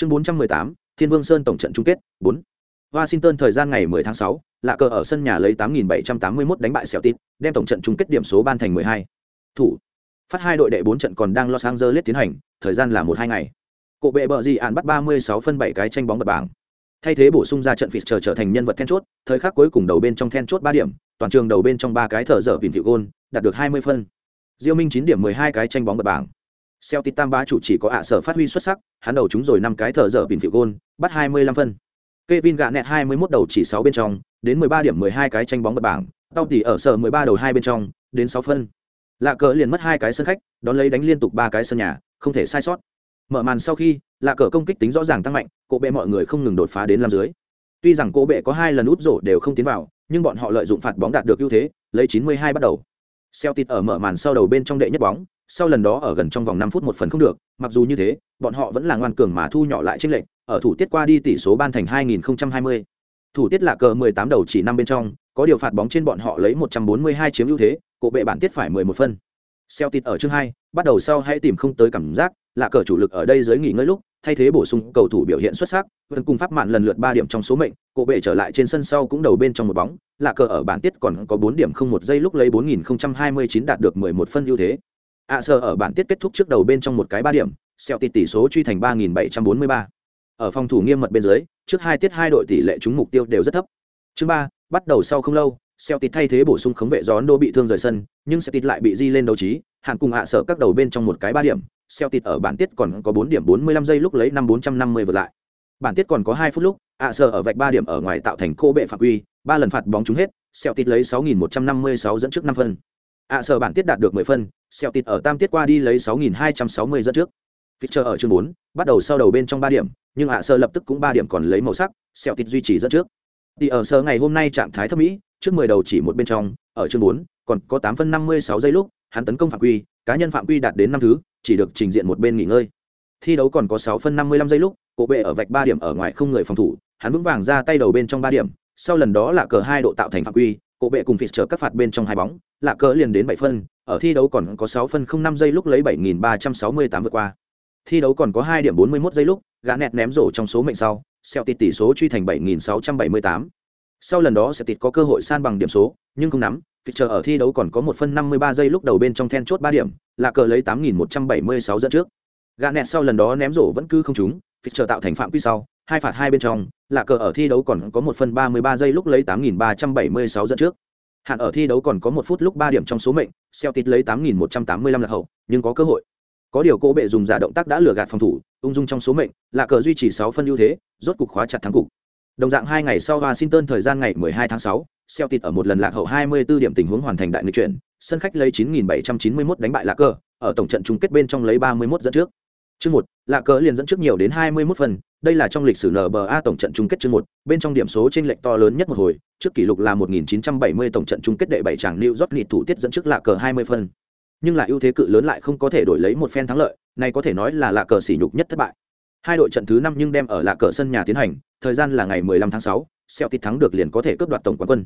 chương bốn trăm mười tám thiên vương sơn tổng trận chung kết bốn. Washington thời gian ngày 10 tháng 6, lạ cờ ở sân nhà lấy 8.781 đánh bại xẻo tít đem tổng trận chung kết điểm số ban thành 12. thủ. Phát hai đội đệ bốn trận còn đang los angeles tiến hành thời gian là một hai ngày. Cộ bệ bờ gì ạn bắt 36 phân bảy cái tranh bóng bật bảng. Thay thế bổ sung ra trận phịt chờ trở thành nhân vật then chốt thời khắc cuối cùng đầu bên trong then chốt ba điểm toàn trường đầu bên trong ba cái thở dở vìn phiệu gôn đạt được 20 phân. Diêu minh 9 điểm 12 cái tranh bóng bật bảng. Celtic tam bá chủ chỉ có ạ sở phát huy xuất sắc, hắn đầu chúng rồi năm cái thở dở bình phiệu gôn, bắt 25 phân. Kevin gạ nẹt 21 đầu chỉ 6 bên trong, đến 13 điểm 12 cái tranh bóng bật bảng, Tao tỷ ở sở 13 đầu hai bên trong, đến 6 phân. Lạ cờ liền mất hai cái sân khách, đón lấy đánh liên tục ba cái sân nhà, không thể sai sót. Mở màn sau khi, lạ cờ công kích tính rõ ràng tăng mạnh, cổ bệ mọi người không ngừng đột phá đến làm dưới. Tuy rằng cổ bệ có hai lần út rổ đều không tiến vào, nhưng bọn họ lợi dụng phạt bóng đạt được ưu thế, lấy 92 bắt đầu. Celtic ở mở màn sau đầu bên trong đệ nhất bóng, sau lần đó ở gần trong vòng năm phút một phần không được, mặc dù như thế, bọn họ vẫn là ngoan cường mà thu nhỏ lại chênh lệch, ở thủ tiết qua đi tỷ số ban thành 2020. Thủ tiết là cờ 18 đầu chỉ năm bên trong, có điều phạt bóng trên bọn họ lấy 142 chiếm ưu thế, cổ bệ bản tiết phải 11 phân. Celtic ở chương 2, bắt đầu sau hãy tìm không tới cảm giác, là cờ chủ lực ở đây dưới nghỉ ngơi lúc, thay thế bổ sung cầu thủ biểu hiện xuất sắc, vẫn cùng pháp mạn lần lượt 3 điểm trong số mệnh, cổ bệ trở lại trên sân sau cũng đầu bên trong một bóng, là cờ ở bản tiết còn có 4 điểm không một giây lúc lấy 4029 đạt được 11 phân ưu thế. ạ à, ở bản tiết kết thúc trước đầu bên trong một cái 3 điểm, Celtic tỷ tỷ số truy thành 3743 ở phòng thủ nghiêm mật bên dưới trước hai tiết hai đội tỷ lệ trúng mục tiêu đều rất thấp chương ba bắt đầu sau không lâu Celtic thay thế bổ sung khống vệ gió đô bị thương rời sân nhưng Celtic lại bị di lên đấu trí Hàn cùng hạ sợ các đầu bên trong một cái ba điểm xeo tịt ở bản tiết còn có bốn điểm bốn mươi lăm giây lúc lấy năm bốn trăm năm mươi vượt lại. Bản tiết còn có hai phút lúc hạ sợ ở vạch ba điểm ở ngoài tạo thành cô bệ phạm quy ba lần phạt bóng trúng hết xeo tịt lấy sáu nghìn một trăm năm mươi sáu dẫn trước năm phân. Hạ sợ bản tiết đạt được mười phân xeo tịt ở tam tiết qua đi lấy sáu nghìn hai trăm sáu mươi dẫn trước. Fischer ở chương bốn bắt đầu sau đầu bên trong ba điểm, nhưng hạ sơ lập tức cũng ba điểm còn lấy màu sắc, xeo tịt duy trì dẫn trước. Thì ở sơ ngày hôm nay trạng thái thấp mỹ, trước 10 đầu chỉ một bên trong, ở chương bốn còn có tám phân 56 giây lúc, hắn tấn công phạm quy, cá nhân phạm quy đạt đến năm thứ, chỉ được trình diện một bên nghỉ ngơi. Thi đấu còn có sáu phân 55 giây lúc, cổ bệ ở vạch ba điểm ở ngoài không người phòng thủ, hắn vững vàng ra tay đầu bên trong ba điểm, sau lần đó là cờ hai độ tạo thành phạm quy, cổ bệ cùng Fischer các phạt bên trong hai bóng, là cờ liền đến bảy phân, ở thi đấu còn có sáu phân 05 giây lúc lấy 7368 vượt qua thi đấu còn có hai điểm bốn mươi 41 giây lúc gã nẹt ném rổ trong số mệnh sau xeo tịt tỷ số truy thành bảy nghìn sáu trăm bảy mươi tám sau lần đó sẽ tịt có cơ hội san bằng điểm số nhưng không nắm Fischer ở thi đấu còn có một phân năm mươi ba giây lúc đầu bên trong then chốt ba điểm là cờ lấy tám nghìn một trăm bảy mươi sáu dẫn trước. Gã nẹt sau lần đó ném rổ vẫn cứ không trúng Fischer tạo thành phạm quy sau hai phạt hai bên trong là cờ ở thi đấu còn có một phân ba mươi ba giây lúc lấy tám nghìn ba trăm bảy mươi sáu dẫn trước. Hạn ở thi đấu còn có một phút lúc ba điểm trong số mệnh Celtic lấy tám nghìn một trăm tám mươi lăm là hậu nhưng có cơ hội. Có điều cô bệ dùng giả động tác đã lừa gạt phòng thủ ung dung trong số mệnh là cờ duy trì sáu phân ưu thế rốt cục khóa chặt thắng cục. Đồng dạng hai ngày sau washington thời gian ngày 12 tháng 6, Celtic ở một lần lạc hậu 24 điểm tình huống hoàn thành đại nghịch chuyển sân khách lấy 9.791 đánh bại lạc cờ ở tổng trận chung kết bên trong lấy 31 dẫn trước. Chương một lạc cờ liền dẫn trước nhiều đến 21 phần đây là trong lịch sử nba tổng trận chung kết chương một bên trong điểm số trên lệch to lớn nhất một hồi trước kỷ lục là 1970 tổng trận chung kết đệ bảy chàng new york Knicks thủ tiết dẫn trước lạc cờ 20 phần. nhưng lại ưu thế cự lớn lại không có thể đổi lấy một phen thắng lợi này có thể nói là lạ cờ sỉ nhục nhất thất bại. Hai đội trận thứ năm nhưng đem ở lạ cờ sân nhà tiến hành thời gian là ngày 15 tháng 6, Celtic thắng được liền có thể cướp đoạt tổng quán quân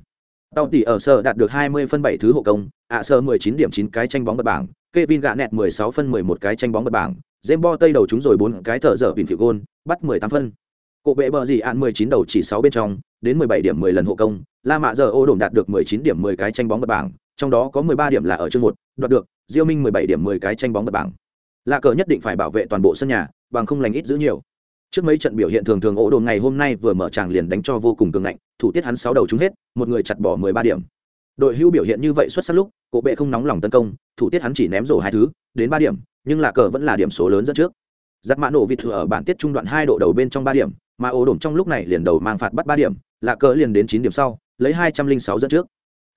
tàu tỷ ở sở đạt được 20 phân 7 thứ hộ công ạ sở 19 điểm 9 cái tranh bóng bật bảng Kevin gạ nẹt 16 phân 11 cái tranh bóng bật bảng Zembo tây đầu chúng rồi 4 cái thở dở bình phiểu gôn bắt 18 phân Cổ bệ bờ gì ạn 19 đầu chỉ 6 bên trong, đến 17 điểm 10 lần hộ công, La Mạ giờ ô đổm đạt được 19 điểm 10 cái tranh bóng bật bảng, trong đó có 13 điểm là ở chương 1, đoạt được, Diêu Minh 17 điểm 10 cái tranh bóng bật bảng. Lạ cờ nhất định phải bảo vệ toàn bộ sân nhà, bằng không lành ít giữ nhiều. Trước mấy trận biểu hiện thường thường ổ đồn ngày hôm nay vừa mở tràng liền đánh cho vô cùng cường ngạnh, thủ tiết hắn sáu đầu trúng hết, một người chặt bỏ 13 điểm. Đội hưu biểu hiện như vậy xuất sắc lúc, cổ bệ không nóng lòng tấn công, thủ tiết hắn chỉ ném rổ hai thứ, đến ba điểm, nhưng là cờ vẫn là điểm số lớn dẫn trước. Giặc mã nổ vịt thừa ở bản tiết trung đoạn hai độ đầu bên trong ba điểm, mà ổ đồn trong lúc này liền đầu mang phạt bắt ba điểm, là cờ liền đến chín điểm sau, lấy 206 dẫn trước.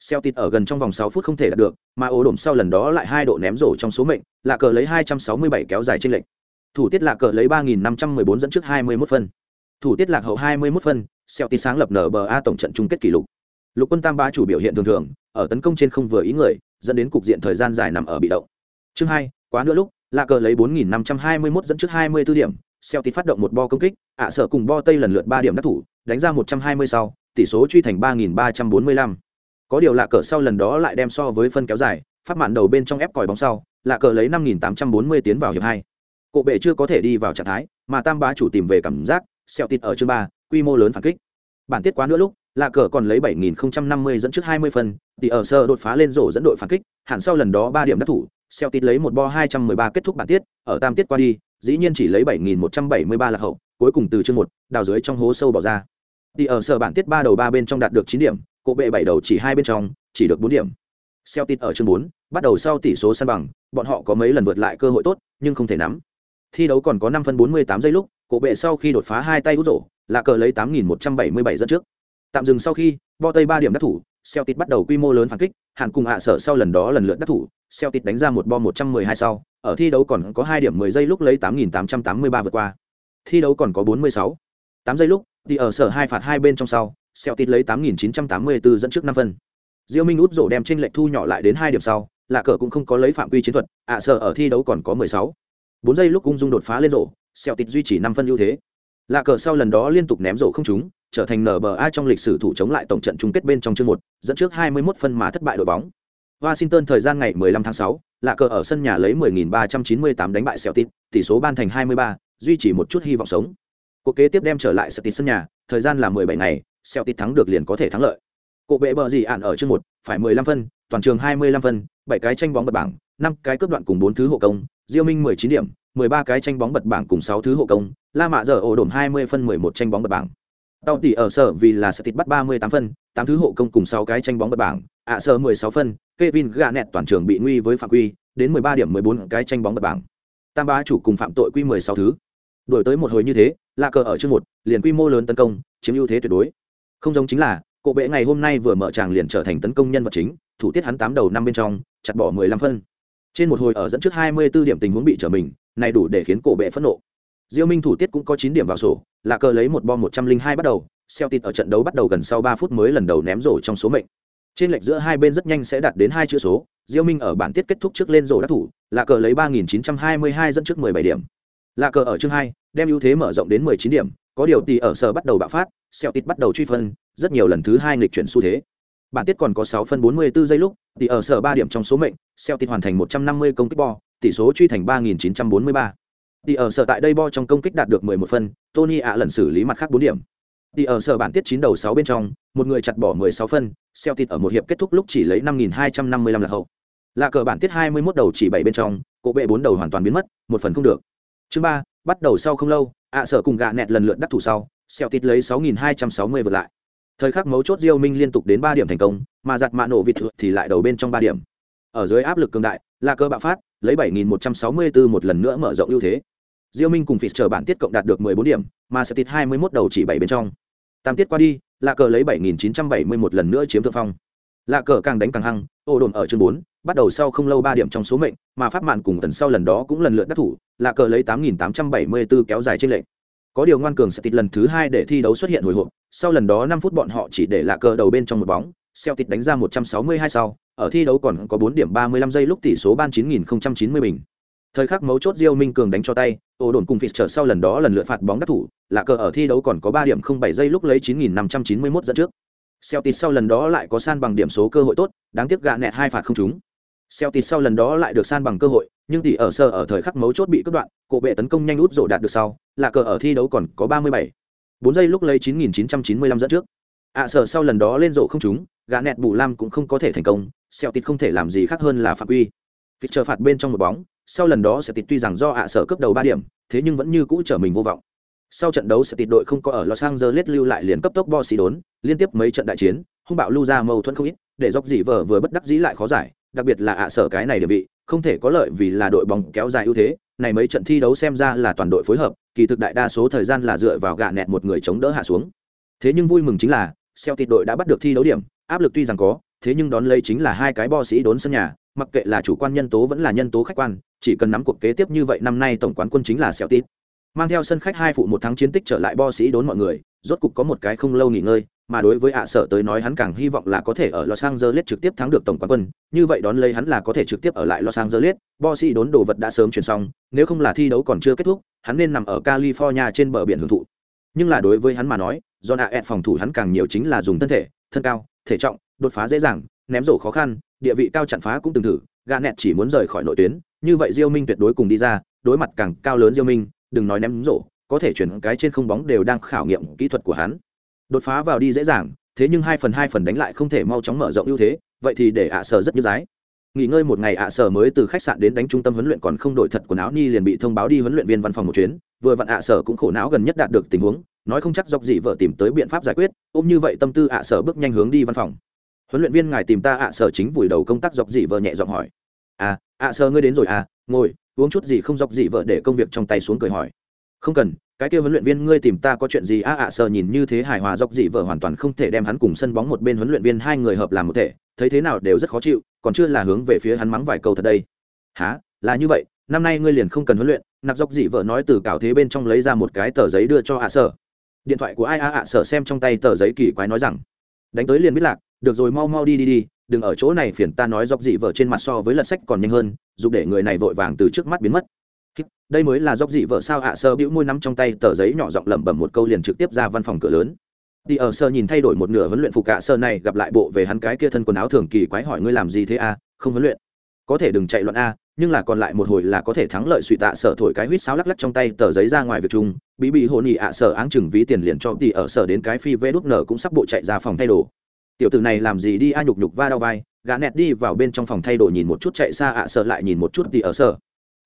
Celtic ở gần trong vòng 6 phút không thể đạt được, mà ố đổm sau lần đó lại hai độ ném rổ trong số mệnh, là cờ lấy 267 kéo dài trên lệnh. Thủ tiết lạc cờ lấy 3514 dẫn trước 21 phân. Thủ tiết lạc hậu 21 phân, Celtic sáng lập nở bờ A tổng trận chung kết kỷ lục. Lục quân tam bá chủ biểu hiện thường thường, ở tấn công trên không vừa ý người, dẫn đến cục diện thời gian dài nằm ở bị động. Chương 2, quá nữa lúc, lạc cờ lấy 4521 dẫn trước 24 điểm, Celtic phát động một bo công kích, ạ sở cùng bo tây lần lượt 3 điểm đắc thủ, đánh ra 120 sau, tỷ số truy thành 3345 có điều lạc cờ sau lần đó lại đem so với phân kéo dài phát mạn đầu bên trong ép còi bóng sau lạc cờ lấy năm nghìn tám trăm bốn mươi tiến vào hiệp hai cổ bệ chưa có thể đi vào trạng thái, mà tam bá chủ tìm về cảm giác xeo tịt ở chương ba, quy mô lớn phản kích. Bản tiết quá nữa lúc, lạ cờ còn lấy 7050 dẫn trước 20 phần, thì ở sơ đột phá lên rổ dẫn đội phản kích hạn sau lần đó ba điểm đắc thủ xeo tịt lấy một bo 213 kết thúc bản tiết, ở tam tiết qua đi, dĩ nhiên chỉ lấy 7173 lạc hậu, cuối cùng từ chương một, đào dưới trong hố sâu bỏ ra. Thì ở sở bản tiết ba đầu ba bên trong đạt được chín điểm, cổ bệ bảy đầu chỉ hai bên trong, chỉ được bốn điểm. Xeo tịt ở chương bốn, bắt đầu sau tỷ số săn bằng, bọn họ có mấy lần vượt lại cơ hội tốt, nhưng không thể nắm thi đấu còn có 5 phân 48 giây lúc cổ bệ sau khi đột phá hai tay hút rổ là cờ lấy 8.177 dẫn trước. Tạm dừng sau khi bo tây ba điểm đắc thủ Celtic bắt đầu quy mô lớn phản kích hàn cùng hạ sở sau lần đó lần lượt đắc thủ Celtic đánh ra một bo 112 sau ở thi đấu còn có hai điểm 10 giây lúc lấy 8.883 vượt qua. Thi đấu còn có 46 8 giây lúc thì ở sở hai phạt hai bên trong sau Celtic lấy 8.984 dẫn trước 5 phân. Diêu Minh út rổ đem trên lệch thu nhỏ lại đến hai điểm sau, lạ cờ cũng không có lấy phạm quy chiến thuật, ạ sở ở thi đấu còn có 16. 4 giây lúc cung dung đột phá lên rổ, Sẹo tịt duy trì 5 phân ưu thế. Lạ cờ sau lần đó liên tục ném rổ không trúng, trở thành NBA trong lịch sử thủ chống lại tổng trận chung kết bên trong chương 1, dẫn trước 21 phân mà thất bại đội bóng. Washington thời gian ngày 15 tháng 6, lạ cờ ở sân nhà lấy 10.398 đánh bại Sẹo tịt, tỷ số ban thành 23, duy trì một chút hy vọng sống. Cuộc kế tiếp đem trở lại Sẹo tịt sân nhà, thời gian là 17 ngày, Sẹo tịt thắng được liền có thể thắng lợi. Cổ bệ bờ gì ạn ở chương 1, phải 15 phân, toàn trường 25 phân, bảy cái tranh bóng bật bảng, năm cái cướp đoạn cùng bốn thứ hộ công, Diêu Minh 19 điểm, 13 cái tranh bóng bật bảng cùng 6 thứ hộ công, La Mạ giờ ổ đổm 20 phân 11 tranh bóng bật bảng. tàu tỷ ở sở vì là sẽ tịt bắt 38 phân, 8 thứ hộ công cùng 6 cái tranh bóng bật bảng, ạ à sở 16 phân, Kevin Garnett toàn trường bị nguy với phạm quy, đến 13 điểm 14 cái tranh bóng bật bảng. Tam bá chủ cùng phạm tội quy 16 thứ. Đổi tới một hồi như thế, La cờ ở chương 1, liền quy mô lớn tấn công, chiếm ưu thế tuyệt đối. Không giống chính là, cổ bệ ngày hôm nay vừa mở tràng liền trở thành tấn công nhân vật chính, thủ tiết hắn tám đầu năm bên trong, chặt bỏ 15 phân. Trên một hồi ở dẫn trước 24 điểm tình huống bị trở mình, này đủ để khiến cổ bệ phẫn nộ. Diêu minh thủ tiết cũng có 9 điểm vào sổ là cờ lấy một bom một trăm linh hai bắt đầu Celtic ở trận đấu bắt đầu gần sau 3 phút mới lần đầu ném rổ trong số mệnh. Trên lệch giữa hai bên rất nhanh sẽ đạt đến hai chữ số diêu minh ở bản tiết kết thúc trước lên rổ đắc thủ là cờ lấy ba nghìn chín trăm hai mươi hai dẫn trước mười bảy điểm. Là cờ ở chương hai đem ưu thế mở rộng đến mười chín điểm có điều tỷ ở sở bắt đầu bạo phát Celtic bắt đầu truy phân rất nhiều lần thứ hai nghịch chuyển xu thế bản tiết còn có 6 phân 44 giây lúc tỷ ở sở ba điểm trong số mệnh Celtic hoàn thành một trăm năm mươi công kích bo tỷ số truy thành 3943. tỷ ở sở tại đây bo trong công kích đạt được 11 phân, Tony ạ lần xử lý mặt khác 4 điểm. tỷ ở sở bản tiết 9 đầu 6 bên trong, một người chặt bỏ 16 phân, Celtic ở một hiệp kết thúc lúc chỉ lấy 5255 là hậu. Là cờ bản tiết 21 đầu chỉ 7 bên trong, cổ bệ 4 đầu hoàn toàn biến mất, một phần không được. Chương 3, bắt đầu sau không lâu, ạ sở cùng gạ nẹt lần lượt đắc thủ sau, Celtic lấy 6260 vượt lại. Thời khắc mấu chốt Diêu Minh liên tục đến 3 điểm thành công, mà giặt mạ nổ vịt thì lại đầu bên trong 3 điểm. Ở dưới áp lực cường đại, là cơ bạo phát, lấy 7.164 một lần nữa mở rộng ưu thế. Diêu Minh cùng Fischer bản tiết cộng đạt được 14 điểm, mà Septit 21 đầu chỉ 7 bên trong. Tam tiết qua đi, là cờ lấy 7.971 lần nữa chiếm thượng phong. là cờ càng đánh càng hăng, ô đồn ở chương 4, bắt đầu sau không lâu 3 điểm trong số mệnh, mà pháp mạn cùng tần sau lần đó cũng lần lượt đắc thủ, là cờ lấy 8.874 kéo dài trên lệnh. Có điều ngoan cường sẽ tịt lần thứ hai để thi đấu xuất hiện hồi hộp, sau lần đó 5 phút bọn họ chỉ để Lạ cờ đầu bên trong một bóng, Celtic đánh ra 162 sau, ở thi đấu còn có 4 điểm 35 giây lúc tỷ số ban 9090 bình. Thời khắc mấu chốt Diêu Minh cường đánh cho tay, ổ đồn cùng Fischer sau lần đó lần lượt phạt bóng đắc thủ, là cờ ở thi đấu còn có 3 điểm 07 giây lúc lấy 9591 dẫn trước. Celtic sau lần đó lại có san bằng điểm số cơ hội tốt, đáng tiếc gạ nẹt hai phạt không trúng. Celtic sau lần đó lại được san bằng cơ hội, nhưng tỷ ở sơ ở thời khắc mấu chốt bị cắt đoạn, cổ bệ tấn công nhanh út rổ đạt được sau, là cờ ở thi đấu còn có 37. 4 giây lúc lấy 9995 dẫn trước. ạ à, sở sau lần đó lên rổ không trúng, gã nẹt bù lam cũng không có thể thành công Celtic không thể làm gì khác hơn là phạm quy phít chờ phạt bên trong một bóng sau lần đó Celtic tuy rằng do ạ sở cướp đầu ba điểm thế nhưng vẫn như cũ trở mình vô vọng sau trận đấu Celtic đội không có ở los angeles lưu lại liền cấp tốc bo xì đốn liên tiếp mấy trận đại chiến hung bạo lưu ra mâu thuẫn không ít để dốc dỉ vở vừa bất đắc dĩ lại khó giải đặc biệt là ạ sở cái này địa vị không thể có lợi vì là đội bóng kéo dài ưu thế này mấy trận thi đấu xem ra là toàn đội phối hợp kỳ thực đại đa số thời gian là dựa vào gạ nẹt một người chống đỡ hạ xuống thế nhưng vui mừng chính là Celtic đội đã bắt được thi đấu điểm, áp lực tuy rằng có, thế nhưng đón lấy chính là hai cái bo sĩ đốn sân nhà, mặc kệ là chủ quan nhân tố vẫn là nhân tố khách quan, chỉ cần nắm cuộc kế tiếp như vậy năm nay tổng quán quân chính là Celtic. Mang theo sân khách hai phụ một thắng chiến tích trở lại bo sĩ đốn mọi người, rốt cục có một cái không lâu nghỉ ngơi, mà đối với ạ sở tới nói hắn càng hy vọng là có thể ở Los Angeles trực tiếp thắng được tổng quán quân, như vậy đón lấy hắn là có thể trực tiếp ở lại Los Angeles, Bossy đốn đồ vật đã sớm chuyển xong, nếu không là thi đấu còn chưa kết thúc, hắn nên nằm ở California trên bờ biển hưởng thụ. Nhưng là đối với hắn mà nói, do nạ ẹt phòng thủ hắn càng nhiều chính là dùng thân thể thân cao thể trọng đột phá dễ dàng ném rổ khó khăn địa vị cao chặn phá cũng từng thử. Gà nẹt chỉ muốn rời khỏi nội tuyến như vậy diêu minh tuyệt đối cùng đi ra đối mặt càng cao lớn diêu minh đừng nói ném rổ có thể chuyển cái trên không bóng đều đang khảo nghiệm kỹ thuật của hắn đột phá vào đi dễ dàng, thế nhưng hai phần hai phần đánh lại không thể mau chóng mở rộng ưu thế, vậy thì để ạ sở rất như dái nghỉ ngơi một ngày ạ sở mới từ khách sạn đến đánh trung tâm huấn luyện còn không đổi thật quần áo ni liền bị thông báo đi huấn luyện viên văn phòng một chuyến, vừa vặn ạ sở cũng khổ não gần nhất đạt được tình huống, nói không chắc dọc gì vợ tìm tới biện pháp giải quyết, ôm như vậy tâm tư ạ sở bước nhanh hướng đi văn phòng. Huấn luyện viên ngài tìm ta ạ sở chính vùi đầu công tác dọc gì vợ nhẹ giọng hỏi. À ạ sở ngươi đến rồi à ngồi, uống chút gì không dọc gì vợ để công việc trong tay xuống cười hỏi. Không cần cái kia huấn luyện viên ngươi tìm ta có chuyện gì? A ạ sờ nhìn như thế hài hòa dọc dị vợ hoàn toàn không thể đem hắn cùng sân bóng một bên huấn luyện viên hai người hợp làm một thể, thấy thế nào đều rất khó chịu, còn chưa là hướng về phía hắn mắng vài câu thật đây. Há là như vậy, năm nay ngươi liền không cần huấn luyện, nạp dọc dị vợ nói từ cảo thế bên trong lấy ra một cái tờ giấy đưa cho ạ sờ. Điện thoại của ai? A ạ sờ xem trong tay tờ giấy kỳ quái nói rằng, đánh tới liền biết lạc, được rồi, mau mau đi đi đi, đừng ở chỗ này phiền ta, nói dọc dị vợ trên mặt so với lật sách còn nhanh hơn giúp để người này vội vàng từ trước mắt biến mất đây mới là dốc dị vợ sao ạ, sơ bĩu môi nắm trong tay tờ giấy nhỏ giọng lẩm bẩm một câu liền trực tiếp ra văn phòng cửa lớn. Đi ở sơ nhìn thay đổi một nửa huấn luyện phục ạ, sơ này gặp lại bộ về hắn cái kia thân quần áo thường kỳ quái hỏi ngươi làm gì thế a không huấn luyện. Có thể đừng chạy loạn a nhưng là còn lại một hồi là có thể thắng lợi suy tạ sở thổi cái huýt sáo lắc lắc trong tay tờ giấy ra ngoài việc chung. Bí bị hồn nhị ạ sở áng chừng ví tiền liền cho đi ở sở đến cái phi vê đút nở cũng sắp bộ chạy ra phòng thay đồ. Tiểu tử này làm gì đi a nhục nhục va đau vai. Gã nẹt đi vào bên trong phòng thay đồ nhìn một chút, chạy xa ạ sở lại nhìn một chút đi ở sở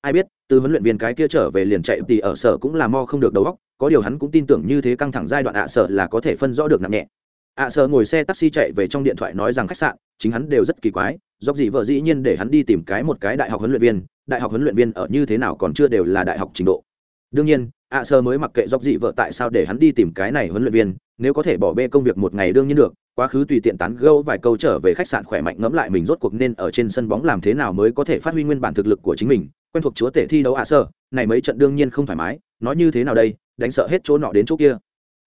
ai biết, từ huấn luyện viên cái kia trở về liền chạy thì ở sở cũng là mo không được đầu óc, có điều hắn cũng tin tưởng như thế căng thẳng giai đoạn ạ sở là có thể phân rõ được nặng nhẹ. Ạ sở ngồi xe taxi chạy về trong điện thoại nói rằng khách sạn, chính hắn đều rất kỳ quái, dọc gì vợ dĩ nhiên để hắn đi tìm cái một cái đại học huấn luyện viên, đại học huấn luyện viên ở như thế nào còn chưa đều là đại học trình độ. Đương nhiên, ạ sở mới mặc kệ dọc dị vợ tại sao để hắn đi tìm cái này huấn luyện viên, nếu có thể bỏ bê công việc một ngày đương nhiên được, quá khứ tùy tiện tán gâu vài câu trở về khách sạn khỏe mạnh ngẫm lại mình rốt cuộc nên ở trên sân bóng làm thế nào mới có thể phát huy nguyên bản thực lực của chính mình quen thuộc chúa tể thi đấu ạ sơ, này mấy trận đương nhiên không thoải mái, nói như thế nào đây, đánh sợ hết chỗ nọ đến chỗ kia.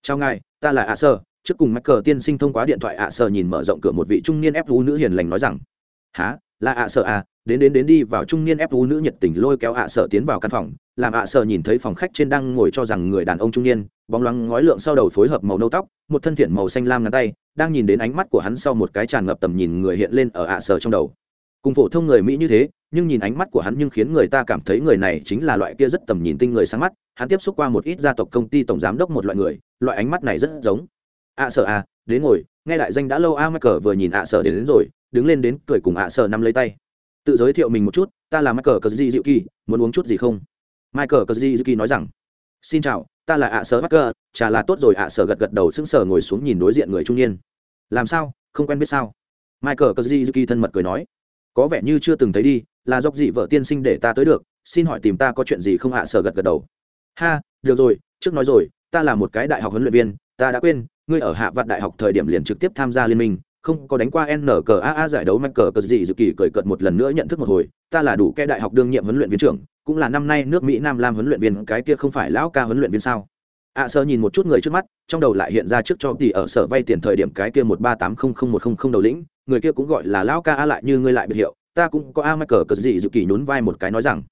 Chào ngài, ta là ạ sơ, trước cùng mắc cờ tiên sinh thông qua điện thoại ạ sơ nhìn mở rộng cửa một vị trung niên ép vũ nữ hiền lành nói rằng há là ạ sơ à đến đến đến đi vào trung niên ép vũ nữ nhiệt tình lôi kéo ạ sơ tiến vào căn phòng, làm ạ sơ nhìn thấy phòng khách trên đang ngồi cho rằng người đàn ông trung niên, bóng loáng ngói lượng sau đầu phối hợp màu nâu tóc, một thân thiện màu xanh lam ngắn tay, đang nhìn đến ánh mắt của hắn sau một cái tràn ngập tầm nhìn người hiện lên ở ạ sơ trong đầu cùng phổ thông người mỹ như thế nhưng nhìn ánh mắt của hắn nhưng khiến người ta cảm thấy người này chính là loại kia rất tầm nhìn tinh người sáng mắt. Hắn tiếp xúc qua một ít gia tộc công ty tổng giám đốc một loại người loại ánh mắt này rất giống. Ạ sợ à đến ngồi nghe đại danh đã lâu a mắc cờ vừa nhìn ạ sợ đến, đến rồi đứng lên đến cười cùng ạ sợ nắm lấy tay. Tự giới thiệu mình một chút ta là michael cờ di diệu kỳ muốn uống chút gì không? Michael cờ di diệu kỳ nói rằng xin chào ta là ạ sở Michael, trà là tốt rồi. Ạ sợ gật gật đầu sững sờ ngồi xuống nhìn đối diện người trung niên. Làm sao? Không quen biết sao? Michael cờ di diệu kỳ thân mật cười nói có vẻ như chưa từng thấy đi là dốc dị vợ tiên sinh để ta tới được xin hỏi tìm ta có chuyện gì không ạ? Sở gật gật đầu. Ha được rồi trước nói rồi ta là một cái đại học huấn luyện viên ta đã quên ngươi ở hạ vạn đại học thời điểm liền trực tiếp tham gia liên minh không có đánh qua nqaa giải đấu mắc cờ cờ gì dự kỳ cởi cợt một lần nữa nhận thức một hồi ta là đủ cái đại học đương nhiệm huấn luyện viên trưởng cũng là năm nay nước mỹ nam lam huấn luyện viên cái kia không phải lão ca huấn luyện viên sao? Ạ à, sơ nhìn một chút người trước mắt trong đầu lại hiện ra trước cho tỷ ở sở vay tiền thời điểm cái kia một ba tám không không một không không đầu lĩnh người kia cũng gọi là lão ca a lại như ngươi lại biệt hiệu ta cũng có a mắc cờ cờ gì dự kỳ nhún vai một cái nói rằng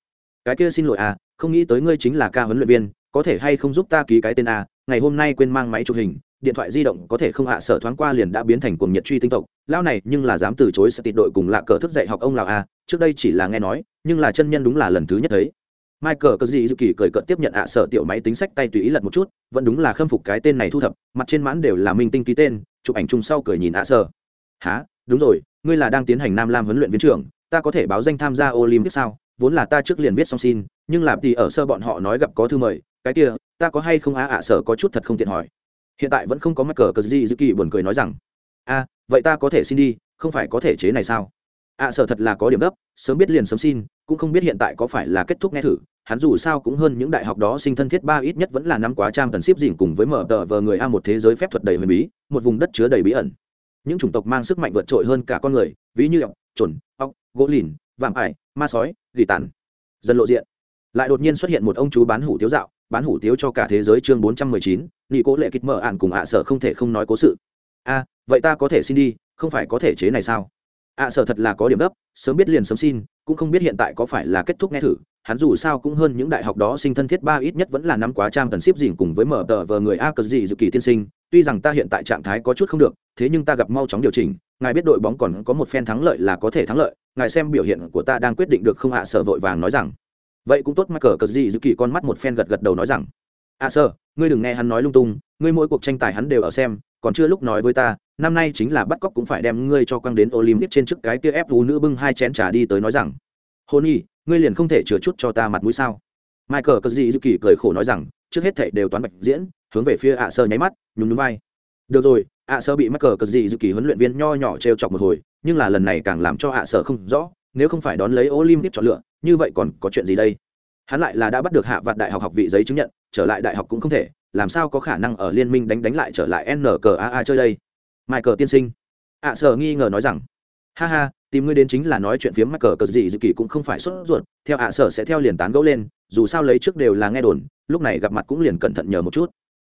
cái kia xin lỗi a không nghĩ tới ngươi chính là ca huấn luyện viên có thể hay không giúp ta ký cái tên a ngày hôm nay quên mang máy chụp hình điện thoại di động có thể không hạ sở thoáng qua liền đã biến thành cuồng nhiệt truy tinh tộc lão này nhưng là dám từ chối sẽ tịt đội cùng lạ cờ thức dạy học ông lào a trước đây chỉ là nghe nói nhưng là chân nhân đúng là lần thứ nhất thấy Michael cờ gì dự kỳ cười cợt tiếp nhận ạ sở tiểu máy tính sách tay tùy ý lật một chút, vẫn đúng là khâm phục cái tên này thu thập, mặt trên mãn đều là minh tinh ký tên, chụp ảnh chung sau cười nhìn ạ sở. "Hả? Đúng rồi, ngươi là đang tiến hành Nam Lam huấn luyện viên trưởng, ta có thể báo danh tham gia Olympic sao? Vốn là ta trước liền viết xong xin, nhưng làm thì ở sơ bọn họ nói gặp có thư mời, cái kia, ta có hay không á ạ sở có chút thật không tiện hỏi." Hiện tại vẫn không có mắc cờ cờ gì dự kỳ buồn cười nói rằng, "A, vậy ta có thể xin đi, không phải có thể chế này sao?" ạ sở thật là có điểm gấp, sớm biết liền sớm xin, cũng không biết hiện tại có phải là kết thúc nghe thử hắn dù sao cũng hơn những đại học đó sinh thân thiết ba ít nhất vẫn là năm quá trang cần ship dình cùng với mở tờ vờ người a một thế giới phép thuật đầy huyền bí một vùng đất chứa đầy bí ẩn những chủng tộc mang sức mạnh vượt trội hơn cả con người, ví như ọc chuẩn ọc gỗ lìn, vạm ải, ma sói, gỉ tàn. Dần lộ diện. Lại đột nhiên xuất hiện một ông chú bán hủ tiếu dạo, bán hủ tiếu cho cả thế giới chương bốn trăm mười chín nghị cố lệ kịch mở ạn cùng ạ sở không thể không nói cố sự. A, vậy ta có thể xin đi, không phải có thể chế này sao? Ạ sở thật là có điểm gấp, sớm biết liền sớm xin, cũng không biết hiện tại có phải là kết thúc nghe thử hắn dù sao cũng hơn những đại học đó sinh thân thiết ba ít nhất vẫn là năm quá trang thần ship dình cùng với mở tờ vờ người a cờ gì dự kỳ tiên sinh. Tuy rằng ta hiện tại trạng thái có chút không được, thế nhưng ta gặp mau chóng điều chỉnh. Ngài biết đội bóng còn có một phen thắng lợi là có thể thắng lợi. Ngài xem biểu hiện của ta đang quyết định được không hạ sở vội vàng nói rằng. Vậy cũng tốt mắc cờ cờ gì dự kỳ con mắt một phen gật gật đầu nói rằng. À, ạ sơ ngươi đừng nghe hắn nói lung tung. Ngươi mỗi cuộc tranh tài hắn đều ở xem, còn chưa lúc nói với ta, năm nay chính là bắt cóc cũng phải đem ngươi cho quăng đến olympic trên trước cái kia ép vũ nữ bưng hai chén trà đi tới nói rằng hôn y ngươi liền không thể chừa chút cho ta mặt mũi sao? Michael cờ dị dư kỳ cười khổ nói rằng, trước hết thệ đều toán bạch diễn, hướng về phía ạ sơ nháy mắt, nhún nhún vai. Được rồi, ạ sơ bị michael cờ dị dư kỳ huấn luyện viên nho nhỏ trêu chọc một hồi, nhưng là lần này càng làm cho ạ sơ không rõ, nếu không phải đón lấy olympic chọn lựa, như vậy còn có chuyện gì đây? Hắn lại là đã bắt được hạ vạt đại học học vị giấy chứng nhận, trở lại đại học cũng không thể, làm sao có khả năng ở liên minh đánh đánh lại trở lại nkaa chơi đây? Michael tiên sinh. ạ sơ nghi ngờ nói rằng, ha ha tìm ngươi đến chính là nói chuyện phiếm mắc cờ cờ gì dự kỳ cũng không phải sốt ruột, theo ạ sở sẽ theo liền tán gẫu lên, dù sao lấy trước đều là nghe đồn, lúc này gặp mặt cũng liền cẩn thận nhờ một chút.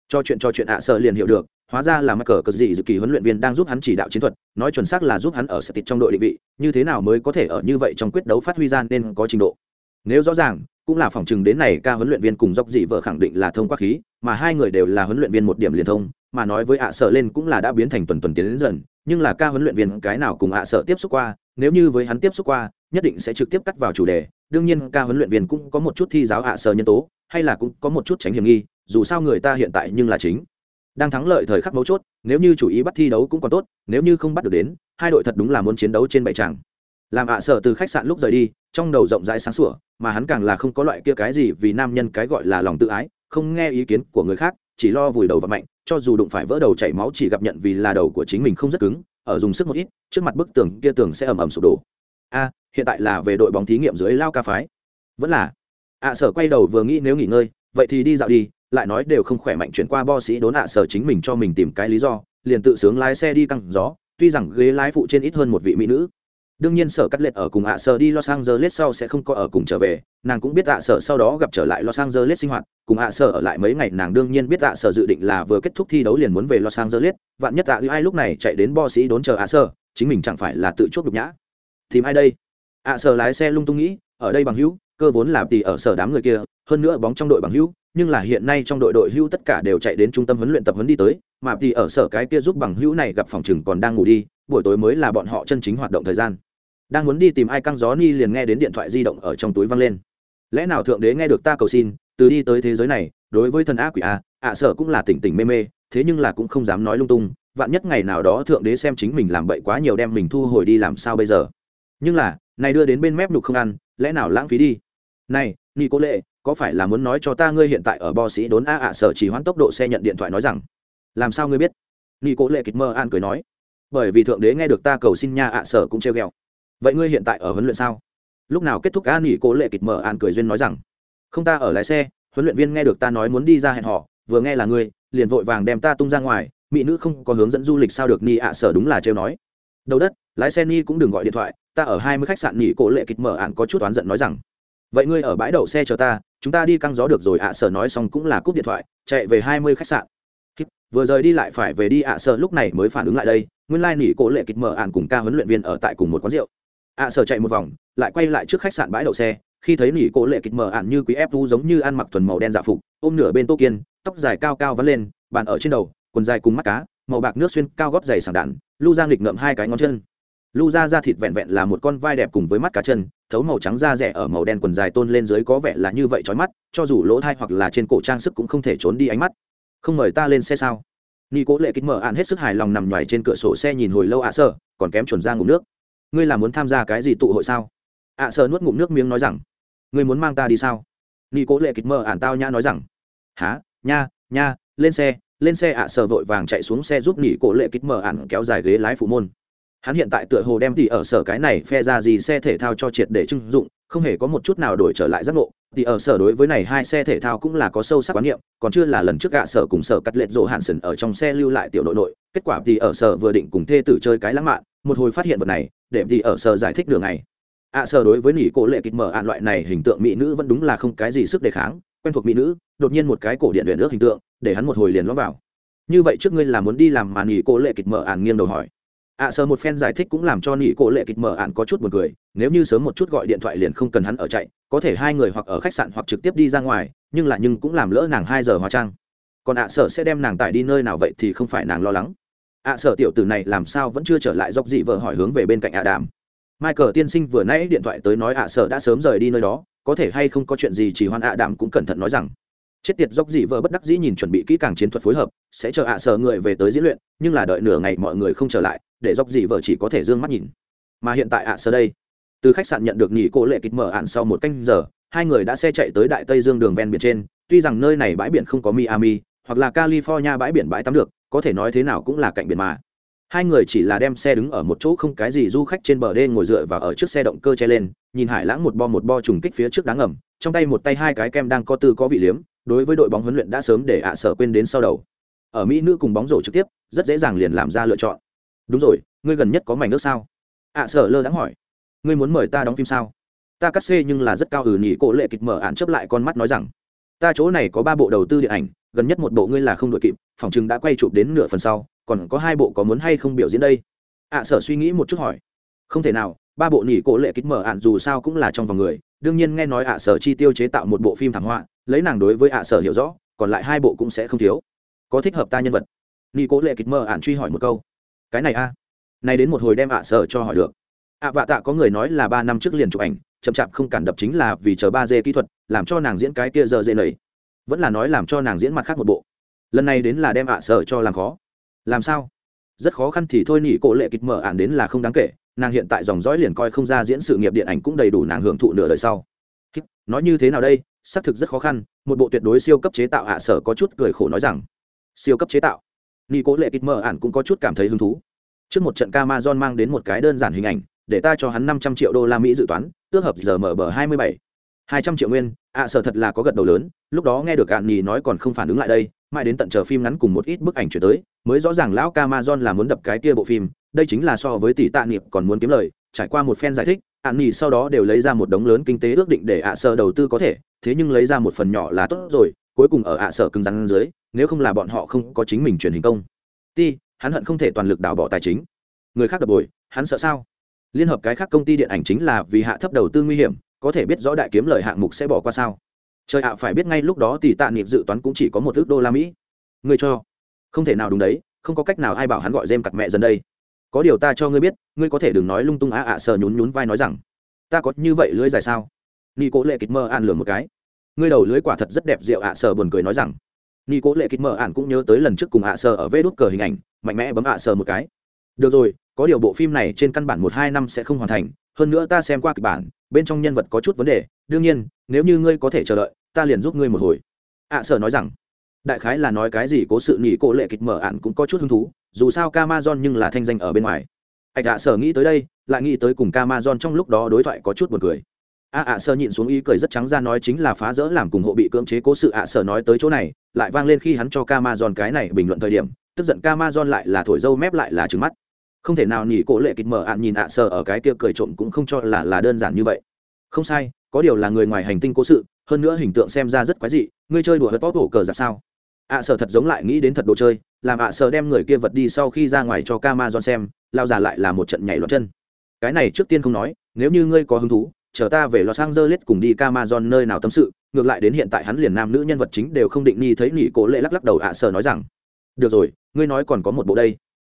Cho chuyện cho chuyện ạ sở liền hiểu được, hóa ra là mắc cờ cờ gì dự kỳ huấn luyện viên đang giúp hắn chỉ đạo chiến thuật, nói chuẩn xác là giúp hắn ở sẽ tịt trong đội định vị, như thế nào mới có thể ở như vậy trong quyết đấu phát huy ra nên có trình độ. Nếu rõ ràng, cũng là phòng chừng đến này ca huấn luyện viên cùng dốc dị vợ khẳng định là thông qua khí, mà hai người đều là huấn luyện viên một điểm liền thông, mà nói với ạ sở lên cũng là đã biến thành tuần tuần tiến đến dần, nhưng là ca huấn luyện viên cái nào cùng ạ sở tiếp xúc qua nếu như với hắn tiếp xúc qua, nhất định sẽ trực tiếp cắt vào chủ đề. Đương nhiên, ca huấn luyện viên cũng có một chút thi giáo hạ sở nhân tố, hay là cũng có một chút tránh hiểm nghi, dù sao người ta hiện tại nhưng là chính. Đang thắng lợi thời khắc mấu chốt, nếu như chủ ý bắt thi đấu cũng còn tốt, nếu như không bắt được đến, hai đội thật đúng là muốn chiến đấu trên bảy tràng làm ạ sở từ khách sạn lúc rời đi, trong đầu rộng rãi sáng sủa, mà hắn càng là không có loại kia cái gì vì nam nhân cái gọi là lòng tự ái, không nghe ý kiến của người khác, chỉ lo vùi đầu và mạnh, cho dù đụng phải vỡ đầu chảy máu chỉ gặp nhận vì là đầu của chính mình không rất cứng ở dùng sức một ít, trước mặt bức tường kia tường sẽ ầm ầm sụp đổ. A, hiện tại là về đội bóng thí nghiệm dưới lao ca phái. Vẫn là. Ạ sở quay đầu vừa nghĩ nếu nghỉ ngơi, vậy thì đi dạo đi, lại nói đều không khỏe mạnh chuyển qua bo sĩ đốn ạ sở chính mình cho mình tìm cái lý do, liền tự sướng lái xe đi căng gió, tuy rằng ghế lái phụ trên ít hơn một vị mỹ nữ đương nhiên sở cắt lệch ở cùng ạ à sở đi los angeles sau sẽ không có ở cùng trở về. Nàng cũng biết ạ à sở sau đó gặp trở lại los angeles sinh hoạt. Cùng ạ à sở ở lại mấy ngày, nàng đương nhiên biết ạ sở dự định là vừa kết thúc thi đấu liền muốn về los angeles. Vạn nhất ạ ai lúc này chạy đến bo sĩ đốn chờ ạ sở, chính mình chẳng phải là tự chuốc nhục nhã. Tìm ai đây? Ạ sở lái xe lung tung nghĩ, ở đây bằng hữu, cơ vốn là tỷ ở sở đám người kia, hơn nữa bóng trong đội bằng hữu, nhưng là hiện nay trong đội đội hữu tất cả đều chạy đến trung tâm huấn luyện tập huấn đi tới, mà tỷ ở sở cái kia giúp bằng hữu này gặp phòng chừng còn đang ngủ đi, buổi tối mới là bọn họ chân chính hoạt động thời gian đang muốn đi tìm ai căng gió ni liền nghe đến điện thoại di động ở trong túi văng lên. Lẽ nào thượng đế nghe được ta cầu xin, từ đi tới thế giới này, đối với thần ác quỷ a, ạ sợ cũng là tỉnh tỉnh mê mê, thế nhưng là cũng không dám nói lung tung, vạn nhất ngày nào đó thượng đế xem chính mình làm bậy quá nhiều đem mình thu hồi đi làm sao bây giờ? Nhưng là, này đưa đến bên mép nhục không ăn, lẽ nào lãng phí đi? Này ni cố lệ có phải là muốn nói cho ta ngươi hiện tại ở bo sĩ đốn a ạ sợ chỉ hoãn tốc độ xe nhận điện thoại nói rằng, làm sao ngươi biết? Ni cố lệ kịch mơ an cười nói, bởi vì thượng đế nghe được ta cầu xin nha ạ sợ cũng treo ghẹo vậy ngươi hiện tại ở huấn luyện sao? Lúc nào kết thúc an nghỉ cố lệ kịch mở an cười duyên nói rằng, không ta ở lái xe, huấn luyện viên nghe được ta nói muốn đi ra hẹn họ vừa nghe là ngươi, liền vội vàng đem ta tung ra ngoài, mỹ nữ không có hướng dẫn du lịch sao được ni ạ sở đúng là trêu nói. Đầu đất, lái xe ni cũng đừng gọi điện thoại, ta ở hai mươi khách sạn nghỉ cố lệ kịch mở ạn có chút oán giận nói rằng, vậy ngươi ở bãi đậu xe chờ ta, chúng ta đi căng gió được rồi ạ sở nói xong cũng là cúp điện thoại, chạy về hai mươi khách sạn. Vừa rời đi lại phải về đi ạ sở lúc này mới phản ứng lại đây, nguyên lai nghỉ cố lệ kịch mở ạn cùng ca huấn luyện viên ở tại cùng một quán rượu ạ à, sở chạy một vòng lại quay lại trước khách sạn bãi đậu xe khi thấy nỉ cổ lệ kịch mở ạn như quý ép vu giống như ăn mặc thuần màu đen dạ phục ôm nửa bên tô kiên tóc dài cao cao vắn lên bàn ở trên đầu quần dài cùng mắt cá màu bạc nước xuyên cao góp dày sảng đạn lu ra nghịch ngậm hai cái ngón chân. Lu ra da thịt vẹn vẹn là một con vai đẹp cùng với mắt cá chân thấu màu trắng da rẻ ở màu đen quần dài tôn lên dưới có vẻ là như vậy trói mắt cho dù lỗ thai hoặc là trên cổ trang sức cũng không thể trốn đi ánh mắt. Không mời ta lên xe sao? Nị cố lệ kích mở ạn hết sức hài lòng nằm nhoài trên cửa sổ xe nhìn hồi lâu ạ à sơ còn kém chuẩn ra ngủ nước ngươi là muốn tham gia cái gì tụ hội sao? ạ à, sờ nuốt ngụm nước miếng nói rằng ngươi muốn mang ta đi sao? Nghi cố lệ kịch mơ ản tao nhã nói rằng há nha nha lên xe lên xe ạ à, sờ vội vàng chạy xuống xe giúp nghỉ cố lệ kịch mơ ản kéo dài ghế lái phụ môn. Hắn hiện tại tựa hồ đem thì ở sở cái này phe ra gì xe thể thao cho triệt để trưng dụng không hề có một chút nào đổi trở lại giác ngộ. Thì ở sở đối với này hai xe thể thao cũng là có sâu sắc quán niệm còn chưa là lần trước gạ sở cùng sở cắt lệch rộ hạn sần ở trong xe lưu lại tiểu nội nội kết quả thì ở sở vừa định cùng thê tử chơi cái lãng mạn, một hồi phát hiện vật này, để thì ở sở giải thích đường này. Ạ sở đối với nỉ cổ lệ kịch mở ạn loại này hình tượng mỹ nữ vẫn đúng là không cái gì sức đề kháng, quen thuộc mỹ nữ, đột nhiên một cái cổ điện luyện ước hình tượng, để hắn một hồi liền lõm vào. Như vậy trước ngươi là muốn đi làm mà nỉ cổ lệ kịch mở ạn nghiêng đầu hỏi. Ạ sở một phen giải thích cũng làm cho nỉ cổ lệ kịch mở ạn có chút buồn cười, nếu như sớm một chút gọi điện thoại liền không cần hắn ở chạy, có thể hai người hoặc ở khách sạn hoặc trực tiếp đi ra ngoài, nhưng là nhưng cũng làm lỡ nàng hai giờ hóa trang còn ạ sở sẽ đem nàng tải đi nơi nào vậy thì không phải nàng lo lắng. ạ sở tiểu tử này làm sao vẫn chưa trở lại dọc dị vợ hỏi hướng về bên cạnh ạ đàm. Michael tiên sinh vừa nãy điện thoại tới nói ạ sở đã sớm rời đi nơi đó, có thể hay không có chuyện gì chỉ hoan ạ đàm cũng cẩn thận nói rằng. Chết tiệt dốc dị vợ bất đắc dĩ nhìn chuẩn bị kỹ càng chiến thuật phối hợp, sẽ chờ ạ sở người về tới diễn luyện, nhưng là đợi nửa ngày mọi người không trở lại, để dốc dị vợ chỉ có thể d ư ơ n g mắt nhìn. Mà hiện tại ạ sở đây. Từ khách sạn nhận được nghỉ cô lệ kịch mở ạn sau một canh giờ, hai người đã xe chạy tới đại tây dương đường ven biển trên, tuy rằng nơi này bãi biển không có miami hoặc là california bãi biển bãi tắm được, có thể nói thế nào cũng là cạnh biển mà. Hai người chỉ là đem xe đứng ở một chỗ không cái gì du khách trên bờ đê ngồi dựa và ở trước xe động cơ che lên, nhìn hải lãng một bo một bo trùng kích phía trước đáng ngầm, trong tay một tay hai cái kem đang có tư có vị liếm, đối với đội bóng huấn luyện đã sớm để ạ sở quên đến sau đầu. Ở mỹ nữ cùng bóng rổ trực tiếp, rất dễ dàng liền làm ra lựa chọn. Đúng rồi, ngươi gần nhất có mảnh nước sao? ạ sở lơ đãng hỏi. Ngươi muốn mời ta đóng phim sao? Ta cắt xê nhưng là rất cao ừ nhỉ, cổ lệ kịch mở ạn chấp lại con mắt nói rằng. Ta chỗ này có ba bộ đầu tư điện ảnh gần nhất một bộ ngươi là không đội kịp, phòng chừng đã quay chụp đến nửa phần sau, còn có hai bộ có muốn hay không biểu diễn đây? ạ, sở suy nghĩ một chút hỏi. Không thể nào, ba bộ nỉ cổ lệ kịch mở ạn dù sao cũng là trong vòng người, đương nhiên nghe nói ạ, sở chi tiêu chế tạo một bộ phim thảm họa, lấy nàng đối với ạ, sở hiểu rõ, còn lại hai bộ cũng sẽ không thiếu. Có thích hợp ta nhân vật? Nỉ cổ lệ kịch mở ạn truy hỏi một câu. Cái này a? Nay này đến một hồi đem ạ, sở cho hỏi được. ạ, vạ tạ có người nói là ba năm trước liền chụp ảnh, chậm chạp không cản đập chính là vì chờ ba d kỹ thuật, làm cho nàng diễn cái kia giờ dễ nầy vẫn là nói làm cho nàng diễn mặt khác một bộ. Lần này đến là đem ạ sở cho làm khó. Làm sao? Rất khó khăn thì thôi nhị cổ lệ kịch mở ạn đến là không đáng kể, nàng hiện tại dòng dõi liền coi không ra diễn sự nghiệp điện ảnh cũng đầy đủ nàng hưởng thụ nửa đời sau. Nói như thế nào đây? Xác thực rất khó khăn, một bộ tuyệt đối siêu cấp chế tạo ạ sở có chút cười khổ nói rằng. Siêu cấp chế tạo? Nhị cổ lệ kịch mở ạn cũng có chút cảm thấy hứng thú. Trước một trận Amazon mang đến một cái đơn giản hình ảnh, để ta cho hắn năm trăm triệu đô la mỹ dự toán, ước hợp giờ mở bờ hai mươi bảy hai trăm triệu nguyên, ạ sở thật là có gật đầu lớn, lúc đó nghe được ạn nhì nói còn không phản ứng lại đây, mãi đến tận chờ phim ngắn cùng một ít bức ảnh chuyển tới, mới rõ ràng lão Camazon là muốn đập cái kia bộ phim, đây chính là so với tỷ tạ niệm còn muốn kiếm lời, trải qua một phen giải thích ạn nhì sau đó đều lấy ra một đống lớn kinh tế ước định để ạ sở đầu tư có thể, thế nhưng lấy ra một phần nhỏ là tốt rồi, cuối cùng ở ạ sở cứng rắn dưới, nếu không là bọn họ không có chính mình truyền hình công. Ti, hắn hận không thể toàn lực đảo bỏ tài chính. Người khác đập bồi, hắn sợ sao? Liên hợp cái khác công ty điện ảnh chính là vì hạ thấp đầu tư nguy hiểm có thể biết rõ đại kiếm lời hạng mục sẽ bỏ qua sao? Trời ạ, phải biết ngay lúc đó tỷ tạ niệm dự toán cũng chỉ có một ước đô la mỹ. Ngươi cho. Không thể nào đúng đấy, không có cách nào ai bảo hắn gọi dêm cặt mẹ dần đây. Có điều ta cho ngươi biết, ngươi có thể đừng nói lung tung á ạ, sờ nhún nhún vai nói rằng, ta có như vậy lưới dài sao? Ni cố lệ kịch mơ ạn lừa một cái. Ngươi đầu lưới quả thật rất đẹp rượu ạ, sờ buồn cười nói rằng. Ni cố lệ kịch mơ ạn cũng nhớ tới lần trước cùng ạ, sờ ở vê đốt cờ hình ảnh, mạnh mẽ bấm ạ, sờ một cái. Được rồi, có điều bộ phim này trên căn bản một hai năm sẽ không hoàn thành hơn nữa ta xem qua kịch bản, bên trong nhân vật có chút vấn đề, đương nhiên, nếu như ngươi có thể chờ đợi, ta liền giúp ngươi một hồi. Ạ sở nói rằng, đại khái là nói cái gì cố sự nghỉ cổ lệ kịch mở ạn cũng có chút hứng thú, dù sao camason nhưng là thanh danh ở bên ngoài. Ạch ạ dạ sở nghĩ tới đây, lại nghĩ tới cùng camason trong lúc đó đối thoại có chút buồn cười. A ạ sở nhịn xuống ý cười rất trắng ra nói chính là phá rỡ làm cùng hộ bị cưỡng chế cố sự ạ sở nói tới chỗ này, lại vang lên khi hắn cho camason cái này bình luận thời điểm, tức giận camason lại là thổi dâu mép lại là trừng mắt không thể nào nhỉ, cổ lệ kịch mở ạn nhìn ạ, sờ ở cái kia cười trộm cũng không cho là là đơn giản như vậy. Không sai, có điều là người ngoài hành tinh cố sự, hơn nữa hình tượng xem ra rất quái dị, ngươi chơi đùa hớt bóp hổ cờ giặc sao? Ạ, sờ thật giống lại nghĩ đến thật đồ chơi, làm ạ, sờ đem người kia vật đi sau khi ra ngoài cho Camazon xem, lao già lại là một trận nhảy loạt chân. Cái này trước tiên không nói, nếu như ngươi có hứng thú, chờ ta về Los Angeles cùng đi Camazon nơi nào tâm sự, ngược lại đến hiện tại hắn liền nam nữ nhân vật chính đều không định nghi thấy nỉ cố lệ lắc lắc đầu ạ sở nói rằng, được rồi, ngươi nói còn có một bộ đây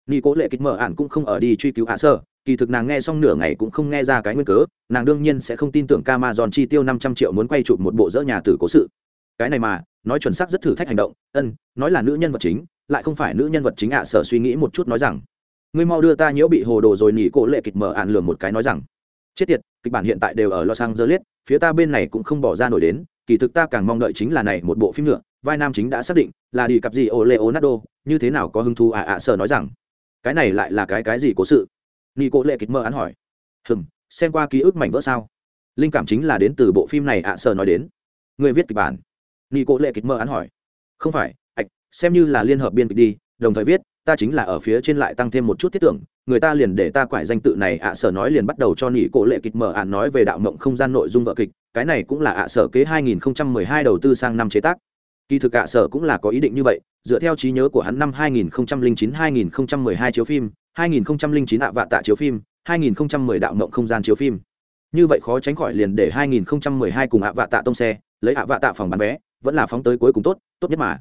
nỉ cố lệ kịch mở ạn cũng không ở đi truy cứu ạ sơ kỳ thực nàng nghe xong nửa ngày cũng không nghe ra cái nguyên cớ, nàng đương nhiên sẽ không tin tưởng Camazon chi tiêu năm trăm triệu muốn quay chụp một bộ dỡ nhà tử cố sự. Cái này mà, nói chuẩn xác rất thử thách hành động. Ân, nói là nữ nhân vật chính, lại không phải nữ nhân vật chính ạ sở suy nghĩ một chút nói rằng, ngươi mau đưa ta nhiễu bị hồ đồ rồi nỉ cổ lệ kịch mở ạn lường một cái nói rằng. Chết tiệt, kịch bản hiện tại đều ở los angeles, phía ta bên này cũng không bỏ ra nổi đến. Kỳ thực ta càng mong đợi chính là này một bộ phim nữa. Vai nam chính đã xác định là đi cặp gì ô leonardo, như thế nào có hứng thú à, ạ ạ sở nói rằng cái này lại là cái cái gì cố sự? Nghi cố lệ kịch mơ án hỏi. Hừm, xem qua ký ức mảnh vỡ sao? Linh cảm chính là đến từ bộ phim này ạ sở nói đến. Người viết kịch bản. Nghi cố lệ kịch mơ án hỏi. Không phải, ạch, xem như là liên hợp biên kịch đi, đồng thời viết, ta chính là ở phía trên lại tăng thêm một chút thiết tưởng, người ta liền để ta quải danh tự này ạ sở nói liền bắt đầu cho nỉ cổ lệ kịch mở ạn nói về đạo mộng không gian nội dung vợ kịch, cái này cũng là ạ sở kế 2012 đầu tư sang năm chế tác kỳ thực ạ, sở cũng là có ý định như vậy, dựa theo trí nhớ của hắn năm 2009-2012 chiếu phim 2009 ạ, vạ tạ chiếu phim 2010 đạo mộng không gian chiếu phim. Như vậy khó tránh khỏi liền để 2012 cùng ạ, vạ tạ tông xe, lấy ạ, vạ tạ phòng bán vé, vẫn là phóng tới cuối cùng tốt tốt nhất mà.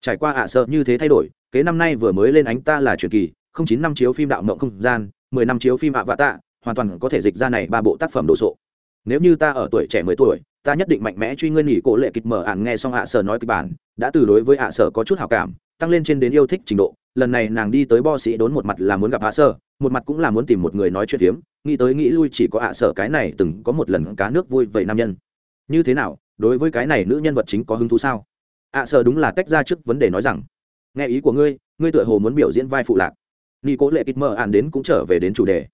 Trải qua ạ sợ như thế thay đổi, kế năm nay vừa mới lên ánh ta là truyền kỳ, không chín năm chiếu phim đạo mộng không gian, mười năm chiếu phim ạ, vạ tạ, hoàn toàn có thể dịch ra này ba bộ tác phẩm đồ sộ. Nếu như ta ở tuổi trẻ mười tuổi ta nhất định mạnh mẽ truy ngươi nghỉ cổ lệ kịch mở ạn nghe xong ạ sở nói kịch bản, đã từ đối với ạ sở có chút hào cảm, tăng lên trên đến yêu thích trình độ. Lần này nàng đi tới bo sĩ đốn một mặt là muốn gặp ạ sở, một mặt cũng là muốn tìm một người nói chuyện phiếm. Nghĩ tới nghĩ lui chỉ có ạ sở cái này từng có một lần cá nước vui vậy nam nhân. Như thế nào, đối với cái này nữ nhân vật chính có hứng thú sao? Ạ sở đúng là tách ra trước vấn đề nói rằng, nghe ý của ngươi ngươi tựa hồ muốn biểu diễn vai phụ lạc. Nghi cố lệ kịch mở ạn đến cũng trở về đến chủ đề.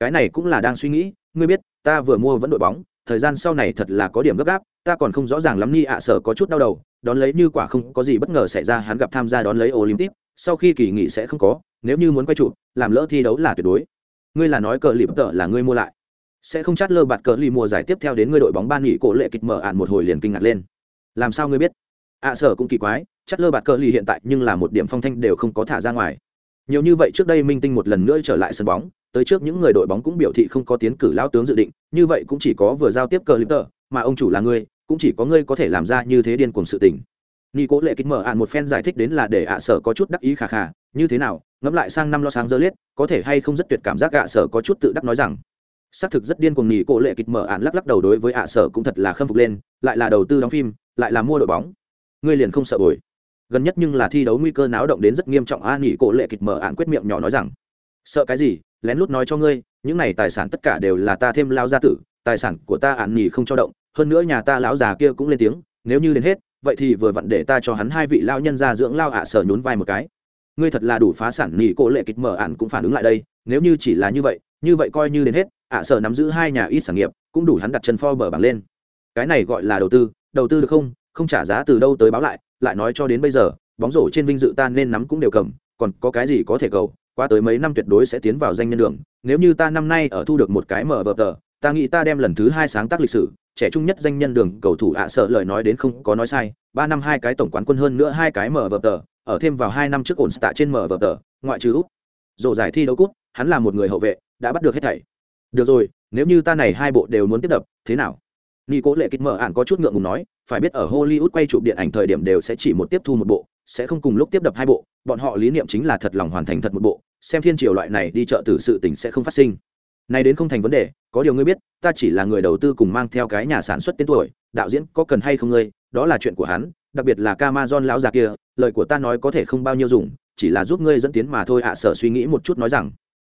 Cái này cũng là đang suy nghĩ, ngươi biết, ta vừa mua vẫn đội bóng thời gian sau này thật là có điểm gấp gáp, ta còn không rõ ràng lắm ni ạ sở có chút đau đầu, đón lấy như quả không có gì bất ngờ xảy ra, hắn gặp tham gia đón lấy olympic, sau khi kỳ nghỉ sẽ không có, nếu như muốn quay trụ, làm lỡ thi đấu là tuyệt đối. Ngươi là nói cờ lip tợ là ngươi mua lại. Sẽ không chát lơ bạt cờ lì mùa giải tiếp theo đến ngươi đội bóng ban nghỉ cổ lệ kịch mở ạn một hồi liền kinh ngạc lên. Làm sao ngươi biết? Ạ sở cũng kỳ quái, chát lơ bạt cờ lì hiện tại nhưng là một điểm phong thanh đều không có thả ra ngoài nhiều như vậy trước đây minh tinh một lần nữa trở lại sân bóng, tới trước những người đội bóng cũng biểu thị không có tiến cử lao tướng dự định, như vậy cũng chỉ có vừa giao tiếp cờ lip mà ông chủ là ngươi, cũng chỉ có ngươi có thể làm ra như thế điên cuồng sự tình. Nghi cố lệ kích mở ạn một phen giải thích đến là để ạ sở có chút đắc ý khà khà, như thế nào, ngẫm lại sang năm lo sáng dơ liết, có thể hay không rất tuyệt cảm giác ạ sở có chút tự đắc nói rằng. Xác thực rất điên cuồng nghỉ cố lệ kịch mở ạn lắc lắc đầu đối với ạ sở cũng thật là khâm phục lên, lại là đầu tư đóng phim, lại là mua đội bóng. Ngươi liền không sợ bồi gần nhất nhưng là thi đấu nguy cơ náo động đến rất nghiêm trọng. A nghỉ cổ lệ kịch mở ạn quyết miệng nhỏ nói rằng, sợ cái gì? Lén lút nói cho ngươi, những này tài sản tất cả đều là ta thêm lao gia tử, tài sản của ta ạn nghỉ không cho động, hơn nữa nhà ta lão già kia cũng lên tiếng, nếu như đến hết, vậy thì vừa vặn để ta cho hắn hai vị lao nhân ra dưỡng lao ạ à sở nhún vai một cái. Ngươi thật là đủ phá sản. Nghỉ cổ lệ kịch mở ạn cũng phản ứng lại đây, nếu như chỉ là như vậy như vậy coi như đến hết, ạ à sở nắm giữ hai nhà ít sản nghiệp, cũng đủ hắn đặt chân pho bờ bảng lên. Cái này gọi là đầu tư đầu tư được không? Không trả giá từ đâu tới báo lại lại nói cho đến bây giờ, bóng rổ trên vinh dự ta nên nắm cũng đều cầm, còn có cái gì có thể cầu, qua tới mấy năm tuyệt đối sẽ tiến vào danh nhân đường. Nếu như ta năm nay ở thu được một cái mở vợp tờ, ta nghĩ ta đem lần thứ hai sáng tác lịch sử, trẻ trung nhất danh nhân đường cầu thủ ạ sợ lời nói đến không có nói sai, ba năm hai cái tổng quán quân hơn nữa hai cái mở vợp tờ, ở thêm vào hai năm trước ổn tạ trên mở vợp tờ, ngoại trừ úp rổ giải thi đấu cút hắn là một người hậu vệ, đã bắt được hết thảy. Được rồi, nếu như ta này hai bộ đều muốn tiếp đập, thế nào? Nghi cố lệ kịch mở ạn có chút ngượng ngùng nói phải biết ở hollywood quay chụp điện ảnh thời điểm đều sẽ chỉ một tiếp thu một bộ sẽ không cùng lúc tiếp đập hai bộ bọn họ lý niệm chính là thật lòng hoàn thành thật một bộ xem thiên triều loại này đi chợ tử sự tình sẽ không phát sinh. Nay đến không thành vấn đề có điều ngươi biết ta chỉ là người đầu tư cùng mang theo cái nhà sản xuất tên tuổi đạo diễn có cần hay không ngươi đó là chuyện của hắn đặc biệt là Amazon lão già kia lời của ta nói có thể không bao nhiêu dùng chỉ là giúp ngươi dẫn tiến mà thôi ạ à, sở suy nghĩ một chút nói rằng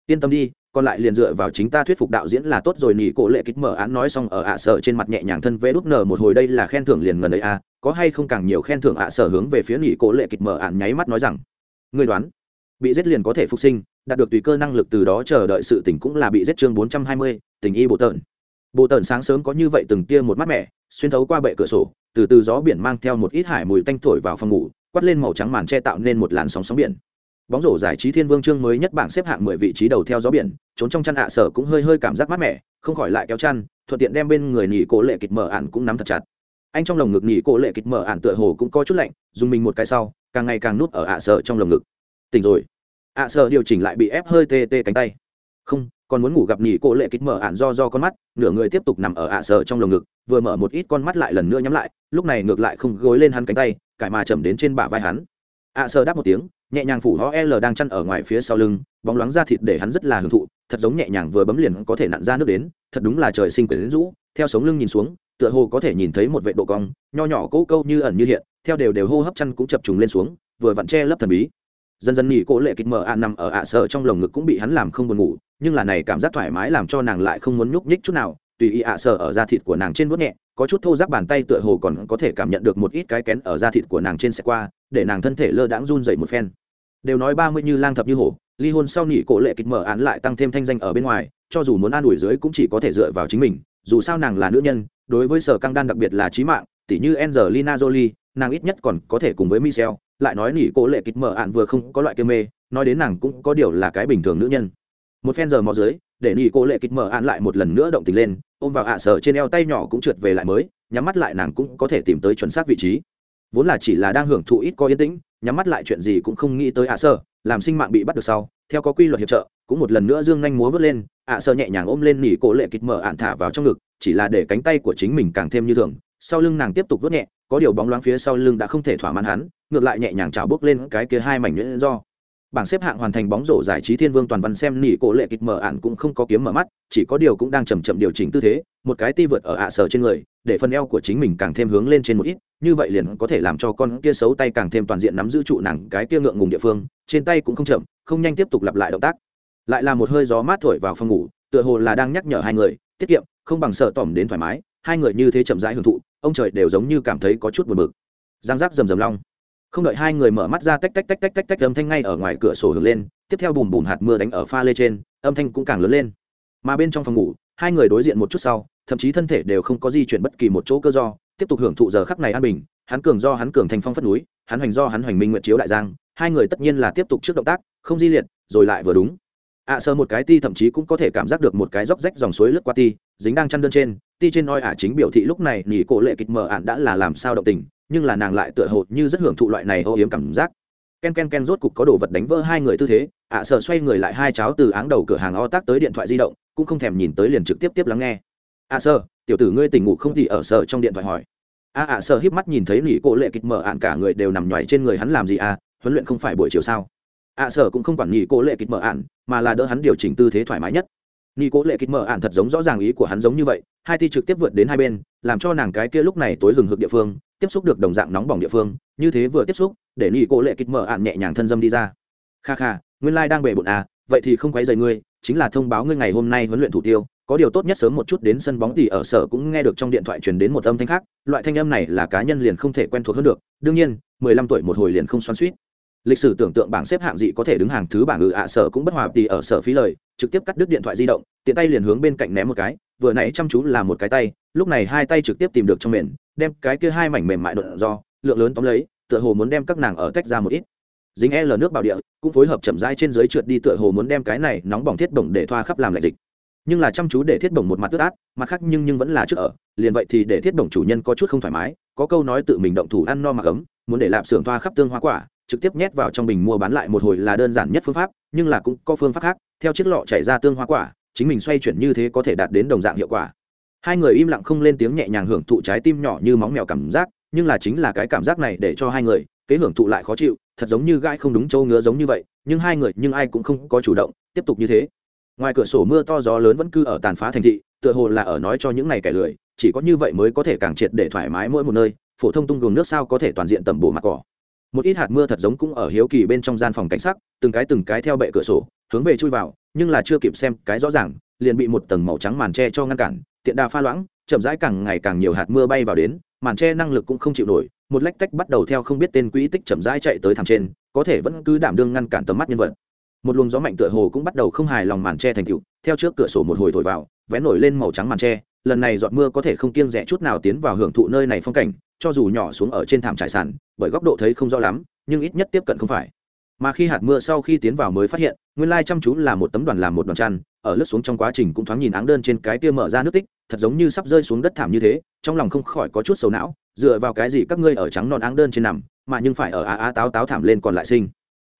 yên tâm đi còn lại liền dựa vào chính ta thuyết phục đạo diễn là tốt rồi nỉ cổ lệ kích mở án nói xong ở ạ à sở trên mặt nhẹ nhàng thân vẽ đút nở một hồi đây là khen thưởng liền ngần ấy a à, có hay không càng nhiều khen thưởng ạ sở hướng về phía nỉ cổ lệ kịch mở án nháy mắt nói rằng người đoán bị giết liền có thể phục sinh đạt được tùy cơ năng lực từ đó chờ đợi sự tỉnh cũng là bị giết chương bốn trăm hai mươi tình y bộ tợn bộ tợn sáng sớm có như vậy từng tia một mắt mẻ xuyên thấu qua bệ cửa sổ từ từ gió biển mang theo một ít hải mùi tanh thổi vào phòng ngủ quát lên màu trắng màn che tạo nên một làn sóng sóng biển bóng rổ giải trí thiên vương chương mới nhất bảng xếp hạng mười vị trí đầu theo gió biển, trốn trong chăn hạ sở cũng hơi hơi cảm giác mát mẻ, không khỏi lại kéo chăn, thuận tiện đem bên người nhỉ cổ lệ kịch mở ản cũng nắm thật chặt. Anh trong lồng ngực nhỉ cổ lệ kịch mở ản tựa hồ cũng có chút lạnh, dùng mình một cái sau, càng ngày càng nuốt ở hạ sở trong lồng ngực. Tỉnh rồi. Ạ sở điều chỉnh lại bị ép hơi tê tê cánh tay. Không, còn muốn ngủ gặp nhỉ cổ lệ kịch mở ản do do con mắt, nửa người tiếp tục nằm ở ạ sở trong lồng ngực, vừa mở một ít con mắt lại lần nữa nhắm lại, lúc này ngược lại không gối lên hắn cánh tay, cải mà chầm đến trên bả vai hắn. Ạ sở đáp một tiếng nhẹ nhàng phủ ho l đang chăn ở ngoài phía sau lưng, bóng loáng ra thịt để hắn rất là hưởng thụ, thật giống nhẹ nhàng vừa bấm liền có thể nặn ra nước đến, thật đúng là trời sinh quyển rũ. Theo sống lưng nhìn xuống, tựa hồ có thể nhìn thấy một vệ độ cong, nho nhỏ cỗ câu như ẩn như hiện, theo đều đều hô hấp chăn cũng chập trùng lên xuống, vừa vặn che lấp thần bí. Dần dần nghỉ cỗ lệ kịch mờ ạ nằm ở ạ sợ trong lồng ngực cũng bị hắn làm không buồn ngủ, nhưng là này cảm giác thoải mái làm cho nàng lại không muốn nhúc nhích chút nào tùy ý ạ sợ ở da thịt của nàng trên vuốt nhẹ, có chút thô giáp bàn tay tựa hồ còn có thể cảm nhận được một ít cái kén ở da thịt của nàng trên xe qua, để nàng thân thể lơ đãng run dậy một phen. Đều nói ba mươi như lang thập như hổ, ly hôn sau nỉ cổ lệ kịch mở án lại tăng thêm thanh danh ở bên ngoài, cho dù muốn an ủi dưới cũng chỉ có thể dựa vào chính mình, dù sao nàng là nữ nhân, đối với sở căng đan đặc biệt là trí mạng, tỉ như Angelina Jolie, nàng ít nhất còn có thể cùng với Michel lại nói nỉ cổ lệ kịch mở ạn vừa không có loại kia mê, nói đến nàng cũng có điều là cái bình thường nữ nhân. Một phen giờ mò dưới để nỉ cô lệ kịch mở ạn lại một lần nữa động tình lên, ôm vào ạ à sở trên eo tay nhỏ cũng trượt về lại mới, nhắm mắt lại nàng cũng có thể tìm tới chuẩn xác vị trí. Vốn là chỉ là đang hưởng thụ ít có yên tĩnh, nhắm mắt lại chuyện gì cũng không nghĩ tới ạ à sơ làm sinh mạng bị bắt được sau, theo có quy luật hiệp trợ, cũng một lần nữa dương nhanh múa vớt lên, ạ à sơ nhẹ nhàng ôm lên nỉ cổ lệ kịch mở ạn thả vào trong ngực, chỉ là để cánh tay của chính mình càng thêm như thường, sau lưng nàng tiếp tục vớt nhẹ, có điều bóng loáng phía sau lưng đã không thể thỏa mãn hắn, ngược lại nhẹ nhàng trào bước lên cái kia hai mảnh nhuyễn do bảng xếp hạng hoàn thành bóng rổ giải trí thiên vương toàn văn xem nỉ cổ lệ kịch mở ạn cũng không có kiếm mở mắt, chỉ có điều cũng đang chầm chậm điều chỉnh tư thế, một cái ti vượt ở ạ sở trên người, để phần eo của chính mình càng thêm hướng lên trên một ít, như vậy liền có thể làm cho con kia xấu tay càng thêm toàn diện nắm giữ trụ nàng cái kia ngượng ngùng địa phương, trên tay cũng không chậm, không nhanh tiếp tục lặp lại động tác. Lại là một hơi gió mát thổi vào phòng ngủ, tựa hồ là đang nhắc nhở hai người, tiết kiệm, không bằng sợ tỏm đến thoải mái. Hai người như thế chậm rãi hưởng thụ, ông trời đều giống như cảm thấy có chút buồn bực. Giang giác rầm rầm long không đợi hai người mở mắt ra tách tách tách tách tách tách, âm thanh ngay ở ngoài cửa sổ hưởng lên, tiếp theo bùm bùm hạt mưa đánh ở pha lê trên, âm thanh cũng càng lớn lên. Mà bên trong phòng ngủ, hai người đối diện một chút sau, thậm chí thân thể đều không có di chuyển bất kỳ một chỗ cơ do, tiếp tục hưởng thụ giờ khắc này an bình, hắn cường do hắn cường thành phong phất núi, hắn hoành do hắn hoành minh nguyện chiếu đại giang, hai người tất nhiên là tiếp tục trước động tác, không di liệt, rồi lại vừa đúng. À, Ạ sơ một cái ti thậm chí cũng có thể cảm giác được một cái róc rách dòng suối lướt qua ti, dính đang chăn đơn trên, ti trên oi ả chính biểu thị lúc này nỉ cổ lệ kịch mở ạn đã là làm sao động tình nhưng là nàng lại tựa hồ như rất hưởng thụ loại này ô yếm cảm giác. Ken ken ken rốt cục có đồ vật đánh vỡ hai người tư thế, ạ sợ xoay người lại hai cháo từ áng đầu cửa hàng o tác tới điện thoại di động, cũng không thèm nhìn tới liền trực tiếp tiếp lắng nghe. Ạ sợ, tiểu tử ngươi tỉnh ngủ không thì ở sợ trong điện thoại hỏi. A, ạ sợ híp mắt nhìn thấy nỉ cổ lệ kịch mở ạn cả người đều nằm nhoài trên người hắn làm gì à huấn luyện không phải buổi chiều sao? Ạ sợ cũng không quản nỉ cổ lệ kịch mở ạn, mà là đỡ hắn điều chỉnh tư thế thoải mái nhất nỉ Cố lệ kịch mở ạn thật giống rõ ràng ý của hắn giống như vậy, hai thi trực tiếp vượt đến hai bên, làm cho nàng cái kia lúc này tối lừng hực địa phương, tiếp xúc được đồng dạng nóng bỏng địa phương, như thế vừa tiếp xúc, để nỉ Cố lệ kịch mở ạn nhẹ nhàng thân dâm đi ra. Kha kha, nguyên lai đang bể bụng à vậy thì không quấy rầy ngươi, chính là thông báo ngươi ngày hôm nay huấn luyện thủ tiêu, có điều tốt nhất sớm một chút đến sân bóng thì ở sở cũng nghe được trong điện thoại truyền đến một âm thanh khác, loại thanh âm này là cá nhân liền không thể quen thuộc hơn được, đương nhiên, mười lăm tuổi một hồi liền không xoắn suýt lịch sử tưởng tượng bảng xếp hạng dị có thể đứng hàng thứ bảng ngự ạ sở cũng bất hòa thì ở sở phí lời, trực tiếp cắt đứt điện thoại di động, tiện tay liền hướng bên cạnh ném một cái, vừa nãy chăm chú là một cái tay, lúc này hai tay trực tiếp tìm được trong miệng đem cái kia hai mảnh mềm mại đột do, lượng lớn tóm lấy, tựa hồ muốn đem các nàng ở tách ra một ít. Dính e l nước bảo địa, cũng phối hợp chậm rãi trên dưới trượt đi tựa hồ muốn đem cái này nóng bỏng thiết bổng để thoa khắp làm lạnh dịch. Nhưng là chăm chú để thiết bổng một mặt ướt át, mặt khác nhưng nhưng vẫn là trước ở, liền vậy thì để thiết bổng chủ nhân có chút không thoải mái, có câu nói tự mình động thủ ăn no mặc ấm, muốn để lạp xưởng thoa khắp tương hoa quả trực tiếp nhét vào trong bình mua bán lại một hồi là đơn giản nhất phương pháp, nhưng là cũng có phương pháp khác, theo chiếc lọ chảy ra tương hoa quả, chính mình xoay chuyển như thế có thể đạt đến đồng dạng hiệu quả. Hai người im lặng không lên tiếng nhẹ nhàng hưởng thụ trái tim nhỏ như móng mèo cảm giác, nhưng là chính là cái cảm giác này để cho hai người, kế hưởng thụ lại khó chịu, thật giống như gai không đúng châu ngứa giống như vậy, nhưng hai người nhưng ai cũng không có chủ động, tiếp tục như thế. Ngoài cửa sổ mưa to gió lớn vẫn cứ ở tàn phá thành thị, tựa hồ là ở nói cho những này kẻ lười, chỉ có như vậy mới có thể càng triệt để thoải mái mỗi một nơi, phổ thông tung gồm nước sao có thể toàn diện tẩm bổ mặt cỏ một ít hạt mưa thật giống cũng ở hiếu kỳ bên trong gian phòng cảnh sát từng cái từng cái theo bệ cửa sổ, hướng về chui vào, nhưng là chưa kịp xem cái rõ ràng, liền bị một tầng màu trắng màn tre cho ngăn cản, tiện đà pha loãng, chậm rãi càng ngày càng nhiều hạt mưa bay vào đến, màn tre năng lực cũng không chịu nổi, một lách tách bắt đầu theo không biết tên quỹ tích chậm rãi chạy tới thẳng trên, có thể vẫn cứ đảm đương ngăn cản tầm mắt nhân vật. Một luồng gió mạnh tựa hồ cũng bắt đầu không hài lòng màn tre thành cựu theo trước cửa sổ một hồi thổi vào, vén nổi lên màu trắng màn tre lần này giọt mưa có thể không kiêng rẻ chút nào tiến vào hưởng thụ nơi này phong cảnh, cho dù nhỏ xuống ở trên thảm trải sàn, bởi góc độ thấy không rõ lắm, nhưng ít nhất tiếp cận không phải. Mà khi hạt mưa sau khi tiến vào mới phát hiện, nguyên lai chăm chú là một tấm đoàn làm một đoàn chăn, ở lướt xuống trong quá trình cũng thoáng nhìn áng đơn trên cái kia mở ra nước tích, thật giống như sắp rơi xuống đất thảm như thế, trong lòng không khỏi có chút sầu não, dựa vào cái gì các ngươi ở trắng non áng đơn trên nằm, mà nhưng phải ở á á táo táo thảm lên còn lại sinh.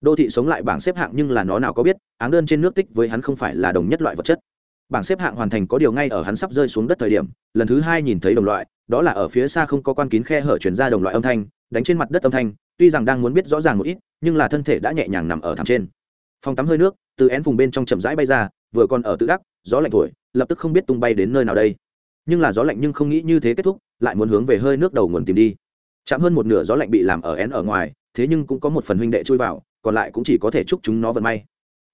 Đô thị sống lại bảng xếp hạng nhưng là nó nào có biết, áng đơn trên nước tích với hắn không phải là đồng nhất loại vật chất bảng xếp hạng hoàn thành có điều ngay ở hắn sắp rơi xuống đất thời điểm, lần thứ hai nhìn thấy đồng loại, đó là ở phía xa không có quan kín khe hở chuyển ra đồng loại âm thanh, đánh trên mặt đất âm thanh, tuy rằng đang muốn biết rõ ràng một ít, nhưng là thân thể đã nhẹ nhàng nằm ở thảm trên. Phòng tắm hơi nước, từ én vùng bên trong chậm rãi bay ra, vừa còn ở tự đắc, gió lạnh thổi, lập tức không biết tung bay đến nơi nào đây. Nhưng là gió lạnh nhưng không nghĩ như thế kết thúc, lại muốn hướng về hơi nước đầu nguồn tìm đi. Chạm hơn một nửa gió lạnh bị làm ở én ở ngoài, thế nhưng cũng có một phần huynh đệ chui vào, còn lại cũng chỉ có thể chúc chúng nó vận may.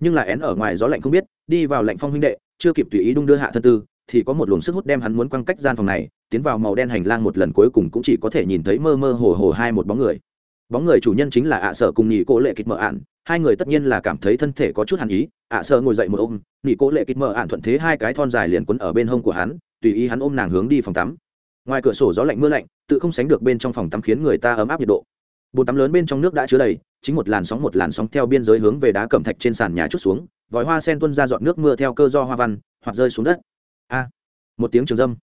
Nhưng là én ở ngoài gió lạnh không biết, đi vào lạnh phong huynh đệ chưa kịp tùy ý đung đưa hạ thân tư, thì có một luồng sức hút đem hắn muốn quăng cách gian phòng này, tiến vào màu đen hành lang một lần cuối cùng cũng chỉ có thể nhìn thấy mơ mơ hồ hồ hai một bóng người. Bóng người chủ nhân chính là ạ sợ cùng nhị cô lệ kịch mở ạn, hai người tất nhiên là cảm thấy thân thể có chút hàn ý, ạ sợ ngồi dậy một ôm, nhị cô lệ kịch mở ạn thuận thế hai cái thon dài liền quấn ở bên hông của hắn, tùy ý hắn ôm nàng hướng đi phòng tắm. Ngoài cửa sổ gió lạnh mưa lạnh, tự không sánh được bên trong phòng tắm khiến người ta ấm áp nhiệt độ. Bồn tắm lớn bên trong nước đã chứa đầy, chính một làn sóng một làn sóng theo biên giới hướng về đá cẩm thạch trên sàn nhà chút xuống vòi hoa sen tuân ra dọn nước mưa theo cơ do hoa văn, hoặc rơi xuống đất. A, một tiếng trường dâm.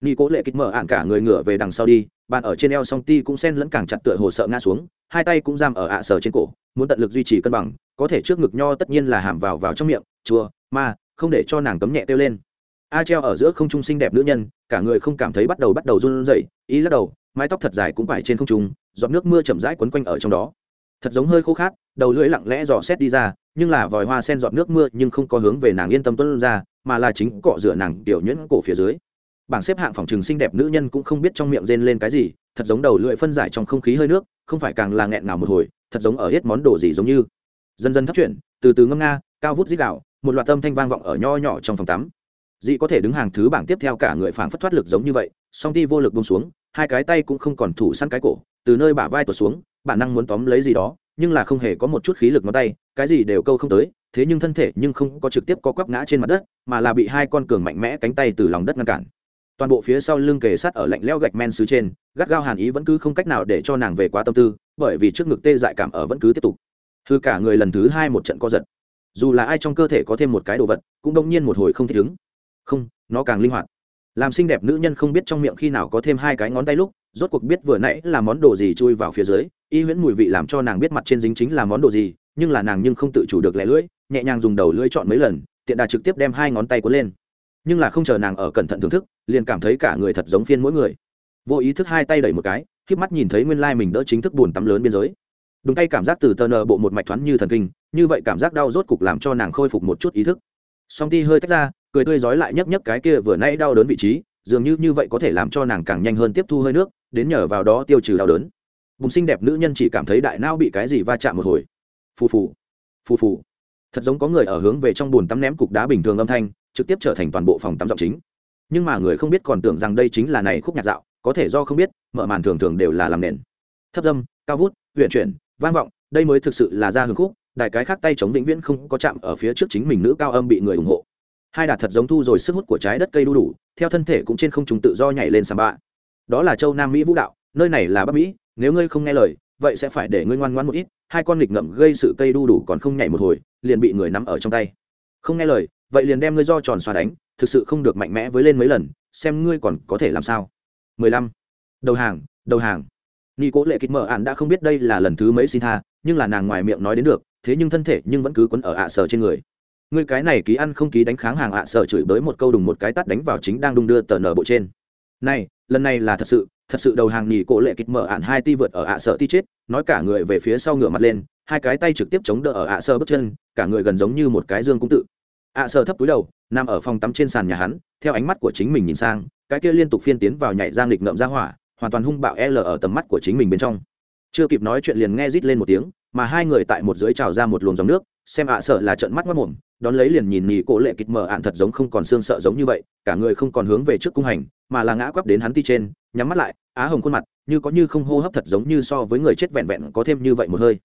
Ni cố lệ kích mở ạn cả người ngửa về đằng sau đi, bạn ở trên eo song ti cũng sen lẫn càng chặt tựa hồ sợ ngã xuống, hai tay cũng giam ở ạ sở trên cổ, muốn tận lực duy trì cân bằng, có thể trước ngực nho tất nhiên là hàm vào vào trong miệng, chua, ma, không để cho nàng cấm nhẹ kêu lên. A treo ở giữa không trung xinh đẹp nữ nhân, cả người không cảm thấy bắt đầu bắt đầu run rẩy, ý lắc đầu, mái tóc thật dài cũng phải trên không trung, giọt nước mưa chậm rãi quấn quanh ở trong đó. Thật giống hơi khô khát, đầu lưỡi lặng lẽ dò xét đi ra nhưng là vòi hoa sen giọt nước mưa nhưng không có hướng về nàng yên tâm tuân ra, mà là chính cọ rửa nàng tiểu nhuyễn cổ phía dưới. Bảng xếp hạng phòng trường xinh đẹp nữ nhân cũng không biết trong miệng rên lên cái gì, thật giống đầu lưỡi phân giải trong không khí hơi nước, không phải càng là nghẹn ngào một hồi, thật giống ở hết món đồ gì giống như. Dần dần thấp chuyển, từ từ ngâm nga, cao vút dít đạo một loạt âm thanh vang vọng ở nho nhỏ trong phòng tắm. Dị có thể đứng hàng thứ bảng tiếp theo cả người phảng phất thoát lực giống như vậy, song ti vô lực bông xuống, hai cái tay cũng không còn thủ săn cái cổ, từ nơi bả vai tuột xuống, bản năng muốn tóm lấy gì đó nhưng là không hề có một chút khí lực ngón tay, cái gì đều câu không tới, thế nhưng thân thể nhưng không có trực tiếp có quắp ngã trên mặt đất, mà là bị hai con cường mạnh mẽ cánh tay từ lòng đất ngăn cản. Toàn bộ phía sau lưng kề sát ở lạnh leo gạch men xứ trên, gắt gao hàn ý vẫn cứ không cách nào để cho nàng về quá tâm tư, bởi vì trước ngực tê dại cảm ở vẫn cứ tiếp tục. Thư cả người lần thứ hai một trận co giật. Dù là ai trong cơ thể có thêm một cái đồ vật, cũng đông nhiên một hồi không thích ứng. Không, nó càng linh hoạt. Làm xinh đẹp nữ nhân không biết trong miệng khi nào có thêm hai cái ngón tay lúc, rốt cuộc biết vừa nãy là món đồ gì chui vào phía dưới y huyễn mùi vị làm cho nàng biết mặt trên dính chính là món đồ gì, nhưng là nàng nhưng không tự chủ được lẻ lưỡi, nhẹ nhàng dùng đầu lưỡi chọn mấy lần, tiện đà trực tiếp đem hai ngón tay cuốn lên. Nhưng là không chờ nàng ở cẩn thận thưởng thức, liền cảm thấy cả người thật giống phiên mỗi người. Vô ý thức hai tay đẩy một cái khiếp mắt nhìn thấy nguyên lai mình đỡ chính thức buồn tắm lớn biên giới. Đúng tay cảm giác từ tờ nờ bộ một mạch thoáng như thần kinh, như vậy cảm giác đau rốt cục làm cho nàng khôi phục một chút ý thức. Song ti hơi tách ra, cười tươi rói lại nhấc nhấc cái kia vừa nãy đau đớn vị trí, dường như như vậy có thể làm cho nàng càng nhanh hơn tiếp thu hơi nước, đến nhờ vào đó tiêu trừ đau đớn bùng xinh đẹp nữ nhân chỉ cảm thấy đại não bị cái gì va chạm một hồi. Phù phù phù phù. Thật giống có người ở hướng về trong bùn tắm ném cục đá bình thường âm thanh, trực tiếp trở thành toàn bộ phòng tắm giọng chính. Nhưng mà người không biết còn tưởng rằng đây chính là này khúc nhạc dạo, có thể do không biết, mở màn thường thường đều là làm nền. Thấp dâm, cao vút huyện chuyển, vang vọng, đây mới thực sự là ra hương khúc, đại cái khác tay chống vĩnh viễn không có chạm ở phía trước chính mình nữ cao âm bị người ủng hộ. Hai đạt thật giống thu rồi sức hút của trái đất cây đu đủ, theo thân thể cũng trên không trùng tự do nhảy lên sàm bạ đó là châu nam mỹ vũ đạo, nơi này là bắc mỹ nếu ngươi không nghe lời, vậy sẽ phải để ngươi ngoan ngoan một ít, hai con nghịch ngậm gây sự cây đu đủ còn không nhảy một hồi, liền bị người nắm ở trong tay. Không nghe lời, vậy liền đem ngươi do tròn xoa đánh, thực sự không được mạnh mẽ với lên mấy lần, xem ngươi còn có thể làm sao. 15. đầu hàng đầu hàng. Nghi cố lệ kịch mở ạn đã không biết đây là lần thứ mấy xin tha, nhưng là nàng ngoài miệng nói đến được, thế nhưng thân thể nhưng vẫn cứ quấn ở ạ à sở trên người. Ngươi cái này ký ăn không ký đánh kháng hàng ạ à sở chửi bới một câu đùng một cái tắt đánh vào chính đang đung đưa tờ nở bộ trên. Này, lần này là thật sự thật sự đầu hàng nhì cổ lệ kịch mở ạn hai ti vượt ở ạ à sở ti chết, nói cả người về phía sau ngửa mặt lên, hai cái tay trực tiếp chống đỡ ở ạ sợ bước chân, cả người gần giống như một cái dương cung tự. Ạ sợ thấp túi đầu, nằm ở phòng tắm trên sàn nhà hắn, theo ánh mắt của chính mình nhìn sang, cái kia liên tục phiên tiến vào nhảy giang lịch ngậm ra hỏa, hoàn toàn hung bạo l ở tầm mắt của chính mình bên trong. Chưa kịp nói chuyện liền nghe rít lên một tiếng mà hai người tại một dưới trào ra một luồng dòng nước, xem ạ sợ là trận mắt mất mồm đón lấy liền nhìn nhì cổ lệ kịch mở ạn thật giống không còn xương sợ giống như vậy, cả người không còn hướng về trước cung hành, mà là ngã quắp đến hắn ti trên, nhắm mắt lại, á hồng khuôn mặt, như có như không hô hấp thật giống như so với người chết vẹn vẹn có thêm như vậy một hơi.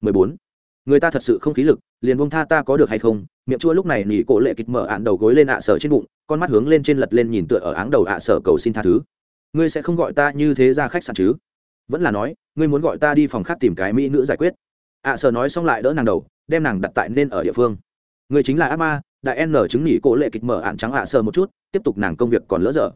14. người ta thật sự không khí lực, liền buông tha ta có được hay không? Miệng chua lúc này nhì cổ lệ kịch mở ạn đầu gối lên ạ sợ trên bụng, con mắt hướng lên trên lật lên nhìn tựa ở áng đầu ạ sợ cầu xin tha thứ. Ngươi sẽ không gọi ta như thế ra khách sạn chứ? Vẫn là nói, ngươi muốn gọi ta đi phòng khác tìm cái mỹ nữ giải quyết ạ sở nói xong lại đỡ nàng đầu, đem nàng đặt tại nên ở địa phương. Người chính là ác ma, đại n chứng nghỉ cổ lệ kịch mở ạn trắng ạ sở một chút, tiếp tục nàng công việc còn lỡ dở.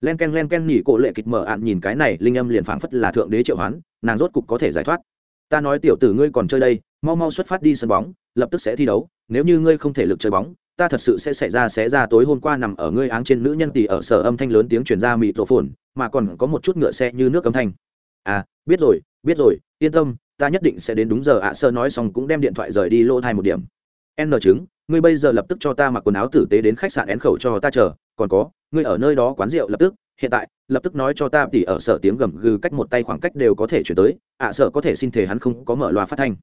Len k e n len k e n cổ lệ kịch mở ạn nhìn cái này, linh âm liền phảng phất là thượng đế triệu hoán, nàng rốt cục có thể giải thoát. Ta nói tiểu tử ngươi còn chơi đây, mau mau xuất phát đi sân bóng, lập tức sẽ thi đấu, nếu như ngươi không thể lực chơi bóng, ta thật sự sẽ xảy ra sẽ ra tối hôm qua nằm ở ngươi áng trên nữ nhân tỷ ở sở âm thanh lớn tiếng truyền ra mịt rổ phồn, mà còn có một chút ngựa xe như nước âm thanh. À biết rồi biết rồi, yên tâm ta nhất định sẽ đến đúng giờ ạ, sơ nói xong cũng đem điện thoại rời đi lô thai một điểm. N chứng, ngươi bây giờ lập tức cho ta mặc quần áo tử tế đến khách sạn én khẩu cho ta chờ, còn có, ngươi ở nơi đó quán rượu lập tức, hiện tại, lập tức nói cho ta tỉ ở sở tiếng gầm gừ cách một tay khoảng cách đều có thể chuyển tới, ạ sở có thể xin thể hắn không có mở loa phát thanh.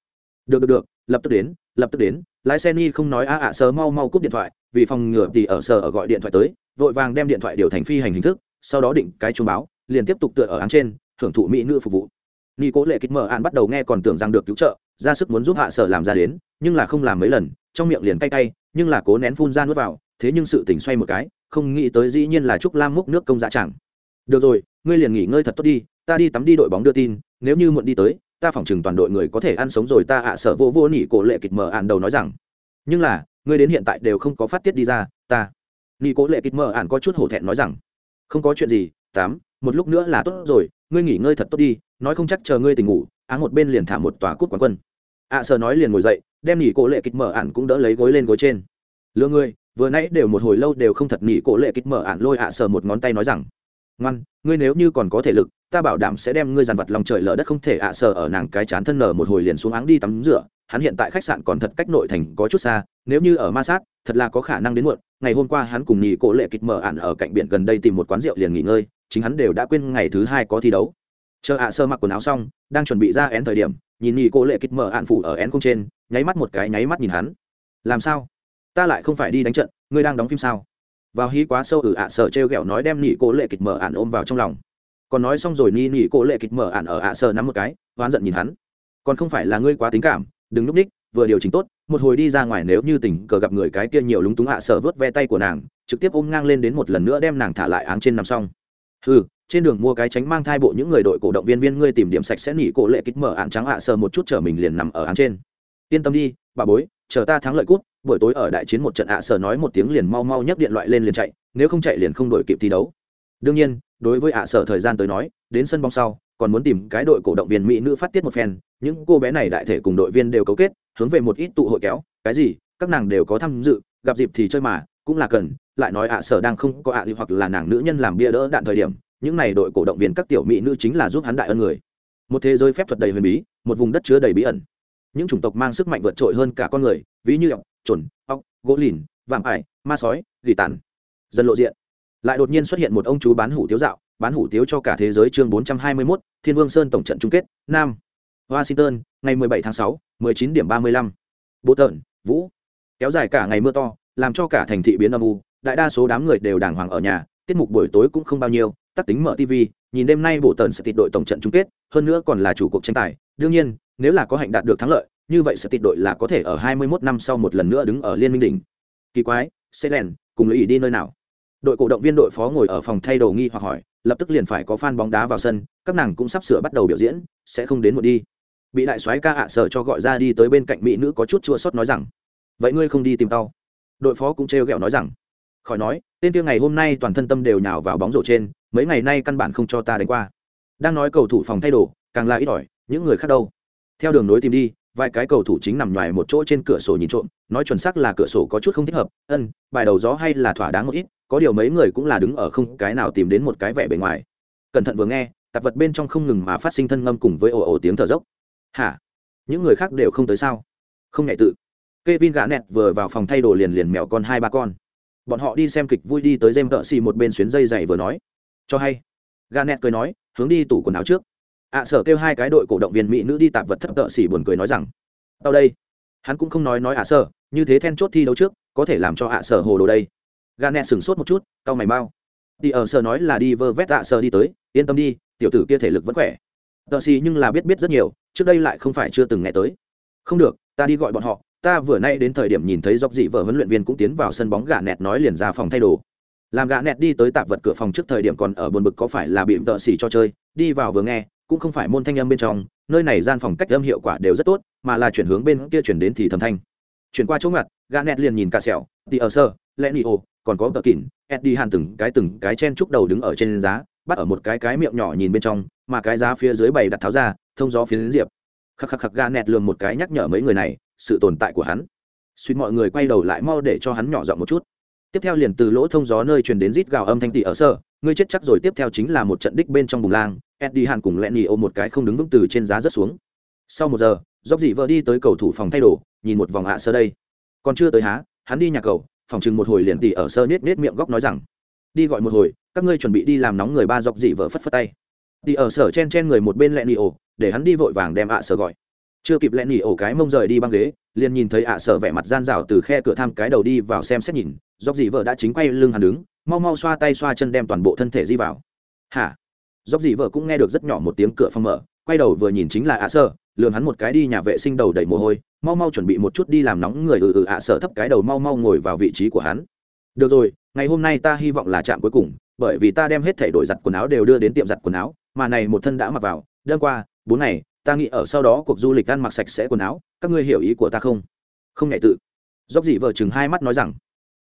Được được được, lập tức đến, lập tức đến, lái xe ni không nói, a, ạ, sơ mau mau cúp điện thoại. Vì phòng ngừa tỉ ở sở ở gọi điện thoại tới, vội vàng đem điện thoại điều thành phi hành hình thức, sau đó định cái chuông báo, liền tiếp tục tựa ở áng trên thưởng thụ mỹ nữ phục vụ ni cố lệ kích mở ạn bắt đầu nghe còn tưởng rằng được cứu trợ, ra sức muốn giúp hạ sở làm ra đến, nhưng là không làm mấy lần, trong miệng liền cay cay, nhưng là cố nén phun ra nuốt vào, thế nhưng sự tình xoay một cái, không nghĩ tới dĩ nhiên là trúc lam múc nước công dạ chẳng. Được rồi, ngươi liền nghỉ ngơi thật tốt đi, ta đi tắm đi đội bóng đưa tin, nếu như muộn đi tới, ta phỏng chừng toàn đội người có thể ăn sống rồi, ta hạ sở vô vô nỉ cổ lệ kịch mở ạn đầu nói rằng. Nhưng là, ngươi đến hiện tại đều không có phát tiết đi ra, ta. Nỉ cổ lệ kịch mở ạn có chút hổ thẹn nói rằng. Không có chuyện gì, tám một lúc nữa là tốt rồi, ngươi nghỉ ngơi thật tốt đi, nói không chắc chờ ngươi tỉnh ngủ, á, một bên liền thả một tòa cút quán quân. Ạ sợ nói liền ngồi dậy, đem nghỉ cổ lệ kịch mở ạn cũng đỡ lấy gối lên gối trên. Lừa ngươi, vừa nãy đều một hồi lâu đều không thật nghỉ cổ lệ kịch mở ạn lôi ạ, sợ một ngón tay nói rằng, ngoan, ngươi nếu như còn có thể lực, ta bảo đảm sẽ đem ngươi dàn vật lòng trời lở đất không thể ạ, sợ ở nàng cái chán thân nở một hồi liền xuống áng đi tắm rửa, hắn hiện tại khách sạn còn thật cách nội thành có chút xa, nếu như ở ma sát, thật là có khả năng đến muộn ngày hôm qua hắn cùng nhị cổ lệ kịch mở ản ở cạnh biển gần đây tìm một quán rượu liền nghỉ ngơi, chính hắn đều đã quên ngày thứ hai có thi đấu. Chờ ạ sơ mặc quần áo xong, đang chuẩn bị ra én thời điểm, nhìn nhì cổ lệ kịch mở ản phủ ở én không trên, nháy mắt một cái nháy mắt nhìn hắn. Làm sao? Ta lại không phải đi đánh trận, ngươi đang đóng phim sao? Vào hí quá sâu ở ạ sở trêu ghẹo nói đem nhị cổ lệ kịch mở ản ôm vào trong lòng. Còn nói xong rồi ni nhị cổ lệ kịch mở ạn ở ạ sở nắm một cái, oán giận nhìn hắn. Còn không phải là ngươi quá tính cảm, đừng núp ních vừa điều chỉnh tốt, một hồi đi ra ngoài nếu như tình cờ gặp người cái kia nhiều lúng túng hạ sở vớt ve tay của nàng, trực tiếp ôm ngang lên đến một lần nữa đem nàng thả lại áng trên nằm xong. Ừ trên đường mua cái tránh mang thai bộ những người đội cổ động viên viên ngươi tìm điểm sạch sẽ nỉ cổ lệ kích mở ạn trắng hạ sở một chút chở mình liền nằm ở áng trên. Yên tâm đi, bà bối, chờ ta thắng lợi cút, buổi tối ở đại chiến một trận ạ sở nói một tiếng liền mau mau nhấc điện loại lên liền chạy, nếu không chạy liền không đổi kịp thi đấu. Đương nhiên, đối với ạ sở thời gian tới nói, đến sân bóng sau, còn muốn tìm cái đội cổ động viên mỹ nữ phát tiết một phen, những cô bé này đại thể cùng đội viên đều cấu kết hướng về một ít tụ hội kéo cái gì các nàng đều có tham dự gặp dịp thì chơi mà cũng là cần lại nói ạ sở đang không có ạ gì hoặc là nàng nữ nhân làm bia đỡ đạn thời điểm những này đội cổ động viên các tiểu mỹ nữ chính là giúp hắn đại ân người. Một thế giới phép thuật đầy huyền bí một vùng đất chứa đầy bí ẩn. Những chủng tộc mang sức mạnh vượt trội hơn cả con người ví như ọc trồn ọc gỗ lìn vạm ải ma sói gỉ tàn. Dần lộ diện. Lại đột nhiên xuất hiện một ông chú bán hủ tiếu dạo bán hủ tiếu cho cả thế giới chương 421, Thiên Vương Sơn tổng trận chung kết, Nam. Washington, ngày 17 tháng 6, 19 điểm 35. Bố tợn, Vũ. Kéo dài cả ngày mưa to, làm cho cả thành thị biến âm u, đại đa số đám người đều đàng hoàng ở nhà, tiết mục buổi tối cũng không bao nhiêu, tắt tính mở TV, nhìn đêm nay bộ tợn sẽ tịt đội tổng trận chung kết, hơn nữa còn là chủ cuộc tranh tài, đương nhiên, nếu là có hạnh đạt được thắng lợi, như vậy sẽ tịt đội là có thể ở 21 năm sau một lần nữa đứng ở liên minh đỉnh. Kỳ quái, Selen, cùng lũy đi nơi nào? Đội cổ động viên đội phó ngồi ở phòng thay đồ nghi hoặc hỏi, lập tức liền phải có fan bóng đá vào sân, các nàng cũng sắp sửa bắt đầu biểu diễn, sẽ không đến một đi. Bị đại soái ca ạ sở cho gọi ra đi tới bên cạnh mỹ nữ có chút chua xót nói rằng, vậy ngươi không đi tìm tao? Đội phó cũng trêu ghẹo nói rằng, khỏi nói, tên kia ngày hôm nay toàn thân tâm đều nhào vào bóng rổ trên, mấy ngày nay căn bản không cho ta đánh qua. Đang nói cầu thủ phòng thay đồ, càng là ít ỏi, những người khác đâu? Theo đường nối tìm đi, vài cái cầu thủ chính nằm ngoài một chỗ trên cửa sổ nhìn trộm, nói chuẩn xác là cửa sổ có chút không thích hợp, ân, bài đầu gió hay là thỏa đáng một ít, có điều mấy người cũng là đứng ở không cái nào tìm đến một cái vẻ bề ngoài cẩn thận vừa nghe tạp vật bên trong không ngừng mà phát sinh thân ngâm cùng với ồ ồ tiếng thở dốc hả? Những người khác đều không tới sao? Không ngại tự. K e vin gã nẹt vừa vào phòng thay đồ liền liền mèo con hai ba con. Bọn họ đi xem kịch vui đi tới dêm tợ xì một bên xuyến dây dày vừa nói. Cho hay. Gã nẹt cười nói hướng đi tủ quần áo trước. Ạ à, sở kêu hai cái đội cổ động viên mỹ nữ đi tạp vật thấp tợ xì buồn cười nói rằng tao đây. Hắn cũng không nói nói ạ à sở như thế then chốt thi đấu trước có thể làm cho ạ à sở hồ đồ đây. Gã nẹt sửng sốt một chút cau mày mau. Đi ở sở nói là đi vơ vét ạ sở đi tới yên tâm đi tiểu tử kia thể lực vẫn khỏe tờ xì nhưng là biết biết rất nhiều, trước đây lại không phải chưa từng nghe tới. Không được, ta đi gọi bọn họ. Ta vừa nay đến thời điểm nhìn thấy dọc dị vợ huấn luyện viên cũng tiến vào sân bóng gà nẹt nói liền ra phòng thay đồ. Làm gà nẹt đi tới tạp vật cửa phòng trước thời điểm còn ở buồn bực có phải là bị tợ xì cho chơi, đi vào vừa nghe, cũng không phải môn thanh âm bên trong, nơi này gian phòng cách âm hiệu quả đều rất tốt, mà là chuyển hướng bên kia chuyển đến thì thầm thanh. Chuyển qua chỗ ngặt gà nẹt liền nhìn cả sẹo, tì ở sơ lẽ nị ô còn có tờ kỉn eddie hàn từng cái từng cái chen chúc đầu đứng ở trên giá, bắt ở một cái cái miệng nhỏ nhìn bên trong mà cái giá phía dưới bày đặt tháo ra, thông gió phía đến diệp. Khắc khắc khắc ga nẹt lường một cái nhắc nhở mấy người này, sự tồn tại của hắn. Suýt mọi người quay đầu lại mau để cho hắn nhỏ giọng một chút. Tiếp theo liền từ lỗ thông gió nơi truyền đến rít gào âm thanh tỷ ở sơ, ngươi chết chắc rồi, tiếp theo chính là một trận đích bên trong bùng lang, eddie hàn cùng lenny ôm một cái không đứng vững từ trên giá rất xuống. Sau một giờ dốc dị vợ đi tới cầu thủ phòng thay đồ, nhìn một vòng hạ sơ đây. Còn chưa tới há, hắn đi nhà cầu, phòng chừng một hồi liền tỉ ở sơ nết nết miệng góc nói rằng, đi gọi một hồi, các ngươi chuẩn bị đi làm nóng người ba dọc dị vợ phất phất tay đi ở sở chen chen người một bên lẹ nỉ ổ, để hắn đi vội vàng đem ạ sở gọi. Chưa kịp lẹ nỉ ổ cái mông rời đi băng ghế, liền nhìn thấy ạ sở vẻ mặt gian rào từ khe cửa tham cái đầu đi vào xem xét nhìn dọc dị vợ đã chính quay lưng hắn đứng, mau mau xoa tay xoa chân đem toàn bộ thân thể di vào. Hả? Dọc dị vợ cũng nghe được rất nhỏ một tiếng cửa phòng mở, quay đầu vừa nhìn chính là ạ sở lường hắn một cái đi nhà vệ sinh đầu đầy mồ hôi, mau mau chuẩn bị một chút đi làm nóng người ừ ừ ạ sở thấp cái đầu mau mau ngồi vào vị trí của hắn. Được rồi, ngày hôm nay ta hy vọng là chạm cuối cùng, bởi vì ta đem hết thẻ đổi giặt quần áo đều đưa đến tiệm giặt quần áo mà này một thân đã mặc vào đơn qua, bốn ngày, ta nghĩ ở sau đó cuộc du lịch ăn mặc sạch sẽ quần áo, các ngươi hiểu ý của ta không? Không nhẹ tự. Dốc dị vợ chừng hai mắt nói rằng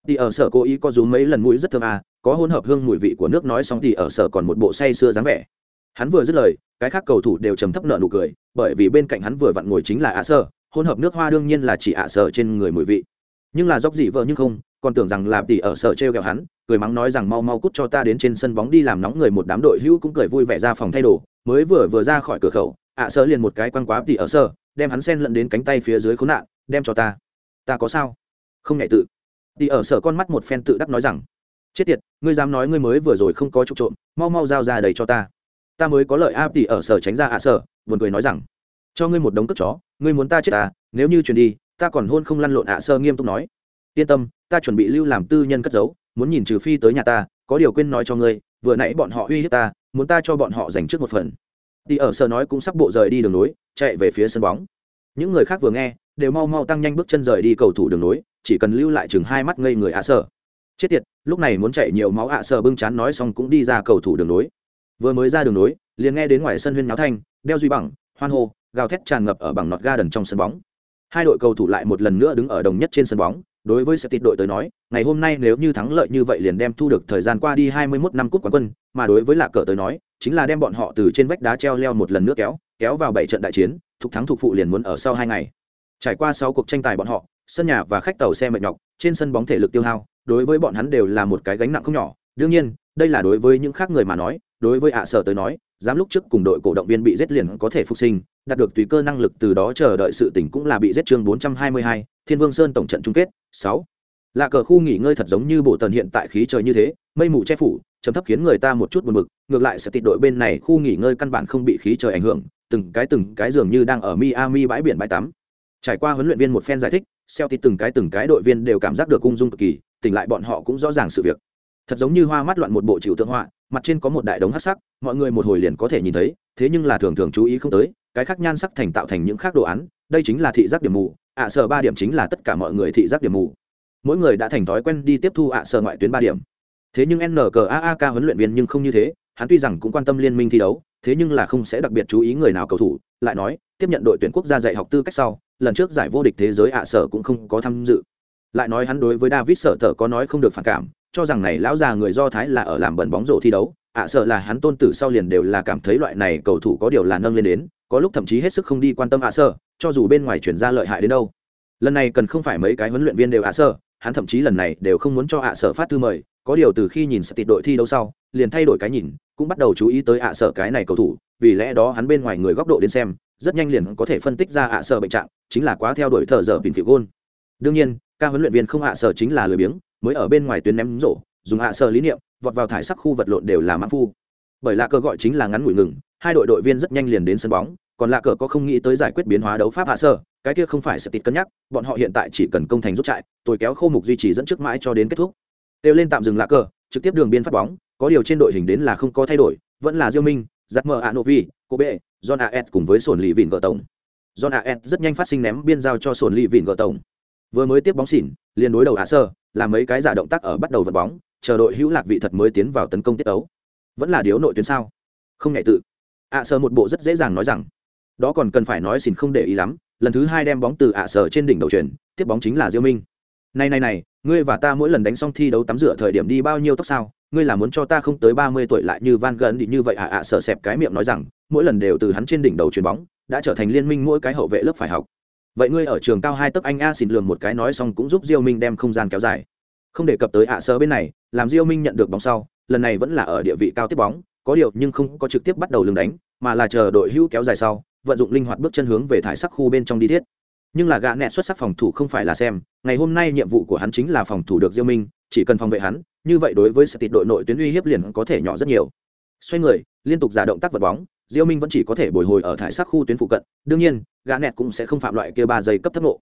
thì ở sở cố ý có rúm mấy lần mũi rất thơm à có hỗn hợp hương mùi vị của nước nói xong thì ở sở còn một bộ say sưa dáng vẻ. Hắn vừa dứt lời, cái khác cầu thủ đều trầm thấp nợ nụ cười, bởi vì bên cạnh hắn vừa vặn ngồi chính là ạ sơ hỗn hợp nước hoa đương nhiên là chỉ ạ sơ trên người mùi vị. Nhưng là dốc dị vợ nhưng không, còn tưởng rằng là tỷ ở sở t r e o kẹo hắn cười mắng nói rằng mau mau cút cho ta đến trên sân bóng đi làm nóng người một đám đội hữu cũng cười vui vẻ ra phòng thay đồ, mới vừa vừa ra khỏi cửa khẩu, ạ sơ liền một cái quăng quá tỉ ở sơ, đem hắn sen lẫn đến cánh tay phía dưới khốn nạn, đem cho ta. Ta có sao? Không nhạy tự. Tỉ ở sở con mắt một phen tự đắc nói rằng, chết tiệt, ngươi dám nói ngươi mới vừa rồi không có trục trộm, mau mau giao ra đầy cho ta. Ta mới có lợi a thì ở sở tránh ra ạ sở buồn cười nói rằng, cho ngươi một đống cất chó, ngươi muốn ta chết ta nếu như chuyển đi, ta còn hôn không lăn lộn ạ sơ nghiêm túc nói. Yên tâm, ta chuẩn bị lưu làm tư nhân cất giấu muốn nhìn trừ phi tới nhà ta, có điều quên nói cho ngươi, vừa nãy bọn họ uy hiếp ta, muốn ta cho bọn họ dành trước một phần. Đi ở sở nói cũng sắp bộ rời đi đường nối, chạy về phía sân bóng. Những người khác vừa nghe, đều mau mau tăng nhanh bước chân rời đi cầu thủ đường nối, chỉ cần lưu lại chừng hai mắt ngây người ạ sở chết tiệt, lúc này muốn chạy nhiều máu ạ sở bưng chán nói xong cũng đi ra cầu thủ đường nối. Vừa mới ra đường nối, liền nghe đến ngoài sân huyên náo thanh, đeo duy bằng, hoan hô, gào thét tràn ngập ở bằng nọt ga đần trong sân bóng. Hai đội cầu thủ lại một lần nữa đứng ở đồng nhất trên sân bóng đối với sẽ tịt đội tới nói ngày hôm nay nếu như thắng lợi như vậy liền đem thu được thời gian qua đi 21 năm cúp quán quân mà đối với lạc cờ tới nói chính là đem bọn họ từ trên vách đá treo leo một lần nữa kéo kéo vào bảy trận đại chiến thuộc thắng thuộc phụ liền muốn ở sau hai ngày. Trải qua sáu cuộc tranh tài bọn họ sân nhà và khách tàu xe mệt nhọc trên sân bóng thể lực tiêu hao đối với bọn hắn đều là một cái gánh nặng không nhỏ. Đương nhiên đây là đối với những khác người mà nói đối với ạ sở tới nói dám lúc trước cùng đội cổ động viên bị giết liền có thể phục sinh đạt được tùy cơ năng lực từ đó chờ đợi sự tỉnh cũng là bị giết chương 422, Thiên Vương Sơn tổng trận chung kết, 6. Là cờ khu nghỉ ngơi thật giống như bộ tần hiện tại khí trời như thế, mây mù che phủ, chấm thấp khiến người ta một chút buồn bực, ngược lại sẽ tịt đội bên này khu nghỉ ngơi căn bản không bị khí trời ảnh hưởng, từng cái từng cái dường như đang ở Miami bãi biển bãi tắm. Trải qua huấn luyện viên một phen giải thích, Celtic từng cái từng cái đội viên đều cảm giác được ung dung cực kỳ, tỉnh lại bọn họ cũng rõ ràng sự việc. Thật giống như hoa mắt loạn một bộ chịu tượng họa, mặt trên có một đại đống hắc sắc, mọi người một hồi liền có thể nhìn thấy, thế nhưng là thường thường chú ý không tới, cái khác nhan sắc thành tạo thành những khác đồ án đây chính là thị giác điểm mù ạ à, sở ba điểm chính là tất cả mọi người thị giác điểm mù. Mỗi người đã thành thói quen đi tiếp thu ạ à, sở ngoại tuyến ba điểm. Thế nhưng nqaak huấn luyện viên nhưng không như thế hắn tuy rằng cũng quan tâm liên minh thi đấu thế nhưng là không sẽ đặc biệt chú ý người nào cầu thủ lại nói tiếp nhận đội tuyển quốc gia dạy học tư cách sau lần trước giải vô địch thế giới ạ à sở cũng không có tham dự. Lại nói hắn đối với david sở thở có nói không được phản cảm cho rằng này lão già người do thái là ở làm bẩn bóng rổ thi đấu ạ sợ là hắn tôn tử sau liền đều là cảm thấy loại này cầu thủ có điều là nâng lên đến có lúc thậm chí hết sức không đi quan tâm ạ sợ cho dù bên ngoài chuyển ra lợi hại đến đâu. Lần này cần không phải mấy cái huấn luyện viên đều ạ sợ hắn thậm chí lần này đều không muốn cho ạ sợ phát thư mời, có điều từ khi nhìn sợ tịt đội thi đấu sau, liền thay đổi cái nhìn, cũng bắt đầu chú ý tới ạ sợ cái này cầu thủ, vì lẽ đó hắn bên ngoài người góc độ đến xem, rất nhanh liền có thể phân tích ra ạ sợ bệnh trạng, chính là quá theo đuổi thợ dở bình phiệu gôn. Đương nhiên, ca huấn luyện viên không ạ sợ chính là lười biếng, mới ở bên ngoài tuyến ném rổ, dùng ạ sợ lý niệm, vọt vào thải sắc khu vật lộn đều là mãn phu. Bởi lạ cơ gọi chính là ngắn ngủi ngừng, hai đội đội viên rất nhanh liền đến sân bóng còn lạ cờ có không nghĩ tới giải quyết biến hóa đấu pháp hạ sơ, cái kia không phải sẽ tịt cân nhắc, bọn họ hiện tại chỉ cần công thành rút chạy tôi kéo khô mục duy trì dẫn trước mãi cho đến kết thúc. Đều lên tạm dừng lạ cờ, trực tiếp đường biên phát bóng, có điều trên đội hình đến là không có thay đổi, vẫn là diêu minh giặt mờ a novi cô bệ, john aed cùng với sổn lì vịn gờ tổng. John aed rất nhanh phát sinh ném biên giao cho sổn lì vịn gờ tổng. Vừa mới tiếp bóng xỉn, liền đối đầu hạ sơ, làm mấy cái giả động tác ở bắt đầu vật bóng, chờ đội hữu lạc vị thật mới tiến vào tấn công tiết ấu vẫn là điếu nội tuyến sao? Không nhảy tự. Ạ à một bộ rất dễ dàng nói rằng đó còn cần phải nói xin không để ý lắm, lần thứ hai đem bóng từ ạ à trên đỉnh đầu truyền tiếp bóng chính là diêu minh. Này này này, ngươi và ta mỗi lần đánh xong thi đấu tắm rửa thời điểm đi bao nhiêu tóc sao? Ngươi là muốn cho ta không tới ba mươi tuổi lại như van gần đi như vậy ạ? ạ Sở sẹp cái miệng nói rằng, mỗi lần đều từ hắn trên đỉnh đầu chuyền bóng, đã trở thành liên minh mỗi cái hậu vệ lớp phải học. Vậy ngươi ở trường cao hai tấc anh a xin lường một cái nói xong cũng giúp diêu minh đem không gian kéo dài. Không đề cập tới ạ Sở bên này, làm diêu minh nhận được bóng sau, lần này vẫn là ở địa vị cao tiếp bóng, có điều nhưng không có trực tiếp bắt đầu lưng đánh, mà là chờ đội hữu kéo dài sau vận dụng linh hoạt bước chân hướng về thải sắc khu bên trong đi thiết. Nhưng là gã nẹ xuất sắc phòng thủ không phải là xem, ngày hôm nay nhiệm vụ của hắn chính là phòng thủ được diêu minh, chỉ cần phòng vệ hắn, như vậy đối với sự tịt đội nội tuyến uy hiếp liền có thể nhỏ rất nhiều. Xoay người, liên tục giả động tác vật bóng, diêu minh vẫn chỉ có thể bồi hồi ở thải sắc khu tuyến phụ cận, đương nhiên, gã nẹt cũng sẽ không phạm loại kia ba giây cấp thấp nộ.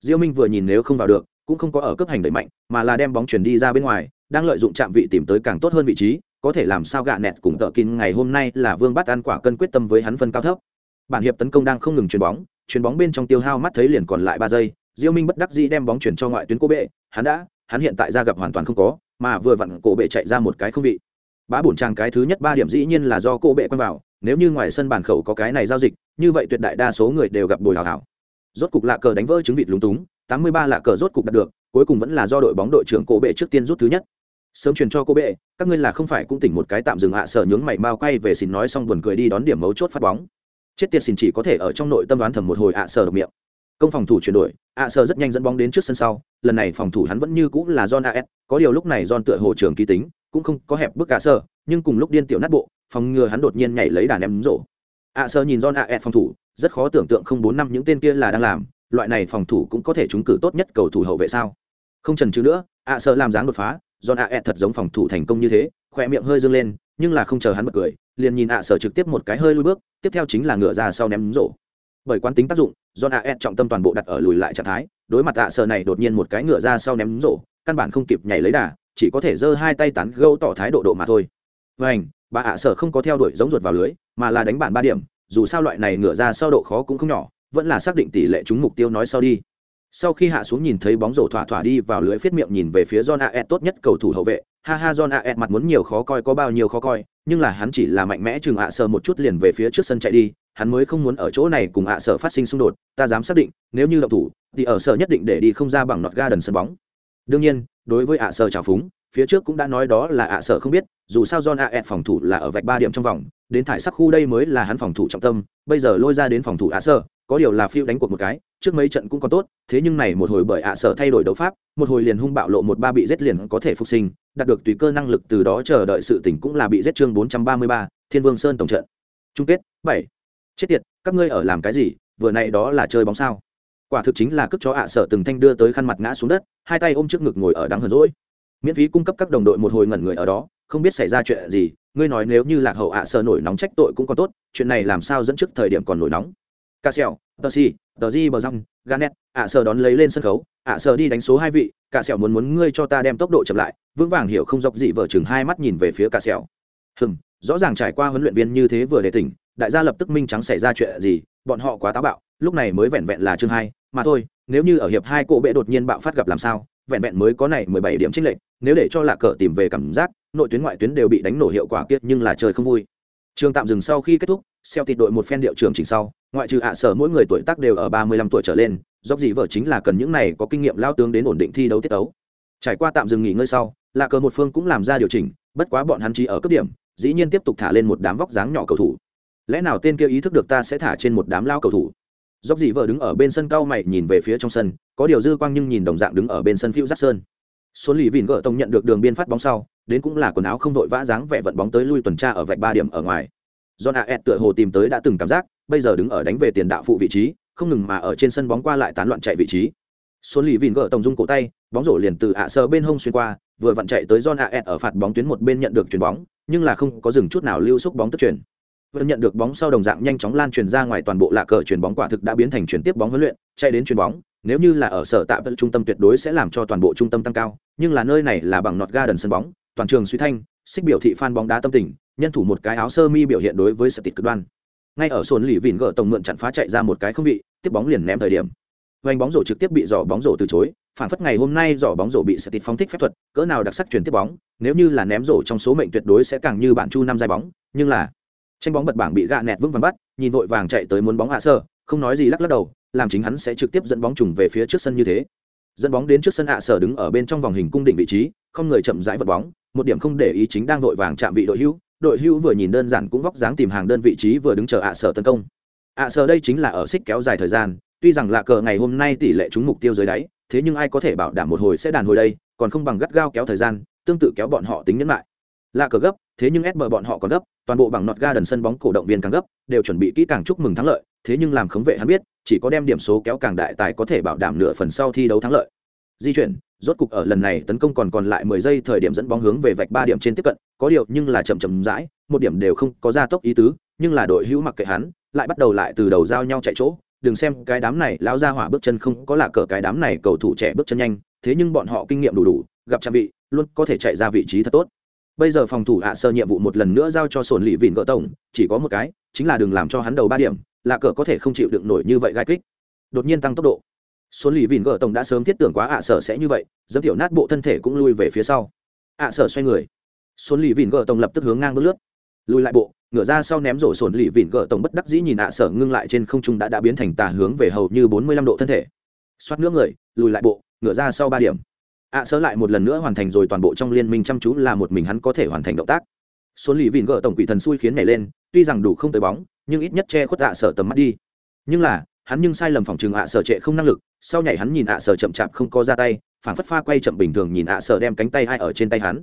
Diêu minh vừa nhìn nếu không vào được, cũng không có ở cấp hành đẩy mạnh, mà là đem bóng chuyển đi ra bên ngoài, đang lợi dụng chạm vị tìm tới càng tốt hơn vị trí, có thể làm sao gạ nẹt cùng tợ kín ngày hôm nay là vương bắt ăn quả cân quyết tâm với hắn phân cao thấp bản hiệp tấn công đang không ngừng chuyền bóng chuyền bóng bên trong tiêu hao mắt thấy liền còn lại ba giây, diêu minh bất đắc dĩ đem bóng chuyển cho ngoại tuyến cô bệ, hắn đã, hắn hiện tại ra gặp hoàn toàn không có, mà vừa vặn cổ bệ chạy ra một cái không vị. Bá bổn trang cái thứ nhất ba điểm dĩ nhiên là do cô bệ quen vào, nếu như ngoài sân bàn khẩu có cái này giao dịch, như vậy tuyệt đại đa số người đều gặp bồi hào hảo rốt cục lạ cờ đánh vỡ trứng vịt lúng túng 83 lạ cờ rốt cục đạt được, cuối cùng vẫn là do đội bóng đội trưởng Cố bệ trước tiên rút thứ nhất. Sớm truyền cho cô bệ, các ngươi là không phải cũng tỉnh một cái tạm dừng hạ sở nhướng mày mau quay về xin nói xong buồn cười đi đón điểm mấu chốt phát bóng chết tiệt xin chỉ có thể ở trong nội tâm đoán thầm một hồi ạ sở độc miệng công phòng thủ chuyển đổi ạ sở rất nhanh dẫn bóng đến trước sân sau lần này phòng thủ hắn vẫn như cũng là John AS, có điều lúc này John tựa hồ trường ký tính, cũng không có hẹp bức cả sở nhưng cùng lúc điên tiểu nát bộ, phòng ngừa hắn đột nhiên nhảy lấy đàn em rổ. ạ sở nhìn John AS phòng thủ, rất khó tưởng tượng không bốn năm những tên kia là đang làm, loại này phòng thủ cũng có thể trúng cử tốt nhất cầu thủ hậu vệ sao không trần trừ nữa ạ sở làm dáng đột phá John A thật giống phòng thủ thành công như thế, khỏe miệng hơi dương lên, nhưng là không chờ hắn bật cười, liền nhìn ạ sở trực tiếp một cái hơi lùi bước, tiếp theo chính là ngựa ra sau ném rổ. Bởi quán tính tác dụng, John A trọng tâm toàn bộ đặt ở lùi lại trạng thái, đối mặt ạ sở này đột nhiên một cái ngựa ra sau ném rổ, căn bản không kịp nhảy lấy đà, chỉ có thể giơ hai tay tán gâu tỏ thái độ độ mà thôi. Vành, bà ạ sở không có theo đuổi giống ruột vào lưới, mà là đánh bản ba điểm, dù sao loại này ngựa ra sau độ khó cũng không nhỏ, vẫn là xác định tỷ lệ trúng mục tiêu nói sau đi sau khi hạ xuống nhìn thấy bóng rổ thỏa thỏa đi vào lưới phết miệng nhìn về phía John Aet tốt nhất cầu thủ hậu vệ, ha ha John Aet mặt muốn nhiều khó coi có bao nhiêu khó coi, nhưng là hắn chỉ là mạnh mẽ chừng ạ sợ một chút liền về phía trước sân chạy đi, hắn mới không muốn ở chỗ này cùng ạ sở phát sinh xung đột, ta dám xác định, nếu như động thủ, thì ở sở nhất định để đi không ra bằng nọt ga đần sân bóng. Đương nhiên, đối với ạ sở trào phúng, phía trước cũng đã nói đó là ạ sở không biết, dù sao John Aet phòng thủ là ở vạch ba điểm trong vòng, đến thải sắc khu đây mới là hắn phòng thủ trọng tâm, bây giờ lôi ra đến phòng thủ ạ sở, có điều là phiêu đánh cuộc một cái trước mấy trận cũng còn tốt thế nhưng này một hồi bởi ạ sở thay đổi đấu pháp một hồi liền hung bạo lộ một ba bị giết liền có thể phục sinh đạt được tùy cơ năng lực từ đó chờ đợi sự tỉnh cũng là bị giết chương bốn trăm ba mươi ba thiên vương sơn tổng trận. Chung kết bảy. Chết tiệt các ngươi ở làm cái gì? Vừa nay đó là chơi bóng sao? Quả thực chính là cướp chó ạ sở từng thanh đưa tới khăn mặt ngã xuống đất hai tay ôm trước ngực ngồi ở đáng hờn rỗi. Miễn phí cung cấp các đồng đội một hồi ngẩn người ở đó không biết xảy ra chuyện gì ngươi nói nếu như lạc hậu ạ sở nổi nóng trách tội cũng còn tốt chuyện này làm sao dẫn trước thời điểm còn nổi nóng. Casio, Percy, tờ si tờ bờ răng ganet ạ sợ đón lấy lên sân khấu, ạ sợ đi đánh số hai vị, cả sẹo muốn muốn ngươi cho ta đem tốc độ chậm lại, vững vàng hiểu không dọc gì vợ chừng hai mắt nhìn về phía cả sẹo. Hừm, rõ ràng trải qua huấn luyện viên như thế vừa để tỉnh, đại gia lập tức minh trắng xảy ra chuyện gì, bọn họ quá táo bạo, lúc này mới vẹn vẹn là chương hai, mà thôi, nếu như ở hiệp hai cổ bệ đột nhiên bạo phát gặp làm sao, vẹn vẹn mới có này mười bảy điểm trích lệnh nếu để cho lạ cờ tìm về cảm giác, nội tuyến ngoại tuyến đều bị đánh nổ hiệu quả kiệt nhưng là trời không vui. Trường tạm dừng sau khi kết thúc xeo tịt đội một phen điệu trường chỉnh sau ngoại trừ ạ sở mỗi người tuổi tác đều ở ba mươi lăm tuổi trở lên dốc gì vợ chính là cần những này có kinh nghiệm lao tướng đến ổn định thi đấu tiết đấu trải qua tạm dừng nghỉ ngơi sau là cờ một phương cũng làm ra điều chỉnh bất quá bọn hắn chỉ ở cấp điểm dĩ nhiên tiếp tục thả lên một đám vóc dáng nhỏ cầu thủ. Lẽ nào tên kia ý thức được ta sẽ thả trên một đám lao cầu thủ? Dốc gì vợ đứng ở bên sân cao mày nhìn về phía trong sân có điều dư quang nhưng nhìn đồng dạng đứng ở bên sân phiêu giác sơn số lì vìn gỡ tông nhận được đường biên phát bóng sau đến cũng là quần áo không vội vã dáng vẻ vận bóng tới lui tuần tra ở vạch ba điểm ở ngoài. John Aet tựa hồ tìm tới đã từng cảm giác, bây giờ đứng ở đánh về tiền đạo phụ vị trí, không ngừng mà ở trên sân bóng qua lại tán loạn chạy vị trí. Xuân Lý Vịn gỡ tổng dung cổ tay, bóng rổ liền từ ạ sơ bên hông xuyên qua, vừa vặn chạy tới John Aet ở phạt bóng tuyến một bên nhận được chuyền bóng, nhưng là không có dừng chút nào lưu xúc bóng tức chuyển. Vẫn nhận được bóng sau đồng dạng nhanh chóng lan truyền ra ngoài toàn bộ lạ cờ chuyền bóng quả thực đã biến thành chuyển tiếp bóng huấn luyện, chạy đến chuyền bóng, nếu như là ở sở tạm trung tâm tuyệt đối sẽ làm cho toàn bộ trung tâm tăng cao, nhưng là nơi này là bằng nọt ga đần sân bóng, toàn trường suy thanh, xích biểu thị fan bóng đá tâm tình, nhân thủ một cái áo sơ mi biểu hiện đối với sập tịt cực đoan ngay ở sồn lì vìn gỡ tổng mượn chặn phá chạy ra một cái không vị, tiếp bóng liền ném thời điểm. Vành bóng rổ trực tiếp bị giỏ bóng rổ từ chối, phản phất ngày hôm nay giỏ bóng rổ bị sẽ tịt phóng thích phép thuật, cỡ nào đặc sắc truyền tiếp bóng, nếu như là ném rổ trong số mệnh tuyệt đối sẽ càng như bạn chu năm giai bóng, nhưng là tranh bóng bật bảng bị gạ nẹt vững vàng bắt, nhìn vội vàng chạy tới muốn bóng hạ sơ, không nói gì lắc lắc đầu, làm chính hắn sẽ trực tiếp dẫn bóng trùng về phía trước sân như thế. Dẫn bóng đến trước sân hạ sở đứng ở bên trong vòng hình cung định vị trí, không người chậm rãi vật bóng, một điểm không để ý chính đang vội vàng chạm vị đội hữu đội hữu vừa nhìn đơn giản cũng vóc dáng tìm hàng đơn vị trí vừa đứng chờ ạ sở tấn công. ạ sở đây chính là ở xích kéo dài thời gian, tuy rằng lạ cờ ngày hôm nay tỷ lệ trúng mục tiêu dưới đáy, thế nhưng ai có thể bảo đảm một hồi sẽ đàn hồi đây, còn không bằng gắt gao kéo thời gian, tương tự kéo bọn họ tính nhẫn lại. lạ cờ gấp, thế nhưng ép bọn họ còn gấp, toàn bộ bằng nọt ga đần sân bóng cổ động viên càng gấp, đều chuẩn bị kỹ càng chúc mừng thắng lợi, thế nhưng làm khống vệ hắn biết, chỉ có đem điểm số kéo càng đại tài có thể bảo đảm nửa phần sau thi đấu thắng lợi di chuyển rốt cục ở lần này tấn công còn còn lại 10 giây thời điểm dẫn bóng hướng về vạch ba điểm trên tiếp cận, có điều nhưng là chậm chậm rãi, một điểm đều không có gia tốc ý tứ, nhưng là đội hữu mặc kệ hắn, lại bắt đầu lại từ đầu giao nhau chạy chỗ, đừng xem cái đám này lão ra hỏa bước chân không có là cỡ cái đám này cầu thủ trẻ bước chân nhanh, thế nhưng bọn họ kinh nghiệm đủ đủ, gặp trang vị, luôn có thể chạy ra vị trí thật tốt. Bây giờ phòng thủ hạ sơ nhiệm vụ một lần nữa giao cho sồn lì vịn gỡ tổng, chỉ có một cái, chính là đừng làm cho hắn đầu ba điểm, là cỡ có thể không chịu đựng nổi như vậy gai kích. Đột nhiên tăng tốc độ số lì vìn gờ tổng đã sớm thiết tưởng quá ạ sở sẽ như vậy dẫm tiểu nát bộ thân thể cũng lui về phía sau. Ạ sở xoay người. Số lì vìn gờ tổng lập tức hướng ngang bước lướt. Lùi lại bộ, ngửa ra sau ném rổ sồn lì vìn gờ tổng bất đắc dĩ nhìn ạ sở ngưng lại trên không trung đã đã biến thành tà hướng về hầu như bốn mươi lăm độ thân thể. Xoát nước người, lùi lại bộ, ngửa ra sau ba điểm. Ạ sở lại một lần nữa hoàn thành rồi toàn bộ trong liên minh chăm chú là một mình hắn có thể hoàn thành động tác. Số lì vìn gờ tổng quỷ thần xui khiến nhảy lên, tuy rằng đủ không tới bóng, nhưng ít nhất che khuất ạ sở tầm mắt đi. Nhưng là hắn nhưng sai lầm phòng trường ạ sở trệ không năng lực, sau nhảy hắn nhìn ạ sở chậm chạp không có ra tay phản phất pha quay chậm bình thường nhìn ạ sở đem cánh tay hai ở trên tay hắn.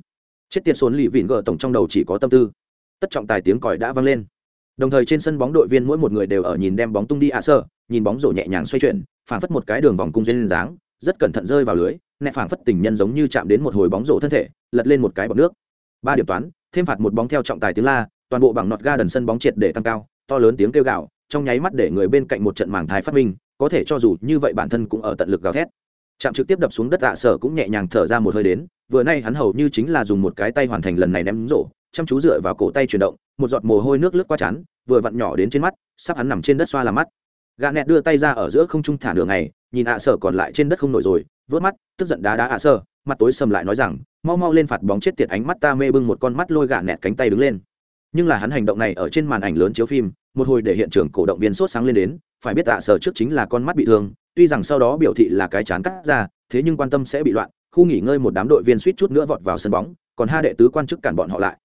Chết tiệt xốn lì vịn gờ tổng trong đầu chỉ có tâm tư. Tất trọng tài tiếng còi đã vang lên. Đồng thời trên sân bóng đội viên mỗi một người đều ở nhìn đem bóng tung đi ạ sở, nhìn bóng rổ nhẹ nhàng xoay chuyển phản phất một cái đường vòng cung duyên dáng, rất cẩn thận rơi vào lưới nẹ phảng phất tình nhân giống như chạm đến một hồi bóng rổ thân thể, lật lên một cái bọc nước. Ba điểm toán, thêm phạt một bóng theo trọng tài tiếng la, toàn bộ bằng nọt ga đần sân bóng triệt để tăng cao, to lớn tiếng kêu gạo trong nháy mắt để người bên cạnh một trận màng thai phát minh, có thể cho dù như vậy bản thân cũng ở tận lực gào thét. Chạm trực tiếp đập xuống đất dạ sở cũng nhẹ nhàng thở ra một hơi đến, vừa nay hắn hầu như chính là dùng một cái tay hoàn thành lần này ném rổ, chăm chú dựa vào cổ tay chuyển động, một giọt mồ hôi nước lướt qua chán vừa vặn nhỏ đến trên mắt, sắp hắn nằm trên đất xoa làm mắt. Gà nẹt đưa tay ra ở giữa không trung thả nửa ngày, nhìn ạ sở còn lại trên đất không nổi rồi, vớt mắt, tức giận đá đá ạ sở, mặt tối sầm lại nói rằng, mau mau lên phạt bóng chết tiệt ánh mắt ta mê bưng một con mắt lôi gà nẹt cánh tay đứng lên nhưng là hắn hành động này ở trên màn ảnh lớn chiếu phim, một hồi để hiện trường cổ động viên sốt sáng lên đến, phải biết tạ à, sở trước chính là con mắt bị thương, tuy rằng sau đó biểu thị là cái chán cắt ra, thế nhưng quan tâm sẽ bị loạn, khu nghỉ ngơi một đám đội viên suýt chút nữa vọt vào sân bóng, còn hai đệ tứ quan chức cản bọn họ lại.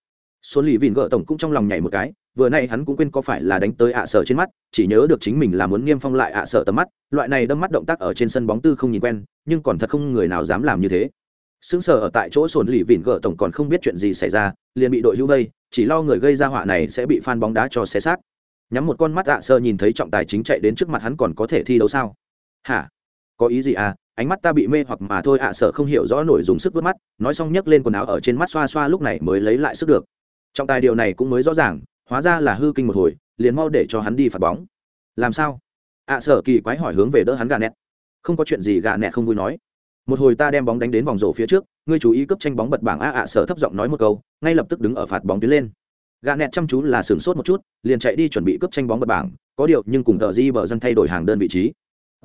Số lì vìn gỡ tổng cũng trong lòng nhảy một cái, vừa nay hắn cũng quên có phải là đánh tới ạ à, sở trên mắt, chỉ nhớ được chính mình là muốn niêm phong lại ạ à, sở tầm mắt, loại này đâm mắt động tác ở trên sân bóng tư không nhìn quen, nhưng còn thật không người nào dám làm như thế. Xứng sở ở tại chỗ sồn lì vìn gỡ tổng còn không biết chuyện gì xảy ra, liền bị đội hữu vây chỉ lo người gây ra họa này sẽ bị phan bóng đá cho xé xác. Nhắm một con mắt ạ sơ nhìn thấy trọng tài chính chạy đến trước mặt hắn còn có thể thi đấu sao? Hả? Có ý gì à? Ánh mắt ta bị mê hoặc mà thôi ạ à, sợ không hiểu rõ nổi dùng sức vớt mắt nói xong nhấc lên quần áo ở trên mắt xoa xoa lúc này mới lấy lại sức được. Trọng tài điều này cũng mới rõ ràng hóa ra là hư kinh một hồi liền mau để cho hắn đi phạt bóng. Làm sao? Ạ à, sợ kỳ quái hỏi hướng về đỡ hắn gà nẹt. Không có chuyện gì gà nẹt không vui nói một hồi ta đem bóng đánh đến vòng rổ phía trước, ngươi chú ý cấp tranh bóng bật bảng a ạ sợ thấp giọng nói một câu, ngay lập tức đứng ở phạt bóng tiến lên. Gà nẹt chăm chú là sửng sốt một chút, liền chạy đi chuẩn bị cấp tranh bóng bật bảng, có điều nhưng cùng tờ di bờ dân thay đổi hàng đơn vị trí.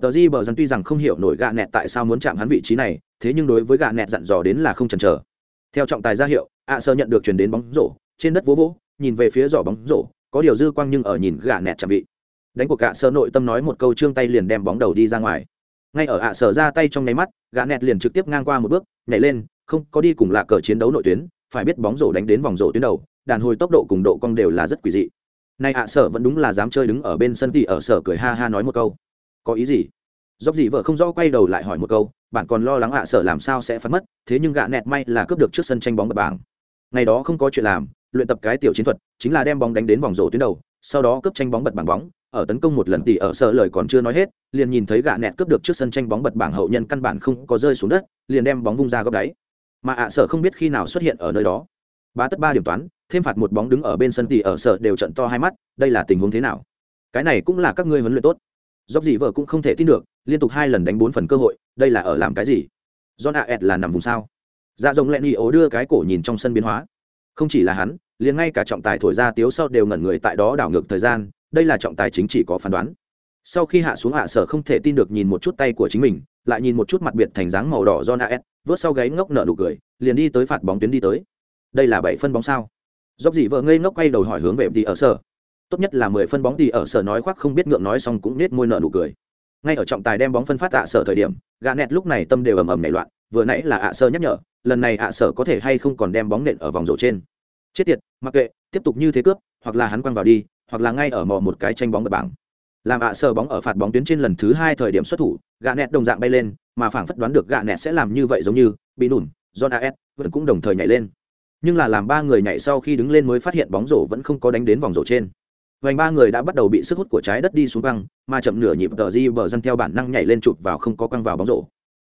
Tờ di bờ dân tuy rằng không hiểu nổi gà nẹt tại sao muốn chạm hắn vị trí này, thế nhưng đối với gà nẹt dặn dò đến là không chần chờ. Theo trọng tài ra hiệu ạ sơ nhận được chuyển đến bóng rổ, trên đất vỗ vỗ, nhìn về phía giỏ bóng rổ, có điều dư quang nhưng ở nhìn gà nẹt chạm vị. Đánh cuộc ạ sơ nội tâm nói một câu, trương tay liền đem bóng đầu đi ra ngoài ngay ở ạ sở ra tay trong nháy mắt gạ nẹt liền trực tiếp ngang qua một bước, nhảy lên, không, có đi cùng lạ cờ chiến đấu nội tuyến, phải biết bóng rổ đánh đến vòng rổ tuyến đầu, đàn hồi tốc độ cùng độ cong đều là rất quỷ dị. Nay ạ sở vẫn đúng là dám chơi đứng ở bên sân thì ở sở cười ha ha nói một câu. Có ý gì? Dốc gì vợ không rõ quay đầu lại hỏi một câu, bạn còn lo lắng ạ sở làm sao sẽ phát mất, thế nhưng gạ nẹt may là cướp được trước sân tranh bóng bật bảng ngày đó không có chuyện làm, luyện tập cái tiểu chiến thuật, chính là đem bóng đánh đến vòng rổ tuyến đầu, sau đó cướp tranh bóng bật bảng bóng ở tấn công một lần tỷ ở sợ lời còn chưa nói hết, liền nhìn thấy gạ nẹt cướp được trước sân tranh bóng bật bảng hậu nhân căn bản không có rơi xuống đất, liền đem bóng vung ra góc đáy. Mà ạ sợ không biết khi nào xuất hiện ở nơi đó. Bá tất ba điểm toán, thêm phạt một bóng đứng ở bên sân tỷ ở sợ đều trận to hai mắt, đây là tình huống thế nào? Cái này cũng là các ngươi huấn luyện tốt. Dốc gì vợ cũng không thể tin được, liên tục hai lần đánh bốn phần cơ hội, đây là ở làm cái gì? John a ed là nằm vùng sao? Dạ rồng lẹn y ố đưa cái cổ nhìn trong sân biến hóa. Không chỉ là hắn, liền ngay cả trọng tài thổi ra tiếu sau đều ngẩn người tại đó đảo ngược thời gian đây là trọng tài chính chỉ có phán đoán. Sau khi hạ xuống hạ sở không thể tin được nhìn một chút tay của chính mình, lại nhìn một chút mặt biệt thành dáng màu đỏ john a ed vớt sau gáy ngốc nở nụ cười, liền đi tới phạt bóng tuyến đi tới. Đây là bảy phân bóng sao? Dốc gì vợ ngây ngốc quay đầu hỏi hướng về đi ở sở. Tốt nhất là mười phân bóng thì ở sở nói khoác không biết ngượng nói xong cũng nết môi nợ nụ cười. Ngay ở trọng tài đem bóng phân phát ạ sở thời điểm gà nẹt lúc này tâm đều ầm ầm nảy loạn, vừa nãy là ạ sơ nhắc nhở, lần này ạ sở có thể hay không còn đem bóng nện ở vòng rổ trên. Chết tiệt, mặc kệ, tiếp tục như thế cướp, hoặc là hắn quăng vào đi hoặc là ngay ở mò một cái tranh bóng bật bảng. Làm ạ sờ bóng ở phạt bóng tuyến trên lần thứ hai thời điểm xuất thủ gà nẹt đồng dạng bay lên, mà phảng phất đoán được gà nẹt sẽ làm như vậy giống như, bị nủn john as vẫn cũng đồng thời nhảy lên. Nhưng là làm ba người nhảy sau khi đứng lên mới phát hiện bóng rổ vẫn không có đánh đến vòng rổ trên. Vành ba người đã bắt đầu bị sức hút của trái đất đi xuống băng mà chậm nửa nhịp tờ di bờ dân theo bản năng nhảy lên chụp vào không có quăng vào bóng rổ.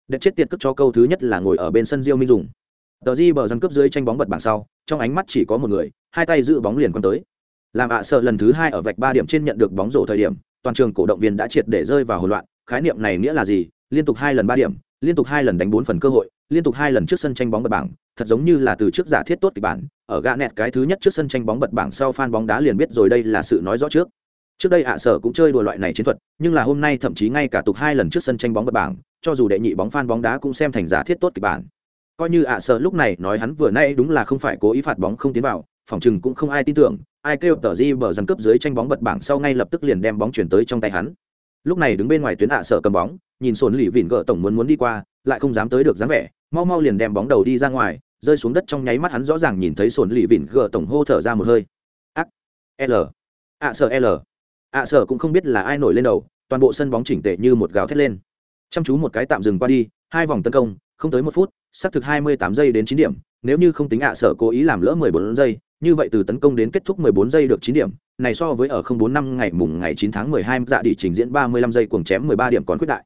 Đẹp chết tiệt cất cho câu thứ nhất là ngồi ở bên sân diêu minh dùng. Tờ di bờ dân cướp dưới tranh bóng bật bảng sau, trong ánh mắt chỉ có một người, hai tay giữ bóng liền quăng tới làm ạ sợ lần thứ hai ở vạch ba điểm trên nhận được bóng rổ thời điểm, toàn trường cổ động viên đã triệt để rơi vào hỗn loạn. Khái niệm này nghĩa là gì? Liên tục hai lần ba điểm, liên tục hai lần đánh bốn phần cơ hội, liên tục hai lần trước sân tranh bóng bật bảng. Thật giống như là từ trước giả thiết tốt kịch bản, ở gã nẹt cái thứ nhất trước sân tranh bóng bật bảng sau fan bóng đá liền biết rồi đây là sự nói rõ trước. Trước đây ạ sở cũng chơi đùa loại này chiến thuật, nhưng là hôm nay thậm chí ngay cả tục hai lần trước sân tranh bóng bật bảng, cho dù đệ nhị bóng fan bóng đá cũng xem thành giả thiết tốt kịch bản. Coi như ạ sở lúc này nói hắn vừa nay đúng là không phải cố ý phạt bóng không tiến vào, phòng chừng cũng không ai tin tưởng ai kêu tờ di bờ dần cấp dưới tranh bóng bật bảng sau ngay lập tức liền đem bóng chuyển tới trong tay hắn. Lúc này đứng bên ngoài tuyến hạ sở cầm bóng, nhìn sồn lì vỉn gỡ tổng muốn muốn đi qua, lại không dám tới được dáng vẻ, mau mau liền đem bóng đầu đi ra ngoài, rơi xuống đất trong nháy mắt hắn rõ ràng nhìn thấy sồn lì vỉn gỡ tổng hô thở ra một hơi. Ác, l, ạ sở l. Ạ sở cũng không biết là ai nổi lên đầu, toàn bộ sân bóng chỉnh tệ như một gào thét lên. Chăm chú một cái tạm dừng qua đi, hai vòng tấn công, không tới một phút xác thực hai mươi tám giây đến chín điểm nếu như không tính ạ, sở cố ý làm lỡ mười bốn giây, như vậy từ tấn công đến kết thúc mười bốn giây được 9 điểm, này so với ở không bốn năm ngày mùng ngày 9 tháng mười hai dạ đi trình diễn ba mươi lăm giây cuồng chém mười ba điểm còn quyết đại.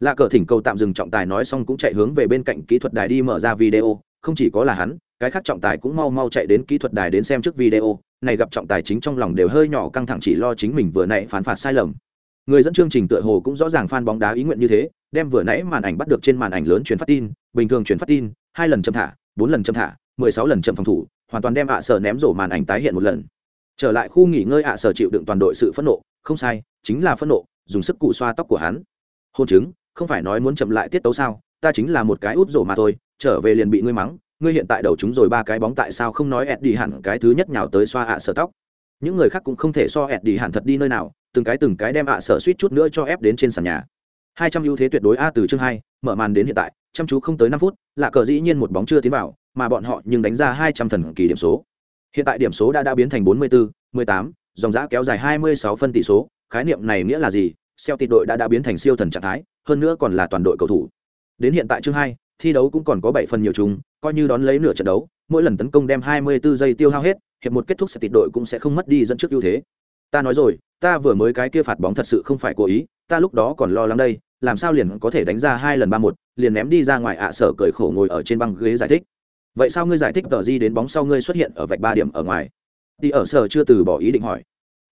Lạ cờ thỉnh cầu tạm dừng trọng tài nói xong cũng chạy hướng về bên cạnh kỹ thuật đài đi mở ra video, không chỉ có là hắn, cái khác trọng tài cũng mau mau chạy đến kỹ thuật đài đến xem trước video, này gặp trọng tài chính trong lòng đều hơi nhỏ căng thẳng chỉ lo chính mình vừa nãy phán phạt sai lầm. Người dẫn chương trình tựa hồ cũng rõ ràng fan bóng đá ý nguyện như thế, đem vừa nãy màn ảnh bắt được trên màn ảnh lớn truyền phát tin, bình thường truyền phát tin, hai lần chậm thả bốn lần chậm thả, mười sáu lần chậm phòng thủ, hoàn toàn đem ạ sở ném rổ màn ảnh tái hiện một lần. Trở lại khu nghỉ ngơi ạ sở chịu đựng toàn đội sự phẫn nộ, không sai, chính là phẫn nộ, dùng sức cụ xoa tóc của hắn. Hôn chứng, không phải nói muốn chậm lại tiết tấu sao, ta chính là một cái út rổ mà thôi, trở về liền bị ngươi mắng, ngươi hiện tại đầu chúng rồi ba cái bóng tại sao không nói ẹt đi hẳn cái thứ nhất nhào tới xoa ạ sở tóc. Những người khác cũng không thể so ẹt đi hẳn thật đi nơi nào, từng cái từng cái đem ạ sở suýt chút nữa cho ép đến trên sàn nhà. Hai trăm ưu thế tuyệt đối a từ chương hai, mở màn đến hiện tại chăm chú không tới năm phút, lạ cờ dĩ nhiên một bóng chưa tiến vào, mà bọn họ nhưng đánh ra hai trăm thần kỳ điểm số. Hiện tại điểm số đã đã biến thành bốn mươi bốn mười tám, dòng giã kéo dài hai mươi sáu phân tỷ số, khái niệm này nghĩa là gì? Celtic đội đã đã biến thành siêu thần trạng thái, hơn nữa còn là toàn đội cầu thủ. Đến hiện tại chương hai, thi đấu cũng còn có bảy phần nhiều chung, coi như đón lấy nửa trận đấu, mỗi lần tấn công đem hai mươi 24 giây tiêu hao hết, hiệp một kết thúc Celtic đội cũng sẽ không mất đi dẫn trước ưu thế. Ta nói rồi, ta vừa mới cái kia phạt bóng thật sự không phải cố ý, ta lúc đó còn lo lắng đây làm sao liền có thể đánh ra hai lần ba một, liền ném đi ra ngoài ạ, sở cởi khổ ngồi ở trên băng ghế giải thích. Vậy sao ngươi giải thích tờ di đến bóng sau ngươi xuất hiện ở vạch ba điểm ở ngoài? Đi ở sở chưa từ bỏ ý định hỏi.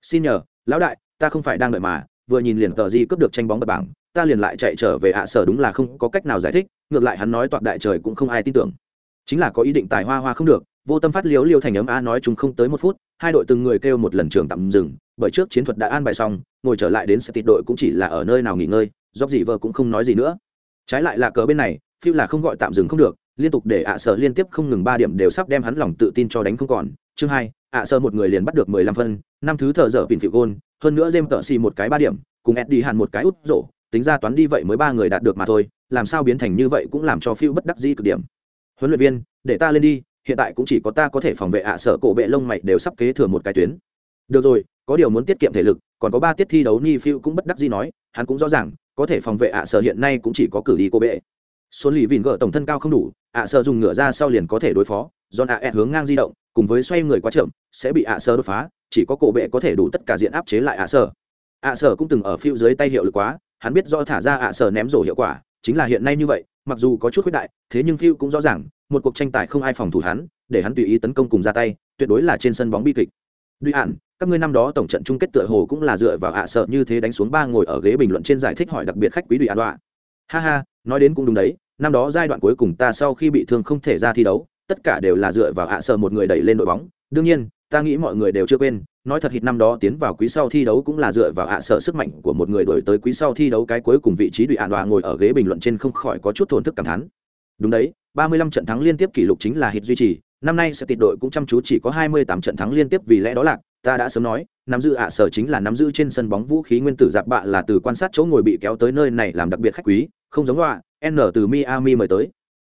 Xin nhờ, lão đại, ta không phải đang đợi mà, vừa nhìn liền tờ di cướp được tranh bóng bật bảng, ta liền lại chạy trở về ạ, sở đúng là không có cách nào giải thích, ngược lại hắn nói toạc đại trời cũng không ai tin tưởng. Chính là có ý định tài hoa hoa không được, vô tâm phát liếu liêu thành ấm a nói chúng không tới một phút, hai đội từng người kêu một lần trường tạm dừng, bởi trước chiến thuật đã an bài xong, ngồi trở lại đến sẽ tịt đội cũng chỉ là ở nơi nào nghỉ ngơi dọc gì vợ cũng không nói gì nữa. Trái lại là cờ bên này phiêu là không gọi tạm dừng không được, liên tục để ạ sở liên tiếp không ngừng ba điểm đều sắp đem hắn lòng tự tin cho đánh không còn. Chương hai, ạ sở một người liền bắt được mười lăm phân, năm thứ thợ dở pin phiệu gôn, hơn nữa jem tợ xì một cái ba điểm, cùng eddie hàn một cái út rổ, tính ra toán đi vậy mới ba người đạt được mà thôi, làm sao biến thành như vậy cũng làm cho phiêu bất đắc dĩ cực điểm. Huấn luyện viên, để ta lên đi, hiện tại cũng chỉ có ta có thể phòng vệ ạ sở cổ bệ lông mày đều sắp kế thừa một cái tuyến. Được rồi, có điều muốn tiết kiệm thể lực, còn có ba tiết thi đấu ni phiêu cũng bất đắc dĩ nói, hắn cũng rõ ràng có thể phòng vệ ạ sở hiện nay cũng chỉ có cử đi cô bệ. Xuân lì vìn gỡ tổng thân cao không đủ, ạ sở dùng ngửa ra sau liền có thể đối phó do ạ hướng ngang di động, cùng với xoay người quá chậm, sẽ bị ạ sở đột phá, chỉ có cổ bệ có thể đủ tất cả diện áp chế lại ạ sở. Ạ sở cũng từng ở phiêu dưới tay hiệu lực quá, hắn biết do thả ra ạ sở ném rổ hiệu quả, chính là hiện nay như vậy, mặc dù có chút khuyết đại, thế nhưng phiêu cũng rõ ràng, một cuộc tranh tài không ai phòng thủ hắn, để hắn tùy ý tấn công cùng ra tay, tuyệt đối là trên sân bóng bi kịch duy hạn các ngươi năm đó tổng trận chung kết tựa hồ cũng là dựa vào ạ sợ như thế đánh xuống ba ngồi ở ghế bình luận trên giải thích hỏi đặc biệt khách quý duy hạn đoạn ha ha, nói đến cũng đúng đấy, năm đó giai đoạn cuối cùng ta sau khi bị thương không thể ra thi đấu, tất cả đều là dựa vào ạ sợ một người đẩy lên đội bóng. Đương nhiên, ta nghĩ mọi người đều chưa quên, nói thật hít năm đó tiến vào quý sau thi đấu cũng là dựa vào ạ sợ sức mạnh của một người đổi tới quý sau thi đấu cái cuối cùng vị trí Duy ạn ngồi ở ghế bình luận trên không khỏi có chút thổn thức cảm thán. Đúng đấy 35 trận thắng liên tiếp kỷ lục chính là hít duy trì năm nay sẽ tịt đội cũng chăm chú chỉ có 28 trận thắng liên tiếp vì lẽ đó là, ta đã sớm nói, nắm giữ ạ sở chính là nắm giữ trên sân bóng vũ khí nguyên tử giáp bạ là từ quan sát chỗ ngồi bị kéo tới nơi này làm đặc biệt khách quý, không giống loạ, n từ miami mời tới.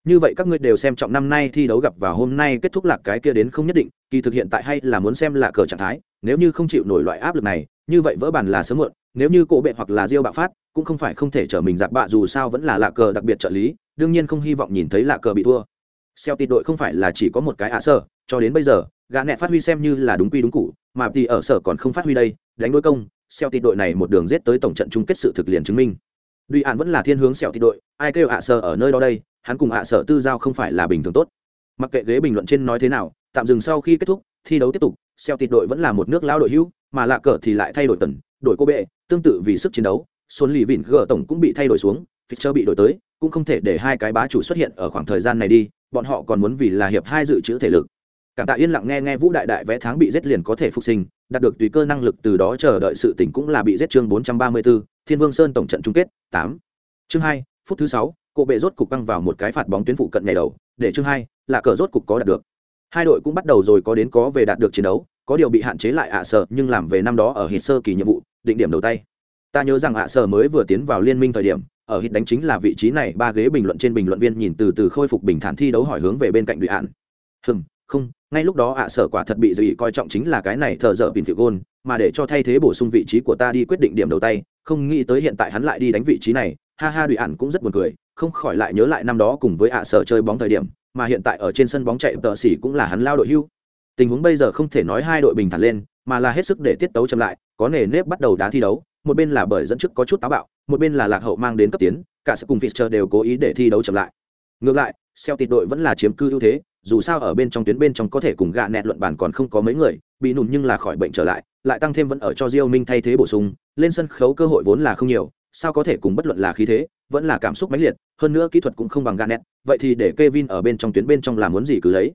Như vậy các ngươi đều xem trọng năm nay thi đấu gặp và hôm nay kết thúc lạc cái kia đến không nhất định, kỳ thực hiện tại hay là muốn xem là cờ trạng thái, nếu như không chịu nổi loại áp lực này, như vậy vỡ bàn là sớm muộn, nếu như cổ bệ hoặc là diêu bạo phát cũng không phải không thể trở mình giặc bạ dù sao vẫn là lạ cờ đặc biệt trợ lý, đương nhiên không hy vọng nhìn thấy lạ cờ bị thua xeo tịt đội không phải là chỉ có một cái ạ sở, cho đến bây giờ gã nẹ phát huy xem như là đúng quy đúng cụ mà thì ở sở còn không phát huy đây đánh đối công xeo tịt đội này một đường giết tới tổng trận chung kết sự thực liền chứng minh Duy An vẫn là thiên hướng Xeo tịt đội, ai kêu ạ sở ở nơi đó đây, hắn cùng ạ sở tư giao không phải là bình thường tốt. Mặc kệ ghế bình luận trên nói thế nào, tạm dừng sau khi kết thúc, thi đấu tiếp tục, Xeo tịt đội vẫn là một nước lao đội hữu, mà lạ cờ thì lại thay đổi tần, đổi cô bệ, tương tự vì sức chiến đấu, Xuân Lì Vịn gỡ tổng cũng bị thay đổi xuống, Fischer bị đổi tới, cũng không thể để hai cái bá chủ xuất hiện ở khoảng thời gian này đi, bọn họ còn muốn vì là hiệp hai dự trữ thể lực. Cảm tạ yên lặng nghe nghe Vũ Đại Đại vẽ tháng bị giết liền có thể phục sinh, đạt được tùy cơ năng lực từ đó chờ đợi sự tỉnh cũng là bị giết chương 434, Thiên Vương Sơn tổng trận chung kết, tám Chương hai phút thứ sáu cổ bệ rốt cục căng vào một cái phạt bóng tuyến phụ cận ngày đầu, để chương hai là cờ rốt cục có đạt được. Hai đội cũng bắt đầu rồi có đến có về đạt được chiến đấu, có điều bị hạn chế lại ạ sở nhưng làm về năm đó ở hít sơ kỳ nhiệm vụ, định điểm đầu tay. Ta nhớ rằng ạ sở mới vừa tiến vào liên minh thời điểm, ở hit đánh chính là vị trí này ba ghế bình luận trên bình luận viên nhìn từ từ khôi phục bình thản thi đấu hỏi hướng về bên cạnh đội hạn. Hừm, không, ngay lúc đó ạ sở quả thật bị dị coi trọng chính là cái này thờ dở bình phiệu gôn mà để cho thay thế bổ sung vị trí của ta đi quyết định điểm đầu tay không nghĩ tới hiện tại hắn lại đi đánh vị trí này. Ha ha đội ạn cũng rất buồn cười không khỏi lại nhớ lại năm đó cùng với ạ sở chơi bóng thời điểm mà hiện tại ở trên sân bóng chạy tờ xỉ cũng là hắn lao đội hưu. Tình huống bây giờ không thể nói hai đội bình thản lên mà là hết sức để tiết tấu chậm lại có nề nếp bắt đầu đá thi đấu một bên là bởi dẫn trước có chút táo bạo một bên là lạc hậu mang đến cấp tiến cả sự cùng Fischer đều cố ý để thi đấu chậm lại. Ngược lại, Celtic đội vẫn là chiếm cư ưu thế, dù sao ở bên trong tuyến bên trong có thể cùng gạ nẹt luận bàn còn không có mấy người, bị nụn nhưng là khỏi bệnh trở lại, lại tăng thêm vẫn ở cho Diêu Minh thay thế bổ sung, lên sân khấu cơ hội vốn là không nhiều, sao có thể cùng bất luận là khí thế, vẫn là cảm xúc mãnh liệt, hơn nữa kỹ thuật cũng không bằng gạ nẹt, vậy thì để Kevin ở bên trong tuyến bên trong làm muốn gì cứ lấy.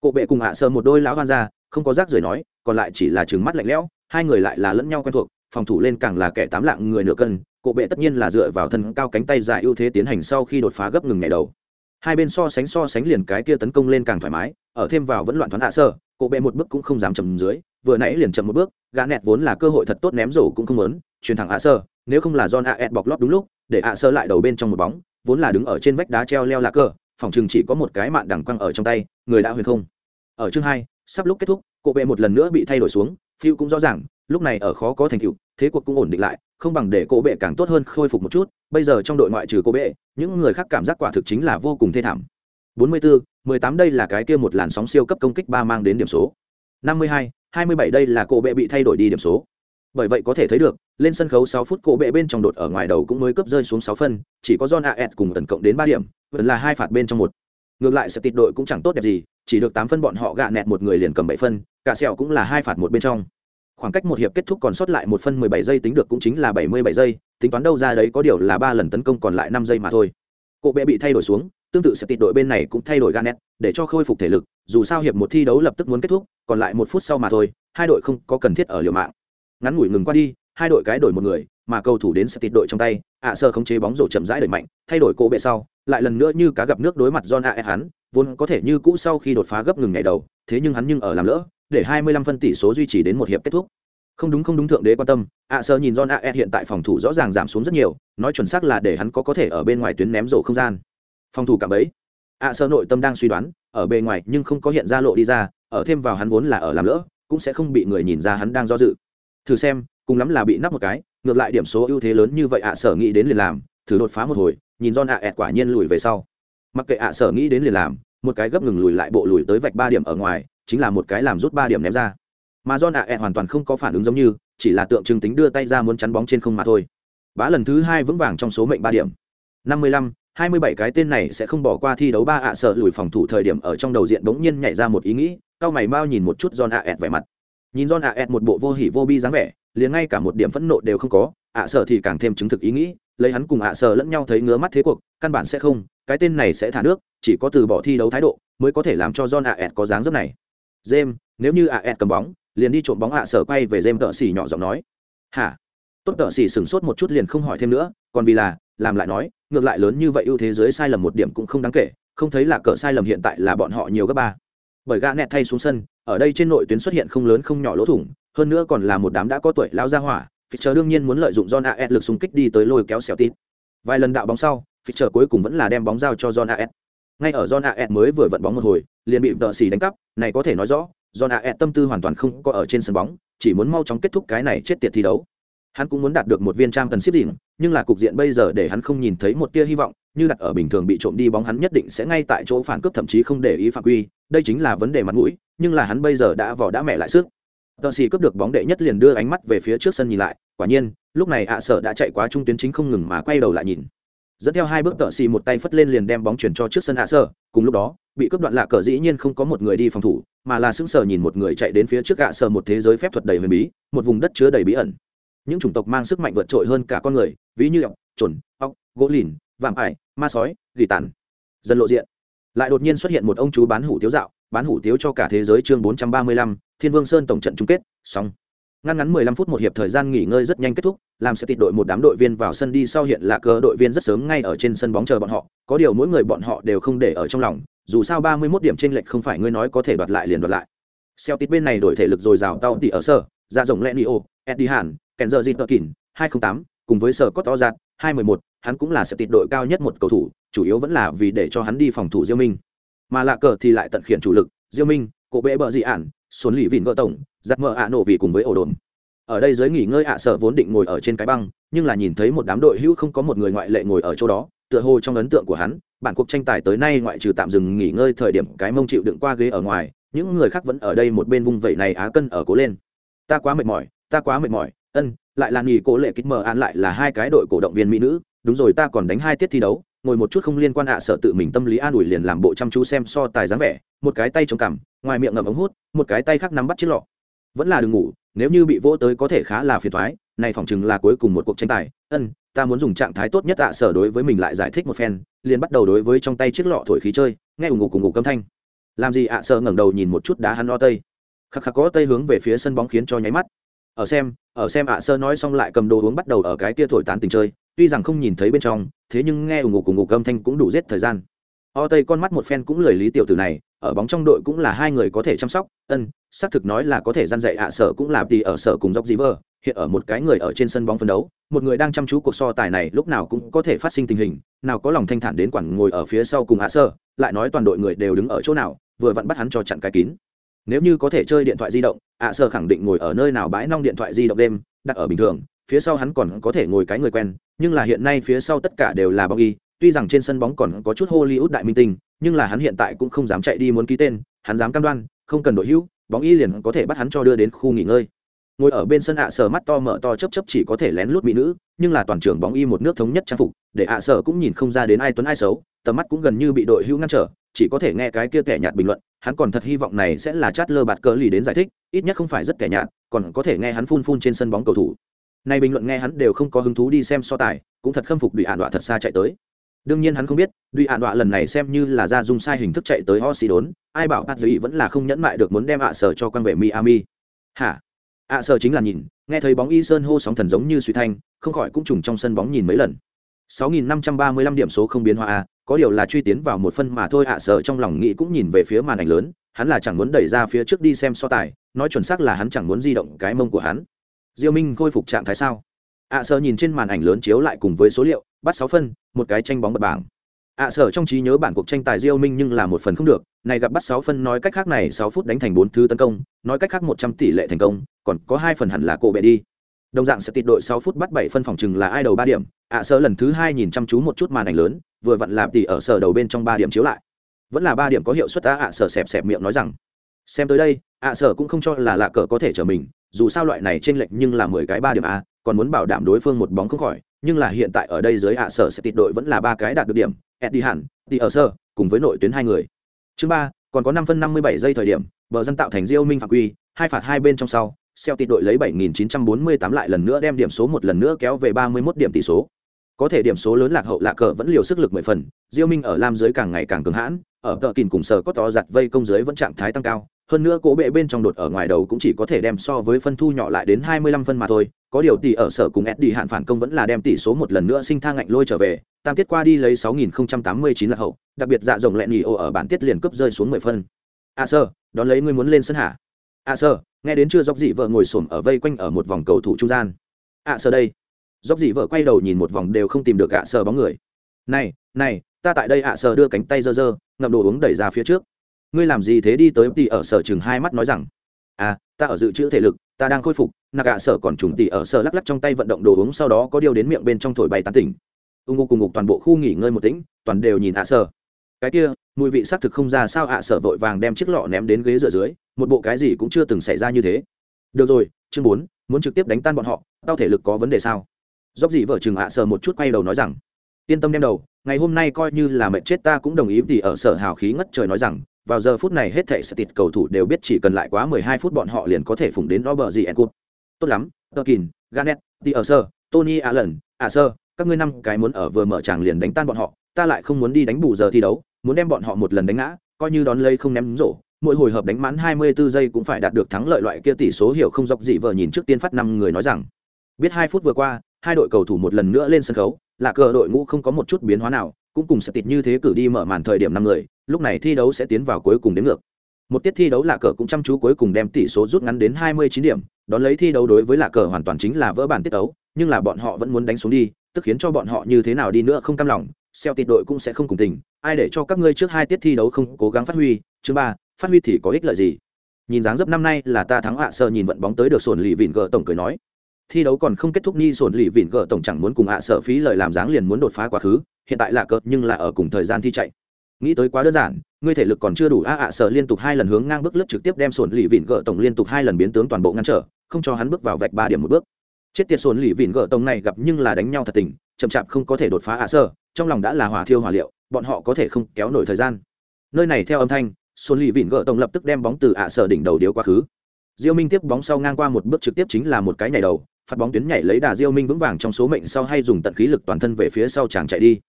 Cổ bệ cùng hạ sơ một đôi lão hoan ra, không có rác rời nói, còn lại chỉ là trừng mắt lạnh lẽo, hai người lại là lẫn nhau quen thuộc, phòng thủ lên càng là kẻ tám lạng người nửa cân, cổ bệ tất nhiên là dựa vào thân cao cánh tay dài ưu thế tiến hành sau khi đột phá gấp ngừng ngày đầu. Hai bên so sánh so sánh liền cái kia tấn công lên càng thoải mái ở thêm vào vẫn loạn thoáng hạ sơ cổ bệ một bước cũng không dám chậm dưới vừa nãy liền chậm một bước gã nẹt vốn là cơ hội thật tốt ném rổ cũng không lớn truyền thẳng hạ sơ nếu không là don ed bọc lót đúng lúc để hạ sơ lại đầu bên trong một bóng vốn là đứng ở trên vách đá treo leo lạc cờ phòng chừng chỉ có một cái mạn đằng quăng ở trong tay người đã huyền không. Ở chương hai sắp lúc kết thúc cổ bệ một lần nữa bị thay đổi xuống phiêu cũng rõ ràng lúc này ở khó có thành tựu thế cuộc cũng ổn định lại không bằng để cổ bệ càng tốt hơn khôi phục một chút bây giờ trong đội ngoại trừ cổ bệ những người khác cảm giác quả thực chính là vô cùng thê thảm. 44, 18 đây là cái kia một làn sóng siêu cấp công kích ba mang đến điểm số. 52, 27 đây là cổ bệ bị thay đổi đi điểm số. Bởi vậy có thể thấy được lên sân khấu 6 phút cổ bệ bên trong đột ở ngoài đầu cũng mới cấp rơi xuống 6 phân chỉ có John Aet cùng tấn cộng đến 3 điểm vẫn là hai phạt bên trong một. Ngược lại sẽ tịt đội cũng chẳng tốt đẹp gì chỉ được 8 phân bọn họ gạ nẹt một người liền cầm 7 phân cả sẹo cũng là hai phạt một bên trong khoảng cách một hiệp kết thúc còn sót lại một phân 17 giây tính được cũng chính là 77 giây tính toán đâu ra đấy có điều là ba lần tấn công còn lại 5 giây mà thôi cổ bệ bị thay đổi xuống tương tự sẽ tịt đội bên này cũng thay đổi Garnet để cho khôi phục thể lực, dù sao hiệp một thi đấu lập tức muốn kết thúc, còn lại một phút sau mà thôi, hai đội không có cần thiết ở liều mạng. Ngắn ngủi ngừng qua đi, hai đội cái đổi một người, mà cầu thủ đến sẽ tịt đội trong tay, ạ sơ khống chế bóng rổ chậm rãi đẩy mạnh, thay đổi cổ bệ sau, lại lần nữa như cá gặp nước đối mặt John AS hắn, vốn có thể như cũ sau khi đột phá gấp ngừng ngày đầu, thế nhưng hắn nhưng ở làm lỡ, để 25 phân tỷ số duy trì đến một hiệp kết thúc. Không đúng không đúng thượng đế quan tâm, ạ sơ nhìn John e hiện tại phòng thủ rõ ràng giảm xuống rất nhiều, nói chuẩn xác là để hắn có có thể ở bên ngoài tuyến ném rổ không gian. Phòng thủ cả bấy, ạ sơ nội tâm đang suy đoán ở bề ngoài nhưng không có hiện ra lộ đi ra ở thêm vào hắn vốn là ở làm lỡ cũng sẽ không bị người nhìn ra hắn đang do dự thử xem cùng lắm là bị nắp một cái ngược lại điểm số ưu thế lớn như vậy ạ sở nghĩ đến liền làm thử đột phá một hồi nhìn don ạ e quả nhiên lùi về sau mặc kệ ạ sở nghĩ đến liền làm một cái gấp ngừng lùi lại bộ lùi tới vạch ba điểm ở ngoài chính là một cái làm rút ba điểm ném ra mà John ạ ẹt hoàn toàn không có phản ứng giống như chỉ là tượng trưng tính đưa tay ra muốn chắn bóng trên không mà thôi bá lần thứ hai vững vàng trong số mệnh ba điểm năm mươi lăm 27 cái tên này sẽ không bỏ qua thi đấu ba ạ sợ lùi phòng thủ thời điểm ở trong đầu diện bỗng nhiên nhảy ra một ý nghĩ, cao mày mau nhìn một chút John Aet vẻ mặt. Nhìn John Aet một bộ vô hỉ vô bi dáng vẻ, liền ngay cả một điểm phẫn nộ đều không có, ạ sợ thì càng thêm chứng thực ý nghĩ, lấy hắn cùng ạ sợ lẫn nhau thấy ngứa mắt thế cuộc, căn bản sẽ không, cái tên này sẽ thả nước, chỉ có từ bỏ thi đấu thái độ, mới có thể làm cho John Aet có dáng dấp này. Jem, nếu như Aet cầm bóng, liền đi trộm bóng ạ Sở quay về Jem tợ xỉ nhỏ giọng nói. "Hả?" Tốt tợ xỉ sửng sốt một chút liền không hỏi thêm nữa, còn vì là, làm lại nói, ngược lại lớn như vậy ưu thế giới sai lầm một điểm cũng không đáng kể không thấy là cỡ sai lầm hiện tại là bọn họ nhiều gấp ba bởi gã nẹt thay xuống sân ở đây trên nội tuyến xuất hiện không lớn không nhỏ lỗ thủng hơn nữa còn là một đám đã có tuổi lao ra hỏa Fischer đương nhiên muốn lợi dụng John AS lực xung kích đi tới lôi kéo xẻo tít. Vài lần đạo bóng sau, Fischer cuối cùng vẫn là đem bóng giao cho John AS. Ngay ở John AS mới vừa vận bóng một hồi, liền bị tợ xỉ đánh cắp, này có thể nói rõ, do nạ ẹ tâm tư hoàn toàn không có ở trên sân bóng, chỉ muốn mau chóng kết thúc cái này chết tiệt thi đấu. Hắn cũng muốn đạt được một viên trang cần xếp đỉnh nhưng là cục diện bây giờ để hắn không nhìn thấy một tia hy vọng như đặt ở bình thường bị trộm đi bóng hắn nhất định sẽ ngay tại chỗ phản cướp thậm chí không để ý phạm quy đây chính là vấn đề mặt mũi nhưng là hắn bây giờ đã vỏ đã mẹ lại sức. Tờ xì cướp được bóng đệ nhất liền đưa ánh mắt về phía trước sân nhìn lại quả nhiên lúc này ạ sở đã chạy quá trung tuyến chính không ngừng mà quay đầu lại nhìn dẫn theo hai bước tợ xì một tay phất lên liền đem bóng chuyển cho trước sân hạ sở. Cùng lúc đó, bị cướp đoạn lạ cờ dĩ nhiên không có một người đi phòng thủ, mà là sững sờ nhìn một người chạy đến phía trước ạ sơ một thế giới phép thuật đầy huyền bí, một vùng đất chứa đầy bí ẩn. Những chủng tộc mang sức mạnh vượt trội hơn cả con người, ví như ọc trồn ọc gỗ lìn, vạm ải, ma sói, gỉ tàn. Dần lộ diện, lại đột nhiên xuất hiện một ông chú bán hủ tiếu dạo, bán hủ tiếu cho cả thế giới chương bốn trăm ba mươi lăm, thiên vương sơn tổng trận chung kết, xong ngăn ngắn mười lăm phút một hiệp thời gian nghỉ ngơi rất nhanh kết thúc làm sẽ tịt đội một đám đội viên vào sân đi sau hiện là cờ đội viên rất sớm ngay ở trên sân bóng chờ bọn họ có điều mỗi người bọn họ đều không để ở trong lòng dù sao ba mươi 31 điểm trên lệch không phải ngươi nói có thể đoạt lại liền đoạt lại. Celtic bên này đổi thể lực rồi rào tao tỉ ở sở, dạ ra rộng Lenio, Eddie Hàn, Kenzer giờ dịp tờ kỳn hai tám cùng với sở Cotto giạt hai mười một hắn cũng là sẽ tịt đội cao nhất một cầu thủ chủ yếu vẫn là vì để cho hắn đi phòng thủ diêu minh. Mà lạ cờ thì lại tận khiển chủ lực diêu minh cổ bệ bờ dị ản xuân lì vịn vợ tổng, giặt mờ ạ nổ vì cùng với ổ đồn. Ở đây giới nghỉ ngơi ạ sở vốn định ngồi ở trên cái băng, nhưng là nhìn thấy một đám đội hữu không có một người ngoại lệ ngồi ở chỗ đó, tựa hồ trong ấn tượng của hắn, bản cuộc tranh tài tới nay ngoại trừ tạm dừng nghỉ ngơi thời điểm cái mông chịu đựng qua ghế ở ngoài, những người khác vẫn ở đây một bên vung vẩy này á cân ở cố lên. Ta quá mệt mỏi, ta quá mệt mỏi, ân, lại là nghỉ cố lệ kích mờ an lại là hai cái đội cổ động viên mỹ nữ, đúng rồi ta còn đánh hai tiết thi đấu ngồi một chút không liên quan ạ sợ tự mình tâm lý an ủi liền làm bộ chăm chú xem so tài dáng vẻ, một cái tay chống cằm, ngoài miệng ngậm ống hút, một cái tay khác nắm bắt chiếc lọ. Vẫn là đừng ngủ, nếu như bị vỗ tới có thể khá là phiền thoái này phỏng chừng là cuối cùng một cuộc tranh tài. Ân, ta muốn dùng trạng thái tốt nhất ạ sở đối với mình lại giải thích một phen, liền bắt đầu đối với trong tay chiếc lọ thổi khí chơi, nghe ủng ngủ cùng ngủ câm thanh. Làm gì ạ sở ngẩng đầu nhìn một chút đá hắn o tây. Khắc khắc có tây hướng về phía sân bóng khiến cho nháy mắt. Ở xem ở xem ạ sơ nói xong lại cầm đồ uống bắt đầu ở cái kia thổi tán tình chơi, tuy rằng không nhìn thấy bên trong thế nhưng nghe ủng ngủ cùng ngủ âm thanh cũng đủ giết thời gian. O tây con mắt một phen cũng lời lý tiểu tử này, ở bóng trong đội cũng là hai người có thể chăm sóc, ân, xác thực nói là có thể gian dạy ạ sở cũng là vì ở sở cùng dốc dí vơ, hiện ở một cái người ở trên sân bóng phân đấu, một người đang chăm chú cuộc so tài này lúc nào cũng có thể phát sinh tình hình, nào có lòng thanh thản đến quản ngồi ở phía sau cùng ạ sở, lại nói toàn đội người đều đứng ở chỗ nào, vừa vặn bắt hắn cho chặn cái kín. Nếu như có thể chơi điện thoại di động, ạ sở khẳng định ngồi ở nơi nào bãi nong điện thoại di động đêm, đặt ở bình thường phía sau hắn còn có thể ngồi cái người quen, nhưng là hiện nay phía sau tất cả đều là bóng y, tuy rằng trên sân bóng còn có chút hollywood đại minh tinh, nhưng là hắn hiện tại cũng không dám chạy đi muốn ký tên, hắn dám cam đoan, không cần đội hữu, bóng y liền có thể bắt hắn cho đưa đến khu nghỉ ngơi. Ngồi ở bên sân ạ sở mắt to mở to chớp chớp chỉ có thể lén lút mỹ nữ, nhưng là toàn trường bóng y một nước thống nhất trang phục, để ạ sở cũng nhìn không ra đến ai tuấn ai xấu, tầm mắt cũng gần như bị đội hữu ngăn trở, chỉ có thể nghe cái kia kẻ nhạt bình luận, hắn còn thật hy vọng này sẽ là chát lơ bạt cờ lì đến giải thích, ít nhất không phải rất kẻ nhạt, còn có thể nghe hắn phun phun trên sân bóng cầu thủ nay bình luận nghe hắn đều không có hứng thú đi xem so tài, cũng thật khâm phục đùi ạn đọa thật xa chạy tới. Đương nhiên hắn không biết đùi ạn đọa lần này xem như là ra dung sai hình thức chạy tới ho xì đốn ai bảo bạt dĩ vẫn là không nhẫn mại được muốn đem ạ sở cho quan vệ miami. Hả? Ạ sở chính là nhìn, nghe thấy bóng y sơn hô sóng thần giống như suy thanh, không khỏi cũng trùng trong sân bóng nhìn mấy lần. 6.535 điểm số không biến hóa a, có điều là truy tiến vào một phân mà thôi ạ sở trong lòng nghĩ cũng nhìn về phía màn ảnh lớn, hắn là chẳng muốn đẩy ra phía trước đi xem so tài, nói chuẩn xác là hắn chẳng muốn di động cái mông của hắn diêu minh khôi phục trạng thái sao? Ạ sở nhìn trên màn ảnh lớn chiếu lại cùng với số liệu, bắt sáu phân, một cái tranh bóng bật bảng. Ạ sở trong trí nhớ bản cuộc tranh tài diêu minh nhưng là một phần không được, này gặp bắt sáu phân nói cách khác này sáu phút đánh thành bốn thứ tấn công, nói cách khác một trăm tỷ lệ thành công, còn có hai phần hẳn là cổ bệ đi. Đồng dạng sẽ tịt đội sáu phút bắt bảy phân phòng chừng là ai đầu ba điểm, ạ sở lần thứ hai nhìn chăm chú một chút màn ảnh lớn, vừa vặn làm tỷ ở sở đầu bên trong ba điểm chiếu lại. Vẫn là ba điểm có hiệu suất ạ sở xẹp xẹp miệng nói rằng, xem tới đây, ạ sở cũng không cho là lạ cờ có thể trở mình dù sao loại này trên lệch nhưng là mười cái ba điểm a, còn muốn bảo đảm đối phương một bóng không khỏi, nhưng là hiện tại ở đây dưới hạ sở sẽ tịt đội vẫn là ba cái đạt được điểm, eddie hẳn đi ở sơ, cùng với nội tuyến hai người. Chương ba, còn có năm phân năm mươi bảy giây thời điểm, bờ dân tạo thành diêu minh phạm quy, hai phạt hai bên trong sau Celtic đội lấy 7.948 lại lần nữa đem điểm số một lần nữa kéo về 31 điểm tỷ số. Có thể điểm số lớn lạc hậu lạc cờ vẫn liều sức lực mười phần, diêu minh ở lam dưới càng ngày càng cứng hãn, ở tợ kìn cùng sở có to giặt vây công dưới vẫn trạng thái tăng cao hơn nữa cố bệ bên trong đột ở ngoài đầu cũng chỉ có thể đem so với phân thu nhỏ lại đến 25 phân mà thôi. Có điều tỷ ở sở cùng Eddie hạn phản công vẫn là đem tỷ số một lần nữa sinh thang ngạnh lôi trở về. Tam tiết qua đi lấy 6089 là hậu. Đặc biệt dạ rồng lẹn nhì ô ở bản tiết liền cấp rơi xuống 10 phân. A sơ, đón lấy ngươi muốn lên sân hả? A sơ, nghe đến chưa dốc dị vợ ngồi xổm ở vây quanh ở một vòng cầu thủ trung gian. A sơ đây. Dốc dị vợ quay đầu nhìn một vòng đều không tìm được ạ sơ bóng người. Này này, ta tại đây ạ sơ đưa cánh tay giơ giơ ngậm đồ uống đẩy ra phía trước ngươi làm gì thế đi tới tỷ ở sở chừng hai mắt nói rằng à ta ở dự trữ thể lực, ta đang khôi phục nạc ạ sở còn trùng tỷ ở sở lắc lắc trong tay vận động đồ uống sau đó có điều đến miệng bên trong thổi bay tán tỉnh. Ung ngô cùng ngục toàn bộ khu nghỉ ngơi một tĩnh, toàn đều nhìn ạ sở. Cái kia, mùi vị xác thực không ra sao ạ sở vội vàng đem chiếc lọ ném đến ghế dựa dưới, một bộ cái gì cũng chưa từng xảy ra như thế. Được rồi, chương bốn, muốn trực tiếp đánh tan bọn họ, tao thể lực có vấn đề sao? Dốc dị vợ chừng ạ sở một chút quay đầu nói rằng, yên tâm đem đầu, ngày hôm nay coi như là mệnh chết ta cũng đồng ý thì ở sở hào khí ngất trời nói rằng vào giờ phút này hết thảy sẽ tịt cầu thủ đều biết chỉ cần lại quá 12 phút bọn họ liền có thể phụng đến Robert Gì Cup. Tốt lắm, Perkin, Garnet, Tierser, Tony Allen, à Aser, các ngươi năm cái muốn ở vừa mở tràng liền đánh tan bọn họ, ta lại không muốn đi đánh bù giờ thi đấu, muốn đem bọn họ một lần đánh ngã, coi như đón lấy không ném rổ, mỗi hồi hợp đánh mãn 24 giây cũng phải đạt được thắng lợi loại kia tỷ số hiểu không dọc dị vợ nhìn trước tiên phát năm người nói rằng, biết 2 phút vừa qua, hai đội cầu thủ một lần nữa lên sân khấu, là cờ đội ngũ không có một chút biến hóa nào, cũng cùng sẽ tịt như thế cử đi mở màn thời điểm năm người, lúc này thi đấu sẽ tiến vào cuối cùng đến ngược. Một tiết thi đấu là cờ cũng chăm chú cuối cùng đem tỷ số rút ngắn đến 29 điểm đón lấy thi đấu đối với là cờ hoàn toàn chính là vỡ bản tiết đấu nhưng là bọn họ vẫn muốn đánh xuống đi tức khiến cho bọn họ như thế nào đi nữa không cam lòng xeo tịt đội cũng sẽ không cùng tình ai để cho các ngươi trước hai tiết thi đấu không cố gắng phát huy chứ ba phát huy thì có ích lợi gì? Nhìn dáng dấp năm nay là ta thắng hạ sơ nhìn vận bóng tới được sồn lì vịn gờ tổng cười nói thi đấu còn không kết thúc ni sổn lì vịn gờ tổng chẳng muốn cùng ạ sợ phí lời làm dáng liền muốn đột phá quá khứ hiện tại là cợt nhưng là ở cùng thời gian thi chạy. Nghĩ tới quá đơn giản ngươi thể lực còn chưa đủ a ạ sợ liên tục hai lần hướng ngang bước lướt trực tiếp đem sổn lì vịn gờ tổng liên tục hai lần biến tướng toàn bộ ngăn trở không cho hắn bước vào vạch ba điểm một bước. Chết tiệt sổn lì vịn gờ tổng này gặp nhưng là đánh nhau thật tình chậm chạp không có thể đột phá ạ sở, trong lòng đã là hỏa thiêu hỏa liệu bọn họ có thể không kéo nổi thời gian. Nơi này theo âm thanh sổn lì vịn gờ tổng lập tức đem bóng từ ạ sở đỉnh đầu điếu quá khứ. Diêu minh tiếp bóng sau ngang qua một bước trực tiếp chính là một cái nhảy đầu phạt bóng tuyến nhảy lấy đà diêu minh vững vàng trong số mệnh sau hay dùng tận khí lực toàn thân về phía sau chàng chạy đi.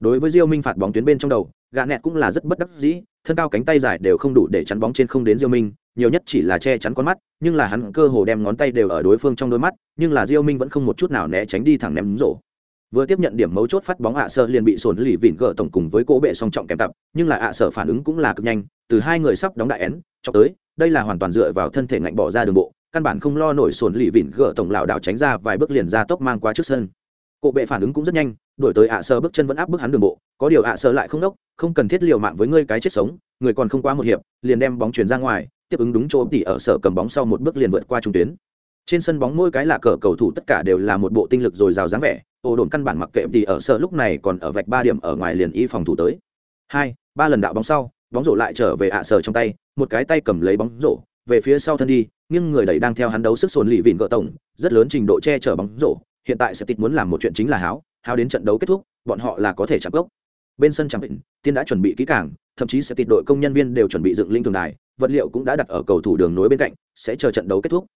Đối với diêu minh phạt bóng tuyến bên trong đầu gạ nẹt cũng là rất bất đắc dĩ, thân cao cánh tay dài đều không đủ để chắn bóng trên không đến diêu minh, nhiều nhất chỉ là che chắn con mắt, nhưng là hắn cơ hồ đem ngón tay đều ở đối phương trong đôi mắt, nhưng là diêu minh vẫn không một chút nào né tránh đi thẳng ném rổ. Vừa tiếp nhận điểm mấu chốt phát bóng ạ sợ liền bị sồn lì vỉn gỡ tổng cùng với cỗ bệ song trọng kèm tập, nhưng là ạ sợ phản ứng cũng là cực nhanh, từ hai người sắp đóng đại én cho tới, đây là hoàn toàn dựa vào thân thể ngạnh bỏ ra đường bộ căn bản không lo nổi sồn lì vịn gỡ tổng lảo đảo tránh ra vài bước liền ra tốc mang qua trước sân. Cộ bệ phản ứng cũng rất nhanh, đổi tới ạ sơ bước chân vẫn áp bức hắn đường bộ, có điều ạ sơ lại không đốc, không cần thiết liều mạng với ngươi cái chết sống, người còn không quá một hiệp, liền đem bóng chuyển ra ngoài, tiếp ứng đúng chỗ tỉ ở sở cầm bóng sau một bước liền vượt qua trung tuyến. Trên sân bóng mỗi cái là cờ cầu thủ tất cả đều là một bộ tinh lực dồi dào dáng vẻ ồ đồn căn bản mặc kệ tỉ ở sở lúc này còn ở vạch ba điểm ở ngoài liền y phòng thủ tới. Hai, ba lần đạo bóng sau, bóng rổ lại trở về ạ sở trong tay, một cái tay cầm lấy bóng rổ về phía sau thân đi, nhưng người đẩy đang theo hắn đấu sức sồn lì vịn gỡ tổng, rất lớn trình độ che chở bóng rổ, hiện tại sẽ tịch muốn làm một chuyện chính là háo háo đến trận đấu kết thúc, bọn họ là có thể chạm gốc. Bên sân chẳng định tiên đã chuẩn bị kỹ càng, thậm chí sẽ tịch đội công nhân viên đều chuẩn bị dựng linh thường đài, vật liệu cũng đã đặt ở cầu thủ đường nối bên cạnh, sẽ chờ trận đấu kết thúc.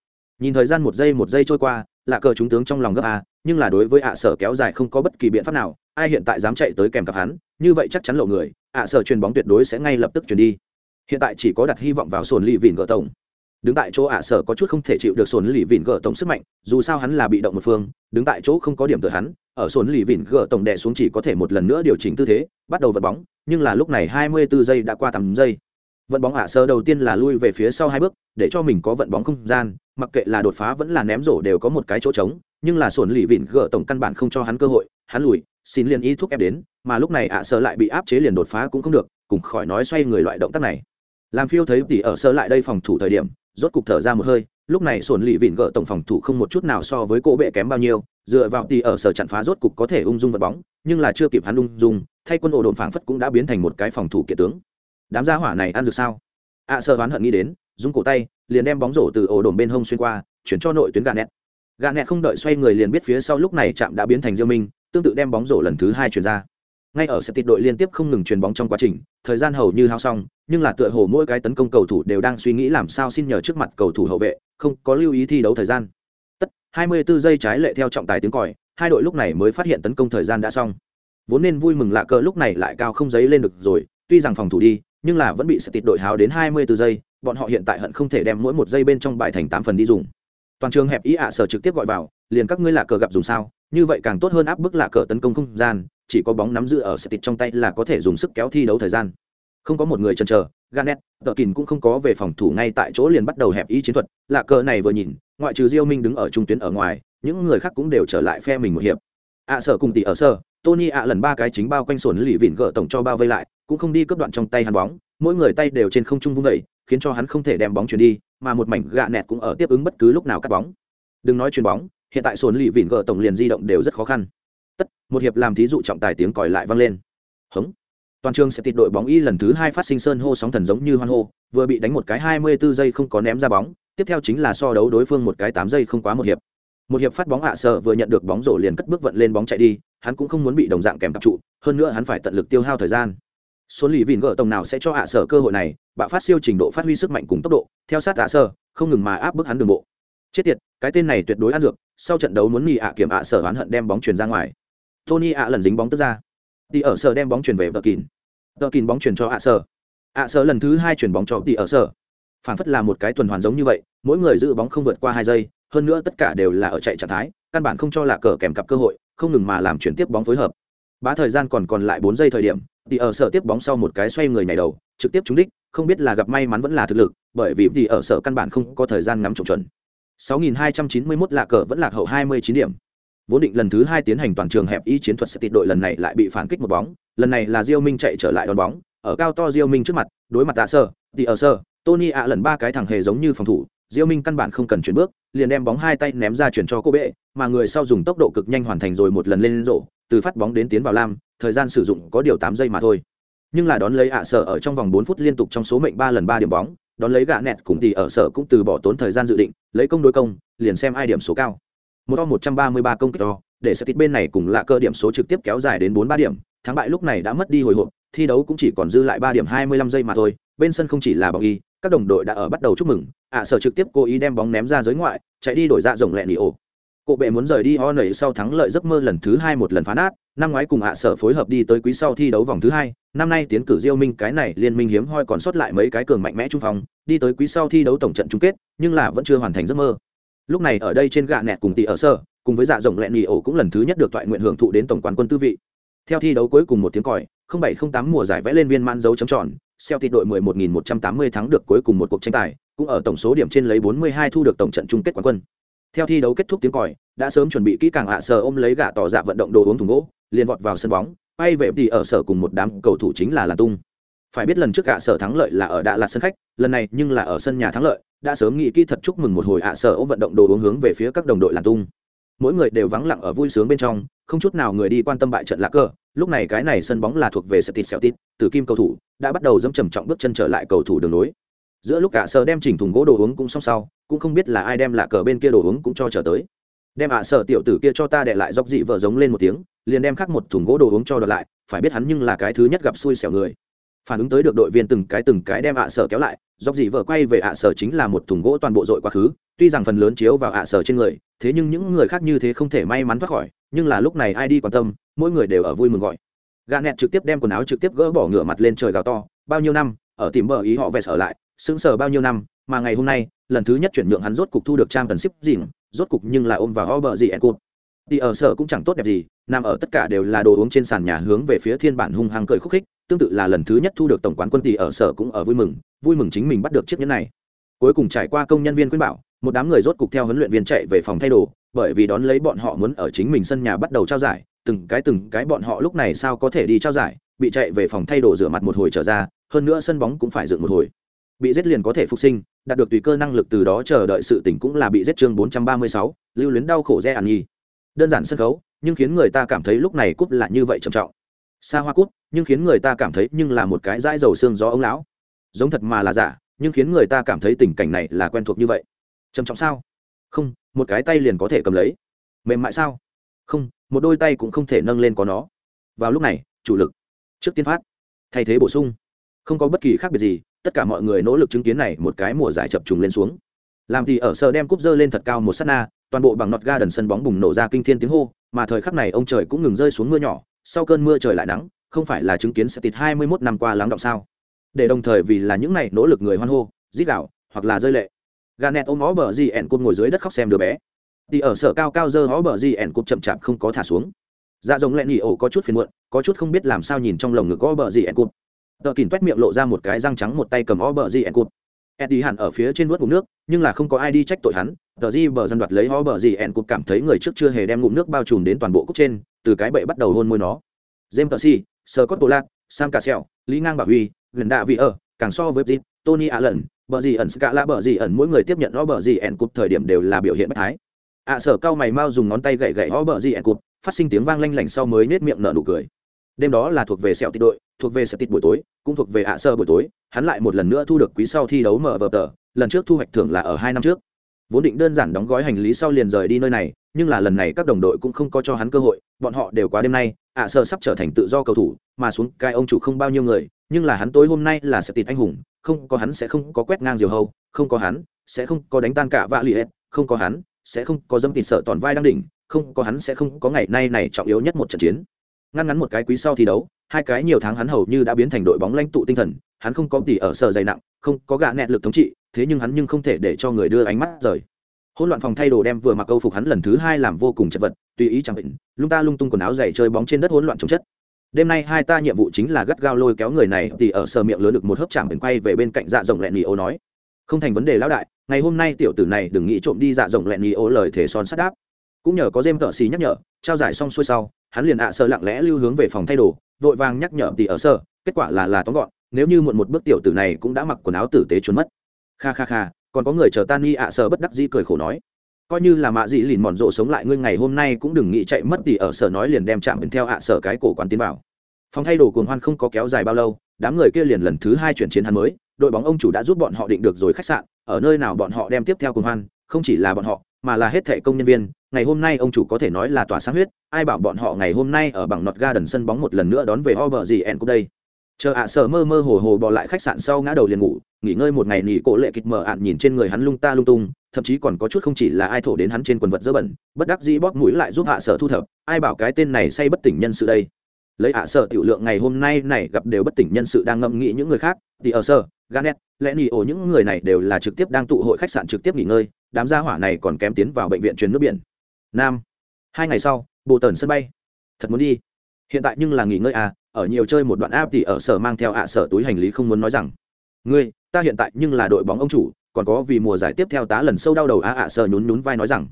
Nhìn thời gian một giây một giây trôi qua là cờ chúng tướng trong lòng gấp a, nhưng là đối với ạ sở kéo dài không có bất kỳ biện pháp nào, ai hiện tại dám chạy tới kèm cặp hắn, như vậy chắc chắn lộ người, ạ sở chuyền bóng tuyệt đối sẽ ngay lập tức chuyển đi hiện tại chỉ có đặt hy vọng vào sồn lì vìn gỡ tổng. Đứng tại chỗ ạ sở có chút không thể chịu được sồn lì vìn gỡ tổng sức mạnh, dù sao hắn là bị động một phương, đứng tại chỗ không có điểm tựa hắn, ở sồn lì vìn gỡ tổng đè xuống chỉ có thể một lần nữa điều chỉnh tư thế, bắt đầu vật bóng, nhưng là lúc này 24 giây đã qua tầm giây. Vận bóng ạ sơ đầu tiên là lui về phía sau hai bước, để cho mình có vận bóng không gian, mặc kệ là đột phá vẫn là ném rổ đều có một cái chỗ trống, nhưng là sồn lì vịn gỡ tổng căn bản không cho hắn cơ hội, hắn lùi, xin liền ý thúc ép đến, mà lúc này ạ sơ lại bị áp chế liền đột phá cũng không được, cùng khỏi nói xoay người loại động tác này làm phiêu thấy tỷ ở sơ lại đây phòng thủ thời điểm rốt cục thở ra một hơi lúc này sổn lì vịn gỡ tổng phòng thủ không một chút nào so với cỗ bệ kém bao nhiêu dựa vào tỷ ở sở chặn phá rốt cục có thể ung dung vật bóng nhưng là chưa kịp hắn ung dung thay quân ổ đồn phảng phất cũng đã biến thành một cái phòng thủ kiện tướng. Đám gia hỏa này ăn được sao? Ạ à, sơ đoán hận nghĩ đến dùng cổ tay liền đem bóng rổ từ ổ đồn bên hông xuyên qua chuyển cho nội tuyến gà nẹt. Gà nẹt không đợi xoay người liền biết phía sau lúc này chạm đã biến thành diêu minh tương tự đem bóng rổ lần thứ hai chuyển ra. Ngay ở sẽ tịt đội liên tiếp không ngừng chuyền bóng trong quá trình thời gian hầu như hao xong nhưng là tựa hồ mỗi cái tấn công cầu thủ đều đang suy nghĩ làm sao xin nhờ trước mặt cầu thủ hậu vệ, không có lưu ý thi đấu thời gian. Tất 24 giây trái lệ theo trọng tài tiếng còi, hai đội lúc này mới phát hiện tấn công thời gian đã xong. Vốn nên vui mừng lạ cờ lúc này lại cao không giấy lên được rồi, tuy rằng phòng thủ đi, nhưng là vẫn bị sẽ tịt đội háo đến 24 giây, bọn họ hiện tại hận không thể đem mỗi một giây bên trong bài thành tám phần đi dùng. Toàn trường hẹp ý ạ sở trực tiếp gọi vào, liền các ngươi lạ cờ gặp dùng sao, như vậy càng tốt hơn áp bức lạ cờ tấn công không gian, chỉ có bóng nắm giữ ở sẽ tịt trong tay là có thể dùng sức kéo thi đấu thời gian không có một người chần chờ Garnet, Tờ Kình cũng không có về phòng thủ ngay tại chỗ liền bắt đầu hẹp ý chiến thuật, lạ cờ này vừa nhìn, ngoại trừ Diêu Minh đứng ở trung tuyến ở ngoài, những người khác cũng đều trở lại phe mình một hiệp. ạ sở cùng tỷ ở sở, Tony ạ lần ba cái chính bao quanh sồn lì vịn gỡ tổng cho bao vây lại, cũng không đi cướp đoạn trong tay hắn bóng, mỗi người tay đều trên không trung vung vẩy, khiến cho hắn không thể đem bóng chuyển đi, mà một mảnh gạ nẹt cũng ở tiếp ứng bất cứ lúc nào cắt bóng. Đừng nói chuyền bóng, hiện tại sồn lì vịn gỡ tổng liền di động đều rất khó khăn tất một hiệp làm thí dụ trọng tài tiếng còi lại vang lên hống toàn trường sẽ tịt đội bóng y lần thứ hai phát sinh sơn hô sóng thần giống như hoan hô, vừa bị đánh một cái hai mươi 24 giây không có ném ra bóng, tiếp theo chính là so đấu đối phương một cái tám giây không quá một hiệp. Một hiệp phát bóng hạ sợ vừa nhận được bóng rổ liền cất bước vận lên bóng chạy đi, hắn cũng không muốn bị đồng dạng kèm cặp trụ, hơn nữa hắn phải tận lực tiêu hao thời gian. Số lì vịn gỡ tổng nào sẽ cho hạ sở cơ hội này bạo phát siêu trình độ phát huy sức mạnh cùng tốc độ, theo sát hạ sở không ngừng mà áp bức hắn đường bộ. Chết tiệt, cái tên này tuyệt đối ăn dược, sau trận đấu muốn nghỉ ạ kiểm hạ sở oán hận đem bóng truyền ra ngoài. Tony ạ lần dính bóng tức ra. Tỷ ở sở đem bóng chuyển về Tờ Kình. Tờ Kình bóng chuyển cho ạ sở. ạ sở lần thứ hai chuyển bóng cho Tỷ ở sở. Phản phất là một cái tuần hoàn giống như vậy, mỗi người giữ bóng không vượt qua hai giây, hơn nữa tất cả đều là ở chạy trạng thái, căn bản không cho là cờ kèm cặp cơ hội, không ngừng mà làm chuyển tiếp bóng phối hợp. Bá thời gian còn còn lại bốn giây thời điểm, Tỷ ở sở tiếp bóng sau một cái xoay người nhảy đầu, trực tiếp trúng đích, không biết là gặp may mắn vẫn là thực lực, bởi vì Tỷ ở sở căn bản không có thời gian ngắm trộm chuẩn. 6291 lạ cờ vẫn lạc hậu 29 điểm, vốn định lần thứ hai tiến hành toàn trường hẹp y chiến thuật sẽ tịt đội lần này lại bị phản kích một bóng. Lần này là diêu minh chạy trở lại đón bóng. Ở cao to diêu minh trước mặt, đối mặt tạ sơ thì ở sơ, tony ạ lần ba cái thẳng hề giống như phòng thủ. Diêu minh căn bản không cần chuyển bước, liền đem bóng hai tay ném ra chuyển cho cô bệ, mà người sau dùng tốc độ cực nhanh hoàn thành rồi một lần lên rổ, từ phát bóng đến tiến vào lam, thời gian sử dụng có điều tám giây mà thôi. Nhưng là đón lấy ạ sở ở trong vòng bốn phút liên tục trong số mệnh ba lần ba điểm bóng, đón lấy gạ nẹt cùng thì ở sở cũng từ bỏ tốn thời gian dự định, lấy công đối công, liền xem ai điểm số cao một to một trăm ba mươi ba công kích to, để sẽ tít bên này cùng lạ cơ điểm số trực tiếp kéo dài đến bốn ba điểm, thắng bại lúc này đã mất đi hồi hộp, thi đấu cũng chỉ còn dư lại ba điểm hai mươi lăm giây mà thôi, bên sân không chỉ là bóng y, các đồng đội đã ở bắt đầu chúc mừng, ạ sở trực tiếp cố ý đem bóng ném ra giới ngoại, chạy đi đổi dạ rộng lẹ nỉ ổ. Cộ bệ muốn rời đi ho nẩy sau thắng lợi giấc mơ lần thứ hai một lần phá nát, năm ngoái cùng ạ sở phối hợp đi tới quý sau thi đấu vòng thứ hai, năm nay tiến cử diêu minh, cái này liên minh hiếm hoi còn sót lại mấy cái cường mạnh mẽ trung phong, đi tới quý sau thi đấu tổng trận chung kết, nhưng là vẫn chưa hoàn thành giấc mơ lúc này ở đây trên gạ nẹt cùng tỷ ở sở cùng với dạ rộng lẹn nhì ổ cũng lần thứ nhất được toại nguyện hưởng thụ đến tổng quán quân tư vị theo thi đấu cuối cùng một tiếng còi không bảy không tám mùa giải vẽ lên viên man dấu chấm tròn xeo Celtic đội 11.180 thắng được cuối cùng một cuộc tranh tài, cũng ở tổng số điểm trên lấy 42 thu được tổng trận chung kết quán quân. Theo thi đấu kết thúc tiếng còi, đã sớm chuẩn bị kỹ càng ạ sở ôm lấy gạ tỏ dạ vận động đồ uống thùng gỗ, liền vọt vào sân bóng, bay về thì ở sở cùng một đám cầu thủ chính là là Tung. Phải biết lần trước gã sở thắng lợi là ở Đạ Lạt sân khách, lần này nhưng là ở sân nhà thắng lợi, đã sớm nghĩ kỹ thật chúc mừng một hồi ạ sở ôm vận động đồ uống hướng về phía các đồng đội Lan Tung. Mỗi người đều vắng lặng ở vui sướng bên trong, không chút nào người đi quan tâm bại trận lạc cờ, lúc này cái này sân bóng là thuộc về Celtic Celtic, từ kim cầu thủ đã bắt đầu dẫm trầm trọng bước chân trở lại cầu thủ đường lối Giữa lúc cả sở đem chỉnh thùng gỗ đồ uống cũng xong sau, cũng không biết là ai đem lạc cờ bên kia đồ uống cũng cho trở tới. Đem ạ sở tiểu tử kia cho ta để lại dốc dị vợ giống lên một tiếng, liền đem khắc một thùng gỗ đồ uống cho đợt lại, phải biết hắn nhưng là cái thứ nhất gặp xui xẻo người. Phản ứng tới được đội viên từng cái từng cái đem ạ sở kéo lại, dọc dị vợ quay về ạ sở chính là một thùng gỗ toàn bộ dội quá khứ, tuy rằng phần lớn chiếu vào ạ sở trên người, thế nhưng những người khác như thế không thể may mắn thoát khỏi, nhưng là lúc này ai đi quan tâm, mỗi người đều ở vui mừng gọi. Gà nẹt trực tiếp đem quần áo trực tiếp gỡ bỏ ngửa mặt lên trời gào to bao nhiêu năm ở tìm bờ ý họ vẹt sở lại sững sờ bao nhiêu năm mà ngày hôm nay lần thứ nhất chuyển nhượng hắn rốt cục thu được trang tần ship dìm rốt cục nhưng là ôm vào ho bờ gì ẹn cụt thì ở sở cũng chẳng tốt đẹp gì nằm ở tất cả đều là đồ uống trên sàn nhà hướng về phía thiên bản hung hăng cười khúc khích tương tự là lần thứ nhất thu được tổng quán quân tỷ ở sở cũng ở vui mừng vui mừng chính mình bắt được chiếc nhẫn này. Cuối cùng trải qua công nhân viên khuyên bảo một đám người rốt cục theo huấn luyện viên chạy về phòng thay đồ bởi vì đón lấy bọn họ muốn ở chính mình sân nhà bắt đầu trao giải từng cái từng cái bọn họ lúc này sao có thể đi trao giải bị chạy về phòng thay đồ rửa mặt một hồi trở ra hơn nữa sân bóng cũng phải dựng một hồi. Bị giết liền có thể phục sinh đạt được tùy cơ năng lực từ đó chờ đợi sự tỉnh cũng là bị giết chương 436, lưu luyến đau khổ re ản nhi. Đơn giản sân khấu nhưng khiến người ta cảm thấy lúc này cúp là như vậy trầm trọng. Xa hoa cúp, nhưng khiến người ta cảm thấy nhưng là một cái dãi dầu xương gió ông lão. Giống thật mà là giả, nhưng khiến người ta cảm thấy tình cảnh này là quen thuộc như vậy. Trầm trọng sao? Không, một cái tay liền có thể cầm lấy. Mềm mại sao? Không, một đôi tay cũng không thể nâng lên có nó. Vào lúc này, chủ lực. Trước tiên phát. Thay thế bổ sung. Không có bất kỳ khác biệt gì, tất cả mọi người nỗ lực chứng kiến này một cái mùa giải chập trùng lên xuống. Làm thì ở sơ đem cúp dơ lên thật cao một s á t na, toàn bộ bằng nọt ga đần sân bóng bùng nổ ra kinh thiên tiếng hô mà thời khắc này ông trời cũng ngừng rơi xuống mưa nhỏ, sau cơn mưa trời lại nắng, không phải là chứng kiến sẽ tịt hai mươi mốt năm qua lắng động sao? Để đồng thời vì là những này nỗ lực người hoan hô giết đạo hoặc là rơi lệ. Garnet nẹt ôm ó bờ gì ẻn cúp ngồi dưới đất khóc xem đứa bé. Thì ở sở cao cao dơ ó bờ gì ẻn cúp chậm chạp không có thả xuống. Dạ giống lẹn nhị ổ có chút phiền muộn, có chút không biết làm sao nhìn trong lồng ngực ó bờ gì ẻn cúp tờ kìm toét miệng lộ ra một cái răng trắng một tay cầm ó bờ gì ẻn cúp eddie hẳn ở phía trên nuốt ngụm nước nhưng là không có ai đi trách tội hắn. Tờ di bờ dân đoạt lấy hó bờ gì ẹn cục cảm thấy người trước chưa hề đem ngụm nước bao trùm đến toàn bộ cúc trên từ cái bệ bắt đầu hôn môi nó. James Percy, si sơ sam cà lý ngang bảo huy gần đạ vị ở càng so với Jim, Tony Allen, bờ gì ẩn ska lạ bờ gì ẩn mỗi người tiếp nhận nó bờ gì ẹn cục thời điểm đều là biểu hiện bất thái. Ạ à, sở cao mày mau dùng ngón tay gậy gậy hó bờ gì ẹn cục, phát sinh tiếng vang lanh lảnh sau mới nết miệng nở nụ cười đêm đó là thuộc về sẹo tịt đội, thuộc về sẹo tịt buổi tối, cũng thuộc về ạ à sơ buổi tối. Hắn lại một lần nữa thu được quý sau thi đấu mở vở tờ, lần trước thu hoạch thưởng là ở hai năm trước. Vốn định đơn giản đóng gói hành lý sau liền rời đi nơi này, nhưng là lần này các đồng đội cũng không có cho hắn cơ hội, bọn họ đều quá đêm nay, ạ à sơ sắp trở thành tự do cầu thủ, mà xuống cái ông chủ không bao nhiêu người, nhưng là hắn tối hôm nay là sẽ tịt anh hùng, không có hắn sẽ không có quét ngang diều hâu, không có hắn sẽ không có đánh tan cả vạ lì hết, không có hắn sẽ không có dâm tịt sợ toàn vai đang đỉnh, không có hắn sẽ không có ngày nay này trọng yếu nhất một trận chiến ngăn ngắn một cái quý sau thi đấu, hai cái nhiều tháng hắn hầu như đã biến thành đội bóng lãnh tụ tinh thần, hắn không có tỉ ở sở dày nặng, không có gạ nẹt lực thống trị, thế nhưng hắn nhưng không thể để cho người đưa ánh mắt rời. Hỗn loạn phòng thay đồ đem vừa mặc câu phục hắn lần thứ hai làm vô cùng chật vật, tùy ý chẳng định, lung ta lung tung quần áo dày chơi bóng trên đất hỗn loạn chống chất. Đêm nay hai ta nhiệm vụ chính là gắt gao lôi kéo người này thì ở sở miệng lớn được một hớp chạm biển quay về bên cạnh dạ rộng lẹn nhì ô nói. Không thành vấn đề lão đại, ngày hôm nay tiểu tử này đừng nghĩ trộm đi dạ rộng lẹn nhì ô lời thể son sắt đáp cũng nhờ có dêm tợ xì nhắc nhở, trao giải xong xuôi sau, hắn liền ạ à sơ lặng lẽ lưu hướng về phòng thay đồ, vội vàng nhắc nhở tỷ ở sơ, kết quả là là tóm gọn, nếu như muộn một bước tiểu tử này cũng đã mặc quần áo tử tế trốn mất. Kha kha kha, còn có người chờ tan ni ạ à sơ bất đắc dĩ cười khổ nói. Coi như là mạ dị lìn mòn rộ sống lại ngươi ngày hôm nay cũng đừng nghĩ chạy mất tỷ ở sở nói liền đem chạm đến theo ạ sở cái cổ quán tiến vào. Phòng thay đồ cuồng hoan không có kéo dài bao lâu, đám người kia liền lần thứ hai chuyển chiến hắn mới, đội bóng ông chủ đã giúp bọn họ định được rồi khách sạn, ở nơi nào bọn họ đem tiếp theo cuồng hoan, không chỉ là bọn họ mà là hết thệ công nhân viên, ngày hôm nay ông chủ có thể nói là tỏa sáng huyết, ai bảo bọn họ ngày hôm nay ở bằng nọt ga đần sân bóng một lần nữa đón về ho bờ gì cũng đây. Chờ ạ sở mơ mơ hồ hồ bỏ lại khách sạn sau ngã đầu liền ngủ, nghỉ ngơi một ngày nghỉ cổ lệ kịch mở ạn nhìn trên người hắn lung ta lung tung, thậm chí còn có chút không chỉ là ai thổ đến hắn trên quần vật dơ bẩn, bất đắc dĩ bóp mũi lại giúp hạ sở thu thập, ai bảo cái tên này say bất tỉnh nhân sự đây lấy hạ sở tiểu lượng ngày hôm nay này gặp đều bất tỉnh nhân sự đang ngẫm nghĩ những người khác, thì ở sở ganet lẽ nhị ổ những người này đều là trực tiếp đang tụ hội khách sạn trực tiếp nghỉ ngơi, đám gia hỏa này còn kém tiến vào bệnh viện truyền nước biển. Nam, hai ngày sau bộ tần sân bay. Thật muốn đi. Hiện tại nhưng là nghỉ ngơi à ở nhiều chơi một đoạn áp thì ở sở mang theo ạ sở túi hành lý không muốn nói rằng, ngươi, ta hiện tại nhưng là đội bóng ông chủ, còn có vì mùa giải tiếp theo tá lần sâu đau đầu á ạ sở nhún nhún vai nói rằng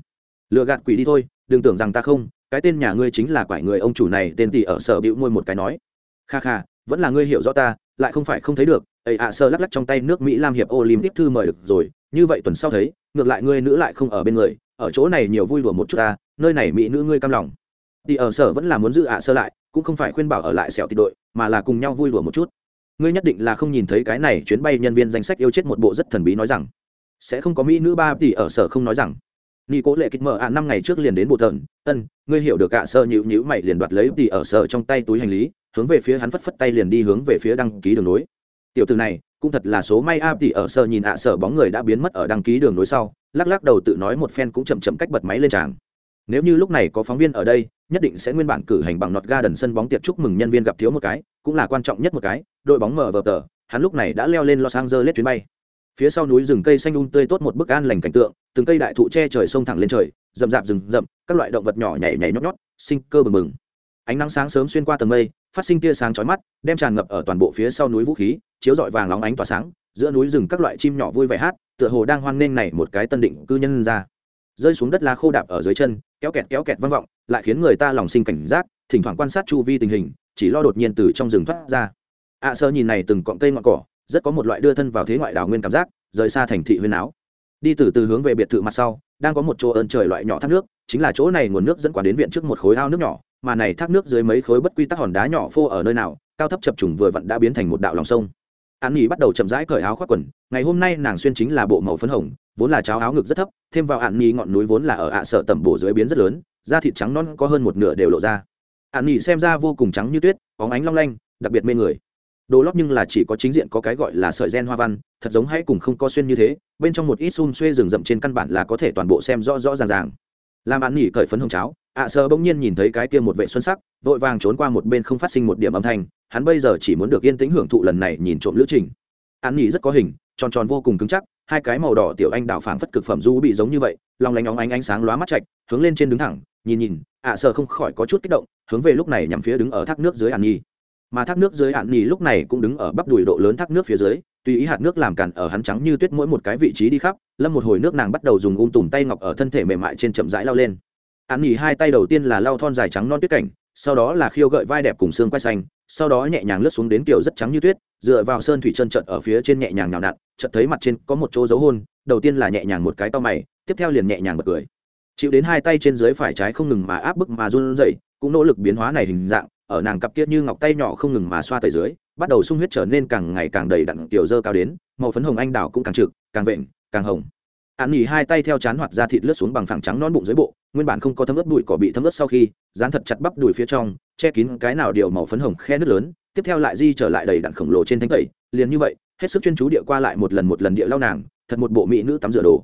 lựa gạt quỷ đi thôi, đừng tưởng rằng ta không cái tên nhà ngươi chính là quải người ông chủ này, tên tỷ ở sở bĩu môi một cái nói. Kha kha, vẫn là ngươi hiểu rõ ta, lại không phải không thấy được. Ấy ạ, sơ lắc lắc trong tay nước mỹ lam hiệp olympic thư mời được rồi. Như vậy tuần sau thấy, ngược lại ngươi nữ lại không ở bên người. Ở chỗ này nhiều vui đùa một chút ta, nơi này mỹ nữ ngươi cam lòng. Tỷ ở sở vẫn là muốn giữ ạ sơ lại, cũng không phải khuyên bảo ở lại sẹo tịt đội, mà là cùng nhau vui đùa một chút. Ngươi nhất định là không nhìn thấy cái này chuyến bay nhân viên danh sách yêu chết một bộ rất thần bí nói rằng. Sẽ không có mỹ nữ ba tỷ ở sở không nói rằng ni cố lệ kịch mở ạ, năm ngày trước liền đến bộ tợn ân, ngươi hiểu được ạ, sơ nhữ nhữ mày liền đoạt lấy tỷ ở sở trong tay túi hành lý, hướng về phía hắn phất phất tay liền đi hướng về phía đăng ký đường nối. Tiểu từ này, cũng thật là số may a, tỷ ở sở nhìn ạ sở bóng người đã biến mất ở đăng ký đường nối sau, lắc lắc đầu tự nói một phen cũng chậm chậm cách bật máy lên tràng. Nếu như lúc này có phóng viên ở đây, nhất định sẽ nguyên bản cử hành bằng nọt ga đần sân bóng tiệc chúc mừng nhân viên gặp thiếu một cái, cũng là quan trọng nhất một cái, đội bóng mở vờ tờ, hắn lúc này đã leo lên los angeles chuyến bay phía sau núi rừng cây xanh un um tươi tốt một bức an lành cảnh tượng, từng cây đại thụ che trời sông thẳng lên trời, rậm rạp rừng rậm, các loại động vật nhỏ nhảy nhảy nhót nhót, sinh cơ bừng bừng. Ánh nắng sáng sớm xuyên qua tầng mây, phát sinh tia sáng chói mắt, đem tràn ngập ở toàn bộ phía sau núi vũ khí, chiếu rọi vàng lóng ánh tỏa sáng, giữa núi rừng các loại chim nhỏ vui vẻ hát, tựa hồ đang hoan nghênh này một cái tân định cư nhân ra. Rơi xuống đất lá khô đạp ở dưới chân, kéo kẹt kéo kẹt vang vọng, lại khiến người ta lòng sinh cảnh giác, thỉnh thoảng quan sát chu vi tình hình, chỉ lo đột nhiên từ trong rừng thoát ra. Ạ sơ nhìn này từng cọng cây ngọn cỏ rất có một loại đưa thân vào thế ngoại đảo nguyên cảm giác, rời xa thành thị huyên áo. Đi từ từ hướng về biệt thự mặt sau, đang có một chỗ ơn trời loại nhỏ thác nước, chính là chỗ này nguồn nước dẫn quản đến viện trước một khối ao nước nhỏ, mà này thác nước dưới mấy khối bất quy tắc hòn đá nhỏ phô ở nơi nào, cao thấp chập trùng vừa vặn đã biến thành một đạo lòng sông. An nghỉ bắt đầu chậm rãi cởi áo khoác quần, ngày hôm nay nàng xuyên chính là bộ màu phấn hồng, vốn là cháo áo ngực rất thấp, thêm vào an nghỉ ngọn núi vốn là ở ạ sợ tẩm bổ dưới biến rất lớn, da thịt trắng non có hơn một nửa đều lộ ra. An nghỉ xem ra vô cùng trắng như tuyết có ánh long lanh, đặc biệt mê người đồ lót nhưng là chỉ có chính diện có cái gọi là sợi gen hoa văn, thật giống hãy cùng không có xuyên như thế, bên trong một ít xun xuê rừng rậm trên căn bản là có thể toàn bộ xem rõ rõ ràng ràng. Làm an nghỉ cởi phấn hồng cháo, ạ sơ bỗng nhiên nhìn thấy cái kia một vệ xuân sắc, vội vàng trốn qua một bên không phát sinh một điểm âm thanh, hắn bây giờ chỉ muốn được yên tĩnh hưởng thụ lần này nhìn trộm lữ trình. An nghỉ rất có hình, tròn tròn vô cùng cứng chắc, hai cái màu đỏ tiểu anh đào phảng phất cực phẩm du bị giống như vậy lòng lánh óng ánh ánh sáng lóa mắt chạch hướng lên trên đứng thẳng, nhìn nhìn, ạ sơ không khỏi có chút kích động, hướng về lúc này nhằm phía đứng ở thác nước dưới an nhi mà thác nước dưới hạn nhì lúc này cũng đứng ở bắp đùi độ lớn thác nước phía dưới, tùy ý hạt nước làm cản ở hắn trắng như tuyết mỗi một cái vị trí đi khắp, lâm một hồi nước nàng bắt đầu dùng ung tùm tay ngọc ở thân thể mềm mại trên chậm rãi lao lên. Hạn nhì hai tay đầu tiên là lao thon dài trắng non tuyết cảnh, sau đó là khiêu gợi vai đẹp cùng xương quay xanh, sau đó nhẹ nhàng lướt xuống đến kiểu rất trắng như tuyết, dựa vào sơn thủy chân trận ở phía trên nhẹ nhàng nhào nặn, chợt thấy mặt trên có một chỗ dấu hôn, đầu tiên là nhẹ nhàng một cái to mày, tiếp theo liền nhẹ nhàng bật cười. Chịu đến hai tay trên dưới phải trái không ngừng mà áp bức mà run rẩy, cũng nỗ lực biến hóa này hình dạng ở nàng cặp kia như ngọc tay nhỏ không ngừng mà xoa tới dưới, bắt đầu sung huyết trở nên càng ngày càng đầy đặn tiểu dơ cao đến, màu phấn hồng anh đào cũng càng trực, càng vện, càng hồng. An nghỉ hai tay theo chán hoạt ra thịt lướt xuống bằng phẳng trắng non bụng dưới bộ, nguyên bản không có thấm ướt bụi cỏ bị thấm ướt sau khi, dán thật chặt bắp đùi phía trong, che kín cái nào điều màu phấn hồng khe nước lớn, tiếp theo lại di trở lại đầy đặn khổng lồ trên thánh tẩy, liền như vậy, hết sức chuyên chú địa qua lại một lần một lần địa lao nàng, thật một bộ mỹ nữ tắm rửa đồ.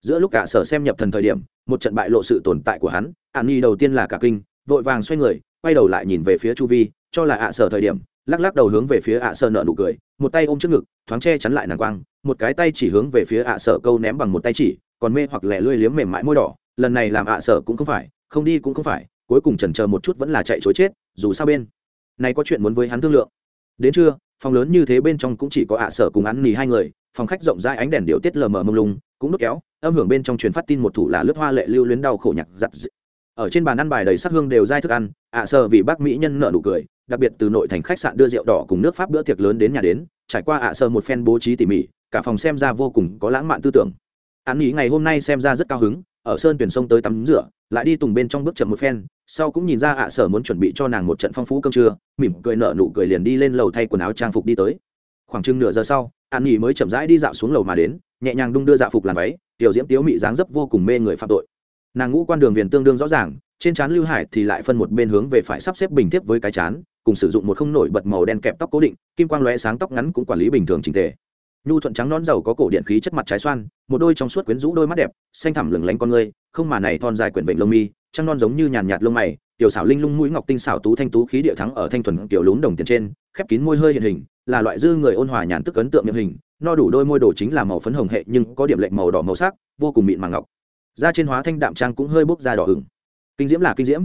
Giữa lúc cả sở xem nhập thần thời điểm, một trận bại lộ sự tồn tại của hắn, an nhi đầu tiên là cả kinh, vội vàng xoay người quay đầu lại nhìn về phía chu vi, cho là ạ sở thời điểm, lắc lắc đầu hướng về phía ạ sở nợ nụ cười, một tay ôm trước ngực, thoáng che chắn lại nàng quang, một cái tay chỉ hướng về phía ạ sở câu ném bằng một tay chỉ, còn mê hoặc lẻ lươi liếm mềm mại môi đỏ, lần này làm ạ sở cũng không phải, không đi cũng không phải, cuối cùng chần chờ một chút vẫn là chạy chối chết, dù sao bên này có chuyện muốn với hắn thương lượng. Đến trưa, phòng lớn như thế bên trong cũng chỉ có ạ sở cùng ăn nì hai người, phòng khách rộng rãi ánh đèn điệu tiết lờ mờ mông lung, cũng đốt kéo, âm hưởng bên trong truyền phát tin một thủ là lướt hoa lệ lưu luyến đau khổ nhạc giặt ở trên bàn ăn bài đầy sắc hương đều dai thức ăn, ạ à sơ vì bác mỹ nhân nợ nụ cười, đặc biệt từ nội thành khách sạn đưa rượu đỏ cùng nước pháp bữa tiệc lớn đến nhà đến, trải qua ạ à sơ một phen bố trí tỉ mỉ, cả phòng xem ra vô cùng có lãng mạn tư tưởng. Án ý ngày hôm nay xem ra rất cao hứng, ở sơn tuyển sông tới tắm rửa, lại đi tùng bên trong bước chậm một phen, sau cũng nhìn ra ạ sở muốn chuẩn bị cho nàng một trận phong phú cơm trưa, mỉm cười nở nụ cười liền đi lên lầu thay quần áo trang phục đi tới. Khoảng chừng nửa giờ sau an nghỉ mới chậm rãi đi dạo xuống lầu mà đến, nhẹ nhàng đung đưa dạ phục làm váy, tiểu diễm tiếu mị dáng dấp vô cùng mê người phạm tội nàng ngũ quan đường viền tương đương rõ ràng, trên trán lưu hải thì lại phân một bên hướng về phải sắp xếp bình tiếp với cái chán, cùng sử dụng một không nổi bật màu đen kẹp tóc cố định, kim quang lóe sáng tóc ngắn cũng quản lý bình thường trình tề. Nhu thuận trắng nón dầu có cổ điện khí chất mặt trái xoan, một đôi trong suốt quyến rũ đôi mắt đẹp, xanh thẳm lừng lánh con ngươi, không mà này thon dài quyển vịnh lông mi trăng non giống như nhàn nhạt lông mày, tiểu xảo linh lung mũi ngọc tinh xảo tú thanh tú khí địa thắng ở thanh thuần tiểu lún đồng tiền trên, khép kín môi hơi hiện hình, là loại dư người ôn hòa nhàn tức ấn tượng miệng hình, no đủ đôi môi đồ chính là màu phấn hồng hệ nhưng có điểm lệnh màu đỏ màu sắc, vô cùng mịn màng ngọc da trên hóa thanh đạm trang cũng hơi bốc ra đỏ ửng. Kinh diễm là kinh diễm.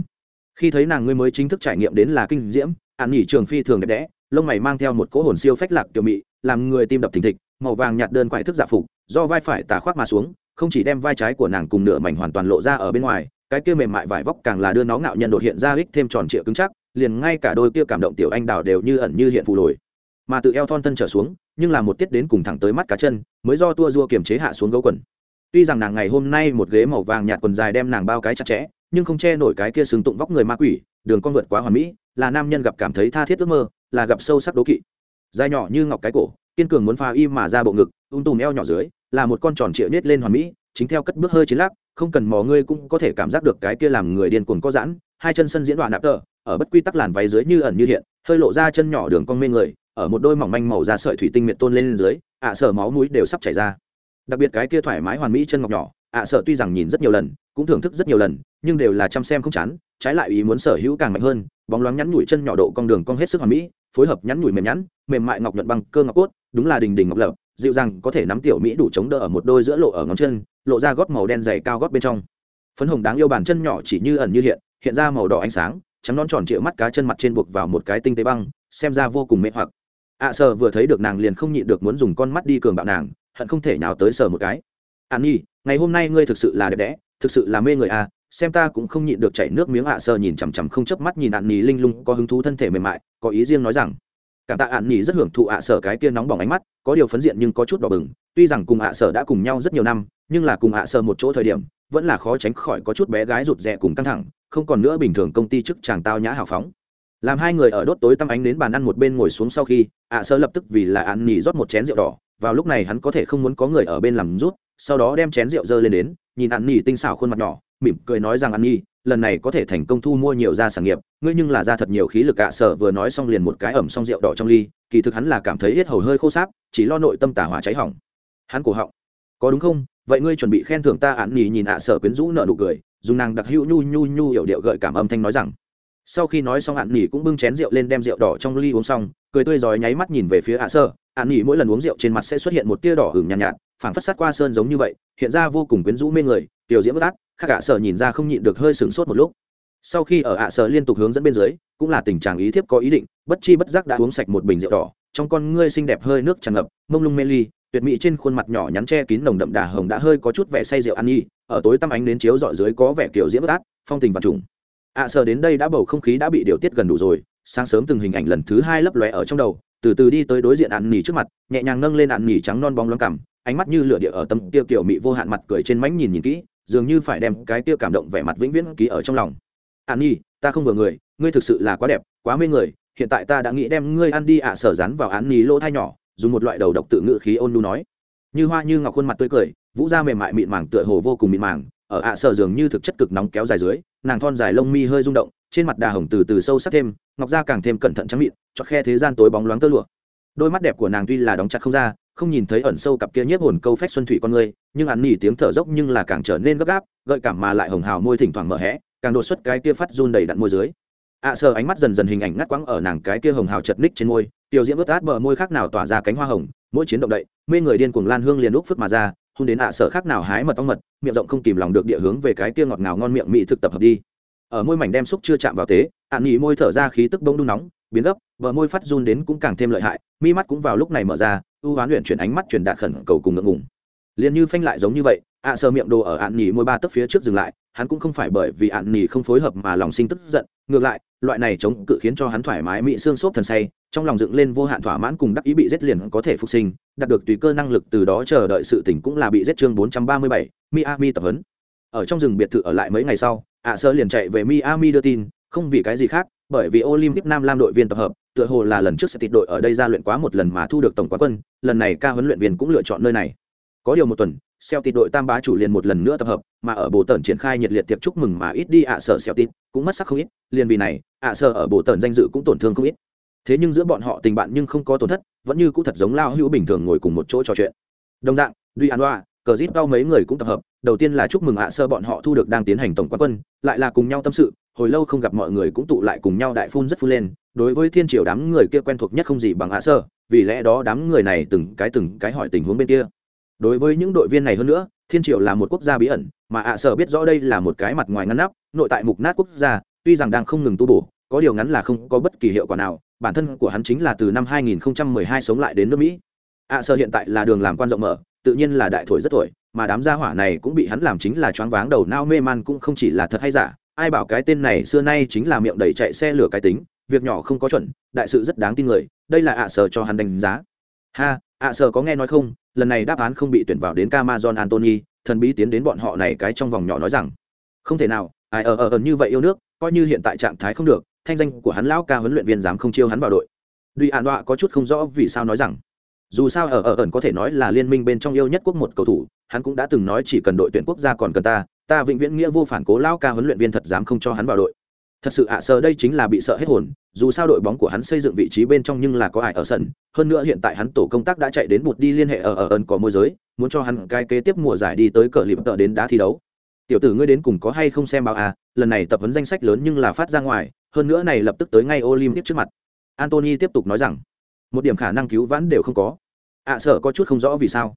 Khi thấy nàng ngươi mới chính thức trải nghiệm đến là kinh diễm ạn nghỉ trường phi thường đẹp đẽ, lông mày mang theo một cỗ hồn siêu phách lạc tiểu mị, làm người tim đập thình thịch, màu vàng nhạt đơn quại thức dạ phục, do vai phải tà khoác mà xuống, không chỉ đem vai trái của nàng cùng nửa mảnh hoàn toàn lộ ra ở bên ngoài, cái kia mềm mại vải vóc càng là đưa nó ngạo nhân đột hiện ra ích thêm tròn trịa cứng chắc, liền ngay cả đôi kia cảm động tiểu anh đào đều như ẩn như hiện phù lồi. Mà tự eo thon thân trở xuống, nhưng là một tiết đến cùng thẳng tới mắt cá chân, mới do tua dua kiềm chế hạ xuống gấu quần tuy rằng nàng ngày hôm nay một ghế màu vàng nhạt quần dài đem nàng bao cái chặt chẽ, nhưng không che nổi cái kia sừng tụng vóc người ma quỷ, đường con vượt quá hoàn mỹ, là nam nhân gặp cảm thấy tha thiết ước mơ, là gặp sâu sắc đố kỵ. Dài nhỏ như ngọc cái cổ, kiên cường muốn pha y mà ra bộ ngực, ung tùm eo nhỏ dưới, là một con tròn trịa nhét lên hoàn mỹ, chính theo cất bước hơi chiến lắc, không cần mò ngươi cũng có thể cảm giác được cái kia làm người điên cuồng có giãn, hai chân sân diễn đoạn nạp tờ, ở bất quy tắc làn váy dưới như ẩn như hiện, hơi lộ ra chân nhỏ đường cong mê người, ở một đôi mỏng manh màu da sợi thủy tinh miệt tôn lên dưới, ạ sở máu mũi đều sắp chảy ra đặc biệt cái kia thoải mái hoàn mỹ chân ngọc nhỏ ạ sợ tuy rằng nhìn rất nhiều lần cũng thưởng thức rất nhiều lần nhưng đều là chăm xem không chán trái lại ý muốn sở hữu càng mạnh hơn bóng loáng nhắn nhủi chân nhỏ độ con đường cong hết sức hoàn mỹ phối hợp nhắn nhủi mềm nhắn mềm mại ngọc nhuận băng cơ ngọc cốt đúng là đình đình ngọc lợp dịu dàng có thể nắm tiểu mỹ đủ chống đỡ ở một đôi giữa lộ ở ngón chân lộ ra gót màu đen dày cao gót bên trong. Phấn hồng đáng yêu bàn chân nhỏ chỉ như ẩn như hiện hiện ra màu đỏ ánh sáng trắng non tròn trịa mắt cá chân mặt trên buộc vào một cái tinh tế băng xem ra vô cùng mê hoặc. ạ à, sờ vừa thấy được nàng liền không nhịn được muốn dùng con mắt đi cường bạo nàng hận không thể nào tới sờ một cái. An nhi, ngày hôm nay ngươi thực sự là đẹp đẽ, thực sự là mê người à xem ta cũng không nhịn được chảy nước miếng ạ à sờ nhìn chằm chằm không chớp mắt nhìn ạn nhi linh lung, có hứng thú thân thể mềm mại, có ý riêng nói rằng, cảm tạ ạn nhi rất hưởng thụ ạ à sở cái kia nóng bỏng ánh mắt, có điều phấn diện nhưng có chút đỏ bừng, tuy rằng cùng ạ sở đã cùng nhau rất nhiều năm, nhưng là cùng ạ sở một chỗ thời điểm, vẫn là khó tránh khỏi có chút bé gái rụt rè cùng căng thẳng, không còn nữa bình thường công ty chức chàng tao nhã hào phóng. Làm hai người ở đốt tối tăm ánh đến bàn ăn một bên ngồi xuống sau khi, ạ sơ lập tức vì là ăn nhì rót một chén rượu đỏ vào lúc này hắn có thể không muốn có người ở bên làm rút, sau đó đem chén rượu dơ lên đến, nhìn ăn nhì tinh xảo khuôn mặt nhỏ, mỉm cười nói rằng ăn nhì lần này có thể thành công thu mua nhiều gia sản nghiệp, ngươi nhưng là ra thật nhiều khí lực ạ. Sở vừa nói xong liền một cái ẩm xong rượu đỏ trong ly, kỳ thực hắn là cảm thấy hết hầu hơi khô sáp, chỉ lo nội tâm tả hỏa cháy hỏng. Hắn cổ họng, có đúng không? Vậy ngươi chuẩn bị khen thưởng ta ăn nhì nhìn ạ. Sở quyến rũ nợ nụ cười, dùng nàng đặc hữu nhu nhu nhu hiểu điệu gợi cảm âm thanh nói rằng sau khi nói xong hạn nghỉ cũng bưng chén rượu lên đem rượu đỏ trong ly uống xong cười tươi rói nháy mắt nhìn về phía ạ sơ. Hạn nghỉ mỗi lần uống rượu trên mặt sẽ xuất hiện một tia đỏ hửng nhàn nhạt, nhạt phảng phất sát qua sơn giống như vậy hiện ra vô cùng quyến rũ mê người tiểu diễm bất át khác ạ sơ nhìn ra không nhịn được hơi sửng sốt một lúc. Sau khi ở ạ sơ liên tục hướng dẫn bên dưới cũng là tình trạng ý thiếp có ý định bất chi bất giác đã uống sạch một bình rượu đỏ trong con ngươi xinh đẹp hơi nước tràn ngập mông lung mê ly tuyệt mỹ trên khuôn mặt nhỏ nhắn che kín nồng đậm đà hồng đã hơi có chút vẻ say rượu ăn nhi ở tối tăm ánh đến chiếu dọi dưới có vẻ kiểu diễm bất át phong tình và trùng ạ sở đến đây đã bầu không khí đã bị điều tiết gần đủ rồi, sáng sớm từng hình ảnh lần thứ hai lấp lóe ở trong đầu, từ từ đi tới đối diện ăn nỉ trước mặt, nhẹ nhàng nâng lên ăn nỉ trắng non bóng loáng cảm, ánh mắt như lửa địa ở tâm tiêu kiểu mị vô hạn mặt cười trên mánh nhìn nhìn kỹ, dường như phải đem cái tiêu cảm động vẻ mặt vĩnh viễn ký ở trong lòng. An nhi ta không vừa người, ngươi thực sự là quá đẹp, quá mê người, hiện tại ta đã nghĩ đem ngươi ăn đi. ạ sở rắn vào án nỉ lỗ thai nhỏ, dùng một loại đầu độc tự ngự khí ôn nu nói. Như hoa như ngọc khuôn mặt tươi cười, vũ da mềm mại mịn màng tựa hồ vô cùng mịn màng, ở ạ sở dường như thực chất cực nóng kéo dài dưới nàng thon dài lông mi hơi rung động trên mặt đà hồng từ từ sâu sắc thêm ngọc da càng thêm cẩn thận trắng mịn cho khe thế gian tối bóng loáng tơ lụa. Đôi mắt đẹp của nàng tuy là đóng chặt không ra không nhìn thấy ẩn sâu cặp kia nhiếp hồn câu phách xuân thủy con người nhưng ăn nỉ tiếng thở dốc nhưng là càng trở nên gấp gáp gợi cảm mà lại hồng hào môi thỉnh thoảng mở hẽ càng đột xuất cái kia phát run đầy đặn môi dưới. Ạ à, ánh mắt dần dần hình ảnh ngắt quãng ở nàng cái kia hồng hào chật ních trên môi tiểu diễm ướt át bờ môi khác nào tỏa ra cánh hoa hồng mỗi chiến động đậy mê người điên cuồng lan hương liền úc phước mà ra hôn đến ạ sở khác nào hái mật ong mật, miệng rộng không kìm lòng được địa hướng về cái kia ngọt ngào ngon miệng mị thực tập hợp đi. Ở môi mảnh đem xúc chưa chạm vào tế ạn nghỉ môi thở ra khí tức bông đun nóng, biến gấp, bờ môi phát run đến cũng càng thêm lợi hại, mi mắt cũng vào lúc này mở ra, ưu hoán luyện chuyển ánh mắt truyền đạt khẩn cầu cùng ngượng ngùng. Liền như phanh lại giống như vậy, ạ sở miệng đồ ở ạn nghỉ môi ba tấc phía trước dừng lại, hắn cũng không phải bởi vì ạn nghỉ không phối hợp mà lòng sinh tức giận, ngược lại, loại này chống cự khiến cho hắn thoải mái, mị xương xốp thần say trong lòng dựng lên vô hạn thỏa mãn cùng đắc ý bị giết liền có thể phục sinh đạt được tùy cơ năng lực từ đó chờ đợi sự tỉnh cũng là bị giết chương 437, Miami tập huấn ở trong rừng biệt thự ở lại mấy ngày sau ạ sơ liền chạy về Miami đưa tin không vì cái gì khác bởi vì Olympic Nam Lam đội viên tập hợp, tựa hồ là lần trước sẽ tịt đội ở đây ra luyện quá một lần mà thu được tổng quán quân, lần này ca huấn luyện viên cũng lựa chọn nơi này. có điều một tuần xeo tịt đội tam bá chủ liền một lần nữa tập hợp, mà ở bộ tần triển khai nhiệt liệt tiệc chúc mừng mà ít đi ạ à sở tịt, cũng mất sắc không ít, liền vì này, ạ à sở ở bộ tần danh dự cũng tổn thương không ít. Thế nhưng giữa bọn họ tình bạn nhưng không có tổn thất, vẫn như cũ thật giống lao hữu bình thường ngồi cùng một chỗ trò chuyện. Đồng dạng, Duy An Hoa, cờ zip đau mấy người cũng tập hợp, đầu tiên là chúc mừng ạ à sơ bọn họ thu được đang tiến hành tổng quán quân, lại là cùng nhau tâm sự, hồi lâu không gặp mọi người cũng tụ lại cùng nhau đại phun rất phun lên, đối với thiên triều đám người kia quen thuộc nhất không gì bằng ạ sơ, vì lẽ đó đám người này từng cái từng cái hỏi tình huống bên kia đối với những đội viên này hơn nữa thiên triều là một quốc gia bí ẩn mà ạ sơ biết rõ đây là một cái mặt ngoài ngăn nắp nội tại mục nát quốc gia tuy rằng đang không ngừng tu bổ có điều ngắn là không có bất kỳ hiệu quả nào bản thân của hắn chính là từ năm 2012 sống lại đến nước mỹ. À, ạ sơ hiện tại là đường làm quan rộng mở tự nhiên là đại thổi rất thổi mà đám gia hỏa này cũng bị hắn làm chính là choáng váng đầu nao mê man cũng không chỉ là thật hay giả. Ai bảo cái tên này xưa nay chính là miệng đầy chạy xe lửa cái tính việc nhỏ không có chuẩn đại sự rất đáng tin người đây là ạ sơ cho hắn đánh giá. Ha ạ sơ có nghe nói không? Lần này đáp án không bị tuyển vào đến Camazon Anthony, thần bí tiến đến bọn họ này cái trong vòng nhỏ nói rằng, không thể nào, ai ở ở ở như vậy yêu nước, coi như hiện tại trạng thái không được, thanh danh của hắn lão ca huấn luyện viên dám không chiêu hắn vào đội. Duy An Đoạ có chút không rõ vì sao nói rằng, dù sao ở ở ẩn có thể nói là liên minh bên trong yêu nhất quốc một cầu thủ, hắn cũng đã từng nói chỉ cần đội tuyển quốc gia còn cần ta, ta vĩnh viễn nghĩa vô phản cố lão ca huấn luyện viên thật dám không cho hắn vào đội. Thật sự ạ à, đây chính là bị sợ hết hồn, dù sao đội bóng của hắn xây dựng vị trí bên trong nhưng là có ai ở sân hơn nữa hiện tại hắn tổ công tác đã chạy đến bụt đi liên hệ ở ở ẩn có môi giới muốn cho hắn cái kế tiếp mùa giải đi tới cờ lịp tợ đến đá thi đấu tiểu tử ngươi đến cùng có hay không xem báo à lần này tập huấn danh sách lớn nhưng là phát ra ngoài hơn nữa này lập tức tới ngay olympic trước mặt. Antony tiếp tục nói rằng một điểm khả năng cứu vãn đều không có. Ạ à, sợ có chút không rõ vì sao.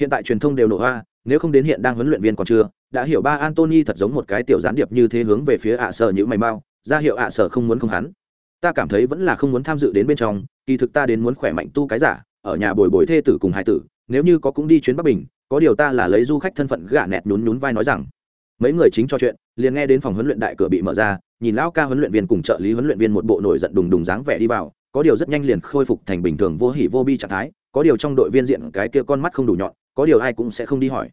Hiện tại truyền thông đều nổ hoa nếu không đến hiện đang huấn luyện viên còn chưa đã hiểu ba antony thật giống một cái tiểu gián điệp như thế hướng về phía ạ à sợ những mày mau ra hiệu ạ sợ không muốn không hắn. Ta cảm thấy vẫn là không muốn tham dự đến bên trong kỳ thực ta đến muốn khỏe mạnh tu cái giả ở nhà bồi bồi thê tử cùng hai tử nếu như có cũng đi chuyến bắc bình có điều ta là lấy du khách thân phận gạ nẹt nhún nhún vai nói rằng mấy người chính cho chuyện, liền nghe đến phòng huấn luyện đại cửa bị mở ra, nhìn lão ca huấn luyện viên cùng trợ lý huấn luyện viên một bộ nổi giận đùng đùng dáng vẻ đi vào, có điều rất nhanh liền khôi phục thành bình thường vô hỉ vô bi trạng thái, có điều trong đội viên diện cái kia con mắt không đủ nhọn, có điều ai cũng sẽ không đi hỏi.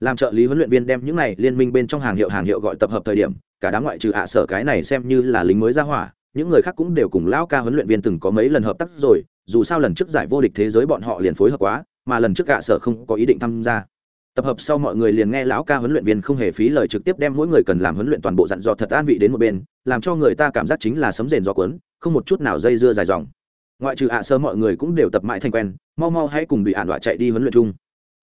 Làm trợ lý huấn luyện viên đem những này liên minh bên trong hàng hiệu hàng hiệu gọi tập hợp thời điểm, cả đám ngoại trừ hạ sở cái này xem như là lính mới ra hỏa, những người khác cũng đều cùng lão ca huấn luyện viên từng có mấy lần hợp tác rồi, dù sao lần trước giải vô địch thế giới bọn họ liền phối hợp quá, mà lần trước hạ sở không có ý định tham gia tập hợp sau mọi người liền nghe lão ca huấn luyện viên không hề phí lời trực tiếp đem mỗi người cần làm huấn luyện toàn bộ dặn dò thật an vị đến một bên, làm cho người ta cảm giác chính là sấm rền gió cuốn, không một chút nào dây dưa dài dòng. Ngoại trừ ạ sơ mọi người cũng đều tập mãi thành quen, mau mau hãy cùng bị ạn đọa chạy đi huấn luyện chung.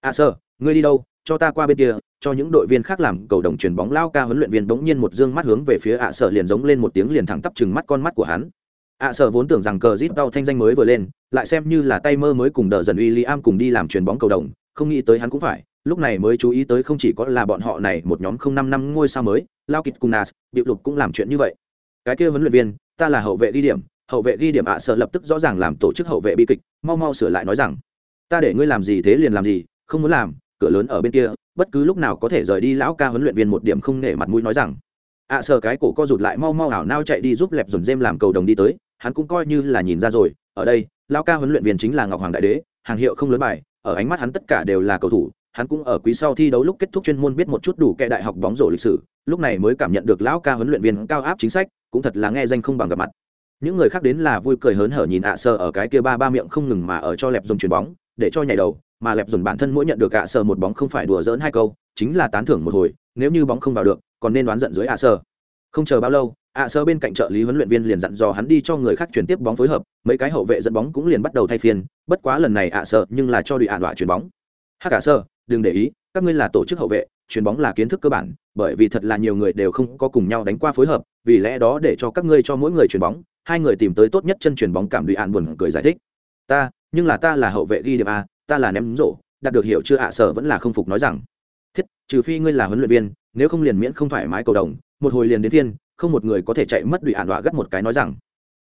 Ạ sơ, ngươi đi đâu? Cho ta qua bên kia, cho những đội viên khác làm cầu đồng chuyền bóng. Lao ca huấn luyện viên bỗng nhiên một dương mắt hướng về phía ạ sở liền giống lên một tiếng liền thẳng tắp chừng mắt con mắt của hắn. Ạ sở vốn tưởng rằng cờ zip đau thanh danh mới vừa lên, lại xem như là tay mơ mới cùng đờ dần uy li am cùng đi làm chuyền bóng cầu đồng, không nghĩ tới hắn cũng phải lúc này mới chú ý tới không chỉ có là bọn họ này một nhóm không năm năm ngôi sao mới lao kịch cùng nas điệu lục cũng làm chuyện như vậy. Cái kia huấn luyện viên ta là hậu vệ ghi điểm hậu vệ ghi điểm ạ sợ lập tức rõ ràng làm tổ chức hậu vệ bi kịch mau mau sửa lại nói rằng ta để ngươi làm gì thế liền làm gì không muốn làm cửa lớn ở bên kia bất cứ lúc nào có thể rời đi lão ca huấn luyện viên một điểm không nể mặt mũi nói rằng. Ạ à, cái cổ co rụt lại mau mau ảo nao chạy đi giúp lẹp dồn dêm làm cầu đồng đi tới hắn cũng coi như là nhìn ra rồi ở đây lão ca huấn luyện viên chính là ngọc hoàng đại đế hàng hiệu không lớn bài ở ánh mắt hắn tất cả đều là cầu thủ hắn cũng ở quý sau thi đấu lúc kết thúc chuyên môn biết một chút đủ kệ đại học bóng rổ lịch sử, lúc này mới cảm nhận được lão ca huấn luyện viên cao áp chính sách, cũng thật là nghe danh không bằng gặp mặt. Những người khác đến là vui cười hớn hở nhìn ạ sơ ở cái kia ba ba miệng không ngừng mà ở cho lẹp dùng chuyền bóng, để cho nhảy đầu, mà lẹp dồn bản thân mỗi nhận được ạ sơ một bóng không phải đùa dỡn hai câu, chính là tán thưởng một hồi, nếu như bóng không vào được, còn nên đoán giận dưới ạ sơ. Không chờ bao lâu, ạ sơ bên cạnh trợ lý huấn luyện viên liền dặn dò hắn đi cho người khác chuyển tiếp bóng phối hợp, mấy cái hậu vệ dẫn bóng cũng liền bắt đầu thay phiên, bất quá lần này ạ sơ nhưng là cho đội ạ đọa chuyển bóng. Hắc ạ sơ đừng để ý, các ngươi là tổ chức hậu vệ, chuyền bóng là kiến thức cơ bản, bởi vì thật là nhiều người đều không có cùng nhau đánh qua phối hợp, vì lẽ đó để cho các ngươi cho mỗi người chuyền bóng, hai người tìm tới tốt nhất chân chuyền bóng cảm đùi ạn buồn cười giải thích. Ta, nhưng là ta là hậu vệ ghi điểm a, ta là ném rổ, đạt được hiểu chưa ạ, sở vẫn là không phục nói rằng. Thiết, trừ phi ngươi là huấn luyện viên, nếu không liền miễn không thoải mái cầu đồng, một hồi liền đến thiên không một người có thể chạy mất đùi ạn đọa gắt một cái nói rằng.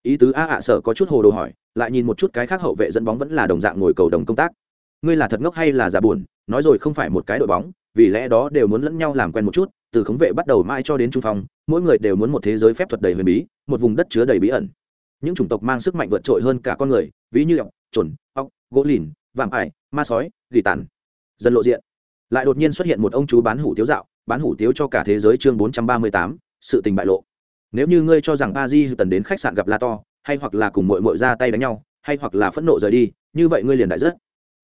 Ý tứ a ạ, sở có chút hồ đồ hỏi, lại nhìn một chút cái khác hậu vệ dẫn bóng vẫn là đồng dạng ngồi cầu đồng công tác. Ngươi là thật ngốc hay là giả buồn nói rồi không phải một cái đội bóng, vì lẽ đó đều muốn lẫn nhau làm quen một chút, từ khống vệ bắt đầu mãi cho đến trung phong, mỗi người đều muốn một thế giới phép thuật đầy huyền bí, một vùng đất chứa đầy bí ẩn. Những chủng tộc mang sức mạnh vượt trội hơn cả con người, ví như ọc chuẩn ọc gỗ lìn, vạm ải, ma sói, gỉ tàn. Dần lộ diện, lại đột nhiên xuất hiện một ông chú bán hủ tiếu dạo, bán hủ tiếu cho cả thế giới chương bốn trăm ba mươi tám, sự tình bại lộ. Nếu như ngươi cho rằng ba di tần đến khách sạn gặp la to, hay hoặc là cùng mội mội ra tay đánh nhau, hay hoặc là phẫn nộ rời đi, như vậy ngươi liền đại rất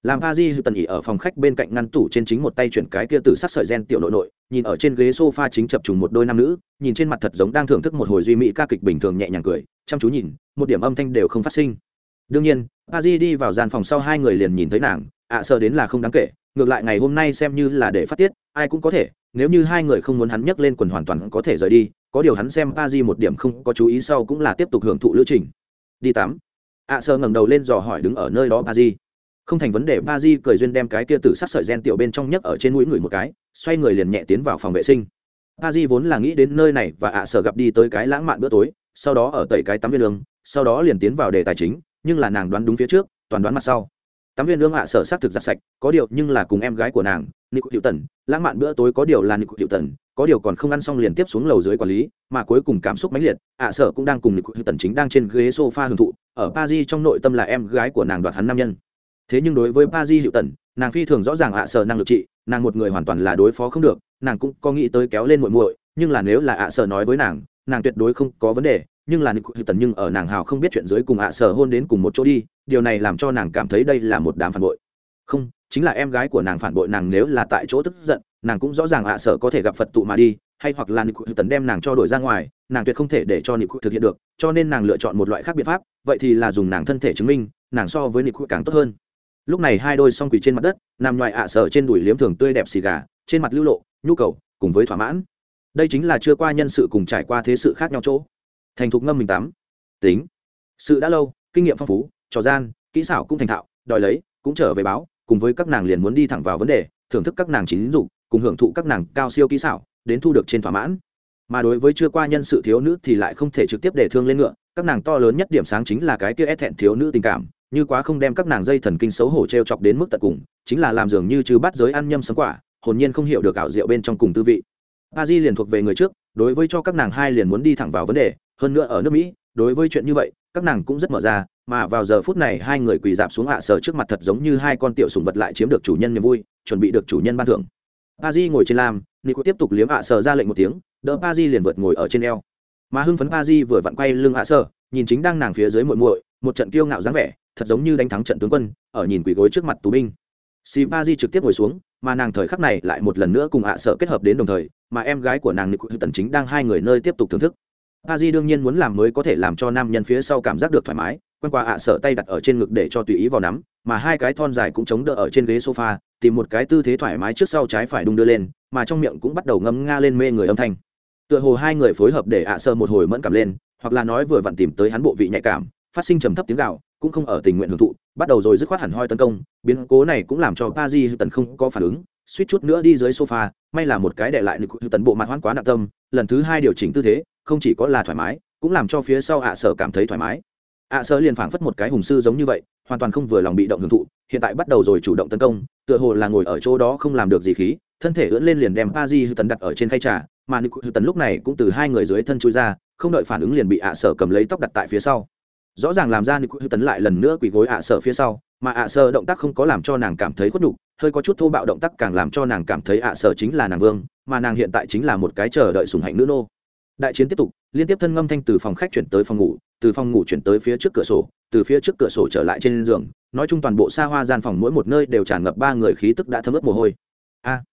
làm a di hữu tần ỉ ở phòng khách bên cạnh ngăn tủ trên chính một tay chuyển cái kia từ sắc sợi gen tiểu nội nội, nhìn ở trên ghế sofa chính chập trùng một đôi nam nữ, nhìn trên mặt thật giống đang thưởng thức một hồi duy mỹ ca kịch bình thường nhẹ nhàng cười, chăm chú nhìn, một điểm âm thanh đều không phát sinh. Đương nhiên, a di đi vào gian phòng sau hai người liền nhìn thấy nàng, ạ sợ đến là không đáng kể, ngược lại ngày hôm nay xem như là để phát tiết, ai cũng có thể, nếu như hai người không muốn hắn nhấc lên quần hoàn toàn có thể rời đi, có điều hắn xem a di một điểm không có chú ý sau cũng là tiếp tục hưởng thụ lữ trình. Đi tắm. ạ sợ ngẩng đầu lên dò hỏi đứng ở nơi đó, a di không thành vấn đề, ba di cười duyên đem cái kia tử sát sợi gen tiểu bên trong nhấc ở trên mũi người một cái, xoay người liền nhẹ tiến vào phòng vệ sinh. Ba di vốn là nghĩ đến nơi này và ạ sở gặp đi tới cái lãng mạn bữa tối, sau đó ở tẩy cái tắm viên lương, sau đó liền tiến vào đề tài chính, nhưng là nàng đoán đúng phía trước, toàn đoán mặt sau. Tắm viên lương ạ sở xác thực giặt sạch, có điều nhưng là cùng em gái của nàng nick hiệu tần, lãng mạn bữa tối có điều là nick hiệu tần, có điều còn không ăn xong liền tiếp xuống lầu dưới quản lý, mà cuối cùng cảm xúc mãnh liệt, ạ sở cũng đang cùng nick hiệu tần chính đang trên ghế sofa hưởng thụ, ở pa di trong nội tâm là em gái của nàng đoạt hắn nam nhân thế nhưng đối với pa di hiệu tần nàng phi thường rõ ràng ạ sở năng lực trị, nàng một người hoàn toàn là đối phó không được, nàng cũng có nghĩ tới kéo lên muội muội, nhưng là nếu là ạ sở nói với nàng nàng tuyệt đối không có vấn đề, nhưng là hiệu tần nhưng ở nàng hào không biết chuyện dưới cùng ạ sở hôn đến cùng một chỗ đi, điều này làm cho nàng cảm thấy đây là một đám phản bội. Không, chính là em gái của nàng phản bội nàng nếu là tại chỗ tức giận, nàng cũng rõ ràng ạ sở có thể gặp phật tụ mà đi, hay hoặc là hiệu tần đem nàng cho đổi ra ngoài, nàng tuyệt không thể để cho hiệu thực hiện được, cho nên nàng lựa chọn một loại khác biện pháp, vậy thì là dùng nàng thân thể chứng minh, nàng so với hiệu càng tốt hơn lúc này hai đôi song quỳ trên mặt đất, nằm ngoài ạ sở trên đùi liếm thường tươi đẹp xì gà, trên mặt lưu lộ, nhu cầu, cùng với thỏa mãn. Đây chính là chưa qua nhân sự cùng trải qua thế sự khác nhau chỗ. Thành thục ngâm mình tắm. Tính. Sự đã lâu, kinh nghiệm phong phú, trò gian, kỹ xảo cũng thành thạo, đòi lấy, cũng trở về báo, cùng với các nàng liền muốn đi thẳng vào vấn đề, thưởng thức các nàng chính dục, cùng hưởng thụ các nàng cao siêu kỹ xảo, đến thu được trên thỏa mãn. Mà đối với chưa qua nhân sự thiếu nữ thì lại không thể trực tiếp để thương lên ngựa, các nàng to lớn nhất điểm sáng chính là cái kia ép thẹn thiếu nữ tình cảm như quá không đem các nàng dây thần kinh xấu hổ t r e o chọc đến mức tận cùng, chính là làm dường như chứ bắt giới ăn nhâm sấm quả, hồn nhiên không hiểu được ảo diệu bên trong cùng tư vị. A di liền thuộc về người trước, đối với cho các nàng hai liền muốn đi thẳng vào vấn đề, hơn nữa ở nước mỹ, đối với chuyện như vậy, các nàng cũng rất mở ra, mà vào giờ phút này hai người quỳ dạp xuống hạ sờ trước mặt thật giống như hai con tiểu sùng vật lại chiếm được chủ nhân niềm vui, chuẩn bị được chủ nhân ban thưởng. A di ngồi trên lam, nico tiếp tục liếm hạ sờ ra lệnh một tiếng, đỡ a di liền vượt ngồi ở trên eo. Mà hưng phấn a di vừa vặn quay lưng hạ sờ nhìn chính đang nàng phía dưới muội muội, một trận kiêu ngạo dáng vẻ thật giống như đánh thắng trận tướng quân, ở nhìn quỷ gối trước mặt tù binh. Si ba di trực tiếp ngồi xuống, mà nàng thời khắc này lại một lần nữa cùng ạ sợ kết hợp đến đồng thời, mà em gái của nàng nick tần chính đang hai người nơi tiếp tục thưởng thức. Ba di đương nhiên muốn làm mới có thể làm cho nam nhân phía sau cảm giác được thoải mái, quen qua ạ sợ tay đặt ở trên ngực để cho tùy ý vào nắm, mà hai cái thon dài cũng chống đỡ ở trên ghế sofa, tìm một cái tư thế thoải mái trước sau trái phải đung đưa lên, mà trong miệng cũng bắt đầu ngâm nga lên mê người âm thanh. Tựa hồ hai người phối hợp để ạ sợ một hồi mẫn cảm lên, hoặc là nói vừa vặn tìm tới hắn bộ vị nhạy cảm, phát sinh trầm thấp tiếng gạo cũng không ở tình nguyện hưởng thụ, bắt đầu rồi dứt khoát hẳn hoi tấn công, biến cố này cũng làm cho pa di tần không có phản ứng, suýt chút nữa đi dưới sofa, may là một cái để lại nực tần bộ mặt hoãn quá nặng tâm, lần thứ hai điều chỉnh tư thế, không chỉ có là thoải mái, cũng làm cho phía sau ạ sở cảm thấy thoải mái. Ạ sở liền phảng phất một cái hùng sư giống như vậy, hoàn toàn không vừa lòng bị động hưởng thụ, hiện tại bắt đầu rồi chủ động tấn công, tựa hồ là ngồi ở chỗ đó không làm được gì khí, thân thể ưỡn lên liền đem pa di tần đặt ở trên khay trà, mà nực tần lúc này cũng từ hai người dưới thân chui ra, không đợi phản ứng liền bị ạ sở cầm lấy tóc đặt tại phía sau rõ ràng làm ra nữ hữu tấn lại lần nữa quỳ gối ạ à sợ phía sau, mà ạ à sợ động tác không có làm cho nàng cảm thấy khuất nhục, hơi có chút thô bạo động tác càng làm cho nàng cảm thấy ạ sợ chính là nàng vương, mà nàng hiện tại chính là một cái chờ đợi sùng hạnh nữ nô. Đại chiến tiếp tục, liên tiếp thân ngâm thanh từ phòng khách chuyển tới phòng ngủ, từ phòng ngủ chuyển tới phía trước cửa sổ, từ phía trước cửa sổ trở lại trên giường, nói chung toàn bộ xa hoa gian phòng mỗi một nơi đều tràn ngập ba người khí tức đã thấm ướt mồ hôi. A,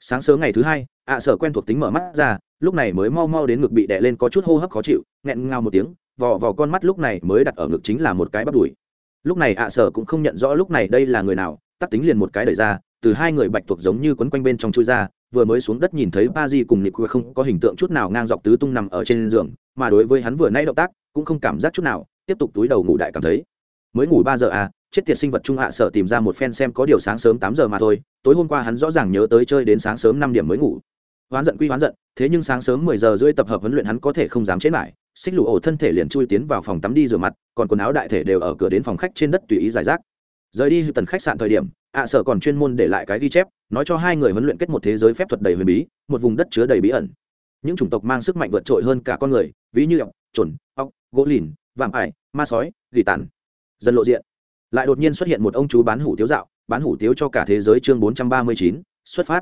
sáng sớm ngày thứ hai, ạ sợ quen thuộc tính mở mắt ra, lúc này mới mau mau đến ngực bị đè lên có chút hô hấp khó chịu, nghẹn ngào một tiếng vò vò con mắt lúc này mới đặt ở ngực chính là một cái bắp đùi. Lúc này ạ sở cũng không nhận rõ lúc này đây là người nào, tắt tính liền một cái đẩy ra, từ hai người bạch tuộc giống như quấn quanh bên trong chui ra, vừa mới xuống đất nhìn thấy ba di cùng nịp không có hình tượng chút nào ngang dọc tứ tung nằm ở trên giường, mà đối với hắn vừa nay động tác, cũng không cảm giác chút nào, tiếp tục túi đầu ngủ đại cảm thấy. Mới ngủ ba giờ à chết tiệt sinh vật trung hạ sở tìm ra một phen xem có điều sáng sớm tám giờ mà thôi, tối hôm qua hắn rõ ràng nhớ tới chơi đến sáng sớm năm điểm mới ngủ hoán giận quy hoán giận, thế nhưng sáng sớm mười giờ rưỡi tập hợp huấn luyện hắn có thể không dám chết lại. Xích lụ ổ thân thể liền chui tiến vào phòng tắm đi rửa mặt, còn quần áo đại thể đều ở cửa đến phòng khách trên đất tùy ý giải rác. Rời đi hư tần khách sạn thời điểm, ạ sở còn chuyên môn để lại cái ghi chép, nói cho hai người huấn luyện kết một thế giới phép thuật đầy huyền bí, một vùng đất chứa đầy bí ẩn. Những chủng tộc mang sức mạnh vượt trội hơn cả con người, ví như ọc trồn ọc gỗ lìn, vạm ải, ma sói, gỉ tàn. Dần lộ diện, lại đột nhiên xuất hiện một ông chú bán hủ tiếu dạo, bán hủ tiếu cho cả thế giới chương bốn trăm ba mươi chín, xuất phát.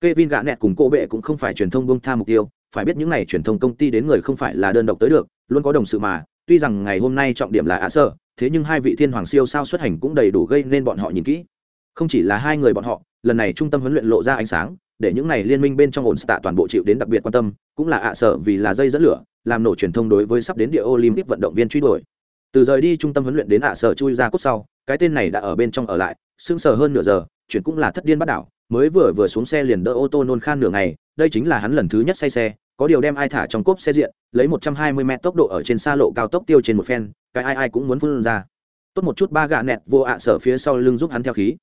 Kevin gã nẹt cùng cô bệ cũng không phải truyền thông bông tha mục tiêu, phải biết những này truyền thông công ty đến người không phải là đơn độc tới được, luôn có đồng sự mà, tuy rằng ngày hôm nay trọng điểm là Á Sở, thế nhưng hai vị thiên hoàng siêu sao xuất hành cũng đầy đủ gây nên bọn họ nhìn kỹ. không chỉ là hai người bọn họ lần này trung tâm huấn luyện lộ ra ánh sáng để những này liên minh bên trong ổn tạ toàn bộ chịu đến đặc biệt quan tâm cũng là ạ sợ vì là dây dẫn lửa làm nổ truyền thông đối với sắp đến địa olympic vận động viên truy đuổi từ rời đi trung tâm huấn luyện đến ạ sở chui ra cốt sau cái tên này đã ở bên trong ở lại sững sờ hơn nửa giờ chuyện cũng là thất điên bắt đảo mới vừa vừa xuống xe liền đỡ ô tô nôn khan nửa ngày, đây chính là hắn lần thứ nhất say xe, có điều đem ai thả trong cốp xe diện, lấy một trăm hai mươi m tốc độ ở trên xa lộ cao tốc tiêu trên một phen, cái ai ai cũng muốn phun ra. Tốt một chút ba gạ nẹt vô ạ sở phía sau lưng giúp hắn theo khí.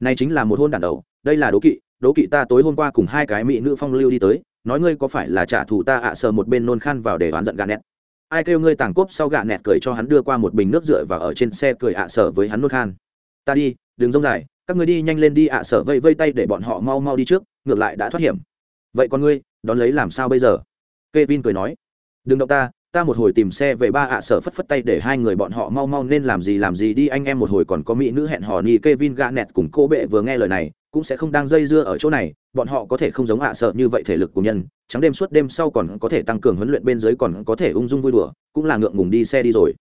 Này chính là một hôn đản đầu, đây là đố kỵ đố kỵ ta tối hôm qua cùng hai cái mỹ nữ phong lưu đi tới, nói ngươi có phải là trả thù ta ạ sở một bên nôn khan vào để oán giận gạ nẹt. Ai kêu ngươi tàng cốp sau gạ nẹt cười cho hắn đưa qua một bình nước rượi và ở trên xe cười ạ sở với hắn nôn khan. Ta đi, đừng rông dài các ngươi đi nhanh lên đi ạ, sở vây vây tay để bọn họ mau mau đi trước, ngược lại đã thoát hiểm. Vậy con ngươi, đón lấy làm sao bây giờ? Kevin cười nói, đừng động ta ta một hồi tìm xe về ba ạ, sở phất phất tay để hai người bọn họ mau mau nên làm gì làm gì đi, anh em một hồi còn có mỹ nữ hẹn hò ni, Kevin gạ nẹt cùng cô bệ vừa nghe lời này, cũng sẽ không đang dây dưa ở chỗ này, bọn họ có thể không giống ạ, sợ như vậy thể lực của nhân, trắng đêm suốt đêm sau còn có thể tăng cường huấn luyện bên dưới còn có thể ung dung vui đùa, cũng là ngượng ngùng đi xe đi rồi.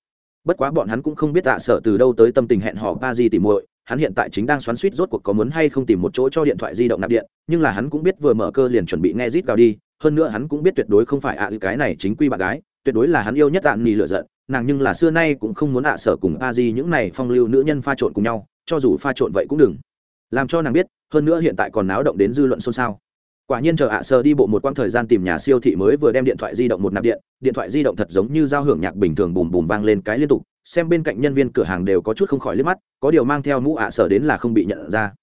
Bất quá bọn hắn cũng không biết ạ, sợ từ đâu tới tâm tình hẹn hò ba di tỉ muội hắn hiện tại chính đang xoắn suýt rốt cuộc có muốn hay không tìm một chỗ cho điện thoại di động nạp điện, nhưng là hắn cũng biết vừa mở cơ liền chuẩn bị nghe rít gào đi, hơn nữa hắn cũng biết tuyệt đối không phải ạ, cái này chính quy bạn gái, tuyệt đối là hắn yêu nhất đạn nỉ lựa giận, nàng nhưng là xưa nay cũng không muốn ạ, sở cùng a di những này phong lưu nữ nhân pha trộn cùng nhau, cho dù pha trộn vậy cũng đừng. Làm cho nàng biết, hơn nữa hiện tại còn náo động đến dư luận xôn xao quả nhiên chờ ạ sơ đi bộ một quãng thời gian tìm nhà siêu thị mới vừa đem điện thoại di động một nạp điện điện thoại di động thật giống như giao hưởng nhạc bình thường bùm bùm vang lên cái liên tục, xem bên cạnh nhân viên cửa hàng đều có chút không khỏi liếc mắt, có điều mang theo mũ ạ sở đến là không bị nhận ra.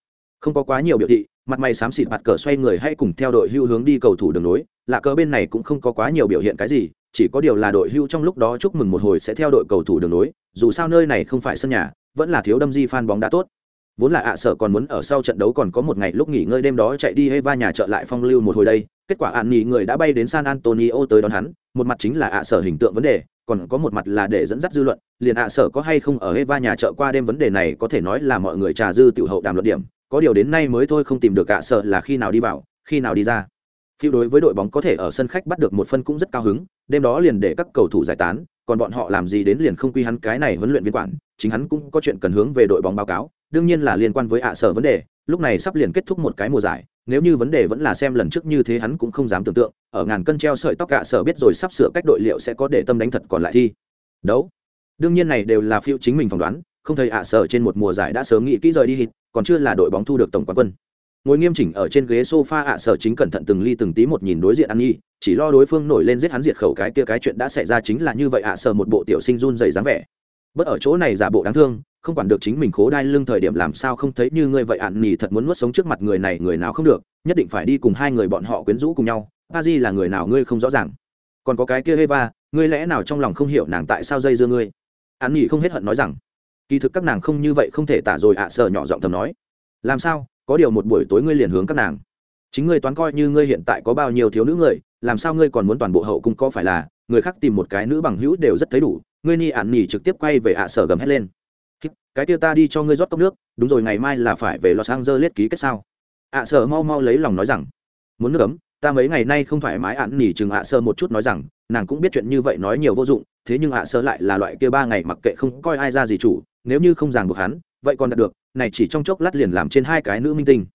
Không có quá nhiều biểu thị, mặt mày xám xịt mặt cờ xoay người hay cùng theo đội hưu hướng đi cầu thủ đường nối lạ cờ bên này cũng không có quá nhiều biểu hiện cái gì, chỉ có điều là đội hưu trong lúc đó chúc mừng một hồi sẽ theo đội cầu thủ đường nối dù sao nơi này không phải sân nhà, vẫn là thiếu đâm di fan bóng đã tốt vốn là ạ sở còn muốn ở sau trận đấu còn có một ngày lúc nghỉ ngơi đêm đó chạy đi Eva nhà trợ lại phong lưu một hồi đây, kết quả ạn nghỉ người đã bay đến San Antonio tới đón hắn, một mặt chính là ạ sở hình tượng vấn đề, còn có một mặt là để dẫn dắt dư luận, liền ạ sở có hay không ở Eva nhà trợ qua đêm vấn đề này có thể nói là mọi người trà dư tiểu hậu đàm luận điểm, có điều đến nay mới thôi không tìm được ạ sở là khi nào đi vào, khi nào đi ra. Phiêu đối với đội bóng có thể ở sân khách bắt được một phân cũng rất cao hứng, đêm đó liền để các cầu thủ giải tán, còn bọn họ làm gì đến liền không quy hắn cái này huấn luyện viên quản, chính hắn cũng có chuyện cần hướng về đội bóng báo cáo đương nhiên là liên quan với ạ sở vấn đề, lúc này sắp liền kết thúc một cái mùa giải, nếu như vấn đề vẫn là xem lần trước như thế hắn cũng không dám tưởng tượng, ở ngàn cân treo sợi tóc ạ sở biết rồi sắp sửa cách đội liệu sẽ có để tâm đánh thật còn lại thi. Đấu. Đương nhiên này đều là phiêu chính mình phỏng đoán, không thấy ạ sở trên một mùa giải đã sớm nghĩ kỹ rời đi hít, còn chưa là đội bóng thu được tổng quán quân. Ngồi nghiêm chỉnh ở trên ghế sofa ạ sở chính cẩn thận từng ly từng tí một nhìn đối diện ăn nhi chỉ lo đối phương nổi lên giết hắn diệt khẩu cái kia cái chuyện đã xảy ra chính là như vậy ạ sở một bộ tiểu sinh run dày dáng vẻ. Bất ở chỗ này giả bộ đáng thương không quản được chính mình khố đai lưng thời điểm làm sao không thấy như ngươi vậy ạn nỉ thật muốn nuốt sống trước mặt người này người nào không được nhất định phải đi cùng hai người bọn họ quyến rũ cùng nhau. A di là người nào ngươi không rõ ràng. Còn có cái kia Eva, ngươi lẽ nào trong lòng không hiểu nàng tại sao dây dưa ngươi? Ạn nỉ không hết hận nói rằng kỳ thực các nàng không như vậy không thể tả rồi ạ sợ nhỏ giọng thầm nói. Làm sao? Có điều một buổi tối ngươi liền hướng các nàng. Chính ngươi toán coi như ngươi hiện tại có bao nhiêu thiếu nữ người làm sao ngươi còn muốn toàn bộ hậu cung có phải là người khác tìm một cái nữ bằng hữu đều rất thấy đủ. Ngươi ni ạn nỉ trực tiếp quay về ạ sở gầm hết lên cái kia ta đi cho ngươi rót cốc nước, đúng rồi, ngày mai là phải về los angeles ký kết sao? Ạ sợ mau mau lấy lòng nói rằng, muốn nước ấm, ta mấy ngày nay không thoải mái, ạn nỉ chừng ạ sơ một chút nói rằng, nàng cũng biết chuyện như vậy nói nhiều vô dụng, thế nhưng ạ sơ lại là loại kia ba ngày mặc kệ không coi ai ra gì chủ, nếu như không ràng buộc hắn, vậy còn đạt được, này chỉ trong chốc lát liền làm trên hai cái nữ minh tinh.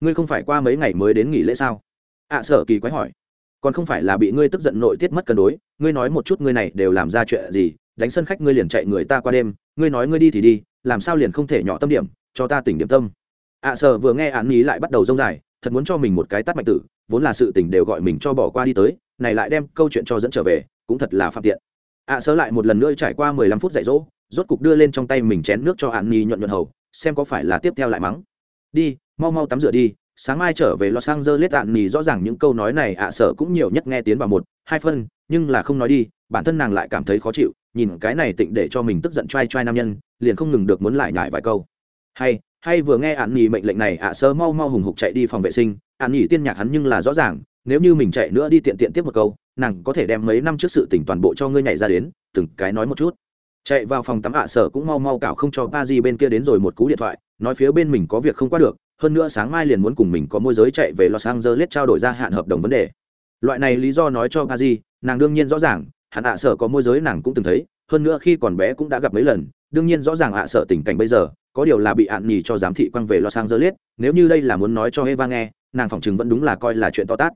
Ngươi không phải qua mấy ngày mới đến nghỉ lễ sao? Ạ sở kỳ quái hỏi. Còn không phải là bị ngươi tức giận nội tiết mất cân đối, ngươi nói một chút ngươi này đều làm ra chuyện gì, đánh sân khách ngươi liền chạy người ta qua đêm, ngươi nói ngươi đi thì đi làm sao liền không thể nhỏ tâm điểm, cho ta tỉnh điểm tâm. Ạ à sợ vừa nghe án ý lại bắt đầu rông dài, thật muốn cho mình một cái tắt mạch tử, vốn là sự tỉnh đều gọi mình cho bỏ qua đi tới, này lại đem câu chuyện cho dẫn trở về, cũng thật là phạm tiện. Ạ à sơ lại một lần nữa trải qua mười lăm phút dạy dỗ, rốt cục đưa lên trong tay mình chén nước cho hạn nhi nhuận nhuận hầu, xem có phải là tiếp theo lại mắng. Đi, mau mau tắm rửa đi, sáng mai trở về los angeles hạn nỉ rõ ràng những câu nói này ạ à sở cũng nhiều nhất nghe tiến vào một, hai phân, nhưng là không nói đi, bản thân nàng lại cảm thấy khó chịu nhìn cái này tịnh để cho mình tức giận t r a i t r a i nam nhân, liền không ngừng được muốn lại nhải vài câu. Hay hay vừa nghe ạn nhì mệnh lệnh này, ạ sơ mau mau hùng hục chạy đi phòng vệ sinh ạn nhì tiên nhạc hắn nhưng là rõ ràng, nếu như mình chạy nữa đi tiện tiện tiếp một câu, nàng có thể đem mấy năm trước sự tỉnh toàn bộ cho ngươi nhảy ra đến, từng cái nói một chút. Chạy vào phòng tắm ạ sở cũng mau mau cào không cho ba di bên kia đến rồi một cú điện thoại, nói phía bên mình có việc không qua được, hơn nữa sáng mai liền muốn cùng mình có môi giới chạy về los angeles trao đổi ra hạn hợp đồng vấn đề. Loại này lý do nói cho ba di, nàng đương nhiên rõ ràng hắn ạ sở có môi giới nàng cũng từng thấy, hơn nữa khi còn bé cũng đã gặp mấy lần, đương nhiên rõ ràng ạ sợ tình cảnh bây giờ, có điều là bị ạn nhì cho giám thị quăng về lo sang dơ liết. nếu như đây là muốn nói cho eva nghe, nàng phỏng chừng vẫn đúng là coi là chuyện to tát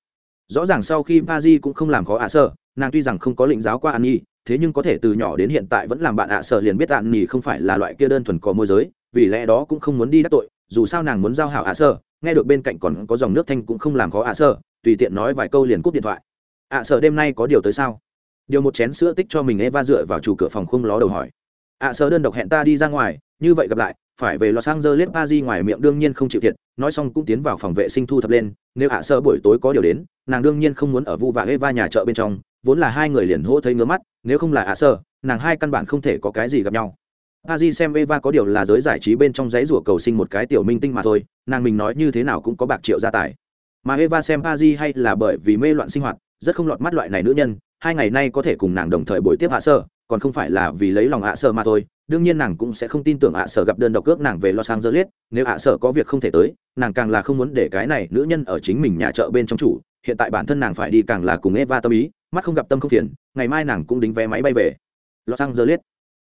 rõ ràng sau khi Paris cũng không làm khó ạ sở nàng tuy rằng không có lĩnh giáo qua an nhi thế nhưng có thể từ nhỏ đến hiện tại vẫn làm bạn ạ sở liền biết ạn nhì không phải là loại kia đơn thuần có môi giới, vì lẽ đó cũng không muốn đi đắc tội, dù sao nàng muốn giao hảo ạ sở nghe được bên cạnh còn có dòng nước thanh cũng không làm khó ạ sở tùy tiện nói vài câu liền cúp điện thoại ạ sở đêm nay có điều tới sao điều một chén sữa tích cho mình eva dựa vào chủ cửa phòng khung ló đầu hỏi à, ạ sơ đơn độc hẹn ta đi ra ngoài như vậy gặp lại phải về Los Angeles Paris ngoài miệng đương nhiên không chịu thiệt, nói xong cũng tiến vào phòng vệ sinh thu thập lên, nếu ạ sơ buổi tối có điều đến, nàng đương nhiên không muốn ở Vu và Eva nhà chợ bên trong, vốn là hai người liền hô thấy ngứa mắt, nếu không là ạ sơ, nàng hai căn bản không thể có cái gì gặp nhau. Paris xem Eva có điều là giới giải trí bên trong giấy rủa cầu sinh một cái tiểu minh tinh mà thôi, nàng mình nói như thế nào cũng có bạc triệu gia tài. Mà Eva xem Paris hay là bởi vì mê loạn sinh hoạt, rất không lọt mắt loại này nữ nhân, hai ngày nay có thể cùng nàng đồng thời buổi tiếp hạ sơ, còn không phải là vì lấy lòng hạ sở mà thôi. Đương nhiên nàng cũng sẽ không tin tưởng hạ sở gặp đơn độc cước nàng về los angeles. Nếu hạ sở có việc không thể tới nàng càng là không muốn để cái này nữ nhân ở chính mình nhà chợ bên trong chủ. Hiện tại bản thân nàng phải đi càng là cùng eva tâm ý mắt không gặp tâm không phiền ngày mai nàng cũng đính vé máy bay về. Los angeles.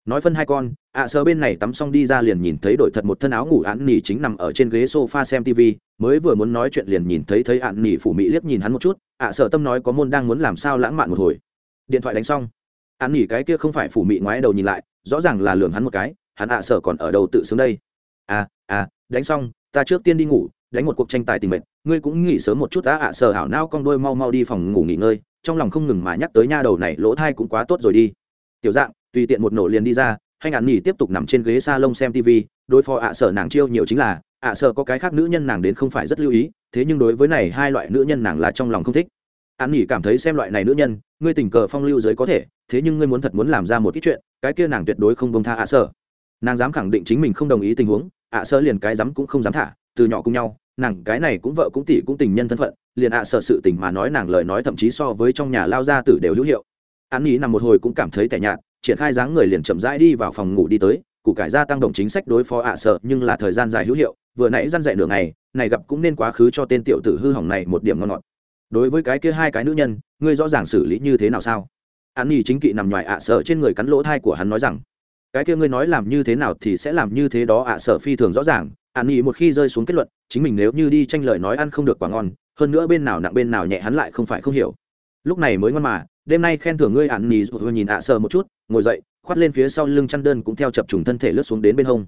Nói phân hai con ạ sở bên này tắm xong đi ra liền nhìn thấy đổi thật một thân áo ngủ án nỉ chính nằm ở trên ghế sofa xem tv mới vừa muốn nói chuyện liền nhìn thấy thấy ạn nỉ phủ mỹ liếc nhìn hắn một chút. Ạ sở tâm nói có môn đang muốn làm sao lãng mạn một hồi điện thoại đánh xong. An nghỉ cái kia không phải phủ mị ngoái đầu nhìn lại, rõ ràng là lường hắn một cái, hắn ạ à sở còn ở đầu tự xướng đây. À à đánh xong, ta trước tiên đi ngủ, đánh một cuộc tranh tài tình mệnh ngươi cũng nghỉ sớm một chút đã, ạ à sở hảo nao con đôi mau mau đi phòng ngủ nghỉ ngơi, trong lòng không ngừng mà nhắc tới nha đầu này, lỗ thai cũng quá tốt rồi đi. Tiểu dạng, tùy tiện một nổ liền đi ra, hay ngạn nghỉ tiếp tục nằm trên ghế s a lông xem tv đối phó ạ sở nàng chiêu nhiều chính là, ạ sở có cái khác nữ nhân nàng đến không phải rất lưu ý, thế nhưng đối với này hai loại nữ nhân nàng là trong lòng không thích. An nghỉ cảm thấy xem loại này nữ nhân ngươi tình cờ phong lưu giới có thể thế nhưng ngươi muốn thật muốn làm ra một ít chuyện cái kia nàng tuyệt đối không bông tha ạ à sở. Nàng dám khẳng định chính mình không đồng ý tình huống ạ à sở liền cái dám cũng không dám thả từ nhỏ cùng nhau nàng cái này cũng vợ cũng tỷ cũng tình nhân thân phận liền ạ sợ sở sự tình mà nói nàng lời nói thậm chí so với trong nhà lao gia tử đều hữu hiệu. An ý nằm một hồi cũng cảm thấy tẻ nhạt triển khai dáng người liền chậm rãi đi vào phòng ngủ đi tới cụ cải gia tăng động chính sách đối phó ạ sợ, nhưng là thời gian dài hữu hiệu vừa nãy răn dạy nửa ngày này gặp cũng nên quá khứ cho tên tiểu tử hư hỏng này một điểm ngon ngọt đối với cái kia hai cái nữ nhân, ngươi rõ ràng xử lý như thế nào sao? Hắn nhì chính kỵ nằm ngoài ạ sợ trên người cắn lỗ thai của hắn nói rằng, cái kia ngươi nói làm như thế nào thì sẽ làm như thế đó ạ sợ phi thường rõ ràng. Hắn nhì một khi rơi xuống kết luận, chính mình nếu như đi tranh lời nói ăn không được quả ngon, hơn nữa bên nào nặng bên nào nhẹ hắn lại không phải không hiểu. Lúc này mới ngon mà, đêm nay khen thưởng ngươi hắn nhì rồi nhìn ạ sợ một chút, ngồi dậy, khoát lên phía sau lưng chăn đơn cũng theo chập trùng thân thể lướt xuống đến bên hông.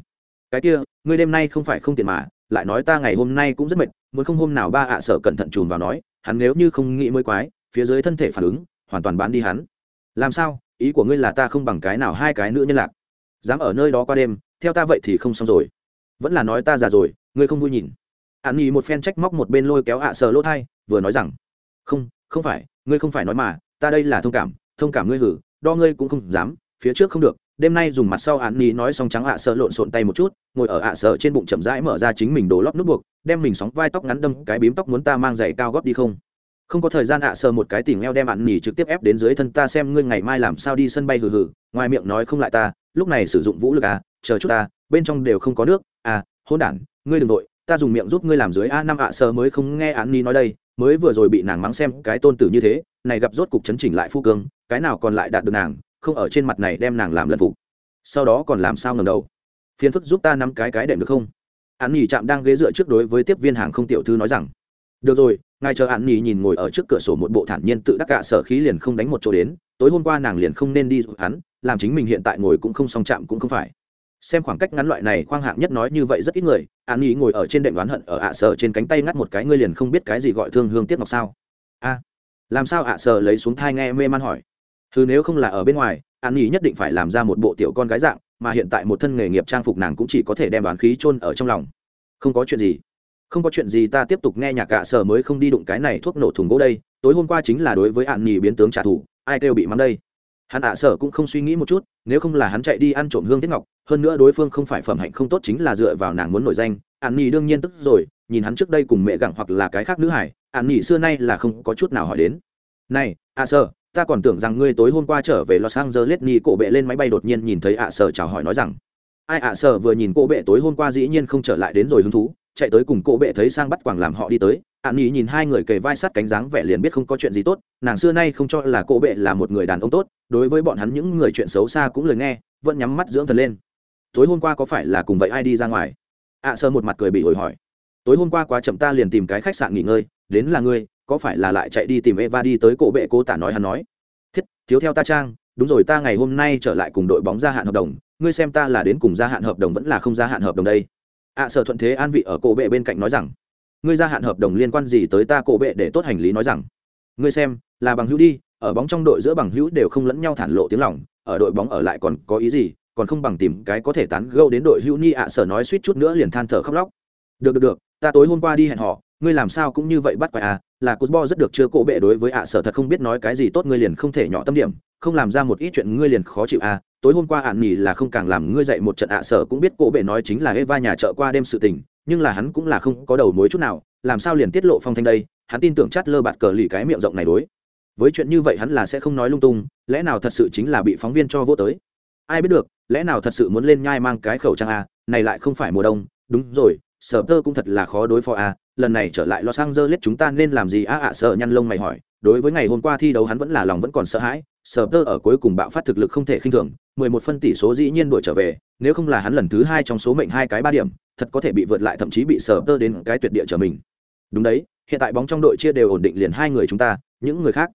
Cái kia, ngươi đêm nay không phải không tiền mà, lại nói ta ngày hôm nay cũng rất mệt, muốn không hôm nào ba ạ sợ cẩn thận chùm vào nói hắn nếu như không nghĩ mới quái, phía dưới thân thể phản ứng, hoàn toàn bán đi hắn. Làm sao? Ý của ngươi là ta không bằng cái nào hai cái nữa nhân lạc. Dám ở nơi đó qua đêm, theo ta vậy thì không xong rồi. Vẫn là nói ta già rồi, ngươi không vui nhìn. Hắn nhi một phen trách móc một bên lôi kéo ạ à sờ lỗ thai, vừa nói rằng, không không phải, ngươi không phải nói mà, ta đây là thông cảm thông cảm ngươi hử, đo ngươi cũng không dám, phía trước không được đêm nay dùng mặt sau an nhi nói xong trắng ạ à sờ lộn xộn tay một chút, ngồi ở ạ à sờ trên bụng chậm rãi mở ra chính mình đồ lót nút buộc, đem mình sóng vai tóc ngắn đâm cái bím tóc muốn ta mang giày cao gót đi không? Không có thời gian ạ sờ một cái tỉnh leo đem ạn nỉ trực tiếp ép đến dưới thân ta xem ngươi ngày mai làm sao đi sân bay hừ hừ, ngoài miệng nói không lại ta, lúc này sử dụng vũ lực à chờ chút ta, bên trong đều không có nước à hôn đản, ngươi đừng nội ta dùng miệng giúp ngươi làm dưới a năm ạ sờ mới không nghe ạn nỉ nói đây, mới vừa rồi bị nàng mắng xem cái tôn tử như thế, này gặp rốt cục chấn chỉnh lại phu cương, cái nào còn lại đạt được nàng không ở trên mặt này đem nàng làm lần phục sau đó còn làm sao ngầm đầu? Phiền phức giúp ta nắm cái cái đệm được không? Hắn nỉ chạm đang ghế dựa trước đối với tiếp viên hàng không tiểu thư nói rằng, được rồi, ngài chờ hắn nghỉ nhìn ngồi ở trước cửa sổ một bộ thản nhiên tự đắc cả sở khí liền không đánh một chỗ đến, tối hôm qua nàng liền không nên đi giúp hắn, làm chính mình hiện tại ngồi cũng không song chạm cũng không phải. Xem khoảng cách ngắn loại này khoang hạng nhất nói như vậy rất ít người an nghỉ ngồi ở trên đệm đoán hận ở ạ sở trên cánh tay ngắt một cái ngươi liền không biết cái gì gọi thương hương tiếc ngọc sao. A, làm sao ạ sở lấy xuống thai nghe mê man hỏi thứ nếu không là ở bên ngoài, an nhi nhất định phải làm ra một bộ tiểu con gái dạng, mà hiện tại một thân nghề nghiệp trang phục nàng cũng chỉ có thể đem đoán khí chôn ở trong lòng. Không có chuyện gì. Không có chuyện gì, ta tiếp tục nghe nhạc cả sở mới không đi đụng cái này thuốc nổ thùng gỗ đây, tối hôm qua chính là đối với an nhi biến tướng trả thù, ai kêu bị mắng đây? Hắn ạ sở cũng không suy nghĩ một chút, nếu không là hắn chạy đi ăn trộm hương tiết ngọc, hơn nữa đối phương không phải phẩm hạnh không tốt chính là dựa vào nàng muốn nổi danh, an nhi đương nhiên tức rồi, nhìn hắn trước đây cùng mẹ gặng hoặc là cái khác nữ hải, an nhi xưa nay là không có chút nào hỏi đến. Này, ạ sở ta còn tưởng rằng ngươi tối hôm qua trở về los angeles, ni cổ bệ lên máy bay đột nhiên nhìn thấy ạ sở chào hỏi nói rằng, ai ạ sở vừa nhìn cô bệ tối hôm qua dĩ nhiên không trở lại đến rồi hứng thú, chạy tới cùng cô bệ thấy sang bắt quảng làm họ đi tới. Ạn nhì nhìn hai người kề vai sát cánh dáng vẻ liền biết không có chuyện gì tốt, nàng xưa nay không cho là cô bệ là một người đàn ông tốt, đối với bọn hắn những người chuyện xấu xa cũng lời nghe, vẫn nhắm mắt dưỡng thần lên. Tối hôm qua có phải là cùng vậy ai đi ra ngoài? ạ sơ một mặt cười bị hồi hỏi. Tối hôm qua quá chậm ta liền tìm cái khách sạn nghỉ ngơi, đến là ngươi có phải là lại chạy đi tìm eva đi tới cổ bệ cô tả nói hắn nói. Thiết, thiếu theo ta trang, đúng rồi ta ngày hôm nay trở lại cùng đội bóng gia hạn hợp đồng, ngươi xem ta là đến cùng gia hạn hợp đồng vẫn là không gia hạn hợp đồng đây. Ạ sở thuận thế an vị ở cổ bệ bên cạnh nói rằng, ngươi gia hạn hợp đồng liên quan gì tới ta cổ bệ để tốt hành lý nói rằng. Ngươi xem, là bằng hữu đi, ở bóng trong đội giữa bằng hữu đều không lẫn nhau thản lộ tiếng lòng, ở đội bóng ở lại còn có ý gì, còn không bằng tìm cái có thể tán gâu đến đội hữu ni ạ à, sở nói suýt chút nữa liền than thở khóc lóc. Được được được, ta tối hôm qua đi hẹn họ ngươi làm sao cũng như vậy bắt quái à là cốt bo rất được chưa cổ bệ đối với ạ sở thật không biết nói cái gì tốt, ngươi liền không thể nhỏ tâm điểm, không làm ra một ít chuyện ngươi liền khó chịu à. Tối hôm qua ạn nhỉ là không càng làm ngươi dậy một trận ạ sở cũng biết cổ bệ nói chính là eva nhà chợ qua đêm sự tình, nhưng là hắn cũng là không có đầu mối chút nào, làm sao liền tiết lộ phong thanh đây, hắn tin tưởng chát lơ bạt cờ lì cái miệng rộng này đối. Với chuyện như vậy hắn là sẽ không nói lung tung, lẽ nào thật sự chính là bị phóng viên cho vô tới? Ai biết được, lẽ nào thật sự muốn lên nhai mang cái khẩu trang à này lại không phải mùa đông, đúng rồi, sở tơ cũng thật là khó đối phó à lần này trở lại los angeles chúng ta nên làm gì? À ạ, sợ nhăn lông mày hỏi. Đối với ngày hôm qua thi đấu hắn vẫn là lòng vẫn còn sợ hãi. Sở tơ ở cuối cùng bạo phát thực lực không thể khinh thường. 11 phân tỷ số dĩ nhiên đuổi trở về. Nếu không là hắn lần thứ hai trong số mệnh hai cái ba điểm, thật có thể bị vượt lại thậm chí bị sở tơ đến cái tuyệt địa trở mình. Đúng đấy, hiện tại bóng trong đội chia đều ổn định liền hai người chúng ta, những người khác.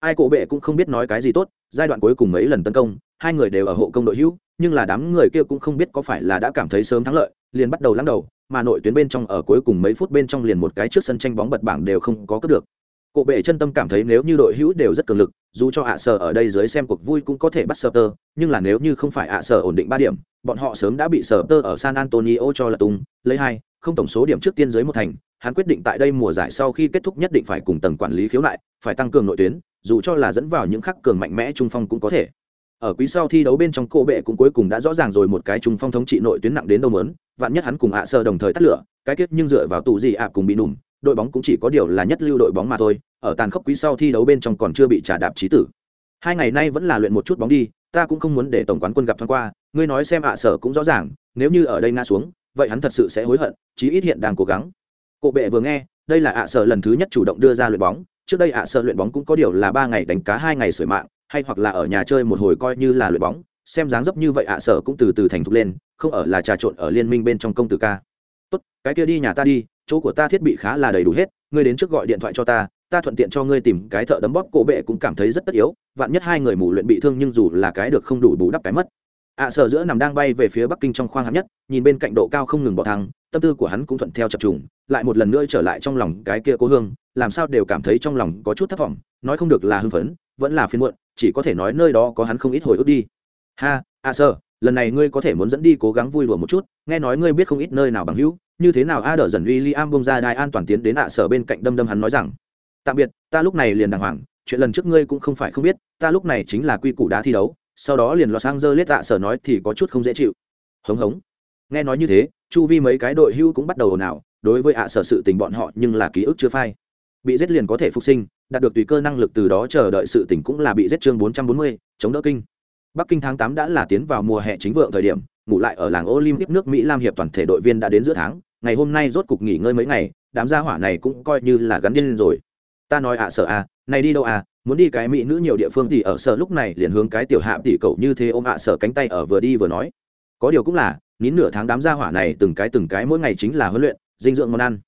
Ai cổ bệ cũng không biết nói cái gì tốt, giai đoạn cuối cùng mấy lần tấn công, hai người đều ở hộ công đội hữu, nhưng là đám người kia cũng không biết có phải là đã cảm thấy sớm thắng lợi liền bắt đầu lắng đầu, mà nội tuyến bên trong ở cuối cùng mấy phút bên trong liền một cái trước sân tranh bóng bật bảng đều không có cướp được cổ bệ chân tâm cảm thấy nếu như đội hữu đều rất cường lực, dù cho ạ à sở ở đây dưới xem cuộc vui cũng có thể bắt sở tơ, nhưng là nếu như không phải ạ à sở ổn định ba điểm, bọn họ sớm đã bị sở tơ ở san antonio cho là tung, lấy hai, không tổng số điểm trước tiên dưới một thành, hắn quyết định tại đây mùa giải sau khi kết thúc nhất định phải cùng tầng quản lý khiếu nại, phải tăng cường nội tuyến, dù cho là dẫn vào những khắc cường mạnh mẽ trung phong cũng có thể ở quý sau thi đấu bên trong cổ bệ cũng cuối cùng đã rõ ràng rồi một cái trung phong thống trị nội tuyến nặng đến đâu muốn vạn nhất hắn cùng ạ sơ đồng thời tắt lửa, cái kết nhưng dựa vào tù gì ạ cùng bị nùm, đội bóng cũng chỉ có điều là nhất lưu đội bóng mà thôi, ở tàn khốc quý sau thi đấu bên trong còn chưa bị trả đạp trí tử. Hai ngày nay vẫn là luyện một chút bóng đi, ta cũng không muốn để tổng quán quân gặp thoáng qua, ngươi nói xem ạ sở cũng rõ ràng, nếu như ở đây ngã xuống, vậy hắn thật sự sẽ hối hận, chí ít hiện đang cố gắng. Cộ bệ vừa nghe, đây là ạ sở lần thứ nhất chủ động đưa ra luyện bóng, trước đây ạ sở luyện bóng cũng có điều là ba ngày đánh cá hai ngày sửa mạng, hay hoặc là ở nhà chơi một hồi coi như là luyện bóng xem dáng dấp như vậy ạ, sở cũng từ từ thành thục lên, không ở là trà trộn ở liên minh bên trong công tử ca. Tốt, cái kia đi nhà ta đi, chỗ của ta thiết bị khá là đầy đủ hết, ngươi đến trước gọi điện thoại cho ta ta thuận tiện cho ngươi tìm cái thợ đấm bóp cổ bệ cũng cảm thấy rất tất yếu, vạn nhất hai người mù luyện bị thương nhưng dù là cái được không đủ bù đắp cái mất. Ạ, sở giữa nằm đang bay về phía bắc kinh trong khoang hạng nhất, nhìn bên cạnh độ cao không ngừng bỏ thang tâm tư của hắn cũng thuận theo chập trùng, lại một lần nữa trở lại trong lòng cái kia cố hương, làm sao đều cảm thấy trong lòng có chút thất vọng, nói không được là hưng phấn, vẫn là phiền muộn, chỉ có thể nói nơi đó có hắn không ít hồi ức đi ha a sơ lần này ngươi có thể muốn dẫn đi cố gắng vui đùa một chút nghe nói ngươi biết không ít nơi nào bằng hữu như thế nào a đỡ dần uy li am bông ra đai an toàn tiến đến ạ sở bên cạnh đâm đâm hắn nói rằng tạm biệt ta lúc này liền đàng hoàng chuyện lần trước ngươi cũng không phải không biết ta lúc này chính là quy củ đá thi đấu sau đó liền lọt sang dơ lết ạ sở nói thì có chút không dễ chịu. Hống hống. Nghe nói như thế chu vi mấy cái đội hưu cũng bắt đầu ồn ào đối với ạ sở sự tình bọn họ nhưng là ký ức chưa phai. Bị giết liền có thể phục sinh đạt được tùy cơ năng lực từ đó chờ đợi sự tỉnh cũng là bị giết chương 440, chống đỡ kinh. Bắc Kinh tháng 8 đã là tiến vào mùa hè chính vượng thời điểm, ngủ lại ở làng Olympic nước Mỹ Lam hiệp toàn thể đội viên đã đến giữa tháng, ngày hôm nay rốt cục nghỉ ngơi mấy ngày, đám gia hỏa này cũng coi như là gắn điên rồi. Ta nói ạ à, sợ à, này đi đâu à, muốn đi cái mỹ nữ nhiều địa phương thì ở sở lúc này liền hướng cái tiểu hạ tỷ cậu như thế ôm ạ à, sở cánh tay ở vừa đi vừa nói. Có điều cũng là, nín nửa tháng đám gia hỏa này từng cái từng cái mỗi ngày chính là huấn luyện, dinh dưỡng món ăn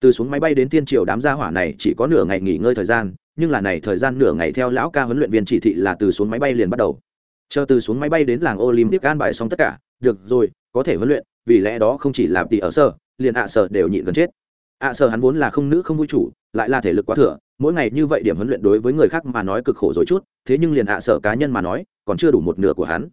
từ xuống máy bay đến tiên triều đám gia hỏa này chỉ có nửa ngày nghỉ ngơi thời gian nhưng là này thời gian nửa ngày theo lão ca huấn luyện viên chỉ thị là từ xuống máy bay liền bắt đầu chờ từ xuống máy bay đến làng olympic an bài xong tất cả, được rồi, có thể huấn luyện, vì lẽ đó không chỉ làm tỷ ở sở, liền ạ sở đều nhịn gần chết. Ạ sở hắn vốn là không nữ không vui chủ, lại là thể lực quá thừa, mỗi ngày như vậy điểm huấn luyện đối với người khác mà nói cực khổ rồi chút, thế nhưng liền ạ sở cá nhân mà nói, còn chưa đủ một nửa của hắn.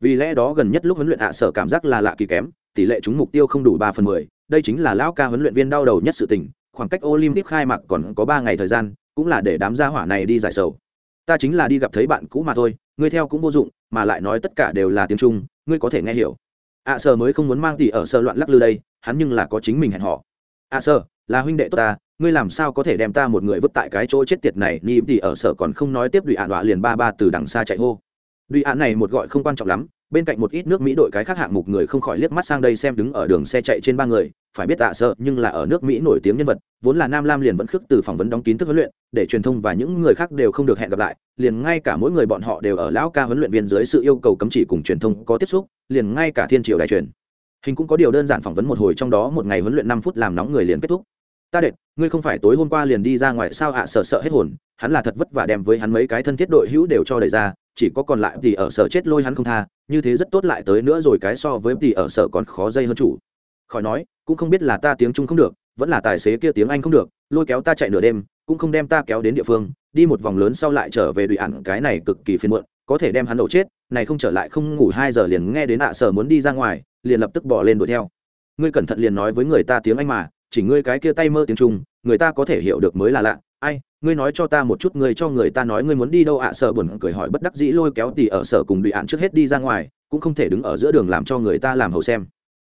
Vì lẽ đó gần nhất lúc huấn luyện ạ sở cảm giác là lạ kỳ kém, tỷ lệ trúng mục tiêu không đủ ba phần mười, đây chính là lão ca huấn luyện viên đau đầu nhất sự tình, khoảng cách olympic khai mạc còn có ba ngày thời gian, cũng là để đám gia hỏa này đi giải sầu. Ta chính là đi gặp thấy bạn cũ mà thôi ngươi theo cũng vô dụng mà lại nói tất cả đều là tiếng trung ngươi có thể nghe hiểu. Ạ à, sơ mới không muốn mang tỷ ở sơ loạn lắc lư đây hắn nhưng là có chính mình hẹn họ. Ạ à, sơ là huynh đệ tốt ta ngươi làm sao có thể đem ta một người vứt tại cái chỗ chết tiệt này ni tỷ ở sở còn không nói tiếp đùi ạn đọa liền ba ba từ đằng xa chạy hô. Đùi ạn này một gọi không quan trọng lắm bên cạnh một ít nước mỹ đội cái khác hạng mục người không khỏi liếc mắt sang đây xem đứng ở đường xe chạy trên ba người, phải biết tạ sợ, nhưng là ở nước mỹ nổi tiếng nhân vật, vốn là nam lam liền vẫn khước từ phỏng vấn đóng kín thức huấn luyện, để truyền thông và những người khác đều không được hẹn gặp lại, liền ngay cả mỗi người bọn họ đều ở lão ca huấn luyện viên dưới sự yêu cầu cấm chỉ cùng truyền thông có tiếp xúc, liền ngay cả thiên triều đại truyền. Hình cũng có điều đơn giản phỏng vấn một hồi trong đó một ngày huấn luyện năm phút làm nóng người liền kết thúc. Ta đệt, ngươi không phải tối hôm qua liền đi ra ngoài sao ạ, sợ sợ hết hồn, hắn là thật vất vả đem với hắn mấy cái thân thiết đội hữu đều cho đẩy ra chỉ có còn lại thì ở sở chết lôi hắn không tha, như thế rất tốt lại tới nữa rồi cái so với thì ở sở còn khó dây hơn chủ. Khỏi nói, cũng không biết là ta tiếng trung không được, vẫn là tài xế kia tiếng anh không được, lôi kéo ta chạy nửa đêm, cũng không đem ta kéo đến địa phương, đi một vòng lớn sau lại trở về đùi ạn cái này cực kỳ phiền muộn, có thể đem hắn đổ chết, này không trở lại không ngủ hai giờ liền nghe đến ạ sở muốn đi ra ngoài, liền lập tức bỏ lên đuổi theo. Ngươi cẩn thận liền nói với người ta tiếng anh mà, chỉ ngươi cái kia tay mơ tiếng trung, người ta có thể hiểu được mới là lạ, ai ngươi nói cho ta một chút ngươi cho người ta nói ngươi muốn đi đâu ạ? À, sợ buồn cười hỏi bất đắc dĩ lôi kéo tỉ ở sở cùng bị ạn trước hết đi ra ngoài cũng không thể đứng ở giữa đường làm cho người ta làm hầu xem.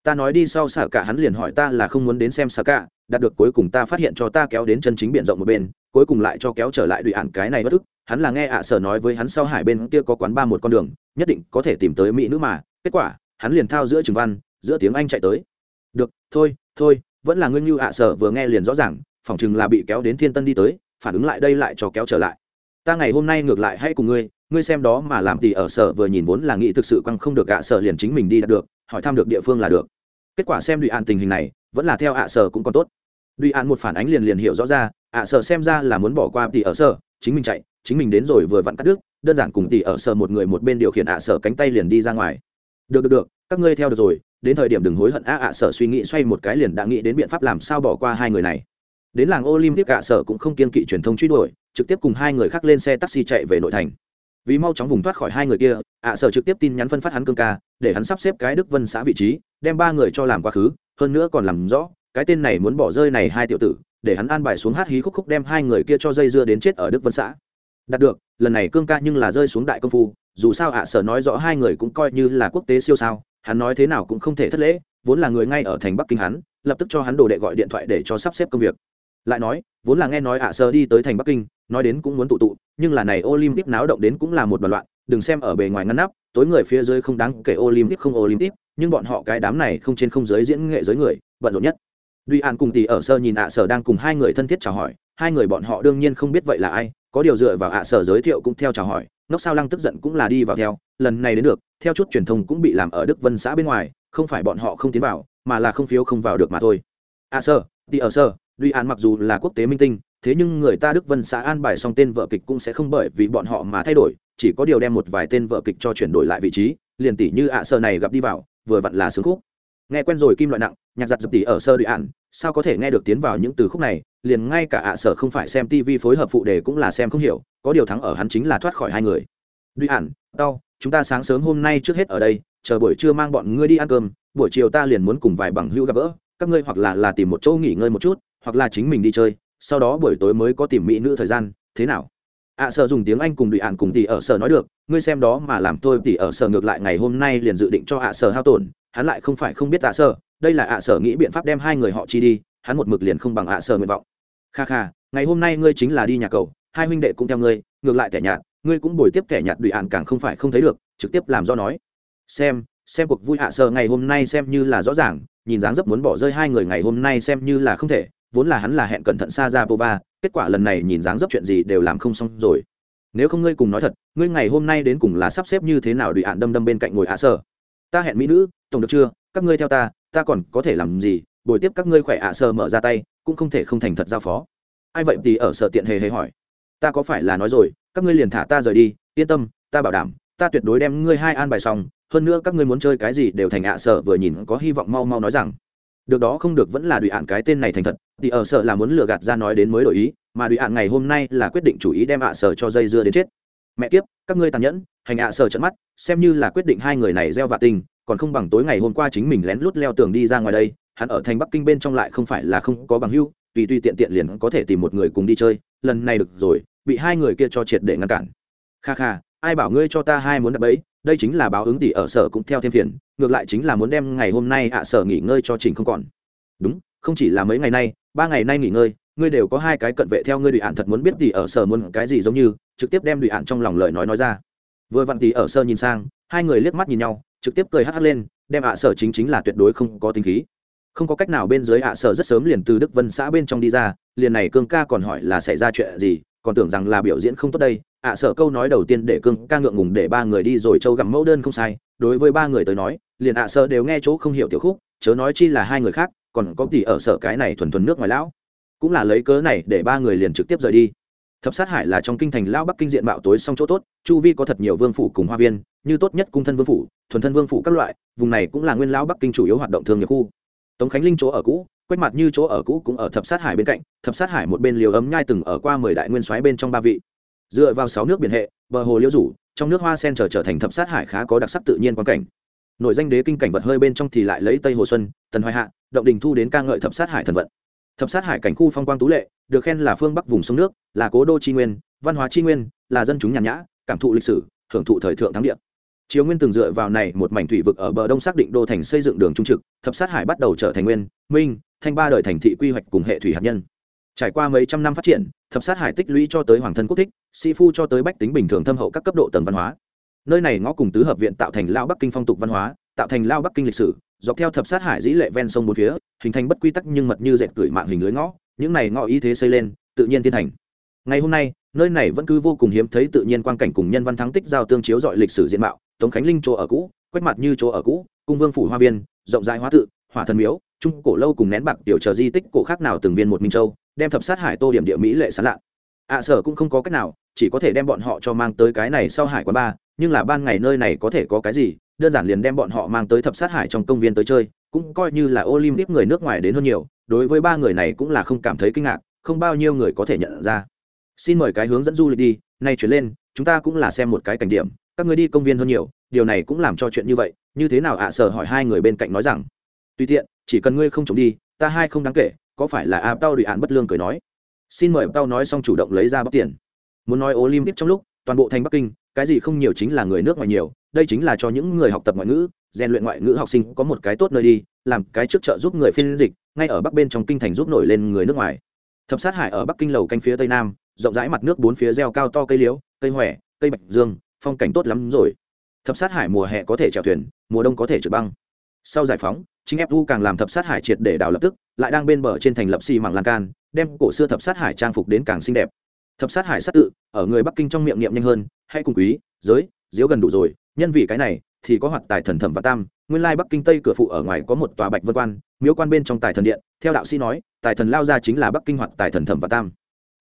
Ta nói đi sau xả cả hắn liền hỏi ta là không muốn đến xem xả cả đạt được cuối cùng ta phát hiện cho ta kéo đến chân chính biển rộng một bên cuối cùng lại cho kéo trở lại đùi ạn cái này bất thức. hắn là nghe ạ sở nói với hắn sau hải bên kia có quán ba một con đường nhất định có thể tìm tới mỹ nữ mà. Kết quả hắn liền thao giữa trường văn giữa tiếng anh chạy tới. Được thôi thôi vẫn là ngươi như ạ sở vừa nghe liền rõ ràng phỏng chừng là bị kéo đến thiên tân đi tới phản ứng lại đây lại cho kéo trở lại. Ta ngày hôm nay ngược lại hay cùng ngươi ngươi xem đó mà làm thì ở sở vừa nhìn vốn là nghĩ thực sự quăng không được ạ sở liền chính mình đi đạt được, hỏi thăm được địa phương là được. Kết quả xem đùi an tình hình này, vẫn là theo ạ sở cũng còn tốt. Đùi an một phản ánh liền liền hiểu rõ ra, ạ sở xem ra là muốn bỏ qua thì ở sở, chính mình chạy, chính mình đến rồi vừa vặn cắt đứt, đơn giản cùng tỷ ở sở một người một bên điều khiển ạ sở cánh tay liền đi ra ngoài. Được được được, các ngươi theo được rồi, đến thời điểm đừng hối hận a ạ sở suy nghĩ xoay một cái liền đã nghĩ đến biện pháp làm sao bỏ qua hai người này đến làng olympic cả sở cũng không kiên kỵ truyền thông truy đuổi, trực tiếp cùng hai người khác lên xe taxi chạy về nội thành. Vì mau chóng vùng thoát khỏi hai người kia, ạ, sở trực tiếp tin nhắn phân phát hắn cương ca, để hắn sắp xếp cái đức vân xã vị trí, đem ba người cho làm quá khứ, hơn nữa còn làm rõ, cái tên này muốn bỏ rơi này hai tiểu tử, để hắn an bài xuống hát hí khúc khúc đem hai người kia cho dây dưa đến chết ở đức vân xã. Đạt được, lần này cương ca nhưng là rơi xuống đại công phu, dù sao ạ, sở nói rõ hai người cũng coi như là quốc tế siêu sao, hắn nói thế nào cũng không thể thất lễ, vốn là người ngay ở thành bắc kinh hắn, lập tức cho hắn đồ đệ gọi điện thoại để cho sắp xếp công việc lại nói, vốn là nghe nói ạ sơ đi tới thành bắc kinh, nói đến cũng muốn tụ tụ, nhưng là này olympic náo động đến cũng là một đoàn loạn, đừng xem ở bề ngoài ngăn nắp, tối người phía dưới không đáng kể olympic không olympic, nhưng bọn họ cái đám này không trên không giới diễn nghệ giới người, bận rộn nhất. Duy an cùng tỷ ở sơ nhìn ạ sở đang cùng hai người thân thiết chào hỏi, hai người bọn họ đương nhiên không biết vậy là ai, có điều dựa vào ạ sở giới thiệu cũng theo chào hỏi nóc sao lăng tức giận cũng là đi vào theo, lần này đến được, theo chút truyền thông cũng bị làm ở đức vân xã bên ngoài, không phải bọn họ không tiến vào, mà là không phiếu không vào được mà thôi. Ạ sở tỷ ở sơ duy an mặc dù là quốc tế minh tinh thế nhưng người ta đức vân xã an bài xong tên vợ kịch cũng sẽ không bởi vì bọn họ mà thay đổi chỉ có điều đem một vài tên vợ kịch cho chuyển đổi lại vị trí liền tỷ như ạ sơ này gặp đi vào vừa vặn là sướng khúc. Nghe quen rồi kim loại nặng nhạc giặt dập tỷ ở sơ Duy An, sao có thể nghe được tiến vào những từ khúc này liền ngay cả ạ sở không phải xem tv phối hợp phụ đề cũng là xem không hiểu có điều thắng ở hắn chính là thoát khỏi hai người. Duy An, đau chúng ta sáng sớm hôm nay trước hết ở đây chờ buổi trưa mang bọn ngươi đi ăn cơm buổi chiều ta liền muốn cùng vài bằng hữu gặp gỡ các ngươi hoặc là là tìm một chỗ nghỉ ngơi một chút hoặc là chính mình đi chơi, sau đó buổi tối mới có tìm mỹ nữ thời gian, thế nào? À, ạ sở dùng tiếng anh cùng đụy ạn cùng tỷ ở sở nói được, ngươi xem đó mà làm tôi tỷ ở sở ngược lại ngày hôm nay liền dự định cho ạ sở hao tổn, hắn lại không phải không biết ạ sở, đây là ạ sở nghĩ biện pháp đem hai người họ chi đi, hắn một mực liền không bằng ạ sở nguyện vọng. Kha kha, ngày hôm nay ngươi chính là đi nhà cầu, hai huynh đệ cũng theo ngươi, ngược lại kẻ nhạt, ngươi cũng bồi tiếp kẻ nhạt đụy ạn càng không phải không thấy được, trực tiếp làm do nói. Xem xem cuộc vui ạ sở ngày hôm nay xem như là rõ ràng, nhìn dáng dấp muốn bỏ rơi hai người ngày hôm nay xem như là không thể vốn là hắn là hẹn cẩn thận xa ra pova kết quả lần này nhìn dáng dấp chuyện gì đều làm không xong rồi. Nếu không ngươi cùng nói thật, ngươi ngày hôm nay đến cùng là sắp xếp như thế nào đùi hạn đâm đâm bên cạnh ngồi ạ sở ta hẹn mỹ nữ, tổng được chưa? Các ngươi theo ta ta còn có thể làm gì? Bồi tiếp các ngươi khỏe ạ sở mở ra tay, cũng không thể không thành thật giao phó. Ai vậy thì ở sở tiện hề hề hỏi. Ta có phải là nói rồi, các ngươi liền thả ta rời đi, yên tâm, ta bảo đảm, ta tuyệt đối đem ngươi hai an bài xong. Hơn nữa các ngươi muốn chơi cái gì đều thành ạ sở vừa nhìn có hy vọng mau mau nói rằng được đó không được vẫn là đùi ạn cái tên này thành thật, thì ở sở là muốn lừa gạt ra nói đến mới đổi ý, mà đùi ạn ngày hôm nay là quyết định chủ ý đem ạ sở cho dây dưa đến chết. Mẹ kiếp, các ngươi tàn nhẫn, hành ạ sở trận mắt, xem như là quyết định hai người này gieo vạ tình, còn không bằng tối ngày hôm qua chính mình lén lút leo tường đi ra ngoài đây, hắn ở thành bắc kinh bên trong lại không phải là không có bằng hưu tùy tùy tiện tiện liền có thể tìm một người cùng đi chơi, lần này được rồi, bị hai người kia cho triệt để ngăn cản. Kha kha, ai bảo ngươi cho ta hai muốn đập ấy đây chính là báo ứng tỷ ở sở cũng theo thêm phiền, ngược lại chính là muốn đem ngày hôm nay ạ sở nghỉ ngơi cho trình không còn. Đúng, không chỉ là mấy ngày nay, ba ngày nay nghỉ ngơi, ngươi đều có hai cái cận vệ theo ngươi đùi ạn thật muốn biết tỷ ở sở muốn cái gì giống như, trực tiếp đem đùi ạn trong lòng lời nói nói ra. Vừa vặn tỷ ở sơ nhìn sang, hai người liếc mắt nhìn nhau, trực tiếp cười hắt lên, đem ạ sở chính chính là tuyệt đối không có tính khí. Không có cách nào bên dưới ạ sở rất sớm liền từ đức vân xã bên trong đi ra, liền này cương ca còn hỏi là xảy ra chuyện gì, còn tưởng rằng là biểu diễn không tốt đây ạ sở câu nói đầu tiên để cương ca ngượng ngùng để ba người đi rồi châu gặm mẫu đơn không sai. Đối với ba người tới nói, liền ạ sở đều nghe chỗ không hiểu tiểu khúc, chớ nói chi là hai người khác, còn có tỷ ở sở cái này thuần thuần nước ngoài lão. Cũng là lấy cớ này để ba người liền trực tiếp rời đi. Thập sát hải là trong kinh thành Lão bắc kinh diện bạo tối song chỗ tốt, chu vi có thật nhiều vương phủ cùng hoa viên, như tốt nhất cung thân vương phủ, thuần thân vương phủ các loại, vùng này cũng là nguyên Lão bắc kinh chủ yếu hoạt động thương nghiệp khu. Tống khánh linh chỗ ở cũ quách mặt như chỗ ở cũ cũng ở thập sát hải bên cạnh, thập sát hải một bên liều ấm nhai từng ở qua mười đại nguyên soái bên trong ba vị dựa vào sáu nước biển hệ, bờ hồ liễu rủ, trong nước hoa sen trở trở thành thập sát hải khá có đặc sắc tự nhiên quan cảnh. Nội danh đế kinh cảnh vật hơi bên trong thì lại lấy tây hồ xuân, tần hoài hạ, động đình thu đến ca ngợi thập sát hải thần vận. Thập sát hải cảnh khu phong quang tú lệ, được khen là phương bắc vùng sông nước, là cố đô tri nguyên, văn hóa tri nguyên, là dân chúng nhàn nhã, cảm thụ lịch sử, hưởng thụ thời thượng thắng địa. Chiếu nguyên từng dựa vào này một mảnh thủy vực ở bờ đông xác định đô thành xây dựng đường trung trực, thập sát hải bắt đầu trở thành nguyên, minh, thanh ba đời thành thị quy hoạch cùng hệ thủy hạt nhân trải qua mấy trăm năm phát triển, thập sát hải tích lũy cho tới hoàng thân quốc thích, sĩ phu cho tới bách tính bình thường thâm hậu các cấp độ tầng văn hóa. Nơi này ngõ cùng tứ hợp viện tạo thành lao bắc kinh phong tục văn hóa, tạo thành lao bắc kinh lịch sử, dọc theo thập sát hải dĩ lệ ven sông bốn phía, hình thành bất quy tắc nhưng mật như dệt gửi mạng hình lưới ngõ, những này ngõ ý thế xây lên, tự nhiên thiên thành. Ngày hôm nay, nơi này vẫn cứ vô cùng hiếm thấy tự nhiên quan cảnh cùng nhân văn thắng tích giao tương chiếu dọi lịch sử diện mạo, tống khánh linh chỗ ở cũ quách mặt như chỗ ở cũ, cung vương phủ hoa viên, rộng rãi hóa tự, hỏa thần miếu, trung cổ lâu cùng nén bạc tiểu chờ di tích cổ khác nào từng viên một minh châu đem thập sát hải tô điểm địa mỹ lệ sán lạ ạ à, sở cũng không có cách nào, chỉ có thể đem bọn họ cho mang tới cái này sau hải quán ba, nhưng là ban ngày nơi này có thể có cái gì, đơn giản liền đem bọn họ mang tới thập sát hải trong công viên tới chơi, cũng coi như là olympic người nước ngoài đến hơn nhiều, đối với ba người này cũng là không cảm thấy kinh ngạc, không bao nhiêu người có thể nhận ra. Xin mời cái hướng dẫn du lịch đi, nay chuyển lên, chúng ta cũng là xem một cái cảnh điểm, các người đi công viên hơn nhiều, điều này cũng làm cho chuyện như vậy, như thế nào ạ? Sở hỏi hai người bên cạnh nói rằng, tùy tiện, chỉ cần ngươi không trộm đi, ta hai không đáng kể có phải là áp tao đùi hạn bất lương cười nói? Xin mời tao nói xong chủ động lấy ra bóc tiền. Muốn nói olympic trong lúc, toàn bộ thành bắc kinh, cái gì không nhiều chính là người nước ngoài nhiều, đây chính là cho những người học tập ngoại ngữ, rèn luyện ngoại ngữ học sinh có một cái tốt nơi đi, làm cái trước trợ giúp người phiên dịch, ngay ở bắc bên trong kinh thành giúp nổi lên người nước ngoài. Thập sát hải ở bắc kinh lầu canh phía tây nam, rộng rãi mặt nước bốn phía gieo cao to cây liễu, cây huệ cây bạch dương, phong cảnh tốt lắm rồi. Thập sát hải mùa hè có thể chèo thuyền, mùa đông có thể trượt băng. Sau giải phóng chính ép vu càng làm thập sát hải triệt để đào lập tức, lại đang bên bờ trên thành lập xi mảng lan can, đem cổ xưa thập sát hải trang phục đến càng xinh đẹp. Thập sát hải sát tự, ở người bắc kinh trong miệng niệm nhanh hơn hay cùng quý, giới, diếu gần đủ rồi, nhân vì cái này thì có hoạt tài thần thẩm và tam, nguyên lai bắc kinh tây cửa phụ ở ngoài có một tòa bạch vân quan, miếu quan bên trong tài thần điện, theo đạo sĩ nói, tài thần lao ra chính là bắc kinh hoạt tài thần thẩm và tam.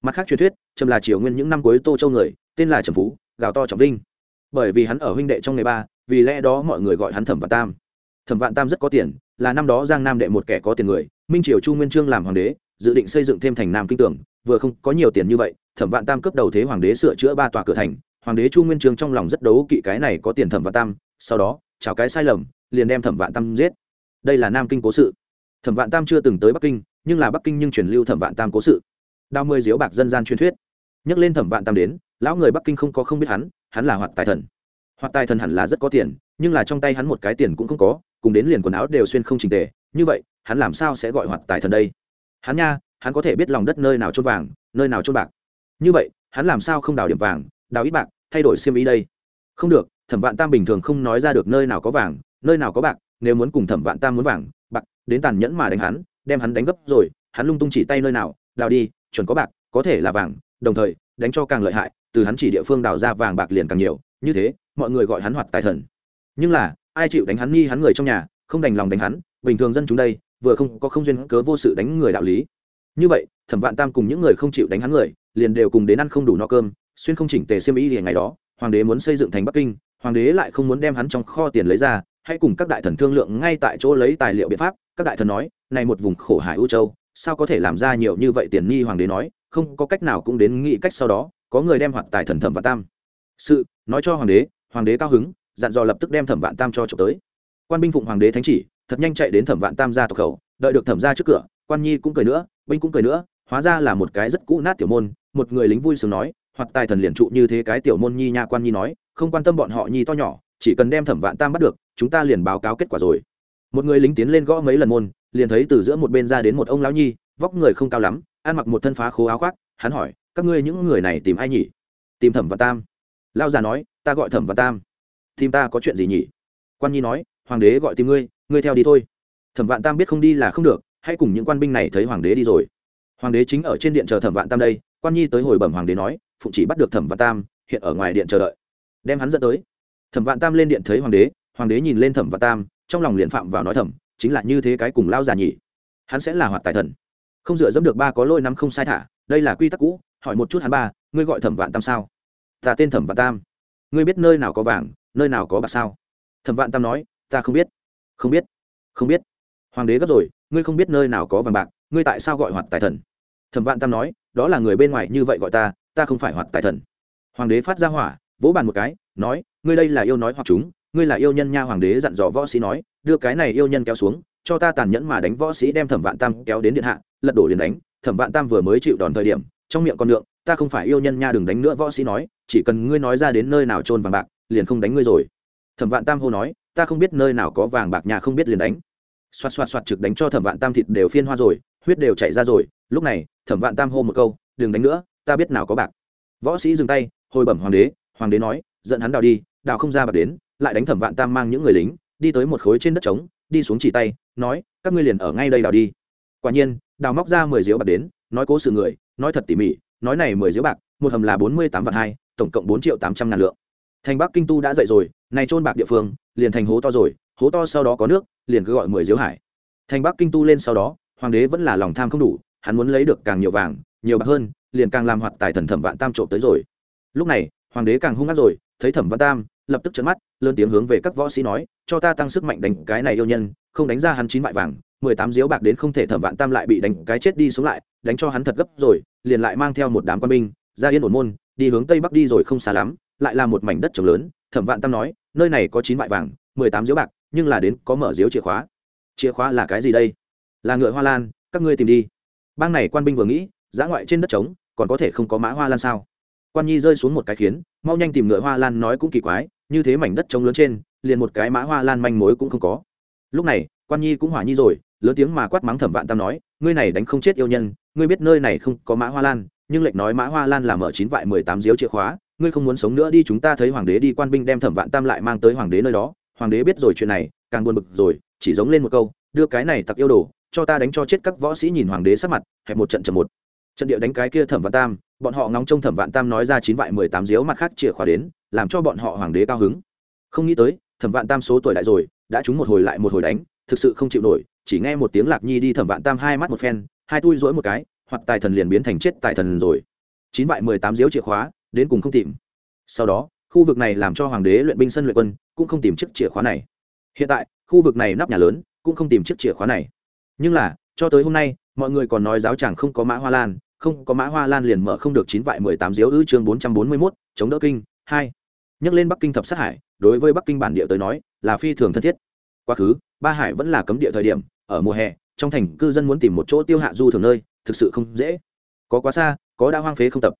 Mặt khác truyền thuyết trầm là triều nguyên những năm cuối tô châu người, tên là trầm phú, gào to trọng vinh. Bởi vì hắn ở huynh đệ trong người ba, vì lẽ đó mọi người gọi hắn thẩm và tam. Thẩm vạn tam rất có tiền là năm đó giang nam đệ một kẻ có tiền người, minh triều chu nguyên trương làm hoàng đế, dự định xây dựng thêm thành nam kinh tưởng vừa không có nhiều tiền như vậy, thẩm vạn tam cấp đầu thế hoàng đế sửa chữa ba tòa cửa thành, hoàng đế chu nguyên trương trong lòng rất đấu kỵ cái này có tiền thẩm vạn tam, sau đó chào cái sai lầm, liền đem thẩm vạn tam giết. Đây là nam kinh cố sự. Thẩm vạn tam chưa từng tới bắc kinh, nhưng là bắc kinh nhưng truyền lưu thẩm vạn tam cố sự. Đao mươi diếu bạc dân gian truyền thuyết. Nhắc lên thẩm vạn tam đến, lão người bắc kinh không có không biết hắn hắn là hoạt tài thần. Hoạt tài thần hẳn là rất có tiền, nhưng là trong tay hắn một cái tiền cũng không có cùng đến liền quần áo đều xuyên không trình tề, như vậy, hắn làm sao sẽ gọi hoạt tài thần đây? Hắn nha, hắn có thể biết lòng đất nơi nào chôn vàng, nơi nào chôn bạc. Như vậy, hắn làm sao không đào điểm vàng, đào ít bạc, thay đổi xiêm ý đây? Không được, thẩm vạn tam bình thường không nói ra được nơi nào có vàng, nơi nào có bạc, nếu muốn cùng thẩm vạn tam muốn vàng, bạc, đến tàn nhẫn mà đánh hắn, đem hắn đánh gấp rồi, hắn lung tung chỉ tay nơi nào, đào đi, chuẩn có bạc, có thể là vàng, đồng thời, đánh cho càng lợi hại, từ hắn chỉ địa phương đào ra vàng bạc liền càng nhiều, như thế, mọi người gọi hắn hoạt tài thần. Nhưng là ai chịu đánh hắn nghi hắn người trong nhà, không đành lòng đánh hắn, bình thường dân chúng đây, vừa không có không duyên cớ vô sự đánh người đạo lý. Như vậy, thẩm vạn tam cùng những người không chịu đánh hắn người, liền đều cùng đến ăn không đủ no cơm, xuyên không chỉnh tề xiêm y thì ngày đó, hoàng đế muốn xây dựng thành bắc kinh, hoàng đế lại không muốn đem hắn trong kho tiền lấy ra, hãy cùng các đại thần thương lượng ngay tại chỗ lấy tài liệu biện pháp, các đại thần nói, này một vùng khổ hải ưu châu, sao có thể làm ra nhiều như vậy tiền nghi? Hoàng đế nói, không, có cách nào cũng đến nghĩ cách sau đó, có người đem hoạt tài thần thẩm vạn tam. Sự, nói cho hoàng đế hoàng đế cao hứng dặn dò lập tức đem thẩm vạn tam cho trộm tới. Quan binh phụng hoàng đế thánh chỉ, thật nhanh chạy đến thẩm vạn tam ra tộc khẩu, đợi được thẩm ra trước cửa, quan nhi cũng cười nữa, binh cũng cười nữa, hóa ra là một cái rất cũ nát tiểu môn, một người lính vui sướng nói, hoặc tài thần liền trụ như thế cái tiểu môn nhi nha quan nhi nói, không quan tâm bọn họ nhi to nhỏ, chỉ cần đem thẩm vạn tam bắt được, chúng ta liền báo cáo kết quả rồi. Một người lính tiến lên gõ mấy lần môn, liền thấy từ giữa một bên ra đến một ông lão nhi, vóc người không cao lắm, ăn mặc một thân phá khố áo khoác, hắn hỏi, các ngươi những người này tìm ai nhỉ? Tìm thẩm vạn tam. Lao già nói, ta gọi thẩm vạn tam tìm ta có chuyện gì nhỉ? Quan nhi nói, hoàng đế gọi tìm ngươi ngươi theo đi thôi. Thẩm vạn tam biết không đi là không được, hãy cùng những quan binh này thấy hoàng đế đi rồi. Hoàng đế chính ở trên điện chờ thẩm vạn tam đây, quan nhi tới hồi bẩm hoàng đế nói, phụng chỉ bắt được thẩm vạn tam, hiện ở ngoài điện chờ đợi. Đem hắn dẫn tới. Thẩm vạn tam lên điện thấy hoàng đế hoàng đế nhìn lên thẩm vạn tam, trong lòng liền phạm vào nói thẩm chính là như thế cái cùng lao già nhỉ? Hắn sẽ là hoạt tài thần. Không dựa dẫm được ba có lôi năm không sai thả, đây là quy tắc cũ, hỏi một chút hắn ba, ngươi gọi thẩm vạn tam sao? Ta tên thẩm vạn tam. Ngươi biết nơi nào có vàng nơi nào có bạc sao? Thẩm vạn tam nói, ta không biết. Không biết. Không biết. Hoàng đế gấp rồi, ngươi không biết nơi nào có vàng bạc, ngươi tại sao gọi hoạt tài thần? Thẩm vạn tam nói, đó là người bên ngoài như vậy gọi ta ta không phải hoạt tài thần. Hoàng đế phát ra hỏa, vỗ bàn một cái, nói, ngươi đây là yêu nói hoặc chúng, ngươi là yêu nhân nha hoàng đế dặn dò võ sĩ nói, đưa cái này yêu nhân kéo xuống, cho ta tàn nhẫn mà đánh võ sĩ đem thẩm vạn tam kéo đến điện hạ, lật đổ liền đánh. Thẩm vạn tam vừa mới chịu đòn thời điểm, trong miệng con lượng, ta không phải yêu nhân nha đừng đánh nữa võ sĩ nói, chỉ cần ngươi nói ra đến nơi nào trôn vàng bạc liền không đánh ngươi rồi. Thẩm vạn tam hô nói, ta không biết nơi nào có vàng bạc nhà không biết liền đánh. Xoạt xoạt xoạt trực đánh cho thẩm vạn tam thịt đều phiên hoa rồi, huyết đều chảy ra rồi. Lúc này, thẩm vạn tam hô một câu, đừng đánh nữa, ta biết nào có bạc. Võ sĩ dừng tay, hồi bẩm hoàng đế hoàng đế nói, dẫn hắn đào đi, đào không ra bạc đến, lại đánh thẩm vạn tam mang những người lính, đi tới một khối trên đất trống, đi xuống chỉ tay, nói, các ngươi liền ở ngay đây đào đi. Quả nhiên, đào móc ra mười diếu bạc đến, nói cố sự người, nói thật tỉ mỉ, nói này mười diếu bạc, một hầm là bốn mươi tám vạn hai, tổng cộng bốn triệu tám trăm ngàn lượng thành bắc kinh tu đã dậy rồi này trôn bạc địa phương, liền thành hố to rồi, hố to sau đó có nước, liền cứ gọi mười diếu hải. Thành bắc kinh tu lên sau đó, hoàng đế vẫn là lòng tham không đủ, hắn muốn lấy được càng nhiều vàng, nhiều bạc hơn, liền càng làm hoạt tài thần thẩm vạn tam trộm tới rồi. Lúc này, hoàng đế càng hung ác rồi, thấy thẩm vạn tam, lập tức trấn mắt, lớn tiếng hướng về các võ sĩ nói, cho ta tăng sức mạnh đánh cái này yêu nhân, không đánh ra hắn chín vại vàng, mười tám diếu bạc đến không thể thẩm vạn tam lại bị đánh cái chết đi xuống lại, đánh cho hắn thật gấp rồi, liền lại mang theo một đám quân binh, ra yên ổn môn, đi hướng tây bắc đi rồi không xa lắm lại là một mảnh đất trồng lớn, thẩm vạn tam nói, nơi này có chín vại vàng, mười tám diếu bạc, nhưng là đến có mở diếu chìa khóa. Chìa khóa là cái gì đây? Là ngựa hoa lan, các ngươi tìm đi. Bang này quan binh vừa nghĩ, giã ngoại trên đất trống, còn có thể không có mã hoa lan sao? Quan nhi rơi xuống một cái khiến, mau nhanh tìm ngựa hoa lan nói cũng kỳ quái, như thế mảnh đất trống lớn trên, liền một cái mã hoa lan manh mối cũng không có. Lúc này, quan nhi cũng hỏa nhi rồi, lớn tiếng mà quát mắng thẩm vạn tam nói, ngươi này đánh không chết yêu nhân, ngươi biết nơi này không có mã hoa lan, nhưng lệnh nói mã hoa lan là mở chín vại mười tám diếu chìa khóa ngươi không muốn sống nữa đi, chúng ta thấy hoàng đế đi, quan binh đem thẩm vạn tam lại mang tới hoàng đế nơi đó. Hoàng đế biết rồi chuyện này, càng buồn bực rồi, chỉ giống lên một câu, đưa cái này tặc yêu đồ, cho ta đánh cho chết các võ sĩ nhìn hoàng đế sắc mặt, hẹp một trận chầm một. Trận địa đánh cái kia thẩm vạn tam, bọn họ ngóng trông thẩm vạn tam nói ra chín vại mười tám diếu mặt khác chìa khóa đến, làm cho bọn họ hoàng đế cao hứng. Không nghĩ tới, thẩm vạn tam số tuổi đại rồi, đã trúng một hồi lại một hồi đánh, thực sự không chịu nổi, chỉ nghe một tiếng lạc nhi đi thẩm vạn tam hai mắt một phen, hai tui rỗi một cái, hoặc tài thần liền biến thành chết tài thần rồi. Chín vại mười tám diếu chìa khóa đến cùng không tìm. Sau đó, khu vực này làm cho hoàng đế luyện binh sân luyện quân, cũng không tìm chiếc chìa khóa này. Hiện tại, khu vực này nắp nhà lớn, cũng không tìm chiếc chìa khóa này. Nhưng là, cho tới hôm nay, mọi người còn nói giáo chẳng không có mã hoa lan, không có mã hoa lan liền mở không được chín vại mười tám diếu ư chương bốn trăm bốn mươi mốt, chống đỡ kinh, hai. Nhắc lên bắc kinh thập sát hải, đối với bắc kinh bản địa tới nói, là phi thường thân thiết. Quá khứ, ba hải vẫn là cấm địa thời điểm, ở mùa hè, trong thành cư dân muốn tìm một chỗ tiêu hạ du thường nơi, thực sự không dễ. Có quá xa, có đã hoang phế không tập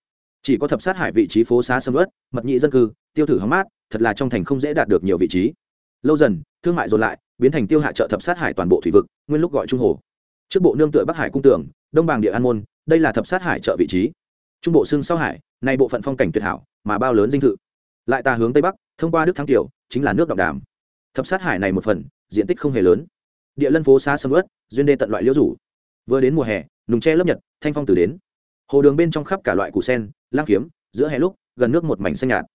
chỉ có thập sát hải vị trí phố xá sầm ớt mật nhị dân cư, tiêu thử hóng mát, thật là trong thành không dễ đạt được nhiều vị trí. Lâu dần, thương mại dồn lại, biến thành tiêu hạ chợ thập sát hải toàn bộ thủy vực, nguyên lúc gọi trung hồ. Trước bộ nương tựa bắc hải cung tưởng đông bàng địa an môn, đây là thập sát hải chợ vị trí. Trung bộ xương sau hải, nay bộ phận phong cảnh tuyệt hảo, mà bao lớn dinh thự. Lại ta hướng tây bắc, thông qua đức thắng tiểu chính là nước đọc đàm. Thập sát hải này một phần, diện tích không hề lớn. Địa lân phố xa sầm ớt duyên đê tận loại liễu rủ. Vừa đến mùa hè, nùng tre lấp nhật, thanh phong từ đến. Hồ đường bên trong khắp cả loại củ sen lang kiếm, giữa hè lúc, gần nước một mảnh xanh nhạt.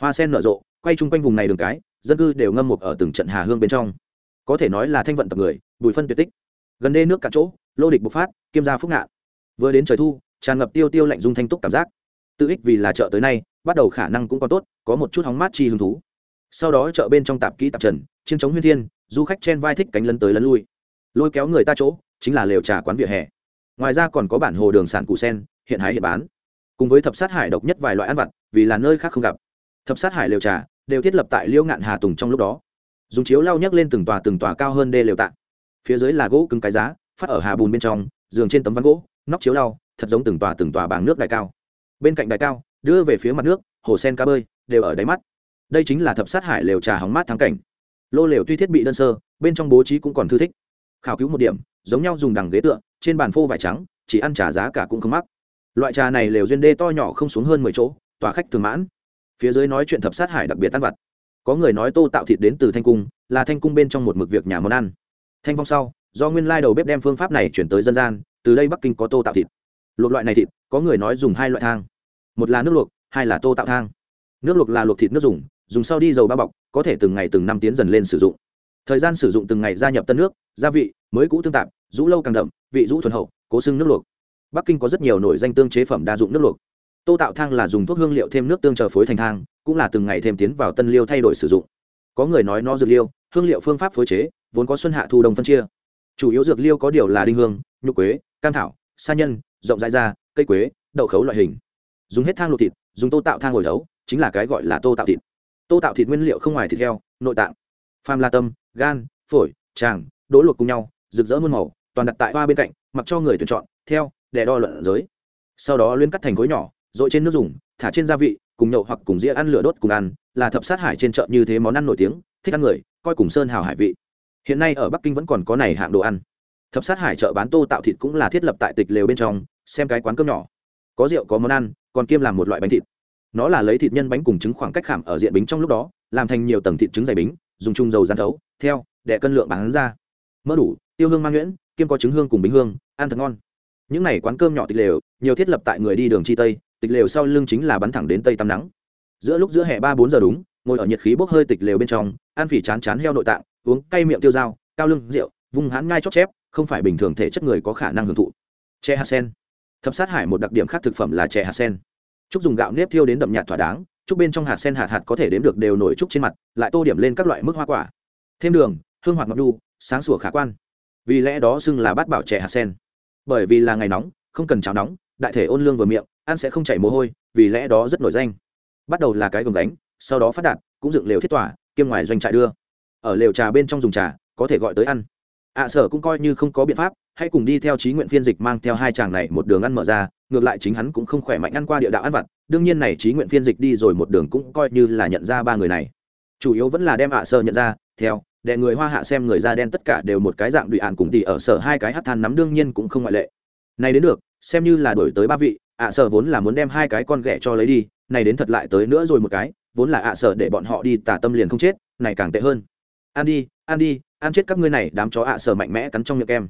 Hoa sen nở rộ, quay chung quanh vùng này đường cái, dân cư đều ngâm mục ở từng trận hà hương bên trong. Có thể nói là thanh vận tập người, bùi phân tuyệt tích. Gần đê nước cả chỗ, lô địch bộc phát, kiêm gia phúc ngạn. Vừa đến trời thu, tràn ngập tiêu tiêu lạnh dung thanh túc cảm giác. Tự ích vì là chợ tới nay, bắt đầu khả năng cũng còn tốt, có một chút hóng mát chi hứng thú. Sau đó chợ bên trong tạp kỹ tạp trần chiến chống huyên thiên, du khách chen vai thích cánh lấn tới lấn lui. Lôi kéo người ta chỗ, chính là lều trà quán vỉa hè. Ngoài ra còn có bản hồ đường sản củ sen, hiện hái hiện bán cùng với thập sát hải độc nhất vài loại ăn vặt, vì là nơi khác không gặp. Thập sát hải lều trà đều thiết lập tại liêu ngạn hà tùng trong lúc đó. Dùng chiếu lau nhấc lên từng tòa từng tòa cao hơn đê lều tạng phía dưới là gỗ cứng cái giá, phát ở hà bùn bên trong, giường trên tấm ván gỗ, nóc chiếu lau, thật giống từng tòa từng tòa bảng nước đài cao. Bên cạnh đài cao, đưa về phía mặt nước, hồ sen cá bơi, đều ở đáy mắt. Đây chính là thập sát hải lều trà hóng mát thắng cảnh. Lô lều tuy thiết bị đơn sơ, bên trong bố trí cũng còn thư thích. Khảo cứu một điểm, giống nhau dùng đằng ghế tựa, trên bàn phô vải trắng, chỉ ăn trả giá cả cũng không mắc loại trà này lều duyên đê to nhỏ không xuống hơn mười chỗ tòa khách thường mãn. Phía dưới nói chuyện thập sát hải đặc biệt tan vặt. Có người nói tô tạo thịt đến từ thanh cung, là thanh cung bên trong một mực việc nhà món ăn. Thanh phong sau, do nguyên lai đầu bếp đem phương pháp này chuyển tới dân gian, từ đây bắc kinh có tô tạo thịt. Luộc loại này thịt, có người nói dùng hai loại thang. Một là nước luộc, hai là tô tạo thang. Nước luộc là luộc thịt nước dùng dùng sau đi dầu bao bọc, có thể từng ngày từng năm tiến dần lên sử dụng. Thời gian sử dụng từng ngày gia nhập tân nước, gia vị, mới cũ tương tạp, rũ lâu càng đậm, vị rũ thuần hậu, cố xưng nước luộc bắc kinh có rất nhiều nổi danh tương chế phẩm đa dụng nước luộc. Tô tạo thang là dùng thuốc hương liệu thêm nước tương chờ phối thành thang, cũng là từng ngày thêm tiến vào tân liêu thay đổi sử dụng. Có người nói nó dược liêu hương liệu phương pháp phối chế, vốn có xuân hạ thu đông phân chia. Chủ yếu dược liêu có điều là đinh hương, nhục quế, cam thảo, sa nhân, rộng rãi da, cây quế, đậu khấu loại hình. Dùng hết thang luộc thịt, dùng tô tạo thang hồi đấu chính là cái gọi là tô tạo thịt. Tô tạo thịt nguyên liệu không ngoài thịt heo, nội tạng pham la tâm, gan, phổi, tràng, đỗ luộc cùng nhau, rực rỡ muôn màu, toàn đặt tại hoa bên cạnh, mặc cho người tuyển chọn, theo để đo luận giới. Sau đó liên cắt thành khối nhỏ, dội trên nước dùng, thả trên gia vị, cùng nhậu hoặc cùng dĩa ăn lửa đốt cùng ăn, là thập sát hải trên chợ như thế món ăn nổi tiếng, thích ăn người, coi cùng sơn hào hải vị. Hiện nay ở bắc kinh vẫn còn có này hạng đồ ăn. Thập sát hải chợ bán tô tạo thịt cũng là thiết lập tại tịch lều bên trong, xem cái quán cơm nhỏ. Có rượu, có món ăn, còn kiêm làm một loại bánh thịt. Nó là lấy thịt nhân bánh cùng trứng khoảng cách khảm ở diện bính trong lúc đó, làm thành nhiều tầng thịt trứng dày bính, dùng chung dầu gian thấu, theo, để cân lượng bán ra. Mỡ đủ, tiêu hương mang nhuyễn, kiêm có trứng hương cùng bính hương, ăn thật ngon những này quán cơm nhỏ tịch lều, nhiều thiết lập tại người đi đường chi tây, tịch lều sau lưng chính là bắn thẳng đến tây tắm nắng. Giữa lúc giữa hè ba bốn giờ đúng, ngồi ở nhiệt khí bốc hơi tịch lều bên trong ăn phỉ chán chán heo nội tạng, uống cay miệng tiêu dao, cao lưng rượu vùng hãn ngai chót chép, không phải bình thường thể chất người có khả năng hưởng thụ. Chè hạt sen. Thập sát hải một đặc điểm khác thực phẩm là chè hạt sen. Chúc dùng gạo nếp thiêu đến đậm nhạt thỏa đáng chúc bên trong hạt sen hạt hạt có thể đếm được đều nổi trúc trên mặt, lại tô điểm lên các loại mức hoa quả. Thêm đường, hương hoạt ngọc đu, sáng sủa khả quan. Vì lẽ đó xưng là bát bảo chè hạt sen bởi vì là ngày nóng, không cần cháo nóng, đại thể ôn lương vừa miệng, ăn sẽ không chảy mồ hôi, vì lẽ đó rất nổi danh. Bắt đầu là cái gồng đánh sau đó phát đạt, cũng dựng lều thiết tỏa, kiêm ngoài doanh trại đưa. Ở lều trà bên trong dùng trà, có thể gọi tới ăn. Ạ à, sở cũng coi như không có biện pháp, hãy cùng đi theo trí nguyện phiên dịch mang theo hai chàng này một đường ăn mở ra, ngược lại chính hắn cũng không khỏe mạnh ăn qua địa đạo ăn vặt, đương nhiên này trí nguyện phiên dịch đi rồi một đường cũng coi như là nhận ra ba người này. Chủ yếu vẫn là đem ạ à, sở nhận ra, theo để người hoa hạ xem người da đen tất cả đều một cái dạng đùi ạn cùng tỉ ở sở hai cái hát than nắm đương nhiên cũng không ngoại lệ. Này đến được, xem như là đổi tới ba vị, ạ sở vốn là muốn đem hai cái con ghẻ cho lấy đi, này đến thật lại tới nữa rồi một cái, vốn là ạ sở để bọn họ đi tả tâm liền không chết, này càng tệ hơn. Ăn đi ăn đi, ăn chết các ngươi này, đám chó ạ sở mạnh mẽ cắn trong miệng em.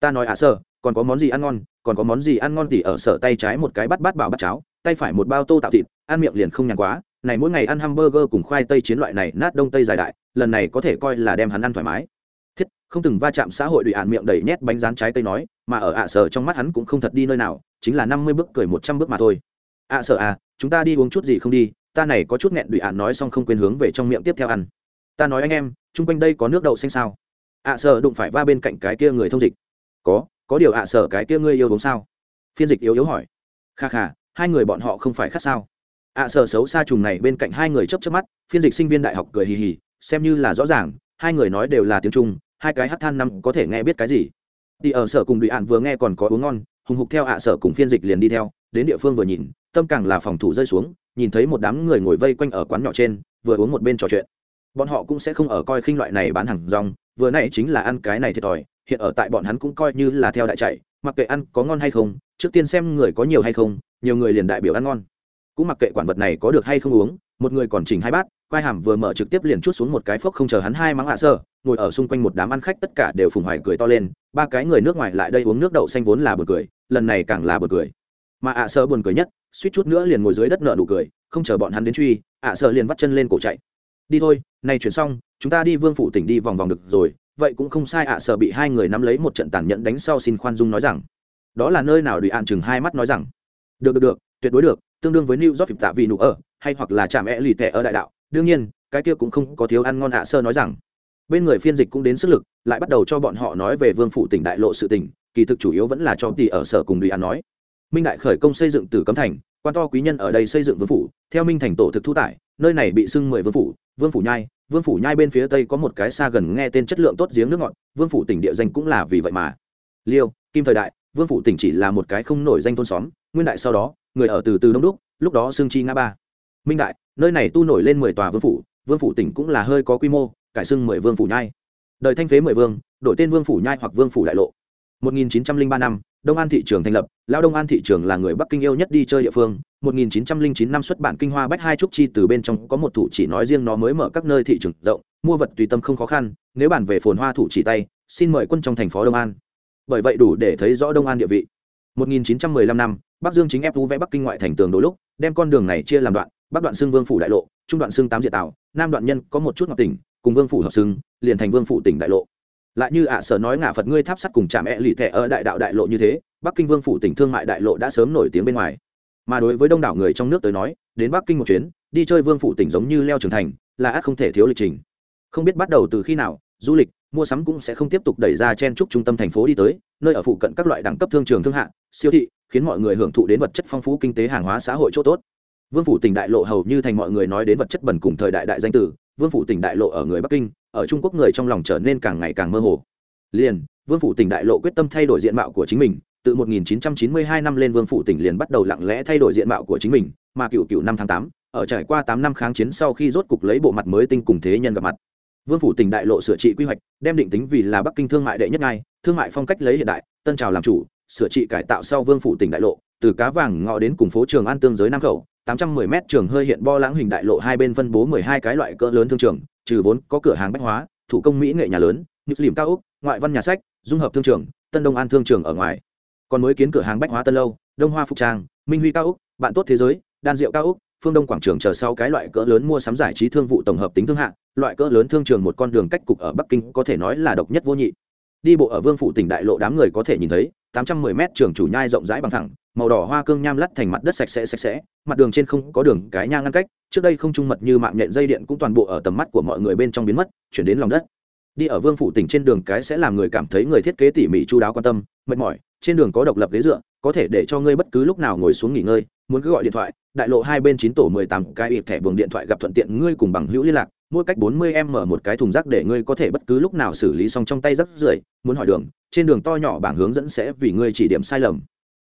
Ta nói ạ sở, còn có món gì ăn ngon, còn có món gì ăn ngon tỉ ở sở tay trái một cái bắt bát bảo bắt cháo, tay phải một bao tô tạo thịt, ăn miệng liền không nhàn quá, này mỗi ngày ăn hamburger cùng khoai tây chiến loại này, nát đông tây dài đại lần này có thể coi là đem hắn ăn thoải mái. Thiết, không từng va chạm xã hội đùi ạn miệng đầy nhét bánh rán trái cây nói, mà ở ạ sở trong mắt hắn cũng không thật đi nơi nào, chính là năm mươi bước cười một trăm bước mà thôi. Ạ sở à chúng ta đi uống chút gì không đi, ta này có chút nghẹn đùi ạn nói xong không quên hướng về trong miệng tiếp theo ăn. Ta nói anh em, chung quanh đây có nước đậu xanh sao? Ạ sở đụng phải va bên cạnh cái kia người thông dịch. Có có điều ạ sở cái kia ngươi yêu uống sao? Phiên dịch yếu yếu hỏi. Kha kha, hai người bọn họ không phải khác sao? Ạ sở xấu xa trùng này bên cạnh hai người chấp chấp mắt, phiên dịch sinh viên đại học cười hì hì xem như là rõ ràng, hai người nói đều là tiếng trung, hai cái hát than năm có thể nghe biết cái gì. Đi ở sở cùng đùi ạn vừa nghe còn có uống ngon, hùng hục theo ạ sở cùng phiên dịch liền đi theo, đến địa phương vừa nhìn, tâm càng là phòng thủ rơi xuống, nhìn thấy một đám người ngồi vây quanh ở quán nhỏ trên, vừa uống một bên trò chuyện. Bọn họ cũng sẽ không ở coi khinh loại này bán hàng rong, vừa nãy chính là ăn cái này thiệt thòi, hiện ở tại bọn hắn cũng coi như là theo đại chạy, mặc kệ ăn có ngon hay không, trước tiên xem người có nhiều hay không, nhiều người liền đại biểu ăn ngon. Cũng mặc kệ quản vật này có được hay không uống, một người còn chỉnh hai bát quai hàm vừa mở trực tiếp liền chút xuống một cái phốc không chờ hắn hai mắng hạ sơ, ngồi ở xung quanh một đám ăn khách tất cả đều phùng hoài cười to lên, ba cái người nước ngoài lại đây uống nước đậu xanh vốn là bật cười, lần này càng là bật cười. Mà ạ sơ buồn cười nhất, suýt chút nữa liền ngồi dưới đất nợ nụ cười, không chờ bọn hắn đến truy, ạ sơ liền vắt chân lên cổ chạy. Đi thôi nay chuyển xong, chúng ta đi vương phủ tỉnh đi vòng vòng được rồi, vậy cũng không sai ạ sơ bị hai người nắm lấy một trận tàn nhẫn đánh sau xin khoan dung nói rằng. Đó là nơi nào đùi ạn chừng hai mắt nói rằng. Được được được, tuyệt đối được, tương đương với new york tạ vì nụ ở, hay hoặc là chạm e lì tẻ ở đại đạo đương nhiên, cái kia cũng không có thiếu ăn ngon ạ sơ nói rằng. Bên người phiên dịch cũng đến sức lực, lại bắt đầu cho bọn họ nói về vương phủ tỉnh đại lộ sự tỉnh, kỳ thực chủ yếu vẫn là cho tỷ ở sở cùng đùi ăn nói. Minh đại khởi công xây dựng từ cấm thành, quan to quý nhân ở đây xây dựng vương phủ, theo minh thành tổ thực thu tải, nơi này bị xưng mười vương phủ vương phủ nhai, vương phủ nhai bên phía tây có một cái xa gần nghe tên chất lượng tốt giếng nước ngọt, vương phủ tỉnh địa danh cũng là vì vậy mà. Liêu, kim thời đại, vương phủ tỉnh chỉ là một cái không nổi danh thôn xóm, nguyên đại sau đó, người ở từ từ đông đúc, lúc đó xương chi ngã ba minh đại, nơi này tu nổi lên mười tòa vương phủ vương phủ tỉnh cũng là hơi có quy mô, cải xưng mười vương phủ nhai. Đời thanh phế mười vương, đổi tên vương phủ nhai hoặc vương phủ đại lộ. 1903 năm, đông an thị trường thành lập lao đông an thị trường là người bắc kinh yêu nhất đi chơi địa phương. 1909 năm xuất bản kinh hoa bách hai trúc chi từ bên trong có một thủ chỉ nói riêng nó mới mở các nơi thị trường rộng, mua vật tùy tâm không khó khăn, nếu bản về phồn hoa thủ chỉ tay, xin mời quân trong thành phố đông an. Bởi vậy đủ để thấy rõ đông an địa vị. 1915 năm, bắc dương chính ép vẽ bắc kinh ngoại thành tường đôi lúc, đem con đường này chia làm đoạn bắc đoạn xưng vương phủ đại lộ trung đoạn xưng tám diệt tạo, nam đoạn nhân có một chút ngọc tỉnh cùng vương phủ hợp xưng liền thành vương phủ tỉnh đại lộ. Lại như ạ sở nói ngả phật ngươi tháp sắt cùng chạm e lì thẻ ở đại đạo đại lộ như thế bắc kinh vương phủ tỉnh thương mại đại lộ đã sớm nổi tiếng bên ngoài. Mà đối với đông đảo người trong nước tới nói đến bắc kinh một chuyến đi chơi vương phủ tỉnh giống như leo trưởng thành là ắt không thể thiếu lịch trình. Không biết bắt đầu từ khi nào du lịch mua sắm cũng sẽ không tiếp tục đẩy ra chen trúc trung tâm thành phố đi tới nơi ở phụ cận các loại đẳng cấp thương trường thương hạng, siêu thị khiến mọi người hưởng thụ đến vật chất phong phú kinh tế hàng hóa xã hội chỗ tốt vương phủ tỉnh đại lộ hầu như thành mọi người nói đến vật chất bẩn cùng thời đại đại danh tử vương phủ tỉnh đại lộ ở người bắc kinh ở trung quốc người trong lòng trở nên càng ngày càng mơ hồ. Liền vương phủ tỉnh đại lộ quyết tâm thay đổi diện mạo của chính mình từ 1992 năm lên vương phủ tỉnh liền bắt đầu lặng lẽ thay đổi diện mạo của chính mình mà cựu cựu năm tháng 8, ở trải qua 8 năm kháng chiến sau khi rốt cục lấy bộ mặt mới tinh cùng thế nhân gặp mặt. Vương phủ tỉnh đại lộ sửa trị quy hoạch đem định tính vì là bắc kinh thương mại đệ nhất ngai, thương mại phong cách lấy hiện đại tân trào làm chủ sửa trị cải tạo sau vương phủ tỉnh đại lộ từ cá vàng ngọ đến cùng phố trường an tương giới nam khẩu 810 m trường hơi hiện bo lãng hình đại lộ hai bên phân bố 12 cái loại cỡ lớn thương trường, trừ vốn có cửa hàng bách hóa, thủ công mỹ nghệ nhà lớn, như lìm cao úc ngoại văn nhà sách, dung hợp thương trường, tân đông an thương trường ở ngoài. Còn mới kiến cửa hàng bách hóa tân lâu, đông hoa phục trang, minh huy cao úc bạn tốt thế giới, đan diệu cao úc phương đông quảng trường chờ sau cái loại cỡ lớn mua sắm giải trí thương vụ tổng hợp tính thương hạng, loại cỡ lớn thương trường một con đường cách cục ở bắc kinh có thể nói là độc nhất vô nhị. Đi bộ ở vương phủ tỉnh đại lộ đám người có thể nhìn thấy 810 m trường chủ nhai rộng rãi bằng thẳng, màu đỏ hoa cương nham lắt thành mặt đất sạch sẽ sạch sẽ. Mặt đường trên không có đường, cái nhang ngăn cách. Trước đây không trung mật như mạng nhện dây điện cũng toàn bộ ở tầm mắt của mọi người bên trong biến mất, chuyển đến lòng đất. Đi ở vương phủ tỉnh trên đường cái sẽ làm người cảm thấy người thiết kế tỉ mỉ chu đáo quan tâm, mệt mỏi. Trên đường có độc lập ghế dựa, có thể để cho ngươi bất cứ lúc nào ngồi xuống nghỉ ngơi. Muốn cứ gọi điện thoại, đại lộ hai bên chín tổ mười tám, cái ịp thẻ buồng điện thoại gặp thuận tiện, ngươi cùng bằng hữu liên lạc mỗi cách bốn mươi em mở một cái thùng rác để ngươi có thể bất cứ lúc nào xử lý xong trong tay rác rưởi, muốn hỏi đường, trên đường to nhỏ bảng hướng dẫn sẽ vì ngươi chỉ điểm sai lầm.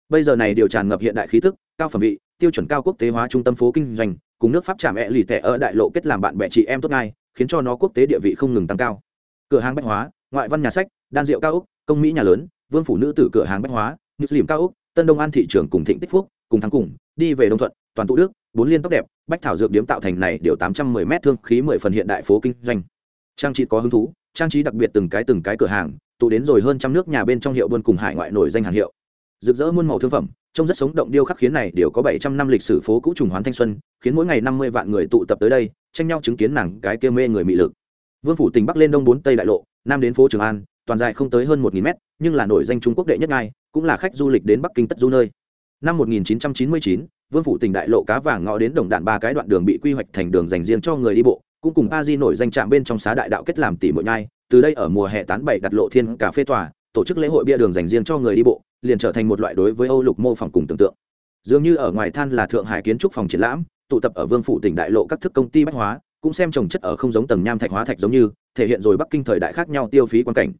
Bây giờ này điều tràn ngập hiện đại khí thức cao phẩm vị, tiêu chuẩn cao quốc tế hóa trung tâm phố kinh doanh, cùng nước pháp trạm e lì tẻ ở đại lộ kết làm bạn bè chị em tốt ngay, khiến cho nó quốc tế địa vị không ngừng tăng cao. Cửa hàng bách hóa, ngoại văn nhà sách, đan rượu cao úc, công mỹ nhà lớn, vương phủ nữ tử cửa hàng bách hóa như lìm cao úc, tân đông an thị trường cùng thịnh tích phúc, cùng thắng cùng, đi về đông thuận, toàn tụ đức bốn liên tóc đẹp bách thảo dược điếm tạo thành này điều tám trăm mười m thương khí mười phần hiện đại phố kinh doanh. Trang trí có hứng thú trang trí đặc biệt từng cái từng cái cửa hàng tụ đến rồi hơn trăm nước nhà bên trong hiệu buôn cùng hải ngoại nổi danh hàng hiệu. Rực rỡ muôn màu thương phẩm trông rất sống động điêu khắc khiến này đều có bảy trăm năm lịch sử phố cũ trùng hoán thanh xuân khiến mỗi ngày năm mươi vạn người tụ tập tới đây tranh nhau chứng kiến nàng cái kia mê người mị lực. Vương phủ tỉnh bắc lên đông bốn tây đại lộ nam đến phố trường an toàn dài không tới hơn một nghìn mét nhưng là nổi danh trung quốc đệ nhất ngai cũng là khách du lịch đến bắc kinh tất du nơi. Năm 1999, vương phủ tỉnh đại lộ cá vàng ngõ đến đồng đạn ba cái đoạn đường bị quy hoạch thành đường dành riêng cho người đi bộ, cũng cùng a di nổi danh trạm bên trong xá đại đạo kết làm tỷ mỗi nhai. Từ đây ở mùa hè tán bảy đặt lộ thiên cà phê tòa, tổ chức lễ hội bia đường dành riêng cho người đi bộ, liền trở thành một loại đối với âu lục mô phỏng cùng tưởng tượng. Dường như ở ngoài than là thượng hải kiến trúc phòng triển lãm, tụ tập ở vương phủ tỉnh đại lộ các thức công ty bách hóa, cũng xem trồng chất ở không giống tầng nham thạch hóa thạch giống như, thể hiện rồi bắc kinh thời đại khác nhau tiêu phí quan cảnh.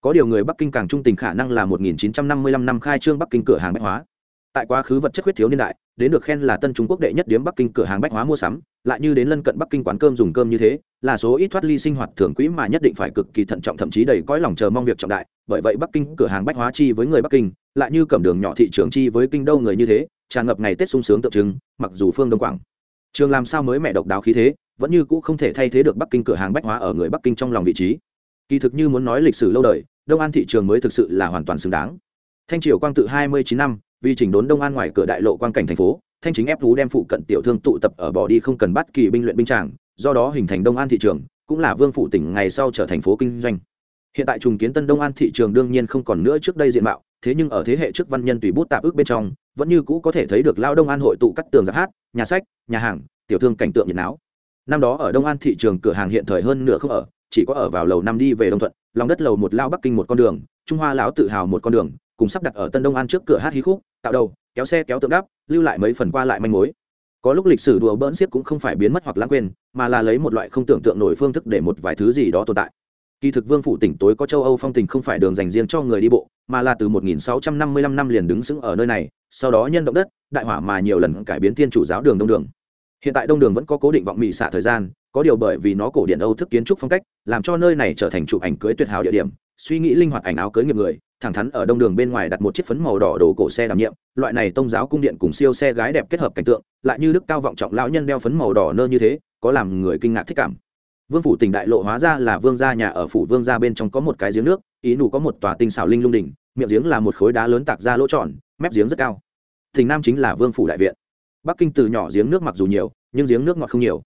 Có điều người bắc kinh càng trung tình khả năng là 1955 năm khai trương bắc kinh cửa hàng bách hóa tại quá khứ vật chất huyết thiếu niên đại, đến được khen là tân trung quốc đệ nhất điếm bắc kinh cửa hàng bách hóa mua sắm, lại như đến lân cận bắc kinh quán cơm dùng cơm như thế, là số ít thoát ly sinh hoạt thường quỹ mà nhất định phải cực kỳ thận trọng thậm chí đầy cõi lòng chờ mong việc trọng đại. Bởi vậy bắc kinh cửa hàng bách hóa chi với người bắc kinh, lại như cầm đường nhỏ thị trường chi với kinh đô người như thế, tràn ngập ngày tết sung sướng tượng trưng, mặc dù phương đông quảng. Trường làm sao mới mẹ độc đáo khí thế, vẫn như cũ không thể thay thế được bắc kinh cửa hàng bách hóa ở người bắc kinh trong lòng vị trí. Kỳ thực như muốn nói lịch sử lâu đời, đông an thị trường mới thực sự là hoàn toàn xứng đáng. Thanh triều quang tự hai mươi chín năm vì chỉnh đốn đông an ngoài cửa đại lộ quan cảnh thành phố, thanh chính ép thú đem phụ cận tiểu thương tụ tập ở bỏ đi không cần bắt kỳ binh luyện binh tràng, do đó hình thành đông an thị trường, cũng là vương phủ tỉnh ngày sau trở thành phố kinh doanh. Hiện tại trùng kiến tân đông an thị trường đương nhiên không còn nữa trước đây diện mạo, thế nhưng ở thế hệ trước văn nhân tùy bút tạp ước bên trong, vẫn như cũ có thể thấy được lao đông an hội tụ cắt tường giáp hát, nhà sách, nhà hàng, tiểu thương cảnh tượng nhiệt náo. Năm đó ở đông an thị trường cửa hàng hiện thời hơn nửa không ở, chỉ có ở vào lầu năm đi về đông thuận, lòng đất lầu một lao bắc kinh một con đường, trung hoa lão tự hào một con đường cùng sắp đặt ở tân đông an trước cửa hát hí khúc, tạo đầu, kéo xe kéo tượng đáp lưu lại mấy phần qua lại manh mối. Có lúc lịch sử đùa bỡn xiết cũng không phải biến mất hoặc lãng quên, mà là lấy một loại không tưởng tượng nổi phương thức để một vài thứ gì đó tồn tại. Kỳ thực vương phủ tỉnh tối có châu âu phong tình không phải đường dành riêng cho người đi bộ, mà là từ 1655 năm liền đứng sững ở nơi này, sau đó nhân động đất, đại hỏa mà nhiều lần cải biến thiên chủ giáo đường đông đường. Hiện tại đông đường vẫn có cố định vọng mị xạ thời gian, có điều bởi vì nó cổ điển âu thức kiến trúc phong cách, làm cho nơi này trở thành chụp ảnh cưới tuyệt hảo địa điểm, suy nghĩ linh hoạt ảnh áo cưới nghiệp người thẳng thắn ở đông đường bên ngoài đặt một chiếc phấn màu đỏ đồ cổ xe đảm nhiệm. Loại này tông giáo cung điện cùng siêu xe gái đẹp kết hợp cảnh tượng, lại như đức cao vọng trọng lão nhân đeo phấn màu đỏ nơ như thế, có làm người kinh ngạc thích cảm. Vương phủ tỉnh đại lộ hóa ra là vương gia nhà ở phủ vương gia bên trong có một cái giếng nước, ý nụ có một tòa tinh xảo linh lung đỉnh, miệng giếng là một khối đá lớn tạc ra lỗ tròn, mép giếng rất cao. Thỉnh nam chính là vương phủ đại viện. Bắc kinh từ nhỏ giếng nước mặc dù nhiều, nhưng giếng nước ngọt không nhiều.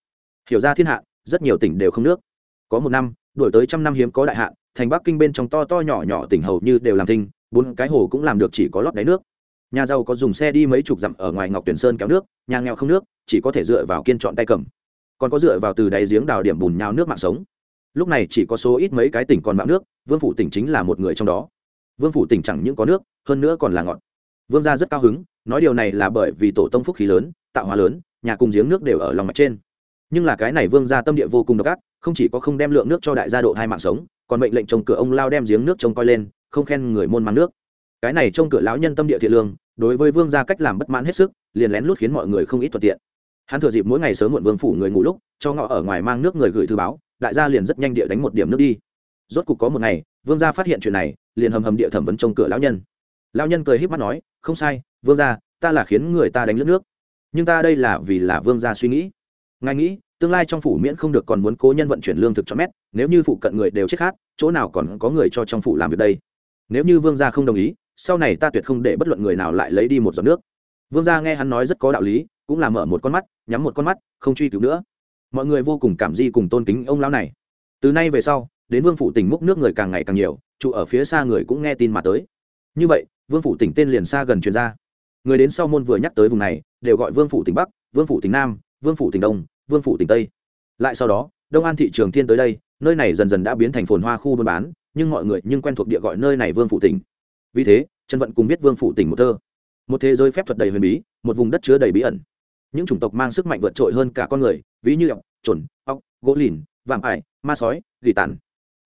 Hiểu ra thiên hạ, rất nhiều tỉnh đều không nước. Có một năm đổi tới trăm năm hiếm có đại hạn, thành bắc kinh bên trong to to nhỏ nhỏ tỉnh hầu như đều làm thinh, bốn cái hồ cũng làm được chỉ có lót đáy nước. Nhà giàu có dùng xe đi mấy chục dặm ở ngoài ngọc tuyển sơn kéo nước, nhà nghèo không nước, chỉ có thể dựa vào kiên chọn tay cầm. Còn có dựa vào từ đáy giếng đào điểm bùn nhào nước mạng sống. Lúc này chỉ có số ít mấy cái tỉnh còn mạng nước, vương phủ tỉnh chính là một người trong đó. Vương phủ tỉnh chẳng những có nước, hơn nữa còn là ngọt vương gia rất cao hứng, nói điều này là bởi vì tổ tông phúc khí lớn, tạo hóa lớn, nhà cùng giếng nước đều ở lòng mạch trên nhưng là cái này vương gia tâm địa vô cùng độc ác, không chỉ có không đem lượng nước cho đại gia độ hai mạng sống, còn mệnh lệnh trông cửa ông lao đem giếng nước trông coi lên, không khen người môn mang nước. Cái này trông cửa lão nhân tâm địa thiện lương, đối với vương gia cách làm bất mãn hết sức, liền lén lút khiến mọi người không ít thuận tiện. Hắn thừa dịp mỗi ngày sớm muộn vương phủ người ngủ lúc, cho ngọ ở ngoài mang nước người gửi thư báo, đại gia liền rất nhanh địa đánh một điểm nước đi. Rốt cục có một ngày, vương gia phát hiện chuyện này, liền hầm hầm địa thẩm vấn trông cửa lão nhân. Lão nhân cười híp mắt nói, không sai, vương gia, ta là khiến người ta đánh lướt nước. Nhưng ta đây là vì là vương gia suy nghĩ ngài nghĩ, tương lai trong phủ miễn không được còn muốn cố nhân vận chuyển lương thực cho mét, nếu như phụ cận người đều chết khát, chỗ nào còn có người cho trong phủ làm việc đây? Nếu như vương gia không đồng ý, sau này ta tuyệt không để bất luận người nào lại lấy đi một giọt nước. Vương gia nghe hắn nói rất có đạo lý, cũng là mở một con mắt, nhắm một con mắt, không truy cứu nữa. Mọi người vô cùng cảm di cùng tôn kính ông lão này. Từ nay về sau, đến vương phủ tỉnh múc nước người càng ngày càng nhiều, trụ ở phía xa người cũng nghe tin mà tới. Như vậy, vương phủ tỉnh tên liền xa gần truyền ra. Người đến sau môn vừa nhắc tới vùng này, đều gọi vương phủ tỉnh bắc, vương phủ tỉnh nam vương phủ tỉnh đông, vương phủ tỉnh tây. Lại sau đó, đông an thị trường thiên tới đây, nơi này dần dần đã biến thành phồn hoa khu buôn bán, nhưng mọi người nhưng quen thuộc địa gọi nơi này vương phủ tỉnh. Vì thế, trần vận cùng viết vương phủ tỉnh một thơ. Một thế giới phép thuật đầy huyền bí, một vùng đất chứa đầy bí ẩn. Những chủng tộc mang sức mạnh vượt trội hơn cả con người, ví như ọc, trồn, ọc, gỗ lìn, vạm ải, ma sói, gỉ tàn.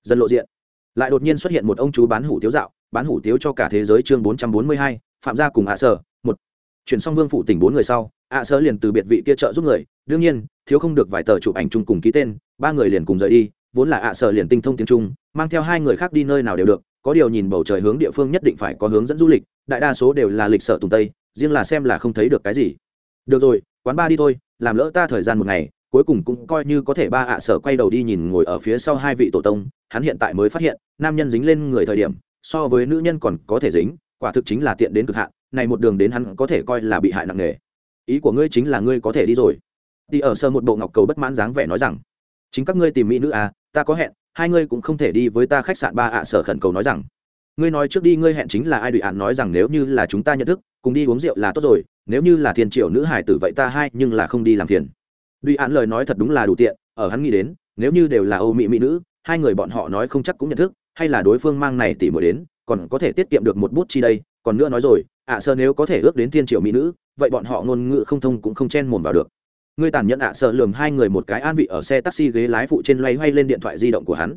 Dần lộ diện. Lại đột nhiên xuất hiện một ông chú bán hủ tiếu dạo, bán hủ tiếu cho cả thế giới chương bốn trăm bốn mươi hai, phạm gia cùng hạ sở chuyển xong vương phủ tỉnh bốn người sau ạ sở liền từ biệt vị kia trợ giúp người. Đương nhiên, thiếu không được vài tờ chụp ảnh chung cùng ký tên, ba người liền cùng rời đi. Vốn là ạ sở liền tinh thông tiếng trung, mang theo hai người khác đi nơi nào đều được. Có điều nhìn bầu trời hướng địa phương nhất định phải có hướng dẫn du lịch, đại đa số đều là lịch sở tùng tây, riêng là xem là không thấy được cái gì. Được rồi, quán ba đi thôi, làm lỡ ta thời gian một ngày, cuối cùng cũng coi như có thể ba ạ sở quay đầu đi nhìn ngồi ở phía sau hai vị tổ tông, hắn hiện tại mới phát hiện, nam nhân dính lên người thời điểm, so với nữ nhân còn có thể dính, quả thực chính là tiện đến cực hạn này một đường đến hắn có thể coi là bị hại nặng nề. Ý của ngươi chính là ngươi có thể đi rồi. Đi ở sơ một bộ ngọc cầu bất mãn dáng vẻ nói rằng, chính các ngươi tìm mỹ nữ à ta có hẹn, hai ngươi cũng không thể đi với ta khách sạn ba ạ sở khẩn cầu nói rằng. Ngươi nói trước đi, ngươi hẹn chính là ai? Đùi ạn nói rằng, nếu như là chúng ta nhận thức, cùng đi uống rượu là tốt rồi, nếu như là thiên triệu nữ hải tử vậy ta hai, nhưng là không đi làm phiền. Đùi ạn lời nói thật đúng là đủ tiện, ở hắn nghĩ đến, nếu như đều là âu mỹ mỹ nữ, hai người bọn họ nói không chắc cũng nhận thức, hay là đối phương mang này tỉ mỗi đến, còn có thể tiết kiệm được một bút chi đây, còn nữa nói rồi ạ sơ nếu có thể ước đến thiên triệu mỹ nữ, vậy bọn họ ngôn ngữ không thông cũng không chen mồm vào được. Ngươi tàn nhẫn ạ sơ lườm hai người một cái an vị ở xe taxi ghế lái phụ trên loay hoay lên điện thoại di động của hắn.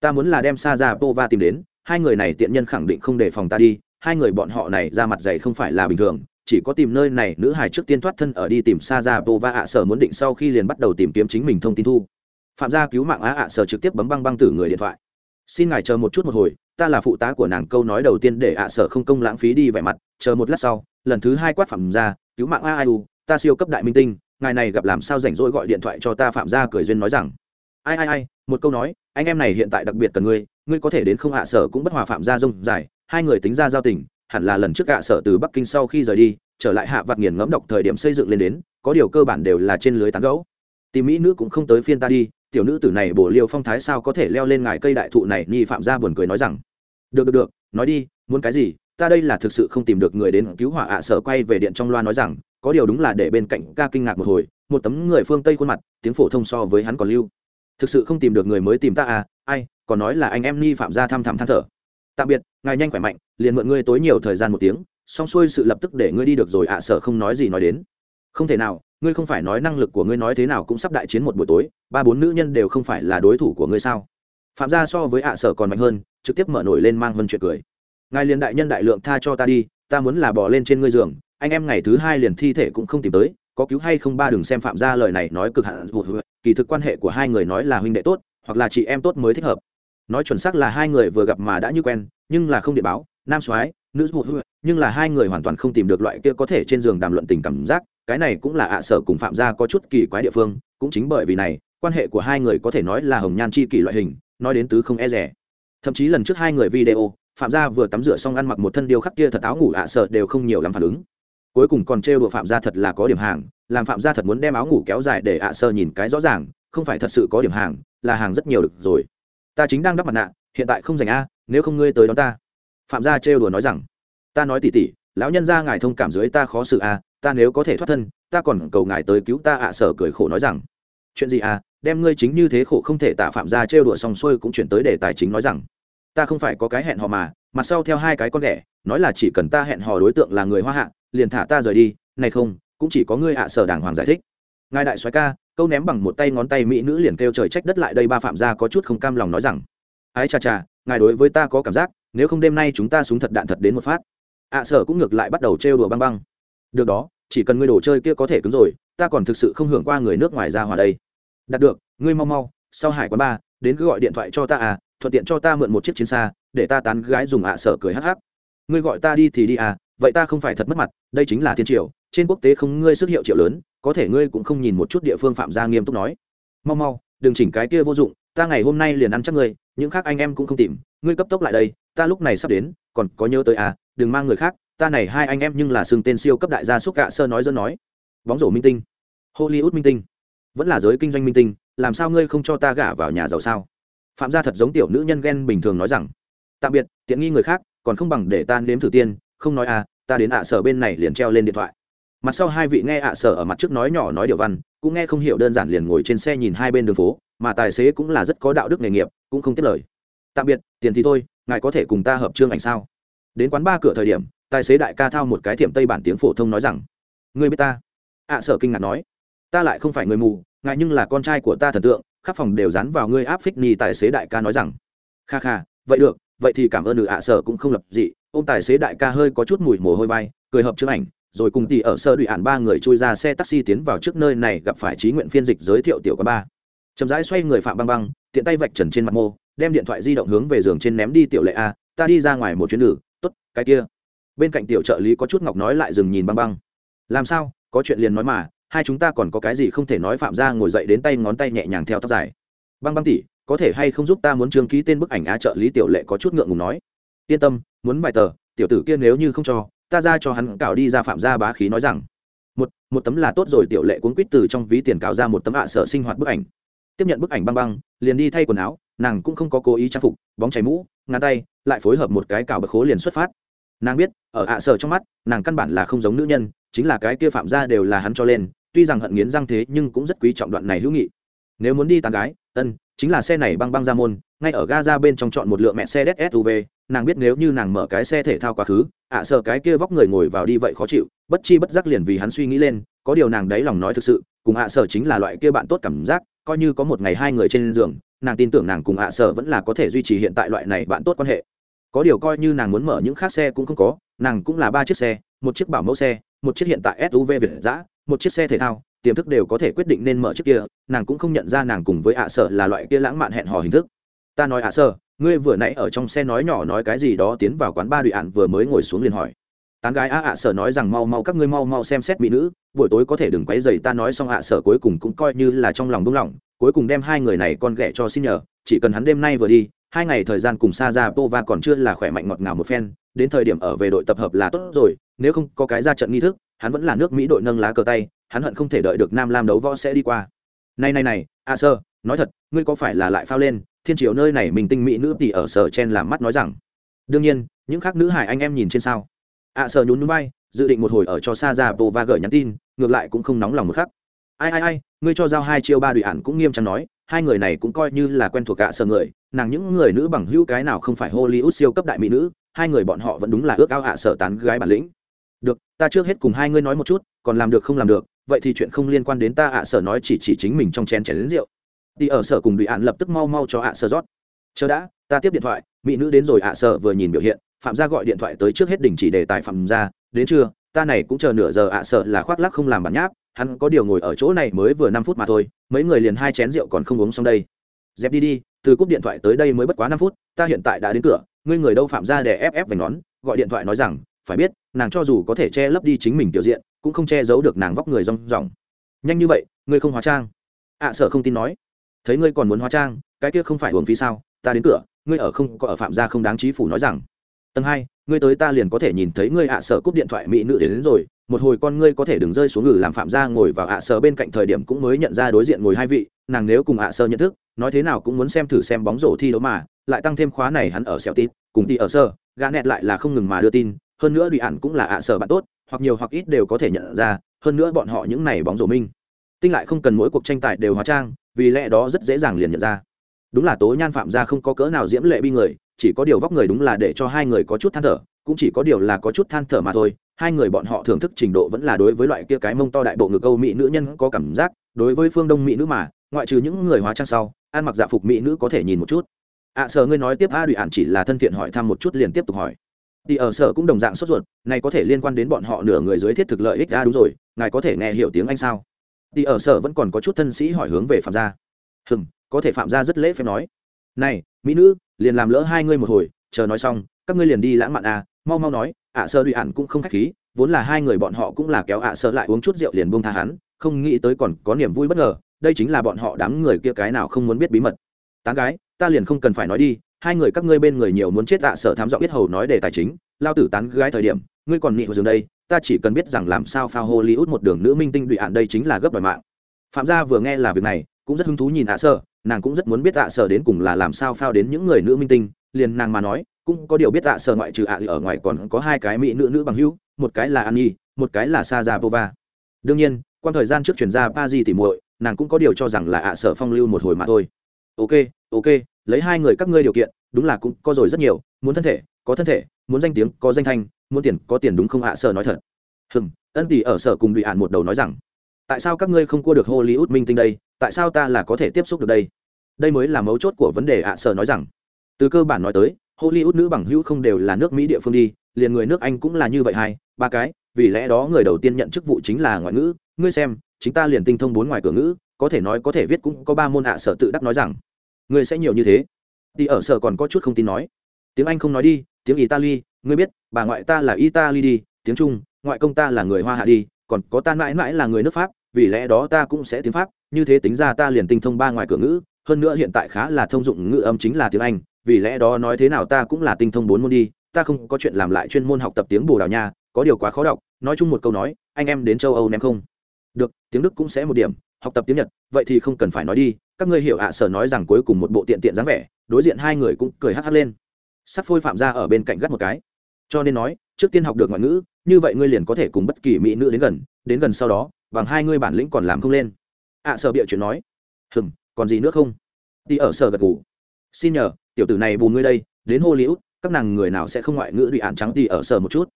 Ta muốn là đem sa ra pova tìm đến, hai người này tiện nhân khẳng định không đề phòng ta đi, hai người bọn họ này ra mặt dày không phải là bình thường, chỉ có tìm nơi này nữ hài trước tiên thoát thân ở đi tìm sa ra pova ạ sở muốn định sau khi liền bắt đầu tìm kiếm chính mình thông tin thu. Phạm gia cứu mạng á ạ sở trực tiếp bấm băng băng tử người điện thoại. Xin ngài chờ một chút một hồi ta là phụ tá của nàng câu nói đầu tiên để ạ sở không công lãng phí đi vẻ mặt, chờ một lát sau, lần thứ hai quát phạm ra, cứu mạng a ai u, ta siêu cấp đại minh tinh, ngài này gặp làm sao rảnh rỗi gọi điện thoại cho ta? Phạm gia cười duyên nói rằng, ai ai ai, một câu nói, anh em này hiện tại đặc biệt cần ngươi ngươi có thể đến không ạ sở cũng bất hòa phạm gia rông dài, hai người tính ra giao tình, hẳn là lần trước ạ sở từ bắc kinh sau khi rời đi, trở lại hạ vặt nghiền ngẫm độc thời điểm xây dựng lên đến, có điều cơ bản đều là trên lưới tán gấu tìm mỹ nữ cũng không tới phiên ta đi tiểu nữ tử này bổ liều phong thái sao có thể leo lên ngài cây đại thụ này, nhi phạm gia buồn cười nói rằng, được được được, nói đi, muốn cái gì? Ta đây là thực sự không tìm được người đến cứu hỏa ạ, sở quay về điện trong loa nói rằng, có điều đúng là để bên cạnh ca kinh ngạc một hồi, một tấm người phương tây khuôn mặt, tiếng phổ thông so với hắn còn lưu. Thực sự không tìm được người mới tìm ta à ai, còn nói là anh em Nhi phạm gia thăm thẳm than thở. Tạm biệt, ngài nhanh khỏe mạnh, liền mượn ngươi tối nhiều thời gian một tiếng, xong xuôi sự lập tức để ngươi đi được rồi ạ, sở không nói gì nói đến. Không thể nào ngươi không phải nói năng lực của ngươi nói thế nào cũng sắp đại chiến một buổi tối, ba bốn nữ nhân đều không phải là đối thủ của ngươi sao? Phạm gia so với ạ sở còn mạnh hơn, trực tiếp mở nổi lên mang vân chuyện cười. Ngài liền đại nhân đại lượng tha cho ta đi, ta muốn là bỏ lên trên ngươi giường, anh em ngày thứ hai liền thi thể cũng không tìm tới, có cứu hay không ba đừng xem phạm gia lời này nói cực hạn kỳ thực quan hệ của hai người nói là huynh đệ tốt, hoặc là chị em tốt mới thích hợp. Nói chuẩn xác là hai người vừa gặp mà đã như quen, nhưng là không địa báo, nam soái, nữ nhưng là hai người hoàn toàn không tìm được loại kia có thể trên giường đàm luận tình cảm giác cái này cũng là ạ sở cùng phạm gia có chút kỳ quái địa phương, cũng chính bởi vì này, quan hệ của hai người có thể nói là hồng nhan chi kỷ loại hình, nói đến tứ không e rẻ. Thậm chí lần trước hai người video, phạm gia vừa tắm rửa xong ăn mặc một thân điêu khắc kia thật áo ngủ ạ sở đều không nhiều lắm phản ứng. Cuối cùng còn trêu đùa phạm gia thật là có điểm hàng, làm phạm gia thật muốn đem áo ngủ kéo dài để ạ sở nhìn cái rõ ràng, không phải thật sự có điểm hàng, là hàng rất nhiều được rồi. Ta chính đang đắp mặt nạ, hiện tại không dành a, nếu không ngươi tới đón ta. Phạm gia trêu đùa nói rằng, ta nói tỉ tỉ, lão nhân gia ngài thông cảm dưới ta khó xử a ta nếu có thể thoát thân, ta còn cầu ngài tới cứu ta ạ à, sở cười khổ nói rằng. Chuyện gì à đem ngươi chính như thế khổ không thể tạ phạm gia trêu đùa xong xuôi cũng chuyển tới đề tài chính nói rằng. Ta không phải có cái hẹn hò mà, mặt sau theo hai cái con ghẻ, nói là chỉ cần ta hẹn hò đối tượng là người hoa hạ, liền thả ta rời đi, này không, cũng chỉ có ngươi ạ à, sở đàng hoàng giải thích. Ngài đại soái ca, câu ném bằng một tay ngón tay mỹ nữ liền kêu trời trách đất lại đây ba phạm gia có chút không cam lòng nói rằng. Ái cha cha ngài đối với ta có cảm giác, nếu không đêm nay chúng ta súng thật đạn thật đến một phát. Ạ à, sở cũng ngược lại bắt đầu trêu đùa băng băng. Được đó chỉ cần ngươi đồ chơi kia có thể cứng rồi, ta còn thực sự không hưởng qua người nước ngoài ra hòa đây. Đạt được, ngươi mau mau, sau hải quán ba, đến cứ gọi điện thoại cho ta à thuận tiện cho ta mượn một chiếc chiến xa, để ta tán gái dùng ạ à sở cười hắc hắc. Ngươi gọi ta đi thì đi à vậy ta không phải thật mất mặt, đây chính là thiên triều, trên quốc tế không ngươi sức hiệu triệu lớn, có thể ngươi cũng không nhìn một chút địa phương phạm gia nghiêm túc nói. Mau mau, đừng chỉnh cái kia vô dụng, ta ngày hôm nay liền ăn chắc ngươi, những khác anh em cũng không tìm, ngươi cấp tốc lại đây, ta lúc này sắp đến, còn có nhớ tới à đừng mang người khác ta này hai anh em nhưng là xưng tên siêu cấp đại gia súc gạ sơ nói dân nói. Bóng rổ minh tinh. Hollywood minh tinh. Vẫn là giới kinh doanh minh tinh, làm sao ngươi không cho ta gả vào nhà giàu sao? Phạm gia thật giống tiểu nữ nhân ghen bình thường nói rằng. Tạm biệt, tiện nghi người khác, còn không bằng để ta nếm thử tiên, không nói à ta đến ạ sở bên này liền treo lên điện thoại. Mặt sau hai vị nghe ạ sở ở mặt trước nói nhỏ nói điều văn, cũng nghe không hiểu đơn giản liền ngồi trên xe nhìn hai bên đường phố, mà tài xế cũng là rất có đạo đức nghề nghiệp, cũng không tiết lời. Tạm biệt, tiền thì thôi, ngài có thể cùng ta hợp trương ảnh sao? Đến quán ba cửa thời điểm tài xế đại ca thao một cái thiểm tây bản tiếng phổ thông nói rằng, ngươi biết ta? Ạ sở kinh ngạc nói, ta lại không phải người mù, ngại nhưng là con trai của ta thần tượng, khắp phòng đều dán vào ngươi áp phích ni tài xế đại ca nói rằng. Kha kha, vậy được, vậy thì cảm ơn nữ ạ sở cũng không lập dị. Ô m tài xế đại ca hơi có chút mùi mồ hôi vai, cười hợp chữ ảnh, rồi cùng tỷ ở sơ đụy ản ba người chui ra xe taxi tiến vào trước nơi này gặp phải trí nguyện phiên dịch giới thiệu tiểu quán ba. Chậm rãi xoay người phạm băng băng, tiện tay vạch trần trên mặt mô, đem điện thoại di động hướng về giường trên ném đi, tiểu lệ a, ta đi ra ngoài một chuyến lử t ố t cái kia bên cạnh tiểu trợ lý có chút ngọc nói lại dừng nhìn băng băng. Làm sao? Có chuyện liền nói mà, hai chúng ta còn có cái gì không thể nói phạm ra ngồi dậy đến tay ngón tay nhẹ nhàng theo tóc dài. Băng băng tỉ có thể hay không giúp ta muốn trương ký tên bức ảnh á trợ lý tiểu lệ có chút ngượng ngùng nói. Yên tâm, muốn bài tờ, tiểu tử kia nếu như không cho, ta ra cho hắn cào đi ra phạm gia bá khí nói rằng. Một một tấm là tốt rồi, tiểu lệ cuốn quýt từ trong ví tiền cào ra một tấm ạ sở sinh hoạt bức ảnh. Tiếp nhận bức ảnh băng băng, liền đi thay quần áo, nàng cũng không có cố ý trang phục, bóng chảy mũ ngàn tay, lại phối hợp một cái cào bậc khố liền xuất phát nàng biết, ở ạ sở trong mắt, nàng căn bản là không giống nữ nhân, chính là cái kia phạm gia đều là hắn cho lên, tuy rằng hận nghiến răng thế nhưng cũng rất quý trọng đoạn này hữu nghị. Nếu muốn đi tàn gái, ân, chính là xe này băng băng ra môn, ngay ở ga ra bên trong chọn một lượng mẹ xe đét suv nàng biết nếu như nàng mở cái xe thể thao quá khứ, ạ sợ cái kia vóc người ngồi vào đi vậy khó chịu, bất chi bất giác liền vì hắn suy nghĩ lên, có điều nàng đấy lòng nói thực sự, cùng ạ sợ chính là loại kia bạn tốt cảm giác, coi như có một ngày hai người trên giường, nàng tin tưởng nàng cùng ạ sợ vẫn là có thể duy trì hiện tại loại này bạn tốt quan hệ có điều coi như nàng muốn mở những khác xe cũng không có, nàng cũng là ba chiếc xe, một chiếc bảo mẫu xe, một chiếc hiện tại suv việt giã một chiếc xe thể thao, tiềm thức đều có thể quyết định nên mở chiếc kia, nàng cũng không nhận ra nàng cùng với ạ sợ là loại kia lãng mạn hẹn hò hình thức. Ta nói ạ sợ ngươi vừa nãy ở trong xe nói nhỏ nói cái gì đó tiến vào quán ba đụy ạn vừa mới ngồi xuống liền hỏi. Tán gái ạ ạ sợ nói rằng mau mau các ngươi mau mau xem xét mỹ nữ, buổi tối có thể đừng quấy dày ta nói xong ạ sợ cuối cùng cũng coi như là trong lòng đúng lòng cuối cùng đem hai người này con ghẻ cho xin nhờ, chỉ cần hắn đêm nay vừa đi hai ngày thời gian cùng Sa ra pova còn chưa là khỏe mạnh ngọt ngào một phen, đến thời điểm ở về đội tập hợp là tốt rồi, nếu không có cái ra trận nghi thức, hắn vẫn là nước mỹ đội nâng lá cờ tay, hắn hận không thể đợi được nam lam đấu võ sẽ đi qua. Này này này a sơ, nói thật, ngươi có phải là lại phao lên? Thiên triều nơi này mình tinh mỹ nữ tỷ ở sở chen làm mắt nói rằng. Đương nhiên, những khác nữ hải anh em nhìn trên sao. A sơ nhún núi bay dự định một hồi ở cho Sa ra bộ và gửi nhắn tin, ngược lại cũng không nóng lòng một khắc. Ai ai ai, ngươi cho giao hai chiêu ba đùi ản cũng nghiêm trang nói, hai người này cũng coi như là quen thuộc cả sở người nàng những người nữ bằng hữu cái nào không phải hollywood siêu cấp đại mỹ nữ, hai người bọn họ vẫn đúng là ước ao hạ sở tán gái bản lĩnh. Được, ta trước hết cùng hai ngươi nói một chút, còn làm được không làm được, vậy thì chuyện không liên quan đến ta ạ sở nói chỉ chỉ chính mình trong chén chén đến rượu. Đi ở sở cùng bị ạn lập tức mau mau cho ạ sở rót. Chờ đã, ta tiếp điện thoại, mỹ nữ đến rồi ạ sở vừa nhìn biểu hiện, phạm gia gọi điện thoại tới trước hết đình chỉ đề tài phạm gia, đến trưa, ta này cũng chờ nửa giờ ạ sở là khoác lắc không làm bản nháp, hắn có điều ngồi ở chỗ này mới vừa năm phút mà thôi, mấy người liền hai chén rượu còn không uống xong đây. Dẹp đi đi từ cúp điện thoại tới đây mới bất quá năm phút ta hiện tại đã đến cửa ngươi người đâu phạm ra để ép ép vành nón gọi điện thoại nói rằng phải biết nàng cho dù có thể che lấp đi chính mình tiểu diện cũng không che giấu được nàng vóc người rong ròng. Nhanh như vậy ngươi không hóa trang. Ạ à, sợ không tin nói. Thấy ngươi còn muốn hóa trang cái kia không phải hưởng phí sao ta đến cửa ngươi ở không có ở phạm gia không đáng trí phủ nói rằng. Tầng hai ngươi tới ta liền có thể nhìn thấy ngươi ạ à sở cúp điện thoại mỹ nữ đến, đến rồi một hồi con ngươi có thể đừng rơi xuống ngử làm phạm gia ngồi vào ạ à sở bên cạnh thời điểm cũng mới nhận ra đối diện ngồi hai vị nàng nếu cùng ạ sở nhận thức nói thế nào cũng muốn xem thử xem bóng rổ thi đấu mà, lại tăng thêm khóa này hắn ở xẻo tít, cùng đi ở sơ, gã nẹt lại là không ngừng mà đưa tin, hơn nữa bị ản cũng là ạ sở bạn tốt, hoặc nhiều hoặc ít đều có thể nhận ra, hơn nữa bọn họ những này bóng rổ minh. Tinh lại không cần mỗi cuộc tranh tài đều hóa trang, vì lẽ đó rất dễ dàng liền nhận ra. Đúng là tố nhan phạm gia không có cỡ nào diễm lệ bi người, chỉ có điều vóc người đúng là để cho hai người có chút than thở, cũng chỉ có điều là có chút than thở mà thôi. Hai người bọn họ thưởng thức trình độ vẫn là đối với loại kia cái mông to đại bộ ngực câu mỹ nữ nhân có cảm giác, đối với phương đông mỹ nữ mà ngoại trừ những người hóa trang sau ăn mặc dạ phục mỹ nữ có thể nhìn một chút. Ạ à, sợ ngươi nói tiếp a đùi ạn chỉ là thân thiện hỏi thăm một chút liền tiếp tục hỏi. Thì ở sở cũng đồng dạng sốt ruột này có thể liên quan đến bọn họ nửa người dưới thiết thực lợi ích a đúng rồi ngài có thể nghe hiểu tiếng anh sao? Thì ở sở vẫn còn có chút thân sĩ hỏi hướng về phạm gia. Hừm có thể phạm gia rất lễ phép nói. Này mỹ nữ liền làm lỡ hai ngươi một hồi chờ nói xong các ngươi liền đi lãng mạn a mau mau nói ạ sơ đùi ạn cũng không khách khí vốn là hai người bọn họ cũng là kéo ạ sơ lại uống chút rượu liền buông tha hắn không nghĩ tới còn có niềm vui bất ngờ đây chính là bọn họ đám người kia cái nào không muốn biết bí mật tán gái ta liền không cần phải nói đi hai người các ngươi bên người nhiều muốn chết tạ sở thám giọng biết hầu nói đề tài chính lao tử tán gái thời điểm ngươi còn nghị hồi giường đây ta chỉ cần biết rằng làm sao pha hollywood một đường nữ minh tinh đụy hạn đây chính là gấp đòi mạng phạm gia vừa nghe là việc này cũng rất hứng thú nhìn ạ sở nàng cũng rất muốn biết ạ sở đến cùng là làm sao phao đến những người nữ minh tinh liền nàng mà nói cũng có điều biết ạ sở ngoại trừ ạ ở ngoài còn có hai cái mỹ nữ nữ bằng hữu một cái là Annie, một cái là Sa Pova. Đương nhiên, quan thời gian trước chuyển ra ba di tỉ muội, nàng cũng có điều cho rằng là ạ sở phong lưu một hồi mà thôi. Ok, ok, lấy hai người các ngươi điều kiện, đúng là cũng có rồi rất nhiều, muốn thân thể, có thân thể, muốn danh tiếng, có danh thanh, muốn tiền, có tiền đúng không ạ sở nói thật. Hừm, ân tỷ ở sở cùng bị Ản một đầu nói rằng, tại sao các ngươi không cua được Hollywood minh tinh đây, tại sao ta là có thể tiếp xúc được đây? Đây mới là mấu chốt của vấn đề ạ sở nói rằng. Từ cơ bản nói tới, Hollywood nữ bằng hữu không đều là nước Mỹ địa phương đi, liền người nước Anh cũng là như vậy hai, ba cái vì lẽ đó người đầu tiên nhận chức vụ chính là ngoại ngữ ngươi xem chính ta liền tinh thông bốn ngoài cửa ngữ, có thể nói có thể viết cũng có ba môn ạ sở tự đắc nói rằng, ngươi sẽ nhiều như thế. Đi ở sở còn có chút không tin nói. Tiếng anh không nói đi, tiếng italy, ngươi biết, bà ngoại ta là italy đi, tiếng trung, ngoại công ta là người hoa hạ đi, còn có ta mãi mãi là người nước pháp, vì lẽ đó ta cũng sẽ tiếng pháp, như thế tính ra ta liền tinh thông ba ngoài cửa ngữ, hơn nữa hiện tại khá là thông dụng ngữ âm chính là tiếng anh, vì lẽ đó nói thế nào ta cũng là tinh thông bốn môn đi, ta không có chuyện làm lại chuyên môn học tập tiếng bồ đào nha, có điều quá khó đọc, nói chung một câu nói, anh em đến châu âu ném không được, tiếng đức cũng sẽ một điểm, học tập tiếng nhật, vậy thì không cần phải nói đi, các ngươi hiểu ạ, sở nói rằng cuối cùng một bộ tiện tiện dáng vẻ, đối diện hai người cũng cười hắt hắt lên. Sắc phôi phạm ra ở bên cạnh gắt một cái. Cho nên nói, trước tiên học được ngoại ngữ, như vậy ngươi liền có thể cùng bất kỳ mỹ nữ đến gần đến gần sau đó, bằng hai ngươi bản lĩnh còn làm không lên. Ạ, sở bịa chuyện nói. Hừng còn gì nữa không? Đi ở sở gật ngủ xin nhờ, tiểu tử này bù ngươi đây, đến hollywood, các nàng người nào sẽ không ngoại ngữ bị ạn trắng đi ở sở một chút.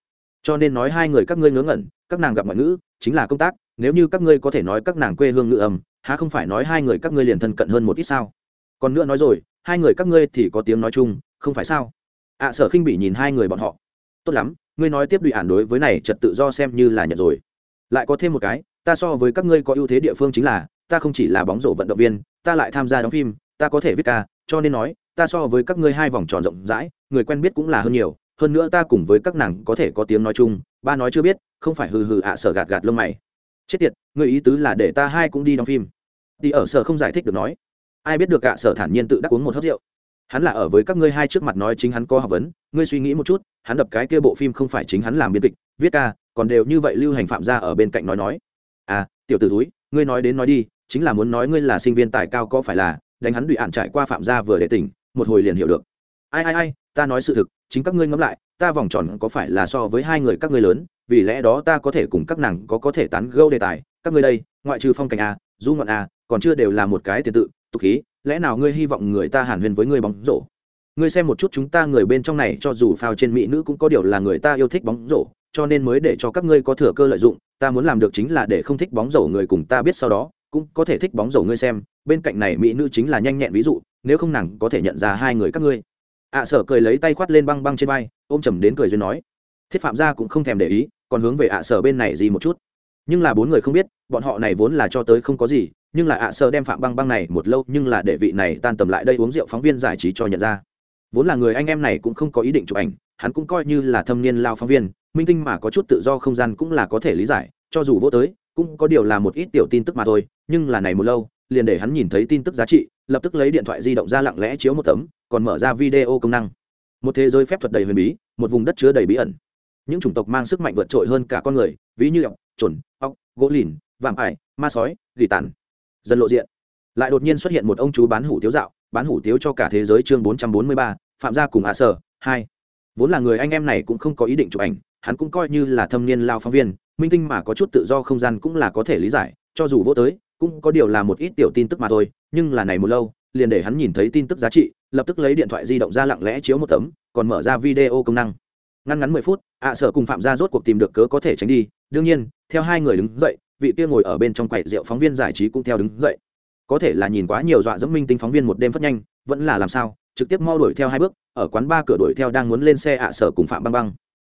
Cho nên nói hai người các ngươi ngớ ngẩn, các nàng gặp ngoại ngữ, chính là công tác nếu như các ngươi có thể nói các nàng quê hương ngự âm há không phải nói hai người các ngươi liền thân cận hơn một ít sao? Còn nữa nói rồi hai người các ngươi thì có tiếng nói chung không phải sao? Ạ à, sở khinh bị nhìn hai người bọn họ. Tốt lắm ngươi nói tiếp đụy ản đối với này trật tự do xem như là nhận rồi. Lại có thêm một cái ta so với các ngươi có ưu thế địa phương chính là ta không chỉ là bóng rổ vận động viên ta lại tham gia đóng phim ta có thể viết ca cho nên nói ta so với các ngươi hai vòng tròn rộng rãi người quen biết cũng là hơn nhiều. Hơn nữa ta cùng với các nàng có thể có tiếng nói chung ba nói chưa biết không phải hừ hừ ạ sở gạt gạt lông mày chết tiệt người ý tứ là để ta hai cũng đi đóng phim. Đi ở sở không giải thích được nói. Ai biết được cả sở thản nhiên tự đắc uống một hớt rượu. Hắn là ở với các ngươi hai trước mặt nói chính hắn có học vấn, ngươi suy nghĩ một chút, hắn đập cái kia bộ phim không phải chính hắn làm biên kịch, viết ca, còn đều như vậy lưu hành phạm ra ở bên cạnh nói nói. À tiểu t ử túi ngươi nói đến nói đi, chính là muốn nói ngươi là sinh viên tài cao có phải là, đánh hắn bị ạn trải qua phạm gia vừa để tỉnh, một hồi liền hiểu được. Ai ai ai, ta nói sự thực, chính các ngươi ngẫm lại ta vòng tròn có phải là so với hai người các ngươi lớn, vì lẽ đó ta có thể cùng các nàng có có thể tán gẫu đề tài. Các ngươi đây, ngoại trừ phong cảnh a, du ngọn a, còn chưa đều là một cái tiền tự, tục khí, lẽ nào ngươi hy vọng người ta hàn huyên với ngươi bóng rổ? Ngươi xem một chút chúng ta người bên trong này, cho dù phao trên mỹ nữ cũng có điều là người ta yêu thích bóng rổ, cho nên mới để cho các ngươi có thừa cơ lợi dụng. Ta muốn làm được chính là để không thích bóng rổ người cùng ta biết sau đó, cũng có thể thích bóng rổ ngươi xem. Bên cạnh này mỹ nữ chính là nhanh nhẹn ví dụ, nếu không nàng có thể nhận ra hai người các ngươi ạ sở cười lấy tay khoát lên băng băng trên vai, ôm chầm đến cười duyên nói. Thiết phạm gia cũng không thèm để ý, còn hướng về ạ sở bên này gì một chút. Nhưng là bốn người không biết, bọn họ này vốn là cho tới không có gì, nhưng là ạ sở đem phạm băng băng này một lâu, nhưng là để vị này tan tầm lại đây uống rượu phóng viên giải trí cho nhận ra. Vốn là người anh em này cũng không có ý định chụp ảnh, hắn cũng coi như là thâm niên lao phóng viên, minh tinh mà có chút tự do không gian cũng là có thể lý giải, cho dù vô tới, cũng có điều là một ít tiểu tin tức mà thôi, nhưng là này một lâu liền để hắn nhìn thấy tin tức giá trị, lập tức lấy điện thoại di động ra lặng lẽ chiếu một tấm, còn mở ra video công năng. Một thế giới phép thuật đầy huyền bí, một vùng đất chứa đầy bí ẩn. Những chủng tộc mang sức mạnh vượt trội hơn cả con người, ví như ọc chuẩn ọc gỗ lìn, vạm ải, ma sói, gỉ tàn. Dần lộ diện. Lại đột nhiên xuất hiện một ông chú bán hủ tiếu dạo, bán hủ tiếu cho cả thế giới chương bốn trăm bốn mươi ba, phạm gia cùng hạ sở, hai. Vốn là người anh em này cũng không có ý định chụp ảnh, hắn cũng coi như là thâm niên lao phóng viên, minh tinh mà có chút tự do không gian cũng là có thể lý giải, cho dù vô tới cũng có điều là một ít tiểu tin tức mà thôi, nhưng là này một lâu, liền để hắn nhìn thấy tin tức giá trị, lập tức lấy điện thoại di động ra lặng lẽ chiếu một tấm, còn mở ra video công năng. Ngăn ngắn mười phút, ạ sở cùng phạm gia rốt cuộc tìm được cớ có thể tránh đi. Đương nhiên, theo hai người đứng dậy, vị kia ngồi ở bên trong quầy rượu phóng viên giải trí cũng theo đứng dậy. Có thể là nhìn quá nhiều dọa dẫm minh tinh phóng viên một đêm phất nhanh, vẫn là làm sao, trực tiếp mau đuổi theo hai bước, ở quán ba cửa đuổi theo đang muốn lên xe ạ sở cùng phạm băng băng.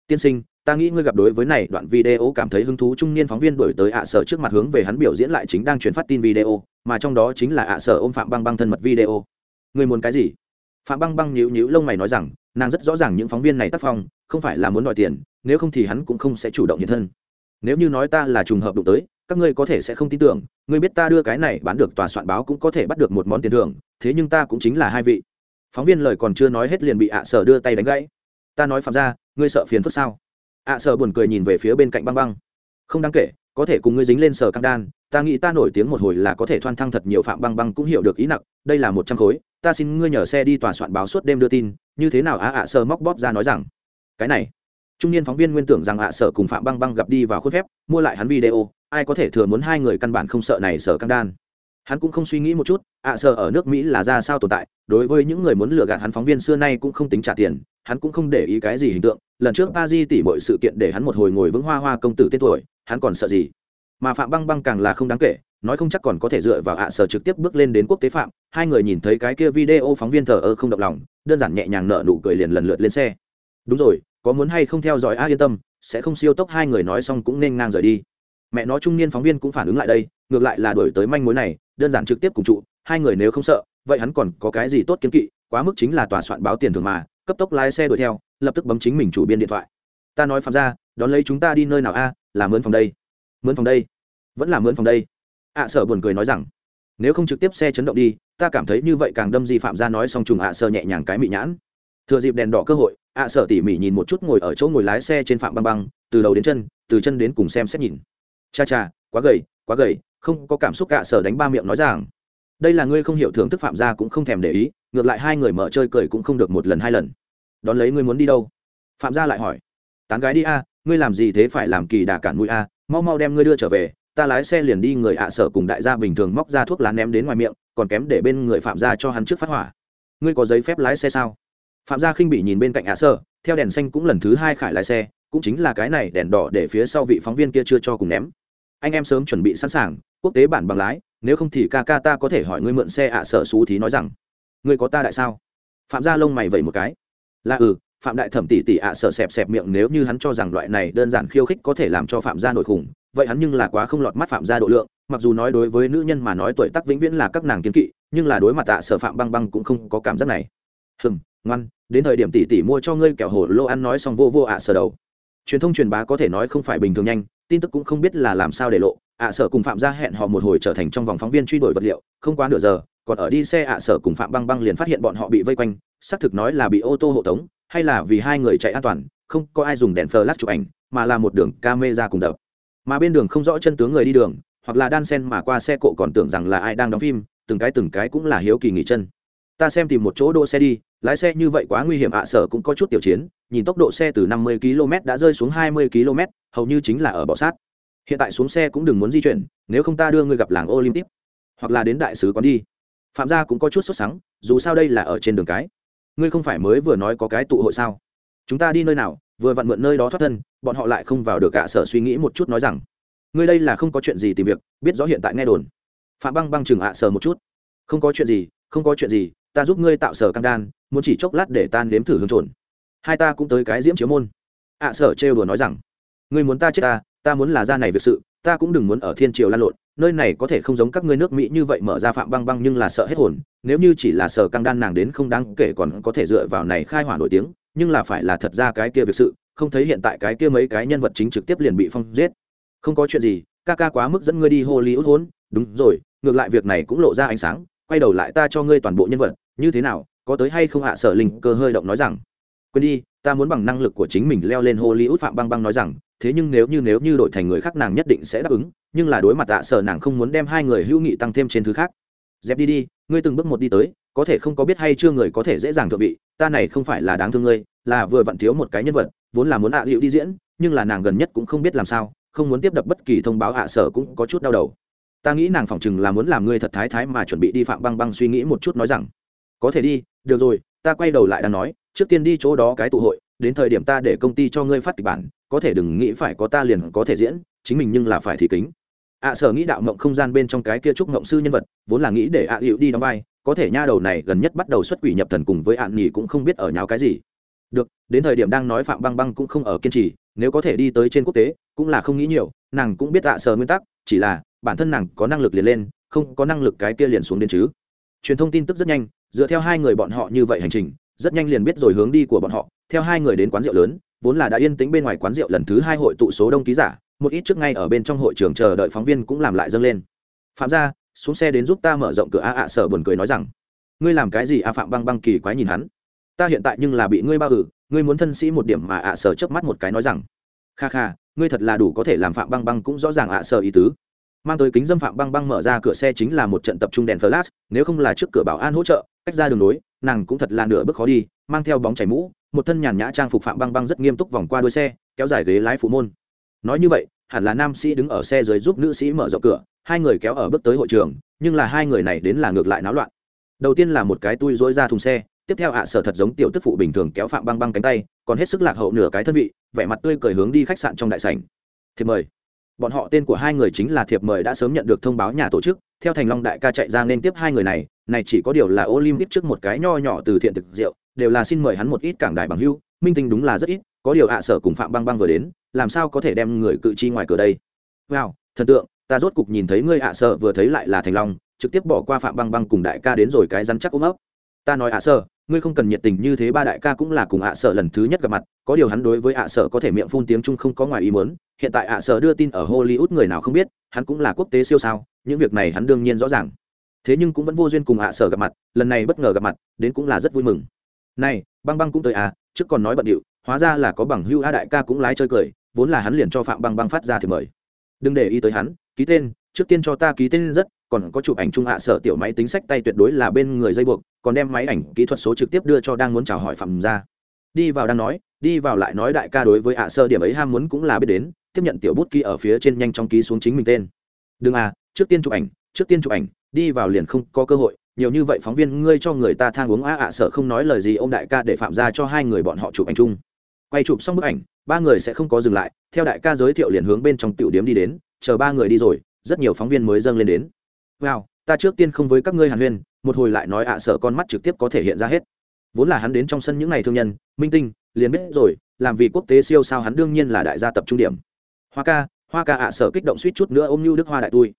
Tiên sinh ta nghĩ ngươi gặp đối với này đoạn video cảm thấy hứng thú trung niên phóng viên đuổi tới ạ sở trước mặt hướng về hắn biểu diễn lại chính đang truyền phát tin video, mà trong đó chính là ạ sở ôm phạm băng băng thân mật video. Ngươi muốn cái gì? Phạm băng băng nhíu nhíu lông mày nói rằng, nàng rất rõ ràng những phóng viên này tác phong, không phải là muốn đòi tiền, nếu không thì hắn cũng không sẽ chủ động hiện thân. Nếu như nói ta là trùng hợp đụng tới, các ngươi có thể sẽ không tin tưởng, ngươi biết ta đưa cái này bán được tòa soạn báo cũng có thể bắt được một món tiền thưởng, thế nhưng ta cũng chính là hai vị. Phóng viên lời còn chưa nói hết liền bị ạ sở đưa tay đánh gãy. Ta nói phạm ra ngươi sợ phiền phức sao? Ạ sở buồn cười nhìn về phía bên cạnh băng băng. Không đáng kể, có thể cùng ngươi dính lên sở căng đan, ta nghĩ ta nổi tiếng một hồi là có thể thoan thăng thật nhiều phạm băng băng cũng hiểu được ý nặng, đây là một trăm khối, ta xin ngươi nhờ xe đi tòa soạn báo suốt đêm đưa tin, như thế nào á, ạ sở móc bóp ra nói rằng, cái này, trung niên phóng viên nguyên tưởng rằng ạ sở cùng phạm băng băng gặp đi vào khuôn phép, mua lại hắn video, ai có thể thừa muốn hai người căn bản không sợ này sở căng đan hắn cũng không suy nghĩ một chút, ạ sợ ở nước mỹ là ra sao tồn tại, đối với những người muốn lừa gạt hắn phóng viên xưa nay cũng không tính trả tiền, hắn cũng không để ý cái gì hình tượng. Lần trước pa di tỉ mọi sự kiện để hắn một hồi ngồi vững hoa hoa công tử tên tuổi, hắn còn sợ gì? Mà phạm băng băng càng là không đáng kể, nói không chắc còn có thể dựa vào ạ sở trực tiếp bước lên đến quốc tế phạm. Hai người nhìn thấy cái kia video phóng viên thờ ơ không động lòng, đơn giản nhẹ nhàng nợ nụ cười liền lần lượt lên xe. Đúng rồi, có muốn hay không theo dõi a yên tâm, sẽ không siêu tốc, hai người nói xong cũng nên ngang rời đi. Mẹ nó trung niên phóng viên cũng phản ứng lại đây, ngược lại là đổi tới manh mối này đơn giản trực tiếp cùng trụ, hai người nếu không sợ, vậy hắn còn có cái gì tốt kiến kỵ, quá mức chính là tòa soạn báo tiền thường mà, cấp tốc lái xe đuổi theo, lập tức bấm chính mình chủ biên điện thoại. Ta nói phạm ra đón lấy chúng ta đi nơi nào a, là mướn phòng đây. Mướn phòng đây? Vẫn là mướn phòng đây? Ạ sở buồn cười nói rằng, nếu không trực tiếp xe chấn động đi, ta cảm thấy như vậy càng đâm gì phạm ra nói xong trùng ạ sở nhẹ nhàng cái mị nhãn. Thừa dịp đèn đỏ cơ hội ạ sở tỉ mỉ nhìn một chút ngồi ở chỗ ngồi lái xe trên phạm băng băng, từ đầu đến chân, từ chân đến cùng xem xét nhìn. Cha cha, quá gầy quá gầy không có cảm xúc ạ sợ đánh ba miệng nói rằng, đây là ngươi không hiểu thưởng thức phạm gia cũng không thèm để ý, ngược lại hai người mở chơi cười cũng không được một lần hai lần. Đón lấy ngươi muốn đi đâu? Phạm gia lại hỏi. Tán gái đi a, ngươi làm gì thế phải làm kỳ đà cản mũi a, mau mau đem ngươi đưa trở về, ta lái xe liền đi người ạ sở cùng đại gia bình thường móc ra thuốc lá ném đến ngoài miệng, còn kém để bên người phạm gia cho hắn trước phát hỏa. Ngươi có giấy phép lái xe sao? Phạm gia khinh bị nhìn bên cạnh ạ sở, theo đèn xanh cũng lần thứ hai khải lái xe, cũng chính là cái này đèn đỏ để phía sau vị phóng viên kia chưa cho cùng ném anh em sớm chuẩn bị sẵn sàng, quốc tế bản bằng lái, nếu không thì ca ca ta có thể hỏi ngươi mượn xe ạ sở xú thí nói rằng, ngươi có ta đại sao? Phạm gia lông mày vẩy một cái. Là ừ phạm đại thẩm tỷ tỷ ạ, sợ xẹp xẹp miệng nếu như hắn cho rằng loại này đơn giản khiêu khích có thể làm cho phạm gia nổi khủng, vậy hắn nhưng là quá không lọt mắt phạm gia độ lượng, mặc dù nói đối với nữ nhân mà nói tuổi tác vĩnh viễn là các nàng kiến kỵ, nhưng là đối mặt tạ sở phạm băng băng cũng không có cảm giác này. Hừng ngoan, đến thời điểm tỷ tỷ mua cho ngươi kẹo hồ lô ăn nói xong vô vô ạ sở đầu. Truyền thông truyền bá có thể nói không phải bình thường nhanh tin tức cũng không biết là làm sao để lộ, ạ sở cùng phạm gia hẹn họ một hồi trở thành trong vòng phóng viên truy đuổi vật liệu, không quá nửa giờ, còn ở đi xe ạ sở cùng phạm băng băng liền phát hiện bọn họ bị vây quanh, xác thực nói là bị ô tô hộ tống, hay là vì hai người chạy an toàn, không có ai dùng đèn flash chụp ảnh, mà là một đường camera cùng đập. Mà bên đường không rõ chân tướng người đi đường, hoặc là đan sen mà qua xe cộ còn tưởng rằng là ai đang đóng phim, từng cái từng cái cũng là hiếu kỳ nghỉ chân. Ta xem tìm một chỗ đỗ xe đi, lái xe như vậy quá nguy hiểm, ạ sở cũng có chút tiểu chiến, nhìn tốc độ xe từ 50 km đã rơi xuống 20 km hầu như chính là ở bỏ sát. Hiện tại xuống xe cũng đừng muốn di chuyển, nếu không ta đưa ngươi gặp làng olympic, hoặc là đến đại sứ quán đi. Phạm gia cũng có chút sốt sắng, dù sao đây là ở trên đường cái. Ngươi không phải mới vừa nói có cái tụ hội sao? Chúng ta đi nơi nào, vừa vặn mượn nơi đó thoát thân, bọn họ lại không vào được cả sở suy nghĩ một chút nói rằng, ngươi đây là không có chuyện gì tìm việc, biết rõ hiện tại nghe đồn. Phạm băng băng chừng ạ sờ một chút. Không có chuyện gì, không có chuyện gì, ta giúp ngươi tạo sở căng đan, muốn chỉ chốc lát để tan nếm thử hương trồn. Hai ta cũng tới cái diễm chiếu môn. ạ sở trêu đùa nói rằng ngươi muốn ta chết ta ta muốn là ra này việc sự, ta cũng đừng muốn ở thiên triều lan lộn, nơi này có thể không giống các ngươi nước mỹ như vậy mở ra phạm băng băng nhưng là sợ hết hồn, nếu như chỉ là sở căng đan nàng đến không đáng kể còn có thể dựa vào này khai hỏa nổi tiếng, nhưng là phải là thật ra cái kia việc sự, không thấy hiện tại cái kia mấy cái nhân vật chính trực tiếp liền bị phong giết. Không có chuyện gì, ca ca quá mức dẫn ngươi đi hollywood hốn, đúng rồi, ngược lại việc này cũng lộ ra ánh sáng, quay đầu lại ta cho ngươi toàn bộ nhân vật, như thế nào, có tới hay không hạ sở linh cơ hơi động nói rằng, quên đi, ta muốn bằng năng lực của chính mình leo lên hollywood phạm băng băng nói rằng thế nhưng nếu như nếu như đổi thành người khác nàng nhất định sẽ đáp ứng, nhưng là đối mặt tạ sở nàng không muốn đem hai người hữu nghị tăng thêm trên thứ khác. Dẹp đi đi, ngươi từng bước một đi tới, có thể không có biết hay chưa người có thể dễ dàng thượng vị, ta này không phải là đáng thương ngươi, là vừa vặn thiếu một cái nhân vật, vốn là muốn ạ à dịu đi diễn, nhưng là nàng gần nhất cũng không biết làm sao, không muốn tiếp đập bất kỳ thông báo hạ sở cũng có chút đau đầu. Ta nghĩ nàng phỏng chừng là muốn làm ngươi thật thái thái mà chuẩn bị đi phạm băng băng suy nghĩ một chút nói rằng, có thể đi, được rồi, ta quay đầu lại đang nói, trước tiên đi chỗ đó cái tụ hội đến thời điểm ta để công ty cho ngươi phát kịch bản, có thể đừng nghĩ phải có ta liền có thể diễn, chính mình nhưng là phải thì kính. Ạ sở nghĩ đạo mộng không gian bên trong cái kia trúc mộng sư nhân vật, vốn là nghĩ để ạ à đi đóng vai, có thể nha đầu này gần nhất bắt đầu xuất quỷ nhập thần cùng với ạn nhì cũng không biết ở nháo cái gì. Được, đến thời điểm đang nói phạm băng băng cũng không ở kiên trì, nếu có thể đi tới trên quốc tế, cũng là không nghĩ nhiều, nàng cũng biết ạ, sở nguyên tắc, chỉ là, bản thân nàng có năng lực liền lên, không có năng lực cái kia liền xuống đến chứ. Truyền thông tin tức rất nhanh, dựa theo hai người bọn họ như vậy hành trình, rất nhanh liền biết rồi hướng đi của bọn họ theo hai người đến quán rượu lớn, vốn là đã yên tĩnh bên ngoài quán rượu lần thứ hai hội tụ số đông ký giả, một ít trước ngay ở bên trong hội trường chờ đợi phóng viên cũng làm lại dâng lên. Phạm ra xuống xe đến giúp ta mở rộng cửa a ạ sở buồn cười nói rằng, ngươi làm cái gì a phạm băng băng kỳ quái nhìn hắn? Ta hiện tại nhưng là bị ngươi bao ử, ngươi muốn thân sĩ một điểm mà ạ sở chớp mắt một cái nói rằng, kha kha, ngươi thật là đủ có thể làm phạm băng băng cũng rõ ràng ạ sở ý tứ. Mang tới kính dâm phạm băng băng mở ra cửa xe chính là một trận tập trung đèn flash, nếu không là trước cửa bảo an hỗ trợ, cách ra đường nối, nàng cũng thật là nửa bước khó đi, mang theo bóng chảy mũ một thân nhàn nhã trang phục phạm băng băng rất nghiêm túc vòng qua đuôi xe, kéo dài ghế lái phụ môn. Nói như vậy, hẳn là nam sĩ đứng ở xe dưới giúp nữ sĩ mở rộng cửa, hai người kéo ở bước tới hội trường, nhưng là hai người này đến là ngược lại náo loạn. Đầu tiên là một cái tui dối ra thùng xe, tiếp theo ạ sở thật giống tiểu tức phụ bình thường kéo phạm băng băng cánh tay, còn hết sức lạc hậu nửa cái thân vị, vẻ mặt tươi cười hướng đi khách sạn trong đại sảnh. Thiệp mời. Bọn họ tên của hai người chính là thiệp mời đã sớm nhận được thông báo nhà tổ chức, theo thành long đại ca chạy ra nên tiếp hai người này này chỉ có điều là olympic trước một cái nho nhỏ từ thiện thực rượu đều là xin mời hắn một ít cảng đài bằng hưu, minh tinh đúng là rất ít, có điều ạ sở cùng phạm băng băng vừa đến, làm sao có thể đem người cự chi ngoài cửa đây? Wow, thần tượng, ta rốt cục nhìn thấy ngươi ạ sở vừa thấy lại là thành long, trực tiếp bỏ qua phạm băng băng cùng đại ca đến rồi cái rắn chắc ôm ấp. Ta nói ạ sở, ngươi không cần nhiệt tình như thế ba đại ca cũng là cùng ạ sở lần thứ nhất gặp mặt, có điều hắn đối với ạ sở có thể miệng phun tiếng trung không có ngoài ý muốn, hiện tại ạ sở đưa tin ở hollywood người nào không biết, hắn cũng là quốc tế siêu sao, những việc này hắn đương nhiên rõ ràng. Thế nhưng cũng vẫn vô duyên cùng ạ sở gặp mặt, lần này bất ngờ gặp mặt, đến cũng là rất vui mừng này, băng băng cũng tới à trước còn nói bận điệu, hóa ra là có bằng hưu a đại ca cũng lái chơi cười, vốn là hắn liền cho phạm băng băng phát ra thì mời. Đừng để ý tới hắn, ký tên, trước tiên cho ta ký tên rất, còn có chụp ảnh trung hạ sở tiểu máy tính sách tay tuyệt đối là bên người dây buộc, còn đem máy ảnh kỹ thuật số trực tiếp đưa cho đang muốn chào hỏi phạm ra. Đi vào đang nói, đi vào lại nói đại ca đối với hạ sơ điểm ấy ham muốn cũng là biết đến, tiếp nhận tiểu bút ký ở phía trên nhanh trong ký xuống chính mình tên. Đừng à trước tiên chụp ảnh, trước tiên chụp ảnh, đi vào liền không có cơ hội nhiều như vậy phóng viên, ngươi cho người ta thang uống a ạ à, sợ không nói lời gì, ông đại ca để phạm ra cho hai người bọn họ chụp ảnh chung. Quay chụp xong bức ảnh, ba người sẽ không có dừng lại, theo đại ca giới thiệu liền hướng bên trong tiểu điếm đi đến, chờ ba người đi rồi, rất nhiều phóng viên mới dâng lên đến. Wow, ta trước tiên không với các ngươi hàn huyên, một hồi lại nói ạ à, sợ con mắt trực tiếp có thể hiện ra hết. Vốn là hắn đến trong sân những ngày thương nhân, minh tinh, liền biết rồi, làm vì quốc tế siêu sao hắn đương nhiên là đại gia tập trung điểm. Hoa ca hoa ca ạ à, sợ kích động suýt chút nữa ôm như đức hoa đại tui.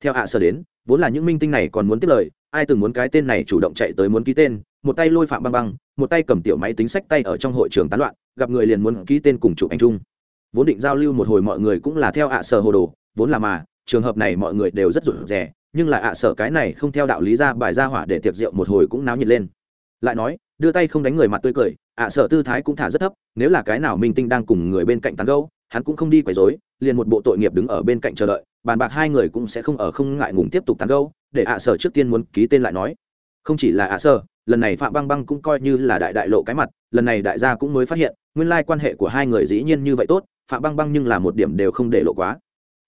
Theo ạ sợ đến, vốn là những minh tinh này còn muốn tiếp lời ai từng muốn cái tên này chủ động chạy tới muốn ký tên, một tay lôi phạm băng băng, một tay cầm tiểu máy tính sách tay ở trong hội trường tán loạn, gặp người liền muốn ký tên cùng chụp ảnh chung. Vốn định giao lưu một hồi mọi người cũng là theo ạ sở hồ đồ, vốn là mà, trường hợp này mọi người đều rất rụt rè, nhưng là ạ sở cái này không theo đạo lý ra bài ra hỏa để tiệc rượu một hồi cũng náo nhiệt lên. Lại nói, đưa tay không đánh người mặt tươi cười, ạ sở tư thái cũng thả rất thấp, nếu là cái nào minh tinh đang cùng người bên cạnh tán gâu hắn cũng không đi quấy rối, liền một bộ tội nghiệp đứng ở bên cạnh chờ đợi bàn bạc hai người cũng sẽ không ở không ngại ngùng tiếp tục tán gâu để ạ sở trước tiên muốn ký tên lại nói. Không chỉ là ạ sở, lần này phạm băng băng cũng coi như là đại đại lộ cái mặt, lần này đại gia cũng mới phát hiện, nguyên lai quan hệ của hai người dĩ nhiên như vậy tốt, phạm băng băng nhưng là một điểm đều không để lộ quá.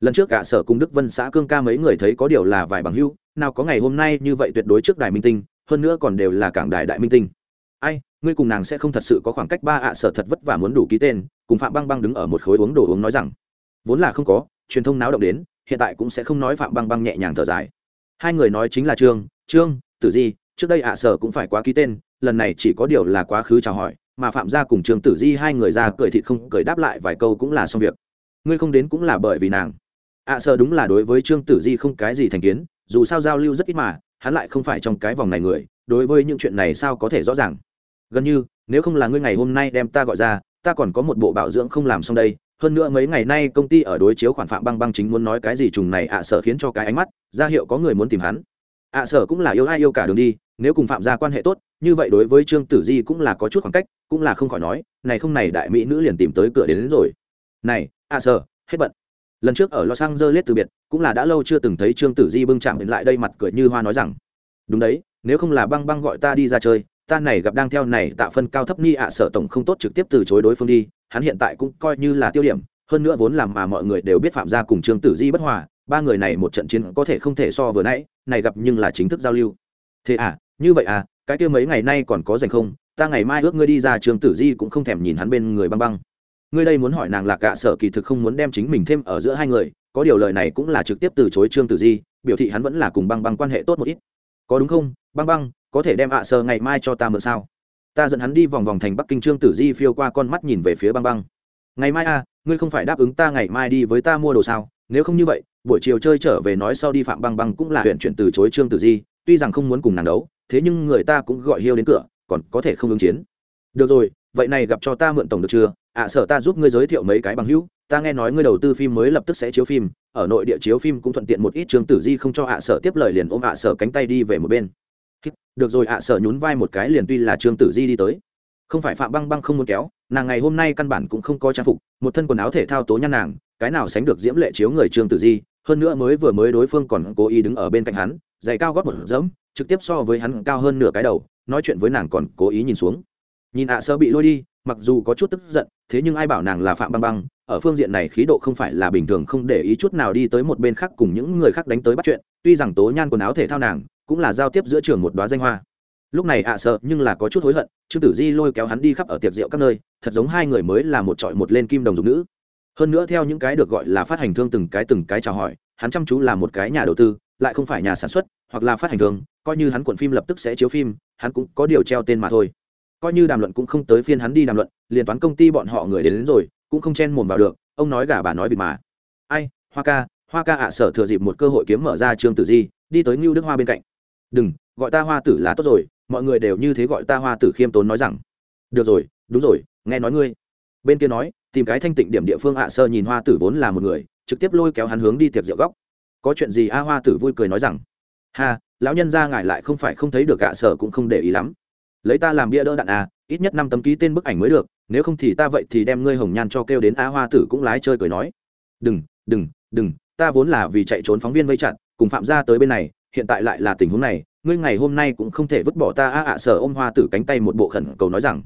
Lần trước cả sở cùng đức vân xã cương ca mấy người thấy có điều là vài bằng hưu nào có ngày hôm nay như vậy tuyệt đối trước đài minh tinh, hơn nữa còn đều là cảng đài đại minh tinh. Ai, ngươi cùng nàng sẽ không thật sự có khoảng cách ba ạ sở thật vất vả muốn đủ ký tên, cùng phạm băng băng đứng ở một khối uống đồ uống nói rằng. Vốn là không có, truyền thông náo động đến hiện tại cũng sẽ không nói phạm băng băng nhẹ nhàng thở dài. Hai người nói chính là trương trương, tử di, trước đây ạ sở cũng phải quá ký tên, lần này chỉ có điều là quá khứ chào hỏi, mà phạm gia cùng trương tử di hai người ra cười thịt không cười đáp lại vài câu cũng là xong việc. Ngươi không đến cũng là bởi vì nàng. Ạ sở đúng là đối với trương tử di không cái gì thành kiến, dù sao giao lưu rất ít mà, hắn lại không phải trong cái vòng này người, đối với những chuyện này sao có thể rõ ràng. Gần như, nếu không là ngươi ngày hôm nay đem ta gọi ra, ta còn có một bộ bảo dưỡng không làm xong đây hơn nữa mấy ngày nay công ty ở đối chiếu khoản phạm băng băng chính muốn nói cái gì trùng này ạ sợ khiến cho cái ánh mắt ra hiệu có người muốn tìm hắn. Ạ sợ cũng là yêu ai yêu cả đường đi nếu cùng phạm ra quan hệ tốt như vậy đối với trương tử di cũng là có chút khoảng cách cũng là không khỏi nói này không này đại mỹ nữ liền tìm tới cửa đến, đến rồi. Này ạ sợ hết bận. Lần trước ở los angeles từ biệt cũng là đã lâu chưa từng thấy trương tử di bưng chạm đến lại đây mặt cười như hoa nói rằng đúng đấy nếu không là băng băng gọi ta đi ra chơi ta này gặp đang theo này tạo phân cao thấp ni ạ sợ tổng không tốt trực tiếp từ chối đối phương đi hắn hiện tại cũng coi như là tiêu điểm, hơn nữa vốn làm mà mọi người đều biết phạm gia cùng trương tử di bất hòa, ba người này một trận chiến có thể không thể so vừa nãy, này gặp nhưng là chính thức giao lưu. Thế à như vậy à cái kia mấy ngày nay còn có dành không? Ta ngày mai ước ngươi đi ra trường tử di cũng không thèm nhìn hắn bên người băng băng. Ngươi đây muốn hỏi nàng lạc gạ sở kỳ thực không muốn đem chính mình thêm ở giữa hai người, có điều lời này cũng là trực tiếp từ chối trương tử di, biểu thị hắn vẫn là cùng băng băng quan hệ tốt một ít. Có đúng không? Băng băng, có thể đem ạ à sở ngày mai cho ta mượn sao? Ta dẫn hắn đi vòng vòng thành bắc kinh trương tử di phiêu qua con mắt nhìn về phía băng băng. Ngày mai à ngươi không phải đáp ứng ta ngày mai đi với ta mua đồ sao? Nếu không như vậy buổi chiều chơi trở về nói sau đi phạm băng băng cũng là huyện chuyển từ chối trương tử di tuy rằng không muốn cùng nàng đấu thế nhưng người ta cũng gọi hiêu đến cửa còn có thể không ứng chiến. Được rồi vậy này gặp cho ta mượn tổng được chưa? Ạ à, sợ ta giúp ngươi giới thiệu mấy cái bằng hữu. Ta nghe nói ngươi đầu tư phim mới lập tức sẽ chiếu phim ở nội địa chiếu phim cũng thuận tiện một ít trương tử di không cho ạ à sở tiếp lời liền ôm ạ sợ sở cánh tay đi về một bên được rồi ạ, sở nhún vai một cái liền tuy là trương tử di đi tới. Không phải phạm băng băng không muốn kéo, nàng ngày hôm nay căn bản cũng không có trang phục, một thân quần áo thể thao tố nhăn nàng, cái nào sánh được diễm lệ chiếu người trương tử di, hơn nữa mới vừa mới đối phương còn cố ý đứng ở bên cạnh hắn, giày cao gót một dẫm, trực tiếp so với hắn cao hơn nửa cái đầu, nói chuyện với nàng còn cố ý nhìn xuống. Nhìn ạ, sơ bị lôi đi, mặc dù có chút tức giận, thế nhưng ai bảo nàng là phạm băng băng, ở phương diện này khí độ không phải là bình thường, không để ý chút nào đi tới một bên khác cùng những người khác đánh tới bắt chuyện, tuy rằng tố nhan quần áo thể thao nàng cũng là giao tiếp giữa trường một đoá danh hoa. Lúc này ạ sợ nhưng là có chút hối hận trương tử di lôi kéo hắn đi khắp ở tiệc rượu các nơi thật giống hai người mới là một trọi một lên kim đồng dục nữ. Hơn nữa theo những cái được gọi là phát hành thương từng cái từng cái chào hỏi hắn chăm chú là một cái nhà đầu tư lại không phải nhà sản xuất hoặc là phát hành thương coi như hắn cuộn phim lập tức sẽ chiếu phim hắn cũng có điều treo tên mà thôi. Coi như đàm luận cũng không tới phiên hắn đi đàm luận liền toán công ty bọn họ người đến, đến rồi cũng không chen mồm vào được ông nói gà bà nói vịt mà. Ai hoa ca hoa ca ạ sở thừa dịp một cơ hội kiếm mở ra trương tử di đi tới ngưu đức hoa bên cạnh đừng, gọi ta hoa tử là tốt rồi, mọi người đều như thế gọi ta hoa tử khiêm tốn nói rằng. Được rồi, đúng rồi, nghe nói ngươi. Bên kia nói, tìm cái thanh tịnh điểm địa phương ạ, sơ nhìn hoa tử vốn là một người, trực tiếp lôi kéo hắn hướng đi tiệc rượu góc. Có chuyện gì a, hoa tử vui cười nói rằng. Ha, lão nhân ra ngài lại không phải không thấy được ạ sở cũng không để ý lắm. Lấy ta làm bia đỡ đạn à ít nhất năm tấm ký tên bức ảnh mới được, nếu không thì ta vậy thì đem ngươi hồng nhan cho kêu đến a, hoa tử cũng lái chơi cười nói. Đừng đừng đừng, ta vốn là vì chạy trốn phóng viên vây chặn cùng phạm ra tới bên này hiện tại lại là tình huống này, ngươi ngày hôm nay cũng không thể vứt bỏ ta. A, ạ sở ôm hoa tử cánh tay một bộ khẩn cầu nói rằng,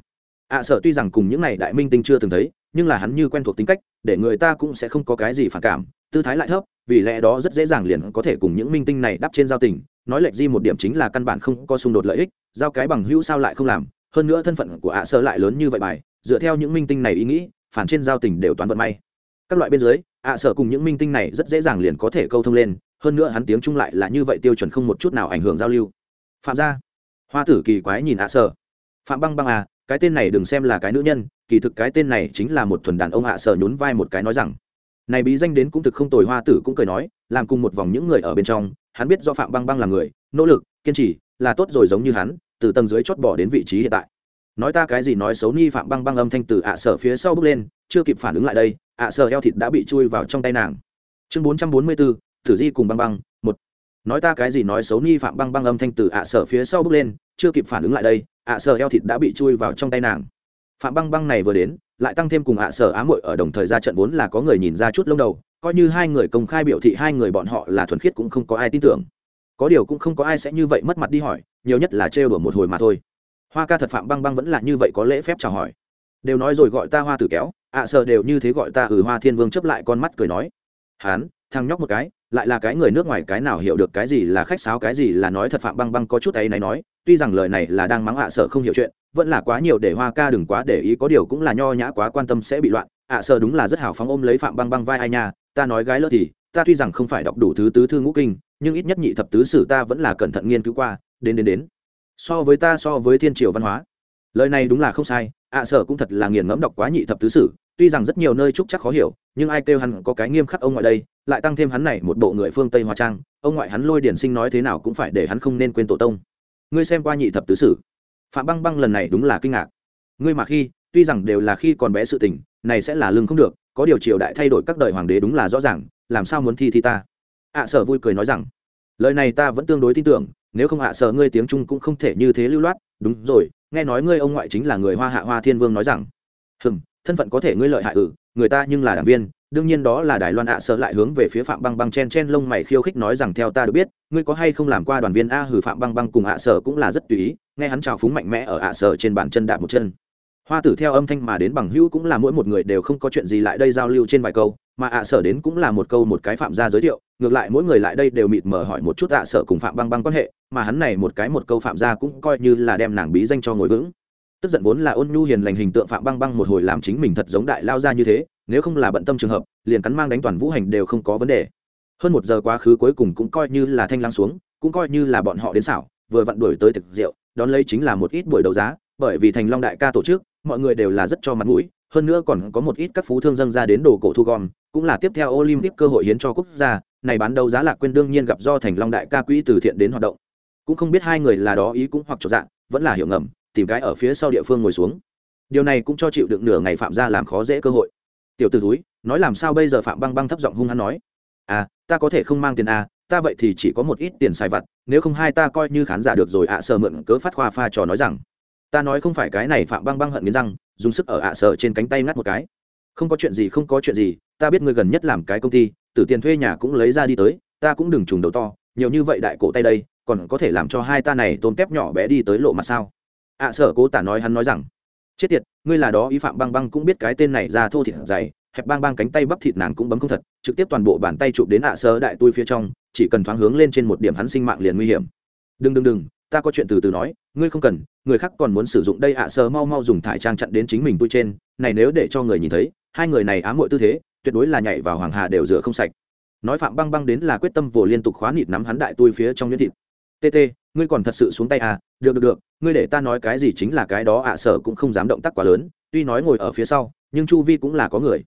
ạ sở tuy rằng cùng những này đại minh tinh chưa từng thấy, nhưng là hắn như quen thuộc tính cách, để người ta cũng sẽ không có cái gì phản cảm, tư thái lại thấp, vì lẽ đó rất dễ dàng liền có thể cùng những minh tinh này đắp trên giao tình. Nói lệch di một điểm chính là căn bản không có xung đột lợi ích, giao cái bằng hữu sao lại không làm. Hơn nữa thân phận của ạ sở lại lớn như vậy bài, dựa theo những minh tinh này ý nghĩ, phản trên giao tình đều toán vận may. Các loại bên dưới, ạ sở cùng những minh tinh này rất dễ dàng liền có thể câu thông lên hơn nữa hắn tiếng trung lại là như vậy tiêu chuẩn không một chút nào ảnh hưởng giao lưu. Phạm gia, hoa tử kỳ quái nhìn ạ sở. Phạm băng băng à cái tên này đừng xem là cái nữ nhân, kỳ thực cái tên này chính là một thuần đàn ông ạ sở nhún vai một cái nói rằng. Này bí danh đến cũng thực không tồi, hoa tử cũng cười nói, làm cùng một vòng những người ở bên trong, hắn biết do phạm băng băng là người, nỗ lực, kiên trì, là tốt rồi giống như hắn, từ tầng dưới chót bỏ đến vị trí hiện tại. Nói ta cái gì nói xấu ni phạm băng băng âm thanh từ ạ sở phía sau bước lên, chưa kịp phản ứng lại đây, ạ sở eo thịt đã bị chui vào trong tay nàng. Chương bốn trăm bốn mươi bốn tử di cùng băng băng, một. Nói ta cái gì nói xấu nghi phạm băng băng âm thanh từ ạ sở phía sau bước lên, chưa kịp phản ứng lại đây, ạ sở eo thịt đã bị chui vào trong tay nàng. Phạm băng băng này vừa đến, lại tăng thêm cùng ạ sở á muội ở đồng thời ra trận vốn là có người nhìn ra chút lông đầu, coi như hai người công khai biểu thị hai người bọn họ là thuần khiết cũng không có ai tin tưởng. Có điều cũng không có ai sẽ như vậy mất mặt đi hỏi, nhiều nhất là trêu đùa một hồi mà thôi. Hoa ca thật phạm băng băng vẫn là như vậy có lễ phép chào hỏi. Đều nói rồi gọi ta hoa tử kéo, ạ sợ đều như thế gọi ta ừ hoa thiên vương chấp lại con mắt cười nói. Hán, thằng nhóc một cái lại là cái người nước ngoài cái nào hiểu được cái gì là khách sáo, cái gì là nói thật phạm băng băng có chút ấy này nói, tuy rằng lời này là đang mắng ạ sợ không hiểu chuyện, vẫn là quá nhiều để hoa ca đừng quá để ý, có điều cũng là nho nhã quá quan tâm sẽ bị loạn. ạ sợ đúng là rất hào phóng ôm lấy phạm băng băng vai ai nha, ta nói gái lỡ thì, ta tuy rằng không phải đọc đủ thứ tứ thư ngũ kinh, nhưng ít nhất nhị thập tứ sử ta vẫn là cẩn thận nghiên cứu qua, đến đến đến. So với ta so với thiên triều văn hóa. Lời này đúng là không sai, ạ sở cũng thật là nghiền ngẫm đọc quá nhị thập tứ sử, tuy rằng rất nhiều nơi trúc chắc khó hiểu nhưng ai kêu hắn có cái nghiêm khắc ông ngoại đây, lại tăng thêm hắn này một bộ người phương tây hóa trang. Ông ngoại hắn lôi điển sinh nói thế nào cũng phải để hắn không nên quên tổ tông. Ngươi xem qua nhị thập tứ sử. Phạm băng băng lần này đúng là kinh ngạc. Ngươi mà khi, tuy rằng đều là khi còn bé sự tình, này sẽ là lưng không được, có điều triều đại thay đổi các đời hoàng đế đúng là rõ ràng, làm sao muốn thi thi ta? Ạ sở vui cười nói rằng, lời này ta vẫn tương đối tin tưởng, nếu không ạ sở ngươi tiếng trung cũng không thể như thế lưu loát. Đúng rồi, nghe nói ngươi ông ngoại chính là người hoa hạ hoa thiên vương nói rằng, hừm, thân phận có thể ngươi lợi hại ử người ta nhưng là đảng viên, đương nhiên đó là đài loan ạ, sợ lại hướng về phía phạm băng băng chen chen lông mày khiêu khích nói rằng theo ta được biết, ngươi có hay không làm qua đoàn viên a hử phạm băng băng cùng ạ, sợ cũng là rất tùy ý, nghe hắn trào phúng mạnh mẽ ở ạ, sợ trên bàn chân đạp một chân. Hoa tử theo âm thanh mà đến bằng hữu cũng là mỗi một người đều không có chuyện gì lại đây giao lưu trên vài câu, mà ạ sở đến cũng là một câu một cái phạm gia giới thiệu, ngược lại mỗi người lại đây đều mịt mờ hỏi một chút ạ sở cùng phạm băng băng quan hệ, mà hắn này một cái một câu phạm gia cũng coi như là đem nàng bí danh cho ngồi vững tức giận vốn là ôn nhu hiền lành hình tượng phạm băng băng một hồi làm chính mình thật giống đại lao ra như thế, nếu không là bận tâm trường hợp, liền cắn mang đánh toàn vũ hành đều không có vấn đề. Hơn một giờ quá khứ cuối cùng cũng coi như là thanh lăng xuống, cũng coi như là bọn họ đến xảo, vừa vặn đuổi tới thực rượu, đón lấy chính là một ít buổi đấu giá, bởi vì thành long đại ca tổ chức, mọi người đều là rất cho mặt mũi, hơn nữa còn có một ít các phú thương dân ra đến đồ cổ thu gom, cũng là tiếp theo olympic cơ hội hiến cho quốc gia, này bán đấu giá lạc quên đương nhiên gặp do thành long đại ca quỹ từ thiện đến hoạt động. Cũng không biết hai người là đó ý cũng hoặc trọn dạng vẫn là hiểu ngầm tìm cái ở phía sau địa phương ngồi xuống. Điều này cũng cho chịu đựng nửa ngày phạm ra làm khó dễ cơ hội. Tiểu t ử túi nói làm sao bây giờ? Phạm băng băng thấp giọng hung hắn nói. À ta có thể không mang tiền à ta vậy thì chỉ có một ít tiền xài vặt nếu không hai ta coi như khán giả được rồi ạ à, sờ mượn cớ phát khoa pha trò nói rằng. Ta nói không phải cái này phạm băng băng hận nghiến răng dùng sức ở ạ à sờ trên cánh tay ngắt một cái. Không có chuyện gì không có chuyện gì ta biết ngươi gần nhất làm cái công ty tử tiền thuê nhà cũng lấy ra đi tới ta cũng đừng trùng đầu to nhiều như vậy đại cổ tay đây còn có thể làm cho hai ta này tôm tép nhỏ bé đi tới lộ mặt sao? Ạ sở cố tả nói hắn nói rằng, chết tiệt, ngươi là đó, ý phạm băng băng cũng biết cái tên này ra thô thịt dày, hẹp băng băng cánh tay bắp thịt nàng cũng bấm không thật, trực tiếp toàn bộ bàn tay chụp đến ạ sở đại tui phía trong, chỉ cần thoáng hướng lên trên một điểm hắn sinh mạng liền nguy hiểm. Đừng đừng đừng, ta có chuyện từ từ nói, ngươi không cần, người khác còn muốn sử dụng đây ạ sở mau mau dùng thải trang chặn đến chính mình tôi trên, này nếu để cho người nhìn thấy, hai người này ám muội tư thế, tuyệt đối là nhảy vào hoàng hà đều rửa không sạch. Nói phạm băng băng đến là quyết tâm vồ liên tục khóa nịt nắm hắn đại tui phía trong nhuyễn thịt. Tt ngươi còn thật sự xuống tay à? Được được được, ngươi để ta nói cái gì chính là cái đó ạ sở cũng không dám động tác quá lớn, tuy nói ngồi ở phía sau, nhưng chu vi cũng là có người.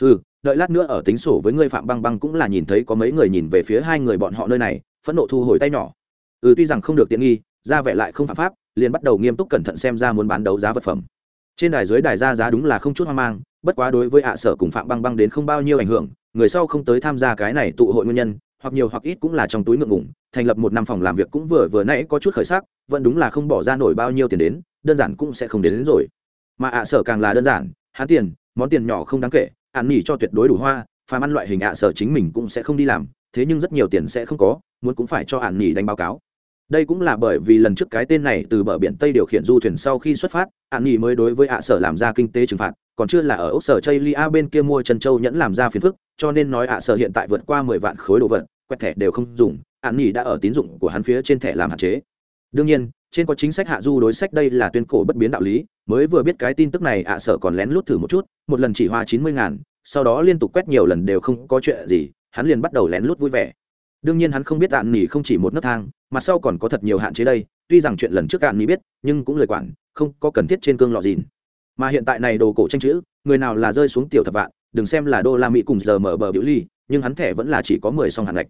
Ừ đợi lát nữa ở tính sổ với ngươi phạm băng băng cũng là nhìn thấy có mấy người nhìn về phía hai người bọn họ nơi này, phẫn nộ thu hồi tay nhỏ. Ừ tuy rằng không được tiện nghi, ra vẻ lại không phạm pháp, liền bắt đầu nghiêm túc cẩn thận xem ra muốn bán đấu giá vật phẩm. Trên đài dưới đài ra giá đúng là không chút hoang mang, bất quá đối với ạ sở cùng phạm băng băng đến không bao nhiêu ảnh hưởng, người sau không tới tham gia cái này tụ hội nguyên nhân hoặc nhiều hoặc ít cũng là trong túi ngượng ngủng thành lập một năm phòng làm việc cũng vừa vừa nãy có chút khởi sắc vẫn đúng là không bỏ ra nổi bao nhiêu tiền đến đơn giản cũng sẽ không đến, đến rồi. Mà ạ sở càng là đơn giản hán tiền món tiền nhỏ không đáng kể ăn nghỉ cho tuyệt đối đủ hoa phàm ăn loại hình ạ sở chính mình cũng sẽ không đi làm thế nhưng rất nhiều tiền sẽ không có muốn cũng phải cho ạn nghỉ đánh báo cáo đây cũng là bởi vì lần trước cái tên này từ bờ biển tây điều khiển du thuyền sau khi xuất phát, an nghỉ mới đối với ạ sở làm ra kinh tế trừng phạt, còn chưa là ở ốc sở chây lia bên kia mua chân châu nhẫn làm ra phiền phức, cho nên nói ạ sở hiện tại vượt qua mười vạn khối đồ vật, quẹt thẻ đều không dùng, an nghỉ đã ở tín dụng của hắn phía trên thẻ làm hạn chế. Đương nhiên, trên có chính sách hạ du đối sách đây là tuyên cổ bất biến đạo lý, mới vừa biết cái tin tức này ạ sở còn lén lút thử một chút, một lần chỉ hoa chín mươi ngàn, sau đó liên tục quét nhiều lần đều không có chuyện gì, hắn liền bắt đầu lén lút vui vẻ đương nhiên hắn không biết ạn nghỉ không chỉ một nấc thang, mà sau còn có thật nhiều hạn chế đây, tuy rằng chuyện lần trước ạn nghỉ biết, nhưng cũng lời quản, không có cần thiết trên cương lọ dìn. Mà hiện tại này đồ cổ tranh chữ, người nào là rơi xuống tiểu thập vạn, đừng xem là đô la mỹ cùng giờ mở bờ biểu ly, nhưng hắn thẻ vẫn là chỉ có mười song hạn ngạch.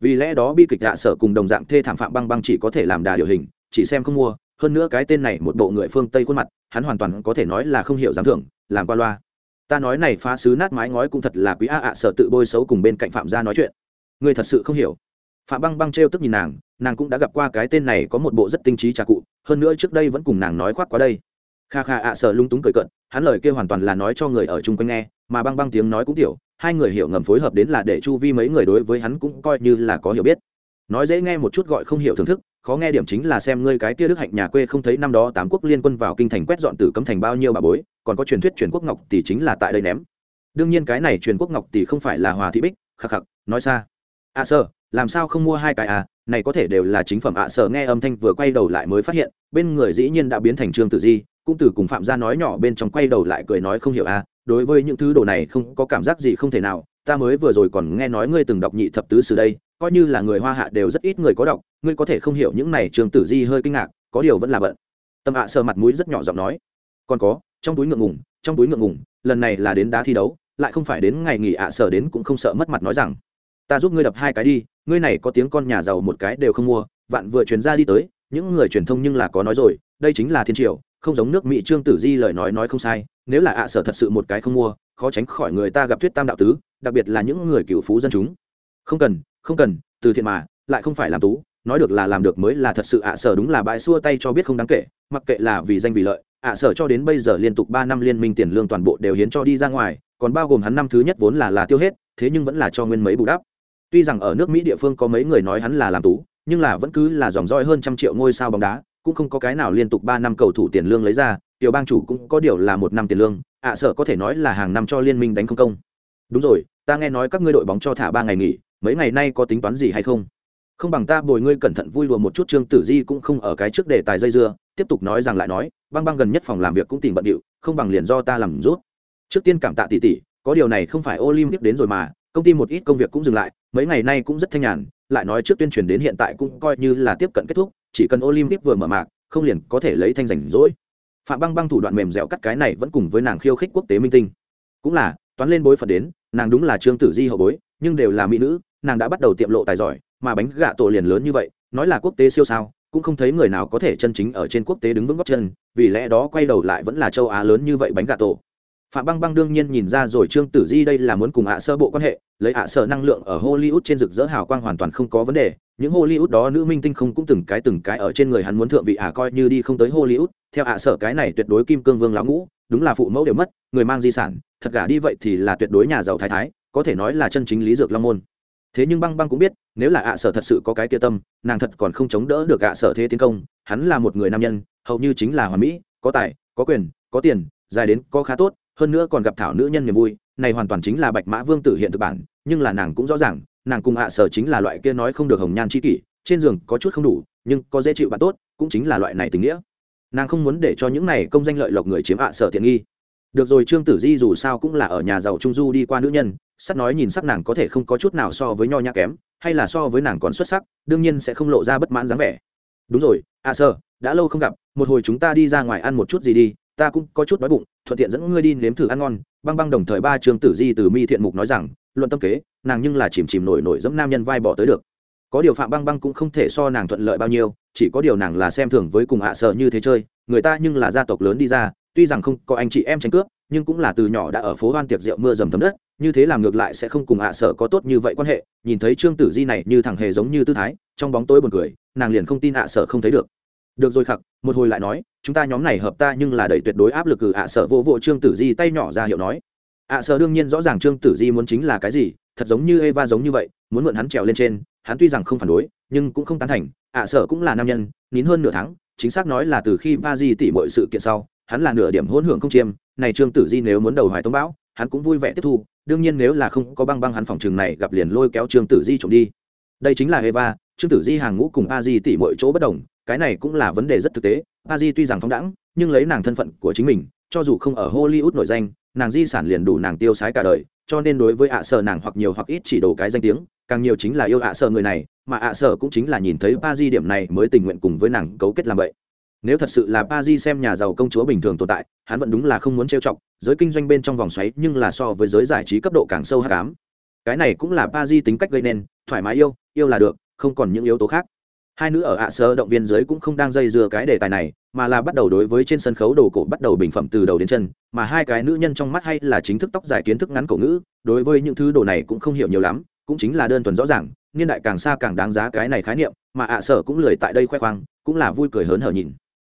Vì lẽ đó bi kịch hạ sở cùng đồng dạng thê thảm phạm băng băng chỉ có thể làm đà điều hình, chỉ xem không mua, hơn nữa cái tên này một bộ người phương tây khuôn mặt, hắn hoàn toàn có thể nói là không hiểu dám thưởng, làm qua loa. Ta nói này phá xứ nát mái ngói cũng thật là quý a ạ sở tự bôi xấu cùng bên cạnh phạm gia nói chuyện. Ngươi thật sự không hiểu. Phạm băng băng trêu tức nhìn nàng nàng cũng đã gặp qua cái tên này có một bộ rất tinh trí trà cụ, hơn nữa trước đây vẫn cùng nàng nói khoác qua đây. Kha kha ạ, sợ lung túng cười cận hắn lời kêu hoàn toàn là nói cho người ở chung quanh nghe, mà băng băng tiếng nói cũng tiểu, hai người hiểu ngầm phối hợp đến là để chu vi mấy người đối với hắn cũng coi như là có hiểu biết. Nói dễ nghe một chút gọi không hiểu thưởng thức, khó nghe điểm chính là xem ngươi cái Tia đức hạnh nhà quê không thấy năm đó tám quốc liên quân vào kinh thành quét dọn tử cấm thành bao nhiêu bà bối, còn có truyền thuyết truyền quốc ngọc tỷ chính là tại đây ném. Đương nhiên cái này truyền quốc ngọc tỷ không phải là hòa thị bích, khắc khắc, nói xa à sơ làm sao không mua hai cái à? Này có thể đều là chính phẩm ạ à sở nghe âm thanh vừa quay đầu lại mới phát hiện, bên người dĩ nhiên đã biến thành trương tử di, cũng từ cùng phạm gia nói nhỏ bên trong quay đầu lại cười nói không hiểu à đối với những thứ đồ này không có cảm giác gì không thể nào, ta mới vừa rồi còn nghe nói ngươi từng đọc nhị thập tứ sử đây, coi như là người hoa hạ đều rất ít người có đọc, ngươi có thể không hiểu những này trương tử di hơi kinh ngạc, có điều vẫn là bận. Tâm ạ sờ mặt mũi rất nhỏ giọng nói. Còn có, trong túi ngượng ngùng, trong túi ngượng ngùng, lần này là đến đá thi đấu, lại không phải đến ngày nghỉ ạ sở đến cũng không sợ mất mặt nói rằng ta giúp ngươi đập hai cái đi, ngươi này có tiếng con nhà giàu một cái đều không mua, vạn vừa chuyển ra đi tới, những người truyền thông nhưng là có nói rồi, đây chính là thiên triều, không giống nước mỹ trương tử di lời nói nói không sai, nếu là ạ sở thật sự một cái không mua, khó tránh khỏi người ta gặp thuyết tam đạo tứ, đặc biệt là những người cựu phú dân chúng. Không cần không cần, từ thiện mà, lại không phải làm tú, nói được là làm được mới là thật sự ạ sở đúng là bãi xua tay cho biết không đáng kể, mặc kệ là vì danh vì lợi, ạ sở cho đến bây giờ liên tục ba năm liên minh tiền lương toàn bộ đều hiến cho đi ra ngoài, còn bao gồm hắn năm thứ nhất vốn là là tiêu hết, thế nhưng vẫn là cho nguyên mấy bù đắp tuy rằng ở nước mỹ địa phương có mấy người nói hắn là làm tú, nhưng là vẫn cứ là dòng roi hơn trăm triệu ngôi sao bóng đá, cũng không có cái nào liên tục ba năm cầu thủ tiền lương lấy ra, tiểu bang chủ cũng có điều là một năm tiền lương, ạ sợ có thể nói là hàng năm cho liên minh đánh không công. Đúng rồi, ta nghe nói các ngươi đội bóng cho thả ba ngày nghỉ, mấy ngày nay có tính toán gì hay không? Không bằng ta bồi ngươi cẩn thận vui lùa một chút, trương tử di cũng không ở cái trước đề tài dây dưa, tiếp tục nói rằng lại nói, băng băng gần nhất phòng làm việc cũng tìm bận điệu, không bằng liền do ta làm rút. Trước tiên cảm tạ tỷ tỷ, có điều này không phải olympic đến rồi mà công ty một ít công việc cũng dừng lại, mấy ngày nay cũng rất thanh nhàn, lại nói trước tuyên truyền đến hiện tại cũng coi như là tiếp cận kết thúc, chỉ cần olympic vừa mở mạc, không liền có thể lấy thanh rảnh rỗi. Phạm băng băng thủ đoạn mềm dẻo cắt cái này vẫn cùng với nàng khiêu khích quốc tế minh tinh. Cũng là, toán lên bối phận đến, nàng đúng là trương tử di hậu bối, nhưng đều là mỹ nữ, nàng đã bắt đầu tiệm lộ tài giỏi, mà bánh gạ tổ liền lớn như vậy, nói là quốc tế siêu sao, cũng không thấy người nào có thể chân chính ở trên quốc tế đứng vững góc chân, vì lẽ đó quay đầu lại vẫn là châu á lớn như vậy bánh gà tổ phạm băng băng đương nhiên nhìn ra rồi, trương tử di đây là muốn cùng ạ sơ bộ quan hệ, lấy ạ sở năng lượng ở hollywood trên rực rỡ hào quang hoàn toàn không có vấn đề. Những hollywood đó nữ minh tinh không cũng từng cái từng cái ở trên người hắn muốn thượng vị ả coi như đi không tới hollywood. Theo ạ sở cái này tuyệt đối kim cương vương lão ngũ, đúng là phụ mẫu đều mất, người mang di sản, thật gả đi vậy thì là tuyệt đối nhà giàu thái thái, có thể nói là chân chính lý dược long môn. Thế nhưng băng băng cũng biết, nếu là ạ sở thật sự có cái kia tâm, nàng thật còn không chống đỡ được ạ sở thế tiến công. Hắn là một người nam nhân, hầu như chính là hoàn mỹ, có tài, có quyền, có tiền, dài đến có khá tốt hơn nữa còn gặp thảo nữ nhân niềm vui, này hoàn toàn chính là bạch mã vương tử hiện thực bản, nhưng là nàng cũng rõ ràng, nàng cùng ạ sở chính là loại kia nói không được hồng nhan c h i kỷ, trên giường có chút không đủ, nhưng có dễ chịu bạn tốt, cũng chính là loại này tình nghĩa. Nàng không muốn để cho những này công danh lợi lộc người chiếm ạ sở tiện nghi. Được rồi, trương tử di dù sao cũng là ở nhà giàu trung du đi qua nữ nhân, sắp nói nhìn sắc nàng có thể không có chút nào so với nho nhã kém, hay là so với nàng còn xuất sắc, đương nhiên sẽ không lộ ra bất mãn dáng vẻ. Đúng rồi à sơ đã lâu không gặp, một hồi chúng ta đi ra ngoài ăn một chút gì đi ta cũng có chút đói bụng, thuận tiện dẫn ngươi đi nếm thử ăn ngon. Băng băng đồng thời ba trường tử di từ mi thiện mục nói rằng, luận tâm kế, nàng nhưng là chìm chìm nổi nổi dẫm nam nhân vai bỏ tới được. Có điều phạm băng băng cũng không thể so nàng thuận lợi bao nhiêu, chỉ có điều nàng là xem thường với cùng hạ à sợ như thế chơi, người ta nhưng là gia tộc lớn đi ra, tuy rằng không có anh chị em tranh cướp, nhưng cũng là từ nhỏ đã ở phố hoan tiệc rượu mưa dầm thấm đất, như thế làm ngược lại sẽ không cùng hạ à sở có tốt như vậy quan hệ. Nhìn thấy trương tử di này như thằng hề giống như tư thái, trong bóng tối buồn cười, nàng liền không tin hạ à sở không thấy được. Được rồi khặc một hồi lại nói, chúng ta nhóm này hợp ta nhưng là đẩy tuyệt đối áp lực cử ạ sở vô vô trương tử di tay nhỏ ra hiệu nói. Ạ sở đương nhiên rõ ràng trương tử di muốn chính là cái gì, thật giống như eva giống như vậy, muốn mượn hắn trèo lên trên, hắn tuy rằng không phản đối, nhưng cũng không tán thành, ạ sở cũng là nam nhân, nín hơn nửa tháng, chính xác nói là từ khi ba di tỉ mọi sự kiện sau, hắn là nửa điểm hỗn hưởng không chiêm, này trương tử di nếu muốn đầu hoài tống bão, hắn cũng vui vẻ tiếp thu, đương nhiên nếu là không có băng băng hắn phòng trường này gặp liền lôi kéo trương tử di trộm đi. Đây chính là eva, trương tử di hàng ngũ cùng a di tỉ mọi chỗ bất đồng cái này cũng là vấn đề rất thực tế. A di tuy rằng phóng đẳng nhưng lấy nàng thân phận của chính mình, cho dù không ở hollywood nổi danh, nàng di sản liền đủ nàng tiêu sái cả đời, cho nên đối với ạ à sợ nàng hoặc nhiều hoặc ít chỉ đồ cái danh tiếng, càng nhiều chính là yêu ạ à sợ người này, mà ạ à sợ cũng chính là nhìn thấy pa di điểm này mới tình nguyện cùng với nàng cấu kết làm vậy. Nếu thật sự là pa di xem nhà giàu công chúa bình thường tồn tại, hắn vẫn đúng là không muốn trêu chọc, giới kinh doanh bên trong vòng xoáy nhưng là so với giới giải trí cấp độ càng sâu hát cám cái này cũng là pa di tính cách gây nên, thoải mái yêu yêu là được, không còn những yếu tố khác hai nữ ở ạ sơ động viên giới cũng không đang dây dưa cái đề tài này, mà là bắt đầu đối với trên sân khấu đồ cổ bắt đầu bình phẩm từ đầu đến chân, mà hai cái nữ nhân trong mắt hay là chính thức tóc dài kiến thức ngắn cổ ngữ, đối với những thứ đồ này cũng không hiểu nhiều lắm, cũng chính là đơn thuần rõ ràng, niên đại càng xa càng đáng giá cái này khái niệm, mà ạ sở cũng lười tại đây khoe khoang, cũng là vui cười hớn hở nhìn.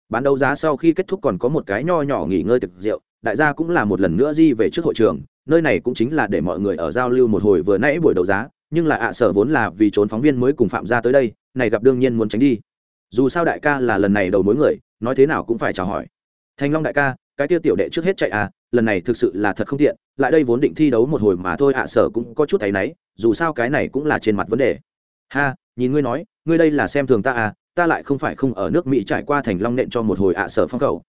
Bán đấu giá sau khi kết thúc còn có một cái nho nhỏ nghỉ ngơi thực rượu, đại gia cũng là một lần nữa di về trước hội trường, nơi này cũng chính là để mọi người ở giao lưu một hồi vừa nãy buổi đấu giá, nhưng là ạ sở vốn là vì trốn phóng viên mới cùng phạm gia tới đây này gặp đương nhiên muốn tránh đi. Dù sao đại ca là lần này đầu mối người, nói thế nào cũng phải chào hỏi. Thành long đại ca, cái tiêu tiểu đệ trước hết chạy à lần này thực sự là thật không tiện, lại đây vốn định thi đấu một hồi mà thôi ạ sở cũng có chút thấy náy, dù sao cái này cũng là trên mặt vấn đề. Ha, nhìn ngươi nói, ngươi đây là xem thường ta à ta lại không phải không ở nước mỹ trải qua thành long nện cho một hồi ạ sở phong cầu.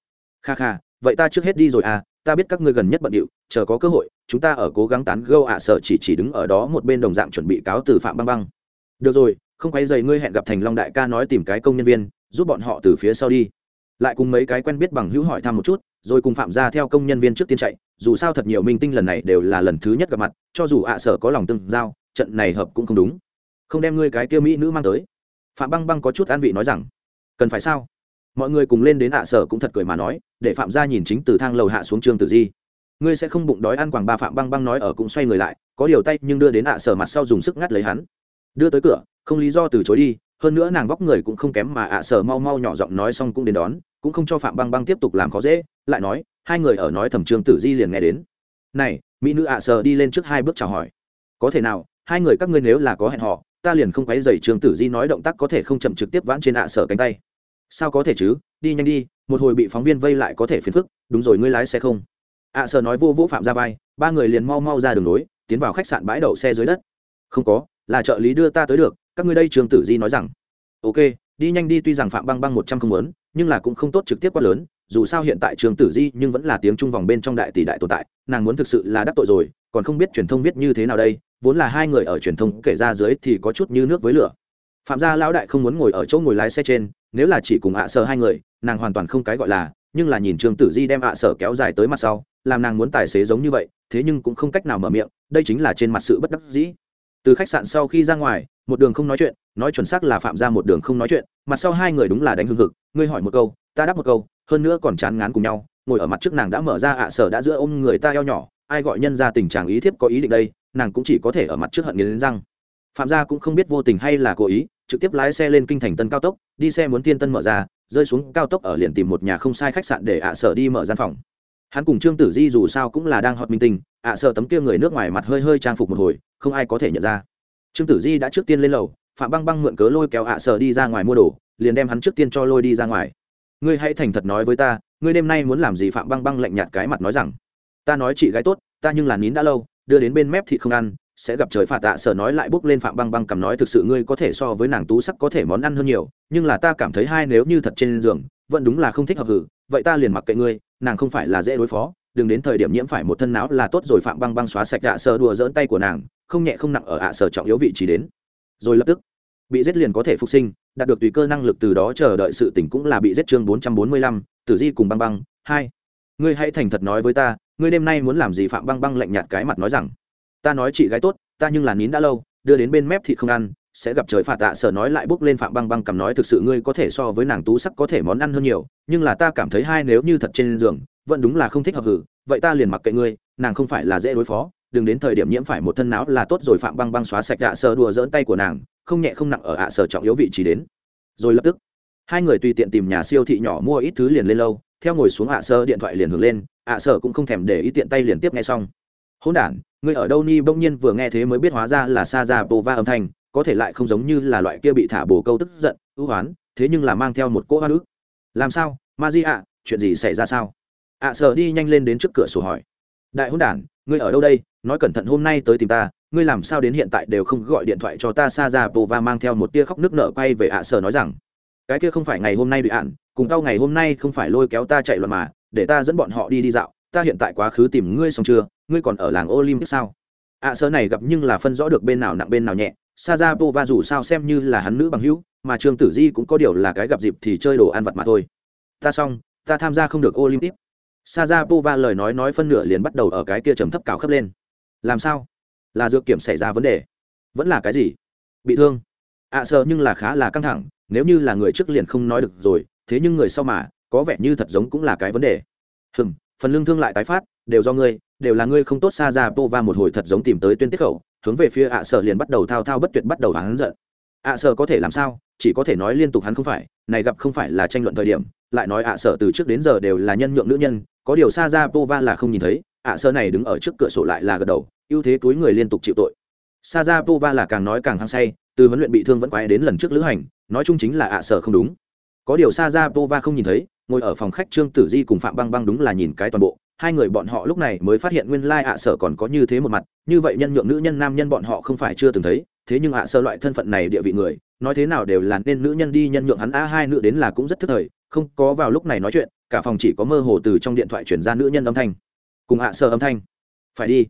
Kha kha, vậy ta trước hết đi rồi à ta biết các ngươi gần nhất bận điệu, chờ có cơ hội, chúng ta ở cố gắng tán gâu ạ sở chỉ chỉ đứng ở đó một bên đồng dạng chuẩn bị cáo từ phạm băng băng. Được rồi không quay dày ngươi hẹn gặp thành long đại ca nói tìm cái công nhân viên, giúp bọn họ từ phía sau đi. Lại cùng mấy cái quen biết bằng hữu hỏi thăm một chút, rồi cùng phạm ra theo công nhân viên trước tiên chạy, dù sao thật nhiều minh tinh lần này đều là lần thứ nhất gặp mặt, cho dù ạ sở có lòng tương giao, trận này hợp cũng không đúng. Không đem ngươi cái kia mỹ nữ mang tới. Phạm băng băng có chút an vị nói rằng, cần phải sao? Mọi người cùng lên đến ạ sở cũng thật cười mà nói, để phạm ra nhìn chính từ thang lầu hạ xuống trường tử di. Ngươi sẽ không bụng đói ăn quảng ba phạm băng băng nói ở cũng xoay người lại, có điều tay nhưng đưa đến ạ sở mặt sau dùng sức ngắt lấy hắn đưa tới cửa, không lý do từ chối đi, hơn nữa nàng vóc người cũng không kém mà ạ à sở mau mau nhỏ giọng nói xong cũng đến đón, cũng không cho phạm băng băng tiếp tục làm khó dễ, lại nói, hai người ở nói thẩm trương tử di liền nghe đến. Này, mỹ nữ ạ à sở đi lên trước hai bước chào hỏi. Có thể nào, hai người các ngươi nếu là có hẹn họ ta liền không quấy dày trương tử di nói động tác có thể không chậm trực tiếp vãn trên ạ à sở cánh tay. Sao có thể chứ, đi nhanh đi, một hồi bị phóng viên vây lại có thể phiền phức, đúng rồi ngươi lái xe không? ạ sở nói vô vũ phạm ra vai, ba người liền mau mau ra đường nối tiến vào khách sạn bãi đậu xe dưới đất. Không có là trợ lý đưa ta tới được, các ngươi đây trường tử di nói rằng, ok, đi nhanh đi, tuy rằng phạm băng băng một trăm không muốn, nhưng là cũng không tốt trực tiếp quá lớn, dù sao hiện tại trường tử di nhưng vẫn là tiếng trung vòng bên trong đại tỷ đại tồn tại, nàng muốn thực sự là đắc tội rồi, còn không biết truyền thông viết như thế nào đây, vốn là hai người ở truyền thông kể ra dưới thì có chút như nước với lửa. Phạm gia lão đại không muốn ngồi ở chỗ ngồi lái xe trên, nếu là chỉ cùng ạ sợ hai người, nàng hoàn toàn không cái gọi là, nhưng là nhìn trường tử di đem ạ sợ kéo dài tới mặt sau, làm nàng muốn tài xế giống như vậy, thế nhưng cũng không cách nào mở miệng, đây chính là trên mặt sự bất đắc dĩ từ khách sạn sau khi ra ngoài, một đường không nói chuyện, nói chuẩn xác là phạm ra một đường không nói chuyện, mặt sau hai người đúng là đánh hưng hực, ngươi hỏi một câu, ta đáp một câu, hơn nữa còn chán ngán cùng nhau, ngồi ở mặt trước nàng đã mở ra ạ à sở đã giữa ôm người ta eo nhỏ, ai gọi nhân ra tình trạng ý thiếp có ý định đây, nàng cũng chỉ có thể ở mặt trước hận nghiến răng. Phạm gia cũng không biết vô tình hay là cố ý, trực tiếp lái xe lên kinh thành tân cao tốc, đi xe muốn tiên tân mở ra, rơi xuống cao tốc ở liền tìm một nhà không sai khách sạn để ạ à sở đi mở gian phòng. Hắn cùng trương tử di dù sao cũng là đang họp minh tinh, ạ à sở tấm kia người nước ngoài mặt hơi hơi trang phục một hồi không ai có thể nhận ra. Trương tử di đã trước tiên lên lầu, phạm băng băng mượn cớ lôi kéo ạ sở đi ra ngoài mua đồ, liền đem hắn trước tiên cho lôi đi ra ngoài. Ngươi hãy thành thật nói với ta, ngươi đêm nay muốn làm gì? Phạm băng băng lạnh nhạt cái mặt nói rằng, ta nói chị gái tốt, ta nhưng là nín đã lâu, đưa đến bên mép thì không ăn, sẽ gặp trời phạt tạ sở nói lại bước lên phạm băng băng cầm nói thực sự ngươi có thể so với nàng tú sắc có thể món ăn hơn nhiều, nhưng là ta cảm thấy hai nếu như thật trên giường, vẫn đúng là không thích hợp hử, vậy ta liền mặc kệ ngươi, nàng không phải là dễ đối phó, đừng đến thời điểm nhiễm phải một thân não là tốt rồi. Phạm băng băng xóa sạch dạ sở đùa dỡn tay của nàng không nhẹ không nặng ở ạ sở trọng yếu vị trí đến. Rồi lập tức, bị giết liền có thể phục sinh, đạt được tùy cơ năng lực từ đó chờ đợi sự tỉnh cũng là bị giết chương bốn trăm bốn mươi lăm, tử di cùng băng băng, hai. Ngươi hãy thành thật nói với ta, ngươi đêm nay muốn làm gì phạm băng băng lạnh nhạt cái mặt nói rằng. Ta nói chị gái tốt, ta nhưng là nín đã lâu, đưa đến bên mép thì không ăn, sẽ gặp trời phạt tạ sở nói lại bước lên phạm băng băng cầm nói thực sự ngươi có thể so với nàng tú sắc có thể món ăn hơn nhiều, nhưng là ta cảm thấy hai nếu như thật trên giường, vẫn đúng là không thích hợp hử, vậy ta liền mặc kệ ngươi, nàng không phải là dễ đối phó đừng đến thời điểm nhiễm phải một thân não là tốt rồi, phạm băng băng xóa sạch ạ sơ đùa dỡn tay của nàng, không nhẹ không nặng ở ạ sơ trọng yếu vị trí đến. Rồi lập tức, hai người tùy tiện tìm nhà siêu thị nhỏ mua ít thứ liền lên lâu, theo ngồi xuống ạ sơ điện thoại liền hưởng lên, ạ sơ cũng không thèm để ý tiện tay liền tiếp nghe xong. Hỗn đản người ở đâu ni? Bỗng nhiên vừa nghe thế mới biết hóa ra là sa ra bồ va âm thanh, có thể lại không giống như là loại kia bị thả bồ câu tức giận, ưu hoán thế nhưng là mang theo một cỗ hoa ức. Làm sao? Ma di ạ, chuyện gì xảy ra sao? ạ sở đi nhanh lên đến trước cửa sổ hỏi. Đại hôn đản ngươi ở đâu đây? Nói cẩn thận hôm nay tới tìm ta, ngươi làm sao đến hiện tại đều không gọi điện thoại cho ta? Xa ra bồ va mang theo một tia khóc nước nợ quay về ạ sở nói rằng, cái kia không phải ngày hôm nay bị ạn, cùng tao ngày hôm nay không phải lôi kéo ta chạy loạn mà, để ta dẫn bọn họ đi đi dạo, ta hiện tại quá khứ tìm ngươi xong chưa? Ngươi còn ở làng olympic sao? Ạ sở này gặp nhưng là phân rõ được bên nào nặng bên nào nhẹ, sa ra vô va dù sao xem như là hắn nữ bằng hữu, mà trương tử di cũng có điều là cái gặp dịp thì chơi đồ ăn vặt mà thôi. Ta xong, ta tham gia không được olympic. Sajapova lời nói nói phân nửa liền bắt đầu ở cái kia trầm thấp cào khắp lên. Làm sao? Là dược kiểm xảy ra vấn đề. Vẫn là cái gì? Bị thương. Ạ à, sợ nhưng là khá là căng thẳng nếu như là người trước liền không nói được rồi thế nhưng người sau mà có vẻ như thật giống cũng là cái vấn đề. Hừm phần lương thương lại tái phát đều do ngươi đều là ngươi không tốt Sajapova một hồi thật giống tìm tới tuyên tiết khẩu hướng về phía ạ à sợ liền bắt đầu thao thao bất tuyệt bắt đầu hắn giận. Ạ à sợ có thể làm sao? Chỉ có thể nói liên tục hắn không phải này gặp không phải là tranh luận thời điểm lại nói ạ sở từ trước đến giờ đều là nhân nhượng nữ nhân, có điều xa ra pova là không nhìn thấy, ạ sở này đứng ở trước cửa sổ lại là gật đầu, ưu thế túi người liên tục chịu tội. Xa ra pova là càng nói càng hăng say, từ huấn luyện bị thương vẫn quay đến lần trước lữ hành, nói chung chính là ạ sở không đúng. Có điều xa ra pova không nhìn thấy, ngồi ở phòng khách trương tử di cùng phạm băng băng đúng là nhìn cái toàn bộ, hai người bọn họ lúc này mới phát hiện nguyên lai ạ sở còn có như thế một mặt, như vậy nhân nhượng nữ nhân nam nhân bọn họ không phải chưa từng thấy, thế nhưng ạ sở loại thân phận này địa vị người, nói thế nào đều là nên nữ nhân đi nhân nhượng hắn a hai nữ đến là cũng rất thức thời không có vào lúc này nói chuyện, cả phòng chỉ có mơ hồ từ trong điện thoại chuyển ra nữ nhân âm thanh. Cùng ạ sơ âm thanh. Phải đi.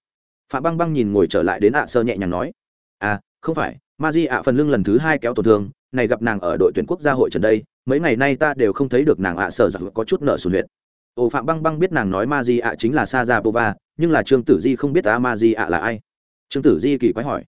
Phạm băng băng nhìn ngồi trở lại đến ạ sơ nhẹ nhàng nói. À không phải, ma di ạ phần lưng lần thứ hai kéo tổn thương, này gặp nàng ở đội tuyển quốc gia hội trần đây, mấy ngày nay ta đều không thấy được nàng ạ sơ giặc có chút nợ sùn huyệt. Ồ phạm băng băng biết nàng nói ma di ạ chính là sa ra bova nhưng là trương tử di không biết ta ma di ạ là ai. Trương tử di kỳ quái hỏi.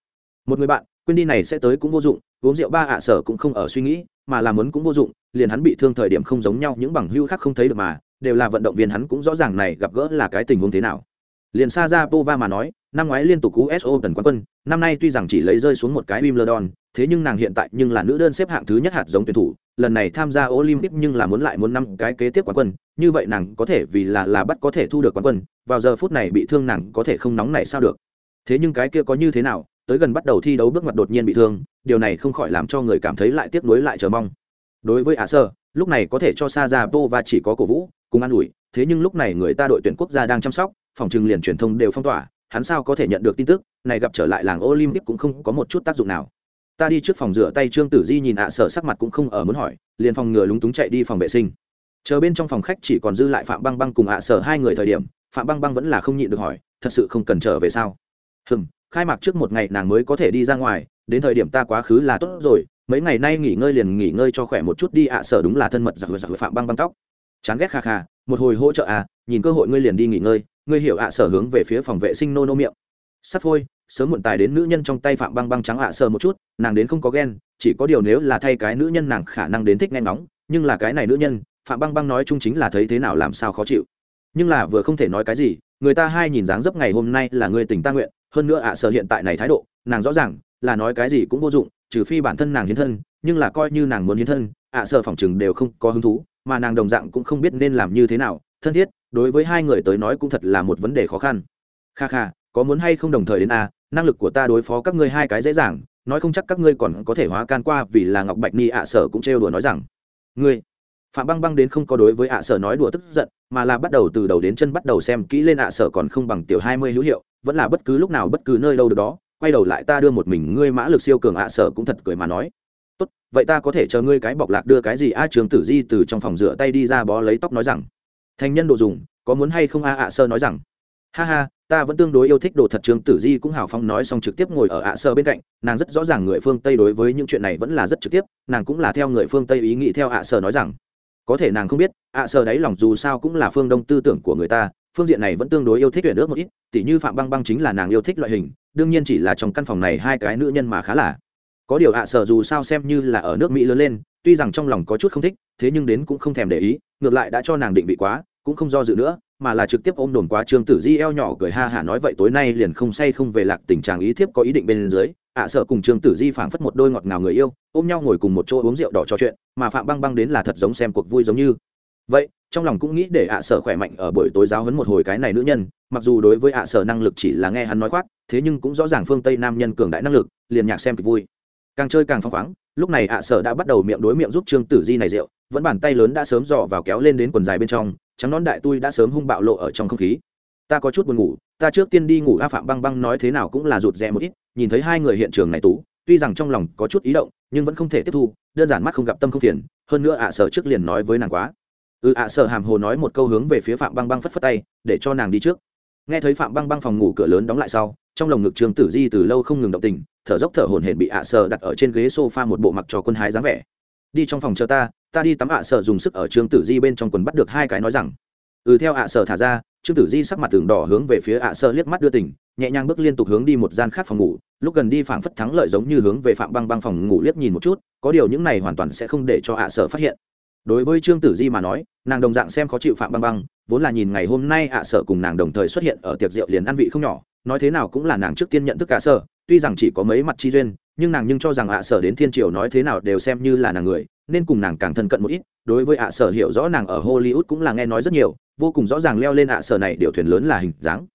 Một người bạn, quên đi này sẽ tới cũng vô dụng uống rượu ba ạ sở cũng không ở suy nghĩ, mà làm muốn cũng vô dụng, liền hắn bị thương thời điểm không giống nhau, những bằng hưu khác không thấy được mà, đều là vận động viên hắn cũng rõ ràng này gặp gỡ là cái tình huống thế nào. Liền sa ra pova mà nói, năm ngoái liên tục uso tần quán quân, năm nay tuy rằng chỉ lấy rơi xuống một cái wimbledon, thế nhưng nàng hiện tại nhưng là nữ đơn xếp hạng thứ nhất hạt giống tuyển thủ, lần này tham gia olympic nhưng là muốn lại muốn năm cái kế tiếp quán quân, như vậy nàng có thể vì là là bắt có thể thu được quán quân, vào giờ phút này bị thương nàng có thể không nóng này sao được. Thế nhưng cái kia có như thế nào tới gần bắt đầu thi đấu bước ngoặt đột nhiên bị thương, điều này không khỏi làm cho người cảm thấy lại tiếc nuối lại chờ mong. Đối với ả sơ lúc này có thể cho sa ra vô và chỉ có cổ vũ, cùng an ủi, thế nhưng lúc này người ta đội tuyển quốc gia đang chăm sóc, phòng trừng liền truyền thông đều phong tỏa, hắn sao có thể nhận được tin tức, này gặp trở lại làng olympic cũng không có một chút tác dụng nào. Ta đi trước phòng rửa tay, trương tử di nhìn ạ, sở sắc mặt cũng không ở muốn hỏi, liền phòng ngừa lúng túng chạy đi phòng vệ sinh. Chờ bên trong phòng khách chỉ còn dư lại phạm băng băng cùng ạ, sở hai người thời điểm, phạm băng băng vẫn là không nhịn được hỏi, thật sự không cần trở về sao? Hừm khai mạc trước một ngày nàng mới có thể đi ra ngoài, đến thời điểm ta quá khứ là tốt rồi, mấy ngày nay nghỉ ngơi liền nghỉ ngơi cho khỏe một chút đi ạ sở đúng là thân mật giặc giặc phạm băng băng tóc. Chán ghét kha kha, một hồi hỗ trợ à nhìn cơ hội ngươi liền đi nghỉ ngơi, ngươi hiểu ạ sở hướng về phía phòng vệ sinh nô nô miệng. Sắp thôi sớm muộn tài đến nữ nhân trong tay phạm băng băng trắng ạ sở một chút, nàng đến không có ghen, chỉ có điều nếu là thay cái nữ nhân nàng khả năng đến thích nghe nóng nhưng là cái này nữ nhân, phạm băng băng nói chung chính là thấy thế nào làm sao khó chịu. Nhưng là vừa không thể nói cái gì, người ta hai nhìn dáng dấp ngày hôm nay là người tình ta nguyện hơn nữa ạ sở hiện tại này thái độ, nàng rõ ràng là nói cái gì cũng vô dụng, trừ phi bản thân nàng hiến thân, nhưng là coi như nàng muốn hiến thân, ạ sở phỏng chừng đều không có hứng thú, mà nàng đồng dạng cũng không biết nên làm như thế nào. Thân thiết, đối với hai người tới nói cũng thật là một vấn đề khó khăn. Kha kha, có muốn hay không đồng thời đến a? Năng lực của ta đối phó các ngươi hai cái dễ dàng, nói không chắc các ngươi còn có thể hóa can qua vì là ngọc bạch ni ạ sở cũng trêu đùa nói rằng. Ngươi, phạm băng băng đến không có đối với ạ sở nói đùa tức giận mà là bắt đầu từ đầu đến chân bắt đầu xem kỹ lên ạ sở còn không bằng tiểu hai mươi hữu hiệu, vẫn là bất cứ lúc nào bất cứ nơi đâu được đó, quay đầu lại ta đưa một mình ngươi mã lực siêu cường ạ sở cũng thật cười mà nói. Tốt, vậy ta có thể chờ ngươi cái bọc lạc đưa cái gì? A trường tử di từ trong phòng rửa tay đi ra bó lấy tóc nói rằng. Thành nhân đồ dùng, có muốn hay không? A, ạ sơ nói rằng. Ha ha, ta vẫn tương đối yêu thích đồ thật. Trường tử di cũng hào phong nói xong trực tiếp ngồi ở ạ sơ bên cạnh, nàng rất rõ ràng người phương tây đối với những chuyện này vẫn là rất trực tiếp, nàng cũng là theo người phương tây ý nghĩ theo ạ sơ nói rằng có thể nàng không biết, ạ sợ đáy lòng dù sao cũng là phương đông tư tưởng của người ta, phương diện này vẫn tương đối yêu thích tuyển ước một ít, tỉ như phạm băng băng chính là nàng yêu thích loại hình, đương nhiên chỉ là trong căn phòng này hai cái nữ nhân mà khá là. Có điều ạ sợ dù sao xem như là ở nước mỹ lớn lên, tuy rằng trong lòng có chút không thích, thế nhưng đến cũng không thèm để ý, ngược lại đã cho nàng định vị quá, cũng không do dự nữa, mà là trực tiếp ôm đồn quá trương tử di eo nhỏ cười ha hả nói vậy tối nay liền không say không về lạc tình trạng ý thiếp có ý định bên dưới ạ sợ cùng trương tử di phảng phất một đôi ngọt ngào người yêu, ôm nhau ngồi cùng một chỗ uống rượu đỏ trò chuyện, mà phạm băng băng đến là thật giống xem cuộc vui giống như. Vậy, trong lòng cũng nghĩ để ạ sở khỏe mạnh ở buổi tối giáo hấn một hồi cái này nữ nhân, mặc dù đối với ạ sở năng lực chỉ là nghe hắn nói khoác, thế nhưng cũng rõ ràng phương tây nam nhân cường đại năng lực, liền nhạc xem kịch vui. Càng chơi càng phăng khoáng, lúc này ạ sở đã bắt đầu miệng đối miệng giúp trương tử di này rượu, vẫn bàn tay lớn đã sớm dò vào kéo lên đến quần dài bên trong, trắng nón đại tui đã sớm hung bạo lộ ở trong không khí ta có chút buồn ngủ, ta trước tiên đi ngủ, a phạm băng băng nói thế nào cũng là rụt rè một ít, nhìn thấy hai người hiện trường này tú, tuy rằng trong lòng có chút ý động, nhưng vẫn không thể tiếp thu, đơn giản mắt không gặp tâm không phiền, hơn nữa ạ sở trước liền nói với nàng quá. Ừ ạ sở hàm hồ nói một câu hướng về phía phạm băng băng phất phất tay, để cho nàng đi trước. Nghe thấy phạm băng băng phòng ngủ cửa lớn đóng lại sau, trong lồng ngực trường tử di từ lâu không ngừng động tình, thở dốc thở hổn hển bị ạ sở đặt ở trên ghế sofa một bộ mặc cho quân hái dáng vẻ. Đi trong phòng chờ ta ta đi tắm ạ sở dùng sức ở trường tử di bên trong quần bắt được hai cái nói rằng. Ừ theo ạ sở thả ra trương tử di sắc mặt tường đỏ hướng về phía ạ sơ liếc mắt đưa tỉnh nhẹ nhàng bước liên tục hướng đi một gian khác phòng ngủ, lúc gần đi phảng phất thắng lợi giống như hướng về phạm băng băng phòng ngủ liếc nhìn một chút, có điều những này hoàn toàn sẽ không để cho ạ sơ phát hiện. Đối với trương tử di mà nói, nàng đồng dạng xem khó chịu phạm băng băng, vốn là nhìn ngày hôm nay ạ sở cùng nàng đồng thời xuất hiện ở tiệc rượu liền ăn vị không nhỏ, nói thế nào cũng là nàng trước tiên nhận thức cả sở tuy rằng chỉ có mấy mặt chi duyên, nhưng nàng nhưng cho rằng ạ sở đến thiên triều nói thế nào đều xem như là nàng người nên cùng nàng càng thân cận một ít, đối với ạ sở hiểu rõ nàng ở hollywood cũng là nghe nói rất nhiều, vô cùng rõ ràng leo lên ạ sở này điều thuyền lớn là hình dáng.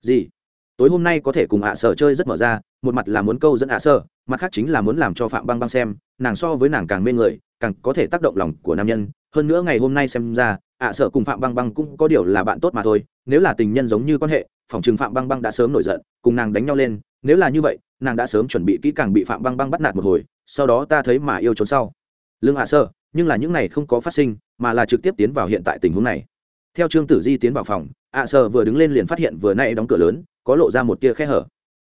Gì? Tối hôm nay có thể cùng ạ sở chơi rất mở ra, một mặt là muốn câu dẫn ạ sở, mặt khác chính là muốn làm cho phạm băng băng xem, nàng so với nàng càng mê người, càng có thể tác động lòng của nam nhân. Hơn nữa ngày hôm nay xem ra, ạ sở cùng phạm băng băng cũng có điều là bạn tốt mà thôi, nếu là tình nhân giống như quan hệ, phòng trường phạm băng băng đã sớm nổi giận, cùng nàng đánh nhau lên, nếu là như vậy, nàng đã sớm chuẩn bị kỹ càng bị phạm băng băng bắt nạt một hồi, sau đó ta thấy mà yêu trốn sau lương hạ sơ, nhưng là những này không có phát sinh, mà là trực tiếp tiến vào hiện tại tình huống này. Theo trương tử di tiến vào phòng, ạ sơ vừa đứng lên liền phát hiện vừa nay đóng cửa lớn, có lộ ra một tia khe hở.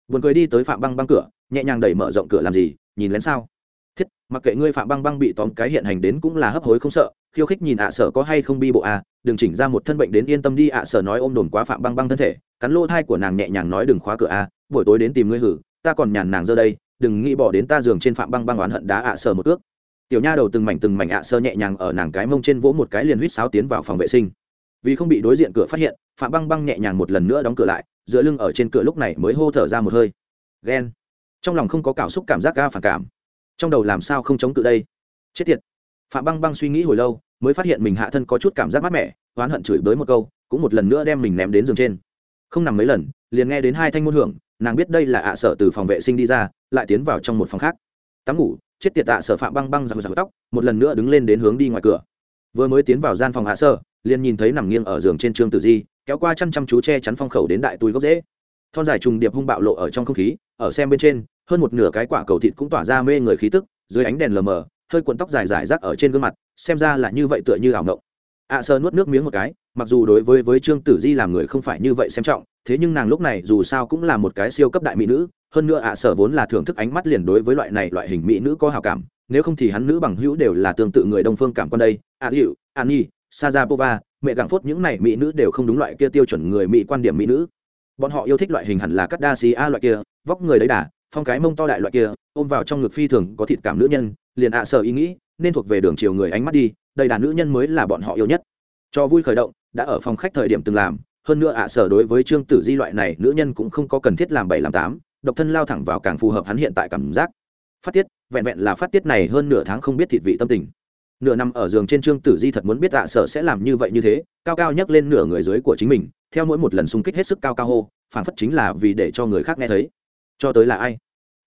Buồn cười đi tới phạm băng băng cửa, nhẹ nhàng đẩy mở rộng cửa làm gì, nhìn lén sao? Thiết, mặc kệ ngươi phạm băng băng bị tóm cái hiện hành đến cũng là hấp hối không sợ, khiêu khích nhìn ạ sở có hay không bi bộ à đừng chỉnh ra một thân bệnh đến yên tâm đi ạ sở nói ôm đồn quá phạm băng băng thân thể, cắn lỗ thai của nàng nhẹ nhàng nói đừng khóa cửa à buổi tối đến tìm ngươi hử, ta còn nhàn nàng giờ đây, đừng nghĩ bỏ đến ta giường trên phạm băng băng oán hận đá ạ sở một ước tiểu nha đầu từng mảnh từng mảnh ạ sơ nhẹ nhàng ở nàng cái mông trên vỗ một cái liền huýt sáo tiến vào phòng vệ sinh. Vì không bị đối diện cửa phát hiện, phạm băng băng nhẹ nhàng một lần nữa đóng cửa lại, dựa lưng ở trên cửa lúc này mới hô thở ra một hơi. Ghen. Trong lòng không có cảm xúc cảm giác ga phản cảm. Trong đầu làm sao không chống cự đây? Chết tiệt. Phạm băng băng suy nghĩ hồi lâu, mới phát hiện mình hạ thân có chút cảm giác mát mẻ, oán hận chửi bới một câu, cũng một lần nữa đem mình ném đến giường trên. Không nằm mấy lần, liền nghe đến hai thanh môn hưởng, nàng biết đây là ạ sở từ phòng vệ sinh đi ra, lại tiến vào trong một phòng khác. Tắm ngủ chết tiệt tạ sở phạm băng băng giặc giặc tóc, một lần nữa đứng lên đến hướng đi ngoài cửa. Vừa mới tiến vào gian phòng hạ sơ liền nhìn thấy nằm nghiêng ở giường trên trương tử di, kéo qua chăn chăm chú che chắn phong khẩu đến đại túi gốc dễ thon dài trùng điệp hung bạo lộ ở trong không khí, ở xem bên trên, hơn một nửa cái quả cầu thịt cũng tỏa ra mê người khí tức, dưới ánh đèn lờ mờ, hơi cuộn tóc dài dài rác ở trên gương mặt, xem ra là như vậy tựa như ảo ngộng ạ sơ nuốt nước miếng một cái, mặc dù đối với với trương tử di làm người không phải như vậy xem trọng, thế nhưng nàng lúc này dù sao cũng là một cái siêu cấp đại mỹ nữ hơn nữa ạ sở vốn là thưởng thức ánh mắt liền đối với loại này loại hình mỹ nữ có hào cảm, nếu không thì hắn nữ bằng hữu đều là tương tự người đông phương cảm quan đây. A hiệu an nhi sajapova mẹ gặng phốt những này mỹ nữ đều không đúng loại kia tiêu chuẩn người mỹ quan điểm mỹ nữ. Bọn họ yêu thích loại hình hẳn là cắt đa xì a loại kia, vóc người đấy đà, phong cái mông to đại loại kia, ôm vào trong ngực phi thường có thịt cảm nữ nhân, liền ạ sở ý nghĩ, nên thuộc về đường chiều người ánh mắt đi đây đà nữ nhân mới là bọn họ yêu nhất. Cho vui khởi động, đã ở phòng khách thời điểm từng làm, hơn nữa ạ sở đối với trương tử di loại này, nữ nhân cũng không có cần thiết làm bảy làm tám độc thân lao thẳng vào càng phù hợp hắn hiện tại cảm giác. Phát tiết, vẹn vẹn là phát tiết này hơn nửa tháng không biết thịt vị tâm tình. Nửa năm ở giường trên trương tử di thật muốn biết tạ sở sẽ làm như vậy như thế, cao cao nhấc lên nửa người dưới của chính mình, theo mỗi một lần xung kích hết sức cao cao hô phản phất chính là vì để cho người khác nghe thấy. Cho tới là ai?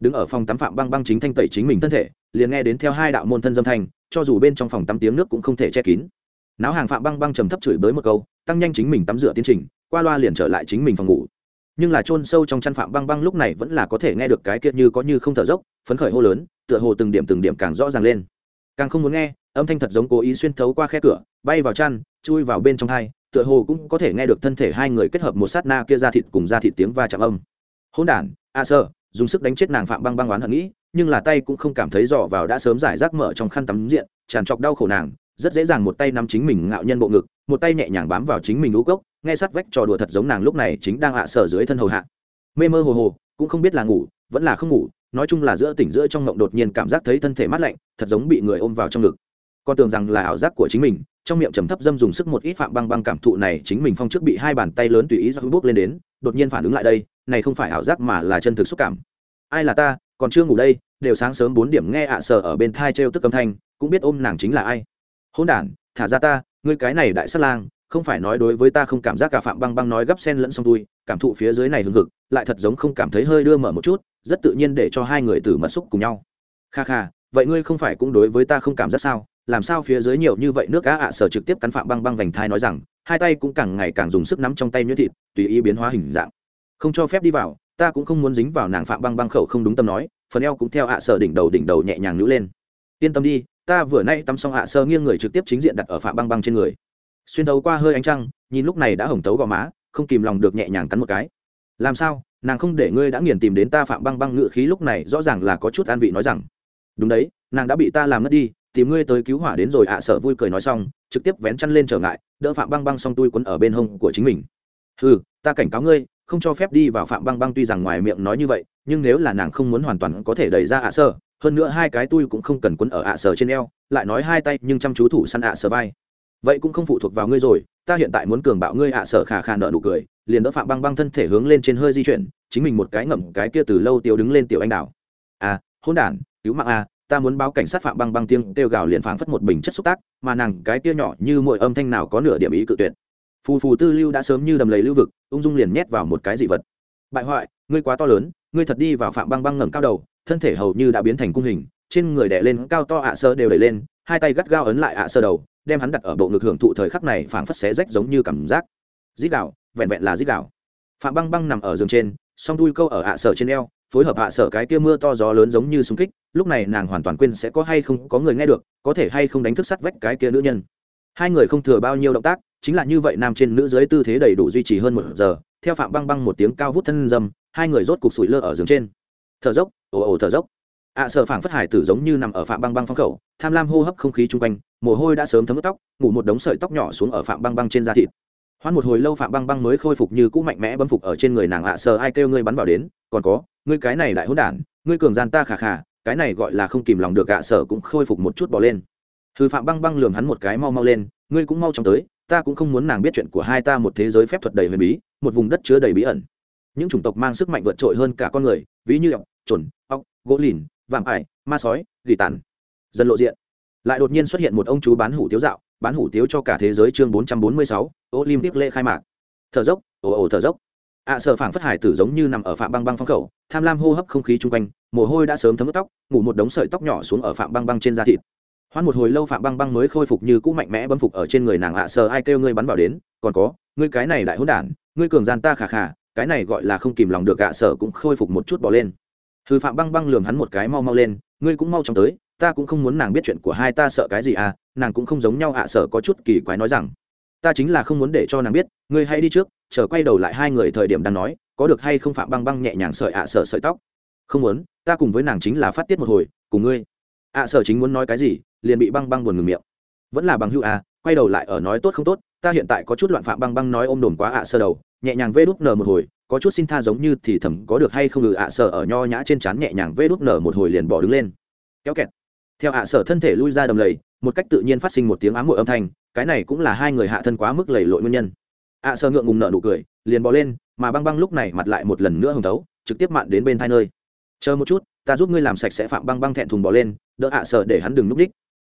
Đứng ở phòng tắm phạm băng băng chính thanh tẩy chính mình thân thể, liền nghe đến theo hai đạo môn thân dâm thanh, cho dù bên trong phòng tắm tiếng nước cũng không thể che kín. Náo hàng phạm băng băng trầm thấp chửi bới một câu, tăng nhanh chính mình tắm rửa tiến trình, qua loa liền trở lại chính mình phòng ngủ nhưng là chôn sâu trong chăn phạm băng băng lúc này vẫn là có thể nghe được cái kia như có như không thở dốc, phấn khởi hô lớn, tựa hồ từng điểm từng điểm càng rõ ràng lên. Càng không muốn nghe, âm thanh thật giống cố ý xuyên thấu qua khe cửa, bay vào chăn, chui vào bên trong hai, tựa hồ cũng có thể nghe được thân thể hai người kết hợp một sát na kia ra thịt cùng ra thịt tiếng va chạm âm. Hôn đản, a sơ, dùng sức đánh chết nàng phạm băng băng oán hận nghĩ, nhưng là tay cũng không cảm thấy dò vào đã sớm giải rác mở trong khăn tắm diện, tràn trọc đau khổ nàng, rất dễ dàng một tay nắm chính mình ngạo nhân bộ ngực, một tay nhẹ nhàng bám vào chính mình lũ gốc nghe sát vách trò đùa thật giống nàng lúc này chính đang hạ sở dưới thân hầu hạ. Mê mơ hồ hồ, cũng không biết là ngủ, vẫn là không ngủ, nói chung là giữa tỉnh giữa trong ngộng đột nhiên cảm giác thấy thân thể mát lạnh, thật giống bị người ôm vào trong ngực. Con tưởng rằng là ảo giác của chính mình, trong miệng trầm thấp dâm dùng sức một ít phạm băng băng cảm thụ này chính mình phong trước bị hai bàn tay lớn tùy ý do bước lên đến, đột nhiên phản ứng lại đây, này không phải ảo giác mà là chân thực xúc cảm. Ai là ta, còn chưa ngủ đây, đều sáng sớm bốn điểm nghe ạ sở ở bên thai trêu tức âm thanh, cũng biết ôm nàng chính là ai. Hôn đản, thả ra ta, ngươi cái này đại sát lang không phải nói đối với ta không cảm giác cả phạm băng băng nói gấp sen lẫn xong tôi cảm thụ phía dưới này hừng hực, lại thật giống không cảm thấy hơi đưa mở một chút, rất tự nhiên để cho hai người tử mật xúc cùng nhau. Kha kha, vậy ngươi không phải cũng đối với ta không cảm giác sao? Làm sao phía dưới nhiều như vậy nước cá ạ sở trực tiếp cắn phạm băng băng vành thai nói rằng, hai tay cũng càng ngày càng dùng sức nắm trong tay nhuyễn thịt, tùy ý biến hóa hình dạng. Không cho phép đi vào, ta cũng không muốn dính vào nàng phạm băng băng khẩu không đúng tâm nói, phần eo cũng theo ạ sở đỉnh đầu đỉnh đầu nhẹ nhàng nhũ lên. Yên tâm đi, ta vừa nay tắm xong ạ sơ nghiêng người trực tiếp chính diện đặt ở phạm băng băng trên người xuyên thấu qua hơi ánh trăng, nhìn lúc này đã hồng tấu gò má, không kìm lòng được nhẹ nhàng cắn một cái. Làm sao? Nàng không để ngươi đã nghiền tìm đến ta phạm băng băng ngự khí lúc này rõ ràng là có chút an vị nói rằng, đúng đấy, nàng đã bị ta làm mất đi, tìm ngươi tới cứu hỏa đến rồi ạ à, sợ vui cười nói xong, trực tiếp vén chăn lên trở ngại, đỡ phạm băng băng xong tui quấn ở bên hông của chính mình. Ừ ta cảnh cáo ngươi, không cho phép đi vào phạm băng băng tuy rằng ngoài miệng nói như vậy, nhưng nếu là nàng không muốn hoàn toàn có thể đẩy ra ạ à, sơ hơn nữa hai cái tui cũng không cần quấn ở ạ à, sơ trên eo, lại nói hai tay nhưng chăm chú thủ săn ạ sơ vai vậy cũng không phụ thuộc vào ngươi rồi, ta hiện tại muốn cường bạo ngươi ạ, sở khả khả nợ nụ cười, liền đỡ phạm băng băng thân thể hướng lên trên hơi di chuyển, chính mình một cái ngậm cái kia từ lâu tiêu đứng lên tiểu anh đào. À hôn đản, cứu mạng a ta muốn báo cảnh sát phạm băng băng tiếng kêu gào liền phảng phất một bình chất xúc tác, mà nàng cái kia nhỏ như mọi âm thanh nào có nửa điểm ý cự tuyệt. Phù phù tư lưu đã sớm như đầm lầy lưu vực, ung dung liền nhét vào một cái dị vật. Bại hoại, ngươi quá to lớn, ngươi thật đi vào phạm băng băng ngẩng cao đầu, thân thể hầu như đã biến thành cung hình, trên người đẻ lên cao to ạ, sơ đều đẩy lên, hai tay gắt gao ấn lại ạ, sơ đầu đem hắn đặt ở bộ ngực hưởng thụ thời khắc này phảng phất xé rách giống như cảm giác. Dít đảo vẹn vẹn là dít đảo phạm băng băng nằm ở giường trên, song đuôi câu ở ạ sở trên eo, phối hợp ạ sở cái kia mưa to gió lớn giống như súng kích, lúc này nàng hoàn toàn quên sẽ có hay không có người nghe được, có thể hay không đánh thức sắt vách cái kia nữ nhân. Hai người không thừa bao nhiêu động tác, chính là như vậy nam trên nữ dưới tư thế đầy đủ duy trì hơn một giờ, theo phạm băng băng một tiếng cao vút thân dâm, hai người rốt cục sủi lơ ở giường trên. Thở dốc, ồ ồ thở dốc ạ sợ phảng phất hải tử giống như nằm ở phạm băng băng phong khẩu tham lam hô hấp không khí chung quanh mồ hôi đã sớm thấm ướt tóc ngủ một đống sợi tóc nhỏ xuống ở phạm băng băng trên da thịt. Hoan một hồi lâu phạm băng băng mới khôi phục như cũ mạnh mẽ bấm phục ở trên người nàng ạ sợ ai kêu ngươi bắn vào đến còn có ngươi cái này đại hỗn đản ngươi cường gian ta khả khả, cái này gọi là không kìm lòng được ạ sợ cũng khôi phục một chút bỏ lên. Thư phạm băng băng lườm hắn một cái mau mau lên ngươi cũng mau chóng tới ta cũng không muốn nàng biết chuyện của hai ta một thế giới phép thuật đầy huyền bí một vùng đất chứa đầy bí ẩn. Những chủng tộc mang sức mạnh vượt trội hơn cả con người ví như ọc chuẩn, ọc gỗ lìn vạm ải ma sói gỉ tàn. Dần lộ diện. Lại đột nhiên xuất hiện một ông chú bán hủ tiếu dạo bán hủ tiếu cho cả thế giới chương bốn trăm bốn mươi sáu olympic lễ khai mạc. Thở dốc ồ ồ thở dốc. Ạ à, sợ phảng phất hải tử giống như nằm ở phạm băng băng phong khẩu tham lam hô hấp không khí chung quanh mồ hôi đã sớm thấm ướt tóc ngủ một đống sợi tóc nhỏ xuống ở phạm băng băng trên da thịt. Hoan một hồi lâu phạm băng băng mới khôi phục như cũ mạnh mẽ bấm phục ở trên người nàng ạ à, sợ ai kêu ngươi bắn vào đến còn có ngươi cái này đại hỗn đản ngươi cường gian ta khà khà cái này gọi là không kìm lòng được ạ à, sợ cũng khôi phục một chút bỏ lên hư phạm băng băng lườm hắn một cái mau mau lên, ngươi cũng mau chóng tới, ta cũng không muốn nàng biết chuyện của hai ta sợ cái gì à nàng cũng không giống nhau ạ, sợ có chút kỳ quái nói rằng, ta chính là không muốn để cho nàng biết, ngươi hãy đi trước, chờ quay đầu lại hai người thời điểm đang nói, có được hay không phạm băng băng nhẹ nhàng sợi ạ, sợ sợi tóc. Không muốn, ta cùng với nàng chính là phát tiết một hồi, cùng ngươi. Ạ, sợ chính muốn nói cái gì, liền bị băng băng buồn ngừng miệng. Vẫn là bằng hữu à quay đầu lại ở nói tốt không tốt, ta hiện tại có chút loạn phạm băng băng nói ôm đồn quá ạ sơ đầu nhẹ nhàng vê đút nở một hồi, có chút xin tha giống như thì thầm có được hay không ngừ ạ à, sợ ở nho nhã trên trán nhẹ nhàng vê đút nở một hồi liền bỏ đứng lên. Kéo kẹt. Theo ạ à, sở thân thể lui ra đầm lầy, một cách tự nhiên phát sinh một tiếng ám hội âm thanh, cái này cũng là hai người hạ thân quá mức lầy lội nguyên nhân. ạ à, sở ngượng ngùng nở nụ cười, liền bỏ lên, mà băng băng lúc này mặt lại một lần nữa hồng tấu trực tiếp mạn đến bên thai nơi. Chờ một chút, ta giúp ngươi làm sạch sẽ phạm băng băng thẹn thùng bỏ lên, đỡ ạ sở để hắn đừng núp đích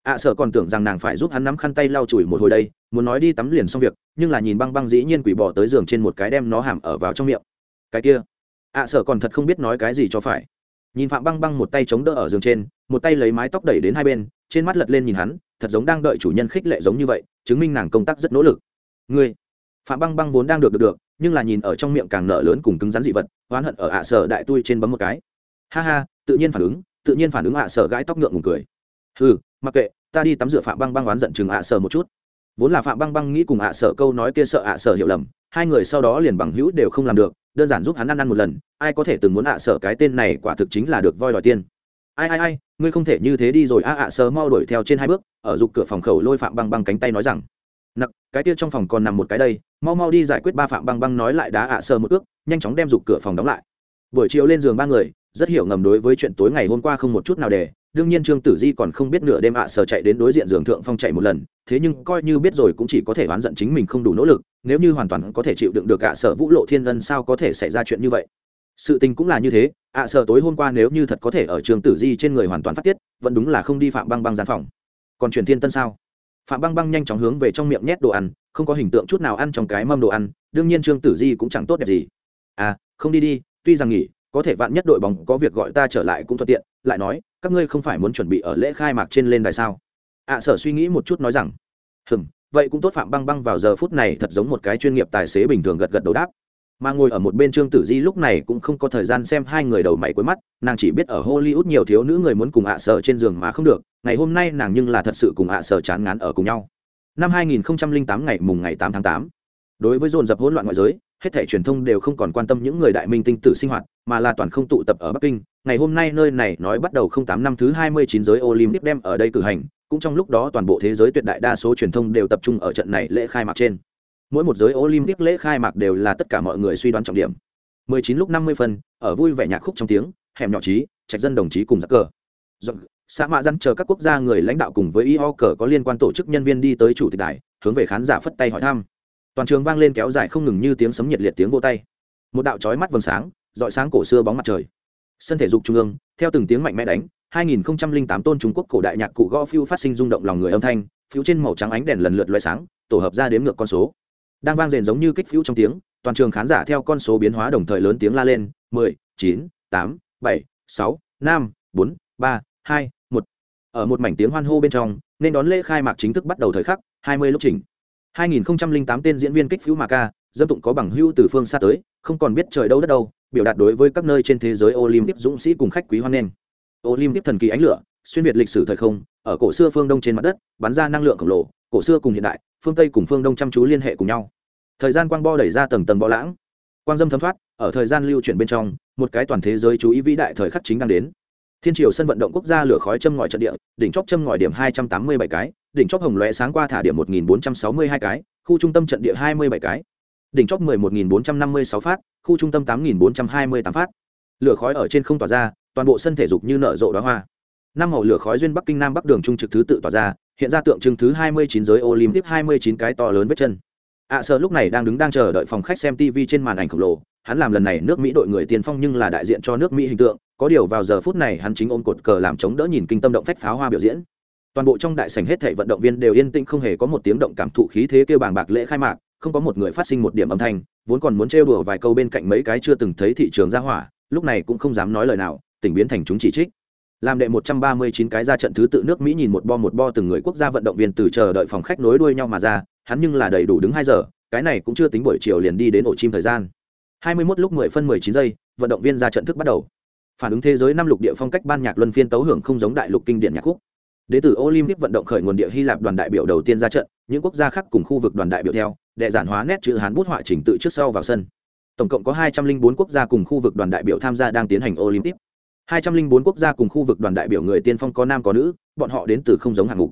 ạ sở còn tưởng rằng nàng phải giúp hắn nắm khăn tay lau chùi một hồi đây, muốn nói đi tắm liền xong việc, nhưng là nhìn băng băng dĩ nhiên quỷ bỏ tới giường trên một cái đem nó hàm ở vào trong miệng. Cái kia, ạ sở còn thật không biết nói cái gì cho phải. Nhìn phạm băng băng một tay chống đỡ ở giường trên, một tay lấy mái tóc đẩy đến hai bên, trên mắt lật lên nhìn hắn, thật giống đang đợi chủ nhân khích lệ giống như vậy, chứng minh nàng công tác rất nỗ lực. Ngươi, phạm băng băng vốn đang được được được, nhưng là nhìn ở trong miệng càng nở lớn cùng cứng rắn dị vật, oán hận ở ạ sở đại tui trên bấm một cái. Ha ha, tự nhiên phản ứng, tự nhiên phản ứng ạ sở gãi tóc ngượng ngùng cười ừ mặc kệ, ta đi tắm rửa phạm băng băng oán giận chừng ạ sở một chút. Vốn là phạm băng băng nghĩ cùng ạ sở câu nói kia sợ ạ sở hiểu lầm, hai người sau đó liền bằng hữu đều không làm được, đơn giản giúp hắn ăn ăn một lần, ai có thể từng muốn ạ sở cái tên này quả thực chính là được voi đòi tiên ai ai ai, ngươi không thể như thế đi rồi, a, ạ sở mau đuổi theo trên hai bước, ở dục cửa phòng khẩu lôi phạm băng băng cánh tay nói rằng. Nặc, cái kia trong phòng còn nằm một cái đây, mau mau đi giải quyết ba phạm băng băng nói lại đá ạ sở một ước, nhanh chóng đem dục cửa phòng đóng lại. Buổi chiều lên giường ba người, rất hiểu ngầm đối với chuyện tối ngày hôm qua không một chút nào để đương nhiên trương tử di còn không biết nửa đêm ạ sở chạy đến đối diện giường thượng phong chạy một lần, thế nhưng coi như biết rồi cũng chỉ có thể oán giận chính mình không đủ nỗ lực, nếu như hoàn toàn có thể chịu đựng được ạ sở vũ lộ thiên ân sao có thể xảy ra chuyện như vậy? Sự tình cũng là như thế, ạ sở tối hôm qua nếu như thật có thể ở trường tử di trên người hoàn toàn phát tiết, vẫn đúng là không đi phạm băng băng gian phòng. Còn truyền thiên tân sao? Phạm băng băng nhanh chóng hướng về trong miệng nhét đồ ăn, không có hình tượng chút nào ăn trong cái mâm đồ ăn, đương nhiên trương tử di cũng chẳng tốt đẹp gì. À không đi đi, tuy rằng nghỉ, có thể vạn nhất đội bóng có việc gọi ta trở lại cũng thuận tiện, lại nói các ngươi không phải muốn chuẩn bị ở lễ khai mạc trên lên đài sao ạ sở suy nghĩ một chút nói rằng, hừm, vậy cũng tốt, phạm băng băng vào giờ phút này thật giống một cái chuyên nghiệp tài xế bình thường gật gật đầu đáp mà ngồi ở một bên trương tử di lúc này cũng không có thời gian xem hai người đầu mày cuối mắt, nàng chỉ biết ở hollywood nhiều thiếu nữ người muốn cùng ạ sở trên giường mà không được, ngày hôm nay nàng nhưng là thật sự cùng ạ sở chán ngán ở cùng nhau năm 2008 ngày mùng ngày 8 tháng 8. đối với dồn dập hỗn loạn ngoại giới, hết thảy truyền thông đều không còn quan tâm những người đại minh tinh tử sinh hoạt, mà là toàn không tụ tập ở bắc kinh ngày hôm nay nơi này nói bắt đầu 08 năm thứ 29 giới olympic đem ở đây cử hành, cũng trong lúc đó toàn bộ thế giới tuyệt đại đa số truyền thông đều tập trung ở trận này lễ khai mạc trên. Mỗi một giới olympic lễ khai mạc đều là tất cả mọi người suy đoán trọng điểm. 19 lúc 50 phân, ở vui vẻ nhạc khúc trong tiếng, hẻm nhỏ trí, trạch dân đồng chí cùng giặc cờ. Xã mạ dân chờ các quốc gia người lãnh đạo cùng với io cờ có liên quan tổ chức nhân viên đi tới chủ tịch đài, hướng về khán giả phất tay hỏi thăm. Toàn trường vang lên kéo dài không ngừng như tiếng sấm nhiệt liệt tiếng vô tay. Một đạo chói mắt vầng sáng dọi sáng cổ xưa bóng mặt trời sân thể dục trung ương theo từng tiếng mạnh mẽ đánh 2008 tôn Trung Quốc cổ đại nhạc cụ gõ phiêu phát sinh rung động lòng người âm thanh, phiếu trên màu trắng ánh đèn lần lượt lóe sáng, tổ hợp ra đếm ngược con số. Đang vang rền giống như kích phiếu trong tiếng, toàn trường khán giả theo con số biến hóa đồng thời lớn tiếng la lên, 10, 9, 8, 7, 6, 5, 4, 3, 2, 1. Ở một mảnh tiếng hoan hô bên trong, nên đón lễ khai mạc chính thức bắt đầu thời khắc, 20 lúc chỉnh. 2008 tên diễn viên kích phiếu mà ca, dâm tụng có bằng hưu từ phương xa tới, không còn biết trời đâu đất đâu, biểu đạt đối với các nơi trên thế giới Olympic dũng sĩ cùng khách quý hoan nghênh. Olympic thần kỳ ánh lửa, xuyên việt lịch sử thời không, ở cổ xưa phương đông trên mặt đất, bắn ra năng lượng khổng lồ, cổ xưa cùng hiện đại, phương tây cùng phương đông chăm chú liên hệ cùng nhau. Thời gian quang bo đẩy ra tầng tầng bọ lãng. Quang dâm thấm thoát, ở thời gian lưu chuyển bên trong, một cái toàn thế giới chú ý vĩ đại thời khắc chính đang đến. Thiên triều sân vận động quốc gia lửa khói châm ngòi trận địa, đỉnh chóp châm ngòi điểm hai trăm tám mươi bảy cái, đỉnh chóp hồng lóe sáng qua thả điểm một nghìn bốn trăm sáu mươi hai cái, khu trung tâm trận địa hai mươi bảy cái. Đỉnh chóp mười một nghìn bốn trăm năm mươi sáu phát khu trung tâm tám nghìn bốn trăm hai mươi tám phát. Lửa khói ở trên không tỏa ra toàn bộ sân thể dục như nở rộ đóa hoa. Năm màu lửa khói duyên bắc kinh nam bắc đường trung trực thứ tự tỏa ra hiện ra tượng trưng thứ hai mươi chín giới olympic hai mươi chín cái to lớn vết chân. Ạ à, sợ lúc này đang đứng đang chờ đợi phòng khách xem tv trên màn ảnh khổng lồ. Hắn làm lần này nước mỹ đội người tiên phong nhưng là đại diện cho nước mỹ hình tượng. Có điều vào giờ phút này hắn chính ôm cột cờ làm chống đỡ nhìn kinh tâm động phách pháo hoa biểu diễn. Toàn bộ trong đại sảnh hết thảy vận động viên đều yên tĩnh không hề có một tiếng động cảm thụ khí thế kêu bàng bạc lễ khai mạc không có một người phát sinh một điểm âm thanh, vốn còn muốn trêu đùa vài câu bên cạnh mấy cái chưa từng thấy thị trường ra hỏa, lúc này cũng không dám nói lời nào, tỉnh biến thành chúng chỉ trích. Làm đệ một trăm ba mươi chín cái ra trận thứ tự nước mỹ nhìn một bo một bo từng người quốc gia vận động viên từ chờ đợi phòng khách nối đuôi nhau mà ra, hắn nhưng là đầy đủ đứng hai giờ, cái này cũng chưa tính buổi chiều liền đi đến ổ chim thời gian. Hai mươi 21 lúc mười phân mười chín giây, vận động viên ra trận thức bắt đầu. Phản ứng thế giới năm lục địa phong cách ban nhạc luân phiên tấu hưởng không giống đại lục kinh điển nhạc khúc đế tử olympic vận động khởi nguồn địa hy lạp đoàn đại biểu đầu tiên ra trận, những quốc gia khác cùng khu vực đoàn đại biểu theo, đệ giản hóa nét chữ hán bút họa trình tự trước sau vào sân. Tổng cộng có hai trăm linh bốn quốc gia cùng khu vực đoàn đại biểu tham gia đang tiến hành olympic. hai trăm linh bốn quốc gia cùng khu vực đoàn đại biểu người tiên phong có nam có nữ, bọn họ đến từ không giống hạng mục.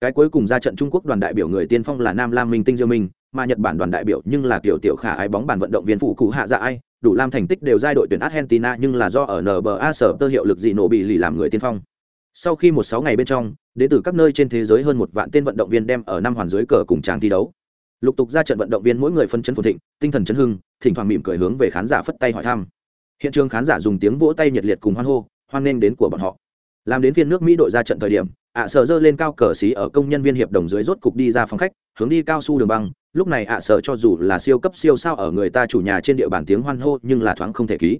Cái cuối cùng ra trận trung quốc đoàn đại biểu người tiên phong là nam lam minh tinh diêu minh, mà nhật bản đoàn đại biểu nhưng là kiểu tiểu khả ái bóng bàn vận động viên phụ cụ hạ dạ ai, đủ làm thành tích đều giai đội tuyển argentina nhưng là do ở nba sở tơ hiệu lực dị nổ bị lì làm người tiên phong sau khi một sáu ngày bên trong đến từ các nơi trên thế giới hơn một vạn tên vận động viên đem ở năm hoàn dưới cờ cùng tràng thi đấu. Lục tục ra trận vận động viên mỗi người phân chấn phồn thịnh, tinh thần chấn hưng, thỉnh thoảng mỉm cười hướng về khán giả phất tay hỏi thăm. Hiện trường khán giả dùng tiếng vỗ tay nhiệt liệt cùng hoan hô, hoan nghênh đến của bọn họ. Làm đến phiên nước mỹ đội ra trận thời điểm, ạ à sở dơ lên cao cờ xí ở công nhân viên hiệp đồng dưới rốt cục đi ra phòng khách, hướng đi cao su đường băng. Lúc này ạ à sở cho dù là siêu cấp siêu sao ở người ta chủ nhà trên địa bàn tiếng hoan hô nhưng là thoáng không thể ký.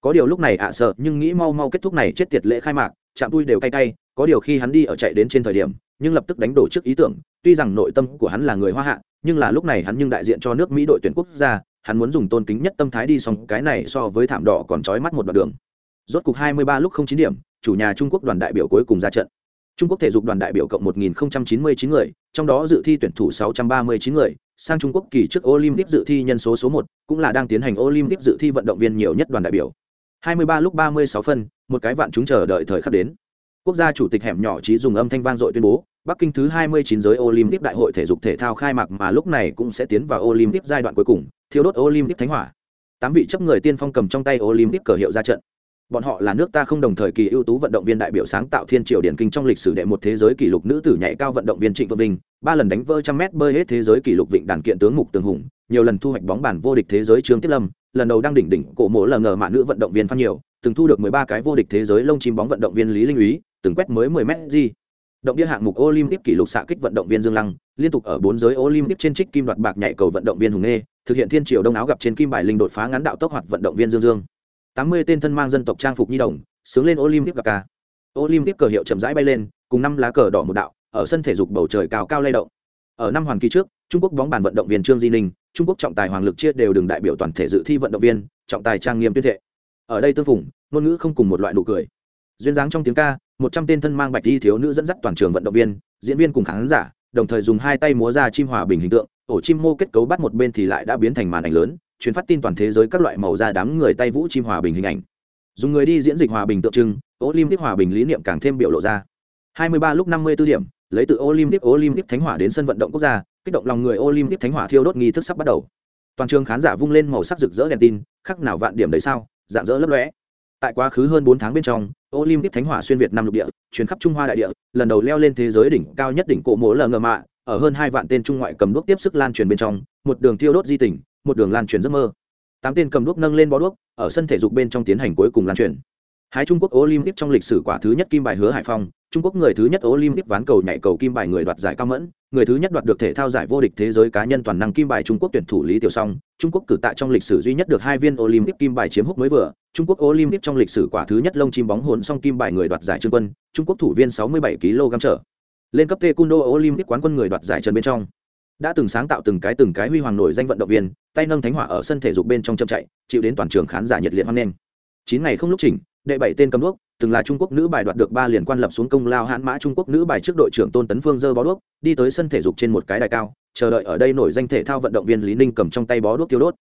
Có điều lúc này ạ à sợ nhưng nghĩ mau mau kết thúc này chết tiệt lễ khai mạc chạm vui đều cay cay, có điều khi hắn đi ở chạy đến trên thời điểm, nhưng lập tức đánh đổ trước ý tưởng, tuy rằng nội tâm của hắn là người hoa hạ, nhưng là lúc này hắn nhưng đại diện cho nước mỹ đội tuyển quốc gia, hắn muốn dùng tôn kính nhất tâm thái đi xong cái này so với thảm đỏ còn trói mắt một đoạn đường. Rốt cục 23 lúc không chín điểm, chủ nhà trung quốc đoàn đại biểu cuối cùng ra trận. Trung quốc thể dục đoàn đại biểu cộng 1099 người, trong đó dự thi tuyển thủ 639 người, sang trung quốc kỳ trước olympic dự thi nhân số số một, cũng là đang tiến hành olympic dự thi vận động viên nhiều nhất đoàn đại biểu. 23 lúc 36 phân một cái vạn chúng chờ đợi thời khắc đến quốc gia chủ tịch hẻm nhỏ trí dùng âm thanh vang dội tuyên bố Bắc Kinh thứ 29 giới Olympic đại hội thể dục thể thao khai mạc mà lúc này cũng sẽ tiến vào Olympic giai đoạn cuối cùng, thiêu đốt Olympic thánh hỏa. Tám vị chấp người tiên phong cầm trong tay Olympic cờ hiệu ra trận. Bọn họ là nước ta không đồng thời kỳ ưu tú vận động viên đại biểu sáng tạo thiên triều điển kinh trong lịch sử đệ một thế giới kỷ lục nữ tử nhảy cao vận động viên Trịnh Vân Vinh, ba lần đánh vỡ trăm mét bơi hết thế giới kỷ lục vịnh đàn kiện tướng mục tường hùng, nhiều lần thu hoạch bóng bàn vô địch thế giới Trương tiết Lâm, lần đầu đang đỉnh đỉnh cổ mộ lờ ngờ mạ nữ vận động viên phan nhiều, từng thu được 13 cái vô địch thế giới lông chim bóng vận động viên Lý Linh Úy, từng quét mới 10 mét gì động bia hạng mục olympic kỷ lục xạ kích vận động viên dương lăng liên tục ở bốn giới olympic trên trích kim đoạt bạc nhảy cầu vận động viên hùng nghê thực hiện thiên triều đông áo gặp trên kim bài linh đột phá ngắn đạo tốc hoạt vận động viên dương dương. Tám mươi tên thân mang dân tộc trang phục nhi đồng sướng lên olympic gặp ca olympic cờ hiệu chậm rãi bay lên cùng năm lá cờ đỏ một đạo ở sân thể dục bầu trời cao cao lay động. Ở năm hoàn kỳ trước trung quốc bóng bàn vận động viên trương di ninh trung quốc trọng tài hoàng lực chia đều đường đại biểu toàn thể dự thi vận động viên trọng tài trang nghiêm tuyên thệ ở đây tương phùng, ngôn ngữ không cùng một loại nụ cười. Duyên dáng trong tiếng ca, một trăm tên thân mang bạch y thiếu nữ dẫn dắt toàn trường vận động viên, diễn viên cùng khán giả, đồng thời dùng hai tay múa ra chim hòa bình hình tượng, ổ chim mô kết cấu bắt một bên thì lại đã biến thành màn ảnh lớn, truyền phát tin toàn thế giới các loại màu da đám người tay vũ chim hòa bình hình ảnh. Dùng người đi diễn dịch hòa bình tượng trưng, olympic hòa bình lý niệm càng thêm biểu lộ ra. 23 lúc 54 điểm, lấy từ olympic olympic thánh hỏa đến sân vận động quốc gia, kích động lòng người olympic thánh hỏa thiêu đốt nghi thức sắp bắt đầu. Toàn trường khán giả vung lên màu sắc rực rỡ đèn tin, khắc nào vạn điểm đấy sao? Dạng dỡ lấp lóe. Tại quá khứ hơn bốn tháng bên trong, olympic thánh hỏa xuyên việt năm lục địa chuyến khắp trung hoa đại địa, lần đầu leo lên thế giới đỉnh cao nhất đỉnh cổ mỗ lờ ngờ mạ, ở hơn hai vạn tên trung ngoại cầm đuốc tiếp sức lan truyền bên trong, một đường thiêu đốt di tỉnh một đường lan truyền giấc mơ. Tám tên cầm đuốc nâng lên bó đuốc, ở sân thể dục bên trong tiến hành cuối cùng lan truyền. Hai trung quốc olympic trong lịch sử quả thứ nhất kim bài hứa hải phong trung quốc người thứ nhất olympic ván cầu nhảy cầu kim bài người đoạt giải cao mẫn, người thứ nhất đoạt được thể thao giải vô địch thế giới cá nhân toàn năng kim bài trung quốc tuyển thủ lý tiểu song. Trung quốc cử tại trong lịch sử duy nhất được hai viên olympic kim bài chiếm húc mới vừa. Trung quốc olympic trong lịch sử quả thứ nhất lông chim bóng hồn song kim bài người đoạt giải trương quân. Trung quốc thủ viên 67 kg trở. Lên cấp taekwondo olympic quán quân người đoạt giải trần bên trong. Đã từng sáng tạo từng cái từng cái huy hoàng nổi danh vận động viên, tay nâng thánh hỏa ở sân thể dục bên trong chậm chạy, chịu đến toàn trường khán giả nhiệt liệt hoan nghênh. Chín ngày không lúc chỉnh, đệ bảy tên cầm đuốc từng là trung quốc nữ bài đoạt được ba liền quan lập xuống công lao hãn mã trung quốc nữ bài trước đội trưởng tôn tấn phương dơ bó đuốc, đi tới sân thể dục trên một cái đài cao, chờ đợi ở đây nổi danh thể thao vận động viên lý ninh cầm trong tay bó đuốc tiêu đốt.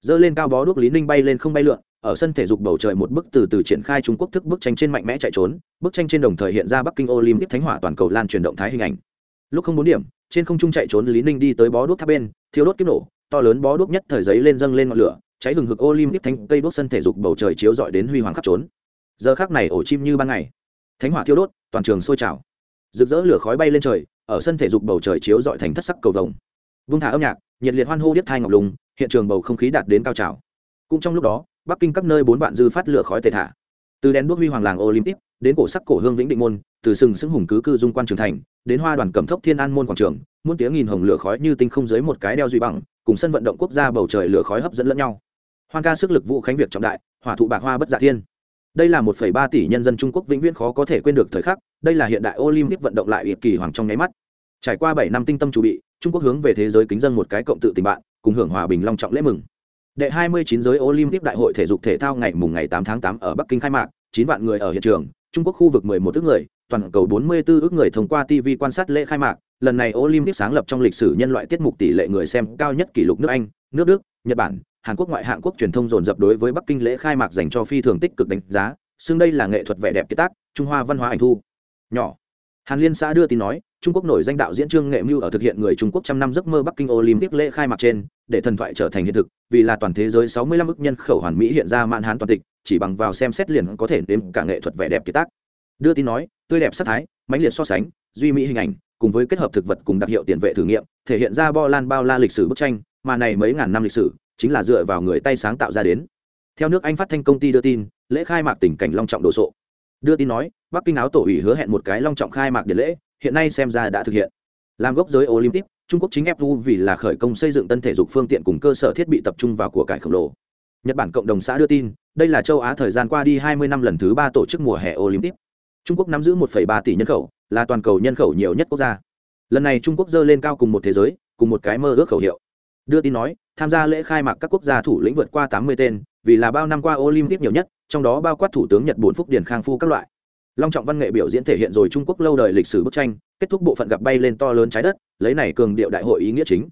Dơ lên cao bó đuốc lý ninh bay lên không bay lượn, ở sân thể dục bầu trời một bức từ từ triển khai trung quốc thức bức tranh trên mạnh mẽ chạy trốn, bức tranh trên đồng thời hiện ra bắc kinh olympic thánh hỏa toàn cầu lan truyền động thái hình ảnh. Lúc không bốn điểm, trên không trung chạy trốn lý ninh đi tới bó đuốc tháp bên thiếu đốt kiếp nổ, to lớn bó đuốc nhất thời giấy lên dâng lên ngọn lửa, cháy hừng hực olympic thánh cây đốt sân thể dục bầu trời chiếu rọi đến huy hoàng khắp trốn giờ khác này ổ chim như ban ngày. Thánh hỏa thiêu đốt, toàn trường sôi trào. Rực rỡ lửa khói bay lên trời, ở sân thể dục bầu trời chiếu dọi thành thất sắc cầu vồng. Vung thả âm nhạc, nhiệt liệt hoan hô điếc thai ngọc lùng, hiện trường bầu không khí đạt đến cao trào. Cũng trong lúc đó, bắc kinh các nơi bốn vạn dư phát lửa khói tề thả. Từ đèn đuốc huy hoàng làng olympic, đến cổ sắc cổ hương vĩnh định môn, từ sừng sững hùng cứ cư dung quan trường thành, đến hoa đoàn cẩm thốc thiên an môn quảng trường, muôn tiếng nghìn hồng lửa khói như tinh không dưới một cái đeo duy bằng, cùng sân vận động quốc gia bầu trời lửa khói hấp dẫn lẫn nhau. Hoan ca sức lực vũ khánh việc trọng đại, hỏa thụ bạc hoa bất dạ thiên đây là một ba tỷ nhân dân trung quốc vĩnh viễn khó có thể quên được thời khắc, đây là hiện đại olympic vận động lại ịp kỳ hoàng trong nháy mắt. Trải qua bảy năm tinh tâm chuẩn bị, trung quốc hướng về thế giới kính dân một cái cộng tự tình bạn, cùng hưởng hòa bình long trọng lễ mừng. Đệ 29 giới olympic đại hội thể dục thể thao ngày mùng ngày 8 tháng 8 ở bắc kinh khai mạc 9 vạn người ở hiện trường, trung quốc khu vực 11 ước người, toàn cầu 44 ước người thông qua tv quan sát lễ khai mạc. Lần này olympic sáng lập trong lịch sử nhân loại tiết mục tỷ lệ người xem cao nhất kỷ lục nước anh, nước đức, nhật bản hàn quốc ngoại hạng quốc truyền thông dồn dập đối với bắc kinh lễ khai mạc dành cho phi thường tích cực đánh giá, xưng đây là nghệ thuật vẻ đẹp kiệt tác, trung hoa văn hóa ảnh thu. Nhỏ. Hàn liên xã đưa tin nói, trung quốc nổi danh đạo diễn trương nghệ mưu ở thực hiện người trung quốc trăm năm giấc mơ bắc kinh olympic lễ khai mạc trên, để thần thoại trở thành hiện thực, vì là toàn thế giới 65 ức nhân khẩu hoàn mỹ hiện ra mạn hán toàn tịch, chỉ bằng vào xem xét liền có thể đếm cả nghệ thuật vẻ đẹp kiệt tác. Đưa tin nói, tươi đẹp sắc thái, mãnh liệt so sánh, duy mỹ hình ảnh, cùng với kết hợp thực vật cùng đặc hiệu tiền vệ thử nghiệm, thể hiện ra bo lan bao la lịch sử bức tranh, mà này mấy ngàn năm lịch sử chính là dựa vào người tay sáng tạo ra đến. Theo nước anh phát thanh công ty đưa tin lễ khai mạc tình cảnh long trọng đồ sộ. Đưa tin nói bắc kinh áo tổ ủy hứa hẹn một cái long trọng khai mạc điện lễ hiện nay xem ra đã thực hiện. Làm gốc giới olympic trung quốc chính fu vì là khởi công xây dựng tân thể dục phương tiện cùng cơ sở thiết bị tập trung vào của cải khổng lồ. Nhật bản cộng đồng xã đưa tin đây là châu á thời gian qua đi 20 năm lần thứ ba tổ chức mùa hè olympic. Trung quốc nắm giữ 1,3 tỷ nhân khẩu là toàn cầu nhân khẩu nhiều nhất quốc gia. Lần này trung quốc dơ lên cao cùng một thế giới cùng một cái mơ ước khẩu hiệu đưa tin nói tham gia lễ khai mạc các quốc gia thủ lĩnh vượt qua 80 tên vì là bao năm qua olympic nhiều nhất trong đó bao quát thủ tướng nhật bổn phúc Điền, khang phu các loại. Long trọng văn nghệ biểu diễn thể hiện rồi trung quốc lâu đời lịch sử bức tranh kết thúc bộ phận gặp bay lên to lớn trái đất lấy này cường điệu đại hội ý nghĩa chính.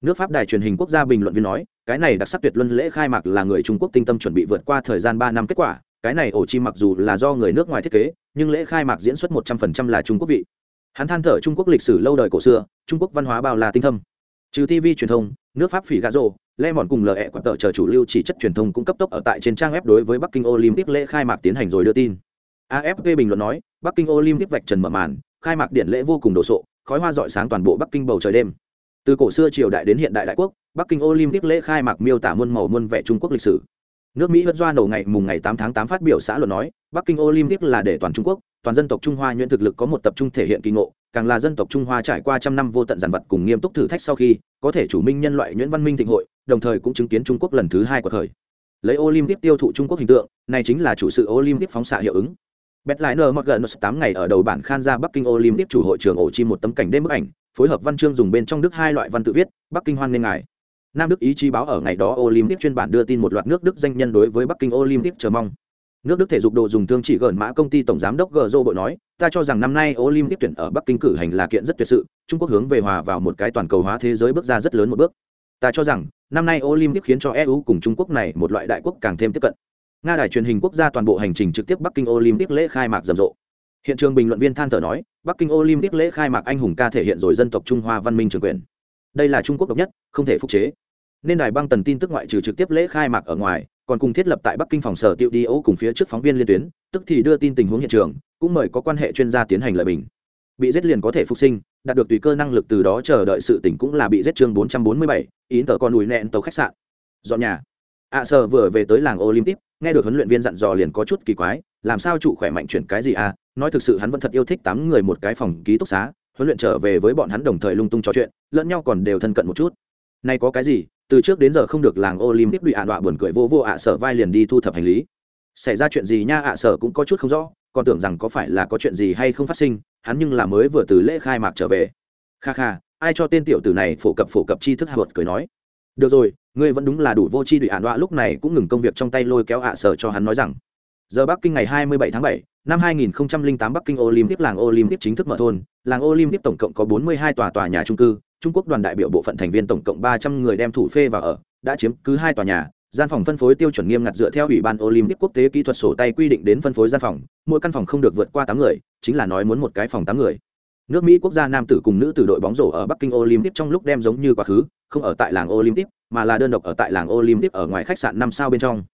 Nước pháp đài truyền hình quốc gia bình luận viên nói cái này đặc sắc tuyệt luân lễ khai mạc là người trung quốc tinh tâm chuẩn bị vượt qua thời gian ba năm kết quả cái này ổ chim mặc dù là do người nước ngoài thiết kế nhưng lễ khai mạc diễn xuất một trăm phần trăm là trung quốc vị. Hắn than thở trung quốc lịch sử lâu đời cổ xưa trung quốc văn hóa bao la tinh thâm trừ tv truyền thông, nước pháp phỉ gà rô lê mòn cùng lệ quạt tờ chờ chủ lưu chỉ chất truyền thông cũng cấp tốc ở tại trên trang web đối với bắc kinh olympic lễ khai mạc tiến hành rồi đưa tin. Afp bình luận nói, bắc kinh olympic vạch trần mở màn, khai mạc điện lễ vô cùng đồ sộ, khói hoa rọi sáng toàn bộ bắc kinh bầu trời đêm. Từ cổ xưa triều đại đến hiện đại đại quốc, bắc kinh olympic lễ khai mạc miêu tả muôn màu muôn vẻ trung quốc lịch sử. Nước mỹ hất doa nổ ngày mùng ngày 8 tháng 8 phát biểu xã luận nói, bắc kinh olympic là để toàn trung quốc, toàn dân tộc trung hoa nhuyễn thực lực có một tập trung thể hiện kỳ ngộ càng là dân tộc trung hoa trải qua trăm năm vô tận giàn vật cùng nghiêm túc thử thách sau khi có thể chủ minh nhân loại nhuyễn văn minh thịnh hội đồng thời cũng chứng kiến trung quốc lần thứ hai của thời lấy olympic tiêu thụ trung quốc hình tượng này chính là chủ sự olympic phóng xạ hiệu ứng Betliner gần 8 ngày ở đầu bản khan ra Bắc Kinh Olympic chủ hội trường ổ chim một tấm cảnh đêm bức ảnh, phối hợp văn chương dùng bên trong Đức hai loại văn tự viết, Bắc Kinh hoan nghênh ngài. Nam Đức ý chí báo ở ngày đó Olympic chuyên bản đưa tin một loạt nước Đức danh nhân đối với Bắc Kinh Olympic chờ mong. Nước Đức thể dục đồ dùng thương chỉ gần mã công ty tổng giám đốc Gzo bộ nói, ta cho rằng năm nay Olympic tuyển ở Bắc Kinh cử hành là kiện rất tuyệt sự, Trung Quốc hướng về hòa vào một cái toàn cầu hóa thế giới bước ra rất lớn một bước. Ta cho rằng, năm nay Olympic khiến cho EU cùng Trung Quốc này một loại đại quốc càng thêm tiếp cận. Nga đài truyền hình quốc gia toàn bộ hành trình trực tiếp Bắc Kinh Olympic lễ khai mạc rầm rộ. Hiện trường bình luận viên than thở nói, Bắc Kinh Olympic lễ khai mạc anh hùng ca thể hiện rồi dân tộc Trung Hoa văn minh trường quyền. Đây là Trung Quốc độc nhất, không thể phục chế. Nên đài băng tần tin tức ngoại trừ trực tiếp lễ khai mạc ở ngoài, còn cùng thiết lập tại Bắc Kinh phòng sở tiêu đi ô cùng phía trước phóng viên liên tuyến, tức thì đưa tin tình huống hiện trường, cũng mời có quan hệ chuyên gia tiến hành lợi bình. Bị giết liền có thể phục sinh, đạt được tùy cơ năng lực từ đó chờ đợi sự tỉnh cũng là bị giết chương 447, ý tờ con ùi nẹn tàu khách sạn. Dọn nhà. ạ à, sở vừa về tới làng Olympic, nghe được huấn luyện viên dặn dò liền có chút kỳ quái, làm sao trụ khỏe mạnh chuyển cái gì à? Nói thực sự hắn vẫn thật yêu thích tám người một cái phòng ký túc xá, huấn luyện trở về với bọn hắn đồng thời lung tung trò chuyện, lẫn nhau còn đều thân cận một chút. nay có cái gì, từ trước đến giờ không được làng Olympic bị ạ đọa buồn cười vô vô ạ sở vai liền đi thu thập hành lý. Xảy ra chuyện gì nha ạ sở cũng có chút không rõ, còn tưởng rằng có phải là có chuyện gì hay không phát sinh, hắn nhưng là mới vừa từ lễ khai mạc trở về. Kha kha, ai cho tên tiểu tử này phổ cập phổ cập tri thức hạ cười nói. Được rồi, ngươi vẫn đúng là đủ vô tri đụy ản đọa lúc này cũng ngừng công việc trong tay lôi kéo ạ sở cho hắn nói rằng giờ bắc kinh ngày 27 tháng 7, năm 2008 bắc kinh olympic làng olympic chính thức mở thôn làng olympic tổng cộng có 42 tòa tòa nhà trung cư trung quốc đoàn đại biểu bộ phận thành viên tổng cộng 300 người đem thủ phê vào ở đã chiếm cứ hai tòa nhà gian phòng phân phối tiêu chuẩn nghiêm ngặt dựa theo ủy ban olympic quốc tế kỹ thuật sổ tay quy định đến phân phối gian phòng, mỗi căn phòng không được vượt qua tám người, chính là nói muốn một cái phòng tám người. Nước mỹ quốc gia nam tử cùng nữ tử đội bóng rổ ở bắc kinh olympic trong lúc đem giống như quá khứ, không ở tại làng olympic, mà là đơn độc ở tại làng olympic ở ngoài khách sạn năm sao bên trong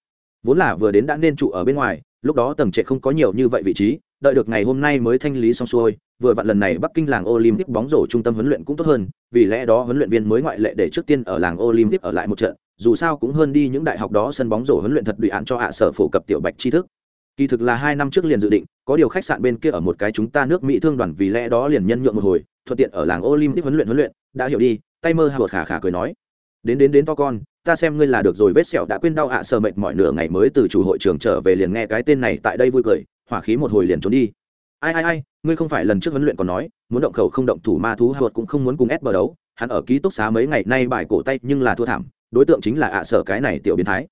vốn là vừa đến đã nên trụ ở bên ngoài, lúc đó tầng trệ không có nhiều như vậy vị trí, đợi được ngày hôm nay mới thanh lý xong xuôi, vừa vặn lần này bắc kinh làng olympic bóng rổ trung tâm huấn luyện cũng tốt hơn, vì lẽ đó huấn luyện viên mới ngoại lệ để trước tiên ở làng olympic ở lại một trận, dù sao cũng hơn đi những đại học đó sân bóng rổ huấn luyện thật đụy án cho hạ sở phổ cập tiểu bạch tri thức. Kỳ thực là hai năm trước liền dự định, có điều khách sạn bên kia ở một cái chúng ta nước mỹ thương đoàn vì lẽ đó liền nhân nhượng một hồi, thuận tiện ở làng olympic huấn luyện huấn luyện, đã hiểu đi tay mơ hà bột khả khả cười nói. Đến đến đến to con ta xem ngươi là được rồi, vết sẹo đã quên đau ạ à mệt mỏi nửa ngày mới từ chủ hội trường trở về liền nghe cái tên này tại đây vui cười, hỏa khí một hồi liền trốn đi. Ai ai ai, ngươi không phải lần trước huấn luyện còn nói, muốn động khẩu không động thủ ma thú hạ cũng không muốn cùng ép bờ đấu, hắn ở ký túc xá mấy ngày nay bài cổ tay nhưng là thua thảm, đối tượng chính là ạ sở cái này tiểu biến thái.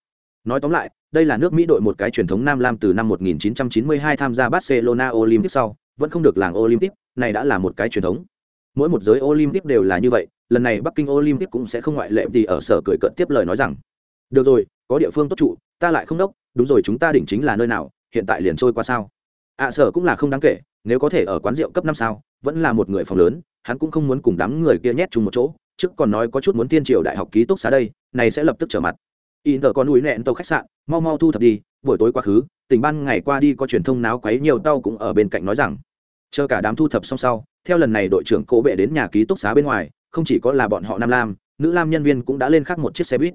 Nói tóm lại, đây là nước mỹ đội một cái truyền thống nam lam từ năm 1992 tham gia barcelona olympic sau, vẫn không được làng olympic, này đã là một cái truyền thống. Mỗi một giới olympic đều là như vậy lần này bắc kinh olympic cũng sẽ không ngoại lệ thì ở sở cười cận tiếp lời nói rằng, được rồi, có địa phương tốt trụ, ta lại không đốc, đúng rồi chúng ta đỉnh chính là nơi nào, hiện tại liền trôi qua sao? Ạ sở cũng là không đáng kể, nếu có thể ở quán rượu cấp năm sao, vẫn là một người phòng lớn, hắn cũng không muốn cùng đám người kia nhét chung một chỗ, trước còn nói có chút muốn tiên triều đại học ký túc xá đây, này sẽ lập tức trở mặt. In tờ con núi nẹn tàu khách sạn, mau mau thu thập đi, buổi tối quá khứ, tỉnh ban ngày qua đi có truyền thông náo quấy nhiều tao cũng ở bên cạnh nói rằng, chờ cả đám thu thập xong sau, theo lần này đội trưởng cố bệ đến nhà ký túc xá bên ngoài không chỉ có là bọn họ nam lam, nữ lam nhân viên cũng đã lên khác một chiếc xe buýt.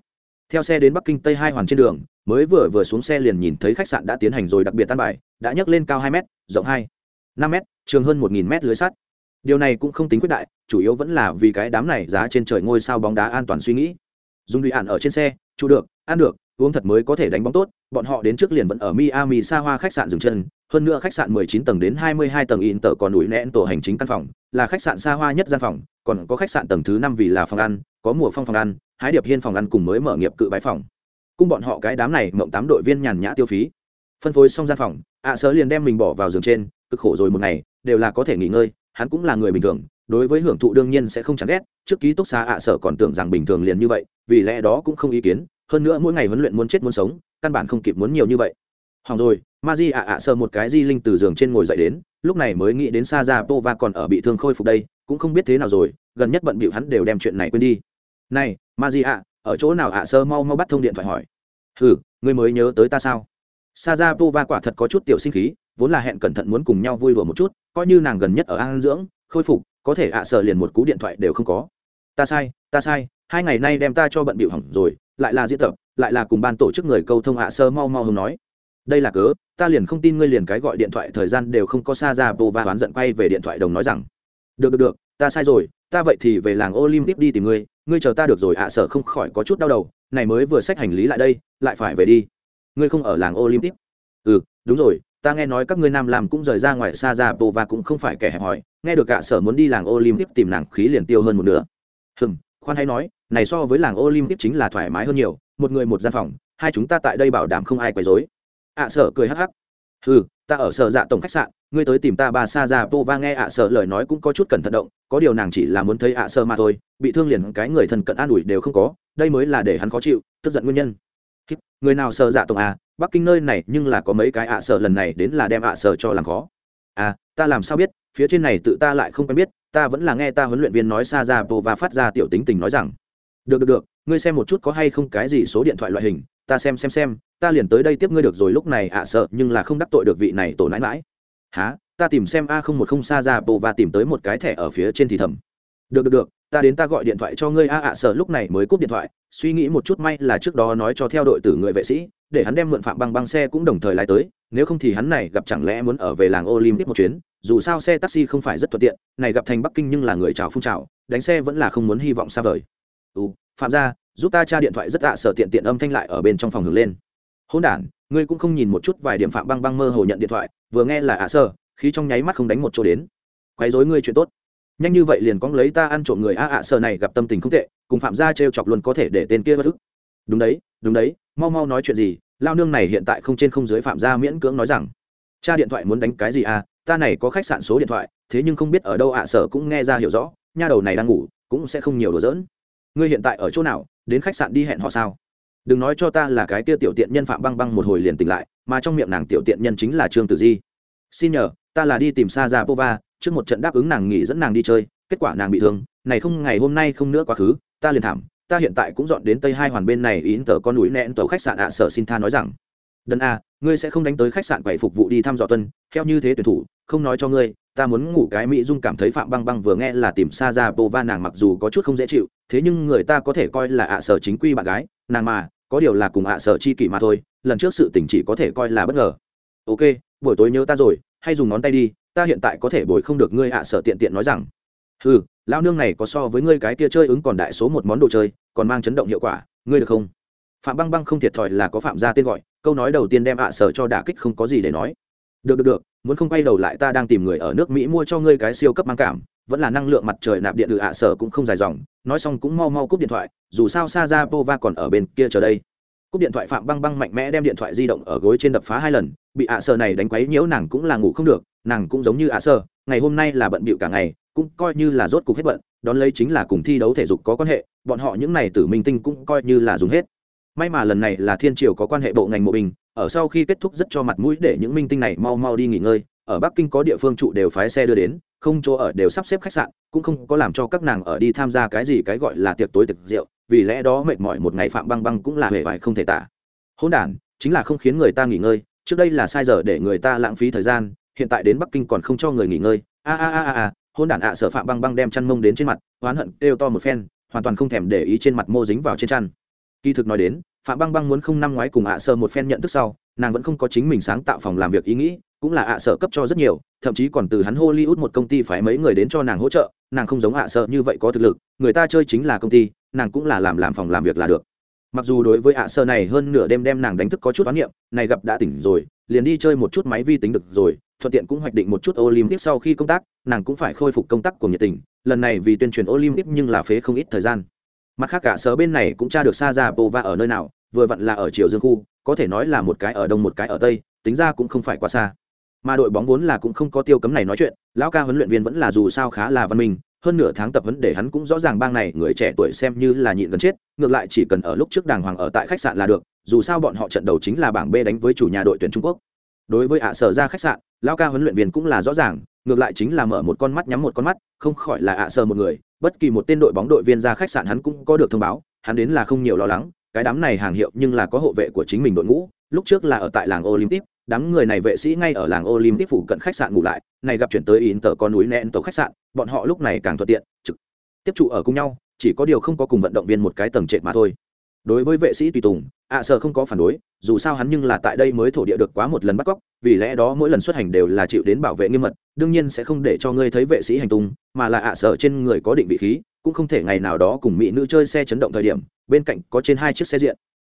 Theo xe đến bắc kinh tây hai hoàn trên đường, mới vừa vừa xuống xe liền nhìn thấy khách sạn đã tiến hành rồi đặc biệt tan bài, đã nhấc lên cao hai m rộng hai, năm m trường hơn một nghìn m lưới sắt. Điều này cũng không tính quyết đại, chủ yếu vẫn là vì cái đám này giá trên trời ngôi sao bóng đá an toàn suy nghĩ. Dùng đi ạn ở trên xe, trụ được, ăn được, uống thật mới có thể đánh bóng tốt, bọn họ đến trước liền vẫn ở miami xa hoa khách sạn dừng chân, hơn nữa khách sạn 19 tầng đến 22 tầng in tờ còn núi nén tổ hành chính căn phòng, là khách sạn xa hoa nhất gian phòng còn có khách sạn tầng thứ năm vì là phòng ăn, có mùa phong phòng ăn, hái điệp hiên phòng ăn cùng mới mở nghiệp cự bãi phòng. Cung bọn họ cái đám này mộng tám đội viên nhàn nhã tiêu phí. Phân phối xong gian phòng, ạ à sớ liền đem mình bỏ vào giường trên, cực khổ rồi một ngày, đều là có thể nghỉ ngơi, hắn cũng là người bình thường, đối với hưởng thụ đương nhiên sẽ không chán ghét, trước ký túc xá ạ sở còn tưởng rằng bình thường liền như vậy, vì lẽ đó cũng không ý kiến, hơn nữa mỗi ngày huấn luyện muốn chết muốn sống, căn bản không kịp muốn nhiều như vậy. Hỏng rồi, ma di ạ ạ sờ một cái di linh từ giường trên ngồi dậy đến, lúc này mới nghĩ đến sa ra pova còn ở bị thương khôi phục đây cũng không biết thế nào rồi, gần nhất bận bịu hắn đều đem chuyện này quên đi. Này ma di ạ, ở chỗ nào ạ? Sơ mau mau bắt thông điện thoại hỏi. Hừ, ngươi mới nhớ tới ta sao? Sa ra pova quả thật có chút tiểu sinh khí, vốn là hẹn cẩn thận muốn cùng nhau vui đùa một chút, coi như nàng gần nhất ở an dưỡng, khôi phục, có thể ạ sơ liền một cú điện thoại đều không có. Ta sai ta sai, hai ngày nay đem ta cho bận bịu hỏng rồi, lại là diễn tập, lại là cùng ban tổ chức người câu thông ạ sơ mau mau hùng nói. Đây là cớ, ta liền không tin ngươi liền cái gọi điện thoại thời gian đều không có xa ra bô oán giận quay về điện thoại đồng nói rằng được được được, ta sai rồi, ta vậy thì về làng olympic đi tìm ngươi ngươi chờ ta được rồi ạ sở không khỏi có chút đau đầu, này mới vừa xách hành lý lại đây, lại phải về đi. Ngươi không ở làng olympic ừ đúng rồi, ta nghe nói các ngươi nam làm cũng rời ra ngoài xa ra, bộ và cũng không phải kẻ hẹp hòi. Nghe được ạ sở muốn đi làng olympic tìm nàng khí liền tiêu hơn một nửa. Hừm, khoan hay nói, này so với làng olympic chính là thoải mái hơn nhiều, một người một gian phòng, hai chúng ta tại đây bảo đảm không ai quấy rối. ạ sở cười hắc hắc. Ừ ta ở sở dạ tổng khách sạn, ngươi tới tìm ta bà sa ra vô va nghe ạ sợ lời nói cũng có chút cẩn thận động, có điều nàng chỉ là muốn thấy ạ sợ mà thôi, bị thương liền cái người thân cận an ủi đều không có, đây mới là để hắn khó chịu, tức giận nguyên nhân. Người nào sở dạ tổng à bắc kinh nơi này nhưng là có mấy cái ạ sợ lần này đến là đem ạ sợ cho làm khó. À ta làm sao biết, phía trên này tự ta lại không quen biết, ta vẫn là nghe ta huấn luyện viên nói sa ra vô va phát ra tiểu tính tình nói rằng, được được được, ngươi xem một chút có hay không cái gì số điện thoại loại hình ta xem xem xem, ta liền tới đây tiếp ngươi được rồi, lúc này ạ sợ, nhưng là không đắc tội được vị này tổ nãi mãi há ta tìm xem a không một không xa ra bộ và tìm tới một cái thẻ ở phía trên thì thầm. Được được được, ta đến ta gọi điện thoại cho ngươi a, ạ sợ, lúc này mới cúp điện thoại, suy nghĩ một chút may là trước đó nói cho theo đội tử người vệ sĩ, để hắn đem mượn phạm băng băng xe cũng đồng thời lái tới, nếu không thì hắn này gặp chẳng lẽ muốn ở về làng olympic một chuyến, dù sao xe taxi không phải rất thuận tiện, này gặp thành bắc kinh nhưng là người chào phun trào đánh xe vẫn là không muốn hy vọng xa vời. Ừ phạm ra giúp ta tra điện thoại rất ạ, sở tiện tiện âm thanh lại ở bên trong phòng hưởng lên. Hôn đản, ngươi cũng không nhìn một chút vài điểm phạm băng băng mơ hồ nhận điện thoại, vừa nghe là ạ sơ khí trong nháy mắt không đánh một chỗ đến. Quấy rối ngươi chuyện tốt. Nhanh như vậy liền cóng lấy ta ăn trộm người a ạ sơ này gặp tâm tình không tệ, cùng phạm gia trêu chọc luôn có thể để tên kia bất ức. Đúng đấy đúng đấy, mau mau nói chuyện gì, lao nương này hiện tại không trên không dưới phạm gia miễn cưỡng nói rằng. Cha điện thoại muốn đánh cái gì à ta này có khách sạn số điện thoại, thế nhưng không biết ở đâu ạ, sở cũng nghe ra hiểu rõ, nha đầu này đang ngủ, cũng sẽ không nhiều đồ dỡn ngươi hiện tại ở chỗ nào, đến khách sạn đi hẹn họ sao? Đừng nói cho ta là cái kia tiểu tiện nhân phạm băng băng một hồi liền tỉnh lại, mà trong miệng nàng tiểu tiện nhân chính là trương tử di. Xin nhờ, ta là đi tìm sa ra pova, trước một trận đáp ứng nàng nghỉ dẫn nàng đi chơi, kết quả nàng bị thương, này không, ngày hôm nay không nữa quá khứ, ta liền thảm, ta hiện tại cũng dọn đến tây hai hoàn bên này, ý tờ con núi nẹn tàu khách sạn ạ, sở xin tha nói rằng, đần a, ngươi sẽ không đánh tới khách sạn quầy phục vụ đi thăm dò tuân theo như thế tuyển thủ, không nói cho ngươi ta muốn ngủ cái mỹ dung cảm thấy phạm băng băng vừa nghe là tìm xa ra pova nàng mặc dù có chút không dễ chịu, thế nhưng người ta có thể coi là ạ sở chính quy bạn gái, nàng mà, có điều là cùng ạ sở chi kỷ mà thôi, lần trước sự tình chỉ có thể coi là bất ngờ. Ok, buổi tối nhớ ta rồi, hay dùng ngón tay đi, ta hiện tại có thể bồi không được ngươi ạ sở tiện tiện nói rằng. Ừ lao nương này có so với ngươi cái kia chơi ứng còn đại số một món đồ chơi, còn mang chấn động hiệu quả, ngươi được không? Phạm băng băng không thiệt thòi là có phạm ra tên gọi, câu nói đầu tiên đem ạ sở cho đả kích không có gì để nói. Được được được muốn không quay đầu lại ta đang tìm người ở nước mỹ mua cho ngươi cái siêu cấp mang cảm, vẫn là năng lượng mặt trời nạp điện được ạ sở cũng không dài dòng, nói xong cũng mau mau cúp điện thoại, dù sao sa ra pova còn ở bên kia chờ đây. Cúp điện thoại phạm băng băng mạnh mẽ đem điện thoại di động ở gối trên đập phá hai lần, bị ạ sở này đánh quấy nhiễu nàng cũng là ngủ không được, nàng cũng giống như ạ sở, ngày hôm nay là bận bịu cả ngày, cũng coi như là rốt cục hết bận, đón lấy chính là cùng thi đấu thể dục có quan hệ, bọn họ những này tử minh tinh cũng coi như là dùng hết. May mà lần này là thiên triều có quan hệ bộ ngành mộ bình ở sau khi kết thúc rất cho mặt mũi để những minh tinh này mau mau đi nghỉ ngơi, ở bắc kinh có địa phương trụ đều phái xe đưa đến, không chỗ ở đều sắp xếp khách sạn, cũng không có làm cho các nàng ở đi tham gia cái gì cái gọi là tiệc tối tiệc rượu, vì lẽ đó mệt mỏi một ngày phạm băng băng cũng là hề vải không thể tả. Hôn đản, chính là không khiến người ta nghỉ ngơi, trước đây là sai giờ để người ta lãng phí thời gian, hiện tại đến bắc kinh còn không cho người nghỉ ngơi. A a a a hôn đản ạ sở phạm băng băng đem chăn mông đến trên mặt, oán hận kêu to một phen, hoàn toàn không thèm để ý trên mặt mô dính vào trên chăn. Kỳ thực nói đến phạm băng băng muốn không năm ngoái cùng ạ sở một phen nhận thức sau, nàng vẫn không có chính mình sáng tạo phòng làm việc ý nghĩ, cũng là ạ sở cấp cho rất nhiều, thậm chí còn từ hắn hollywood một công ty phải mấy người đến cho nàng hỗ trợ, nàng không giống ạ sở như vậy có thực lực, người ta chơi chính là công ty, nàng cũng là làm làm phòng làm việc là được. Mặc dù đối với ạ sở này hơn nửa đêm đem nàng đánh thức có chút toán niệm, này gặp đã tỉnh rồi, liền đi chơi một chút máy vi tính được rồi, thuận tiện cũng hoạch định một chút olympic sau khi công tác, nàng cũng phải khôi phục công tác của nhiệt tình, lần này vì tuyên truyền olympic nhưng là phế không ít thời gian. Mặt khác cả sở bên này cũng tra được sa ra bova ở nơi nào vừa vặn là ở chiều dương khu, có thể nói là một cái ở đông một cái ở tây, tính ra cũng không phải quá xa. Mà đội bóng vốn là cũng không có tiêu cấm này nói chuyện, lão ca huấn luyện viên vẫn là dù sao khá là văn minh, hơn nửa tháng tập huấn để hắn cũng rõ ràng bang này, người trẻ tuổi xem như là nhịn gần chết, ngược lại chỉ cần ở lúc trước đàng hoàng ở tại khách sạn là được, dù sao bọn họ trận đầu chính là bảng b đánh với chủ nhà đội tuyển trung quốc. Đối với ạ sở ra khách sạn, lão ca huấn luyện viên cũng là rõ ràng, ngược lại chính là mở một con mắt nhắm một con mắt, không khỏi là ạ sở một người, bất kỳ một tên đội bóng đội viên ra khách sạn hắn cũng có được thông báo, hắn đến là không nhiều lo lắng cái đám này hàng hiệu nhưng là có hộ vệ của chính mình đội ngũ, lúc trước là ở tại làng olympic, đám người này vệ sĩ ngay ở làng olympic phủ cận khách sạn ngủ lại, này gặp chuyển tới in tờ con núi nẹn tổ khách sạn, bọn họ lúc này càng thuận tiện, trực tiếp trụ ở cùng nhau, chỉ có điều không có cùng vận động viên một cái tầng trệt mà thôi. Đối với vệ sĩ tùy tùng, ạ sợ không có phản đối, dù sao hắn nhưng là tại đây mới thổ địa được quá một lần bắt cóc, vì lẽ đó mỗi lần xuất hành đều là chịu đến bảo vệ nghiêm mật, đương nhiên sẽ không để cho ngươi thấy vệ sĩ hành tung, mà là ạ sợ trên người có định vị khí, cũng không thể ngày nào đó cùng mỹ nữ chơi xe chấn động thời điểm bên cạnh có trên hai chiếc xe diện.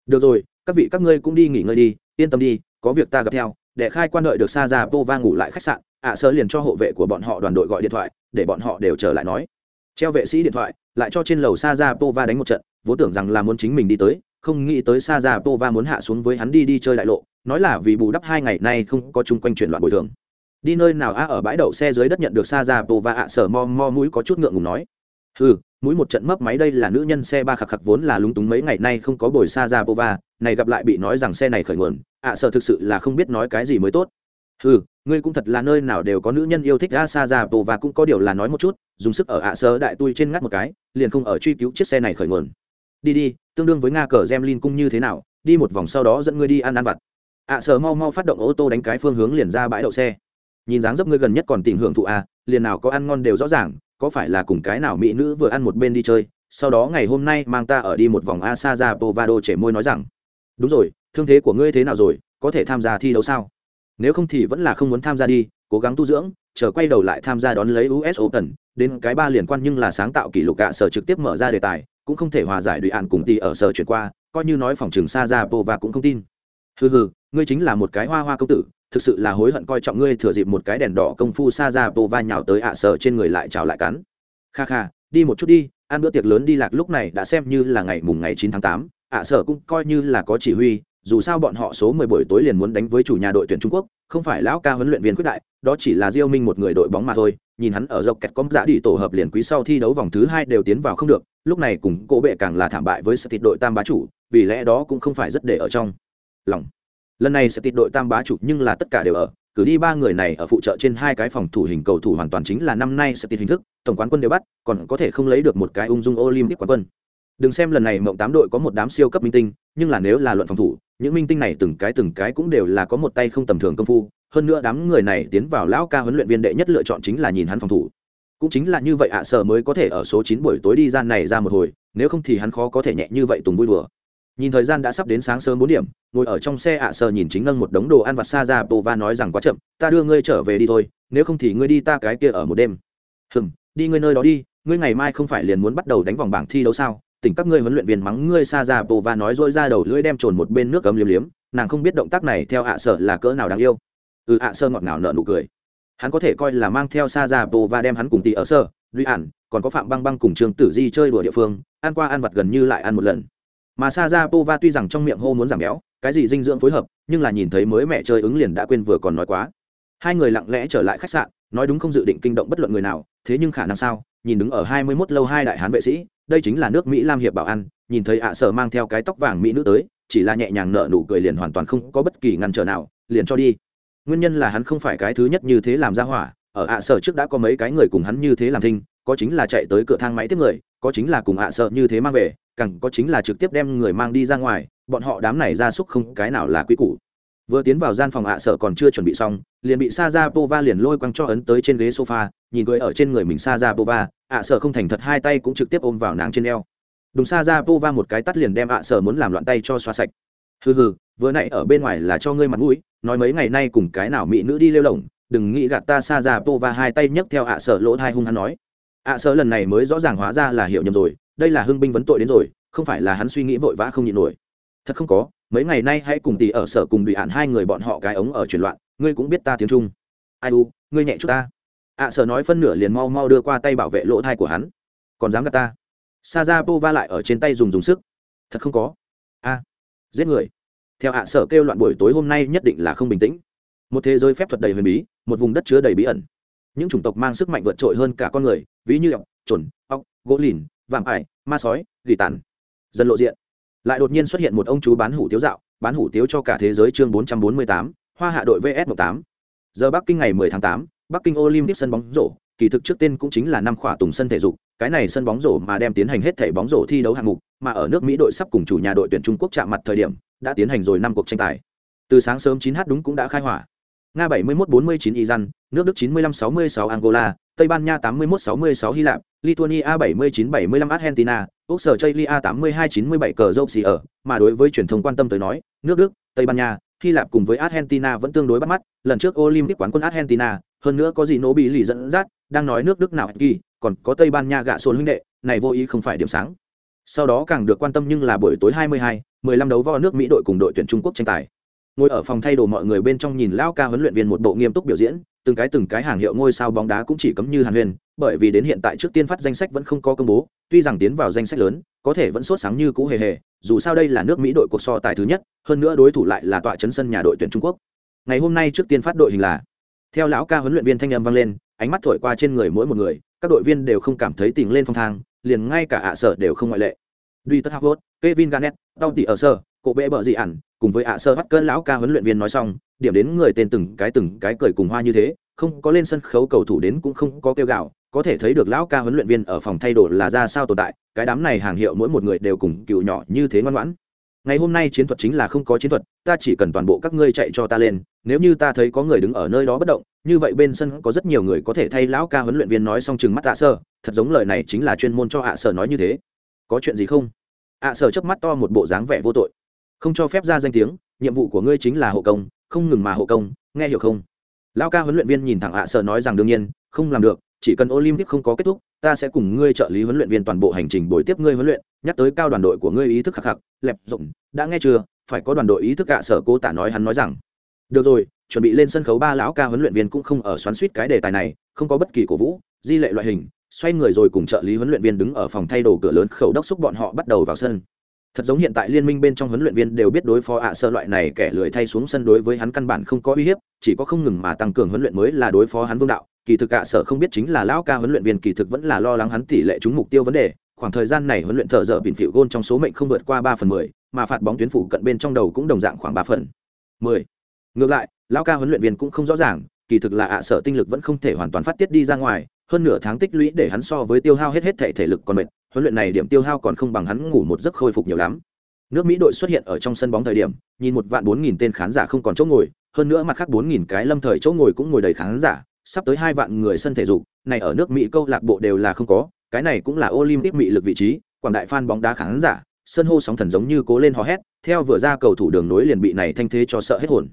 Được rồi, các vị các ngươi cũng đi nghỉ ngơi đi, yên tâm đi, có việc ta gặp theo. Để khai quan đợi được xa ra vô va ngủ lại khách sạn, ạ sở liền cho hộ vệ của bọn họ đoàn đội gọi điện thoại, để bọn họ đều trở lại nói. Treo vệ sĩ điện thoại, lại cho trên lầu xa ra pova đánh một trận, vốn tưởng rằng là muốn chính mình đi tới, không nghĩ tới xa ra pova muốn hạ xuống với hắn đi đi chơi đại lộ, nói là vì bù đắp hai ngày nay không có chung quanh chuyển loạn bồi thường. Đi nơi nào a ở bãi đậu xe dưới đất nhận được xa ra pova ạ sở mo mo mũi có chút ngượng ngùng nói. Ừ mũi một trận mấp máy đây là nữ nhân xe ba khạc khạc vốn là lúng túng mấy ngày nay không có bồi xa ra bova, này gặp lại bị nói rằng xe này khởi nguồn, ạ sợ thực sự là không biết nói cái gì mới tốt. Ừ ngươi cũng thật là nơi nào đều có nữ nhân yêu thích a sa ra pova cũng có điều là nói một chút, dùng sức ở ạ sơ đại tui trên ngắt một cái, liền không ở truy cứu chiếc xe này khởi nguồn. Đi đi, tương đương với nga cờ gemlin cung như thế nào, đi một vòng sau đó dẫn ngươi đi ăn ăn vặt. Ạ sơ mau mau phát động ô tô đánh cái phương hướng liền ra bãi đậu xe. Nhìn dáng dấp ngươi gần nhất còn tìm hưởng thụ a liền nào có ăn ngon đều rõ ràng có phải là cùng cái nào mỹ nữ vừa ăn một bên đi chơi, sau đó ngày hôm nay mang ta ở đi một vòng a sa ra povado trẻ môi nói rằng, đúng rồi, thương thế của ngươi thế nào rồi, có thể tham gia thi đấu sao? Nếu không thì vẫn là không muốn tham gia đi, cố gắng tu dưỡng, chờ quay đầu lại tham gia đón lấy us open, đến cái ba liên quan nhưng là sáng tạo kỷ lục gạ sở trực tiếp mở ra đề tài, cũng không thể hòa giải đùi ạn cùng tỷ ở sở chuyển qua, coi như nói phòng trường sa ra pova cũng không tin. Hừ hừ, ngươi chính là một cái hoa hoa công tử thực sự là hối hận coi trọng ngươi thừa dịp một cái đèn đỏ công phu xa ra pova nhào tới ạ sở trên người lại chào lại cắn. Kha kha đi một chút đi ăn bữa tiệc lớn đi lạc lúc này đã xem như là ngày mùng ngày chín tháng tám ạ sở cũng coi như là có chỉ huy dù sao bọn họ số 10 buổi tối liền muốn đánh với chủ nhà đội tuyển Trung Quốc, không phải lão ca huấn luyện viên quyết đại, đó chỉ là Diêu Minh một người đội bóng mà thôi, nhìn hắn ở dọc kẹt công giả đi tổ hợp liền quý sau thi đấu vòng thứ hai đều tiến vào không được lúc này cùng cổ bệ càng là thảm bại với sự thịt đội tam bá chủ vì lẽ đó cũng không phải rất để ở trong lòng lần này sẽ tịt đội tam bá chủ nhưng là tất cả đều ở, cử đi ba người này ở phụ trợ trên hai cái phòng thủ hình cầu thủ hoàn toàn chính là năm nay sẽ tịt hình thức, tổng quán quân đều bắt, còn có thể không lấy được một cái ung dung olympic quán quân. Đừng xem lần này mộng tám đội có một đám siêu cấp minh tinh, nhưng là nếu là luận phòng thủ, những minh tinh này từng cái từng cái cũng đều là có một tay không tầm thường công phu. Hơn nữa đám người này tiến vào lão ca huấn luyện viên đệ nhất lựa chọn chính là nhìn hắn phòng thủ. Cũng chính là như vậy ạ à, sở mới có thể ở số chín buổi tối đi gian này ra một hồi, nếu không thì hắn khó có thể nhẹ như vậy tùng vui đùa nhìn thời gian đã sắp đến sáng sớm bốn điểm, ngồi ở trong xe ạ sờ nhìn chính nâng một đống đồ ăn vặt xa ra bồ va nói rằng quá chậm, ta đưa ngươi trở về đi thôi, nếu không thì ngươi đi ta cái kia ở một đêm. Hừm, đi ngươi nơi đó đi, ngươi ngày mai không phải liền muốn bắt đầu đánh vòng bảng thi đấu sao? Tỉnh các ngươi huấn luyện viên mắng ngươi xa ra bồ va nói dỗi ra đầu lưỡi đem trồn một bên nước cấm liếm liếm, nàng không biết động tác này theo ạ sờ là cỡ nào đáng yêu. Ừ ạ sơ ngọt ngào nợ nụ cười. Hắn có thể coi là mang theo xa ra bồ và đem hắn cùng tỷ ở sơ duy ản còn có phạm băng băng cùng trường tử di chơi đùa địa phương, ăn qua ăn vặt gần như lại ăn một lần mà sa ra pova tuy rằng trong miệng hô muốn giảm béo, cái gì dinh dưỡng phối hợp, nhưng là nhìn thấy mới mẹ chơi ứng liền đã quên vừa còn nói quá hai người lặng lẽ trở lại khách sạn, nói đúng không dự định kinh động bất luận người nào, thế nhưng khả năng sao nhìn đứng ở hai mươi 21 lâu hai đại hán vệ sĩ, đây chính là nước mỹ lam hiệp bảo ăn. nhìn thấy ạ sở mang theo cái tóc vàng mỹ nữ tới, chỉ là nhẹ nhàng nợ nụ cười liền hoàn toàn không có bất kỳ ngăn trở nào, liền cho đi nguyên nhân là hắn không phải cái thứ nhất như thế làm ra hỏa, ở ạ sở trước đã có mấy cái người cùng hắn như thế làm thinh, có chính là chạy tới cửa thang máy tiếp người, có chính là cùng ạ sở như thế mang về càng có chính là trực tiếp đem người mang đi ra ngoài, bọn họ đám này ra súc không cái nào là quy củ. Vừa tiến vào gian phòng ạ sở còn chưa chuẩn bị xong, liền bị sa ra pova liền lôi quăng cho ấn tới trên ghế sofa, nhìn cười ở trên người mình sa ra pova ạ sở không thành thật hai tay cũng trực tiếp ôm vào nàng trên eo. Đúng sa ra pova một cái tắt liền đem ạ sở muốn làm loạn tay cho xoa sạch. Hừ hừ, vừa nãy ở bên ngoài là cho ngươi mặt mũi, nói mấy ngày nay cùng cái nào mỹ nữ đi lêu lỏng, đừng nghĩ gạt ta sa ra pova hai tay nhấc theo ạ sở lỗ thai hung hắn nói. ạ sở lần này mới rõ ràng hóa ra là hiểu nhầm rồi đây là hưng binh vấn tội đến rồi không phải là hắn suy nghĩ vội vã không nhịn nổi. Thật không có mấy ngày nay hãy cùng tỷ ở sở cùng bị hạn hai người bọn họ cái ống ở truyền loạn ngươi cũng biết ta tiếng trung. Ai u ngươi nhẹ chút ta. Ạ à, sở nói phân nửa liền mau mau đưa qua tay bảo vệ lỗ thai của hắn. Còn dám gạt ta? Sa ra pô va lại ở trên tay dùng dùng sức. Thật không có. A giết người. Theo ạ sở kêu loạn buổi tối hôm nay nhất định là không bình tĩnh. Một thế giới phép thuật đầy huyền bí một vùng đất chứa đầy bí ẩn. Những chủng tộc mang sức mạnh vượt trội hơn cả con người ví như ọc chuẩn ọc gỗ lìn vạm ải ma sói gỉ tàn. Dần lộ diện. Lại đột nhiên xuất hiện một ông chú bán hủ tiếu dạo bán hủ tiếu cho cả thế giới chương 448, hoa hạ đội vs 18 giờ bắc kinh ngày 10 tháng tám, bắc kinh olympic sân bóng rổ kỳ thực trước tên cũng chính là năm khỏa tùng sân thể dục cái này sân bóng rổ mà đem tiến hành hết thể bóng rổ thi đấu hạng mục mà ở nước mỹ đội sắp cùng chủ nhà đội tuyển trung quốc chạm mặt thời điểm đã tiến hành rồi năm cuộc tranh tài. Từ sáng sớm 9 h đúng cũng đã khai hỏa nga 71-49 iran nước đức 95-66 angola tây ban nha 81-66 hy lạp lithuania 79-75 argentina úc sở chây lia 82-97 cờ dâu xì ở mà đối với truyền thông quan tâm tới nói nước đức tây ban nha hy lạp cùng với argentina vẫn tương đối bắt mắt. Lần trước olympic quán quân argentina hơn nữa có gì nỗ bị lì dẫn dắt đang nói nước đức nào kỳ còn có tây ban nha gạ xôn huynh đệ này vô ý không phải điểm sáng. Sau đó càng được quan tâm nhưng là buổi tối 22, 15 đấu vo nước mỹ đội cùng đội tuyển trung quốc tranh tài ngồi ở phòng thay đồ mọi người bên trong nhìn lao ca huấn luyện viên một bộ nghiêm túc biểu diễn, từng cái từng cái hàng hiệu ngôi sao bóng đá cũng chỉ cấm như hàn huyền, bởi vì đến hiện tại trước tiên phát danh sách vẫn không có công bố, tuy rằng tiến vào danh sách lớn, có thể vẫn sốt sáng như cũ hề hề, dù sao đây là nước mỹ đội cuộc so tài thứ nhất, hơn nữa đối thủ lại là tọa chấn sân nhà đội tuyển trung quốc. Ngày hôm nay trước tiên phát đội hình là, theo lão ca huấn luyện viên thanh âm vang lên, ánh mắt thổi qua trên người mỗi một người, các đội viên đều không cảm thấy tình lên phong thang, liền ngay cả ạ sở đều không ngoại lệ. Duy tất hapot kevin garnett đau tỉ ở sở, cổ bệ bợ dị ản cùng với ạ sơ bắt cơn lão ca huấn luyện viên nói xong, điểm đến người tên từng cái từng cái cười cùng hoa như thế, không có lên sân khấu cầu thủ đến cũng không có kêu gạo, có thể thấy được lão ca huấn luyện viên ở phòng thay đồ là ra sao tồn tại, cái đám này hàng hiệu mỗi một người đều cùng cựu nhỏ như thế ngoan ngoãn. Ngày hôm nay chiến thuật chính là không có chiến thuật, ta chỉ cần toàn bộ các ngươi chạy cho ta lên, nếu như ta thấy có người đứng ở nơi đó bất động, như vậy bên sân có rất nhiều người có thể thay lão ca huấn luyện viên nói xong chừng mắt ạ sơ, thật giống lời này chính là chuyên môn cho ạ sơ nói như thế. Có chuyện gì không? ạ sơ chớp mắt to một bộ dáng vẻ vô tội không cho phép ra danh tiếng, nhiệm vụ của ngươi chính là hộ công, không ngừng mà hộ công, nghe hiểu không? Lao ca huấn luyện viên nhìn thẳng ạ sợ nói rằng đương nhiên, không làm được, chỉ cần olympic không có kết thúc, ta sẽ cùng ngươi trợ lý huấn luyện viên toàn bộ hành trình buổi tiếp ngươi huấn luyện, nhắc tới cao đoàn đội của ngươi ý thức khắc khắc, lẹp rộng, đã nghe chưa? Phải có đoàn đội ý thức ạ sở cố tả nói hắn nói rằng. Được rồi, chuẩn bị lên sân khấu ba lão ca huấn luyện viên cũng không ở xoắn suýt cái đề tài này, không có bất kỳ cổ vũ, di lệ loại hình, xoay người rồi cùng trợ lý huấn luyện viên đứng ở phòng thay đồ cửa lớn khẩu đốc xúc bọn họ bắt đầu vào sân thật giống hiện tại liên minh bên trong huấn luyện viên đều biết đối phó ạ sơ loại này kẻ lười thay xuống sân đối với hắn căn bản không có uy hiếp, chỉ có không ngừng mà tăng cường huấn luyện mới là đối phó hắn vương đạo. Kỳ thực ạ sở không biết chính là lão ca huấn luyện viên kỳ thực vẫn là lo lắng hắn tỷ lệ trúng mục tiêu vấn đề. Khoảng thời gian này huấn luyện thợ dở bỉn phịu gôn trong số mệnh không vượt qua ba phần mười, mà phạt bóng tuyến phủ cận bên trong đầu cũng đồng dạng khoảng ba phần mười. Ngược lại, lão ca huấn luyện viên cũng không rõ ràng, kỳ thực là ạ sở tinh lực vẫn không thể hoàn toàn phát tiết đi ra ngoài, hơn nửa tháng tích lũy để hắn so với tiêu hao hết hết thể thể lực còn mệt huấn luyện này điểm tiêu hao còn không bằng hắn ngủ một giấc khôi phục nhiều lắm. Nước mỹ đội xuất hiện ở trong sân bóng thời điểm, nhìn một vạn bốn nghìn tên khán giả không còn chỗ ngồi, hơn nữa mặt khác bốn nghìn cái lâm thời chỗ ngồi cũng ngồi đầy khán giả, sắp tới hai vạn người sân thể dục, này ở nước mỹ câu lạc bộ đều là không có, cái này cũng là olympic mỹ lực vị trí, quảng đại fan bóng đá khán giả, sân hô sóng thần giống như cố lên hò hét, theo vừa ra cầu thủ đường nối liền bị này thanh thế cho sợ hết hồn.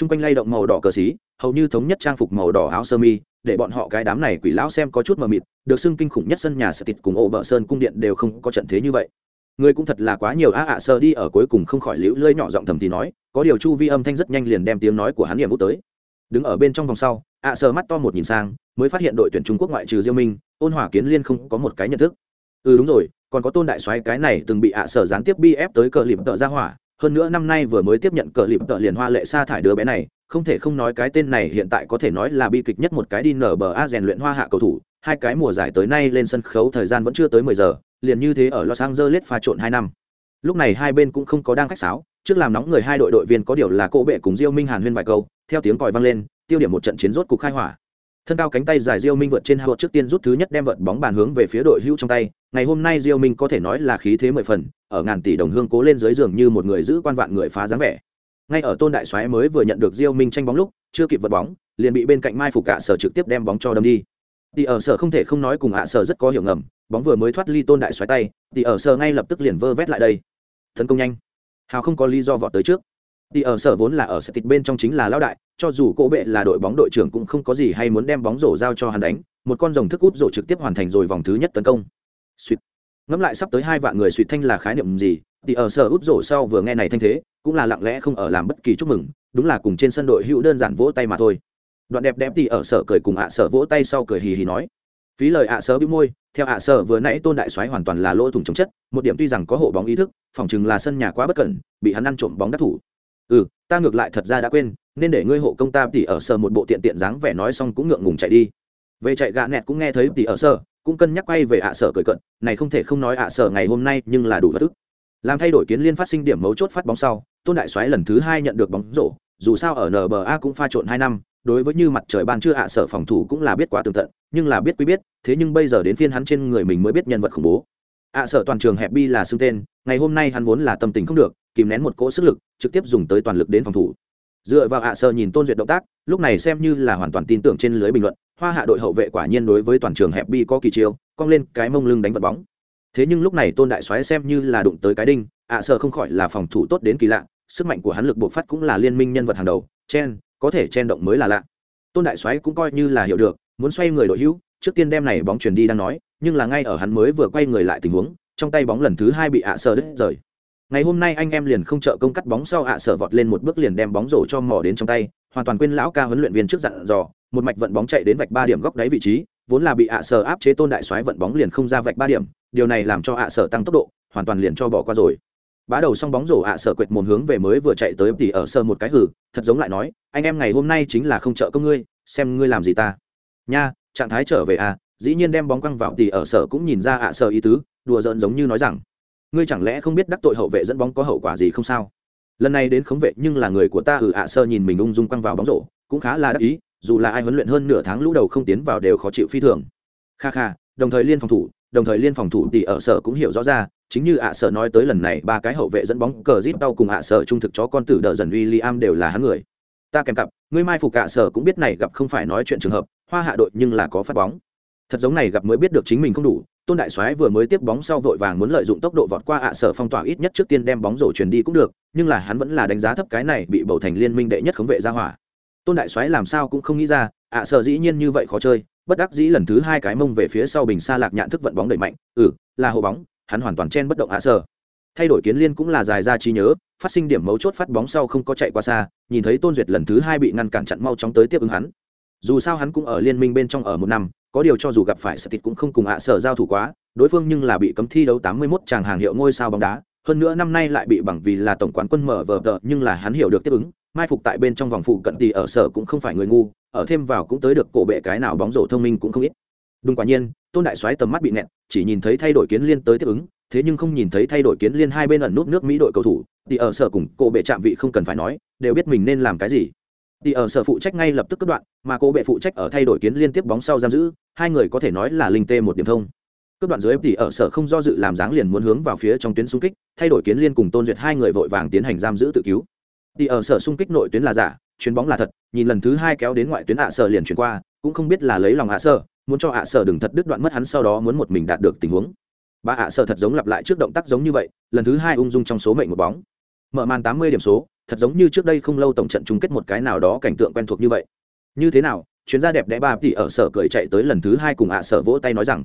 T r u n g quanh lay động màu đỏ cờ xí, hầu như thống nhất trang phục màu đỏ áo sơ mi để bọn họ cái đám này quỷ lão xem có chút mờ mịt, được xưng kinh khủng nhất sân nhà sẽ tịt cùng ổ bờ sơn cung điện đều không có trận thế như vậy. Người cũng thật là quá nhiều a ạ sơ đi ở cuối cùng không khỏi liễu lơi nhỏ giọng thầm thì nói, có điều chu vi âm thanh rất nhanh liền đem tiếng nói của hắn điểm út tới. Đứng ở bên trong vòng sau, ạ sơ mắt to một nhìn sang, mới phát hiện đội tuyển trung quốc ngoại trừ diêu minh, ôn hỏa kiến liên không có một cái nhận thức. Ừ đúng rồi, còn có tôn đại soái cái này từng bị ạ sở gián tiếp bi ép tới cờ lịp tợ ra hỏa, hơn nữa năm nay vừa mới tiếp nhận cờ lịp tợ liền hoa lệ sa thải đứa bé này không thể không nói cái tên này hiện tại có thể nói là bi kịch nhất một cái đi nở bờ a rèn luyện hoa hạ cầu thủ. Hai cái mùa giải tới nay lên sân khấu thời gian vẫn chưa tới mười giờ, liền như thế ở los angeles pha trộn hai năm. Lúc này hai bên cũng không có đang khách sáo, trước làm nóng người hai đội đội viên có điều là cỗ bệ cùng diêu minh hàn huyên vài câu, theo tiếng còi vang lên, tiêu điểm một trận chiến rốt cục khai hỏa. Thân cao cánh tay dài diêu minh vượt trên hai trước tiên rút thứ nhất đem vợt bóng bàn hướng về phía đội hữu trong tay. Ngày hôm nay diêu minh có thể nói là khí thế mười phần, ở ngàn tỷ đồng hương cố lên dưới giường như một người giữ quan vạn người phá dáng vẻ ngay ở tôn đại soái mới vừa nhận được diêu minh tranh bóng lúc, chưa kịp vượt bóng, liền bị bên cạnh mai phục cả sở trực tiếp đem bóng cho đâm đi. Thì ở sở không thể không nói cùng ạ sở rất có hiểu ngầm, bóng vừa mới thoát ly tôn đại xoáy tay thì ở sở ngay lập tức liền vơ vét lại đây. Tấn công nhanh. Hào không có lý do vọt tới trước. Thì ở sở vốn là ở sẽ tịch bên trong chính là lão đại, cho dù cỗ bệ là đội bóng đội trưởng cũng không có gì hay muốn đem bóng rổ giao cho hắn đánh, một con rồng thức út rổ trực tiếp hoàn thành rồi vòng thứ nhất tấn công. Suýt ngẫm lại sắp tới hai vạn người suýt thanh là khái niệm gì thì ở sở út rổ sau vừa nghe này thanh thế, cũng là lặng lẽ không ở làm bất kỳ chúc mừng, đúng là cùng trên sân đội hữu đơn giản vỗ tay mà thôi. Đoạn đẹp đẹp thì ở sở cười cùng ạ sở vỗ tay sau cười hì hì nói, phí lời ạ sở bĩu môi, theo ạ sở vừa nãy tôn đại soái hoàn toàn là lỗ thủng chống chất, một điểm tuy rằng có hộ bóng ý thức, phòng chừng là sân nhà quá bất cẩn, bị hắn ăn trộm bóng đắc thủ. Ừ ta ngược lại thật ra đã quên, nên để ngươi hộ công ta thì ở sở một bộ tiện tiện dáng vẻ nói xong cũng ngượng ngùng chạy đi. Về chạy gạ nẹt cũng nghe thấy thì ở sở, cũng cân nhắc quay về ạ sở cười cận, này không thể không nói ạ sở ngày hôm nay nhưng là đủ bất tức làm thay đổi kiến liên phát sinh điểm mấu chốt phát bóng sau, tôn đại xoáy lần thứ hai nhận được bóng rổ, dù sao ở nba cũng pha trộn hai năm, đối với như mặt trời ban chưa hạ sở phòng thủ cũng là biết quá tường tận, nhưng là biết quý biết, thế nhưng bây giờ đến phiên hắn trên người mình mới biết nhân vật khủng bố. Ạ sở toàn trường hẹp bi là xưng tên, ngày hôm nay hắn vốn là tâm tình không được, kìm nén một cỗ sức lực, trực tiếp dùng tới toàn lực đến phòng thủ. Dựa vào ạ sở nhìn tôn duyệt động tác, lúc này xem như là hoàn toàn tin tưởng trên lưới bình luận, hoa hạ đội hậu vệ quả nhiên đối với toàn trường hẹp bi có kỳ chiêu, cong lên cái mông lưng đánh vật bóng thế nhưng lúc này tôn đại soái xem như là đụng tới cái đinh, ạ sợ không khỏi là phòng thủ tốt đến kỳ lạ, sức mạnh của hắn lực bộc phát cũng là liên minh nhân vật hàng đầu, chen, có thể chen động mới là lạ. Tôn đại soái cũng coi như là hiểu được, muốn xoay người đội hữu, trước tiên đem này bóng truyền đi đang nói, nhưng là ngay ở hắn mới vừa quay người lại tình huống, trong tay bóng lần thứ hai bị ạ sợ đứt rời. Ngày hôm nay anh em liền không trợ công cắt bóng sau ạ sở vọt lên một bước liền đem bóng rổ cho mò đến trong tay, hoàn toàn quên lão ca huấn luyện viên trước dặn dò, một mạch vận bóng chạy đến vạch ba điểm góc đáy vị trí, vốn là bị ạ sở áp chế tôn đại soái vận bóng liền không ra vạch ba điểm điều này làm cho ạ sở tăng tốc độ, hoàn toàn liền cho bỏ qua rồi. Bá đầu xong bóng rổ ạ sở quệt mồm hướng về mới vừa chạy tới tỉ ở sơ một cái hử, thật giống lại nói, anh em ngày hôm nay chính là không trợ công ngươi, xem ngươi làm gì ta. Nha, trạng thái trở về à? Dĩ nhiên đem bóng quăng vào tỉ ở sở cũng nhìn ra ạ sở ý tứ, đùa giỡn giống như nói rằng, ngươi chẳng lẽ không biết đắc tội hậu vệ dẫn bóng có hậu quả gì không sao? Lần này đến khống vệ nhưng là người của ta ừ ạ sơ nhìn mình ung dung quăng vào bóng rổ, cũng khá là đắc ý, dù là ai huấn luyện hơn nửa tháng lũ đầu không tiến vào đều khó chịu phi thường. Kha kha, đồng thời liên phòng thủ đồng thời liên phòng thủ tỷ ở sở cũng hiểu rõ ra, chính như ạ sở nói tới lần này, ba cái hậu vệ dẫn bóng cờ zip đau cùng ạ sở trung thực chó con tử đờ dần w i am đều là hắn người. Ta kèm cặp, ngươi mai phục ạ sở cũng biết này gặp không phải nói chuyện trường hợp, hoa hạ đội nhưng là có phát bóng. Thật giống này gặp mới biết được chính mình không đủ, tôn đại soái vừa mới tiếp bóng sau vội vàng muốn lợi dụng tốc độ vọt qua ạ sở phong tỏa ít nhất trước tiên đem bóng rổ truyền đi cũng được, nhưng là hắn vẫn là đánh giá thấp cái này bị bầu thành liên minh đệ nhất khống vệ ra hỏa. Tôn đại soái làm sao cũng không nghĩ ra ạ sở dĩ nhiên như vậy khó chơi, bất đắc dĩ lần thứ hai cái mông về phía sau bình xa lạc nhạn thức vận bóng đẩy mạnh ừ là hộ bóng, hắn hoàn toàn chen bất động ạ sở thay đổi kiến liên cũng là dài ra trí nhớ, phát sinh điểm mấu chốt phát bóng sau không có chạy qua xa, nhìn thấy tôn duyệt lần thứ hai bị ngăn cản chặn mau chóng tới tiếp ứng hắn. Dù sao hắn cũng ở liên minh bên trong ở một năm, có điều cho dù gặp phải sợ tịt cũng không cùng ạ sở giao thủ quá, đối phương nhưng là bị cấm thi đấu 81 chàng hàng hiệu ngôi sao bóng đá hơn nữa năm nay lại bị bằng vì là tổng quán quân mở vờ tờ, nhưng là hắn hiểu được tiếp ứng, mai phục tại bên trong vòng phụ cận thì ở sở cũng không phải người ngu, ở thêm vào cũng tới được cổ bệ cái nào bóng rổ thông minh cũng không ít. Đúng quả nhiên, tôn đại soái tầm mắt bị nẹt chỉ nhìn thấy thay đổi kiến liên tới tiếp ứng, thế nhưng không nhìn thấy thay đổi kiến liên hai bên ẩn nút nước mỹ đội cầu thủ, thì ở sở cùng cổ bệ chạm vị không cần phải nói, đều biết mình nên làm cái gì. Thì ở sở phụ trách ngay lập tức cất đoạn, mà cổ bệ phụ trách ở thay đổi kiến liên tiếp bóng sau giam giữ, hai người có thể nói là linh tê một điểm thông cướp đoạn dưới thì ở sở không do dự làm dáng liền muốn hướng vào phía trong tuyến xung kích, thay đổi kiến liên cùng tôn duyệt hai người vội vàng tiến hành giam giữ tự cứu. Thì ở sở xung kích nội tuyến là giả, chuyền bóng là thật, nhìn lần thứ hai kéo đến ngoại tuyến ạ sở liền chuyển qua, cũng không biết là lấy lòng ạ sở, muốn cho ạ sở đừng thật đứt đoạn mất hắn sau đó muốn một mình đạt được tình huống. Ba ạ sở thật giống lặp lại trước động tác giống như vậy, lần thứ hai ung dung trong số mệnh một bóng. Mở màn tám mươi điểm số, thật giống như trước đây không lâu tổng trận chung kết một cái nào đó cảnh tượng quen thuộc như vậy. Như thế nào? Chuyến gia đẹp đẽ ba tỷ ở sở cười chạy tới lần thứ hai cùng ạ sở vỗ tay nói rằng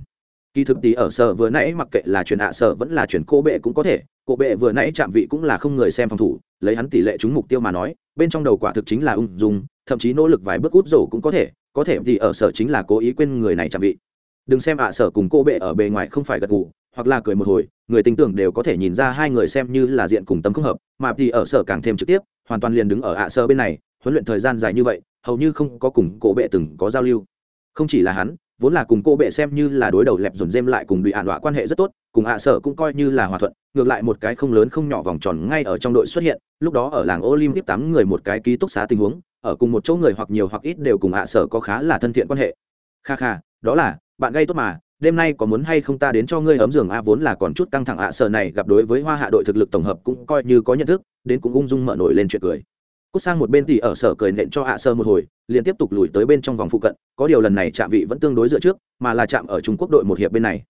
kỳ thực tí ở sở vừa nãy mặc kệ là chuyển hạ sở vẫn là chuyển cô bệ cũng có thể. Cô bệ vừa nãy chạm vị cũng là không người xem phòng thủ, lấy hắn tỷ lệ trúng mục tiêu mà nói, bên trong đầu quả thực chính là ung dung, thậm chí nỗ lực vài bước út rổ cũng có thể có thể thì ở sở chính là cố ý quên người này chạm vị. Đừng xem ạ sở cùng cô bệ ở bề ngoài không phải gật gù, hoặc là cười một hồi, người tin tưởng đều có thể nhìn ra hai người xem như là diện cùng tâm không hợp, mà thì ở sở càng thêm trực tiếp, hoàn toàn liền đứng ở ạ sở bên này, huấn luyện thời gian dài như vậy, hầu như không có cùng cô bệ từng có giao lưu. Không chỉ là hắn vốn là cùng cô bệ xem như là đối đầu lẹp dồn dêm lại cùng bị ạn đọa quan hệ rất tốt, cùng ạ sở cũng coi như là hòa thuận, ngược lại một cái không lớn không nhỏ vòng tròn ngay ở trong đội xuất hiện, lúc đó ở làng olympic tám người một cái ký túc xá tình huống, ở cùng một chỗ người hoặc nhiều hoặc ít đều cùng ạ sở có khá là thân thiện quan hệ. Kha kha, đó là, bạn gây tốt mà, đêm nay có muốn hay không ta đến cho ngươi ấm giường a, vốn là còn chút căng thẳng ạ sở này gặp đối với hoa hạ đội thực lực tổng hợp cũng coi như có nhận thức, đến cũng ung dung mở nổi lên chuyện cười cút sang một bên thì ở sở cười nện cho hạ sơ một hồi, liền tiếp tục lùi tới bên trong vòng phụ cận, có điều lần này chạm vị vẫn tương đối dựa trước, mà là chạm ở trung quốc đội một hiệp bên này.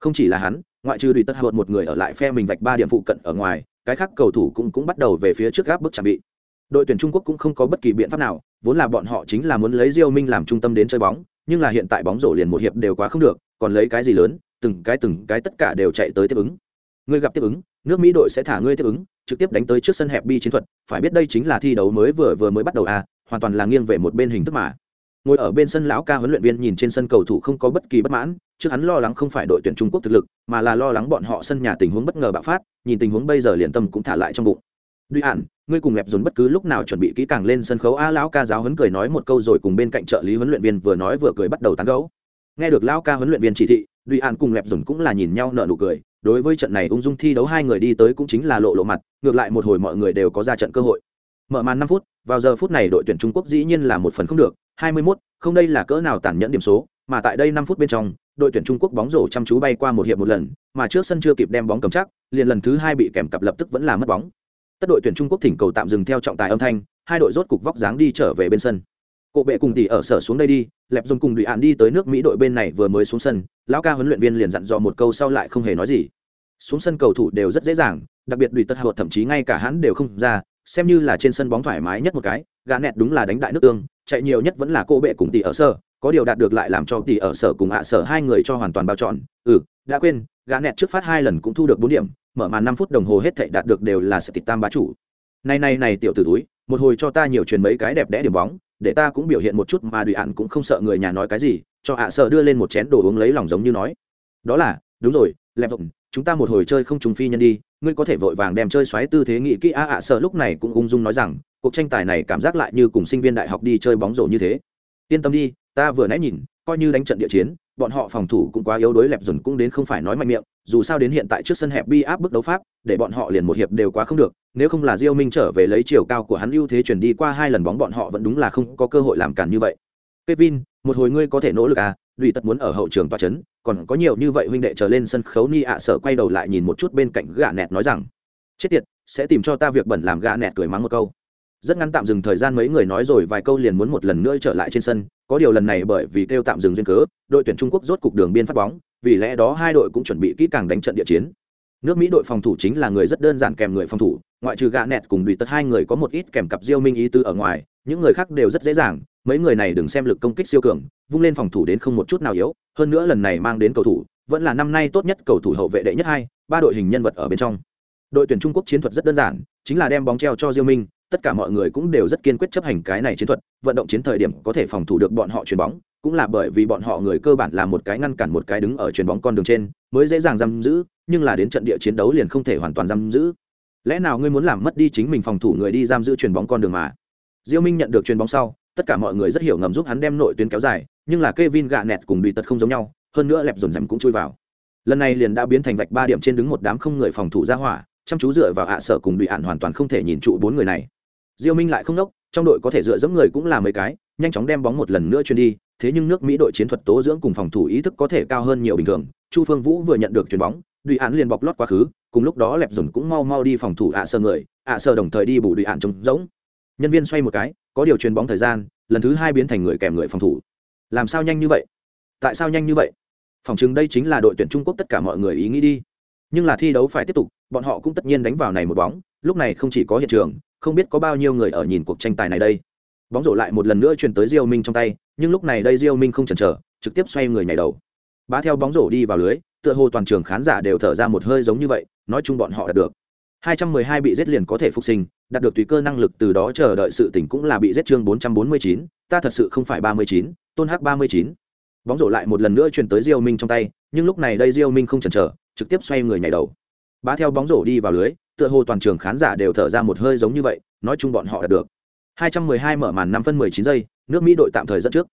Không chỉ là hắn, ngoại trừ đùi tất hợp một người ở lại phe mình vạch ba điểm phụ cận ở ngoài, cái khác cầu thủ cũng cũng bắt đầu về phía trước gáp bức chạm vị. Đội tuyển trung quốc cũng không có bất kỳ biện pháp nào, vốn là bọn họ chính là muốn lấy diêu minh làm trung tâm đến chơi bóng, nhưng là hiện tại bóng rổ liền một hiệp đều quá không được, còn lấy cái gì lớn, từng cái từng cái tất cả đều chạy tới tiếp ứng. Người gặp tiếp ứng nước mỹ đội sẽ thả ngươi tiếp ứng, trực tiếp đánh tới trước sân hẹp bi chiến thuật, phải biết đây chính là thi đấu mới vừa vừa mới bắt đầu à hoàn toàn là nghiêng về một bên hình thức mà. Ngồi ở bên sân lão ca huấn luyện viên nhìn trên sân cầu thủ không có bất kỳ bất mãn, trước hắn lo lắng không phải đội tuyển trung quốc thực lực, mà là lo lắng bọn họ sân nhà tình huống bất ngờ bạo phát, nhìn tình huống bây giờ liền tâm cũng thả lại trong bụng. Duy hạn ngươi cùng lẹp dồn bất cứ lúc nào chuẩn bị kỹ càng lên sân khấu, a, lão ca giáo huấn cười nói một câu rồi cùng bên cạnh trợ lý huấn luyện viên vừa nói vừa cười bắt đầu tán gấu nghe được lão ca huấn luyện viên chỉ thị, duy hạn cùng lẹp dồn cũng là nhìn nhau nợ nụ cười đối với trận này ung dung thi đấu hai người đi tới cũng chính là lộ lộ mặt ngược lại một hồi mọi người đều có ra trận cơ hội. Mở màn năm phút vào giờ phút này đội tuyển trung quốc dĩ nhiên là một phần không được hai mươi 21, không đây là cỡ nào tàn nhẫn điểm số mà tại đây năm phút bên trong đội tuyển trung quốc bóng rổ chăm chú bay qua một hiệp một lần mà trước sân chưa kịp đem bóng cầm chắc liền lần thứ hai bị kèm cặp lập tức vẫn là mất bóng. Tất đội tuyển trung quốc thỉnh cầu tạm dừng theo trọng tài âm thanh hai đội rốt cục vóc dáng đi trở về bên sân. Cộ bệ cùng tỷ ở sở xuống đây đi lẹp dùng cùng đùi ạn đi tới nước mỹ đội bên này vừa mới xuống sân, lão ca huấn luyện viên liền dặn dò một câu sau lại không hề nói gì. Xuống sân cầu thủ đều rất dễ dàng, đặc biệt đùi tất hợp thậm chí ngay cả hắn đều không ra, xem như là trên sân bóng thoải mái nhất một cái gà nẹt đúng là đánh đại nước tương, chạy nhiều nhất vẫn là cô bệ cùng tỷ ở sở, có điều đạt được lại làm cho tỷ ở sở cùng ạ sở hai người cho hoàn toàn bao trọn. Ừ đã quên gà nẹt trước phát hai lần cũng thu được bốn điểm, mở màn năm phút đồng hồ hết thảy đạt được đều là sẽ tịch tam bá chủ. Này này này tiểu tử túi, một hồi cho ta nhiều truyền mấy cái đẹp đẽ điểm bóng để ta cũng biểu hiện một chút mà đùi ạn cũng không sợ người nhà nói cái gì, cho ạ sợ đưa lên một chén đồ uống lấy lòng giống như nói. Đó là, đúng rồi, lẹp rộng chúng ta một hồi chơi không trùng phi nhân đi, ngươi có thể vội vàng đem chơi xoáy tư thế nghị kỹ a ạ sợ lúc này cũng ung dung nói rằng, cuộc tranh tài này cảm giác lại như cùng sinh viên đại học đi chơi bóng rổ như thế. Yên tâm đi, ta vừa nãy nhìn, coi như đánh trận địa chiến bọn họ phòng thủ cũng quá yếu đối lẹp dần cũng đến không phải nói mạnh miệng, dù sao đến hiện tại trước sân hẹp bi áp bức đấu pháp, để bọn họ liền một hiệp đều quá không được, nếu không là diêu minh trở về lấy chiều cao của hắn ưu thế chuyển đi qua hai lần bóng bọn họ vẫn đúng là không có cơ hội làm cản như vậy. Kevin, một hồi ngươi có thể nỗ lực à Duy tật muốn ở hậu trường tòa chấn, còn có nhiều như vậy huynh đệ trở lên sân khấu ni ạ sợ quay đầu lại nhìn một chút bên cạnh gã nẹt nói rằng, chết tiệt, sẽ tìm cho ta việc bẩn làm gã nẹt cười mắng một câu. Rất ngắn tạm dừng thời gian mấy người nói rồi vài câu liền muốn một lần nữa trở lại trên sân có điều lần này bởi vì kêu tạm dừng duyên cớ, đội tuyển trung quốc rốt cục đường biên phát bóng, vì lẽ đó hai đội cũng chuẩn bị kỹ càng đánh trận địa chiến. Nước mỹ đội phòng thủ chính là người rất đơn giản kèm người phòng thủ, ngoại trừ gạ nẹt cùng đùi tất, hai người có một ít kèm cặp diêu minh ý tư ở ngoài, những người khác đều rất dễ dàng, mấy người này đừng xem lực công kích siêu cường, vung lên phòng thủ đến không một chút nào yếu, hơn nữa lần này mang đến cầu thủ, vẫn là năm nay tốt nhất cầu thủ hậu vệ đệ nhất hai, ba đội hình nhân vật ở bên trong. Đội tuyển trung quốc chiến thuật rất đơn giản, chính là đem bóng treo cho diêu minh tất cả mọi người cũng đều rất kiên quyết chấp hành cái này chiến thuật, vận động chiến thời điểm có thể phòng thủ được bọn họ chuyền bóng, cũng là bởi vì bọn họ người cơ bản là một cái ngăn cản một cái đứng ở chuyền bóng con đường trên, mới dễ dàng giam giữ, nhưng là đến trận địa chiến đấu liền không thể hoàn toàn giam giữ. Lẽ nào ngươi muốn làm mất đi chính mình phòng thủ người đi giam giữ chuyền bóng con đường mà? Diêu minh nhận được chuyền bóng sau, tất cả mọi người rất hiểu ngầm giúp hắn đem nội tuyến kéo dài, nhưng là Kevin gạ nẹt cùng bị tật không giống nhau, hơn nữa lẹp dồn dầm cũng chui vào. Lần này liền đã biến thành vạch ba điểm trên đứng một đám không người phòng thủ ra hỏa chăm chú dựa vào ạ sở cùng bị ạn hoàn toàn không thể nhìn trụ bốn người này. Diêu minh lại không nốc, trong đội có thể dựa dẫm người cũng là mấy cái, nhanh chóng đem bóng một lần nữa chuyền đi, thế nhưng nước mỹ đội chiến thuật tố dưỡng cùng phòng thủ ý thức có thể cao hơn nhiều bình thường. Chu phương vũ vừa nhận được chuyền bóng đùi án liền bọc lót quá khứ, cùng lúc đó lẹp dồn cũng mau mau đi phòng thủ ạ sơ người, ạ sơ đồng thời đi bù đùi án trống rỗng. Nhân viên xoay một cái, có điều chuyền bóng thời gian, lần thứ hai biến thành người kèm người phòng thủ. Làm sao nhanh như vậy? Tại sao nhanh như vậy? Phòng trường đây chính là đội tuyển trung quốc tất cả mọi người ý nghĩ đi. Nhưng là thi đấu phải tiếp tục bọn họ cũng tất nhiên đánh vào này một bóng lúc này không chỉ có hiện trường không biết có bao nhiêu người ở nhìn cuộc tranh tài này đây. Bóng rổ lại một lần nữa truyền tới diêu minh trong tay nhưng lúc này đây diêu minh không chần chờ trực tiếp xoay người nhảy đầu. Bá theo bóng rổ đi vào lưới tựa hồ toàn trường khán giả đều thở ra một hơi giống như vậy nói chung bọn họ đạt được. 212 bị giết liền có thể phục sinh đạt được tùy cơ năng lực từ đó chờ đợi sự tỉnh cũng là bị giết chương 449, ta thật sự không phải 39, tôn hắc 39. bóng rổ lại một lần nữa truyền tới diêu minh trong tay nhưng lúc này đây diêu minh không chần chờ trực tiếp xoay người nhảy đầu bá theo bóng rổ đi vào lưới, tựa hồ toàn trường khán giả đều thở ra một hơi giống như vậy, nói chung bọn họ đạt được. 212 mở màn 5 phân 19 giây, nước mỹ đội tạm thời dẫn trước.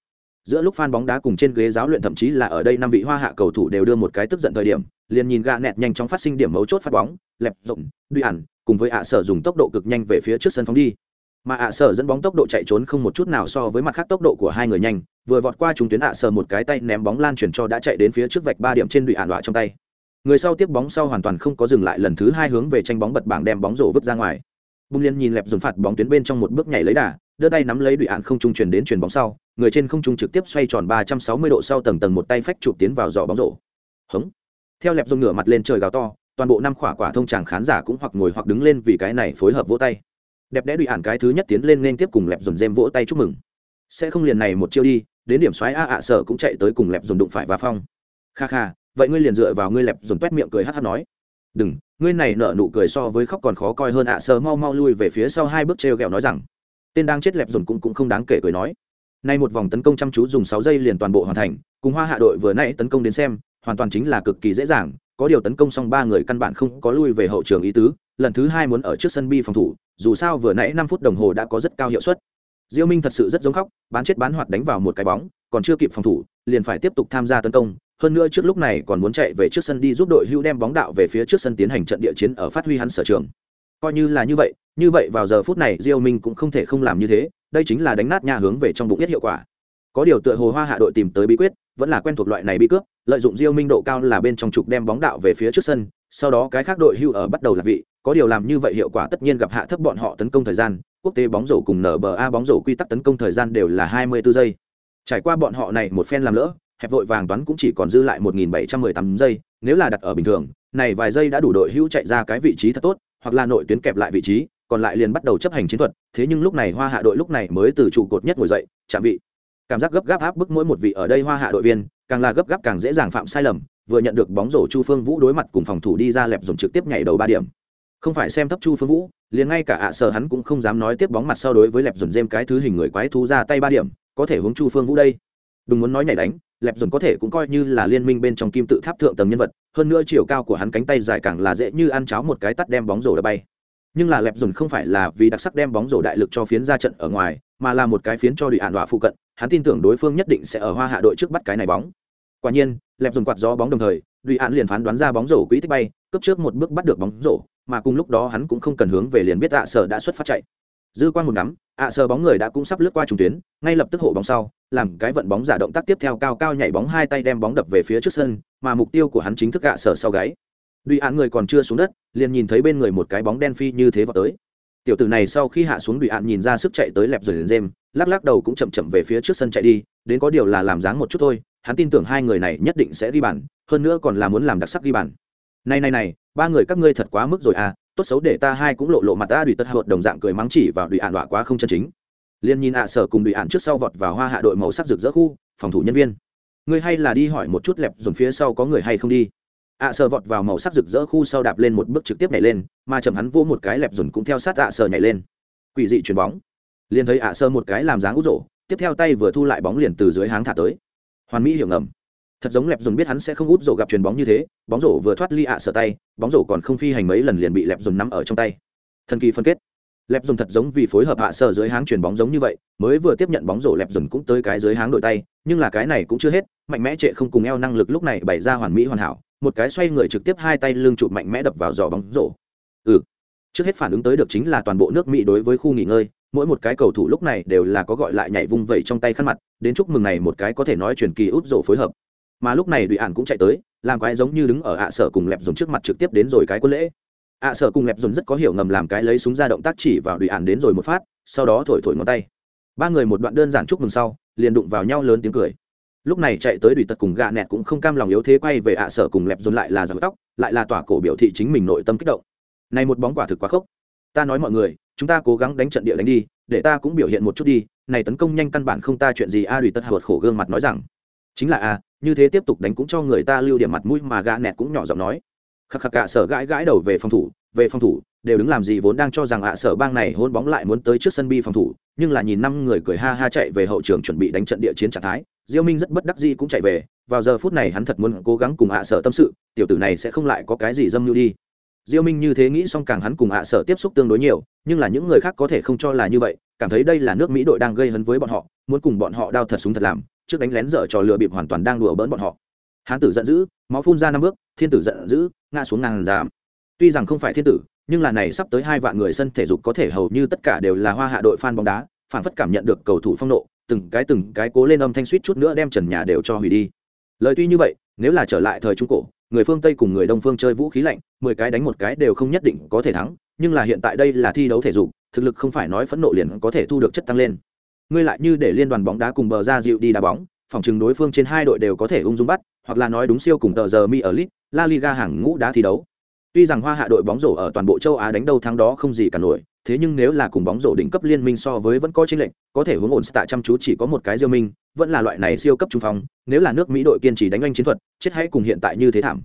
Giữa lúc fan bóng đá cùng trên ghế giáo luyện thậm chí là ở đây năm vị hoa hạ cầu thủ đều đưa một cái tức giận thời điểm, liền nhìn gạ nẹt nhanh chóng phát sinh điểm mấu chốt phát bóng, lẹp rộng, đuôi ẩn, cùng với ạ sở dùng tốc độ cực nhanh về phía trước sân phóng đi. Mà ạ sở dẫn bóng tốc độ chạy trốn không một chút nào so với mặt khác tốc độ của hai người nhanh, vừa vọt qua chúng tuyến ạ sở một cái tay ném bóng lan chuyển cho đã chạy đến phía trước vạch ba điểm trên đùi ạn đọa trong tay người sau tiếp bóng sau hoàn toàn không có dừng lại lần thứ hai hướng về tranh bóng bật bảng đem bóng rổ vứt ra ngoài. Bung liên nhìn lẹp dồn phạt bóng tuyến bên trong một bước nhảy lấy đà, đưa tay nắm lấy đụy ạn không trung truyền đến truyền bóng sau, người trên không trung trực tiếp xoay tròn ba trăm sáu mươi độ sau tầng tầng một tay phách chụp tiến vào giỏ bóng rổ. Hống. Theo lẹp dồn ngửa mặt lên trời gào to, toàn bộ năm khỏa quả thông tràng khán giả cũng hoặc ngồi hoặc đứng lên vì cái này phối hợp vỗ tay. Đẹp đẽ đụy ạn cái thứ nhất tiến lên nên tiếp cùng lẹp dồn dêm vỗ tay chúc mừng. Sẽ không liền này một chiêu đi, đến điểm xoáy a ạ sợ cũng chạy tới cùng lẹp dồn đụng phải và phong. Kha kha vậy ngươi liền dựa vào ngươi lẹp dồn toét miệng cười hát hát nói. Đừng, ngươi này nở nụ cười so với khóc còn khó coi hơn ạ sợ mau mau lui về phía sau hai bước t r ghẹo nói rằng. Tên đang chết lẹp dồn cũng cũng không đáng kể cười nói. Nay một vòng tấn công chăm chú dùng sáu giây liền toàn bộ hoàn thành, cùng hoa hạ đội vừa nãy tấn công đến xem, hoàn toàn chính là cực kỳ dễ dàng, có điều tấn công xong ba người căn bản không có lui về hậu trường ý tứ, lần thứ hai muốn ở trước sân bi phòng thủ, dù sao vừa nãy năm phút đồng hồ đã có rất cao hiệu suất. Diêu minh thật sự rất giống khóc, bán chết bán hoạt đánh vào một cái bóng, còn chưa kịp phòng thủ, liền phải tiếp tục tham gia tấn công hơn nữa trước lúc này còn muốn chạy về trước sân đi giúp đội hưu đem bóng đạo về phía trước sân tiến hành trận địa chiến ở phát huy hắn sở trường. Coi như là như vậy như vậy vào giờ phút này diêu minh cũng không thể không làm như thế, đây chính là đánh nát nhà hướng về trong bụng biết hiệu quả. Có điều tựa hồ hoa hạ đội tìm tới bí quyết, vẫn là quen thuộc loại này bị cướp, lợi dụng diêu minh độ cao là bên trong trục đem bóng đạo về phía trước sân, sau đó cái khác đội hưu ở bắt đầu là vị, có điều làm như vậy hiệu quả tất nhiên gặp hạ thấp bọn họ tấn công thời gian, quốc tế bóng rổ cùng nba bóng rổ quy tắc tấn công thời gian đều là 24 giây. Trải qua bọn họ này một phen làm lỡ hẹp vội vàng toán cũng chỉ còn dư lại 1718 giây, nếu là đặt ở bình thường, này vài giây đã đủ đội hưu chạy ra cái vị trí thật tốt, hoặc là nội tuyến kẹp lại vị trí, còn lại liền bắt đầu chấp hành chiến thuật, thế nhưng lúc này hoa hạ đội lúc này mới từ trụ cột nhất ngồi dậy, chạm vị. Cảm giác gấp gáp áp bức mỗi một vị ở đây hoa hạ đội viên, càng là gấp gáp càng dễ dàng phạm sai lầm, vừa nhận được bóng rổ chu phương vũ đối mặt cùng phòng thủ đi ra lẹp dùng trực tiếp nhảy đầu ba điểm. Không phải xem thấp chu phương vũ, liền ngay cả ạ à sở hắn cũng không dám nói tiếp bóng mặt sau đối với lẹp dồn dêm cái thứ hình người quái thú ra tay ba điểm, có thể hướng chu phương vũ đây đừng muốn nói nhảy đánh, lẹp dồn có thể cũng coi như là liên minh bên trong kim tự tháp thượng tầng nhân vật, hơn nữa chiều cao của hắn cánh tay dài càng là dễ như ăn cháo một cái tắt đem bóng rổ đã bay. Nhưng là lẹp dồn không phải là vì đặc sắc đem bóng rổ đại lực cho phiến ra trận ở ngoài, mà là một cái phiến cho đội ạn đọa phụ cận, hắn tin tưởng đối phương nhất định sẽ ở hoa hạ đội trước bắt cái này bóng. Quả nhiên, lẹp dồn quạt gió bóng đồng thời đội ạn liền phán đoán ra bóng rổ quỹ tích bay, cướp trước một bước bắt được bóng rổ, mà cùng lúc đó hắn cũng không cần hướng về liền biết ạ sở đã xuất phát chạy. Dư quan một nắm, ạ sở bóng người đã cũng sắp lướt qua trùng tuyến, ngay lập tức hộ bóng sau làm cái vận bóng giả động tác tiếp theo cao cao nhảy bóng hai tay đem bóng đập về phía trước sân mà mục tiêu của hắn chính thức gạ sở sau gáy Duy Án người còn chưa xuống đất, liền nhìn thấy bên người một cái bóng đen phi như thế vào tới. Tiểu tử này sau khi hạ xuống Duy Án nhìn ra sức chạy tới lẹp rồi lên dêm, lắc lắc đầu cũng chậm chậm về phía trước sân chạy đi, đến có điều là làm dáng một chút thôi, hắn tin tưởng hai người này nhất định sẽ ghi bàn, hơn nữa còn là muốn làm đặc sắc ghi bàn. Này này này, ba người các ngươi thật quá mức rồi à, tốt xấu để ta hai cũng lộ lộ mặt ta Duy Tất Hợp đồng dạng cười mắng chỉ vào Duy Án đọa quá không chân chính. Liên nhìn ạ sở cùng Duy ạn trước sau vọt vào hoa hạ đội màu sắc rực rỡ khu, phòng thủ nhân viên. Ngươi hay là đi hỏi một chút lẹp dồn phía sau có người hay không đi. Ạ à vọt vào màu sắc rực rỡ khu sau đạp lên một bước trực tiếp nhảy lên mà chậm hắn vỗ một cái lẹp dồn cũng theo sát ạ à nhảy lên. Quỷ dị chuyền bóng. Liền thấy ạ sở sơ một cái làm dáng út rổ tiếp theo tay vừa thu lại bóng liền từ dưới háng thả tới. Hoàn mỹ hiểu ngầm. Thật giống lẹp dồn biết hắn sẽ không út rổ gặp chuyền bóng như thế bóng rổ vừa thoát ly ạ sở tay bóng rổ còn không phi hành mấy lần liền bị lẹp dồn nắm ở trong tay. Thần kỳ phân kết lẹp dồn thật giống vì phối hợp hạ sở dưới háng chuyền bóng giống như vậy, mới vừa tiếp nhận bóng rổ lẹp dồn cũng tới cái dưới háng đội tay, nhưng là cái này cũng chưa hết, mạnh mẽ trệ không cùng eo năng lực lúc này bày ra hoàn mỹ hoàn hảo, một cái xoay người trực tiếp hai tay lưng chụp mạnh mẽ đập vào giò bóng rổ. Ừ. Trước hết phản ứng tới được chính là toàn bộ nước mỹ đối với khu nghỉ ngơi, mỗi một cái cầu thủ lúc này đều là có gọi lại nhảy vung vẩy trong tay khăn mặt, đến chúc mừng này một cái có thể nói truyền kỳ út rổ phối hợp. Mà lúc này đùi ản cũng chạy tới, làm quái giống như đứng ở hạ sở cùng lẹp dùng trước mặt trực tiếp đến rồi cái quân lễ ạ sở cùng lẹp dồn rất có hiểu ngầm làm cái lấy súng ra động tác chỉ vào đùi ản đến rồi một phát, sau đó thổi thổi ngón tay. Ba người một đoạn đơn giản chúc mừng sau, liền đụng vào nhau lớn tiếng cười. Lúc này chạy tới đùi tật cùng gạ nẹt cũng không cam lòng yếu thế quay về ạ sở cùng lẹp dồn lại là giảm tóc, lại là tỏa cổ biểu thị chính mình nội tâm kích động. Này một bóng quả thực quá khốc. Ta nói mọi người, chúng ta cố gắng đánh trận địa đánh đi, để ta cũng biểu hiện một chút đi, này tấn công nhanh căn bản không ta chuyện gì, a đùi tật hụt khổ gương mặt nói rằng. Chính là a, như thế tiếp tục đánh cũng cho người ta lưu điểm mặt mũi mà gạ nẹt cũng nhỏ giọng nói khắc khắc cả sở gãi gãi đầu về phòng thủ, về phòng thủ, đều đứng làm gì vốn đang cho rằng ạ sở bang này hôn bóng lại muốn tới trước sân bi phòng thủ, nhưng là nhìn năm người cười ha ha chạy về hậu trường chuẩn bị đánh trận địa chiến trạng thái, diêu minh rất bất đắc dĩ cũng chạy về, vào giờ phút này hắn thật muốn cố gắng cùng ạ sở tâm sự, tiểu tử này sẽ không lại có cái gì dâm nhu đi. Diêu minh như thế nghĩ xong càng hắn cùng ạ sở tiếp xúc tương đối nhiều, nhưng là những người khác có thể không cho là như vậy, cảm thấy đây là nước mỹ đội đang gây hấn với bọn họ, muốn cùng bọn họ đao thật súng thật làm, trước đánh lén dở trò lừa bịp hoàn toàn đang đùa bỡn bọn họ hán tử giận dữ, máu phun ra năm bước, thiên tử giận dữ, ngã xuống ngàn giảm. Tuy rằng không phải thiên tử, nhưng là này sắp tới hai vạn người sân thể dục có thể hầu như tất cả đều là hoa hạ đội fan bóng đá, phản phất cảm nhận được cầu thủ phong nộ, từng cái từng cái cố lên âm thanh suýt chút nữa đem trần nhà đều cho hủy đi. Lời tuy như vậy, nếu là trở lại thời trung cổ, người phương tây cùng người đông phương chơi vũ khí lạnh, mười cái đánh một cái đều không nhất định có thể thắng, nhưng là hiện tại đây là thi đấu thể dục, thực lực không phải nói phẫn nộ liền có thể thu được chất tăng lên. Ngươi lại như để liên đoàn bóng đá cùng bờ ra dịu đi đá bóng phòng chừng đối phương trên hai đội đều có thể ung dung bắt hoặc là nói đúng siêu cùng tờ giờ mi ở lit la liga hàng ngũ đá thi đấu. Tuy rằng hoa hạ đội bóng rổ ở toàn bộ châu á đánh đầu thắng đó không gì cả nổi thế nhưng nếu là cùng bóng rổ đỉnh cấp liên minh so với vẫn có chênh lệnh có thể hướng ổn tại chăm chú chỉ có một cái diêu minh vẫn là loại này siêu cấp trung phong nếu là nước mỹ đội kiên trì đánh anh chiến thuật chết hãy cùng hiện tại như thế thảm.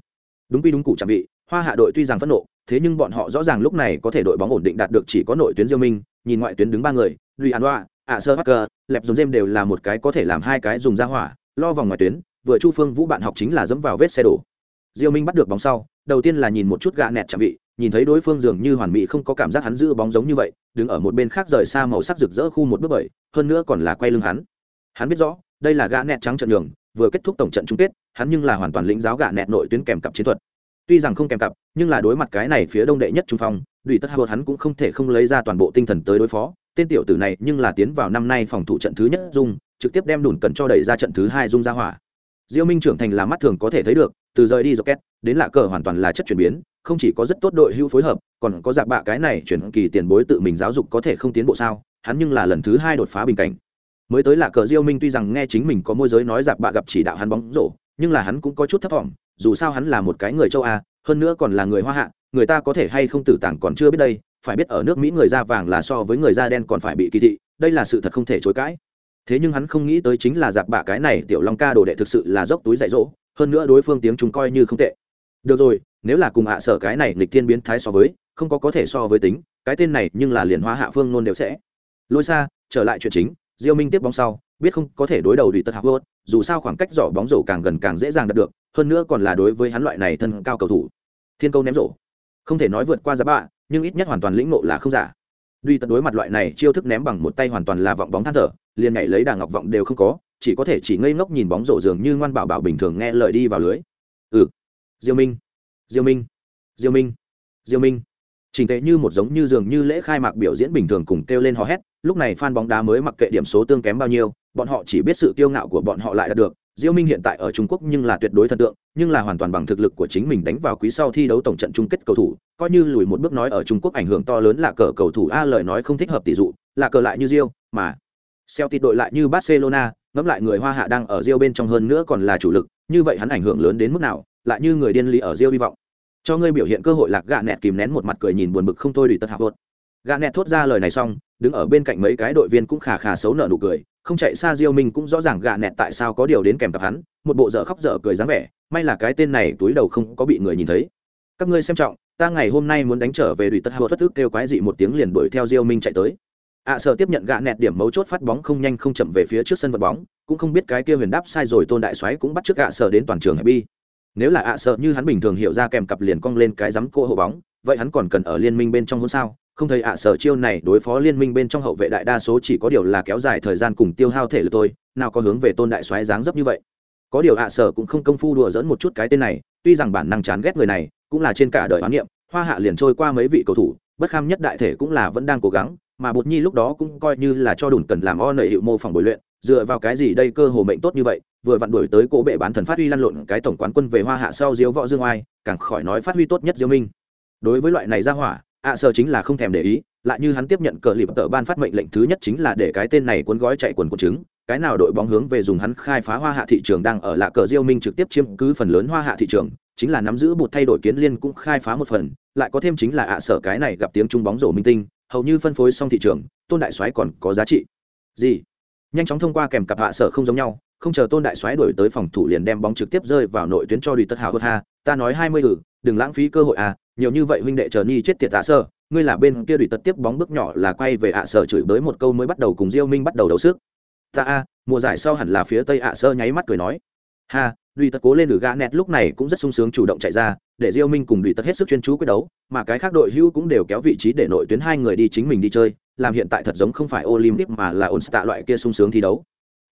Đúng quy đúng cụ chạm vị hoa hạ đội tuy rằng phẫn nộ thế nhưng bọn họ rõ ràng lúc này có thể đội bóng ổn định đạt được chỉ có nội tuyến diêu minh nhìn ngoại tuyến đứng ba người duy an Hoa, ạ sơ hacker lẹp dồn dêm đều là một cái có thể làm hai cái dùng ra hỏa, lo vòng ngoài tuyến, vừa chu phương vũ bạn học chính là dẫm vào vết xe đổ. Diêu minh bắt được bóng sau, đầu tiên là nhìn một chút gạ nẹt chạm vị, nhìn thấy đối phương dường như hoàn mỹ không có cảm giác hắn giữ bóng giống như vậy, đứng ở một bên khác rời xa màu sắc rực rỡ khu một bước bảy, hơn nữa còn là quay lưng hắn. Hắn biết rõ, đây là gạ nẹt trắng trận đường, vừa kết thúc tổng trận chung kết, hắn nhưng là hoàn toàn lĩnh giáo gạ nẹt nội tuyến kèm cặp chiến thuật. Tuy rằng không kèm cặp, nhưng là đối mặt cái này phía đông đệ nhất trung phong đùi tất hạ hắn cũng không thể không lấy ra toàn bộ tinh thần tới đối phó tên tiểu tử này nhưng là tiến vào năm nay phòng thủ trận thứ nhất dung, trực tiếp đem đùn cần cho đẩy ra trận thứ hai dung ra hỏa. Diêu minh trưởng thành là mắt thường có thể thấy được, từ rời đi rocket, đến lạ cờ hoàn toàn là chất chuyển biến, không chỉ có rất tốt đội hưu phối hợp, còn có dạp bạ cái này chuyển kỳ tiền bối tự mình giáo dục có thể không tiến bộ sao, hắn nhưng là lần thứ hai đột phá bình cảnh. Mới tới lạ cờ diêu minh tuy rằng nghe chính mình có môi giới nói dạp bạ gặp chỉ đạo hắn bóng rổ, nhưng là hắn cũng có chút thất vọng, dù sao hắn là một cái người châu a hơn nữa còn là người hoa hạ, người ta có thể hay không tử tàng còn chưa biết đây phải biết ở nước mỹ người da vàng là so với người da đen còn phải bị kỳ thị, đây là sự thật không thể chối cãi. Thế nhưng hắn không nghĩ tới chính là giặc bạ cái này tiểu long ca đồ đệ thực sự là dốc túi dạy dỗ, hơn nữa đối phương tiếng chúng coi như không tệ. Được rồi, nếu là cùng hạ sở cái này lịch thiên biến thái so với, không có có thể so với tính, cái tên này nhưng là liền hóa hạ phương nôn đều sẽ. Lôi xa trở lại chuyện chính, diêu minh tiếp bóng sau, biết không có thể đối đầu đi tật hạ vợt dù sao khoảng cách giỏ bóng rổ càng gần càng dễ dàng đạt được, hơn nữa còn là đối với hắn loại này thân cao cầu thủ. Thiên câu ném rổ. Không thể nói vượt qua giá bạ nhưng ít nhất hoàn toàn lĩnh ngộ là không giả. Duy tận đối mặt loại này, chiêu thức ném bằng một tay hoàn toàn là vọng bóng than thở, liền nhảy lấy đà ngọc vọng đều không có, chỉ có thể chỉ ngây ngốc nhìn bóng rổ dường như ngoan bảo bảo bình thường nghe lời đi vào lưới. Ừ. Diêu minh. Diêu minh. Diêu minh. Diêu minh. Trình tệ như một giống như dường như lễ khai mạc biểu diễn bình thường cùng kêu lên hò hét, lúc này fan bóng đá mới mặc kệ điểm số tương kém bao nhiêu, bọn họ chỉ biết sự kiêu ngạo của bọn họ lại đạt được diêu minh hiện tại ở trung quốc nhưng là tuyệt đối thần tượng nhưng là hoàn toàn bằng thực lực của chính mình đánh vào quý sau thi đấu tổng trận chung kết cầu thủ coi như lùi một bước nói ở trung quốc ảnh hưởng to lớn là cờ cầu thủ a lời nói không thích hợp tỷ dụ là cờ lại như Diêu, mà Celtic đội lại như Barcelona ngẫm lại người Hoa Hạ đang ở Rio bên trong hơn nữa còn là chủ lực như vậy hắn ảnh hưởng lớn đến mức nào lại như người điên lý ở Rio hy vọng. Cho ngươi biểu hiện cơ hội lạc gạ nẹt kìm nén một mặt cười nhìn buồn bực không thôi đùi tật hạ vợt gạ nẹt thốt ra lời này xong, đứng ở bên cạnh mấy cái đội viên cũng khà khà xấu nợ nụ cười, không chạy xa diêu mình cũng rõ ràng gạ nẹt tại sao có điều đến kèm cặp hắn, một bộ dở khóc dở cười dáng vẻ, may là cái tên này túi đầu không có bị người nhìn thấy. Các ngươi xem trọng, ta ngày hôm nay muốn đánh trở về đùi tất hào vợt thất thức kêu quái dị một tiếng liền đuổi theo diêu minh chạy tới. Ạ sợ tiếp nhận gạ nẹt điểm mấu chốt phát bóng không nhanh không chậm về phía trước sân vận bóng, cũng không biết cái kia huyền đáp sai rồi tôn đại xoáy cũng bắt trước ạ sợ đến toàn trường bi. Nếu là ạ sợ như hắn bình thường hiểu ra kèm cặp liền cong lên cái dám cô hộ bóng, vậy hắn còn cần ở liên minh bên trong hôn sao? Không thấy ạ sợ chiêu này đối phó liên minh bên trong hậu vệ đại đa số chỉ có điều là kéo dài thời gian cùng tiêu hao thể lực tôi, nào có hướng về tôn đại xoáy dáng dấp như vậy. Có điều ạ sợ cũng không công phu đùa dẫn một chút cái tên này tuy rằng bản năng chán ghét người này cũng là trên cả đời oán niệm hoa hạ liền trôi qua mấy vị cầu thủ bất kham nhất đại thể cũng là vẫn đang cố gắng mà bột nhi lúc đó cũng coi như là cho đủ cần làm o nợ hiệu mô phỏng bồi luyện dựa vào cái gì đây cơ hồ mệnh tốt như vậy vừa vặn đuổi tới cỗ bệ bán thần phát huy lăn lộn cái tổng quán quân về hoa hạ sau diếu võ dương oai càng khỏi nói phát huy tốt nhất diêu minh. Đối với loại này ra hỏa ạ à sợ chính là không thèm để ý, lại như hắn tiếp nhận cờ lịp tờ ban phát mệnh lệnh thứ nhất chính là để cái tên này cuốn gói chạy quần quần trứng. Cái nào đội bóng hướng về dùng hắn khai phá hoa hạ thị trường đang ở lạ cờ diêu minh trực tiếp chiếm cứ phần lớn hoa hạ thị trường, chính là nắm giữ một thay đổi kiến liên cũng khai phá một phần. Lại có thêm chính là ạ à sở cái này gặp tiếng trung bóng rổ minh tinh, hầu như phân phối xong thị trường, tôn đại soái còn có giá trị. Gì? Nhanh chóng thông qua kèm cặp hạ sở không giống nhau, không chờ tôn đại soái đổi tới phòng thủ liền đem bóng trực tiếp rơi vào nội tuyến cho đùi tất hào hốt ha. Ta nói hai mươi ừ đừng lãng phí cơ hội à nhiều như vậy huynh đệ chờ ni chết tiệt tạ sơ, ngươi là bên kia đùi tật tiếp bóng bước nhỏ là quay về ạ sở chửi bới một câu mới bắt đầu cùng diêu minh bắt đầu đấu sức. Ta a, mùa giải sau hẳn là phía tây ạ sơ nháy mắt cười nói. Ha, đùi tật cố lên được gã nẹt lúc này cũng rất sung sướng chủ động chạy ra, để diêu minh cùng đùi tật hết sức chuyên chú quyết đấu, mà cái khác đội hưu cũng đều kéo vị trí để nội tuyến hai người đi chính mình đi chơi, làm hiện tại thật giống không phải olympic mà là ổn tạ loại kia sung sướng thi đấu.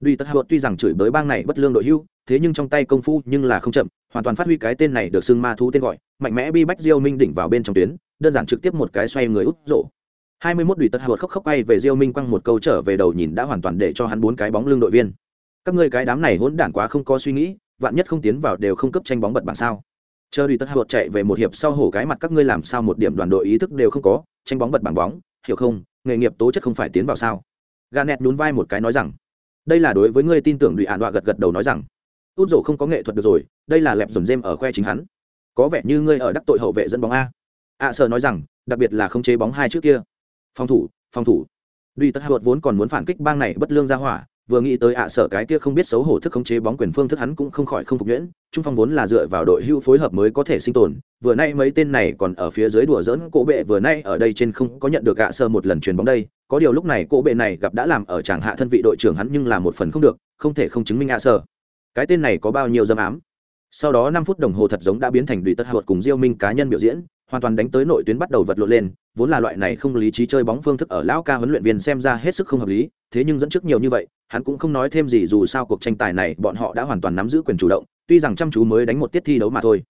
Duy Tất Hạo tuy rằng chửi bới bang này bất lương đội hưu, thế nhưng trong tay công phu nhưng là không chậm, hoàn toàn phát huy cái tên này được xưng ma thú tên gọi, mạnh mẽ bi bách diêu minh đỉnh vào bên trong tuyến, đơn giản trực tiếp một cái xoay người út rổ. 21 Duy Tất Hạo khóc khóc quay về diêu minh quăng một câu trở về đầu nhìn đã hoàn toàn để cho hắn bốn cái bóng lưng đội viên. Các ngươi cái đám này hỗn đản quá không có suy nghĩ, vạn nhất không tiến vào đều không cấp tranh bóng bật bảng sao. Chờ Duy tất Hạo chạy về một hiệp sau hổ cái mặt các ngươi làm sao một điểm đoàn đội ý thức đều không có, tranh bóng bật bảng bóng, hiểu không, nghề nghiệp tố chất không phải tiến vào sao. Garnet nhún vai một cái nói rằng đây là đối với ngươi tin tưởng đùi ạn đọa gật gật đầu nói rằng út rổ không có nghệ thuật được rồi đây là lẹp dồn dêm ở khoe chính hắn. Có vẻ như ngươi ở đắc tội hậu vệ dẫn bóng a. Ạ sợ nói rằng đặc biệt là không chế bóng hai trước kia. Phòng thủ phòng thủ. Duy Tất Hạo vốn còn muốn phản kích bang này bất lương ra hỏa, vừa nghĩ tới ạ à sở cái kia không biết xấu hổ thức khống chế bóng quyền phương thức hắn cũng không khỏi không phục nhuyễn, trung phong vốn là dựa vào đội hưu phối hợp mới có thể sinh tồn, vừa nay mấy tên này còn ở phía dưới đùa dỡn cổ bệ vừa nay ở đây trên không có nhận được ạ à sơ một lần truyền bóng đây, có điều lúc này cổ bệ này gặp đã làm ở tràng hạ thân vị đội trưởng hắn nhưng là một phần không được, không thể không chứng minh ạ à sở. Cái tên này có bao nhiêu dâm ám? Sau đó năm phút đồng hồ thật giống đã biến thành đùi tất hợp cùng diêu minh cá nhân biểu diễn hoàn toàn đánh tới nội tuyến bắt đầu vật lộn lên, vốn là loại này không lý trí chơi bóng phương thức ở lão ca huấn luyện viên xem ra hết sức không hợp lý, thế nhưng dẫn trước nhiều như vậy, hắn cũng không nói thêm gì dù sao cuộc tranh tài này bọn họ đã hoàn toàn nắm giữ quyền chủ động, tuy rằng chăm chú mới đánh một tiết thi đấu mà thôi.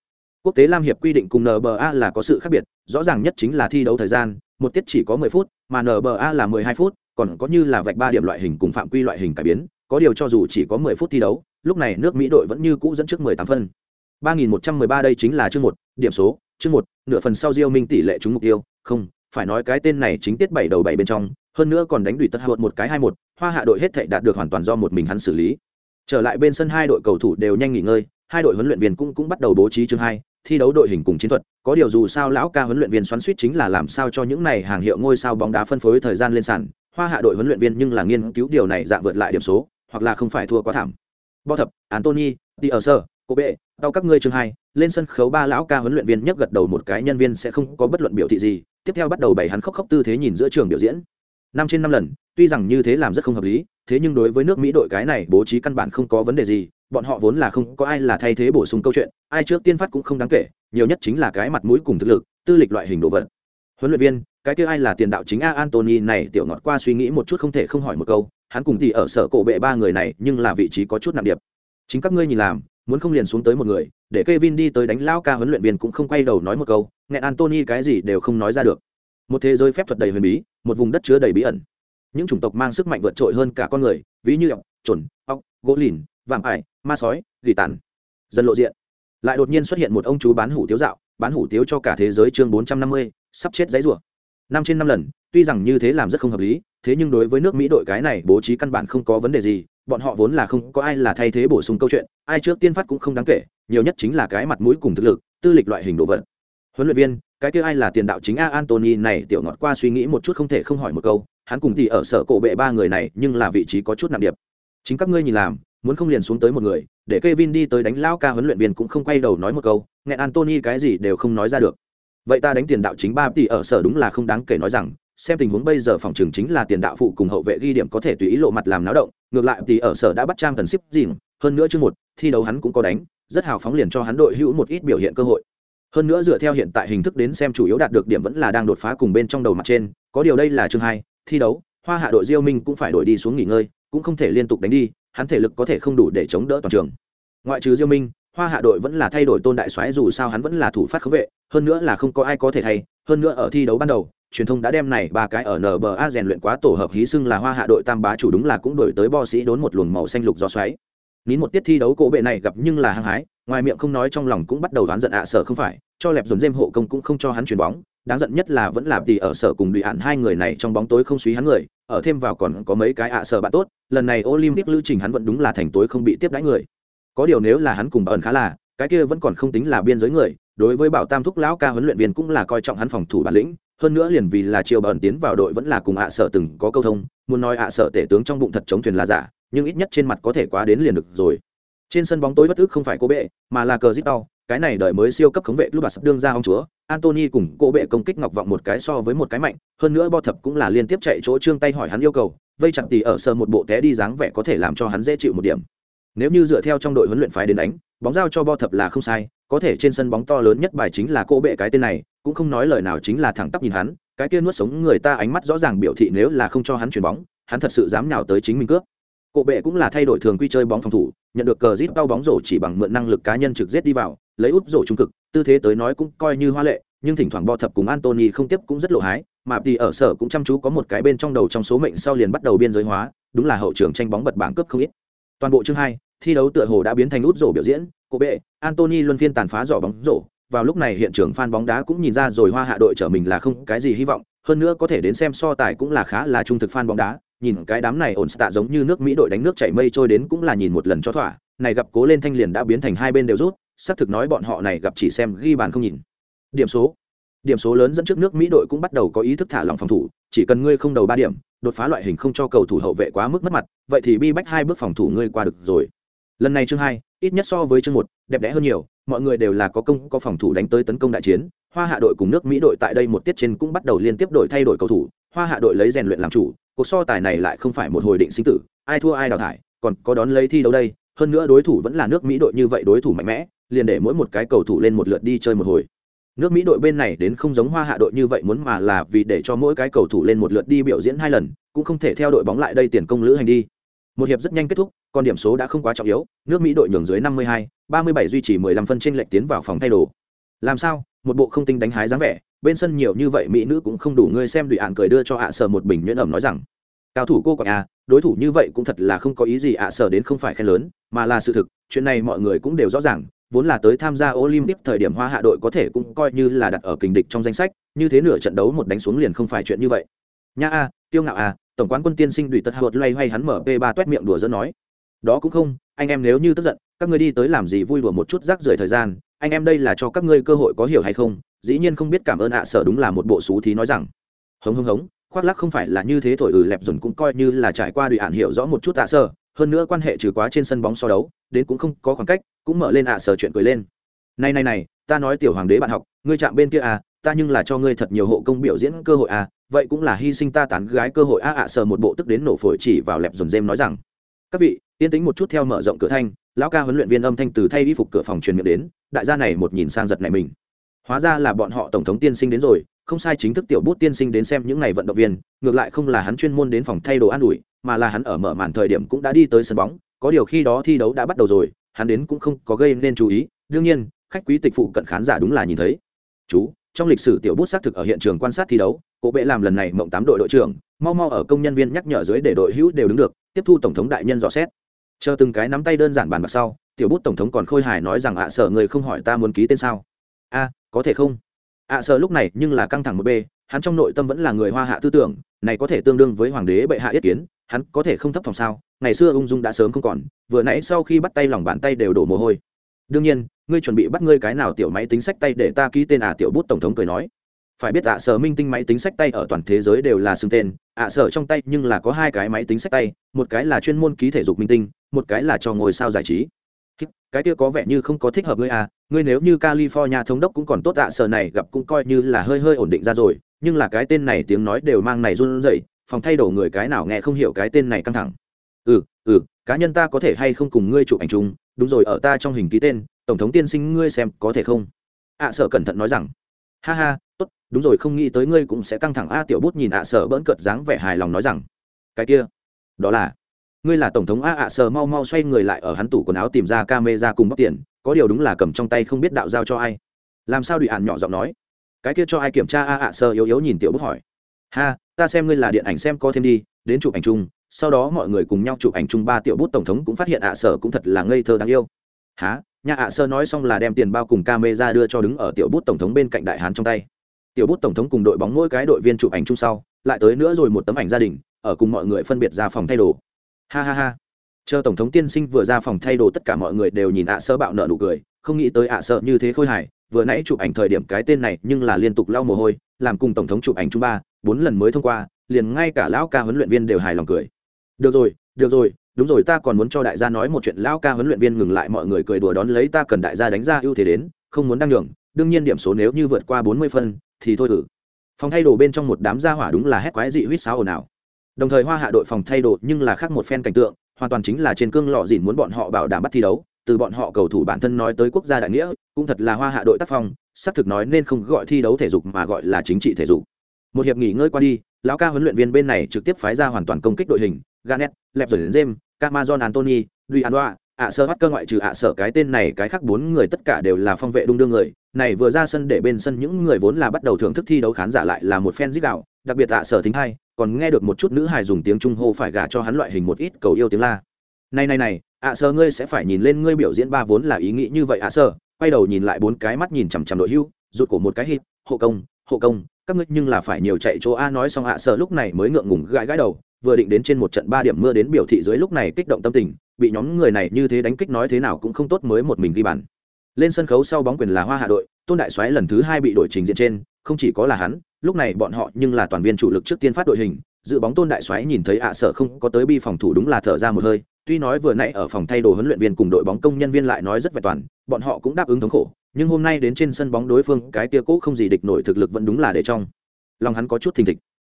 Quốc tế lam hiệp quy định cùng nba là có sự khác biệt, rõ ràng nhất chính là thi đấu thời gian, một tiết chỉ có mười phút, mà nba là mười hai phút, còn có như là vạch ba điểm loại hình cùng phạm quy loại hình cải biến, có điều cho dù chỉ có mười phút thi đấu, lúc này nước mỹ đội vẫn như cũ dẫn trước mười tám phân. ba nghìn một trăm mười ba đây chính là chương một, điểm số chương một, nửa phần sau diêu minh tỷ lệ trúng mục tiêu, không, phải nói cái tên này chính tiết bảy đầu bảy bên trong, hơn nữa còn đánh đuổi tất hạ một cái hai một, hoa hạ đội hết thảy đạt được hoàn toàn do một mình hắn xử lý. Trở lại bên sân hai đội cầu thủ đều nhanh nghỉ ngơi, hai đội huấn luyện viên cũng cũng bắt đầu bố trí chương hai, thi đấu đội hình cùng chiến thuật, có điều dù sao lão ca huấn luyện viên xoắn suýt chính là làm sao cho những này hàng hiệu ngôi sao bóng đá phân phối thời gian lên sàn, hoa hạ đội huấn luyện viên nhưng là nghiên cứu điều này dạng vượt lại điểm số, hoặc là không phải thua quá thảm. Bo thập antony đi ở sơ, cô bệ đau các ngươi chương hai lên sân khấu ba lão ca huấn luyện viên nhấc gật đầu một cái, nhân viên sẽ không có bất luận biểu thị gì. Tiếp theo bắt đầu bày hắn khóc khóc tư thế nhìn giữa trường biểu diễn. Năm trên năm lần, tuy rằng như thế làm rất không hợp lý, thế nhưng đối với nước mỹ đội cái này bố trí căn bản không có vấn đề gì, bọn họ vốn là không có ai là thay thế bổ sung câu chuyện, ai trước tiên phát cũng không đáng kể, nhiều nhất chính là cái mặt mũi cùng thực lực, tư lịch loại hình đồ vật. Huấn luyện viên, cái kia ai là tiền đạo chính a antony này, tiểu ngọt qua suy nghĩ một chút không thể không hỏi một câu, hắn cùng thì ở sở cổ bệ ba người này, nhưng là vị trí có chút nặng điệp. Chính các ngươi nhìn làm muốn không liền xuống tới một người để Kevin đi tới đánh lao ca huấn luyện viên cũng không quay đầu nói một câu, nghẹn Anthony cái gì đều không nói ra được. Một thế giới phép thuật đầy huyền bí, một vùng đất chứa đầy bí ẩn. Những chủng tộc mang sức mạnh vượt trội hơn cả con người, ví như ọc, chuẩn, ọc, gỗ lìn, vạm ải, ma sói, gỉ tàn. Dân lộ diện. Lại đột nhiên xuất hiện một ông chú bán hủ tiếu dạo, bán hủ tiếu cho cả thế giới chương 450, sắp chết giấy rủa. Năm trên năm lần, tuy rằng như thế làm rất không hợp lý, thế nhưng đối với nước Mỹ đội cái này bố trí căn bản không có vấn đề gì, bọn họ vốn là không có ai là thay thế bổ sung câu chuyện, ai trước tiên phát cũng không đáng kể, nhiều nhất chính là cái mặt mũi cùng thực lực tư lịch loại hình đồ vật. Huấn luyện viên cái kia ai là tiền đạo chính a antony này tiểu ngọt qua suy nghĩ một chút không thể không hỏi một câu hắn cùng thì ở sở cổ bệ ba người này nhưng là vị trí có chút nặng điệp. Chính các ngươi nhìn làm muốn không liền xuống tới một người để Kevin đi tới đánh lao ca huấn luyện viên cũng không quay đầu nói một câu nghẹn antony cái gì đều không nói ra được. Vậy ta đánh tiền đạo chính ba tỷ ở sở đúng là không đáng kể nói rằng xem tình huống bây giờ phòng trường chính là tiền đạo phụ cùng hậu vệ ghi điểm có thể tùy ý lộ mặt làm náo động, ngược lại thì ở sở đã bắt trang cần ship gì hơn nữa chương một, thi đấu hắn cũng có đánh, rất hào phóng liền cho hắn đội hữu một ít biểu hiện cơ hội. Hơn nữa dựa theo hiện tại hình thức đến xem chủ yếu đạt được điểm vẫn là đang đột phá cùng bên trong đầu mặt trên, có điều đây là chương hai, thi đấu, hoa hạ đội diêu minh cũng phải đổi đi xuống nghỉ ngơi, cũng không thể liên tục đánh đi, hắn thể lực có thể không đủ để chống đỡ toàn trường. Ngoại trừ diêu minh, hoa hạ đội vẫn là thay đổi tôn đại soái dù sao hắn vẫn là thủ phát khống vệ hơn nữa là không có ai có thể thay, hơn nữa ở thi đấu ban đầu, truyền thông đã đem này ba cái ở nba rèn luyện quá tổ hợp hí xưng là hoa hạ đội tam bá chủ đúng là cũng đổi tới bo sĩ đốn một luồng màu xanh lục gió xoáy. Nín một tiết thi đấu cổ bệ này gặp nhưng là hăng hái, ngoài miệng không nói trong lòng cũng bắt đầu đoán giận ạ sở không phải, cho lẹp dồn dêm hộ công cũng không cho hắn chuyền bóng. Đáng giận nhất là vẫn là tỷ ở sở cùng đùi ạn hai người này trong bóng tối không suy hắn người, ở thêm vào còn có mấy cái ạ sở bạn tốt, lần này olympic lưu trình hắn vẫn đúng là thành tối không bị tiếp đãi người. Có điều nếu là hắn cùng ẩn khá là, cái kia vẫn còn không tính là biên giới người đối với bảo tam thúc lão ca huấn luyện viên cũng là coi trọng hắn phòng thủ bản lĩnh, hơn nữa liền vì là triều bẩn tiến vào đội vẫn là cùng ạ sở từng có câu thông, muốn nói ạ sở tể tướng trong bụng thật chống thuyền là giả, nhưng ít nhất trên mặt có thể quá đến liền được rồi. Trên sân bóng tối bất ức không phải cô bệ, mà là cờ zip đau cái này đợi mới siêu cấp khống vệ lúc bà sắp đương ra ông chúa antony cùng cô bệ công kích ngọc vọng một cái so với một cái mạnh, hơn nữa bo thập cũng là liên tiếp chạy chỗ trương tay hỏi hắn yêu cầu, vây chặt tỉ ở sơ một bộ té đi dáng vẻ có thể làm cho hắn dễ chịu một điểm. Nếu như dựa theo trong đội huấn luyện phái đến đánh, bóng giao cho bo thập là không sai có thể trên sân bóng to lớn nhất bài chính là cô bệ cái tên này cũng không nói lời nào chính là thẳng tắp nhìn hắn cái kia nuốt sống người ta ánh mắt rõ ràng biểu thị nếu là không cho hắn chuyền bóng hắn thật sự dám nào tới chính mình cướp Cổ bệ cũng là thay đổi thường quy chơi bóng phòng thủ, nhận được cờ zip đau bóng rổ chỉ bằng mượn năng lực cá nhân trực giết đi vào, lấy út rổ trung cực, tư thế tới nói cũng coi như hoa lệ, nhưng thỉnh thoảng bò thập cùng antony không tiếp cũng rất lộ hái, mà thì ở sở cũng chăm chú có một cái bên trong đầu trong số mệnh sau liền bắt đầu biên giới hóa, đúng là hậu trường tranh bóng bật bảng cướp không ít. Toàn bộ chương hai, thi đấu tựa hồ đã biến thành út rổ biểu diễn, cổ bệ, Antony luân phiên tàn phá giỏ bóng rổ, vào lúc này hiện trường fan bóng đá cũng nhìn ra rồi hoa hạ đội trở mình là không cái gì hy vọng, hơn nữa có thể đến xem so tài cũng là khá là trung thực fan bóng đá, nhìn cái đám này ổn tạ giống như nước mỹ đội đánh nước chảy mây trôi đến cũng là nhìn một lần cho thỏa. Này gặp cố lên thanh liền đã biến thành hai bên đều rút xác thực nói bọn họ này gặp chỉ xem ghi bàn không nhìn. Điểm số. Điểm số lớn dẫn trước nước mỹ đội cũng bắt đầu có ý thức thả lòng phòng thủ chỉ cần ngươi không đầu ba điểm đột phá loại hình không cho cầu thủ hậu vệ quá mức mất mặt vậy thì bi bách hai bước phòng thủ ngươi qua được rồi lần này chương hai, ít nhất so với chương một, đẹp đẽ hơn nhiều, mọi người đều là có công, có phòng thủ đánh tới tấn công đại chiến. Hoa hạ đội cùng nước mỹ đội tại đây một tiết trên cũng bắt đầu liên tiếp đổi thay đổi cầu thủ. Hoa hạ đội lấy rèn luyện làm chủ, cuộc so tài này lại không phải một hồi định sinh tử, ai thua ai đào thải, còn có đón lấy thi đấu đây. Hơn nữa đối thủ vẫn là nước mỹ đội như vậy đối thủ mạnh mẽ, liền để mỗi một cái cầu thủ lên một lượt đi chơi một hồi. Nước mỹ đội bên này đến không giống hoa hạ đội như vậy muốn mà là vì để cho mỗi cái cầu thủ lên một lượt đi biểu diễn hai lần, cũng không thể theo đội bóng lại đây tiền công lữ hành đi một hiệp rất nhanh kết thúc còn điểm số đã không quá trọng yếu nước mỹ đội nhường dưới 52, 37 duy trì 15 phân trên lệch tiến vào phòng thay đồ. Làm sao? Một bộ không tinh đánh hái dáng vẻ bên sân nhiều như vậy mỹ nữ cũng không đủ ngươi xem đùi ạn cười đưa cho ạ sở một bình nhuyễn ẩm nói rằng cao thủ cô quả à đối thủ như vậy cũng thật là không có ý gì ạ sở đến không phải khen lớn mà là sự thực chuyện này mọi người cũng đều rõ ràng vốn là tới tham gia olympic thời điểm hoa hạ đội có thể cũng coi như là đặt ở kình địch trong danh sách như thế nửa trận đấu một đánh xuống liền không phải chuyện như vậy. Nha a tiêu ngạo a tổng quán quân tiên sinh đùi tật hột loay hoay hắn mở p ba toét miệng đùa dẫn nói. Đó cũng không, anh em nếu như tức giận, các ngươi đi tới làm gì vui đùa một chút rác rưởi thời gian, anh em đây là cho các ngươi cơ hội có hiểu hay không? Dĩ nhiên không biết cảm ơn ạ sở đúng là một bộ xú thí nói rằng. Hống hống hống, khoác lắc không phải là như thế thổi ừ lẹp dùn cũng coi như là trải qua đùi ạn hiểu rõ một chút ạ sở hơn nữa quan hệ trừ quá trên sân bóng so đấu, đến cũng không có khoảng cách, cũng mở lên ạ sở chuyện cười lên. Này này này, ta nói tiểu hoàng đế bạn học, ngươi chạm bên kia à ta nhưng là cho ngươi thật nhiều hộ công biểu diễn cơ hội à vậy cũng là hy sinh ta tán gái cơ hội. A ạ sờ một bộ tức đến nổ phổi chỉ vào lẹp dồn dêm nói rằng, các vị, yên tĩnh một chút theo mở rộng cửa thanh, lão ca huấn luyện viên âm thanh từ thay y phục cửa phòng truyền miệng đến, đại gia này một nhìn sang giật này mình. Hóa ra là bọn họ tổng thống tiên sinh đến rồi, không sai chính thức tiểu bút tiên sinh đến xem những ngày vận động viên, ngược lại không là hắn chuyên môn đến phòng thay đồ an ủi, mà là hắn ở mở màn thời điểm cũng đã đi tới sân bóng, có điều khi đó thi đấu đã bắt đầu rồi, hắn đến cũng không có gây nên chú ý. Đương nhiên, khách quý tịch phụ cận khán giả đúng là nhìn thấy. Chú trong lịch sử tiểu bút xác thực ở hiện trường quan sát thi đấu, cổ bệ làm lần này mộng tám đội đội trưởng, mau mau ở công nhân viên nhắc nhở dưới để đội hữu đều đứng được, tiếp thu tổng thống đại nhân dò xét. Chờ từng cái nắm tay đơn giản bàn bạc sau, tiểu bút tổng thống còn khôi hài nói rằng ạ sợ người không hỏi ta muốn ký tên sao. A, có thể không? ạ sợ lúc này nhưng là căng thẳng một b hắn trong nội tâm vẫn là người hoa hạ tư tưởng, này có thể tương đương với hoàng đế bệ hạ yết kiến, hắn có thể không thấp phòng sao, ngày xưa ung dung đã sớm không còn, vừa nãy sau khi bắt tay lòng bàn tay đều đổ mồ hôi đương nhiên, ngươi chuẩn bị bắt ngươi cái nào tiểu máy tính sách tay để ta ký tên à tiểu bút tổng thống cười nói. Phải biết ạ, sở minh tinh máy tính sách tay ở toàn thế giới đều là xưng tên. ạ, sở trong tay nhưng là có hai cái máy tính sách tay, một cái là chuyên môn ký thể dục minh tinh, một cái là cho ngôi sao giải trí. Cái kia có vẻ như không có thích hợp ngươi à ngươi nếu như california thống đốc cũng còn tốt ạ, sở này gặp cũng coi như là hơi hơi ổn định ra rồi, nhưng là cái tên này tiếng nói đều mang này run rẩy, phòng thay đổi người cái nào nghe không hiểu cái tên này căng thẳng. Ừ ừ cá nhân ta có thể hay không cùng ngươi chụp ảnh chung đúng rồi, ở ta trong hình ký tên, tổng thống tiên sinh ngươi xem có thể không? Ạ sở cẩn thận nói rằng, ha ha, tốt, đúng rồi, không nghĩ tới ngươi cũng sẽ căng thẳng a tiểu bút nhìn ạ sở bỡn cợt dáng vẻ hài lòng nói rằng, cái kia, đó là, ngươi là tổng thống a ạ sở mau mau xoay người lại ở hắn tủ quần áo tìm ra ca mê ra cùng bóc tiền, có điều đúng là cầm trong tay không biết đạo giao cho ai. Làm sao đùi ạn nhỏ giọng nói, cái kia cho ai kiểm tra a ạ sở yếu yếu nhìn tiểu bút hỏi, ha, ta xem ngươi là điện ảnh xem có thêm đi, đến chụp ảnh chung sau đó mọi người cùng nhau chụp ảnh chung ba tiểu bút, tổng thống cũng phát hiện ạ sở cũng thật là ngây thơ đáng yêu. Há nhà ạ sơ nói xong là đem tiền bao cùng ca mê ra đưa cho đứng ở tiểu bút tổng thống bên cạnh đại hán trong tay. Tiểu bút tổng thống cùng đội bóng mỗi cái đội viên chụp ảnh chung sau, lại tới nữa rồi một tấm ảnh gia đình, ở cùng mọi người phân biệt ra phòng thay đồ. Ha ha ha. Chờ tổng thống tiên sinh vừa ra phòng thay đồ, tất cả mọi người đều nhìn ạ sơ bạo nợ nụ cười, không nghĩ tới ạ sơ như thế khôi hài. Vừa nãy chụp ảnh thời điểm cái tên này nhưng là liên tục lau mồ hôi, làm cùng tổng thống chụp ảnh chung ba, bốn lần mới thông qua, liền ngay cả lão ca huấn luyện viên đều hài lòng cười được rồi được rồi, đúng rồi, ta còn muốn cho đại gia nói một chuyện, lão ca huấn luyện viên ngừng lại, mọi người cười đùa đón lấy, ta cần đại gia đánh ra ưu thế đến, không muốn đăng nhường, đương nhiên điểm số nếu như vượt qua bốn mươi phân, thì thôi thử phòng thay đồ bên trong một đám gia hỏa đúng là hét quái dị huýt sáo ồn ào. Đồng thời hoa hạ đội phòng thay đồ nhưng là khác một phen cảnh tượng, hoàn toàn chính là trên cương lọ dìn muốn bọn họ bảo đảm bắt thi đấu, từ bọn họ cầu thủ bản thân nói tới quốc gia đại nghĩa, cũng thật là hoa hạ đội tác phong, xác thực nói nên không gọi thi đấu thể dục mà gọi là chính trị thể dục. Một hiệp nghỉ ngơi qua đi, lão ca huấn luyện viên bên này trực tiếp phái ra hoàn toàn công kích đội hình Garnet, lẹp rồi đến jem camazon Anthony, duy anoa ạ sơ bắt cơ ngoại trừ ạ sở cái tên này cái khác bốn người tất cả đều là phong vệ đung đương người. Này vừa ra sân để bên sân những người vốn là bắt đầu thưởng thức thi đấu khán giả lại là một fan dích đạo đặc biệt ạ sở thính hai còn nghe được một chút nữ hài dùng tiếng trung hô phải gả cho hắn loại hình một ít cầu yêu tiếng la. Này này này ạ sở ngươi sẽ phải nhìn lên ngươi biểu diễn ba vốn là ý nghĩ như vậy ạ sở quay đầu nhìn lại bốn cái mắt nhìn chằm chằm đội hưu rụt cổ một cái hít hộ công hộ công các ngươi nhưng là phải nhiều chạy chỗ a nói xong ạ sở lúc này mới ngượng ngùng gãi gãi đầu vừa định đến trên một trận ba điểm mưa đến biểu thị dưới lúc này kích động tâm tình, bị nhóm người này như thế đánh kích nói thế nào cũng không tốt mới một mình ghi bàn. Lên sân khấu sau bóng quyền là hoa hạ đội, tôn đại soái lần thứ hai bị đổi trình diện trên, không chỉ có là hắn, lúc này bọn họ nhưng là toàn viên chủ lực trước tiên phát đội hình, dự bóng tôn đại soái nhìn thấy ạ sở không có tới bi phòng thủ đúng là thở ra một hơi, tuy nói vừa nãy ở phòng thay đồ huấn luyện viên cùng đội bóng công nhân viên lại nói rất vẹn toàn, bọn họ cũng đáp ứng thống khổ, nhưng hôm nay đến trên sân bóng đối phương cái tia cũ không gì địch nổi thực lực vẫn đúng là để trong. Lòng hắn có chút thình thịch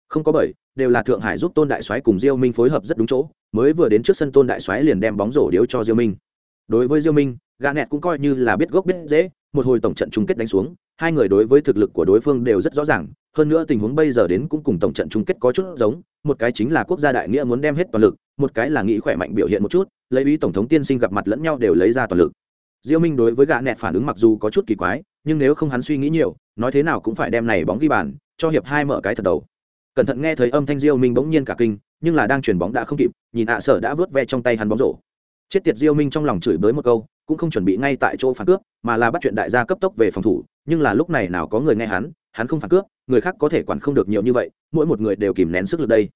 không có bởi, đều là thượng hải giúp tôn đại soái cùng diêu minh phối hợp rất đúng chỗ, mới vừa đến trước sân tôn đại soái liền đem bóng rổ điếu cho diêu minh. Đối với diêu minh gà nẹt cũng coi như là biết gốc biết dễ một hồi tổng trận chung kết đánh xuống, hai người đối với thực lực của đối phương đều rất rõ ràng, hơn nữa tình huống bây giờ đến cũng cùng tổng trận chung kết có chút giống, một cái chính là quốc gia đại nghĩa muốn đem hết toàn lực, một cái là nghĩ khỏe mạnh biểu hiện một chút, lấy ý tổng thống tiên sinh gặp mặt lẫn nhau đều lấy ra toàn lực. Diêu minh đối với gã nẹt phản ứng mặc dù có chút kỳ quái, nhưng nếu không hắn suy nghĩ nhiều, nói thế nào cũng phải đem này bóng ghi bàn, cho hiệp hai mở cái thật đầu cẩn thận nghe thấy âm thanh diêu minh bỗng nhiên cả kinh, nhưng là đang chuyển bóng đã không kịp, nhìn ạ sở đã vớt ve trong tay hắn bóng rổ. Chết tiệt diêu minh trong lòng chửi bới một câu, cũng không chuẩn bị ngay tại chỗ phản cướp, mà là bắt chuyện đại gia cấp tốc về phòng thủ, nhưng là lúc này nào có người nghe hắn hắn không phản cướp, người khác có thể quản không được nhiều như vậy, mỗi một người đều kìm nén sức lực đây.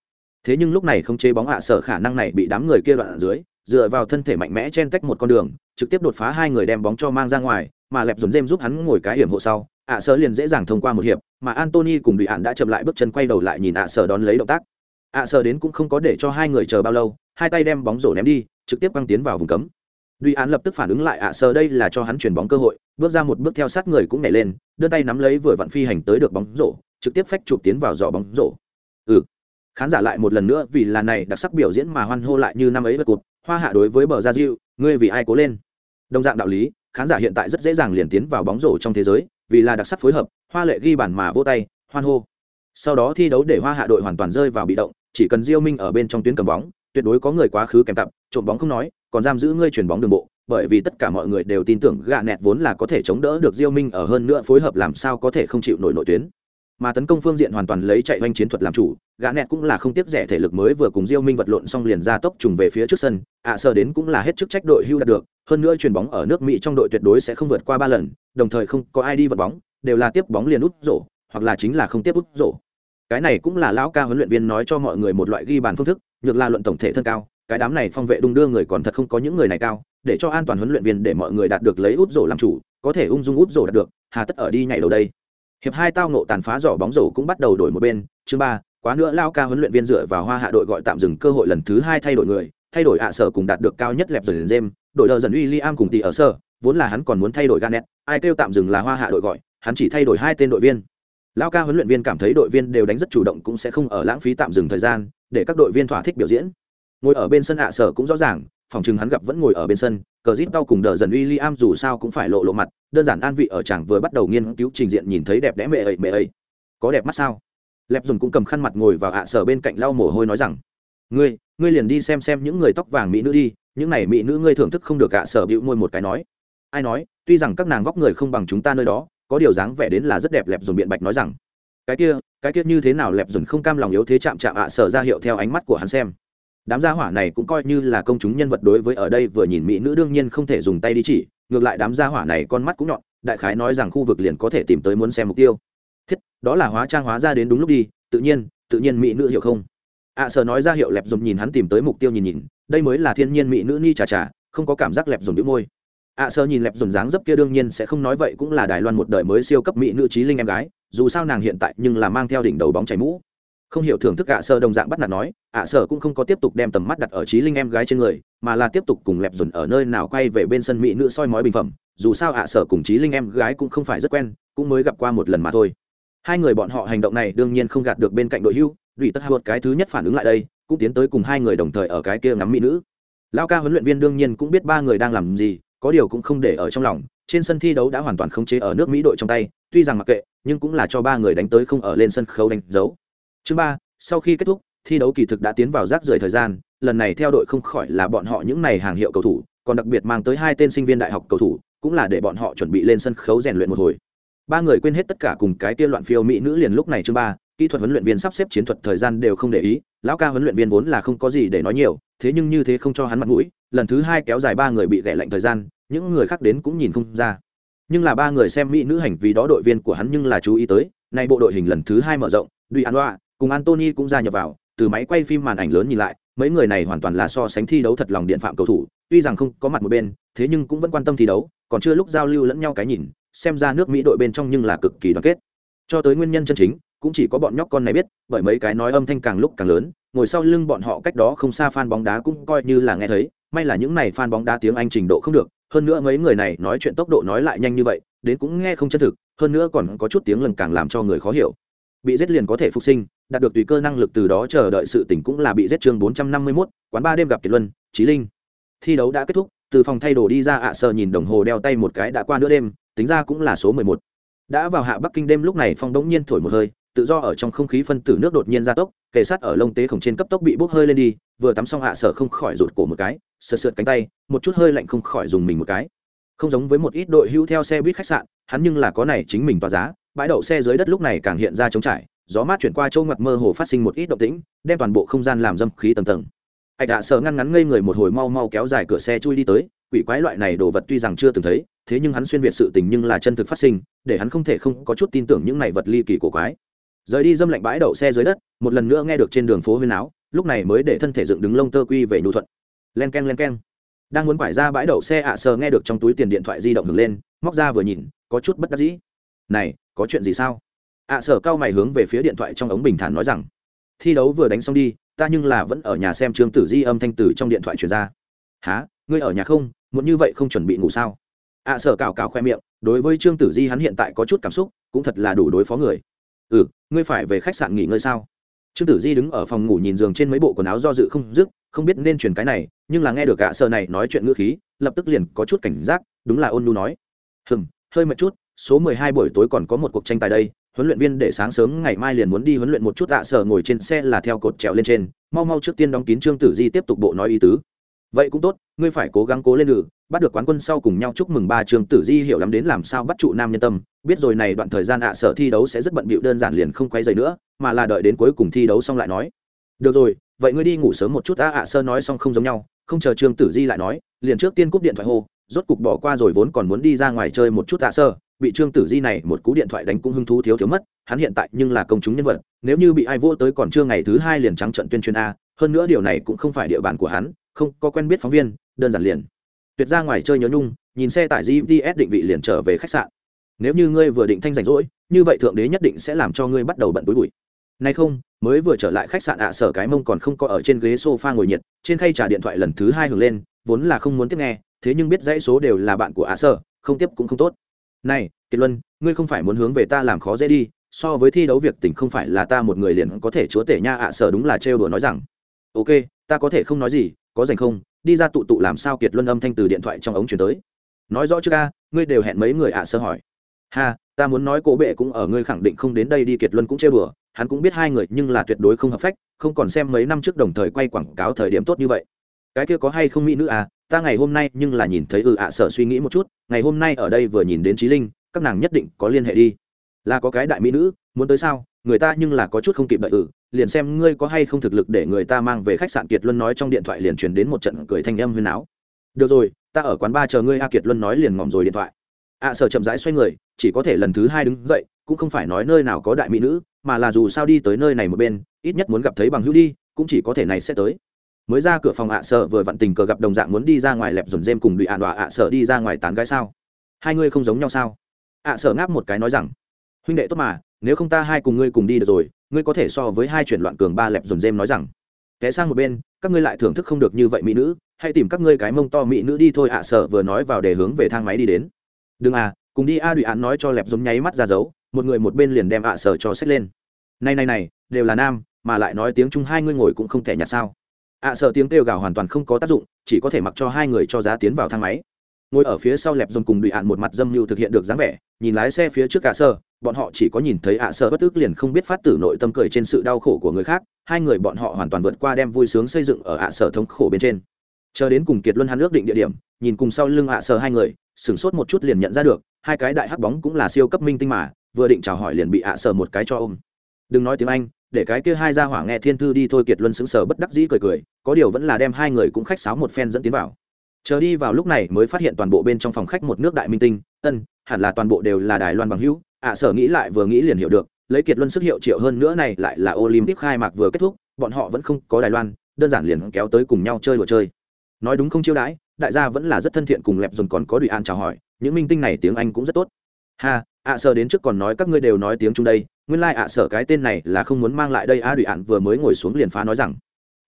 Thế nhưng lúc này không chế bóng ạ sở khả năng này bị đám người kia đoạn ở dưới, dựa vào thân thể mạnh mẽ chen tách một con đường, trực tiếp đột phá hai người đem bóng cho mang ra ngoài, mà lẹp dồn dêm giúp hắn ngồi cái hiểm hộ sau ạ sở liền dễ dàng thông qua một hiệp mà antony cùng bị ạn đã chậm lại bước chân quay đầu lại nhìn ạ sở đón lấy động tác ạ sở đến cũng không có để cho hai người chờ bao lâu hai tay đem bóng rổ ném đi trực tiếp băng tiến vào vùng cấm Duy Án lập tức phản ứng lại ạ sờ đây là cho hắn chuyển bóng cơ hội, bước ra một bước theo sát người cũng nhảy lên, đưa tay nắm lấy vừa vặn phi hành tới được bóng rổ, trực tiếp phách chụp tiến vào giỏ bóng rổ. Ừ. Khán giả lại một lần nữa vì là này đặc sắc biểu diễn mà hoan hô lại như năm ấy với cột, hoa hạ đối với bờ gia diệu, ngươi vì ai cố lên. Đồng dạng đạo lý, khán giả hiện tại rất dễ dàng liền tiến vào bóng rổ trong thế giới, vì là đặc sắc phối hợp, hoa lệ ghi bàn mà vô tay, hoan hô. Sau đó thi đấu để hoa hạ đội hoàn toàn rơi vào bị động, chỉ cần diêu minh ở bên trong tuyến cầm bóng, tuyệt đối có người quá khứ kèm tập, trộm bóng không nói, còn giam giữ ngươi chuyển bóng đường bộ, bởi vì tất cả mọi người đều tin tưởng gạ nẹt vốn là có thể chống đỡ được diêu minh ở hơn nữa phối hợp làm sao có thể không chịu nổi nội tuyến mà tấn công phương diện hoàn toàn lấy chạy hoành chiến thuật làm chủ gã nẹt cũng là không tiếc rẻ thể lực mới vừa cùng diêu minh vật lộn xong liền ra tốc trùng về phía trước sân ạ à, đến cũng là hết chức trách đội hưu đạt được hơn nữa chuyền bóng ở nước mỹ trong đội tuyệt đối sẽ không vượt qua ba lần đồng thời không có ai đi vật bóng đều là tiếp bóng liền út rổ hoặc là chính là không tiếp út rổ. Cái này cũng là lão ca huấn luyện viên nói cho mọi người một loại ghi bàn phương thức nhược là luận tổng thể thân cao cái đám này phong vệ đung đưa người còn thật không có những người này cao để cho an toàn huấn luyện viên để mọi người đạt được lấy út rổ làm chủ có thể ung dung út rổ đạt được hà tất ở đi nhảy đầu đây hiệp hai tao nộ tàn phá giỏ bóng rổ cũng bắt đầu đổi một bên. Chương ba, quá nữa lao ca huấn luyện viên dựa vào hoa hạ đội gọi tạm dừng cơ hội lần thứ hai thay đổi người. Thay đổi ạ sở cùng đạt được cao nhất lẹp dần jem đội đờ dần uy li am cùng tỷ ở sơ vốn là hắn còn muốn thay đổi ganet ai kêu tạm dừng là hoa hạ đội gọi, hắn chỉ thay đổi hai tên đội viên. Lao ca huấn luyện viên cảm thấy đội viên đều đánh rất chủ động cũng sẽ không ở lãng phí tạm dừng thời gian, để các đội viên thỏa thích biểu diễn. Ngồi ở bên sân ạ sở cũng rõ ràng phòng chừng hắn gặp vẫn ngồi ở bên sân, cờ zip đau cùng đờ dần William am dù sao cũng phải lộ lộ mặt, đơn giản an vị ở chàng vừa bắt đầu nghiên cứu trình diện nhìn thấy đẹp đẽ mẹ ấy mẹ ấy. Có đẹp mắt sao? Lẹp dùng cũng cầm khăn mặt ngồi vào ạ sở bên cạnh lau mồ hôi nói rằng, ngươi ngươi liền đi xem xem những người tóc vàng mỹ nữ đi, những này mỹ nữ ngươi thưởng thức không được ạ sở bịu môi một cái nói. Ai nói, tuy rằng các nàng vóc người không bằng chúng ta nơi đó, có điều dáng vẻ đến là rất đẹp, lẹp dùng biện bạch nói rằng, cái kia cái kia như thế nào? Lẹp dùng không cam lòng yếu thế chạm chạm ạ sở ra hiệu theo ánh mắt của hắn xem đám gia hỏa này cũng coi như là công chúng nhân vật đối với ở đây vừa nhìn mỹ nữ đương nhiên không thể dùng tay đi chỉ, ngược lại đám gia hỏa này con mắt cũng nhọn, đại khái nói rằng khu vực liền có thể tìm tới muốn xem mục tiêu. Thiết, đó là hóa trang hóa ra đến đúng lúc đi, tự nhiên tự nhiên mỹ nữ hiểu không? Ạ sợ nói ra hiệu lẹp dùng nhìn hắn tìm tới mục tiêu nhìn nhìn, đây mới là thiên nhiên mỹ nữ ni chà chà không có cảm giác lẹp dùng đĩu môi. Ạ sợ nhìn lẹp dùng dáng dấp kia đương nhiên sẽ không nói vậy cũng là đài loan một đời mới siêu cấp mỹ nữ trí linh em gái, dù sao nàng hiện tại nhưng là mang theo đỉnh đầu bóng chảy mũ không hiểu thưởng thức ạ sở đồng dạng bắt nạt nói, ạ sở cũng không có tiếp tục đem tầm mắt đặt ở trí linh em gái trên người, mà là tiếp tục cùng lẹp dùn ở nơi nào quay về bên sân mỹ nữ soi mói bình phẩm. Dù sao ạ sở cùng trí linh em gái cũng không phải rất quen, cũng mới gặp qua một lần mà thôi. Hai người bọn họ hành động này đương nhiên không gạt được bên cạnh đội hưu đùy tất một cái thứ nhất phản ứng lại đây, cũng tiến tới cùng hai người đồng thời ở cái kia ngắm mỹ nữ. Lao ca huấn luyện viên đương nhiên cũng biết ba người đang làm gì, có điều cũng không để ở trong lòng, trên sân thi đấu đã hoàn toàn khống chế ở nước mỹ đội trong tay, tuy rằng mặc kệ, nhưng cũng là cho ba người đánh tới không ở lên sân khấu đánh dấu chương ba, sau khi kết thúc, thi đấu kỳ thực đã tiến vào rác rưởi thời gian, lần này theo đội không khỏi là bọn họ những này hàng hiệu cầu thủ, còn đặc biệt mang tới hai tên sinh viên đại học cầu thủ, cũng là để bọn họ chuẩn bị lên sân khấu rèn luyện một hồi ba người quên hết tất cả cùng cái kia loạn phiêu mỹ nữ liền lúc này chương ba, kỹ thuật huấn luyện viên sắp xếp chiến thuật thời gian đều không để ý, lão ca huấn luyện viên vốn là không có gì để nói nhiều, thế nhưng như thế không cho hắn mặt mũi, lần thứ hai kéo dài ba người bị gẻ lạnh thời gian, những người khác đến cũng nhìn không ra nhưng là ba người xem mỹ nữ hành vì đó đội viên của hắn nhưng là chú ý tới, nay bộ đội hình lần thứ hai mở rộng, duy an loa cùng antony cũng gia nhập vào, từ máy quay phim màn ảnh lớn nhìn lại, mấy người này hoàn toàn là so sánh thi đấu thật lòng điện phạm cầu thủ, tuy rằng không có mặt một bên, thế nhưng cũng vẫn quan tâm thi đấu, còn chưa lúc giao lưu lẫn nhau cái nhìn, xem ra nước mỹ đội bên trong nhưng là cực kỳ đoàn kết. Cho tới nguyên nhân chân chính, cũng chỉ có bọn nhóc con này biết, bởi mấy cái nói âm thanh càng lúc càng lớn, ngồi sau lưng bọn họ cách đó không xa fan bóng đá cũng coi như là nghe thấy, may là những này fan bóng đá tiếng anh trình độ không được, hơn nữa mấy người này nói chuyện tốc độ nói lại nhanh như vậy, đến cũng nghe không chân thực, hơn nữa còn có chút tiếng lần càng làm cho người khó hiểu. Bị giết liền có thể phục sinh đạt được tùy cơ năng lực từ đó chờ đợi sự tỉnh cũng là bị giết chương 451, quán ba đêm gặp kiệt luân Chí linh thi đấu đã kết thúc từ phòng thay đồ đi ra ạ à sợ nhìn đồng hồ đeo tay một cái đã qua nửa đêm tính ra cũng là số 11. đã vào hạ bắc kinh đêm lúc này phong đống nhiên thổi một hơi tự do ở trong không khí phân tử nước đột nhiên gia tốc kề sát ở lông tế khổng trên cấp tốc bị bốc hơi lên đi vừa tắm xong hạ à sở không khỏi rụt cổ một cái sờ sượt cánh tay một chút hơi lạnh không khỏi dùng mình một cái không giống với một ít đội hữu theo xe buýt khách sạn hắn nhưng là có này chính mình tỏa giá bãi đậu xe dưới đất lúc này càng hiện ra trống trải gió mát chuyển qua châu ngoặt mơ hồ phát sinh một ít động tĩnh, đem toàn bộ không gian làm dâm khí tầng tầng. Ạch hạ dạ sợ ngăn ngắn ngây người một hồi mau mau kéo dài cửa xe chui đi tới, quỷ quái loại này đồ vật tuy rằng chưa từng thấy, thế nhưng hắn xuyên việt sự tình nhưng là chân thực phát sinh, để hắn không thể không có chút tin tưởng những này vật ly kỳ của quái. Rời đi dâm lạnh bãi đậu xe dưới đất, một lần nữa nghe được trên đường phố huyên áo, lúc này mới để thân thể dựng đứng lông tơ quy về nhu thuận. Len k e n len k e n đang muốn quải ra bãi đậu xe, ạ sờ nghe được trong túi tiền điện thoại di động hưởng lên, móc ra vừa nhìn, có chút bất đắc dĩ. Này, có chuyện gì sao? Ạ sở cao mày hướng về phía điện thoại trong ống bình thản nói rằng, thi đấu vừa đánh xong đi, ta nhưng là vẫn ở nhà xem trương tử di âm thanh tử trong điện thoại truyền ra. Há ngươi ở nhà không? Muốn như vậy không chuẩn bị ngủ sao? ạ sở cào cào khoe miệng, đối với trương tử di hắn hiện tại có chút cảm xúc, cũng thật là đủ đối phó người. Ừ ngươi phải về khách sạn nghỉ ngơi sao? Trương tử di đứng ở phòng ngủ nhìn giường trên mấy bộ quần áo do dự không dứt, không biết nên truyền cái này, nhưng là nghe được gạ sở này nói chuyện ngữ khí, lập tức liền có chút cảnh giác, đúng là ôn nu nói. Hừm, hơi một chút, số mười hai buổi tối còn có một cuộc tranh tài đây huấn luyện viên để sáng sớm ngày mai liền muốn đi huấn luyện một chút ạ, sở ngồi trên xe là theo cột trèo lên trên, mau mau trước tiên đóng kín trương tử di tiếp tục bộ nói ý tứ. Vậy cũng tốt, ngươi phải cố gắng cố lên lử bắt được quán quân sau cùng nhau chúc mừng ba trương tử di hiểu lắm đến làm sao bắt trụ nam nhân tâm, biết rồi này đoạn thời gian ạ, sở thi đấu sẽ rất bận bịu đơn giản liền không quay dày nữa, mà là đợi đến cuối cùng thi đấu xong lại nói. Được rồi, vậy ngươi đi ngủ sớm một chút a ạ, sơ nói xong không giống nhau, không chờ trương tử di lại nói, liền trước tiên cúp điện thoại hô, rốt cục bỏ qua rồi vốn còn muốn đi ra ngoài chơi một chút ạ, sơ bị trương tử di này một cú điện thoại đánh cũng hưng thú thiếu thiếu mất, hắn hiện tại nhưng là công chúng nhân vật, nếu như bị ai vô tới còn chưa ngày thứ hai liền trắng trận tuyên truyền a, hơn nữa điều này cũng không phải địa bàn của hắn, không có quen biết phóng viên, đơn giản liền. Tuyệt ra ngoài chơi nhớ nhung, nhìn xe tải gps định vị liền trở về khách sạn. Nếu như ngươi vừa định thanh rảnh rỗi, như vậy thượng đế nhất định sẽ làm cho ngươi bắt đầu bận túi bụi. Nay không, mới vừa trở lại khách sạn ạ, sở cái mông còn không có ở trên ghế sofa ngồi nhiệt, trên khay trả điện thoại lần thứ hai hưởng lên, vốn là không muốn tiếp nghe, thế nhưng biết dãy số đều là bạn của ạ, sở, không tiếp cũng không tốt này, kiệt luân, ngươi không phải muốn hướng về ta làm khó dễ đi, so với thi đấu việc tình không phải là ta một người liền có thể chúa tể nha ạ sở đúng là trêu đùa nói rằng. Ok, ta có thể không nói gì, có dành không, đi ra tụ tụ làm sao, kiệt luân âm thanh từ điện thoại trong ống chuyển tới. Nói rõ chưa ca, ngươi đều hẹn mấy người ạ sơ hỏi. Ha, ta muốn nói cổ bệ cũng ở ngươi khẳng định không đến đây đi, kiệt luân cũng trêu bừa hắn cũng biết hai người nhưng là tuyệt đối không hợp phách, không còn xem mấy năm trước đồng thời quay quảng cáo thời điểm tốt như vậy. Cái kia có hay không mỹ nữ à ta ngày hôm nay nhưng là nhìn thấy ừ ạ sở suy nghĩ một chút, ngày hôm nay ở đây vừa nhìn đến trí linh, các nàng nhất định có liên hệ đi. Là có cái đại mỹ nữ, muốn tới sao? Người ta nhưng là có chút không kịp đợi ừ liền xem ngươi có hay không thực lực để người ta mang về khách sạn kiệt luân nói trong điện thoại liền truyền đến một trận cười thanh âm huyên áo được rồi, ta ở quán ba chờ ngươi, a kiệt luân nói liền ngỏm rồi điện thoại. ạ sở chậm rãi xoay người, chỉ có thể lần thứ hai đứng dậy, cũng không phải nói nơi nào có đại mỹ nữ, mà là dù sao đi tới nơi này một bên, ít nhất muốn gặp thấy bằng hữu đi, cũng chỉ có thể này sẽ tới mới ra cửa phòng ạ sợ vừa vặn tình cờ gặp đồng dạng muốn đi ra ngoài lẹp dồn dêm cùng bị ạn đọa ạ sợ đi ra ngoài tán gái sao? Hai ngươi không giống nhau sao? Ạ sợ ngáp một cái nói rằng, huynh đệ tốt mà, nếu không ta hai cùng ngươi cùng đi được rồi, ngươi có thể so với hai chuyển loạn cường ba lẹp dồn dêm nói rằng, té sang một bên, các ngươi lại thưởng thức không được như vậy mỹ nữ, hãy tìm các ngươi cái mông to mỹ nữ đi thôi ạ sợ vừa nói vào để hướng về thang máy đi đến. Đừng à cùng đi a đụy án nói cho lẹp giống nháy mắt ra dấu, một người một bên liền đem ạ sợ cho xách lên. Này này này, đều là nam, mà lại nói tiếng chung hai ngươi ngồi cũng không thể nhặt sao ạ sợ tiếng kêu gào hoàn toàn không có tác dụng, chỉ có thể mặc cho hai người cho giá tiến vào thang máy. Ngồi ở phía sau lẹp dồn cùng đùi ạn một mặt dâm mưu thực hiện được dáng vẻ, nhìn lái xe phía trước ạ sơ bọn họ chỉ có nhìn thấy ạ sơ bất tức liền không biết phát tử nội tâm cười trên sự đau khổ của người khác, hai người bọn họ hoàn toàn vượt qua đem vui sướng xây dựng ở ạ sở thống khổ bên trên. Chờ đến cùng kiệt luân hắn ước định địa điểm, nhìn cùng sau lưng ạ sơ hai người, sửng sốt một chút liền nhận ra được, hai cái đại hắc bóng cũng là siêu cấp minh tinh mà, vừa định chào hỏi liền bị ạ sơ một cái cho ôm. Đừng nói tiếng anh để cái kia hai gia hỏa nghe thiên thư đi thôi, kiệt luân sững sờ bất đắc dĩ cười cười, có điều vẫn là đem hai người cũng khách sáo một phen dẫn tiến vào. Chờ đi vào lúc này mới phát hiện toàn bộ bên trong phòng khách một nước đại minh tinh, ân, hẳn là toàn bộ đều là đài loan bằng hữu. Ạ sở nghĩ lại vừa nghĩ liền hiểu được, lấy kiệt luân sức hiệu triệu hơn nữa này lại là olympic khai mạc vừa kết thúc, bọn họ vẫn không có đài loan, đơn giản liền kéo tới cùng nhau chơi đùa chơi. Nói đúng không chiêu đãi, đại gia vẫn là rất thân thiện cùng lẹp dồn còn có đùi an chào hỏi, những minh tinh này tiếng anh cũng rất tốt. Ha ạ sở đến trước còn nói các ngươi đều nói tiếng trung đây nguyên lai ạ, sở cái tên này là không muốn mang lại đây a đùi ạn vừa mới ngồi xuống liền phá nói rằng,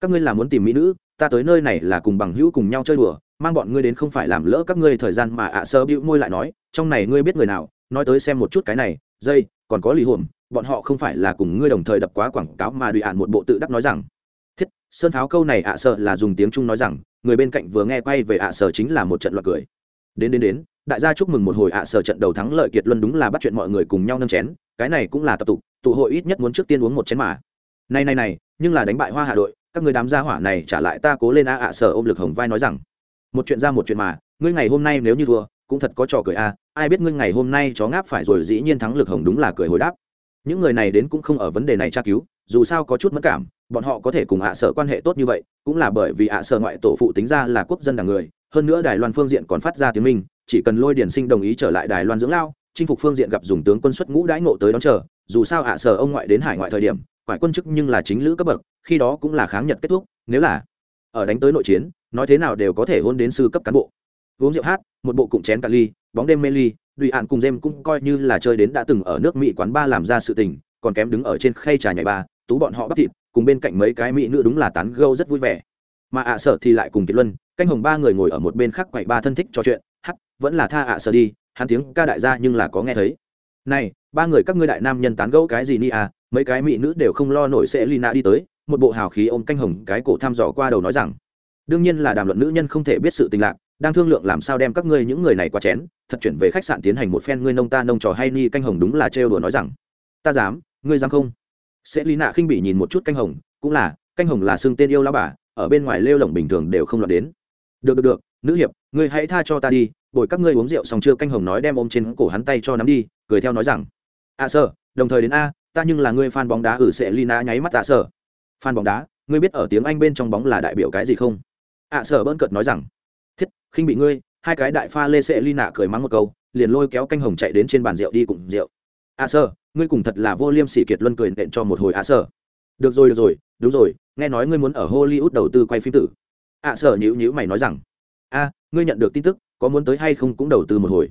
các ngươi là muốn tìm mỹ nữ, ta tới nơi này là cùng bằng hữu cùng nhau chơi đùa, mang bọn ngươi đến không phải làm lỡ các ngươi thời gian mà ạ sơ bĩu môi lại nói, trong này ngươi biết người nào, nói tới xem một chút cái này, dây, còn có lì hồn bọn họ không phải là cùng ngươi đồng thời đập quá quảng cáo mà đùi ạn một bộ tự đắc nói rằng. Thiết, sơn pháo câu này ạ sơ là dùng tiếng trung nói rằng, người bên cạnh vừa nghe quay về ạ sơ chính là một trận loạt cười. Đến đến đến, đại gia chúc mừng một hồi ạ sơ trận đầu thắng lợi kiệt luân đúng là bắt chuyện mọi người cùng nhau nâng chén cái này cũng là tập tục, tụ hội ít nhất muốn trước tiên uống một chén mà. Này này này, nhưng là đánh bại hoa hạ đội, các người đám gia hỏa này trả lại ta cố lên a ạ sở ôm lực hồng vai nói rằng, một chuyện ra một chuyện mà, ngươi ngày hôm nay nếu như thua, cũng thật có trò cười a, ai biết ngươi ngày hôm nay chó ngáp phải rồi dĩ nhiên thắng lực hồng đúng là cười hồi đáp. Những người này đến cũng không ở vấn đề này tra cứu, dù sao có chút mất cảm, bọn họ có thể cùng ạ sở quan hệ tốt như vậy, cũng là bởi vì ạ sở ngoại tổ phụ tính ra là quốc dân đảng người, hơn nữa đài loan phương diện còn phát ra tiếng minh, chỉ cần lôi điển sinh đồng ý trở lại đài loan dưỡng lao chinh phục phương diện gặp dùng tướng quân xuất ngũ đãi ngộ tới đón chờ, dù sao ạ sở ông ngoại đến hải ngoại thời điểm, quải quân chức nhưng là chính lữ cấp bậc, khi đó cũng là kháng nhật kết thúc, nếu là ở đánh tới nội chiến, nói thế nào đều có thể hôn đến sư cấp cán bộ. Uống rượu hát, một bộ cụm chén cà ly, bóng đêm mê ly đùi ạn cùng dêm cũng coi như là chơi đến đã từng ở nước mỹ quán ba làm ra sự tình, còn kém đứng ở trên khay trà nhảy ba, tú bọn họ bắt thịt, cùng bên cạnh mấy cái mỹ nữ đúng là tán gâu rất vui vẻ. Mà ạ sở thì lại cùng kiệt luân, canh hồng ba người ngồi ở một bên khác quậy ba thân thích trò chuyện, hắc, vẫn là tha ạ sở đi hắn tiếng ca đại gia nhưng là có nghe thấy. Này, ba người các ngươi đại nam nhân tán gẫu cái gì ni à mấy cái mỹ nữ đều không lo nổi sẽ lina đi tới, một bộ hào khí ôm canh hồng cái cổ thăm dò qua đầu nói rằng, đương nhiên là đàm luận nữ nhân không thể biết sự tình lạc, đang thương lượng làm sao đem các ngươi những người này qua chén, thật chuyển về khách sạn tiến hành một phen ngươi nông ta nông trò hay ni canh hồng đúng là trêu đùa nói rằng, ta dám, ngươi dám không? Sẽ lý nạ khinh bị nhìn một chút canh hồng, cũng là, canh hồng là xương tên yêu lao bà, ở bên ngoài lêu lỏng bình thường đều không loạn đến. Được được được, nữ hiệp, ngươi hãy tha cho ta đi bồi các ngươi uống rượu xong chưa? Canh hồng nói đem ôm trên cổ hắn tay cho nắm đi, cười theo nói rằng à sơ đồng thời đến a, ta nhưng là ngươi fan bóng đá ở sẽ lina nháy mắt tạ à sơ fan bóng đá? Ngươi biết ở tiếng anh bên trong bóng là đại biểu cái gì không? A à sơ bỡn cợt nói rằng, thiết, khinh bị ngươi. Hai cái đại pha lê sẽ lina cười mắng một câu, liền lôi kéo canh hồng chạy đến trên bàn rượu đi cùng rượu. A à sơ ngươi cùng thật là vô liêm sỉ kiệt luân cười nện cho một hồi à, a sơ được rồi được rồi, đúng rồi, nghe nói ngươi muốn ở hollywood đầu tư quay phim tử. À, a sơ nhữ nhữ mày nói rằng, a, ngươi nhận được tin tức có muốn tới hay không cũng đầu tư một hồi.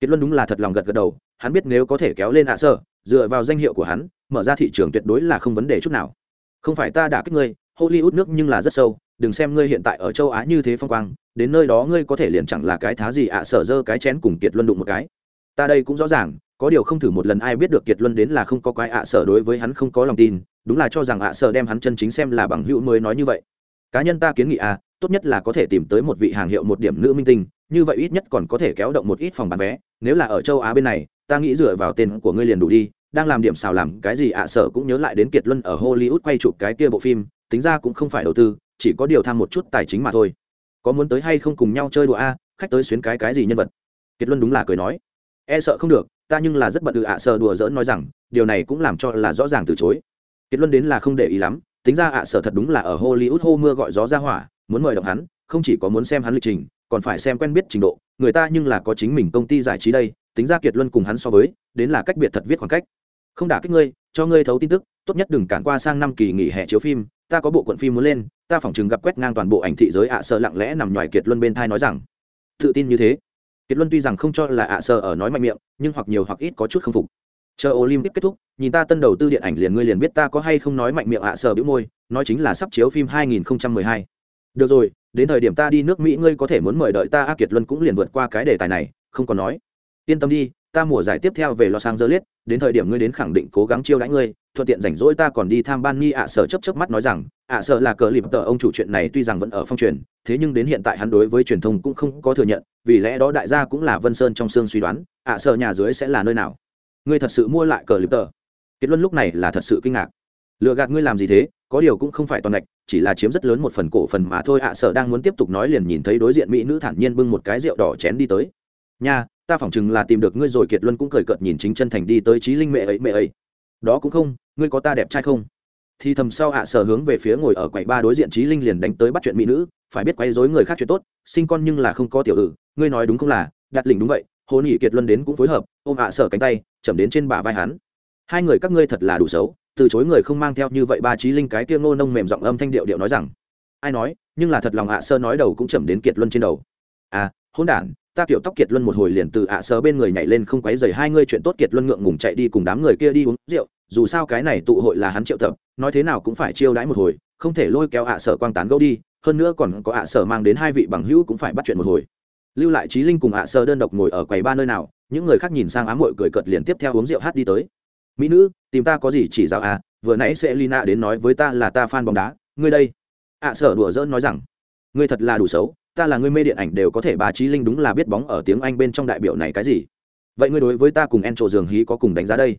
Kiệt luân đúng là thật lòng gật gật đầu, hắn biết nếu có thể kéo lên ạ sơ, dựa vào danh hiệu của hắn, mở ra thị trường tuyệt đối là không vấn đề chút nào. Không phải ta đã kích ngươi, hollywood nước nhưng là rất sâu, đừng xem ngươi hiện tại ở châu á như thế phong quang, đến nơi đó ngươi có thể liền chẳng là cái thá gì ạ sở dơ cái chén cùng kiệt luân đụng một cái. Ta đây cũng rõ ràng, có điều không thử một lần ai biết được kiệt luân đến là không có quái ạ sở đối với hắn không có lòng tin, đúng là cho rằng ạ sở đem hắn chân chính xem là bằng hữu mới nói như vậy. Cá nhân ta kiến nghị à tốt nhất là có thể tìm tới một vị hàng hiệu một điểm nữ minh tinh như vậy ít nhất còn có thể kéo động một ít phòng bán vé. Nếu là ở châu á bên này, ta nghĩ dựa vào tên của ngươi liền đủ đi. Đang làm điểm xào làm cái gì ạ sở cũng nhớ lại đến kiệt luân ở hollywood quay chụp cái kia bộ phim, tính ra cũng không phải đầu tư, chỉ có điều tham một chút tài chính mà thôi. Có muốn tới hay không cùng nhau chơi đùa a, khách tới xuyến cái cái gì nhân vật? Kiệt luân đúng là cười nói. E sợ không được, ta nhưng là rất bận ự ạ, sợ đùa dỡn nói rằng, điều này cũng làm cho là rõ ràng từ chối. Kiệt luân đến là không để ý lắm, tính ra ạ, sợ thật đúng là ở hollywood hô mưa gọi gió ra hỏa, muốn mời động hắn, không chỉ có muốn xem hắn lịch trình còn phải xem quen biết trình độ, người ta nhưng là có chính mình công ty giải trí đây, tính ra kiệt luân cùng hắn so với, đến là cách biệt thật viết khoảng cách. Không đả kích ngươi, cho ngươi thấu tin tức, tốt nhất đừng cản qua sang năm kỳ nghỉ hè chiếu phim, ta có bộ quận phim muốn lên, ta phỏng chừng gặp quét ngang toàn bộ ảnh thị giới ạ sợ lặng lẽ nằm ngoài kiệt luân bên thai nói rằng, tự tin như thế. Kiệt luân tuy rằng không cho là ạ sợ ở nói mạnh miệng, nhưng hoặc nhiều hoặc ít có chút k phục. Chờ olympic kết thúc, nhìn ta tân đầu tư điện ảnh liền ngươi liền biết ta có hay không nói mạnh miệng ạ sợ bĩu môi, nói chính là sắp chiếu phim 2012. được rồi đến thời điểm ta đi nước mỹ, ngươi có thể muốn mời đợi ta, a kiệt luân cũng liền vượt qua cái đề tài này, không còn nói. Yên tâm đi, ta mùa giải tiếp theo về los angeles, đến thời điểm ngươi đến khẳng định cố gắng chiêu đãi ngươi, thuận tiện rảnh rỗi ta còn đi tham ban nghi ạ sở chấp chấp mắt nói rằng, ạ sở là cờ lịp tờ, ông chủ chuyện này tuy rằng vẫn ở phong truyền, thế nhưng đến hiện tại hắn đối với truyền thông cũng không có thừa nhận, vì lẽ đó đại gia cũng là vân sơn trong xương suy đoán, ạ sở nhà dưới sẽ là nơi nào. Ngươi thật sự mua lại cờ lịp tờ? Kết luận lúc này là thật sự kinh ngạc. Lựa gạt ngươi làm gì thế? Có điều cũng không phải toàn ngạch, chỉ là chiếm rất lớn một phần cổ phần mà thôi. Ạ sở đang muốn tiếp tục nói liền nhìn thấy đối diện mỹ nữ thản nhiên bưng một cái rượu đỏ chén đi tới. Nha, ta phỏng chừng là tìm được ngươi rồi. Kiệt luân cũng cười cợt nhìn chính chân thành đi tới trí linh mẹ ấy mẹ ấy, đó cũng không, ngươi có ta đẹp trai không? Thì thầm sau ạ sở hướng về phía ngồi ở quầy ba đối diện trí linh liền đánh tới bắt chuyện mỹ nữ, phải biết quay dối người khác chuyện tốt, sinh con nhưng là không có tiểu ử ngươi nói đúng không là? Đặt lình đúng vậy, hồ nhỉ kiệt luân đến cũng phối hợp, ôm ạ sở cánh tay, chậm đến trên bả vai hắn. Hai người các ngươi thật là đủ xấu từ chối người không mang theo như vậy ba trí linh cái kia ngô nông mềm giọng âm thanh điệu điệu nói rằng, ai nói, nhưng là thật lòng ạ sơ nói đầu cũng chậm đến kiệt luân trên đầu. À hôn đản, ta kiểu tóc kiệt luân một hồi liền từ ạ sơ bên người nhảy lên không quấy dày hai ngươi chuyện tốt kiệt luân ngượng ngùng chạy đi cùng đám người kia đi uống rượu, dù sao cái này tụ hội là hắn triệu tập, nói thế nào cũng phải chiêu đãi một hồi, không thể lôi kéo ạ sở quang tán gẫu đi, hơn nữa còn có ạ sở mang đến hai vị bằng hữu cũng phải bắt chuyện một hồi. Lưu lại trí linh cùng ạ sở đơn độc ngồi ở quầy ba nơi nào, những người khác nhìn sang ám muội cười cợt liền tiếp theo uống rượu hát đi tới mỹ nữ tìm ta có gì chỉ giáo à? Vừa nãy sẽ lina đến nói với ta là ta fan bóng đá. Ngươi đây. Ạ sở đùa dỡn nói rằng ngươi thật là đủ xấu ta là người mê điện ảnh đều có thể bà trí linh đúng là biết bóng ở tiếng anh bên trong đại biểu này cái gì. Vậy ngươi đối với ta cùng en trộ giường hí có cùng đánh giá đây?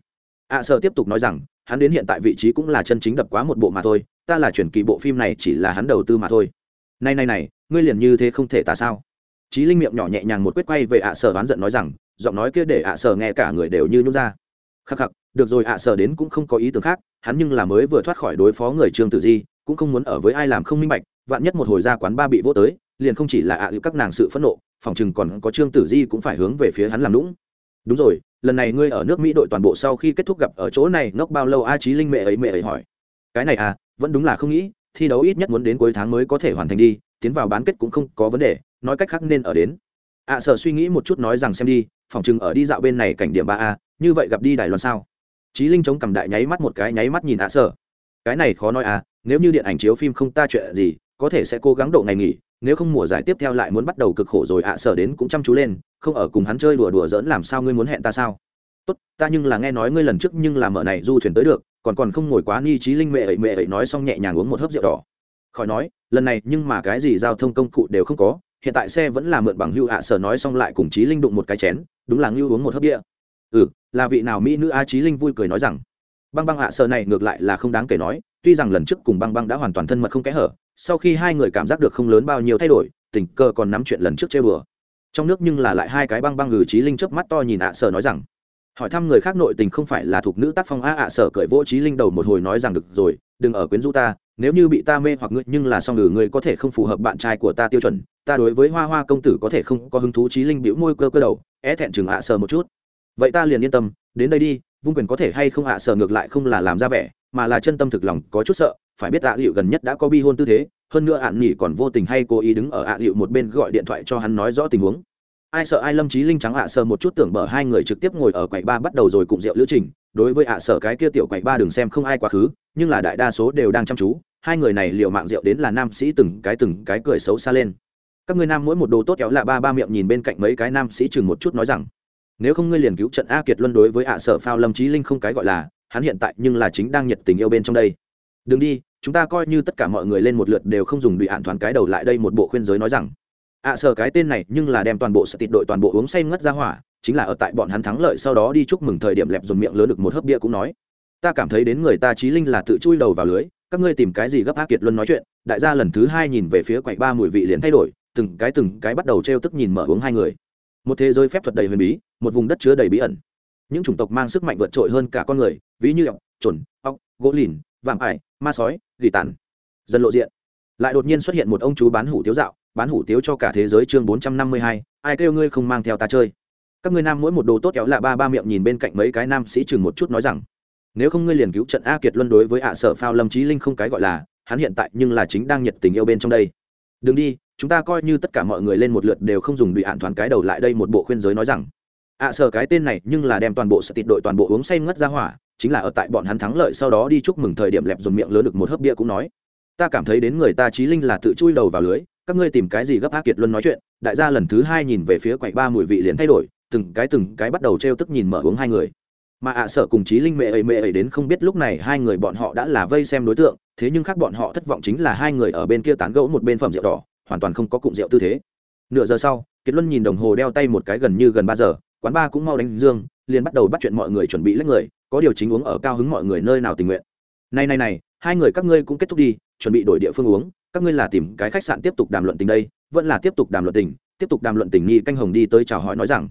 Ạ à, sợ tiếp tục nói rằng hắn đến hiện tại vị trí cũng là chân chính đập quá một bộ mà thôi ta là chuyển kỳ bộ phim này chỉ là hắn đầu tư mà thôi. Này này này ngươi liền như thế không thể tả sao? Trí linh miệng nhỏ nhẹ nhàng một quyết quay về ạ à sở oán giận nói rằng giọng nói kia để ạ à sở nghe cả người đều như nhút ra khắc khắc được rồi ạ sở đến cũng không có ý tưởng khác hắn nhưng là mới vừa thoát khỏi đối phó người trương tử di cũng không muốn ở với ai làm không minh bạch vạn nhất một hồi ra quán ba bị vô tới liền không chỉ là ạ à các nàng sự phẫn nộ phòng chừng còn có trương tử di cũng phải hướng về phía hắn làm lũng đúng rồi lần này ngươi ở nước mỹ đội toàn bộ sau khi kết thúc gặp ở chỗ này ngốc bao lâu a trí linh mẹ ấy mẹ ấy hỏi. Cái này à vẫn đúng là không nghĩ thi đấu ít nhất muốn đến cuối tháng mới có thể hoàn thành đi tiến vào bán kết cũng không có vấn đề nói cách khác nên ở đến. ạ à, sở suy nghĩ một chút nói rằng xem đi phòng chừng ở đi dạo bên này cảnh điểm ba a như vậy gặp đi đài loan sao? Trí linh chống cầm đại nháy mắt một cái, nháy mắt nhìn ạ à sở. Cái này khó nói à nếu như điện ảnh chiếu phim không ta chuyện gì, có thể sẽ cố gắng độ ngày nghỉ, nếu không mùa giải tiếp theo lại muốn bắt đầu cực khổ rồi ạ sở đến cũng chăm chú lên, không ở cùng hắn chơi đùa đùa giỡn làm sao ngươi muốn hẹn ta sao? Tốt, ta nhưng là nghe nói ngươi lần trước nhưng là mở này du thuyền tới được, còn còn không ngồi quá ni trí linh mẹ ấy mẹ ấy nói xong nhẹ nhàng uống một hớp rượu đỏ. Khỏi nói, lần này nhưng mà cái gì giao thông công cụ đều không có, hiện tại xe vẫn là mượn bằng hưu ạ sở nói xong lại cùng trí linh đụng một cái chén, đúng là ngưu uống một hớp bia. Ừ là vị nào mỹ nữ a trí linh vui cười nói rằng, băng băng ạ sở này ngược lại là không đáng kể nói, tuy rằng lần trước cùng băng băng đã hoàn toàn thân mật không kẽ hở, sau khi hai người cảm giác được không lớn bao nhiêu thay đổi, tình cờ còn nắm chuyện lần trước chơi bừa. Trong nước nhưng là lại hai cái băng băng ngừ trí linh chớp mắt to nhìn ạ sở nói rằng, hỏi thăm người khác nội tình không phải là thuộc nữ tác phong a ạ sở cởi vỗ trí linh đầu một hồi nói rằng, được rồi, đừng ở quyến rũ ta, nếu như bị ta mê hoặc ngươi, nhưng là song ngừ ngươi có thể không phù hợp bạn trai của ta tiêu chuẩn, ta đối với hoa hoa công tử có thể không có hứng thú trí linh bĩu môi cơ cơ đầu, é thẹn chừng ạ sở một chút vậy ta liền yên tâm, đến đây đi, vung quyền có thể hay không ạ sở ngược lại không là làm ra vẻ, mà là chân tâm thực lòng, có chút sợ, phải biết ạ hiệu gần nhất đã có bi hôn tư thế, hơn nữa ạn nhỉ còn vô tình hay cố ý đứng ở ạ hiệu một bên gọi điện thoại cho hắn nói rõ tình huống. Ai sợ ai lâm trí linh trắng ạ, sợ một chút tưởng bở hai người trực tiếp ngồi ở quầy ba bắt đầu rồi cùng rượu lữ trình, đối với ạ sở cái kia tiểu quầy ba đừng xem không ai quá khứ, nhưng là đại đa số đều đang chăm chú, hai người này liệu mạng rượu đến là nam sĩ từng cái từng cái cười xấu xa lên. Các ngươi nam mỗi một đồ tốt kéo là ba ba miệng nhìn bên cạnh mấy cái nam sĩ chừng một chút nói rằng nếu không ngươi liền cứu trận a kiệt luân đối với ạ sở phao lâm trí linh không cái gọi là, hắn hiện tại nhưng là chính đang nhiệt tình yêu bên trong đây. Đừng đi, chúng ta coi như tất cả mọi người lên một lượt đều không dùng bị hạn thoáng cái đầu lại đây một bộ khuyên giới nói rằng. Ạ sở cái tên này nhưng là đem toàn bộ sợ tịt đội toàn bộ uống say ngất ra hỏa, chính là ở tại bọn hắn thắng lợi sau đó đi chúc mừng thời điểm lẹp dùng miệng lớn được một hớp bia cũng nói. Ta cảm thấy đến người ta trí linh là tự chui đầu vào lưới, các ngươi tìm cái gì gấp ác kiệt luân nói chuyện, đại gia lần thứ hai nhìn về phía quầy ba mùi vị liền thay đổi, từng cái từng cái bắt đầu t tức nhìn mở uống hai người. Một thế giới phép thuật đầy huyền bí một vùng đất chứa đầy bí ẩn. Những chủng tộc mang sức mạnh vượt trội hơn cả con người, ví như ọc trồn ọc gỗ lìn vàng ải, ma sói, gỉ tàn. Dần lộ diện, lại đột nhiên xuất hiện một ông chú bán hủ tiếu dạo, bán hủ tiếu cho cả thế giới chương bốn trăm năm mươi hai, ai kêu ngươi không mang theo ta chơi? Các ngươi nam mỗi một đồ tốt kéo là ba ba miệng nhìn bên cạnh mấy cái nam sĩ chừng một chút nói rằng, nếu không ngươi liền cứu trận a kiệt luân đối với ạ sở phao lâm trí linh không cái gọi là, hắn hiện tại nhưng là chính đang nhiệt tình yêu bên trong đây. Đừng đi, chúng ta coi như tất cả mọi người lên một lượt đều không dùng bị hạn thoáng cái đầu lại đây một bộ khuyên giới nói rằng. À, ạ sở cái tên này nhưng là đem toàn bộ sợ tịt đội toàn bộ uống say ngất ra hỏa, chính là ở tại bọn hắn thắng lợi sau đó đi chúc mừng thời điểm lẹp dùng miệng lớn được một hớp bia cũng nói. Ta cảm thấy đến người ta trí linh là tự chui đầu vào lưới, các ngươi tìm cái gì gấp ác kiệt luân nói chuyện, đại gia lần thứ hai nhìn về phía quậy ba mùi vị liền thay đổi, từng cái từng cái bắt đầu t tức nhìn mở uống hai người. Mà ạ sở cùng trí linh mẹ ấy mẹ ấy đến không biết lúc này hai người bọn họ đã là vây xem đối tượng, thế nhưng khác bọn họ thất vọng chính là hai người ở bên kia tán gẫu một bên phẩm rượu đỏ, hoàn toàn không có cụm rượu tư thế. Nửa giờ sau, kiệt luân nhìn đồng hồ đeo tay một cái gần như gần ba giờ quán ba cũng mau đánh dương, liền bắt đầu bắt chuyện mọi người chuẩn bị lấy người, có điều chính uống ở cao hứng mọi người nơi nào tình nguyện. Này này này, hai người các ngươi cũng kết thúc đi, chuẩn bị đổi địa phương uống, các ngươi là tìm cái khách sạn tiếp tục đàm luận tình đây, vẫn là tiếp tục đàm luận tình, tiếp tục đàm luận tình nghi canh hồng đi tới chào hỏi nói rằng.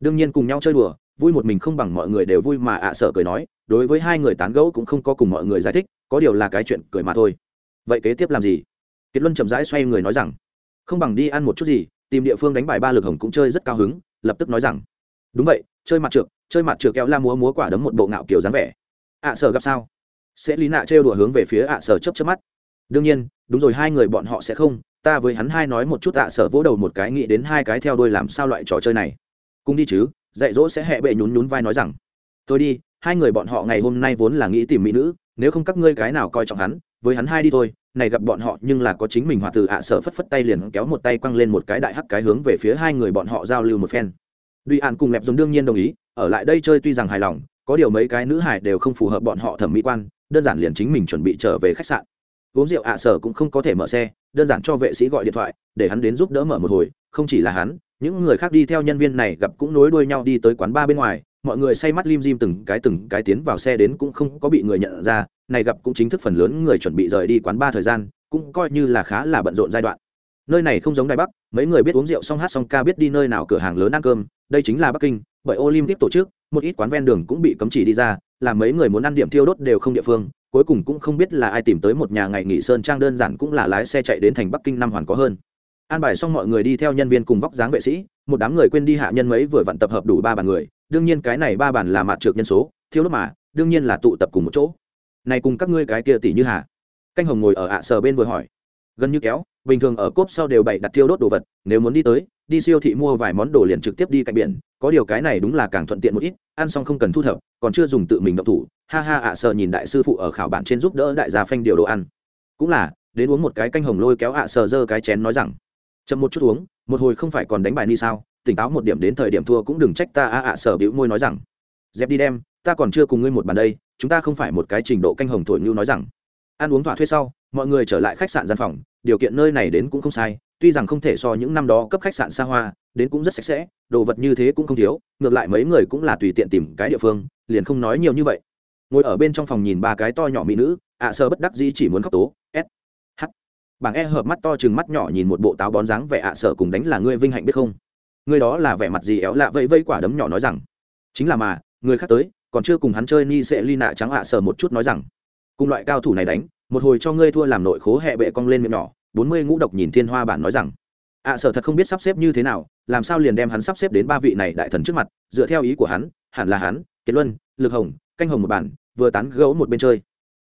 Đương nhiên cùng nhau chơi đùa, vui một mình không bằng mọi người đều vui mà ạ sợ cười nói, đối với hai người tán gẫu cũng không có cùng mọi người giải thích, có điều là cái chuyện cười mà thôi. Vậy kế tiếp làm gì? Kiệt luân chậm rãi xoay người nói rằng, không bằng đi ăn một chút gì, tìm địa phương đánh bài ba lực hồng cũng chơi rất cao hứng, lập tức nói rằng đúng vậy, chơi mặt trượt chơi mặt trượt kéo la múa múa quả đấm một bộ ngạo kiểu dáng vẻ. Ạ à, sở gặp sao? Sẽ lý nạ trêu đùa hướng về phía ạ à, sở chấp chấp mắt. Đương nhiên, đúng rồi, hai người bọn họ sẽ không, ta với hắn hai nói một chút ạ à, sở vỗ đầu một cái nghĩ đến hai cái theo đôi làm sao loại trò chơi này. Cùng đi chứ, dạy dỗ sẽ hẹ bệ nhún nhún vai nói rằng. Tôi đi, hai người bọn họ ngày hôm nay vốn là nghĩ tìm mỹ nữ, nếu không các ngươi cái nào coi trọng hắn, với hắn hai đi thôi, này gặp bọn họ nhưng là có chính mình hòa từ ạ sở phất phất tay liền kéo một tay quăng lên một cái đại hắc cái hướng về phía hai người bọn họ giao lưu một phen duy an cùng lẹp dùng đương nhiên đồng ý, ở lại đây chơi tuy rằng hài lòng, có điều mấy cái nữ hải đều không phù hợp bọn họ thẩm mỹ quan, đơn giản liền chính mình chuẩn bị trở về khách sạn. Uống rượu ạ sở cũng không có thể mở xe, đơn giản cho vệ sĩ gọi điện thoại, để hắn đến giúp đỡ mở một hồi, không chỉ là hắn, những người khác đi theo nhân viên này gặp cũng nối đuôi nhau đi tới quán ba bên ngoài, mọi người say mắt lim dim từng cái từng cái tiến vào xe đến cũng không có bị người nhận ra, này gặp cũng chính thức phần lớn người chuẩn bị rời đi quán ba thời gian, cũng coi như là khá là bận rộn giai đoạn nơi này không giống đài bắc mấy người biết uống rượu xong hát xong ca biết đi nơi nào cửa hàng lớn ăn cơm đây chính là bắc kinh bởi olympic tổ chức một ít quán ven đường cũng bị cấm chỉ đi ra là mấy người muốn ăn điểm thiêu đốt đều không địa phương cuối cùng cũng không biết là ai tìm tới một nhà ngày nghỉ sơn trang đơn giản cũng là lái xe chạy đến thành bắc kinh năm hoàn có hơn an bài xong mọi người đi theo nhân viên cùng vóc dáng vệ sĩ một đám người quên đi hạ nhân mấy vừa vặn tập hợp đủ ba bàn người đương nhiên cái này ba bàn là mặt trượt nhân số thiếu lúc mà đương nhiên là tụ tập cùng một chỗ này cùng các ngươi cái kia tỷ như hà canh hồng ngồi ở ạ sờ bên vừa hỏi gần như kéo bình thường ở cốp sau đều bày đặt thiêu đốt đồ vật, nếu muốn đi tới, đi siêu thị mua vài món đồ liền trực tiếp đi cạnh biển, có điều cái này đúng là càng thuận tiện một ít, ăn xong không cần thu thập, còn chưa dùng tự mình động thủ, ha ha ạ sờ nhìn đại sư phụ ở khảo bản trên giúp đỡ đại gia phanh điều đồ ăn. Cũng là, đến uống một cái canh hồng lôi kéo ạ sờ giơ cái chén nói rằng, chậm một chút uống, một hồi không phải còn đánh bài ni sao, tỉnh táo một điểm đến thời điểm thua cũng đừng trách ta, a, ạ, sợ bĩu môi nói rằng, dẹp đi đem, ta còn chưa cùng ngươi một bàn đây, chúng ta không phải một cái trình độ canh hồng thổi như nói rằng. Ăn uống thỏa thuê sau, mọi người trở lại khách sạn gian phòng điều kiện nơi này đến cũng không sai, tuy rằng không thể so những năm đó cấp khách sạn xa hoa, đến cũng rất sạch sẽ, đồ vật như thế cũng không thiếu, ngược lại mấy người cũng là tùy tiện tìm cái địa phương, liền không nói nhiều như vậy. Ngồi ở bên trong phòng nhìn ba cái to nhỏ mỹ nữ, ạ sơ bất đắc dĩ chỉ muốn khóc tố, s, h. Bảng e hợp mắt to chừng mắt nhỏ nhìn một bộ táo bón dáng vẻ ạ sở cùng đánh là ngươi vinh hạnh biết không? Ngươi đó là vẻ mặt gì éo lạ vẫy vây quả đấm nhỏ nói rằng. Chính là mà, người khác tới, còn chưa cùng hắn chơi ni sẽ ly nạ trắng ạ sở một chút nói rằng. Cùng loại cao thủ này đánh một hồi cho ngươi thua làm nội khố hẹ bệ cong lên miệng nhỏ, bốn mươi ngũ độc nhìn thiên hoa bản nói rằng, ạ sở thật không biết sắp xếp như thế nào, làm sao liền đem hắn sắp xếp đến ba vị này đại thần trước mặt, dựa theo ý của hắn, hẳn là hắn, kiệt luân, lực hồng, canh hồng một bản, vừa tán gấu một bên chơi.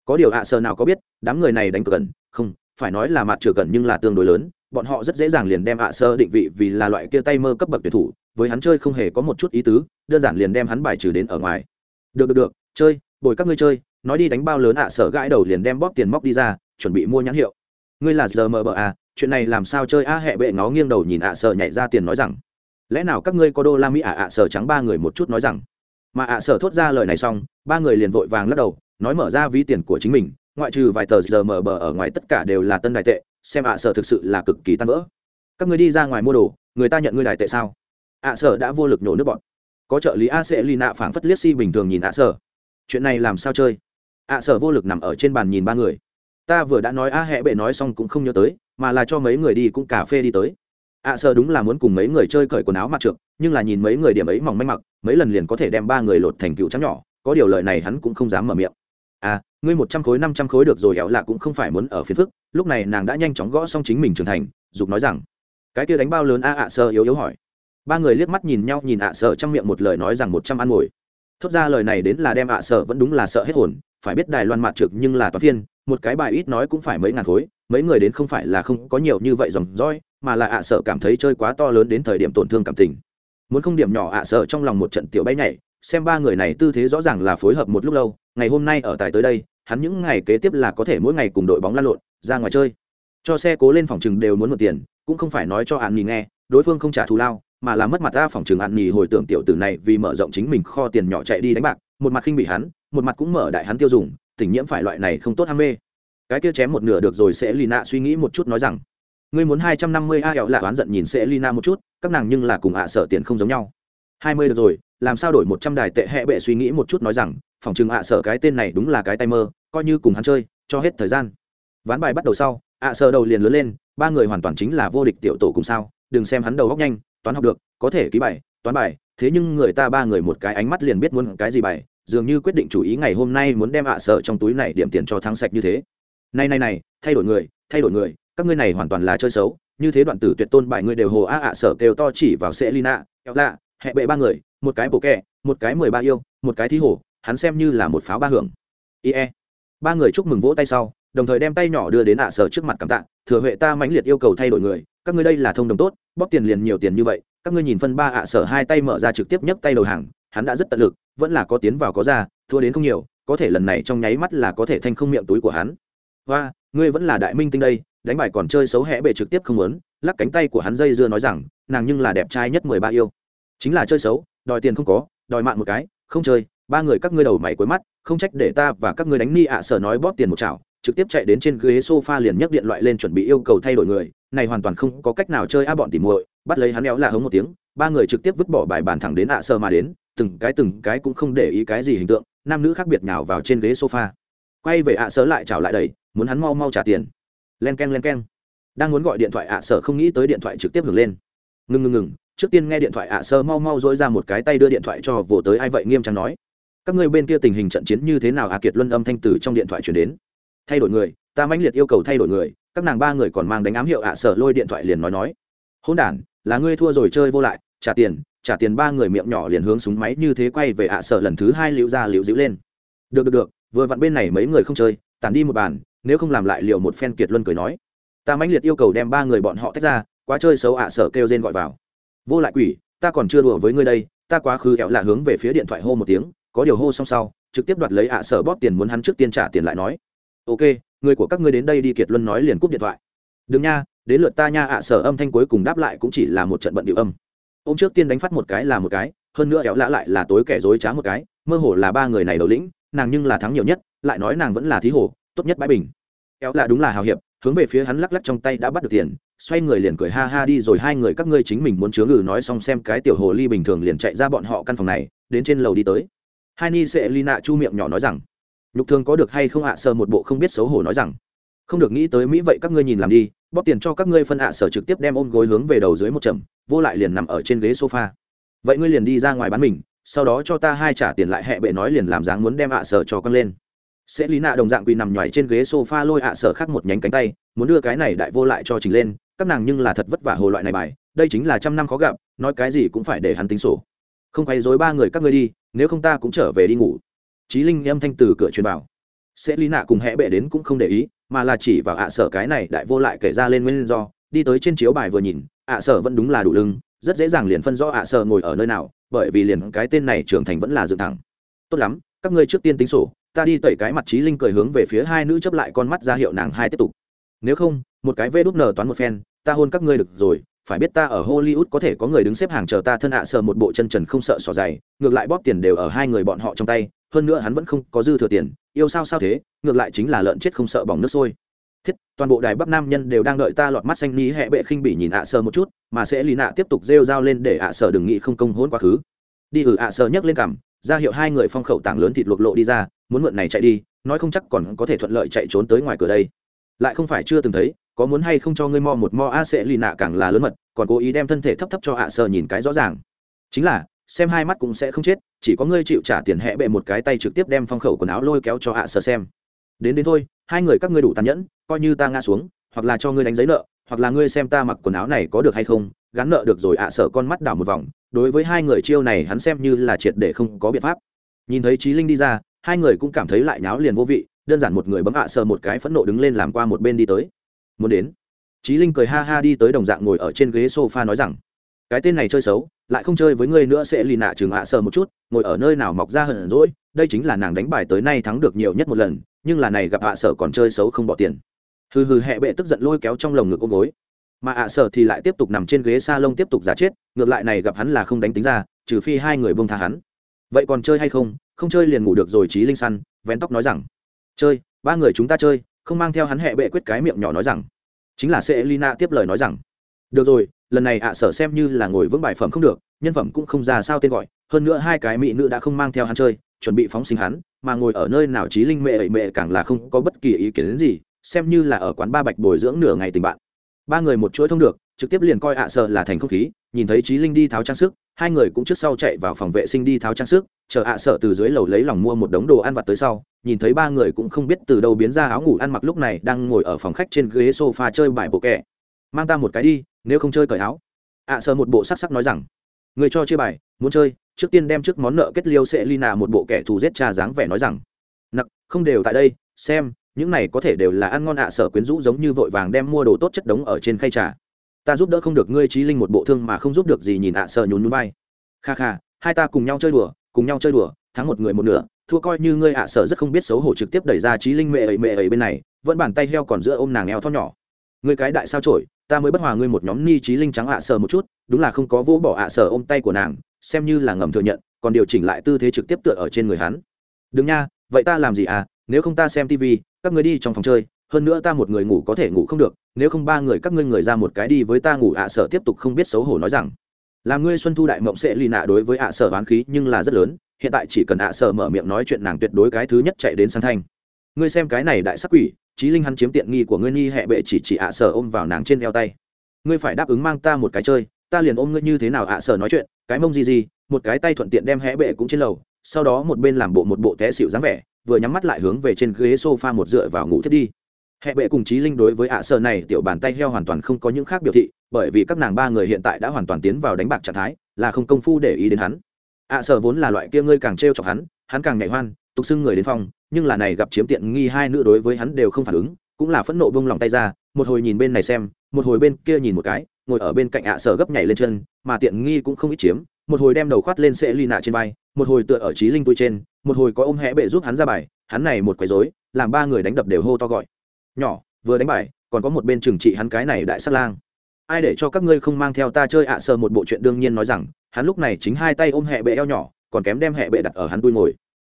Có điều ạ sở nào có biết, đám người này đánh cẩn không, phải nói là mặt trừ gần nhưng là tương đối lớn, bọn họ rất dễ dàng liền đem ạ sơ định vị vì là loại kia tay mơ cấp bậc tuyển thủ, với hắn chơi không hề có một chút ý tứ, đơn giản liền đem hắn bài trừ đến ở ngoài. Được được được, chơi, bồi các ngươi chơi nói đi đánh bao lớn ạ à, sở gãi đầu liền đem bóp tiền móc đi ra chuẩn bị mua nhãn hiệu. Ngươi là giờ mờ bờ à chuyện này làm sao chơi a à, hệ bệ ngó nghiêng đầu nhìn ạ sở nhảy ra tiền nói rằng. Lẽ nào các ngươi có đô la mỹ ạ ạ sở trắng ba người một chút nói rằng. Mà ạ sở thốt ra lời này xong ba người liền vội vàng lắc đầu nói mở ra ví tiền của chính mình ngoại trừ vài tờ giờ mờ bờ ở ngoài tất cả đều là tân đại tệ xem ạ sở thực sự là cực kỳ tan vỡ. Các ngươi đi ra ngoài mua đồ người ta nhận ngươi đại tệ sao? Ạ sở đã vô lực nhổ nước bọn. Có trợ lý a sẽ lì nạ phảng phất liếc si bình thường nhìn ạ sở chuyện này làm sao chơi? Ạ, sở vô lực nằm ở trên bàn nhìn ba người. Ta vừa đã nói, a, hẹ bệ nói xong cũng không nhớ tới, mà là cho mấy người đi cũng cà phê đi tới. Ạ, sở đúng là muốn cùng mấy người chơi cởi quần áo mặc trượt nhưng là nhìn mấy người điểm ấy mỏng manh mặc, mấy lần liền có thể đem ba người lột thành cựu trắng nhỏ, có điều lời này hắn cũng không dám mở miệng. À ngươi một trăm khối, năm trăm khối được rồi éo là cũng không phải muốn ở phiền phức, lúc này nàng đã nhanh chóng gõ xong chính mình trưởng thành, dục nói rằng, cái kia đánh bao lớn, a, ạ sơ yếu yếu hỏi. Ba người liếc mắt nhìn nhau, nhìn ạ sợ trong miệng một lời nói rằng một trăm ăn ngồi. Thốt ra lời này đến là đem ạ sợ vẫn đúng là sợ hết hồn phải biết đài loan mặt trực nhưng là toán phiên, một cái bài ít nói cũng phải mấy ngàn khối, mấy người đến không phải là không có nhiều như vậy dòng roi mà là ạ sợ cảm thấy chơi quá to lớn đến thời điểm tổn thương cảm tình. Muốn không điểm nhỏ ạ sợ trong lòng một trận tiểu bay nhảy, xem ba người này tư thế rõ ràng là phối hợp một lúc lâu, ngày hôm nay ở tại tới đây, hắn những ngày kế tiếp là có thể mỗi ngày cùng đội bóng lăn lộn, ra ngoài chơi. Cho xe cố lên phòng chừng đều muốn một tiền, cũng không phải nói cho hạn nghỉ nghe, đối phương không trả thù lao, mà là mất mặt ta phòng trường hạn nghỉ hồi tưởng tiểu tử này vì mở rộng chính mình kho tiền nhỏ chạy đi đánh bạc, một mặt khinh bị hắn một mặt cũng mở đại hắn tiêu dùng tình nhiễm phải loại này không tốt ham mê. Cái kia chém một nửa được rồi sẽ lì nạ suy nghĩ một chút nói rằng, ngươi muốn hai trăm năm mươi a ẹo lạ oán giận nhìn sẽ lì nạ một chút, các nàng nhưng là cùng ạ sợ tiền không giống nhau. Hai mươi được rồi, làm sao đổi một trăm đài tệ hẹ bệ suy nghĩ một chút nói rằng, phòng chừng ạ sợ cái tên này đúng là cái tay mơ, coi như cùng hắn chơi, cho hết thời gian. Ván bài bắt đầu sau, ạ sợ đầu liền lớn lên, ba người hoàn toàn chính là vô địch tiểu tổ cùng sao, đừng xem hắn đầu góc nhanh, toán học được, có thể ký bài, toán bài thế nhưng người ta ba người một cái ánh mắt liền biết muốn cái gì bài, dường như quyết định chủ ý ngày hôm nay muốn đem ạ à sợ trong túi này điểm tiền cho thắng sạch như thế. Này này này, thay đổi người, thay đổi người, các ngươi này hoàn toàn là chơi xấu, như thế đoạn tử tuyệt tôn bại người đều hồ a ạ sợ kêu to chỉ vào sẽ lina kéo lạ hẹ bệ ba người, một cái bộ kẹ, một cái mười ba yêu, một cái thí hổ, hắn xem như là một pháo ba hưởng. Ie. Ba người chúc mừng vỗ tay sau, đồng thời đem tay nhỏ đưa đến ạ à sở trước mặt cảm tạ, thừa huệ ta mãnh liệt yêu cầu thay đổi người các ngươi đây là thông đồng tốt, bóp tiền liền nhiều tiền như vậy, các ngươi nhìn phân ba ạ, sở hai tay mở ra trực tiếp nhấc tay đầu hàng, hắn đã rất tận lực, vẫn là có tiến vào có ra, thua đến không nhiều, có thể lần này trong nháy mắt là có thể thanh không miệng túi của hắn. Và ngươi vẫn là đại minh tinh đây, đánh bài còn chơi xấu hẽ bể trực tiếp không muốn, lắc cánh tay của hắn dây dưa nói rằng, nàng nhưng là đẹp trai nhất mười ba yêu. Chính là chơi xấu, đòi tiền không có, đòi mạng một cái, không chơi, ba người các ngươi đầu mày cuối mắt, không trách để ta và các ngươi đánh ni ạ, sở nói bóp tiền một chảo trực tiếp chạy đến trên ghế sofa liền nhấc điện loại lên chuẩn bị yêu cầu thay đổi người, này hoàn toàn không có cách nào chơi a bọn tỉ muội, bắt lấy hắn éo là hống một tiếng, ba người trực tiếp vứt bỏ bài bàn thẳng đến ạ sở mà đến, từng cái từng cái cũng không để ý cái gì hình tượng, nam nữ khác biệt nhào vào trên ghế sofa. Quay về ạ sở lại chào lại đẩy muốn hắn mau mau trả tiền. Len keng len keng. Đang muốn gọi điện thoại ạ sở không nghĩ tới điện thoại trực tiếp hưởng lên. Ngừng ngừng ngừng, trước tiên nghe điện thoại ạ sơ mau mau dối ra một cái tay đưa điện thoại cho vỗ tới ai vậy nghiêm trang nói. Các ngươi bên kia tình hình trận chiến như thế nào a kiệt luân âm thanh từ trong điện thoại chuyển đến thay đổi người, ta mãnh liệt yêu cầu thay đổi người, các nàng ba người còn mang đánh ám hiệu ạ sở lôi điện thoại liền nói nói. Hôn đản, là ngươi thua rồi chơi vô lại, trả tiền trả tiền ba người miệng nhỏ liền hướng súng máy như thế quay về ạ sở lần thứ hai liễu ra liễu dữ lên. Được được được, vừa vặn bên này mấy người không chơi tàn đi một bàn, nếu không làm lại liệu một phen kiệt luân cười nói. Ta mãnh liệt yêu cầu đem ba người bọn họ tách ra, quá chơi xấu ạ sở kêu rên gọi vào. Vô lại quỷ, ta còn chưa đùa với ngươi đây, ta quá khứ kẹo là hướng về phía điện thoại hô một tiếng, có điều hô xong sau, trực tiếp đoạt lấy ạ sở bóp tiền muốn hắn trước tiên trả tiền lại nói ok, người của các ngươi đến đây đi, kiệt luân nói liền cúp điện thoại. Đừng nha, đến lượt ta nha, ạ, sở âm thanh cuối cùng đáp lại cũng chỉ là một trận bận điệu âm. Ô m trước tiên đánh phát một cái là một cái, hơn nữa éo lã lại là tối kẻ dối trá một cái, mơ hồ là ba người này đầu lĩnh, nàng nhưng là thắng nhiều nhất, lại nói nàng vẫn là thí hồ, tốt nhất bãi bình. Éo lạ đúng là hào hiệp, hướng về phía hắn lắc lắc trong tay đã bắt được tiền, xoay người liền cười ha ha đi, rồi hai người các ngươi chính mình muốn chứa ngừ nói xong xem cái tiểu hồ ly bình thường liền chạy ra bọn họ căn phòng này, đến trên lầu đi tới. Hai ni sẽ lina chu miệng nhỏ nói rằng nhục thường có được hay không ạ? Sờ một bộ không biết xấu hổ nói rằng. Không được nghĩ tới mỹ vậy các ngươi nhìn làm đi, bóp tiền cho các ngươi phân ạ. Sở trực tiếp đem ôm gối hướng về đầu dưới một chậm, vô lại liền nằm ở trên ghế sofa. Vậy ngươi liền đi ra ngoài bán mình, sau đó cho ta hai trả tiền lại hẹ bệ nói liền làm dáng muốn đem ạ sở cho con lên. Sẽ lý nạ đồng dạng quỳ nằm nhoài trên ghế sofa lôi ạ sở khác một nhánh cánh tay, muốn đưa cái này đại vô lại cho trình lên, các nàng nhưng là thật vất vả hồ loại này bài, đây chính là trăm năm khó gặp, nói cái gì cũng phải để hắn tính sổ. Không quay dối ba người các ngươi đi, nếu không ta cũng trở về đi ngủ trí linh âm thanh từ cửa truyền vào. Sẽ lý nạ cùng hẽ bệ đến cũng không để ý, mà là chỉ vào ạ sở cái này đại vô lại kể ra lên nguyên do, đi tới trên chiếu bài vừa nhìn, ạ sở vẫn đúng là đủ lưng, rất dễ dàng liền phân rõ ạ sở ngồi ở nơi nào, bởi vì liền cái tên này trưởng thành vẫn là dựng thẳng. Tốt lắm, các ngươi trước tiên tính sổ, ta đi tẩy cái mặt trí linh cười hướng về phía hai nữ chấp lại con mắt ra hiệu nàng hai tiếp tục. Nếu không, một cái vê đút nở toán một phen, ta hôn các ngươi được rồi, phải biết ta ở hollywood có thể có người đứng xếp hàng chờ ta thân ạ sở một bộ chân trần không sợ sỏ dày, ngược lại bóp tiền đều ở hai người bọn họ trong tay hơn nữa hắn vẫn không có dư thừa tiền, yêu sao sao thế, ngược lại chính là lợn chết không sợ bỏng nước sôi. Thiết, toàn bộ đài bắc nam nhân đều đang đợi ta lọt mắt xanh ní hẹ bệ khinh bỉ nhìn ạ sơ một chút, mà sẽ lì nạ tiếp tục rêu dao lên để ạ sơ đừng nghĩ không công hôn quá khứ. Đi ừ ạ sơ nhấc lên cằm, ra hiệu hai người phong khẩu tảng lớn thịt luộc lộ đi ra, muốn mượn này chạy đi, nói không chắc còn có thể thuận lợi chạy trốn tới ngoài cửa đây. Lại không phải chưa từng thấy, có muốn hay không cho ngươi mo một mo, a sẽ lì nạ càng là lớn mật, còn cố ý đem thân thể thấp thấp cho ạ sơ nhìn cái rõ ràng. Chính là xem hai mắt cũng sẽ không chết, chỉ có ngươi chịu trả tiền hẹ bệ một cái tay trực tiếp đem phong khẩu quần áo lôi kéo cho hạ sờ xem. Đến đến thôi, hai người các ngươi đủ tàn nhẫn, coi như ta ngã xuống, hoặc là cho ngươi đánh giấy nợ, hoặc là ngươi xem ta mặc quần áo này có được hay không, gắn nợ được rồi ạ sở con mắt đảo một vòng, đối với hai người chiêu này hắn xem như là triệt để không có biện pháp. Nhìn thấy trí linh đi ra, hai người cũng cảm thấy lại nháo liền vô vị, đơn giản một người bấm ạ sở một cái phẫn nộ đứng lên làm qua một bên đi tới. Muốn đến. Trí linh cười ha ha đi tới đồng dạng ngồi ở trên ghế sofa nói rằng, cái tên này chơi xấu lại không chơi với ngươi nữa sẽ lì nạ chừng hạ sờ một chút, ngồi ở nơi nào mọc ra hận rỗi đây chính là nàng đánh bài tới nay thắng được nhiều nhất một lần, nhưng là này gặp hạ sở còn chơi xấu không bỏ tiền. Hừ hừ hẹ bệ tức giận lôi kéo trong lồng ngực ôm gối. Mà ạ sở thì lại tiếp tục nằm trên ghế s a lông tiếp tục giả chết, ngược lại này gặp hắn là không đánh tính ra, trừ phi hai người bông tha hắn. Vậy còn chơi hay không? Không chơi liền ngủ được rồi trí linh săn, vén tóc nói rằng. Chơi, ba người chúng ta chơi, không mang theo hắn hẹ bệ quyết cái miệng nhỏ nói rằng. Chính là sẽ lina tiếp lời nói rằng. Được rồi lần này ạ sở xem như là ngồi vững bài phẩm không được, nhân phẩm cũng không ra sao tên gọi, hơn nữa hai cái mỹ nữ đã không mang theo hắn chơi, chuẩn bị phóng sinh hắn, mà ngồi ở nơi nào trí linh mẹ ẩy mẹ càng là không có bất kỳ ý kiến đến gì, xem như là ở quán ba bạch bồi dưỡng nửa ngày tình bạn. Ba người một chuỗi thông được, trực tiếp liền coi ạ sợ là thành không khí, nhìn thấy trí linh đi tháo trang sức, hai người cũng trước sau chạy vào phòng vệ sinh đi tháo trang sức, chờ ạ sợ từ dưới lầu lấy lòng mua một đống đồ ăn vặt tới sau, nhìn thấy ba người cũng không biết từ đâu biến ra áo ngủ ăn mặc lúc này đang ngồi ở phòng khách trên ghế sofa chơi bài bộ kẻ mang ta một cái đi nếu không chơi cởi áo. À, ạ sợ một bộ sắc sắc nói rằng người cho chơi bài muốn chơi trước tiên đem trước món nợ kết liêu sẽ lina một bộ kẻ thù giết cha dáng vẻ nói rằng. Nặc không đều tại đây xem những này có thể đều là ăn ngon ạ sở quyến rũ giống như vội vàng đem mua đồ tốt chất đống ở trên khay trà. Ta giúp đỡ không được ngươi trí linh một bộ thương mà không giúp được gì nhìn ạ sở nhún núi vai, kha kha hai ta cùng nhau chơi đùa cùng nhau chơi đùa thắng một người một nửa thua coi như ngươi ạ sở rất không biết xấu hổ trực tiếp đẩy ra trí linh mẹ ấy mẹ ấy bên này vẫn bàn tay heo còn giữa ôm nàng eo thon nhỏ người cái đại sao trổi ta mới bất hòa ngươi một nhóm ni trí linh trắng ạ sở một chút, đúng là không có vỗ bỏ ạ sở ôm tay của nàng, xem như là ngầm thừa nhận, còn điều chỉnh lại tư thế trực tiếp tựa ở trên người hắn. Đừng nha, vậy ta làm gì à nếu không ta xem tv các người đi trong phòng chơi, hơn nữa ta một người ngủ có thể ngủ không được, nếu không ba người các ngươi người ra một cái đi với ta ngủ ạ sở tiếp tục không biết xấu hổ nói rằng. Làm ngươi xuân thu đại mộng sẽ lì nạ đối với ạ sở oán khí nhưng là rất lớn, hiện tại chỉ cần ạ sở mở miệng nói chuyện nàng tuyệt đối cái thứ nhất chạy đến sang thanh. Ngươi xem cái này đại sắc quỷ trí linh hắn chiếm tiện nghi của ngươi nghi hẹ bệ chỉ chỉ ạ sở ôm vào nàng trên eo tay. Ngươi phải đáp ứng mang ta một cái chơi, ta liền ôm ngươi như thế nào ạ sở nói chuyện, cái mông gì gì, một cái tay thuận tiện đem hẹ bệ cũng trên lầu, sau đó một bên làm bộ một bộ té xịu dáng vẻ, vừa nhắm mắt lại hướng về trên ghế sofa một dựa vào ngủ thiết đi. Hệ bệ cùng trí linh đối với ạ sở này tiểu bàn tay heo hoàn toàn không có những khác biểu thị, bởi vì các nàng ba người hiện tại đã hoàn toàn tiến vào đánh bạc trạng thái, là không công phu để ý đến hắn. Ạ sở vốn là loại kia ngươi càng trêu chọc hắn hắn càng nhảy hoan tục xưng người đến phòng nhưng là này gặp chiếm tiện nghi hai nữ đối với hắn đều không phản ứng, cũng là phẫn nộ bông lòng tay ra, một hồi nhìn bên này xem, một hồi bên kia nhìn một cái, ngồi ở bên cạnh ạ sở gấp nhảy lên chân, mà tiện nghi cũng không ít chiếm, một hồi đem đầu khoát lên sẽ ly nạ trên vai, một hồi tựa ở trí linh tôi trên, một hồi có ôm hẽ bệ giúp hắn ra bài, hắn này một quấy rối, làm ba người đánh đập đều hô to gọi. Nhỏ, vừa đánh bài, còn có một bên trừng trị hắn cái này đại sát lang. Ai để cho các ngươi không mang theo ta chơi ạ sờ một bộ chuyện đương nhiên nói rằng, hắn lúc này chính hai tay ôm hẹ bệ eo nhỏ, còn kém đem hẹ bệ đặt ở hắn đuôi ngồi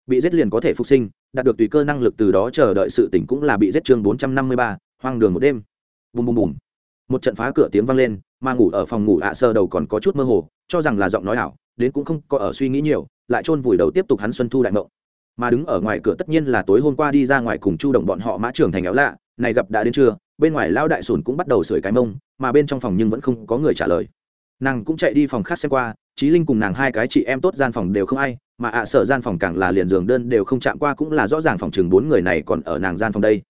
bị giết liền có thể phục sinh, đạt được tùy cơ năng lực từ đó chờ đợi sự tỉnh cũng là bị giết chương bốn trăm năm mươi ba, hoang đường một đêm. Bùm bùm bùm. Một trận phá cửa tiếng vang lên, mà ngủ ở phòng ngủ ạ sơ đầu còn có chút mơ hồ, cho rằng là giọng nói ảo, đến cũng không có ở suy nghĩ nhiều, lại chôn vùi đầu tiếp tục hắn xuân thu đại mộng. Mà đứng ở ngoài cửa tất nhiên là tối hôm qua đi ra ngoài cùng chu đồng bọn họ mã trưởng thành éo lạ, này gặp đã đến trưa, bên ngoài lao đại sùn cũng bắt đầu sưởi cái mông, mà bên trong phòng nhưng vẫn không có người trả lời. Nàng cũng chạy đi phòng khác xem qua trí linh cùng nàng hai cái chị em tốt gian phòng đều không ai mà ạ sở gian phòng càng là liền giường đơn đều không chạm qua cũng là rõ ràng phòng chừng bốn người này còn ở nàng gian phòng đây.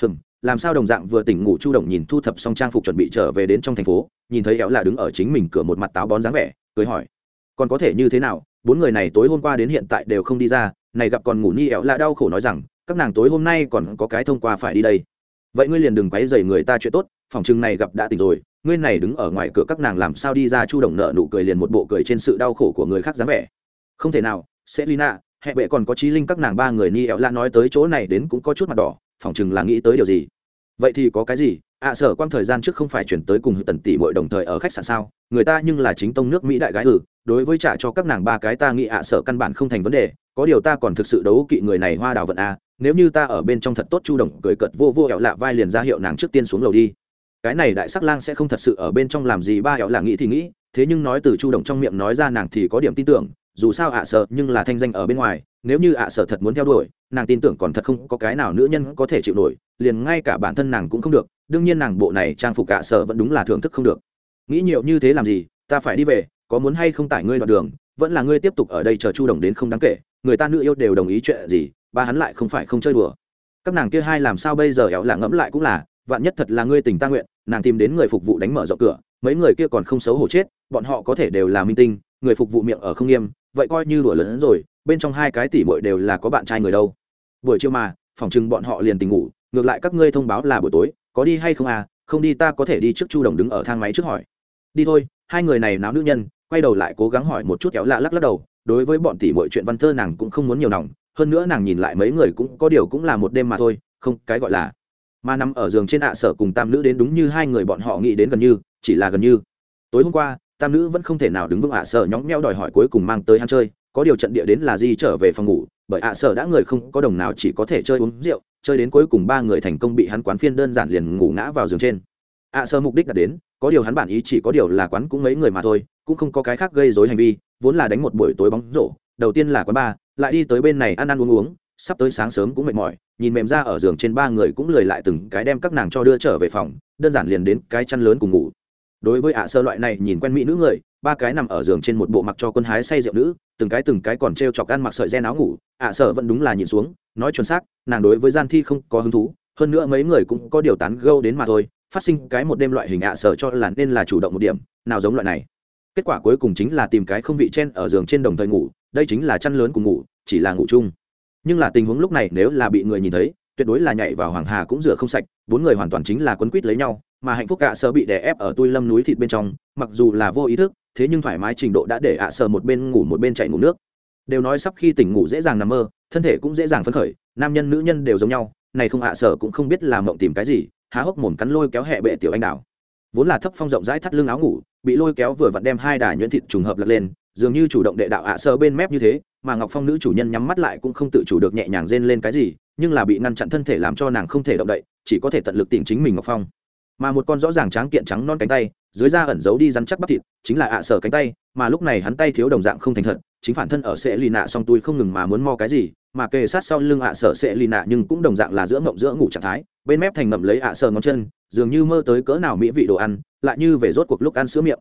Hừm, làm sao đồng dạng vừa tỉnh ngủ chu động nhìn thu thập xong trang phục chuẩn bị trở về đến trong thành phố, nhìn thấy éo là đứng ở chính mình cửa một mặt táo bón dáng vẻ, cười hỏi, còn có thể như thế nào? Bốn người này tối hôm qua đến hiện tại đều không đi ra, này gặp còn ngủ nhi éo là đau khổ nói rằng, các nàng tối hôm nay còn có cái thông qua phải đi đây. Vậy ngươi liền đừng quấy dày người ta chuyện tốt, phòng chừng này gặp đã tỉnh rồi, ngươi này đứng ở ngoài cửa các nàng làm sao đi ra? Chu đồng nợ nụ cười liền một bộ cười trên sự đau khổ của người khác dáng vẻ. Không thể nào sẽ lina hệ bệ còn có trí linh các nàng ba người ni ẹo la nói tới chỗ này đến cũng có chút mặt đỏ, phỏng chừng là nghĩ tới điều gì. Vậy thì có cái gì? Ạ sở quang thời gian trước không phải chuyển tới cùng tần tỷ muội đồng thời ở khách sạn sao? Người ta nhưng là chính tông nước mỹ đại gái ử, đối với trả cho các nàng ba cái ta nghĩ ạ, sở căn bản không thành vấn đề, có điều ta còn thực sự đấu kỵ người này hoa đào vận a, nếu như ta ở bên trong thật tốt chu đồng, cười cợt vô vô ẹo lạ vai liền ra hiệu nàng trước tiên xuống lầu đi. Cái này đại sắc lang sẽ không thật sự ở bên trong làm gì, ba ẹo là nghĩ thì nghĩ, thế nhưng nói từ chu đồng trong miệng nói ra nàng thì có điểm tin tưởng dù sao ạ sợ nhưng là thanh danh ở bên ngoài, nếu như ạ sợ thật muốn theo đuổi, nàng tin tưởng còn thật không có cái nào nữ nhân có thể chịu nổi, liền ngay cả bản thân nàng cũng không được, đương nhiên nàng bộ này trang phục ạ sợ vẫn đúng là thưởng thức không được. Nghĩ nhiều như thế làm gì, ta phải đi về, có muốn hay không tải ngươi đoạn đường, vẫn là ngươi tiếp tục ở đây chờ chu đồng đến không đáng kể, người ta nữ yêu đều đồng ý chuyện gì, ba hắn lại không phải không chơi đùa. Các nàng kia hai làm sao bây giờ éo là ngẫm lại cũng là, vạn nhất thật là ngươi tình ta nguyện, nàng tìm đến người phục vụ đánh mở rộng cửa, mấy người kia còn không xấu hổ chết, bọn họ có thể đều là minh tinh, người phục vụ miệng ở không nghiêm vậy coi như đùa lớn rồi, bên trong hai cái tỷ bội đều là có bạn trai người đâu. Buổi chiều mà, phòng chừng bọn họ liền tình ngủ, ngược lại các ngươi thông báo là buổi tối, có đi hay không à? Không đi ta có thể đi trước chu đồng đứng ở thang máy trước hỏi. Đi thôi, hai người này náo nữ nhân, quay đầu lại cố gắng hỏi một chút kéo lạ lắc lắc đầu, đối với bọn tỷ bội chuyện văn thơ nàng cũng không muốn nhiều nòng, hơn nữa nàng nhìn lại mấy người cũng có điều cũng là một đêm mà thôi, không, cái gọi là. Mà nằm ở giường trên ạ sở cùng tam nữ đến đúng như hai người bọn họ nghĩ đến gần như, chỉ là gần như. Tối hôm qua tam nữ vẫn không thể nào đứng vững ạ sở nhóng nheo đòi hỏi cuối cùng mang tới hắn chơi. Có điều trận địa đến là di trở về phòng ngủ, bởi ạ sở đã người không có đồng nào chỉ có thể chơi uống rượu, chơi đến cuối cùng ba người thành công bị hắn quán phiên đơn giản liền ngủ ngã vào giường trên. Ạ sở mục đích đã đến, có điều hắn bản ý chỉ có điều là quán cũng mấy người mà thôi, cũng không có cái khác gây dối hành vi, vốn là đánh một buổi tối bóng rổ, đầu tiên là quán ba lại đi tới bên này ăn ăn uống uống, sắp tới sáng sớm cũng mệt mỏi, nhìn mềm ra ở giường trên ba người cũng lười lại từng cái đem các nàng cho đưa trở về phòng, đơn giản liền đến cái chăn lớn cùng ngủ đối với ạ sơ loại này nhìn quen mỹ nữ người, ba cái nằm ở giường trên một bộ mặc cho quân hái say rượu nữ, từng cái từng cái còn t r e o chọc ăn mặc sợi gen áo ngủ, ạ sơ vẫn đúng là nhìn xuống, nói chuẩn xác, nàng đối với gian thi không có hứng thú, hơn nữa mấy người cũng có điều tán gâu đến mà thôi, phát sinh cái một đêm loại hình ạ sơ cho là nên là chủ động một điểm, nào giống loại này. Kết quả cuối cùng chính là tìm cái không vị chen ở giường trên đồng thời ngủ, đây chính là chăn lớn cùng ngủ, chỉ là ngủ chung. Nhưng là tình huống lúc này nếu là bị người nhìn thấy, tuyệt đối là nhảy vào hoàng hà cũng rửa không sạch, bốn người hoàn toàn chính là quấn quýt lấy nhau mà hạnh phúc ạ sơ bị đè ép ở tui lâm núi thịt bên trong, mặc dù là vô ý thức, thế nhưng thoải mái trình độ đã để ạ sơ một bên ngủ một bên chạy ngủ nước. Đều nói sắp khi tỉnh ngủ dễ dàng nằm mơ, thân thể cũng dễ dàng phấn khởi, nam nhân nữ nhân đều giống nhau, này không ạ sơ cũng không biết làm mộng tìm cái gì, há hốc mồm cắn lôi kéo hẹ bệ tiểu anh đào vốn là thấp phong rộng rãi thắt lưng áo ngủ, bị lôi kéo vừa vặn đem hai đà nhuyễn thịt trùng hợp lật lên, dường như chủ động đệ đạo ạ sơ bên mép như thế, mà ngọc phong nữ chủ nhân nhắm mắt lại cũng không tự chủ được nhẹ nhàng rên lên cái gì, nhưng là bị ngăn chặn thân thể làm cho nàng không thể động đậy, chỉ có thể tận lực tỉnh chính mình ngọc phong mà một con rõ ràng tráng kiện trắng non cánh tay, dưới da ẩn giấu đi rắn chắc bắp thịt, chính là ạ sở cánh tay, mà lúc này hắn tay thiếu đồng dạng không thành thật, chính phản thân ở sẽ lì nạ song tôi không ngừng mà muốn mo cái gì, mà kề sát sau lưng ạ sở sẽ lì nạ nhưng cũng đồng dạng là giữa ngộng giữa ngủ trạng thái, bên mép thành ngậm lấy ạ sở ngón chân, dường như mơ tới cỡ nào mỹ vị đồ ăn, lại như về rốt cuộc lúc ăn sữa miệng.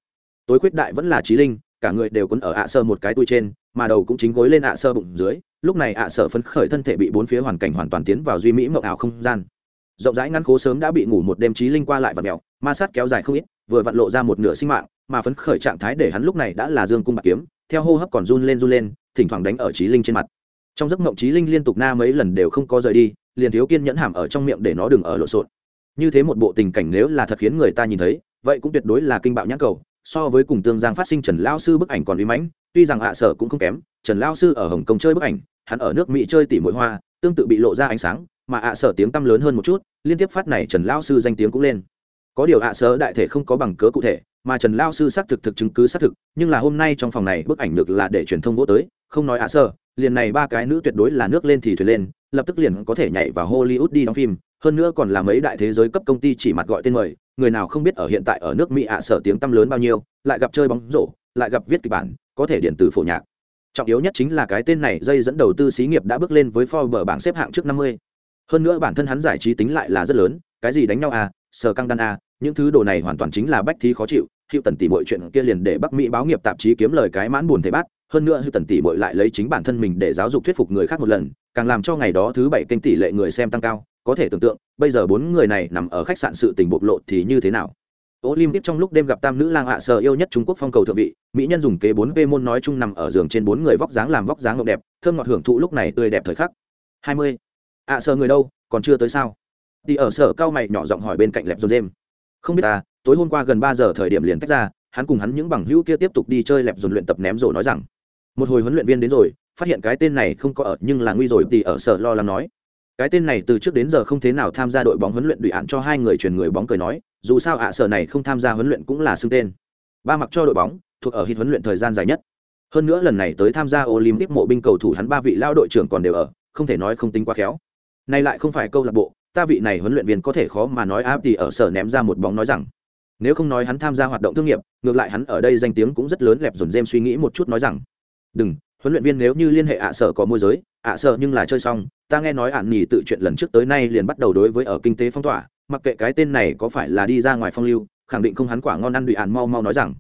Tối khuyết đại vẫn là trí linh, cả người đều cuốn ở ạ sở một cái tui trên, mà đầu cũng chính gối lên ạ sở bụng dưới, lúc này ạ sở phấn khởi thân thể bị bốn phía hoàn cảnh hoàn toàn tiến vào duy mỹ mộng ảo không gian rộng rãi ngăn khố sớm đã bị ngủ một đêm trí linh qua lại và mèo, ma sát kéo dài không ít, vừa vặn lộ ra một nửa sinh mạng, mà phấn khởi trạng thái để hắn lúc này đã là dương cung bạc kiếm, theo hô hấp còn run lên run lên, thỉnh thoảng đánh ở trí linh trên mặt. Trong giấc mộng trí linh liên tục na mấy lần đều không có rời đi, liền thiếu kiên nhẫn hàm ở trong miệng để nó đừng ở lộn xộn. Như thế một bộ tình cảnh nếu là thật khiến người ta nhìn thấy, vậy cũng tuyệt đối là kinh bạo nhãn cầu, so với cùng tương giang phát sinh trần lao sư bức ảnh còn uy mãnh, tuy rằng hạ sở cũng không kém, trần lao sư ở hồng kông chơi bức ảnh, hắn ở nước mỹ chơi tỉ mũi hoa, tương tự bị lộ ra ánh sáng, mà ạ sở tiếng tăm lớn hơn một chút liên tiếp phát này trần lao sư danh tiếng cũng lên có điều ạ sơ đại thể không có bằng cớ cụ thể, mà trần lao sư xác thực thực chứng cứ xác thực, nhưng là hôm nay trong phòng này bức ảnh được là để truyền thông vô tới, không nói ạ sơ, liền này ba cái nữ tuyệt đối là nước lên thì thuyền lên, lập tức liền có thể nhảy vào hollywood đi đóng phim, hơn nữa còn là mấy đại thế giới cấp công ty chỉ mặt gọi tên mời, người nào không biết ở hiện tại ở nước mỹ ạ sở tiếng tăm lớn bao nhiêu, lại gặp chơi bóng rổ, lại gặp viết kịch bản, có thể điện tử phổ nhạc trọng yếu nhất chính là cái tên này dây dẫn đầu tư xí nghiệp đã bước lên với Forbes bảng xếp hạng trước 50 hơn nữa bản thân hắn giải trí tính lại là rất lớn cái gì đánh nhau à sờ căng đan à những thứ đồ này hoàn toàn chính là bách thí khó chịu hữu tần tỷ mọi chuyện kia liền để bắc mỹ báo nghiệp tạp chí kiếm lời cái mãn buồn thế bát hơn nữa hữu tần tỷ mọi lại lấy chính bản thân mình để giáo dục thuyết phục người khác một lần càng làm cho ngày đó thứ bảy kênh tỷ lệ người xem tăng cao có thể tưởng tượng bây giờ bốn người này nằm ở khách sạn sự tình bộc lộ thì như thế nào Olympic trong lúc đêm gặp tam nữ lang hạ sờ yêu nhất Trung Quốc phong cầu thượng vị, mỹ nhân dùng kế 4V môn nói chung nằm ở giường trên bốn người vóc dáng làm vóc dáng ngọc đẹp, thơm ngọt hưởng thụ lúc này tươi đẹp thời khắc. 20. À, ạ sở người đâu, còn chưa tới sao? Đi ở sở cao mày nhỏ giọng hỏi bên cạnh Lẹp Dồn Không biết ta, tối hôm qua gần ba giờ thời điểm liền tách ra, hắn cùng hắn những bằng hữu kia tiếp tục đi chơi Lẹp Dồn luyện tập ném rổ nói rằng. một hồi huấn luyện viên đến rồi phát hiện cái tên này không có ở nhưng là nguy rồi thì ở sở lo lắng nói. Cái tên này từ trước đến giờ không thế nào tham gia đội bóng huấn luyện đùi án cho hai người truyền người bóng cười nói dù sao ạ sở này không tham gia huấn luyện cũng là xưng tên. Ba mặc cho đội bóng thuộc ở hít huấn luyện thời gian dài nhất. Hơn nữa lần này tới tham gia olympic mộ binh cầu thủ hắn ba vị lao đội trưởng còn đều ở không thể nói không tính quá khéo nay lại không phải câu lạc bộ, ta vị này huấn luyện viên có thể khó mà nói áp thì ở sở ném ra một bóng nói rằng. Nếu không nói hắn tham gia hoạt động thương nghiệp, ngược lại hắn ở đây danh tiếng cũng rất lớn, lẹp dồn dêm suy nghĩ một chút nói rằng. Đừng, huấn luyện viên nếu như liên hệ ạ sở có môi giới, ạ sở nhưng là chơi xong, ta nghe nói ạn nhì tự chuyện lần trước tới nay liền bắt đầu đối với ở kinh tế phong tỏa, mặc kệ cái tên này có phải là đi ra ngoài phong lưu, khẳng định không hắn quả ngon ăn đùi ạn mau mau nói rằng.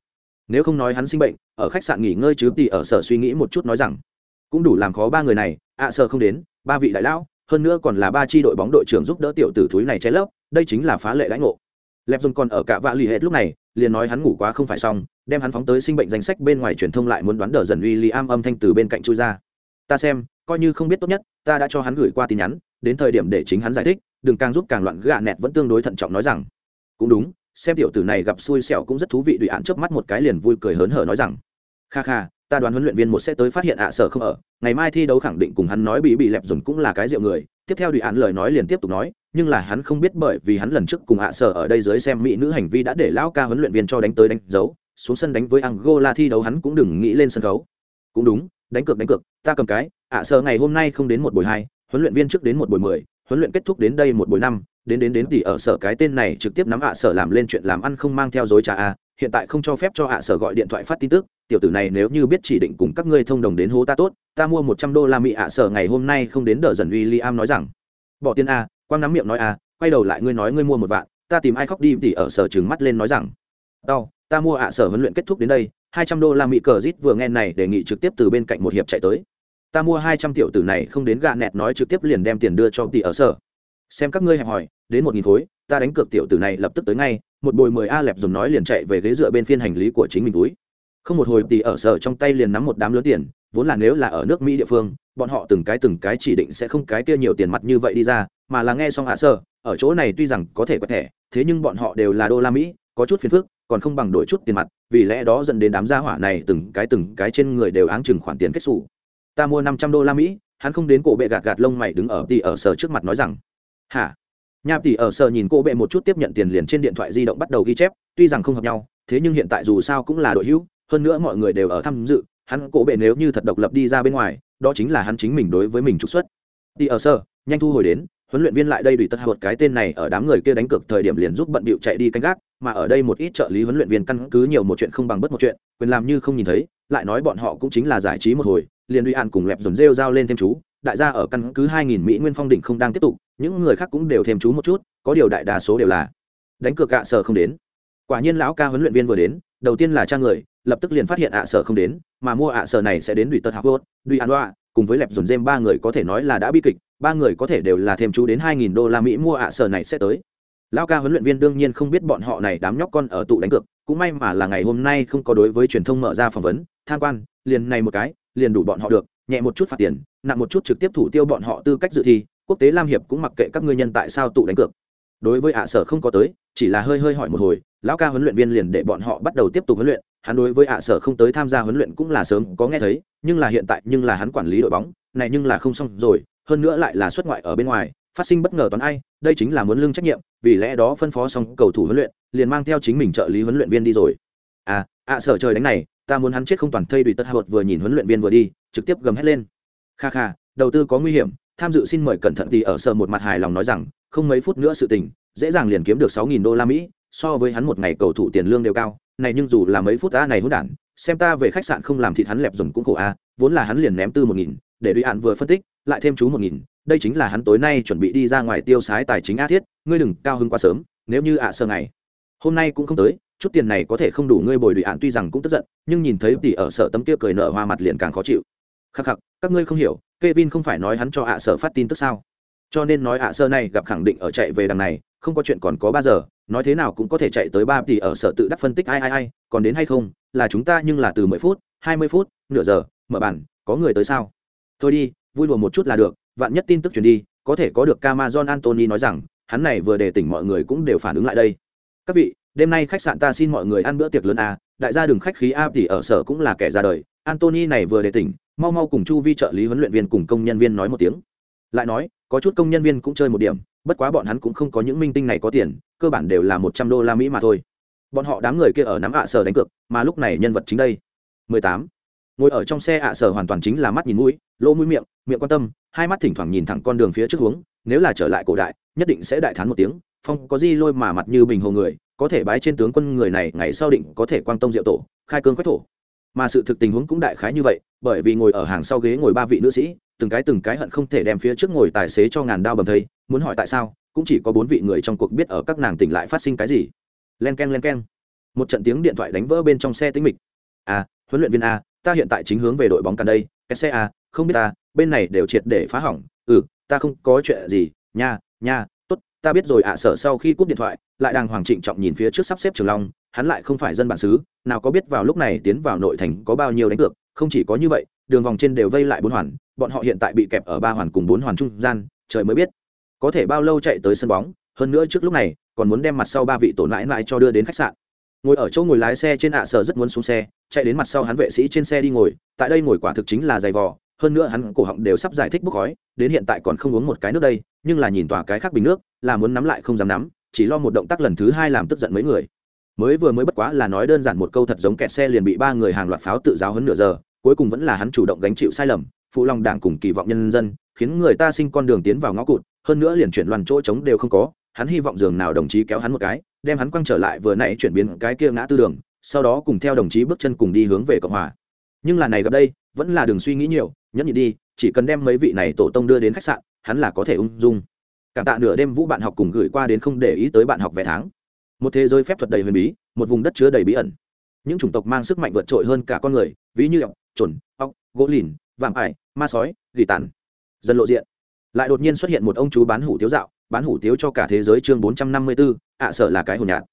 Nếu không nói hắn sinh bệnh, ở khách sạn nghỉ ngơi chứ thì ở sở suy nghĩ một chút nói rằng. Cũng đủ làm khó ba người này, ạ sở không đến, ba vị đại lão hơn nữa còn là ba chi đội bóng đội trưởng giúp đỡ tiểu tử thúi này che lấp, đây chính là phá lệ lãnh ngộ. Lẹp dùng còn ở cả vạ lì hết lúc này, liền nói hắn ngủ quá không phải xong, đem hắn phóng tới sinh bệnh danh sách bên ngoài truyền thông lại muốn đoán đờ dần uy li am âm thanh từ bên cạnh chui ra. Ta xem, coi như không biết tốt nhất, ta đã cho hắn gửi qua tin nhắn, đến thời điểm để chính hắn giải thích, đừng càng giúp càng loạn. Gạ nẹt vẫn tương đối thận trọng nói rằng. Cũng đúng, xem tiểu tử này gặp xui xẻo cũng rất thú vị. Đùi án trước mắt một cái liền vui cười hớn hở nói rằng. Kha kha ta đoán huấn luyện viên một sẽ tới phát hiện ạ sở không ở, ngày mai thi đấu khẳng định cùng hắn nói bị bị lẹp dồn cũng là cái rượu người. Tiếp theo đùi án lời nói liền tiếp tục nói, nhưng là hắn không biết bởi vì hắn lần trước cùng ạ sở ở đây dưới xem mỹ nữ hành vi đã để lão ca huấn luyện viên cho đánh tới đánh dấu, xuống sân đánh với angola thi đấu hắn cũng đừng nghĩ lên sân khấu. Cũng đúng, đánh cược đánh cược, ta cầm cái, ạ sở ngày hôm nay không đến một buổi hai, huấn luyện viên trước đến một buổi mười, huấn luyện kết thúc đến đây một buổi năm, đến đến đến thì ở sở cái tên này trực tiếp nắm ạ sở làm lên chuyện làm ăn không mang theo dối trà a, hiện tại không cho phép cho ạ sở gọi điện thoại phát tin tức tiểu tử này nếu như biết chỉ định cùng các ngươi thông đồng đến hố ta tốt, ta mua một trăm đô la mỹ ạ sở ngày hôm nay không đến đỡ dần uy am nói rằng, bỏ tiền a quang nắm miệng nói a quay đầu lại ngươi nói ngươi mua một vạn, ta tìm ai khóc đi, thì ở sở trừng mắt lên nói rằng đau ta mua ạ, sở huấn luyện kết thúc đến đây, hai trăm đô la mỹ cờ rít vừa nghe này đề nghị trực tiếp từ bên cạnh một hiệp chạy tới. Ta mua hai trăm tiểu tử này không đến gạ nẹt nói trực tiếp liền đem tiền đưa cho tỷ ở sở. Xem các ngươi hẹp hỏi đến một nghìn khối, ta đánh cược tiểu tử này lập tức tới ngay, một bồi mười a lẹp dùng nói liền chạy về ghế dựa bên phiên hành lý của chính mình túi không một hồi tỷ ở sở trong tay liền nắm một đám lớn tiền, vốn là nếu là ở nước mỹ địa phương, bọn họ từng cái từng cái chỉ định sẽ không cái kia nhiều tiền mặt như vậy đi ra, mà là nghe xong hạ sơ ở chỗ này tuy rằng có thể có thể thế nhưng bọn họ đều là đô la mỹ, có chút phiền phức, còn không bằng đổi chút tiền mặt, vì lẽ đó dẫn đến đám gia hỏa này từng cái từng cái trên người đều áng chừng khoản tiền kết xù. Ta mua năm trăm đô la mỹ, hắn không đến cổ bệ gạt gạt lông mày đứng ở tỷ ở sở trước mặt nói rằng, hả? Nha tỷ ở sở nhìn cô bệ một chút tiếp nhận tiền liền trên điện thoại di động bắt đầu ghi chép, tuy rằng không hợp nhau, thế nhưng hiện tại dù sao cũng là đội hữu hơn nữa mọi người đều ở tham dự, hắn cổ bệ nếu như thật độc lập đi ra bên ngoài, đó chính là hắn chính mình đối với mình trục xuất. Đi ở sơ, nhanh thu hồi đến, huấn luyện viên lại đây đùi tất hợp cái tên này ở đám người kia đánh cược thời điểm liền giúp bận bịu chạy đi canh gác, mà ở đây một ít trợ lý huấn luyện viên căn cứ nhiều một chuyện không bằng bất một chuyện, quyền làm như không nhìn thấy, lại nói bọn họ cũng chính là giải trí một hồi, liền uy an cùng lẹp dồn rêu giao lên thêm chú, đại gia ở căn cứ hai nghìn mỹ nguyên phong đỉnh không đang tiếp tục, những người khác cũng đều thêm chú một chút, có điều đại đa số đều là đánh cược gạ sở không đến. Quả nhiên lão ca huấn luyện viên vừa đến, đầu tiên là cha người lập tức liền phát hiện ạ sở không đến, mà mua ạ sở này sẽ đến đùi tật học vốt đùi an đoa cùng với lẹp dồn dêm ba người có thể nói là đã bi kịch, ba người có thể đều là thêm chú đến hai nghìn đô la mỹ mua ạ sở này sẽ tới. Lão ca huấn luyện viên đương nhiên không biết bọn họ này đám nhóc con ở tụ đánh cược, cũng may mà là ngày hôm nay không có đối với truyền thông mở ra phỏng vấn, tham quan, liền này một cái, liền đủ bọn họ được, nhẹ một chút phạt tiền, nặng một chút trực tiếp thủ tiêu bọn họ tư cách dự thi, quốc tế lam hiệp cũng mặc kệ các ngươi nhân tại sao tụ đánh cược. Đối với ạ sở không có tới, chỉ là hơi hơi hỏi một hồi lão ca huấn luyện viên liền để bọn họ bắt đầu tiếp tục huấn luyện, hắn đối với ạ sở không tới tham gia huấn luyện cũng là sớm có nghe thấy, nhưng là hiện tại nhưng là hắn quản lý đội bóng, này nhưng là không xong rồi, hơn nữa lại là xuất ngoại ở bên ngoài, phát sinh bất ngờ toán ai, đây chính là muốn lương trách nhiệm, vì lẽ đó phân phó xong cầu thủ huấn luyện, liền mang theo chính mình trợ lý huấn luyện viên đi rồi. À ạ sở trời đánh này, ta muốn hắn chết không toàn thây đùi tất hợp vừa nhìn huấn luyện viên vừa đi, trực tiếp gầm hét lên. Kha kha, đầu tư có nguy hiểm, tham dự xin mời cẩn thận thì ở sở một mặt hài lòng nói rằng, không mấy phút nữa sự tình, dễ dàng liền kiếm được sáu nghìn đô la mỹ so với hắn một ngày cầu thủ tiền lương đều cao, này nhưng dù là mấy phút ta này hỗn đản, xem ta về khách sạn không làm thịt hắn lẹp dùng cũng khổ a, vốn là hắn liền ném tư một nghìn, để đối hạn vừa phân tích, lại thêm chú một nghìn, đây chính là hắn tối nay chuẩn bị đi ra ngoài tiêu xái tài chính a thiết, ngươi đừng cao hứng quá sớm, nếu như ạ sơ ngày hôm nay cũng không tới, chút tiền này có thể không đủ ngươi bồi đùi ạn tuy rằng cũng tức giận, nhưng nhìn thấy tỷ ở sở tấm kia cười nở hoa mặt liền càng khó chịu. Khắc khắc, các ngươi không hiểu, Kevin không phải nói hắn cho ạ sở phát tin tức sao? Cho nên nói ạ sơ này gặp khẳng định ở chạy về đằng này, không có chuyện còn có ba giờ nói thế nào cũng có thể chạy tới ba tỷ ở sở tự đắc phân tích ai ai ai, còn đến hay không, là chúng ta nhưng là từ mười phút, hai mươi phút, nửa giờ, mở bản, có người tới sao? Thôi đi, vui đùa một chút là được, vạn nhất tin tức truyền đi, có thể có được Camason Anthony nói rằng, hắn này vừa đề tỉnh mọi người cũng đều phản ứng lại đây. Các vị, đêm nay khách sạn ta xin mọi người ăn bữa tiệc lớn a đại gia đừng khách khí a, tỷ ở sở cũng là kẻ ra đời. Antony này vừa để tỉnh, mau mau cùng chu vi trợ lý huấn luyện viên cùng công nhân viên nói một tiếng. Lại nói, có chút công nhân viên cũng chơi một điểm, bất quá bọn hắn cũng không có những minh tinh này có tiền cơ bản đều là một trăm đô la mỹ mà thôi. Bọn họ đám người kia ở nắm ạ sở đánh cược, mà lúc này nhân vật chính đây. 18. ngồi ở trong xe ạ sở hoàn toàn chính là mắt nhìn mũi, lỗ mũi miệng miệng quan tâm, hai mắt thỉnh thoảng nhìn thẳng con đường phía trước hướng, nếu là trở lại cổ đại, nhất định sẽ đại thán một tiếng, phong có gì lôi mà mặt như bình hồ người, có thể bái trên tướng quân người này ngày sau định có thể quang tông diệu tổ, khai cương quách thổ. Mà sự thực tình huống cũng đại khái như vậy, bởi vì ngồi ở hàng sau ghế ngồi ba vị nữ sĩ, từng cái từng cái hận không thể đem phía trước ngồi tài xế cho ngàn đao bầm thây, muốn hỏi tại sao? Cũng chỉ có bốn vị người trong cuộc biết ở các nàng tỉnh lại phát sinh cái gì. Len k e n len k e n một trận tiếng điện thoại đánh vỡ bên trong xe tính mịch. À huấn luyện viên a ta hiện tại chính hướng về đội bóng càn đây cái xe a không biết ta bên này đều triệt để phá hỏng. Ừ ta không có chuyện gì. Nha nha tốt ta biết rồi ạ à, sở sau khi cúp điện thoại lại đang hoàng trịnh trọng nhìn phía trước sắp xếp trường long hắn lại không phải dân bản xứ nào có biết vào lúc này tiến vào nội thành có bao nhiêu đánh cược không chỉ có như vậy đường vòng trên đều vây lại bốn hoàn bọn họ hiện tại bị kẹp ở ba hoàn cùng bốn hoàn trung gian trời mới biết có thể bao lâu chạy tới sân bóng, hơn nữa trước lúc này, còn muốn đem mặt sau ba vị tổ mãi mãi cho đưa đến khách sạn. Ngồi ở chỗ ngồi lái xe trên ạ sở rất muốn xuống xe, chạy đến mặt sau hắn vệ sĩ trên xe đi ngồi, tại đây ngồi quả thực chính là giày vò, hơn nữa hắn cổ họng đều sắp giải thích bốc khói, đến hiện tại còn không uống một cái nước đây, nhưng là nhìn tòa cái khác bình nước, là muốn nắm lại không dám nắm, chỉ lo một động tác lần thứ hai làm tức giận mấy người. Mới vừa mới bất quá là nói đơn giản một câu thật giống kẹt xe liền bị ba người hàng loạt pháo tự giáo hấn nửa giờ, cuối cùng vẫn là hắn chủ động gánh chịu sai lầm, phụ lòng đảng cùng kỳ vọng nhân dân, khiến người ta sinh con đường tiến vào ngõ cụt hơn nữa liền chuyển loàn chỗ trống đều không có, hắn hy vọng giường nào đồng chí kéo hắn một cái, đem hắn quăng trở lại vừa nãy chuyển biến cái kia ngã tư đường, sau đó cùng theo đồng chí bước chân cùng đi hướng về cộng hòa. Nhưng là này gặp đây, vẫn là đừng suy nghĩ nhiều, nhẫn nhị đi, chỉ cần đem mấy vị này tổ tông đưa đến khách sạn, hắn là có thể ung dung. Cảm tạ nửa đêm vũ bạn học cùng gửi qua đến không để ý tới bạn học vẽ tháng. Một thế giới phép thuật đầy huyền bí, một vùng đất chứa đầy bí ẩn. Những chủng tộc mang sức mạnh vượt trội hơn cả con người, ví như ọc chuẩn ọc gỗ lìn, vạm ải, ma sói, gỉ tàn. Dần lộ diện lại đột nhiên xuất hiện một ông chú bán hủ tiếu dạo, bán hủ tiếu cho cả thế giới chương bốn trăm năm mươi bốn ạ sở là cái hồn nhạt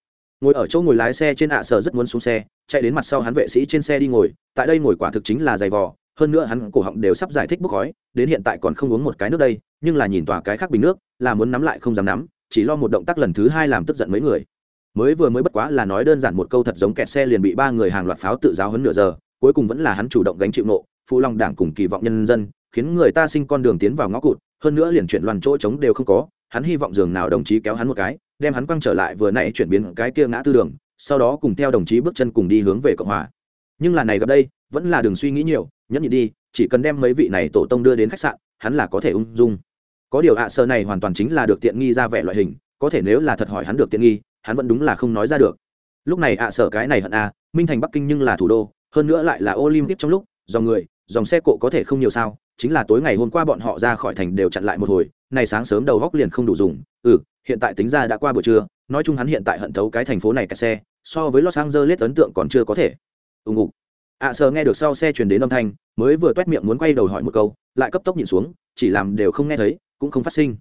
ngồi ở chỗ ngồi lái xe trên ạ sở rất muốn xuống xe, chạy đến mặt sau hắn vệ sĩ trên xe đi ngồi, tại đây ngồi quả thực chính là giày vò, hơn nữa hắn cổ họng đều sắp giải thích bốc khói, đến hiện tại còn không uống một cái nước đây, nhưng là nhìn tòa cái khác bình nước, là muốn nắm lại không dám nắm, chỉ lo một động tác lần thứ hai làm tức giận mấy người. Mới vừa mới bất quá là nói đơn giản một câu thật giống kẹt xe liền bị ba người hàng loạt pháo tự giáo hấn nửa giờ, cuối cùng vẫn là hắn chủ động gánh chịu nộ, phụ lòng đảng cùng kỳ vọng nhân dân, khiến người ta sinh con đường tiến vào ngõ cụt hơn nữa liền chuyển loàn chỗ trống đều không có, hắn hy vọng giường nào đồng chí kéo hắn một cái, đem hắn quăng trở lại vừa nãy chuyển biến cái kia ngã tư đường, sau đó cùng theo đồng chí bước chân cùng đi hướng về cộng hòa. Nhưng là này gặp đây, vẫn là đừng suy nghĩ nhiều, nhẫn nhị đi, chỉ cần đem mấy vị này tổ tông đưa đến khách sạn, hắn là có thể ung dung. Có điều ạ, sơ này hoàn toàn chính là được tiện nghi ra vẻ loại hình, có thể nếu là thật hỏi hắn được tiện nghi, hắn vẫn đúng là không nói ra được. Lúc này ạ sở cái này hận a minh thành bắc kinh nhưng là thủ đô, hơn nữa lại là olympic trong lúc, dòng người, dòng xe cộ có thể không nhiều sao chính là tối ngày hôm qua bọn họ ra khỏi thành đều chặn lại một hồi, này sáng sớm đầu góc liền không đủ dùng. Ừ hiện tại tính ra đã qua buổi trưa, nói chung hắn hiện tại hận thấu cái thành phố này cả xe, so với los angeles ấn tượng còn chưa có thể. Ùng ục ạ à, sờ nghe được sau xe truyền đến âm thanh, mới vừa toét miệng muốn quay đầu hỏi một câu, lại cấp tốc nhìn xuống, chỉ làm đều không nghe thấy, cũng không phát sinh.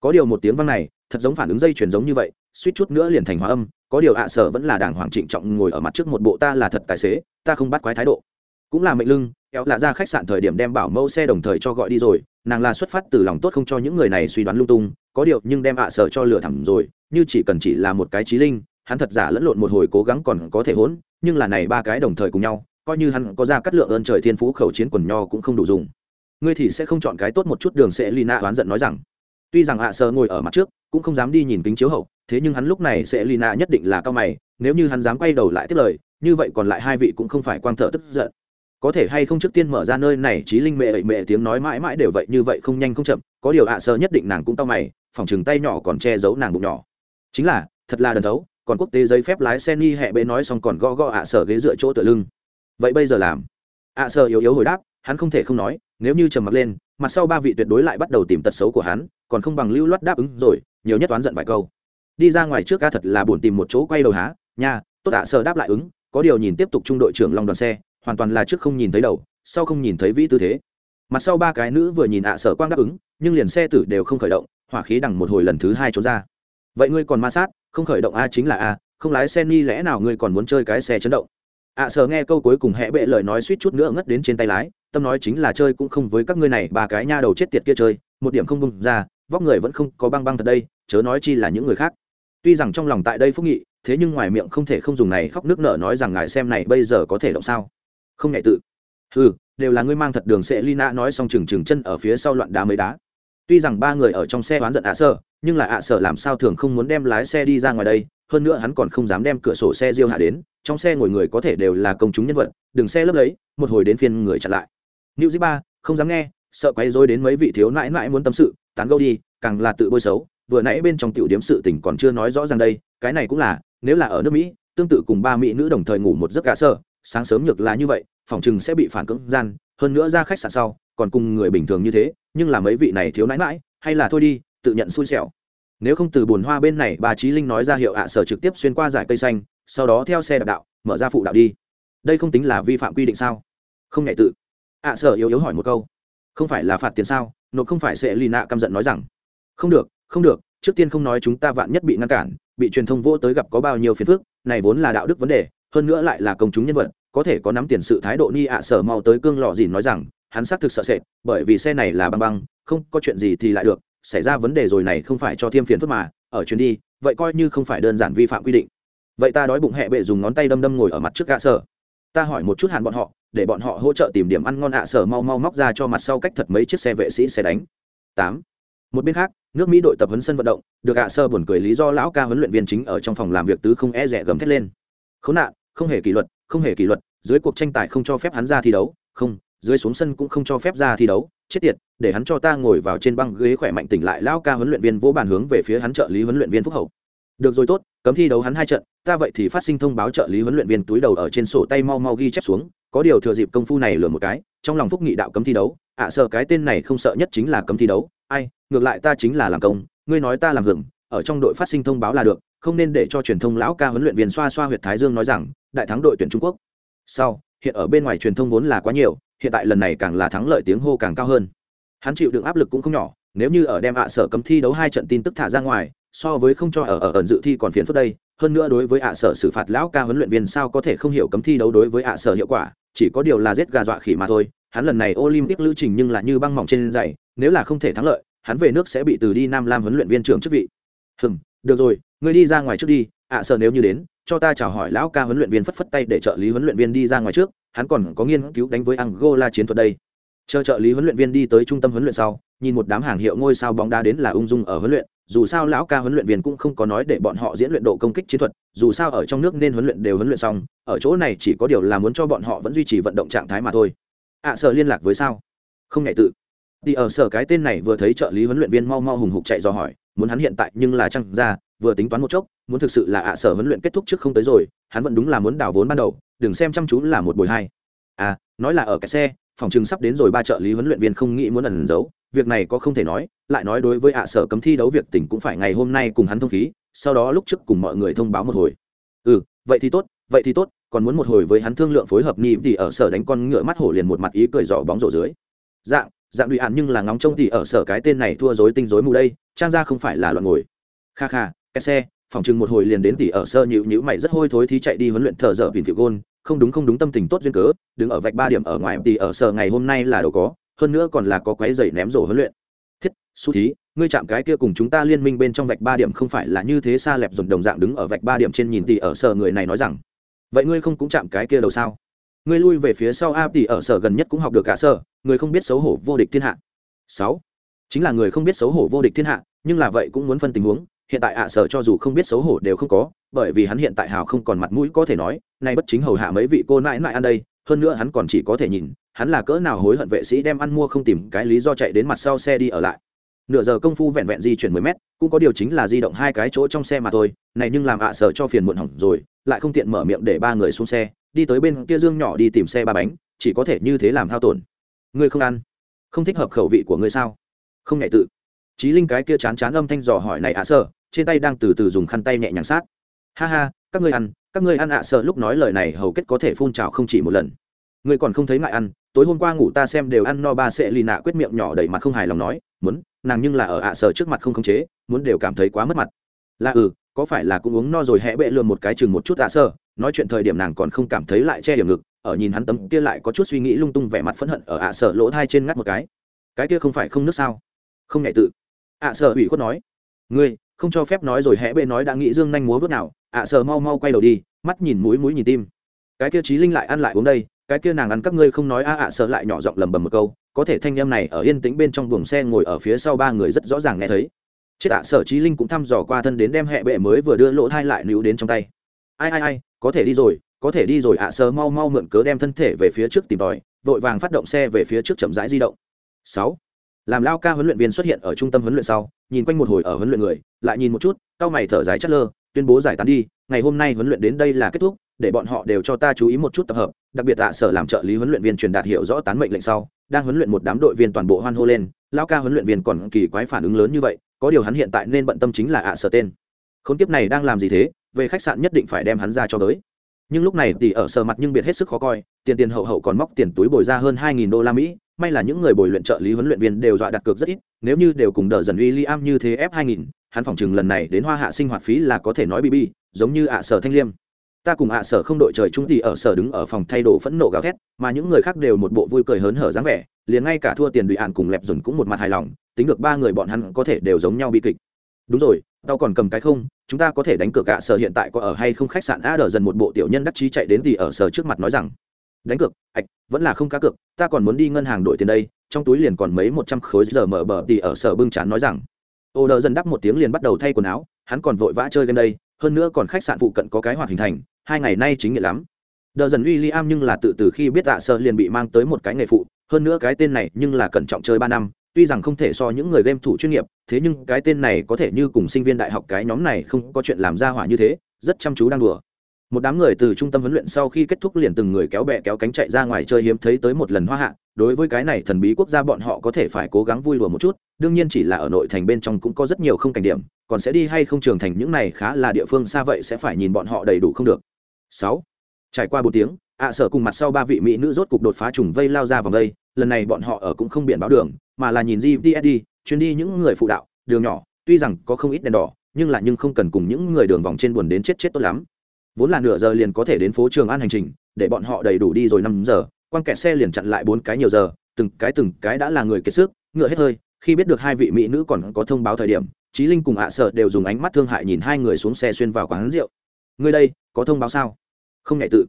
Có điều một tiếng vang này, thật giống phản ứng dây chuyển giống như vậy, suýt chút nữa liền thành hóa âm. Có điều ạ à vẫn là đàng hoàng trịnh trọng ngồi ở mặt trước một bộ ta là thật tài xế, ta không bắt quái thái độ. Cũng là mệnh lưng kéo là ra khách sạn thời điểm đem bảo mẫu xe đồng thời cho gọi đi rồi, nàng là xuất phát từ lòng tốt không cho những người này suy đoán lung tung, có điều nhưng đem ạ à cho lửa thẳm rồi, như chỉ cần chỉ là một cái trí linh, hắn thật giả lẫn lộn một hồi cố gắng còn có thể hỗn, nhưng là này ba cái đồng thời cùng nhau, coi như hắn có ra cắt lượng ơn trời thiên phú khẩu chiến quần nho cũng không đủ dùng. Ngươi thì sẽ không chọn cái tốt một chút đường sẽ lina oán giận nói rằng. Tuy rằng ạ à ngồi ở mặt trước, cũng không dám đi nhìn kính chiếu hậu, thế nhưng hắn lúc này sẽ lina nhất định là cao mày, nếu như hắn dám quay đầu lại tiếp lời, như vậy còn lại hai vị cũng không phải quang thợ tức giận có thể hay không trước tiên mở ra nơi này trí linh mẹ ậy mẹ tiếng nói mãi mãi đều vậy, như vậy không nhanh không chậm, có điều ạ à sơ nhất định nàng cũng tao mày, phòng chừng tay nhỏ còn che giấu nàng bụng nhỏ. Chính là, thật là đần thấu, còn quốc tế giấy phép lái xe ni hẹ bệ nói xong còn gõ gõ ạ à sở ghế dựa chỗ tựa lưng. Vậy bây giờ làm? Ạ à sở yếu yếu hồi đáp, hắn không thể không nói, nếu như trầm mặc lên, mặt sau ba vị tuyệt đối lại bắt đầu tìm tật xấu của hắn, còn không bằng lưu loát đáp ứng rồi, nhiều nhất toán giận vài câu. Đi ra ngoài trước ca thật là buồn tìm một chỗ quay đầu há, nha, tốt ạ sở đáp lại ứng, có điều nhìn tiếp tục trung đội trưởng long đoàn xe hoàn toàn là trước không nhìn thấy đầu, sau không nhìn thấy vĩ tư thế. Mặt sau ba cái nữ vừa nhìn ạ sở quang đáp ứng, nhưng liền xe tử đều không khởi động, hỏa khí đằng một hồi lần thứ hai trốn ra. Vậy ngươi còn ma sát, không khởi động a chính là a, không lái xe ni lẽ nào ngươi còn muốn chơi cái xe chấn động? Ạ sở nghe câu cuối cùng hẹ bệ lời nói suýt chút nữa ngất đến trên tay lái, tâm nói chính là chơi cũng không với các ngươi này, ba cái nha đầu chết tiệt kia chơi, một điểm không bung ra, vóc người vẫn không có băng băng thật đây, chớ nói chi là những người khác. Tuy rằng trong lòng tại đây phúc nghị, thế nhưng ngoài miệng không thể không dùng này khóc nước nở nói rằng ngài xem này bây giờ có thể động sao? Không nhạy tự. Ừ đều là ngươi mang thật đường sẽ lina nói xong chừng chừng chân ở phía sau loạn đá mấy đá. Tuy rằng ba người ở trong xe oán giận ạ sợ, nhưng là ạ sợ làm sao thường không muốn đem lái xe đi ra ngoài đây, hơn nữa hắn còn không dám đem cửa sổ xe riêu hạ đến, trong xe ngồi người có thể đều là công chúng nhân vật, đừng xe lấp lấy, một hồi đến phiên người chặn lại. Nữ dĩ ba, không dám nghe, sợ quay dối đến mấy vị thiếu nãi nãi muốn tâm sự, tán gâu đi, càng là tự bôi xấu, vừa nãy bên trong tiểu điếm sự tình còn chưa nói rõ ràng đây, cái này cũng là, nếu là ở nước mỹ, tương tự cùng ba mỹ nữ đồng thời ngủ một giấc gà sơ sáng sớm nhược là như vậy, phòng chừng sẽ bị phản cưỡng gian, hơn nữa ra khách sạn sau, còn cùng người bình thường như thế, nhưng là mấy vị này thiếu nãi nãi, hay là thôi đi, tự nhận xui xẻo. Nếu không từ bồn hoa bên này bà trí linh nói ra hiệu ạ sở trực tiếp xuyên qua giải cây xanh, sau đó theo xe đạp đạo, mở ra phụ đạo đi. Đây không tính là vi phạm quy định sao? Không nhảy tự. ạ sở yếu yếu hỏi một câu. Không phải là phạt tiền sao? Nộp không phải sẽ lì nạ căm giận nói rằng. Không được không được, trước tiên không nói chúng ta vạn nhất bị ngăn cản, bị truyền thông vô tới gặp có bao nhiêu phiền phức, này vốn là đạo đức vấn đề hơn nữa lại là công chúng nhân vật, có thể có nắm tiền sự thái độ ni ạ sở mau tới cương lò dìn nói rằng, hắn xác thực sợ sệt, bởi vì xe này là băng băng, không có chuyện gì thì lại được, xảy ra vấn đề rồi này không phải cho thêm phiền phức mà, ở chuyến đi, vậy coi như không phải đơn giản vi phạm quy định. Vậy ta đói bụng hẹ bệ dùng ngón tay đâm đâm ngồi ở mặt trước gạ sở. Ta hỏi một chút hàn bọn họ, để bọn họ hỗ trợ tìm điểm ăn ngon ạ sở mau mau móc ra cho mặt sau cách thật mấy chiếc xe vệ sĩ xe đánh. Tám. Một bên khác, nước mỹ đội tập huấn sân vận động, được ạ sơ buồn cười lý do lão ca huấn luyện viên chính ở trong phòng làm việc tứ không e rẻ gầm thét lên. Khốn nạn không hề kỷ luật không hề kỷ luật dưới cuộc tranh tài không cho phép hắn ra thi đấu không dưới xuống sân cũng không cho phép ra thi đấu chết tiệt để hắn cho ta ngồi vào trên băng ghế khỏe mạnh tỉnh lại lão ca huấn luyện viên vỗ bàn hướng về phía hắn trợ lý huấn luyện viên phúc hậu. Được rồi tốt cấm thi đấu hắn hai trận ta vậy thì phát sinh thông báo trợ lý huấn luyện viên túi đầu ở trên sổ tay mau mau ghi chép xuống có điều thừa dịp công phu này lừa một cái trong lòng phúc nghị đạo cấm thi đấu ạ à, sợ cái tên này không sợ nhất chính là cấm thi đấu ai ngược lại ta chính là làm công ngươi nói ta làm hưởng ở trong đội phát sinh thông báo là được không nên để cho truyền thông lão ca huấn luyện viên xoa xoa huyệt thái dương nói rằng đại thắng đội tuyển trung quốc. Sau, hiện ở bên ngoài truyền thông vốn là quá nhiều, hiện tại lần này càng là thắng lợi tiếng hô càng cao hơn. Hắn chịu đựng áp lực cũng không nhỏ, nếu như ở đem ạ sở cấm thi đấu hai trận tin tức thả ra ngoài, so với không cho ở ở ẩn dự thi còn phiền phức đây, hơn nữa đối với ạ sở xử phạt lão ca huấn luyện viên sao có thể không hiểu cấm thi đấu đối với ạ sở hiệu quả, chỉ có điều là giết gà dọa khỉ mà thôi. Hắn lần này olympic lưu trình nhưng là như băng mỏng trên dày nếu là không thể thắng lợi, hắn về nước sẽ bị từ đi nam lam huấn luyện viên trưởng chức vị. Hừm, được rồi, ngươi đi ra ngoài trước đi ạ sở nếu như đến cho ta chào hỏi lão ca huấn luyện viên phất phất tay để trợ lý huấn luyện viên đi ra ngoài trước hắn còn có nghiên cứu đánh với angola chiến thuật đây. Chờ trợ lý huấn luyện viên đi tới trung tâm huấn luyện sau nhìn một đám hàng hiệu ngôi sao bóng đá đến là ung dung ở huấn luyện dù sao lão ca huấn luyện viên cũng không có nói để bọn họ diễn luyện độ công kích chiến thuật dù sao ở trong nước nên huấn luyện đều huấn luyện xong ở chỗ này chỉ có điều là muốn cho bọn họ vẫn duy trì vận động trạng thái mà thôi. Ạ à, sợ liên lạc với sao? Không nhảy tự. Đi ở sở cái tên này vừa thấy trợ lý huấn luyện viên mau mau hùng hục chạy dò hỏi muốn hắn hiện tại nhưng là chăng ra vừa tính toán một chốc muốn thực sự là ạ sở huấn luyện kết thúc trước không tới rồi, hắn vẫn đúng là muốn đào vốn ban đầu, đừng xem chăm chú là một buổi hai. À nói là ở cái xe, phòng chừng sắp đến rồi ba trợ lý huấn luyện viên không nghĩ muốn ẩn giấu, việc này có không thể nói, lại nói đối với ạ sở cấm thi đấu việc tỉnh cũng phải ngày hôm nay cùng hắn thông khí, sau đó lúc trước cùng mọi người thông báo một hồi. Ừ vậy thì tốt, vậy thì tốt, còn muốn một hồi với hắn thương lượng phối hợp nhị thì ở sở đánh con ngựa mắt hổ liền một mặt ý cười giỏ bóng rổ dưới. Dạng dạng đùi hạn nhưng là ngóng trông thì ở sở cái tên này thua dối tinh dối mù đây, trang ra không phải là loạn ngồi. Kha kha, cái xe phòng chừng một hồi liền đến tỉ ở sơ nhịu nhữ mày rất hôi thối thì chạy đi huấn luyện thợ dở bình phiệu gôn. Không đúng không đúng, tâm tình tốt duyên cớ, đứng ở vạch ba điểm ở ngoài tỉ ở sơ ngày hôm nay là đâu có, hơn nữa còn là có quái dày ném rổ huấn luyện. Thiết, su thí, ngươi chạm cái kia cùng chúng ta liên minh bên trong vạch ba điểm không phải là như thế xa lẹp dùng đồng dạng đứng ở vạch ba điểm trên nhìn tỉ ở sơ người này nói rằng, vậy ngươi không cũng chạm cái kia đâu sao? Ngươi lui về phía sau a, tỉ ở sở gần nhất cũng học được cả sơ, người không biết xấu hổ vô địch thiên hạ. Sáu, chính là người không biết xấu hổ vô địch thiên hạ, nhưng là vậy cũng muốn phân tình huống hiện tại ạ à sở cho dù không biết xấu hổ đều không có, bởi vì hắn hiện tại hào không còn mặt mũi có thể nói, nay bất chính hầu hạ mấy vị cô nãi nãi ăn đây, hơn nữa hắn còn chỉ có thể nhìn, hắn là cỡ nào hối hận vệ sĩ đem ăn mua không tìm cái lý do chạy đến mặt sau xe đi ở lại. Nửa giờ công phu vẹn vẹn di chuyển mười mét, cũng có điều chính là di động hai cái chỗ trong xe mà thôi, này nhưng làm ạ à sở cho phiền muộn hỏng rồi, lại không tiện mở miệng để ba người xuống xe, đi tới bên kia dương nhỏ đi tìm xe ba bánh, chỉ có thể như thế làm hao tổn. Ngươi không ăn, không thích hợp khẩu vị của ngươi sao? Không nhẹ tự. Trí linh cái kia chán chán âm thanh dò hỏi này ạ à sở trên tay đang từ từ dùng khăn tay nhẹ nhàng sát. Ha ha, các ngươi ăn, các ngươi ăn ạ, sợ lúc nói lời này hầu kết có thể phun trào không chỉ một lần. Ngươi còn không thấy ngại ăn, tối hôm qua ngủ ta xem đều ăn no ba sẽ lì nạ quyết miệng nhỏ đầy mặt không hài lòng nói, muốn, nàng nhưng là ở ạ, sợ trước mặt không khống chế, muốn đều cảm thấy quá mất mặt. Là ừ có phải là cũng uống no rồi hẽ bệ lượm một cái chừng một chút ạ, sợ? Nói chuyện thời điểm nàng còn không cảm thấy lại che điểm ngực, ở nhìn hắn tấm kia lại có chút suy nghĩ lung tung vẻ mặt phẫn hận ở ạ, sợ lỗ thai trên ngắt một cái. Cái kia không phải không nước sao? Không nhảy tự. ạ, sợ ủy khuất nói. Ngươi không cho phép nói rồi hẽ bệ nói đã nghĩ dương nhanh múa vớt nào, ạ à sờ mau mau quay đầu đi, mắt nhìn mũi mũi nhìn tim. Cái kia trí linh lại ăn lại uống đây, cái kia nàng ăn các ngươi không nói, a ạ sợ lại nhỏ giọng lầm bầm một câu, có thể thanh em này ở yên tĩnh bên trong buồng xe ngồi ở phía sau ba người rất rõ ràng nghe thấy. Chết ạ sở trí linh cũng thăm dò qua thân đến đem hẹ bệ mới vừa đưa lỗ thai lại níu đến trong tay. Ai ai ai, có thể đi rồi, có thể đi rồi, ạ à mau mau mượn cớ đem thân thể về phía trước tìm tòi, vội vàng phát động xe về phía trước chậm rãi di động. Sáu làm lao ca huấn luyện viên xuất hiện ở trung tâm huấn luyện sau, nhìn quanh một hồi ở huấn luyện người, lại nhìn một chút cao mày thở dài chất lơ, tuyên bố giải tán đi, ngày hôm nay huấn luyện đến đây là kết thúc, để bọn họ đều cho ta chú ý một chút tập hợp, đặc biệt tạ à, sở làm trợ lý huấn luyện viên truyền đạt hiệu rõ tán mệnh lệnh sau, đang huấn luyện một đám đội viên toàn bộ hoan hô lên, lao ca huấn luyện viên còn kỳ quái phản ứng lớn như vậy, có điều hắn hiện tại nên bận tâm chính là ạ à, sở tên. Khốn kiếp này đang làm gì thế, về khách sạn nhất định phải đem hắn ra cho tới. Nhưng lúc này thì ở sở mặt nhưng biệt hết sức khó coi, tiền tiền hậu hậu còn móc tiền túi bồi ra hơn hai nghìn đô la mỹ may là những người bồi luyện trợ lý huấn luyện viên đều dọa đặt cược rất ít, nếu như đều cùng đỡ dần uy Liam như thế f hai nghìn, hắn phòng chừng lần này đến hoa hạ sinh hoạt phí là có thể nói bb giống như ạ sở thanh liêm. Ta cùng ạ sở không đội trời chúng thì ở sở đứng ở phòng thay đồ phẫn nộ gào thét, mà những người khác đều một bộ vui cười hớn hở dáng vẻ, liền ngay cả thua tiền đùi ạn cùng lẹp dần cũng một mặt hài lòng, tính được ba người bọn hắn có thể đều giống nhau bi kịch. Đúng rồi, tao còn cầm cái không, chúng ta có thể đánh cược ạ sở hiện tại có ở hay không khách sạn a đờ dần một bộ tiểu nhân đắc chí chạy đến thì ở sở trước mặt nói rằng đánh cược, ạch, vẫn là không cá cược, ta còn muốn đi ngân hàng đổi tiền đây, trong túi liền còn mấy một trăm khối giờ mở bờ thì ở sở bưng chán nói rằng. Ô đờ dần đắp một tiếng liền bắt đầu thay quần áo, hắn còn vội vã chơi game đây, hơn nữa còn khách sạn phụ cận có cái hoạt hình thành, hai ngày nay chính nghĩa lắm. Đờ dần uy am nhưng là tự từ khi biết tạ sơ liền bị mang tới một cái nghề phụ, hơn nữa cái tên này nhưng là cẩn trọng chơi ba năm, tuy rằng không thể so những người game thủ chuyên nghiệp, thế nhưng cái tên này có thể như cùng sinh viên đại học cái nhóm này không có chuyện làm ra hỏa như thế, rất chăm chú đang đùa một đám người từ trung tâm huấn luyện sau khi kết thúc liền từng người kéo bè kéo cánh chạy ra ngoài chơi hiếm thấy tới một lần hoa hạ. Đối với cái này thần bí quốc gia bọn họ có thể phải cố gắng vui đùa một chút, đương nhiên chỉ là ở nội thành bên trong cũng có rất nhiều không cảnh điểm, còn sẽ đi hay không trường thành những này khá là địa phương xa vậy sẽ phải nhìn bọn họ đầy đủ không được. Sáu. Trải qua bốn tiếng, ạ sở cùng mặt sau ba vị mỹ nữ rốt cục đột phá trùng vây lao ra vòng vây lần này bọn họ ở cũng không biển báo đường, mà là nhìn gpsd chuyến đi những người phụ đạo, đường nhỏ, tuy rằng có không ít đèn đỏ, nhưng là nhưng không cần cùng những người đường vòng trên buồn đến chết chết tốt lắm vốn là nửa giờ liền có thể đến phố trường an hành trình, để bọn họ đầy đủ đi rồi năm giờ quan kẹt xe liền chặn lại bốn cái nhiều giờ, từng cái từng cái đã là người kiệt sức, ngựa hết hơi, khi biết được hai vị mỹ nữ còn có thông báo thời điểm trí linh cùng ạ sợ đều dùng ánh mắt thương hại nhìn hai người xuống xe xuyên vào quán rượu. Người đây, có thông báo sao? Không ngại tự.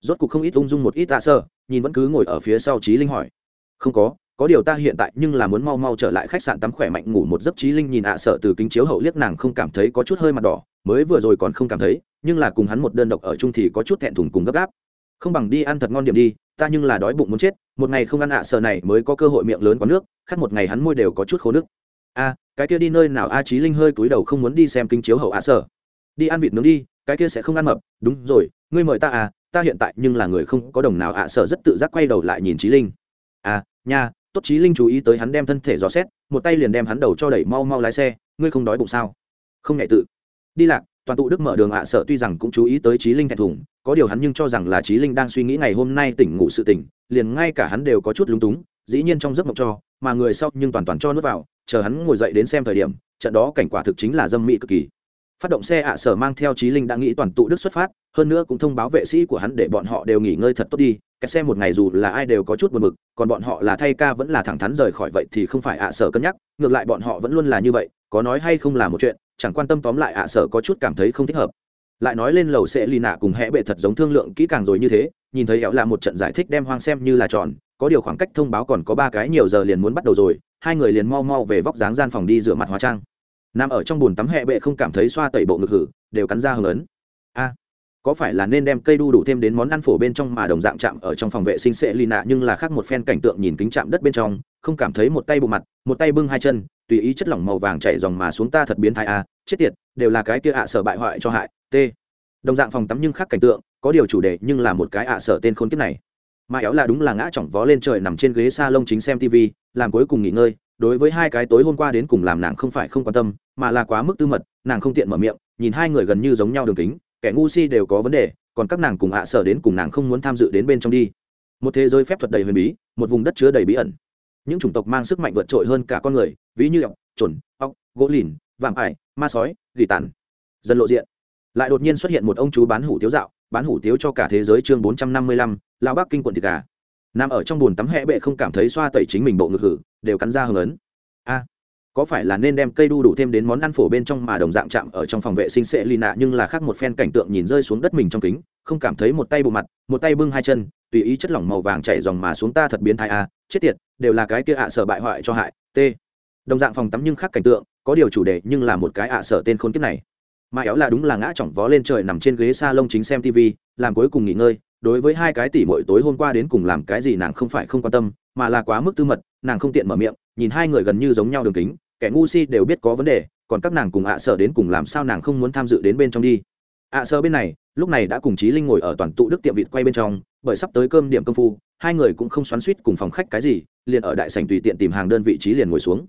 Rốt cục không ít ung dung một ít ạ sợ, nhìn vẫn cứ ngồi ở phía sau trí linh hỏi. Không có có điều ta hiện tại nhưng là muốn mau mau trở lại khách sạn tắm khỏe mạnh, ngủ một giấc trí linh nhìn ạ, sợ từ kính chiếu hậu liếc nàng không cảm thấy có chút hơi mặt đỏ. Mới vừa rồi còn không cảm thấy, nhưng là cùng hắn một đơn độc ở chung thì có chút thẹn thùng cùng gấp gáp. Không bằng đi ăn thật ngon điểm đi, ta nhưng là đói bụng muốn chết, một ngày không ăn ạ, sợ này mới có cơ hội miệng lớn có nước, khát một ngày hắn môi đều có chút khô nước. A cái kia đi nơi nào a trí linh hơi cúi đầu không muốn đi xem kính chiếu hậu ạ, sợ. Đi ăn vịt nướng đi, cái kia sẽ không ăn mập. Đúng rồi, ngươi mời ta à ta hiện tại nhưng là người không có đồng nào ạ, sợ rất tự giác quay đầu lại nhìn trí linh. À nha tốt chí linh chú ý tới hắn đem thân thể dò xét, một tay liền đem hắn đầu cho đẩy mau mau lái xe, ngươi không đói bụng sao? Không nhảy tự. Đi lạc, toàn tụ đức mở đường ạ à sợ tuy rằng cũng chú ý tới trí linh thẹn thùng, có điều hắn nhưng cho rằng là trí linh đang suy nghĩ ngày hôm nay tỉnh ngủ sự tỉnh, liền ngay cả hắn đều có chút lúng túng, dĩ nhiên trong giấc mộng cho, mà người sau nhưng toàn toàn cho nước vào, chờ hắn ngồi dậy đến xem thời điểm, trận đó cảnh quả thực chính là dâm mỹ cực kỳ phát động xe ạ sở mang theo trí linh đã nghĩ toàn tụ đức xuất phát, hơn nữa cũng thông báo vệ sĩ của hắn để bọn họ đều nghỉ ngơi thật tốt đi, cái xe một ngày dù là ai đều có chút buồn bực, còn bọn họ là thay ca vẫn là thẳng thắn rời khỏi vậy thì không phải ạ sở cân nhắc, ngược lại bọn họ vẫn luôn là như vậy, có nói hay không là một chuyện, chẳng quan tâm tóm lại ạ sở có chút cảm thấy không thích hợp. Lại nói lên lầu sẽ lì nạ cùng hẽ bệ thật giống thương lượng kỹ càng rồi như thế, nhìn thấy éo là một trận giải thích đem hoang xem như là tròn, có điều khoảng cách thông báo còn có ba cái nhiều giờ liền muốn bắt đầu rồi, hai người liền mau mau về vóc dáng gian phòng đi rửa mặt hóa trang nằm ở trong bùn tắm hẹ bệ không cảm thấy xoa tẩy bộ ngực hử, đều cắn ra hưng lớn. a, có phải là nên đem cây đu đủ thêm đến món ăn phổ bên trong mà đồng dạng chạm ở trong phòng vệ sinh sẽ lì nạ, nhưng là khác một phen cảnh tượng nhìn kính chạm đất bên trong, không cảm thấy một tay bộ mặt, một tay bưng hai chân, tùy ý chất lỏng màu vàng chảy dòng mà xuống ta thật biến thái a, chết tiệt, đều là cái kia ạ sở bại hoại cho hại t đồng dạng phòng tắm nhưng khác cảnh tượng, có điều chủ đề nhưng là một cái ạ sở tên khốn kiếp này mà éo là đúng là ngã chỏng vó lên trời nằm trên ghế sa lông chính xem tv làm cuối cùng nghỉ ngơi đối với hai cái tối hôm qua đến cùng làm nàng không phải không quan tâm, mà là quá mức tư mật, nàng không tiện mở miệng, nhìn hai người gần như giống nhau đường kính, kẻ ngu si đều có vấn đề, còn các nàng cùng ạ sở đến cùng nàng không muốn tham dự đến bên trong đi. Một thế giới phép thuật đầy huyền bí, một vùng đất chứa đầy bí ẩn. Những chủng tộc mang sức mạnh vượt trội hơn cả con người, ví như ọc, trồn, ọc, gỗ lìn, vạm ải, ma sói, gỉ tàn. Dần lộ diện. Lại đột nhiên xuất hiện một ông chú bán hủ tiếu dạo, bán hủ tiếu cho cả thế giới chương bốn trăm năm mươi lăm, lao bắc kinh quận thịt gà nằm ở trong bùn tắm hẹ bệ không cảm thấy xoa tẩy chính mình bộ ngực hử, đều cắn ra hưng ấn. A, có phải là nên đem cây đu đủ thêm đến món ăn phổ bên trong mà đồng dạng chạm ở trong phòng vệ sinh sẽ lì nạ nhưng là khác một phen cảnh tượng nhìn rơi xuống đất mình trong kính, không cảm thấy một tay bộ mặt, một tay bưng hai chân, tùy ý chất lỏng màu vàng chảy dòng mà xuống ta thật biến thái a, chết tiệt, đều là cái kia ạ sở bại hoại cho hại, t. Đồng dạng phòng tắm nhưng khác cảnh tượng, có điều chủ đề nhưng là một cái ạ sở tên khốn kiếp này. Mà éo là đúng là ngã chỏng vó lên trời nằm trên ghế s a lông chính xem tv làm cuối cùng nghỉ ngơi đối với hai cái tỷ mỗi tối hôm qua đến cùng làm cái gì nàng không phải không quan tâm mà là quá mức tư mật nàng không tiện mở miệng nhìn hai người gần như giống nhau đường kính kẻ ngu si đều biết có vấn đề còn các nàng cùng ạ sở đến cùng làm sao nàng không muốn tham dự đến bên trong đi. ạ sở bên này lúc này đã cùng chí linh ngồi ở toàn tụ đức tiệm vịt quay bên trong bởi sắp tới cơm điểm công phu hai người cũng không xoắn suýt cùng phòng khách cái gì liền ở đại sảnh tùy tiện tìm hàng đơn vị trí liền ngồi xuống.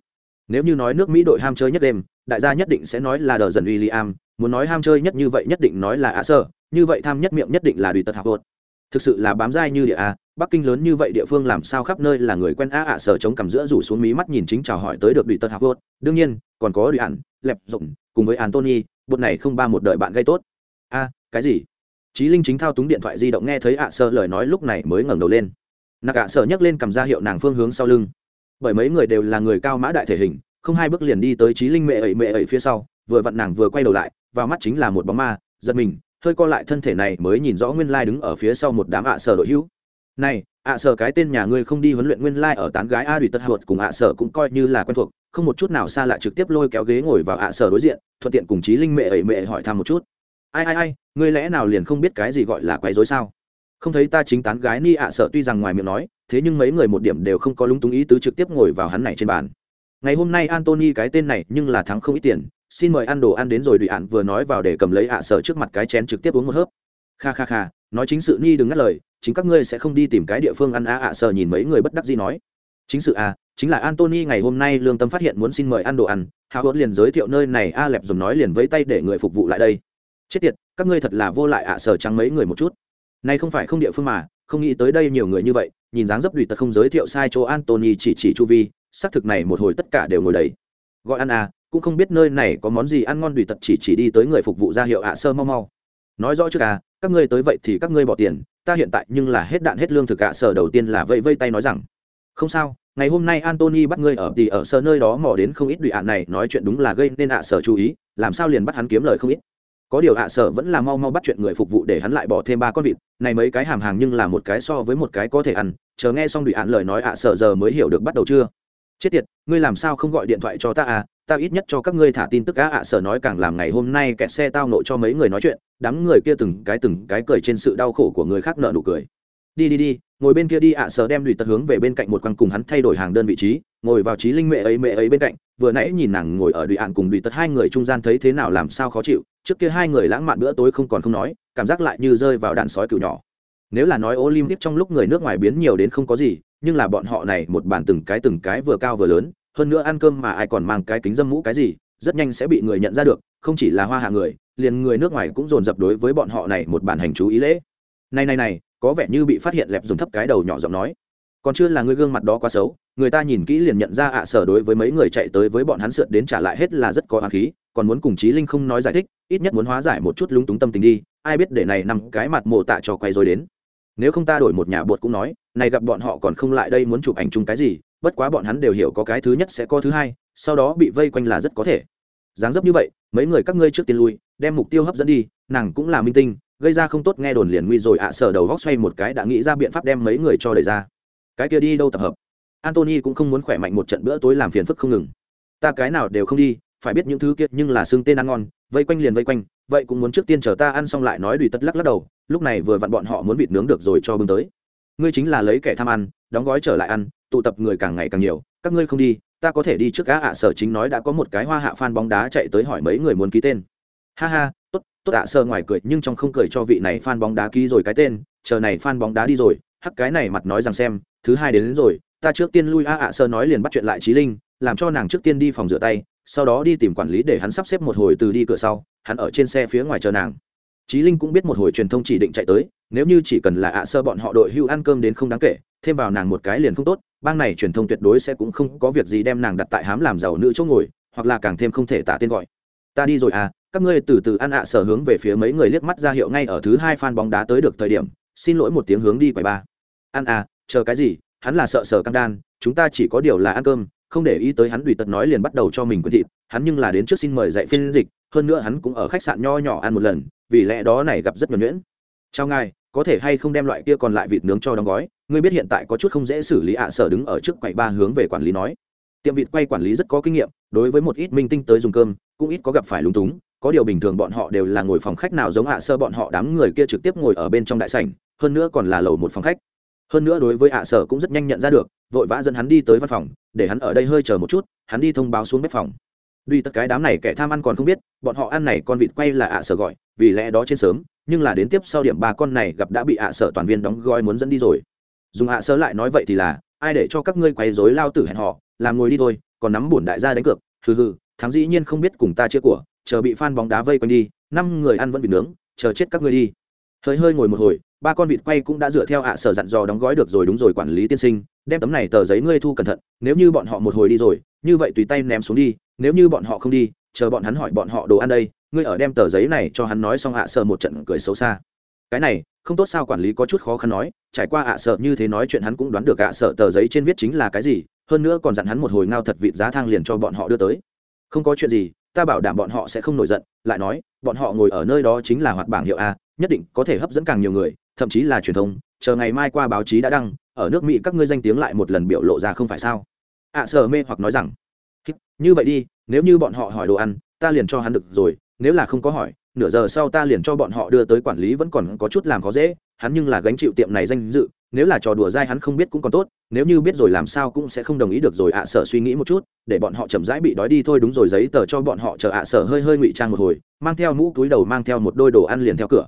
Nếu như nói nước mỹ đội ham chơi nhất đêm đại gia nhất định sẽ nói là đờ dần William, muốn nói ham chơi nhất như vậy nhất định nói là ạ sở như vậy tham nhất miệng nhất định là đùi tật học hột thực sự là bám dai như địa a bắc kinh lớn như vậy địa phương làm sao khắp nơi là người quen a ạ sở chống cằm giữa rủ xuống mí mắt nhìn chính chào hỏi tới được đùi tật học hột đương nhiên còn có đùi ạn lẹp rộng cùng với antony bột này không ba một đợi bạn gây tốt a cái gì Chí Linh chính thao túng điện thoại di động nghe thấy ạ sơ lời nói lúc này mới ngẩng đầu lên. Nạc ạ sơ nhấc lên cầm ra hiệu nàng phương hướng sau lưng. Bởi mấy người đều là người cao mã đại thể hình, không hai bước liền đi tới Chí Linh mẹ ẩy mẹ ẩy phía sau, vừa vặn nàng vừa quay đầu lại, vào mắt chính là một bóng ma, giật mình, hơi co lại thân thể này mới nhìn rõ nguyên lai đứng ở phía sau một đám ạ sở đội hữu. Này, ạ sở cái tên nhà ngươi không đi huấn luyện nguyên lai ở tán gái A Đùi Tất Hợp cùng ạ sở cũng coi như là quen thuộc, không một chút nào xa lạ trực tiếp lôi kéo ghế ngồi vào ạ sở đối diện, thuận tiện cùng Chí Linh mẹ ẩy mẹ hỏi thăm một chút. Ai ai ai ngươi lẽ nào liền không biết cái gì gọi là quấy rối sao? Không thấy ta chính tán gái ni ạ sợ tuy rằng ngoài miệng nói thế nhưng mấy người một điểm đều không có lúng túng ý tứ trực tiếp ngồi vào hắn này trên bàn ngày hôm nay antony cái tên này nhưng là thắng không ít tiền. Xin mời ăn đồ ăn đến rồi đùi ạn vừa nói vào để cầm lấy ạ sợ trước mặt cái chén trực tiếp uống một hớp. Kha kha kha, nói chính sự ni đừng ngắt lời, chính các ngươi sẽ không đi tìm cái địa phương ăn á, ạ sợ nhìn mấy người bất đắc gì nói. Chính sự à chính là antony ngày hôm nay lương tâm phát hiện muốn xin mời ăn đồ ăn hào hốt liền giới thiệu nơi này, a lẹp dùng nói liền với tay để người phục vụ lại đây. Chết tiệt, các ngươi thật là vô lại ạ sở trắng mấy người một chút. Nay không phải không địa phương mà, không nghĩ tới đây nhiều người như vậy, nhìn dáng dấp đùi tật không giới thiệu sai chỗ antony chỉ chỉ chu vi xác thực này một hồi tất cả đều ngồi đầy. Gọi ăn à cũng không biết nơi này có món gì ăn ngon đùi tật chỉ chỉ đi tới người phục vụ ra hiệu ạ sơ mau mau. Nói rõ trước à các ngươi tới vậy thì các ngươi bỏ tiền, ta hiện tại nhưng là hết đạn hết lương thực ạ sở đầu tiên là vây vây tay nói rằng. Không sao, ngày hôm nay antony bắt ngươi ở thì ở sơ nơi đó mò đến không ít đùi ạ này, nói chuyện đúng là gây nên ạ sở chú ý, làm sao liền bắt hắn kiếm lời không ít. Có điều ạ sở vẫn là mau mau bắt chuyện người phục vụ để hắn lại bỏ thêm ba con vịt, này mấy cái hàm hàng nhưng là một cái so với một cái có thể ăn, chờ nghe xong bị ạn lời nói ạ sở giờ mới hiểu được bắt đầu chưa chết tiệt ngươi làm sao không gọi điện thoại cho ta à? Ta ít nhất cho các ngươi thả tin tức á À, sở nói càng làm ngày hôm nay kẹt xe tao nộ cho mấy người nói chuyện đám người kia từng cái từng cái cười trên sự đau khổ của người khác nợ nụ cười. Đi đi đi ngồi bên kia đi ạ sở đem lụy tật hướng về bên cạnh một quăng cùng hắn thay đổi hàng đơn vị trí ngồi vào trí linh mẹ ấy mẹ ấy bên cạnh vừa nãy nhìn nàng ngồi ở đùi ạn cùng đùi tật hai người trung gian thấy thế nào làm sao khó chịu trước kia hai người lãng mạn bữa tối không còn không nói cảm giác lại như rơi vào đàn sói cừu nhỏ nếu là nói olympic trong lúc người nước ngoài biến nhiều đến không có gì, nhưng là bọn họ này một bàn từng cái từng cái vừa cao vừa lớn, hơn nữa ăn cơm mà ai còn mang cái kính dâm mũ cái gì, rất nhanh sẽ bị người nhận ra được, không chỉ là hoa hạ người, liền người nước ngoài cũng dồn dập đối với bọn họ này một bản hành chú ý lễ. Này này này, có vẻ như bị phát hiện lẹp dùng thấp cái đầu nhỏ giọng nói. Còn chưa là người gương mặt đó quá xấu, người ta nhìn kỹ liền nhận ra ạ sở đối với mấy người chạy tới với bọn hắn sượt đến trả lại hết là rất có hoàng khí, còn muốn cùng chí linh không nói giải thích, ít nhất muốn hóa giải một chút lúng túng tâm tình đi, ai biết để này nằm cái mặt mộ tạ cho quay rồi đến nếu không ta đổi một nhà bột cũng nói, này gặp bọn họ còn không lại đây muốn chụp ảnh chung cái gì, bất quá bọn hắn đều hiểu có cái thứ nhất sẽ có thứ hai, sau đó bị vây quanh là rất có thể. Dáng dấp như vậy, mấy người các ngươi trước tiên lui, đem mục tiêu hấp dẫn đi, nàng cũng là minh tinh, gây ra không tốt nghe đồn liền nguy rồi ạ, sở đầu góc xoay một cái đã nghĩ ra biện pháp đem mấy người cho đẩy ra. Cái kia đi đâu tập hợp? Antony cũng không muốn khỏe mạnh một trận bữa tối làm phiền phức không ngừng. Ta cái nào đều không đi, phải biết những thứ kia nhưng là xương tên ăn ngon, vây quanh liền vây quanh, vậy cũng muốn trước tiên chờ ta ăn xong lại nói đùi tất lắc lắc đầu lúc này vừa vặn bọn họ muốn vịt nướng được rồi cho bưng tới. Ngươi chính là lấy kẻ tham ăn đóng gói trở lại ăn tụ tập người càng ngày càng nhiều các ngươi không đi ta có thể đi trước cá ạ sở chính nói đã có một cái hoa hạ phan bóng đá chạy tới hỏi mấy người muốn ký tên. Ha ha tốt tốt ạ sơ ngoài cười nhưng trong không cười cho vị này phan bóng đá ký rồi cái tên chờ này phan bóng đá đi rồi hắc cái này mặt nói rằng xem thứ hai đến, đến rồi ta trước tiên lui a ạ sơ nói liền bắt chuyện lại trí linh làm cho nàng trước tiên đi phòng rửa tay sau đó đi tìm quản lý để hắn sắp xếp một hồi từ đi cửa sau hắn ở trên xe phía ngoài chờ nàng. Chí linh cũng biết một hồi truyền thông chỉ định chạy tới, nếu như chỉ cần là ạ sơ bọn họ đội hưu ăn cơm đến không đáng kể, thêm vào nàng một cái liền không tốt, bang này truyền thông tuyệt đối sẽ cũng không có việc gì đem nàng đặt tại hám làm giàu nữ chỗ ngồi, hoặc là càng thêm không thể tả tên gọi. Ta đi rồi à các ngươi từ từ ăn ạ sở hướng về phía mấy người liếc mắt ra hiệu ngay ở thứ hai fan bóng đá tới được thời điểm, xin lỗi một tiếng hướng đi quầy ba. Ăn à chờ cái gì, hắn là sợ sở căng đan, chúng ta chỉ có điều là ăn cơm, không để ý tới hắn đùi tật nói liền bắt đầu cho mình quyền thịt, hắn nhưng là đến trước xin mời dạy phiên dịch, hơn nữa hắn cũng ở khách sạn nho nhỏ ăn một lần vì lẽ đó này gặp rất nhuẩn nhuyễn. Chào ngài, có thể hay không đem loại kia còn lại vịt nướng cho đóng gói? Ngươi biết hiện tại có chút không dễ xử lý ạ, sở đứng ở trước quầy ba hướng về quản lý nói. Tiệm vịt quay quản lý rất có kinh nghiệm, đối với một ít minh tinh tới dùng cơm, cũng ít có gặp phải lúng túng. Có điều bình thường bọn họ đều là ngồi phòng khách nào giống ạ sơ bọn họ đám người kia trực tiếp ngồi ở bên trong đại sảnh, hơn nữa còn là lầu một phòng khách. Hơn nữa đối với ạ, sở cũng rất nhanh nhận ra được, vội vã dẫn hắn đi tới văn phòng, để hắn ở đây hơi chờ một chút, hắn đi thông báo xuống bếp phòng. Duy tất cái đám này kẻ tham ăn còn không biết, bọn họ ăn này con vịt quay là ạ, sở gọi vì lẽ đó trên sớm, nhưng là đến tiếp sau điểm ba con này gặp đã bị ạ sở toàn viên đóng gói muốn dẫn đi rồi. Dùng ạ sở lại nói vậy thì là, ai để cho các ngươi quay dối lao tử hẹn họ, làm ngồi đi thôi, còn nắm bổn đại gia đánh cược. Hừ hừ, thắng dĩ nhiên không biết cùng ta chia của, chờ bị fan bóng đá vây quanh đi, năm người ăn vẫn bị nướng, chờ chết các ngươi đi. Hơi hơi ngồi một hồi, ba con vịt quay cũng đã dựa theo ạ sở dặn dò đóng gói được rồi đúng rồi quản lý tiên sinh, đem tấm này tờ giấy ngươi thu cẩn thận, nếu như bọn họ một hồi đi rồi, như vậy tùy tay ném xuống đi, nếu như bọn họ không đi, chờ bọn hắn hỏi bọn họ đồ ăn đây ngươi ở đem tờ giấy này cho hắn nói xong ạ sợ một trận cười xấu xa. Cái này, không tốt sao quản lý có chút khó khăn nói, trải qua ạ sợ như thế nói chuyện hắn cũng đoán được ạ sợ tờ giấy trên viết chính là cái gì, hơn nữa còn dặn hắn một hồi ngao thật vịt giá thang liền cho bọn họ đưa tới. Không có chuyện gì, ta bảo đảm bọn họ sẽ không nổi giận, lại nói, bọn họ ngồi ở nơi đó chính là hoạt bảng hiệu a, nhất định có thể hấp dẫn càng nhiều người, thậm chí là truyền thông, chờ ngày mai qua báo chí đã đăng, ở nước mỹ các ngươi danh tiếng lại một lần biểu lộ ra không phải sao? ạ sợ mê hoặc nói rằng như vậy đi, nếu như bọn họ hỏi đồ ăn, ta liền cho hắn được rồi nếu là không có hỏi, nửa giờ sau ta liền cho bọn họ đưa tới quản lý vẫn còn có chút làm khó dễ, hắn nhưng là gánh chịu tiệm này danh dự, nếu là trò đùa dai hắn không biết cũng còn tốt, nếu như biết rồi làm sao cũng sẽ không đồng ý được rồi ạ, sở suy nghĩ một chút, để bọn họ chậm rãi bị đói đi thôi, đúng rồi, giấy tờ cho bọn họ chờ ạ, sở hơi hơi ngụy trang một hồi, mang theo mũ túi đầu mang theo một đôi đồ ăn liền theo cửa.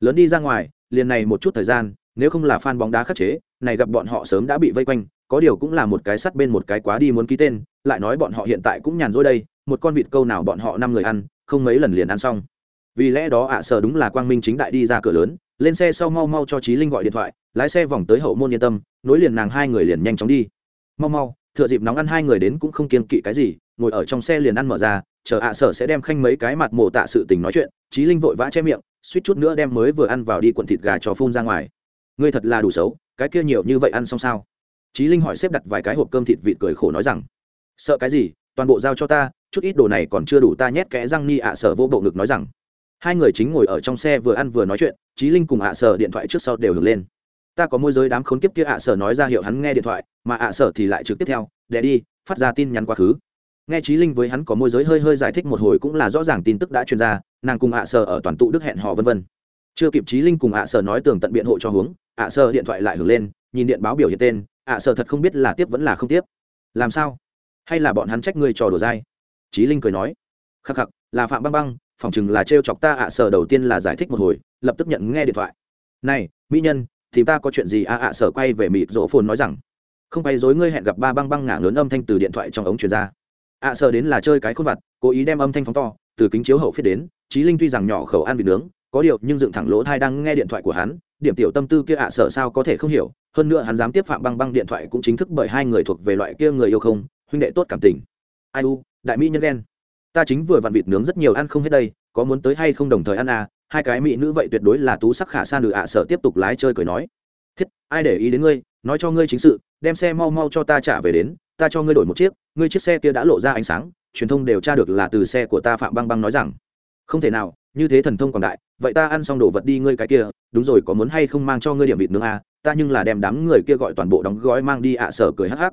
Lớn đi ra ngoài, liền này một chút thời gian, nếu không là fan bóng đá khắc chế, này gặp bọn họ sớm đã bị vây quanh, có điều cũng là một cái sắt bên một cái quá đi muốn ký tên, lại nói bọn họ hiện tại cũng nhàn rỗi đây, một con vịt câu nào bọn họ năm người ăn không mấy lần liền ăn xong. Vì lẽ đó ạ sở đúng là quang minh chính đại đi ra cửa lớn, lên xe sau mau mau cho trí linh gọi điện thoại, lái xe vòng tới hậu môn yên tâm, nối liền nàng hai người liền nhanh chóng đi. Mau mau thừa dịp nóng ăn hai người đến cũng không kiên kỵ cái gì, ngồi ở trong xe liền ăn mở ra, chờ ạ sở sẽ đem khanh mấy cái mặt mổ tạ sự tình nói chuyện trí linh vội vã che miệng, suýt chút nữa đem mới vừa ăn vào đi cuộn thịt gà cho phun ra ngoài. Ngươi thật là đủ xấu, cái kia nhiều như vậy ăn xong sao? Trí linh hỏi xếp đặt vài cái hộp cơm thịt vịt cười khổ nói rằng, sợ cái gì? Toàn bộ giao cho ta chút ít đồ này còn chưa đủ ta nhét kẽ răng ni ạ sở vô bộ ngực nói rằng. Hai người chính ngồi ở trong xe vừa ăn vừa nói chuyện trí linh cùng ạ sở điện thoại trước sau đều hưởng lên. Ta có môi giới đám khốn kiếp kia ạ sở nói ra hiệu hắn nghe điện thoại, mà ạ sở thì lại trực tiếp theo để đi, phát ra tin nhắn quá khứ. Nghe trí linh với hắn có môi giới hơi hơi giải thích một hồi cũng là rõ ràng tin tức đã truyền ra, nàng cùng ạ sở ở toàn tụ đức hẹn họ vân vân. Chưa kịp trí linh cùng ạ sở nói tường tận biện hộ cho hướng, ạ sở điện thoại lại hưởng lên, nhìn điện báo biểu hiện tên, ạ sở thật không biết là tiếp vẫn là không tiếp. Làm sao? Hay là bọn hắn trách ngươi trò đùa dai? Trí linh cười nói, khắc khắc, là phạm băng băng phòng chừng là trêu chọc ta ạ, sở đầu tiên là giải thích một hồi, lập tức nhận nghe điện thoại. Này, mỹ nhân, thì ta có chuyện gì a ạ, sở quay về mịt rỗ phồn nói rằng, không quay dối ngươi hẹn gặp ba băng băng ngả lớn âm thanh từ điện thoại trong ống truyền ra. Ạ, sở đến là chơi cái khôn vặt cố ý đem âm thanh phóng to, từ kính chiếu hậu phía đến trí linh tuy rằng nhỏ khẩu ăn vịt nướng, có điều nhưng dựng thẳng lỗ thai đang nghe điện thoại của hắn, điểm tiểu tâm tư kia ạ, sở sao có thể không hiểu, hơn nữa hắn dám tiếp phạm băng băng điện thoại cũng chính thức bởi hai người thuộc về loại kia người yêu không, huynh đệ tốt cảm tình. Ai u đại mỹ nhân ghen. Ta chính vừa vặn vịt nướng rất nhiều ăn không hết đây có muốn tới hay không đồng thời ăn à? Hai cái mỹ nữ vậy tuyệt đối là tú sắc khả san được ạ sở tiếp tục lái chơi cười nói. Thiết ai để ý đến ngươi? Nói cho ngươi chính sự đem xe mau mau cho ta trả về đến ta cho ngươi đổi một chiếc. Ngươi chiếc xe kia đã lộ ra ánh sáng truyền thông đều tra được là từ xe của ta phạm băng băng nói rằng. Không thể nào như thế thần thông quảng đại vậy ta ăn xong đồ vật đi ngươi cái kia đúng rồi có muốn hay không mang cho ngươi điểm vịt nướng à, ta nhưng là đem đám người kia gọi toàn bộ đóng gói mang đi ạ sở cười hắc hắc.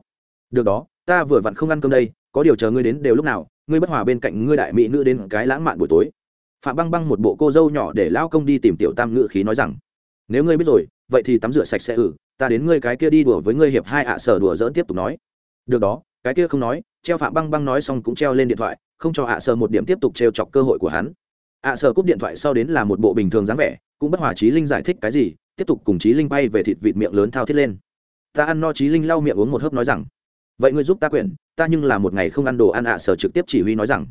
Được đó ta vừa vặn không ăn cơm đây có điều chờ ngươi đến đều lúc nào, ngươi bất hòa bên cạnh ngươi đại mỹ nữ đến cái lãng mạn buổi tối. Phạm băng băng một bộ cô dâu nhỏ để lao công đi tìm tiểu tam ngự khí nói rằng, nếu ngươi biết rồi, vậy thì tắm rửa sạch sẽ ử, ta đến ngươi cái kia đi đùa với ngươi hiệp hai ạ, sở đùa dỡn tiếp tục nói. Được đó, cái kia không nói, treo phạm băng băng nói xong cũng treo lên điện thoại, không cho ạ, sở một điểm tiếp tục trêu chọc cơ hội của hắn. ạ, sở cúp điện thoại sau đến là một bộ bình thường dáng vẻ, cũng bất hòa trí linh giải thích cái gì, tiếp tục cùng trí linh bay về thịt vịt miệng lớn thao thiết lên. Ta ăn no trí linh lau miệng uống một hớp nói rằng vậy ngươi giúp ta quyển, ta nhưng là một ngày không ăn đồ ăn ạ, sở trực tiếp chỉ huy nói rằng.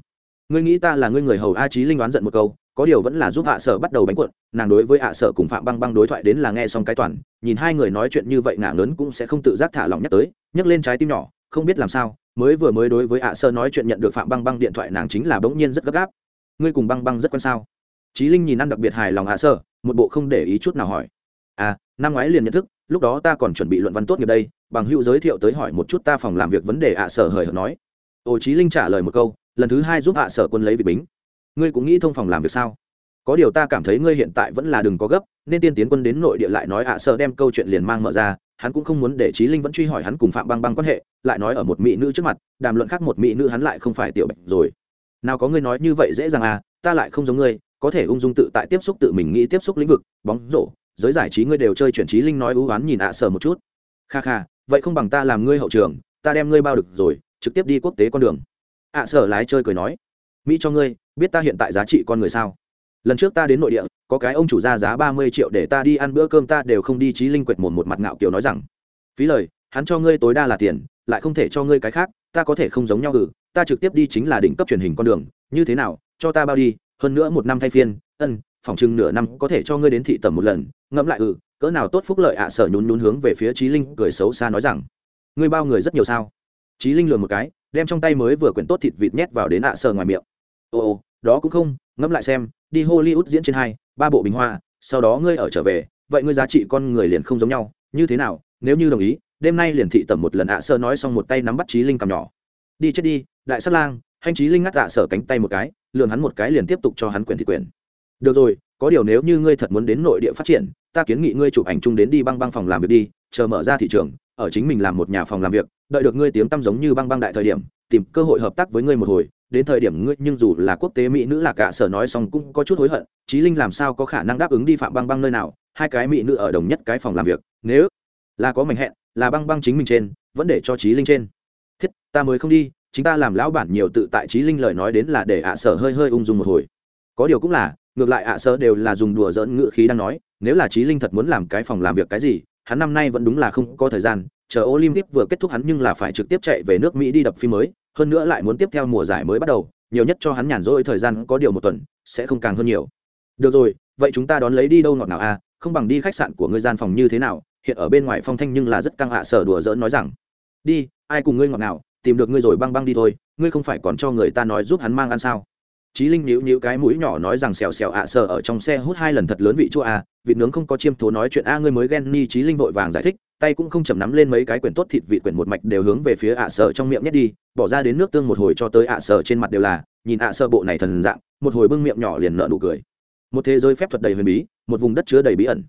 Ngươi nghĩ ta là ngươi người hầu a trí linh đoán giận một câu, có điều vẫn là giúp ạ sở bắt đầu bánh cuộn, nàng đối với ạ sở cùng phạm băng băng đối thoại đến là nghe xong cái toàn, nhìn hai người nói chuyện như vậy ngả lớn cũng sẽ không tự giác thả lòng nhắc tới, nhấc lên trái tim nhỏ, không biết làm sao, mới vừa mới đối với ạ sở nói chuyện nhận được phạm băng băng điện thoại nàng chính là bỗng nhiên rất gấp gáp. Ngươi cùng băng băng rất quan sao? Trí linh nhìn ăn đặc biệt hài lòng ạ sở, một bộ không để ý chút nào hỏi. À năm ngoái liền nhận thức, lúc đó ta còn chuẩn bị luận văn tốt nghiệp đây bằng hữu giới thiệu tới hỏi một chút ta phòng làm việc vấn đề ạ sở hời hợt nói. Ô trí linh trả lời một câu, lần thứ hai giúp ạ sở quân lấy vị bính. Ngươi cũng nghĩ thông phòng làm việc sao? Có điều ta cảm thấy ngươi hiện tại vẫn là đừng có gấp, nên tiên tiến quân đến nội địa lại nói ạ sở đem câu chuyện liền mang mở ra, hắn cũng không muốn để trí linh vẫn truy hỏi hắn cùng phạm băng băng quan hệ, lại nói ở một mỹ nữ trước mặt, đàm luận khác một mỹ nữ hắn lại không phải tiểu bệnh rồi. Nào có ngươi nói như vậy dễ dàng à ta lại không giống ngươi, có thể ung dung tự tại tiếp xúc tự mình nghĩ tiếp xúc lĩnh vực, bóng rổ, giới giải trí ngươi đều chơi chuyển trí linh nói ưu oán nhìn ạ sở một chút. Kha kha vậy không bằng ta làm ngươi hậu trường, ta đem ngươi bao được rồi, trực tiếp đi quốc tế con đường. ạ sở lái chơi cười nói. Mỹ cho ngươi, biết ta hiện tại giá trị con người sao? Lần trước ta đến nội địa, có cái ông chủ ra giá ba mươi triệu để ta đi ăn bữa cơm ta đều không đi trí linh quệt một một mặt ngạo kiều nói rằng. Phí lời, hắn cho ngươi tối đa là tiền, lại không thể cho ngươi cái khác, ta có thể không giống nhau ừ ta trực tiếp đi chính là đỉnh cấp truyền hình con đường, như thế nào, cho ta bao đi, hơn nữa một năm thay phiên, ân phòng chừng nửa năm có thể cho ngươi đến thị tầm một lần, ngẫm lại ừ cỡ nào tốt phúc lợi ạ, sở nhún nhún hướng về phía trí linh, cười xấu xa nói rằng, ngươi bao người rất nhiều sao? Trí linh lừa một cái, đem trong tay mới vừa quyển tốt thịt vịt nhét vào đến ạ, sở ngoài miệng. Ồ ồ đó cũng không, ngẫm lại xem, đi hollywood diễn trên hai, ba bộ bình hoa, sau đó ngươi ở trở về, vậy ngươi giá trị con người liền không giống nhau, như thế nào, nếu như đồng ý, đêm nay liền thị tầm một lần ạ sơ nói xong một tay nắm bắt trí linh cầm nhỏ. Đi chết đi, đại sát lang. Hành trí linh ngắt ạ, sở cánh tay một cái lường hắn một cái liền tiếp tục cho hắn quyền thị quyền được rồi có điều nếu như ngươi thật muốn đến nội địa phát triển, ta kiến nghị ngươi chụp ảnh chung đến đi băng băng phòng làm việc đi, chờ mở ra thị trường, ở chính mình làm một nhà phòng làm việc, đợi được ngươi tiếng tăm giống như băng băng đại thời điểm, tìm cơ hội hợp tác với ngươi một hồi, đến thời điểm ngươi nhưng dù là quốc tế mỹ nữ là cả sở nói xong cũng có chút hối hận trí linh làm sao có khả năng đáp ứng đi phạm băng băng nơi nào, hai cái mỹ nữ ở đồng nhất cái phòng làm việc, nếu là có mảnh hẹn, là băng băng chính mình trên, vẫn để cho trí linh trên. Thiết, ta mới không đi, chính ta làm lão bản nhiều tự tại trí linh lời nói đến là để ạ sở hơi hơi ung dung một hồi. Có điều cũng là ngược lại ạ sơ đều là dùng đùa dỡn ngữ khí đang nói, nếu là trí linh thật muốn làm cái phòng làm việc cái gì, hắn năm nay vẫn đúng là không có thời gian, chờ olympic vừa kết thúc hắn nhưng là phải trực tiếp chạy về nước mỹ đi đập phim mới, hơn nữa lại muốn tiếp theo mùa giải mới bắt đầu, nhiều nhất cho hắn nhàn rỗi thời gian có điều một tuần, sẽ không càng hơn nhiều. Được rồi, vậy chúng ta đón lấy đi đâu ngọt nào a à, không bằng đi khách sạn của ngươi gian phòng như thế nào, hiện ở bên ngoài phong thanh nhưng là rất căng hạ sở đùa dỡn nói rằng. Đi, ai cùng ngươi ngọt nào tìm được ngươi rồi băng băng đi thôi, ngươi không phải còn cho người ta nói giúp hắn mang ăn sao? Chí Linh nhíu nhíu cái mũi nhỏ nói rằng xèo xèo ạ sờ ở trong xe hút hai lần thật lớn vị chua à vịt nướng không có chiêm thố nói chuyện a ngươi mới ghen ni Chí Linh vội vàng giải thích, tay cũng không chậm nắm lên mấy cái quyển tốt thịt vị quyển một mạch đều hướng về phía ạ sờ trong miệng nhét đi, bỏ ra đến nước tương một hồi cho tới ạ sờ trên mặt đều là, nhìn ạ sờ bộ này thần dạng, một hồi bưng miệng nhỏ liền nở nụ cười. Một thế giới phép thuật đầy huyền bí, một vùng đất chứa đầy bí ẩn.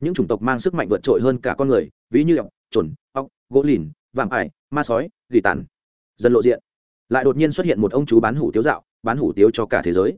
Những chủng tộc mang sức mạnh vượt trội hơn cả con người, ví như ọc, chuẩn, ọc, gỗ lìn, vạm ải, ma sói, gỉ tàn. Dần lộ diện. Lại đột nhiên xuất hiện một ông chú bán hủ tiếu dạo, bán hủ tiếu cho cả thế giới.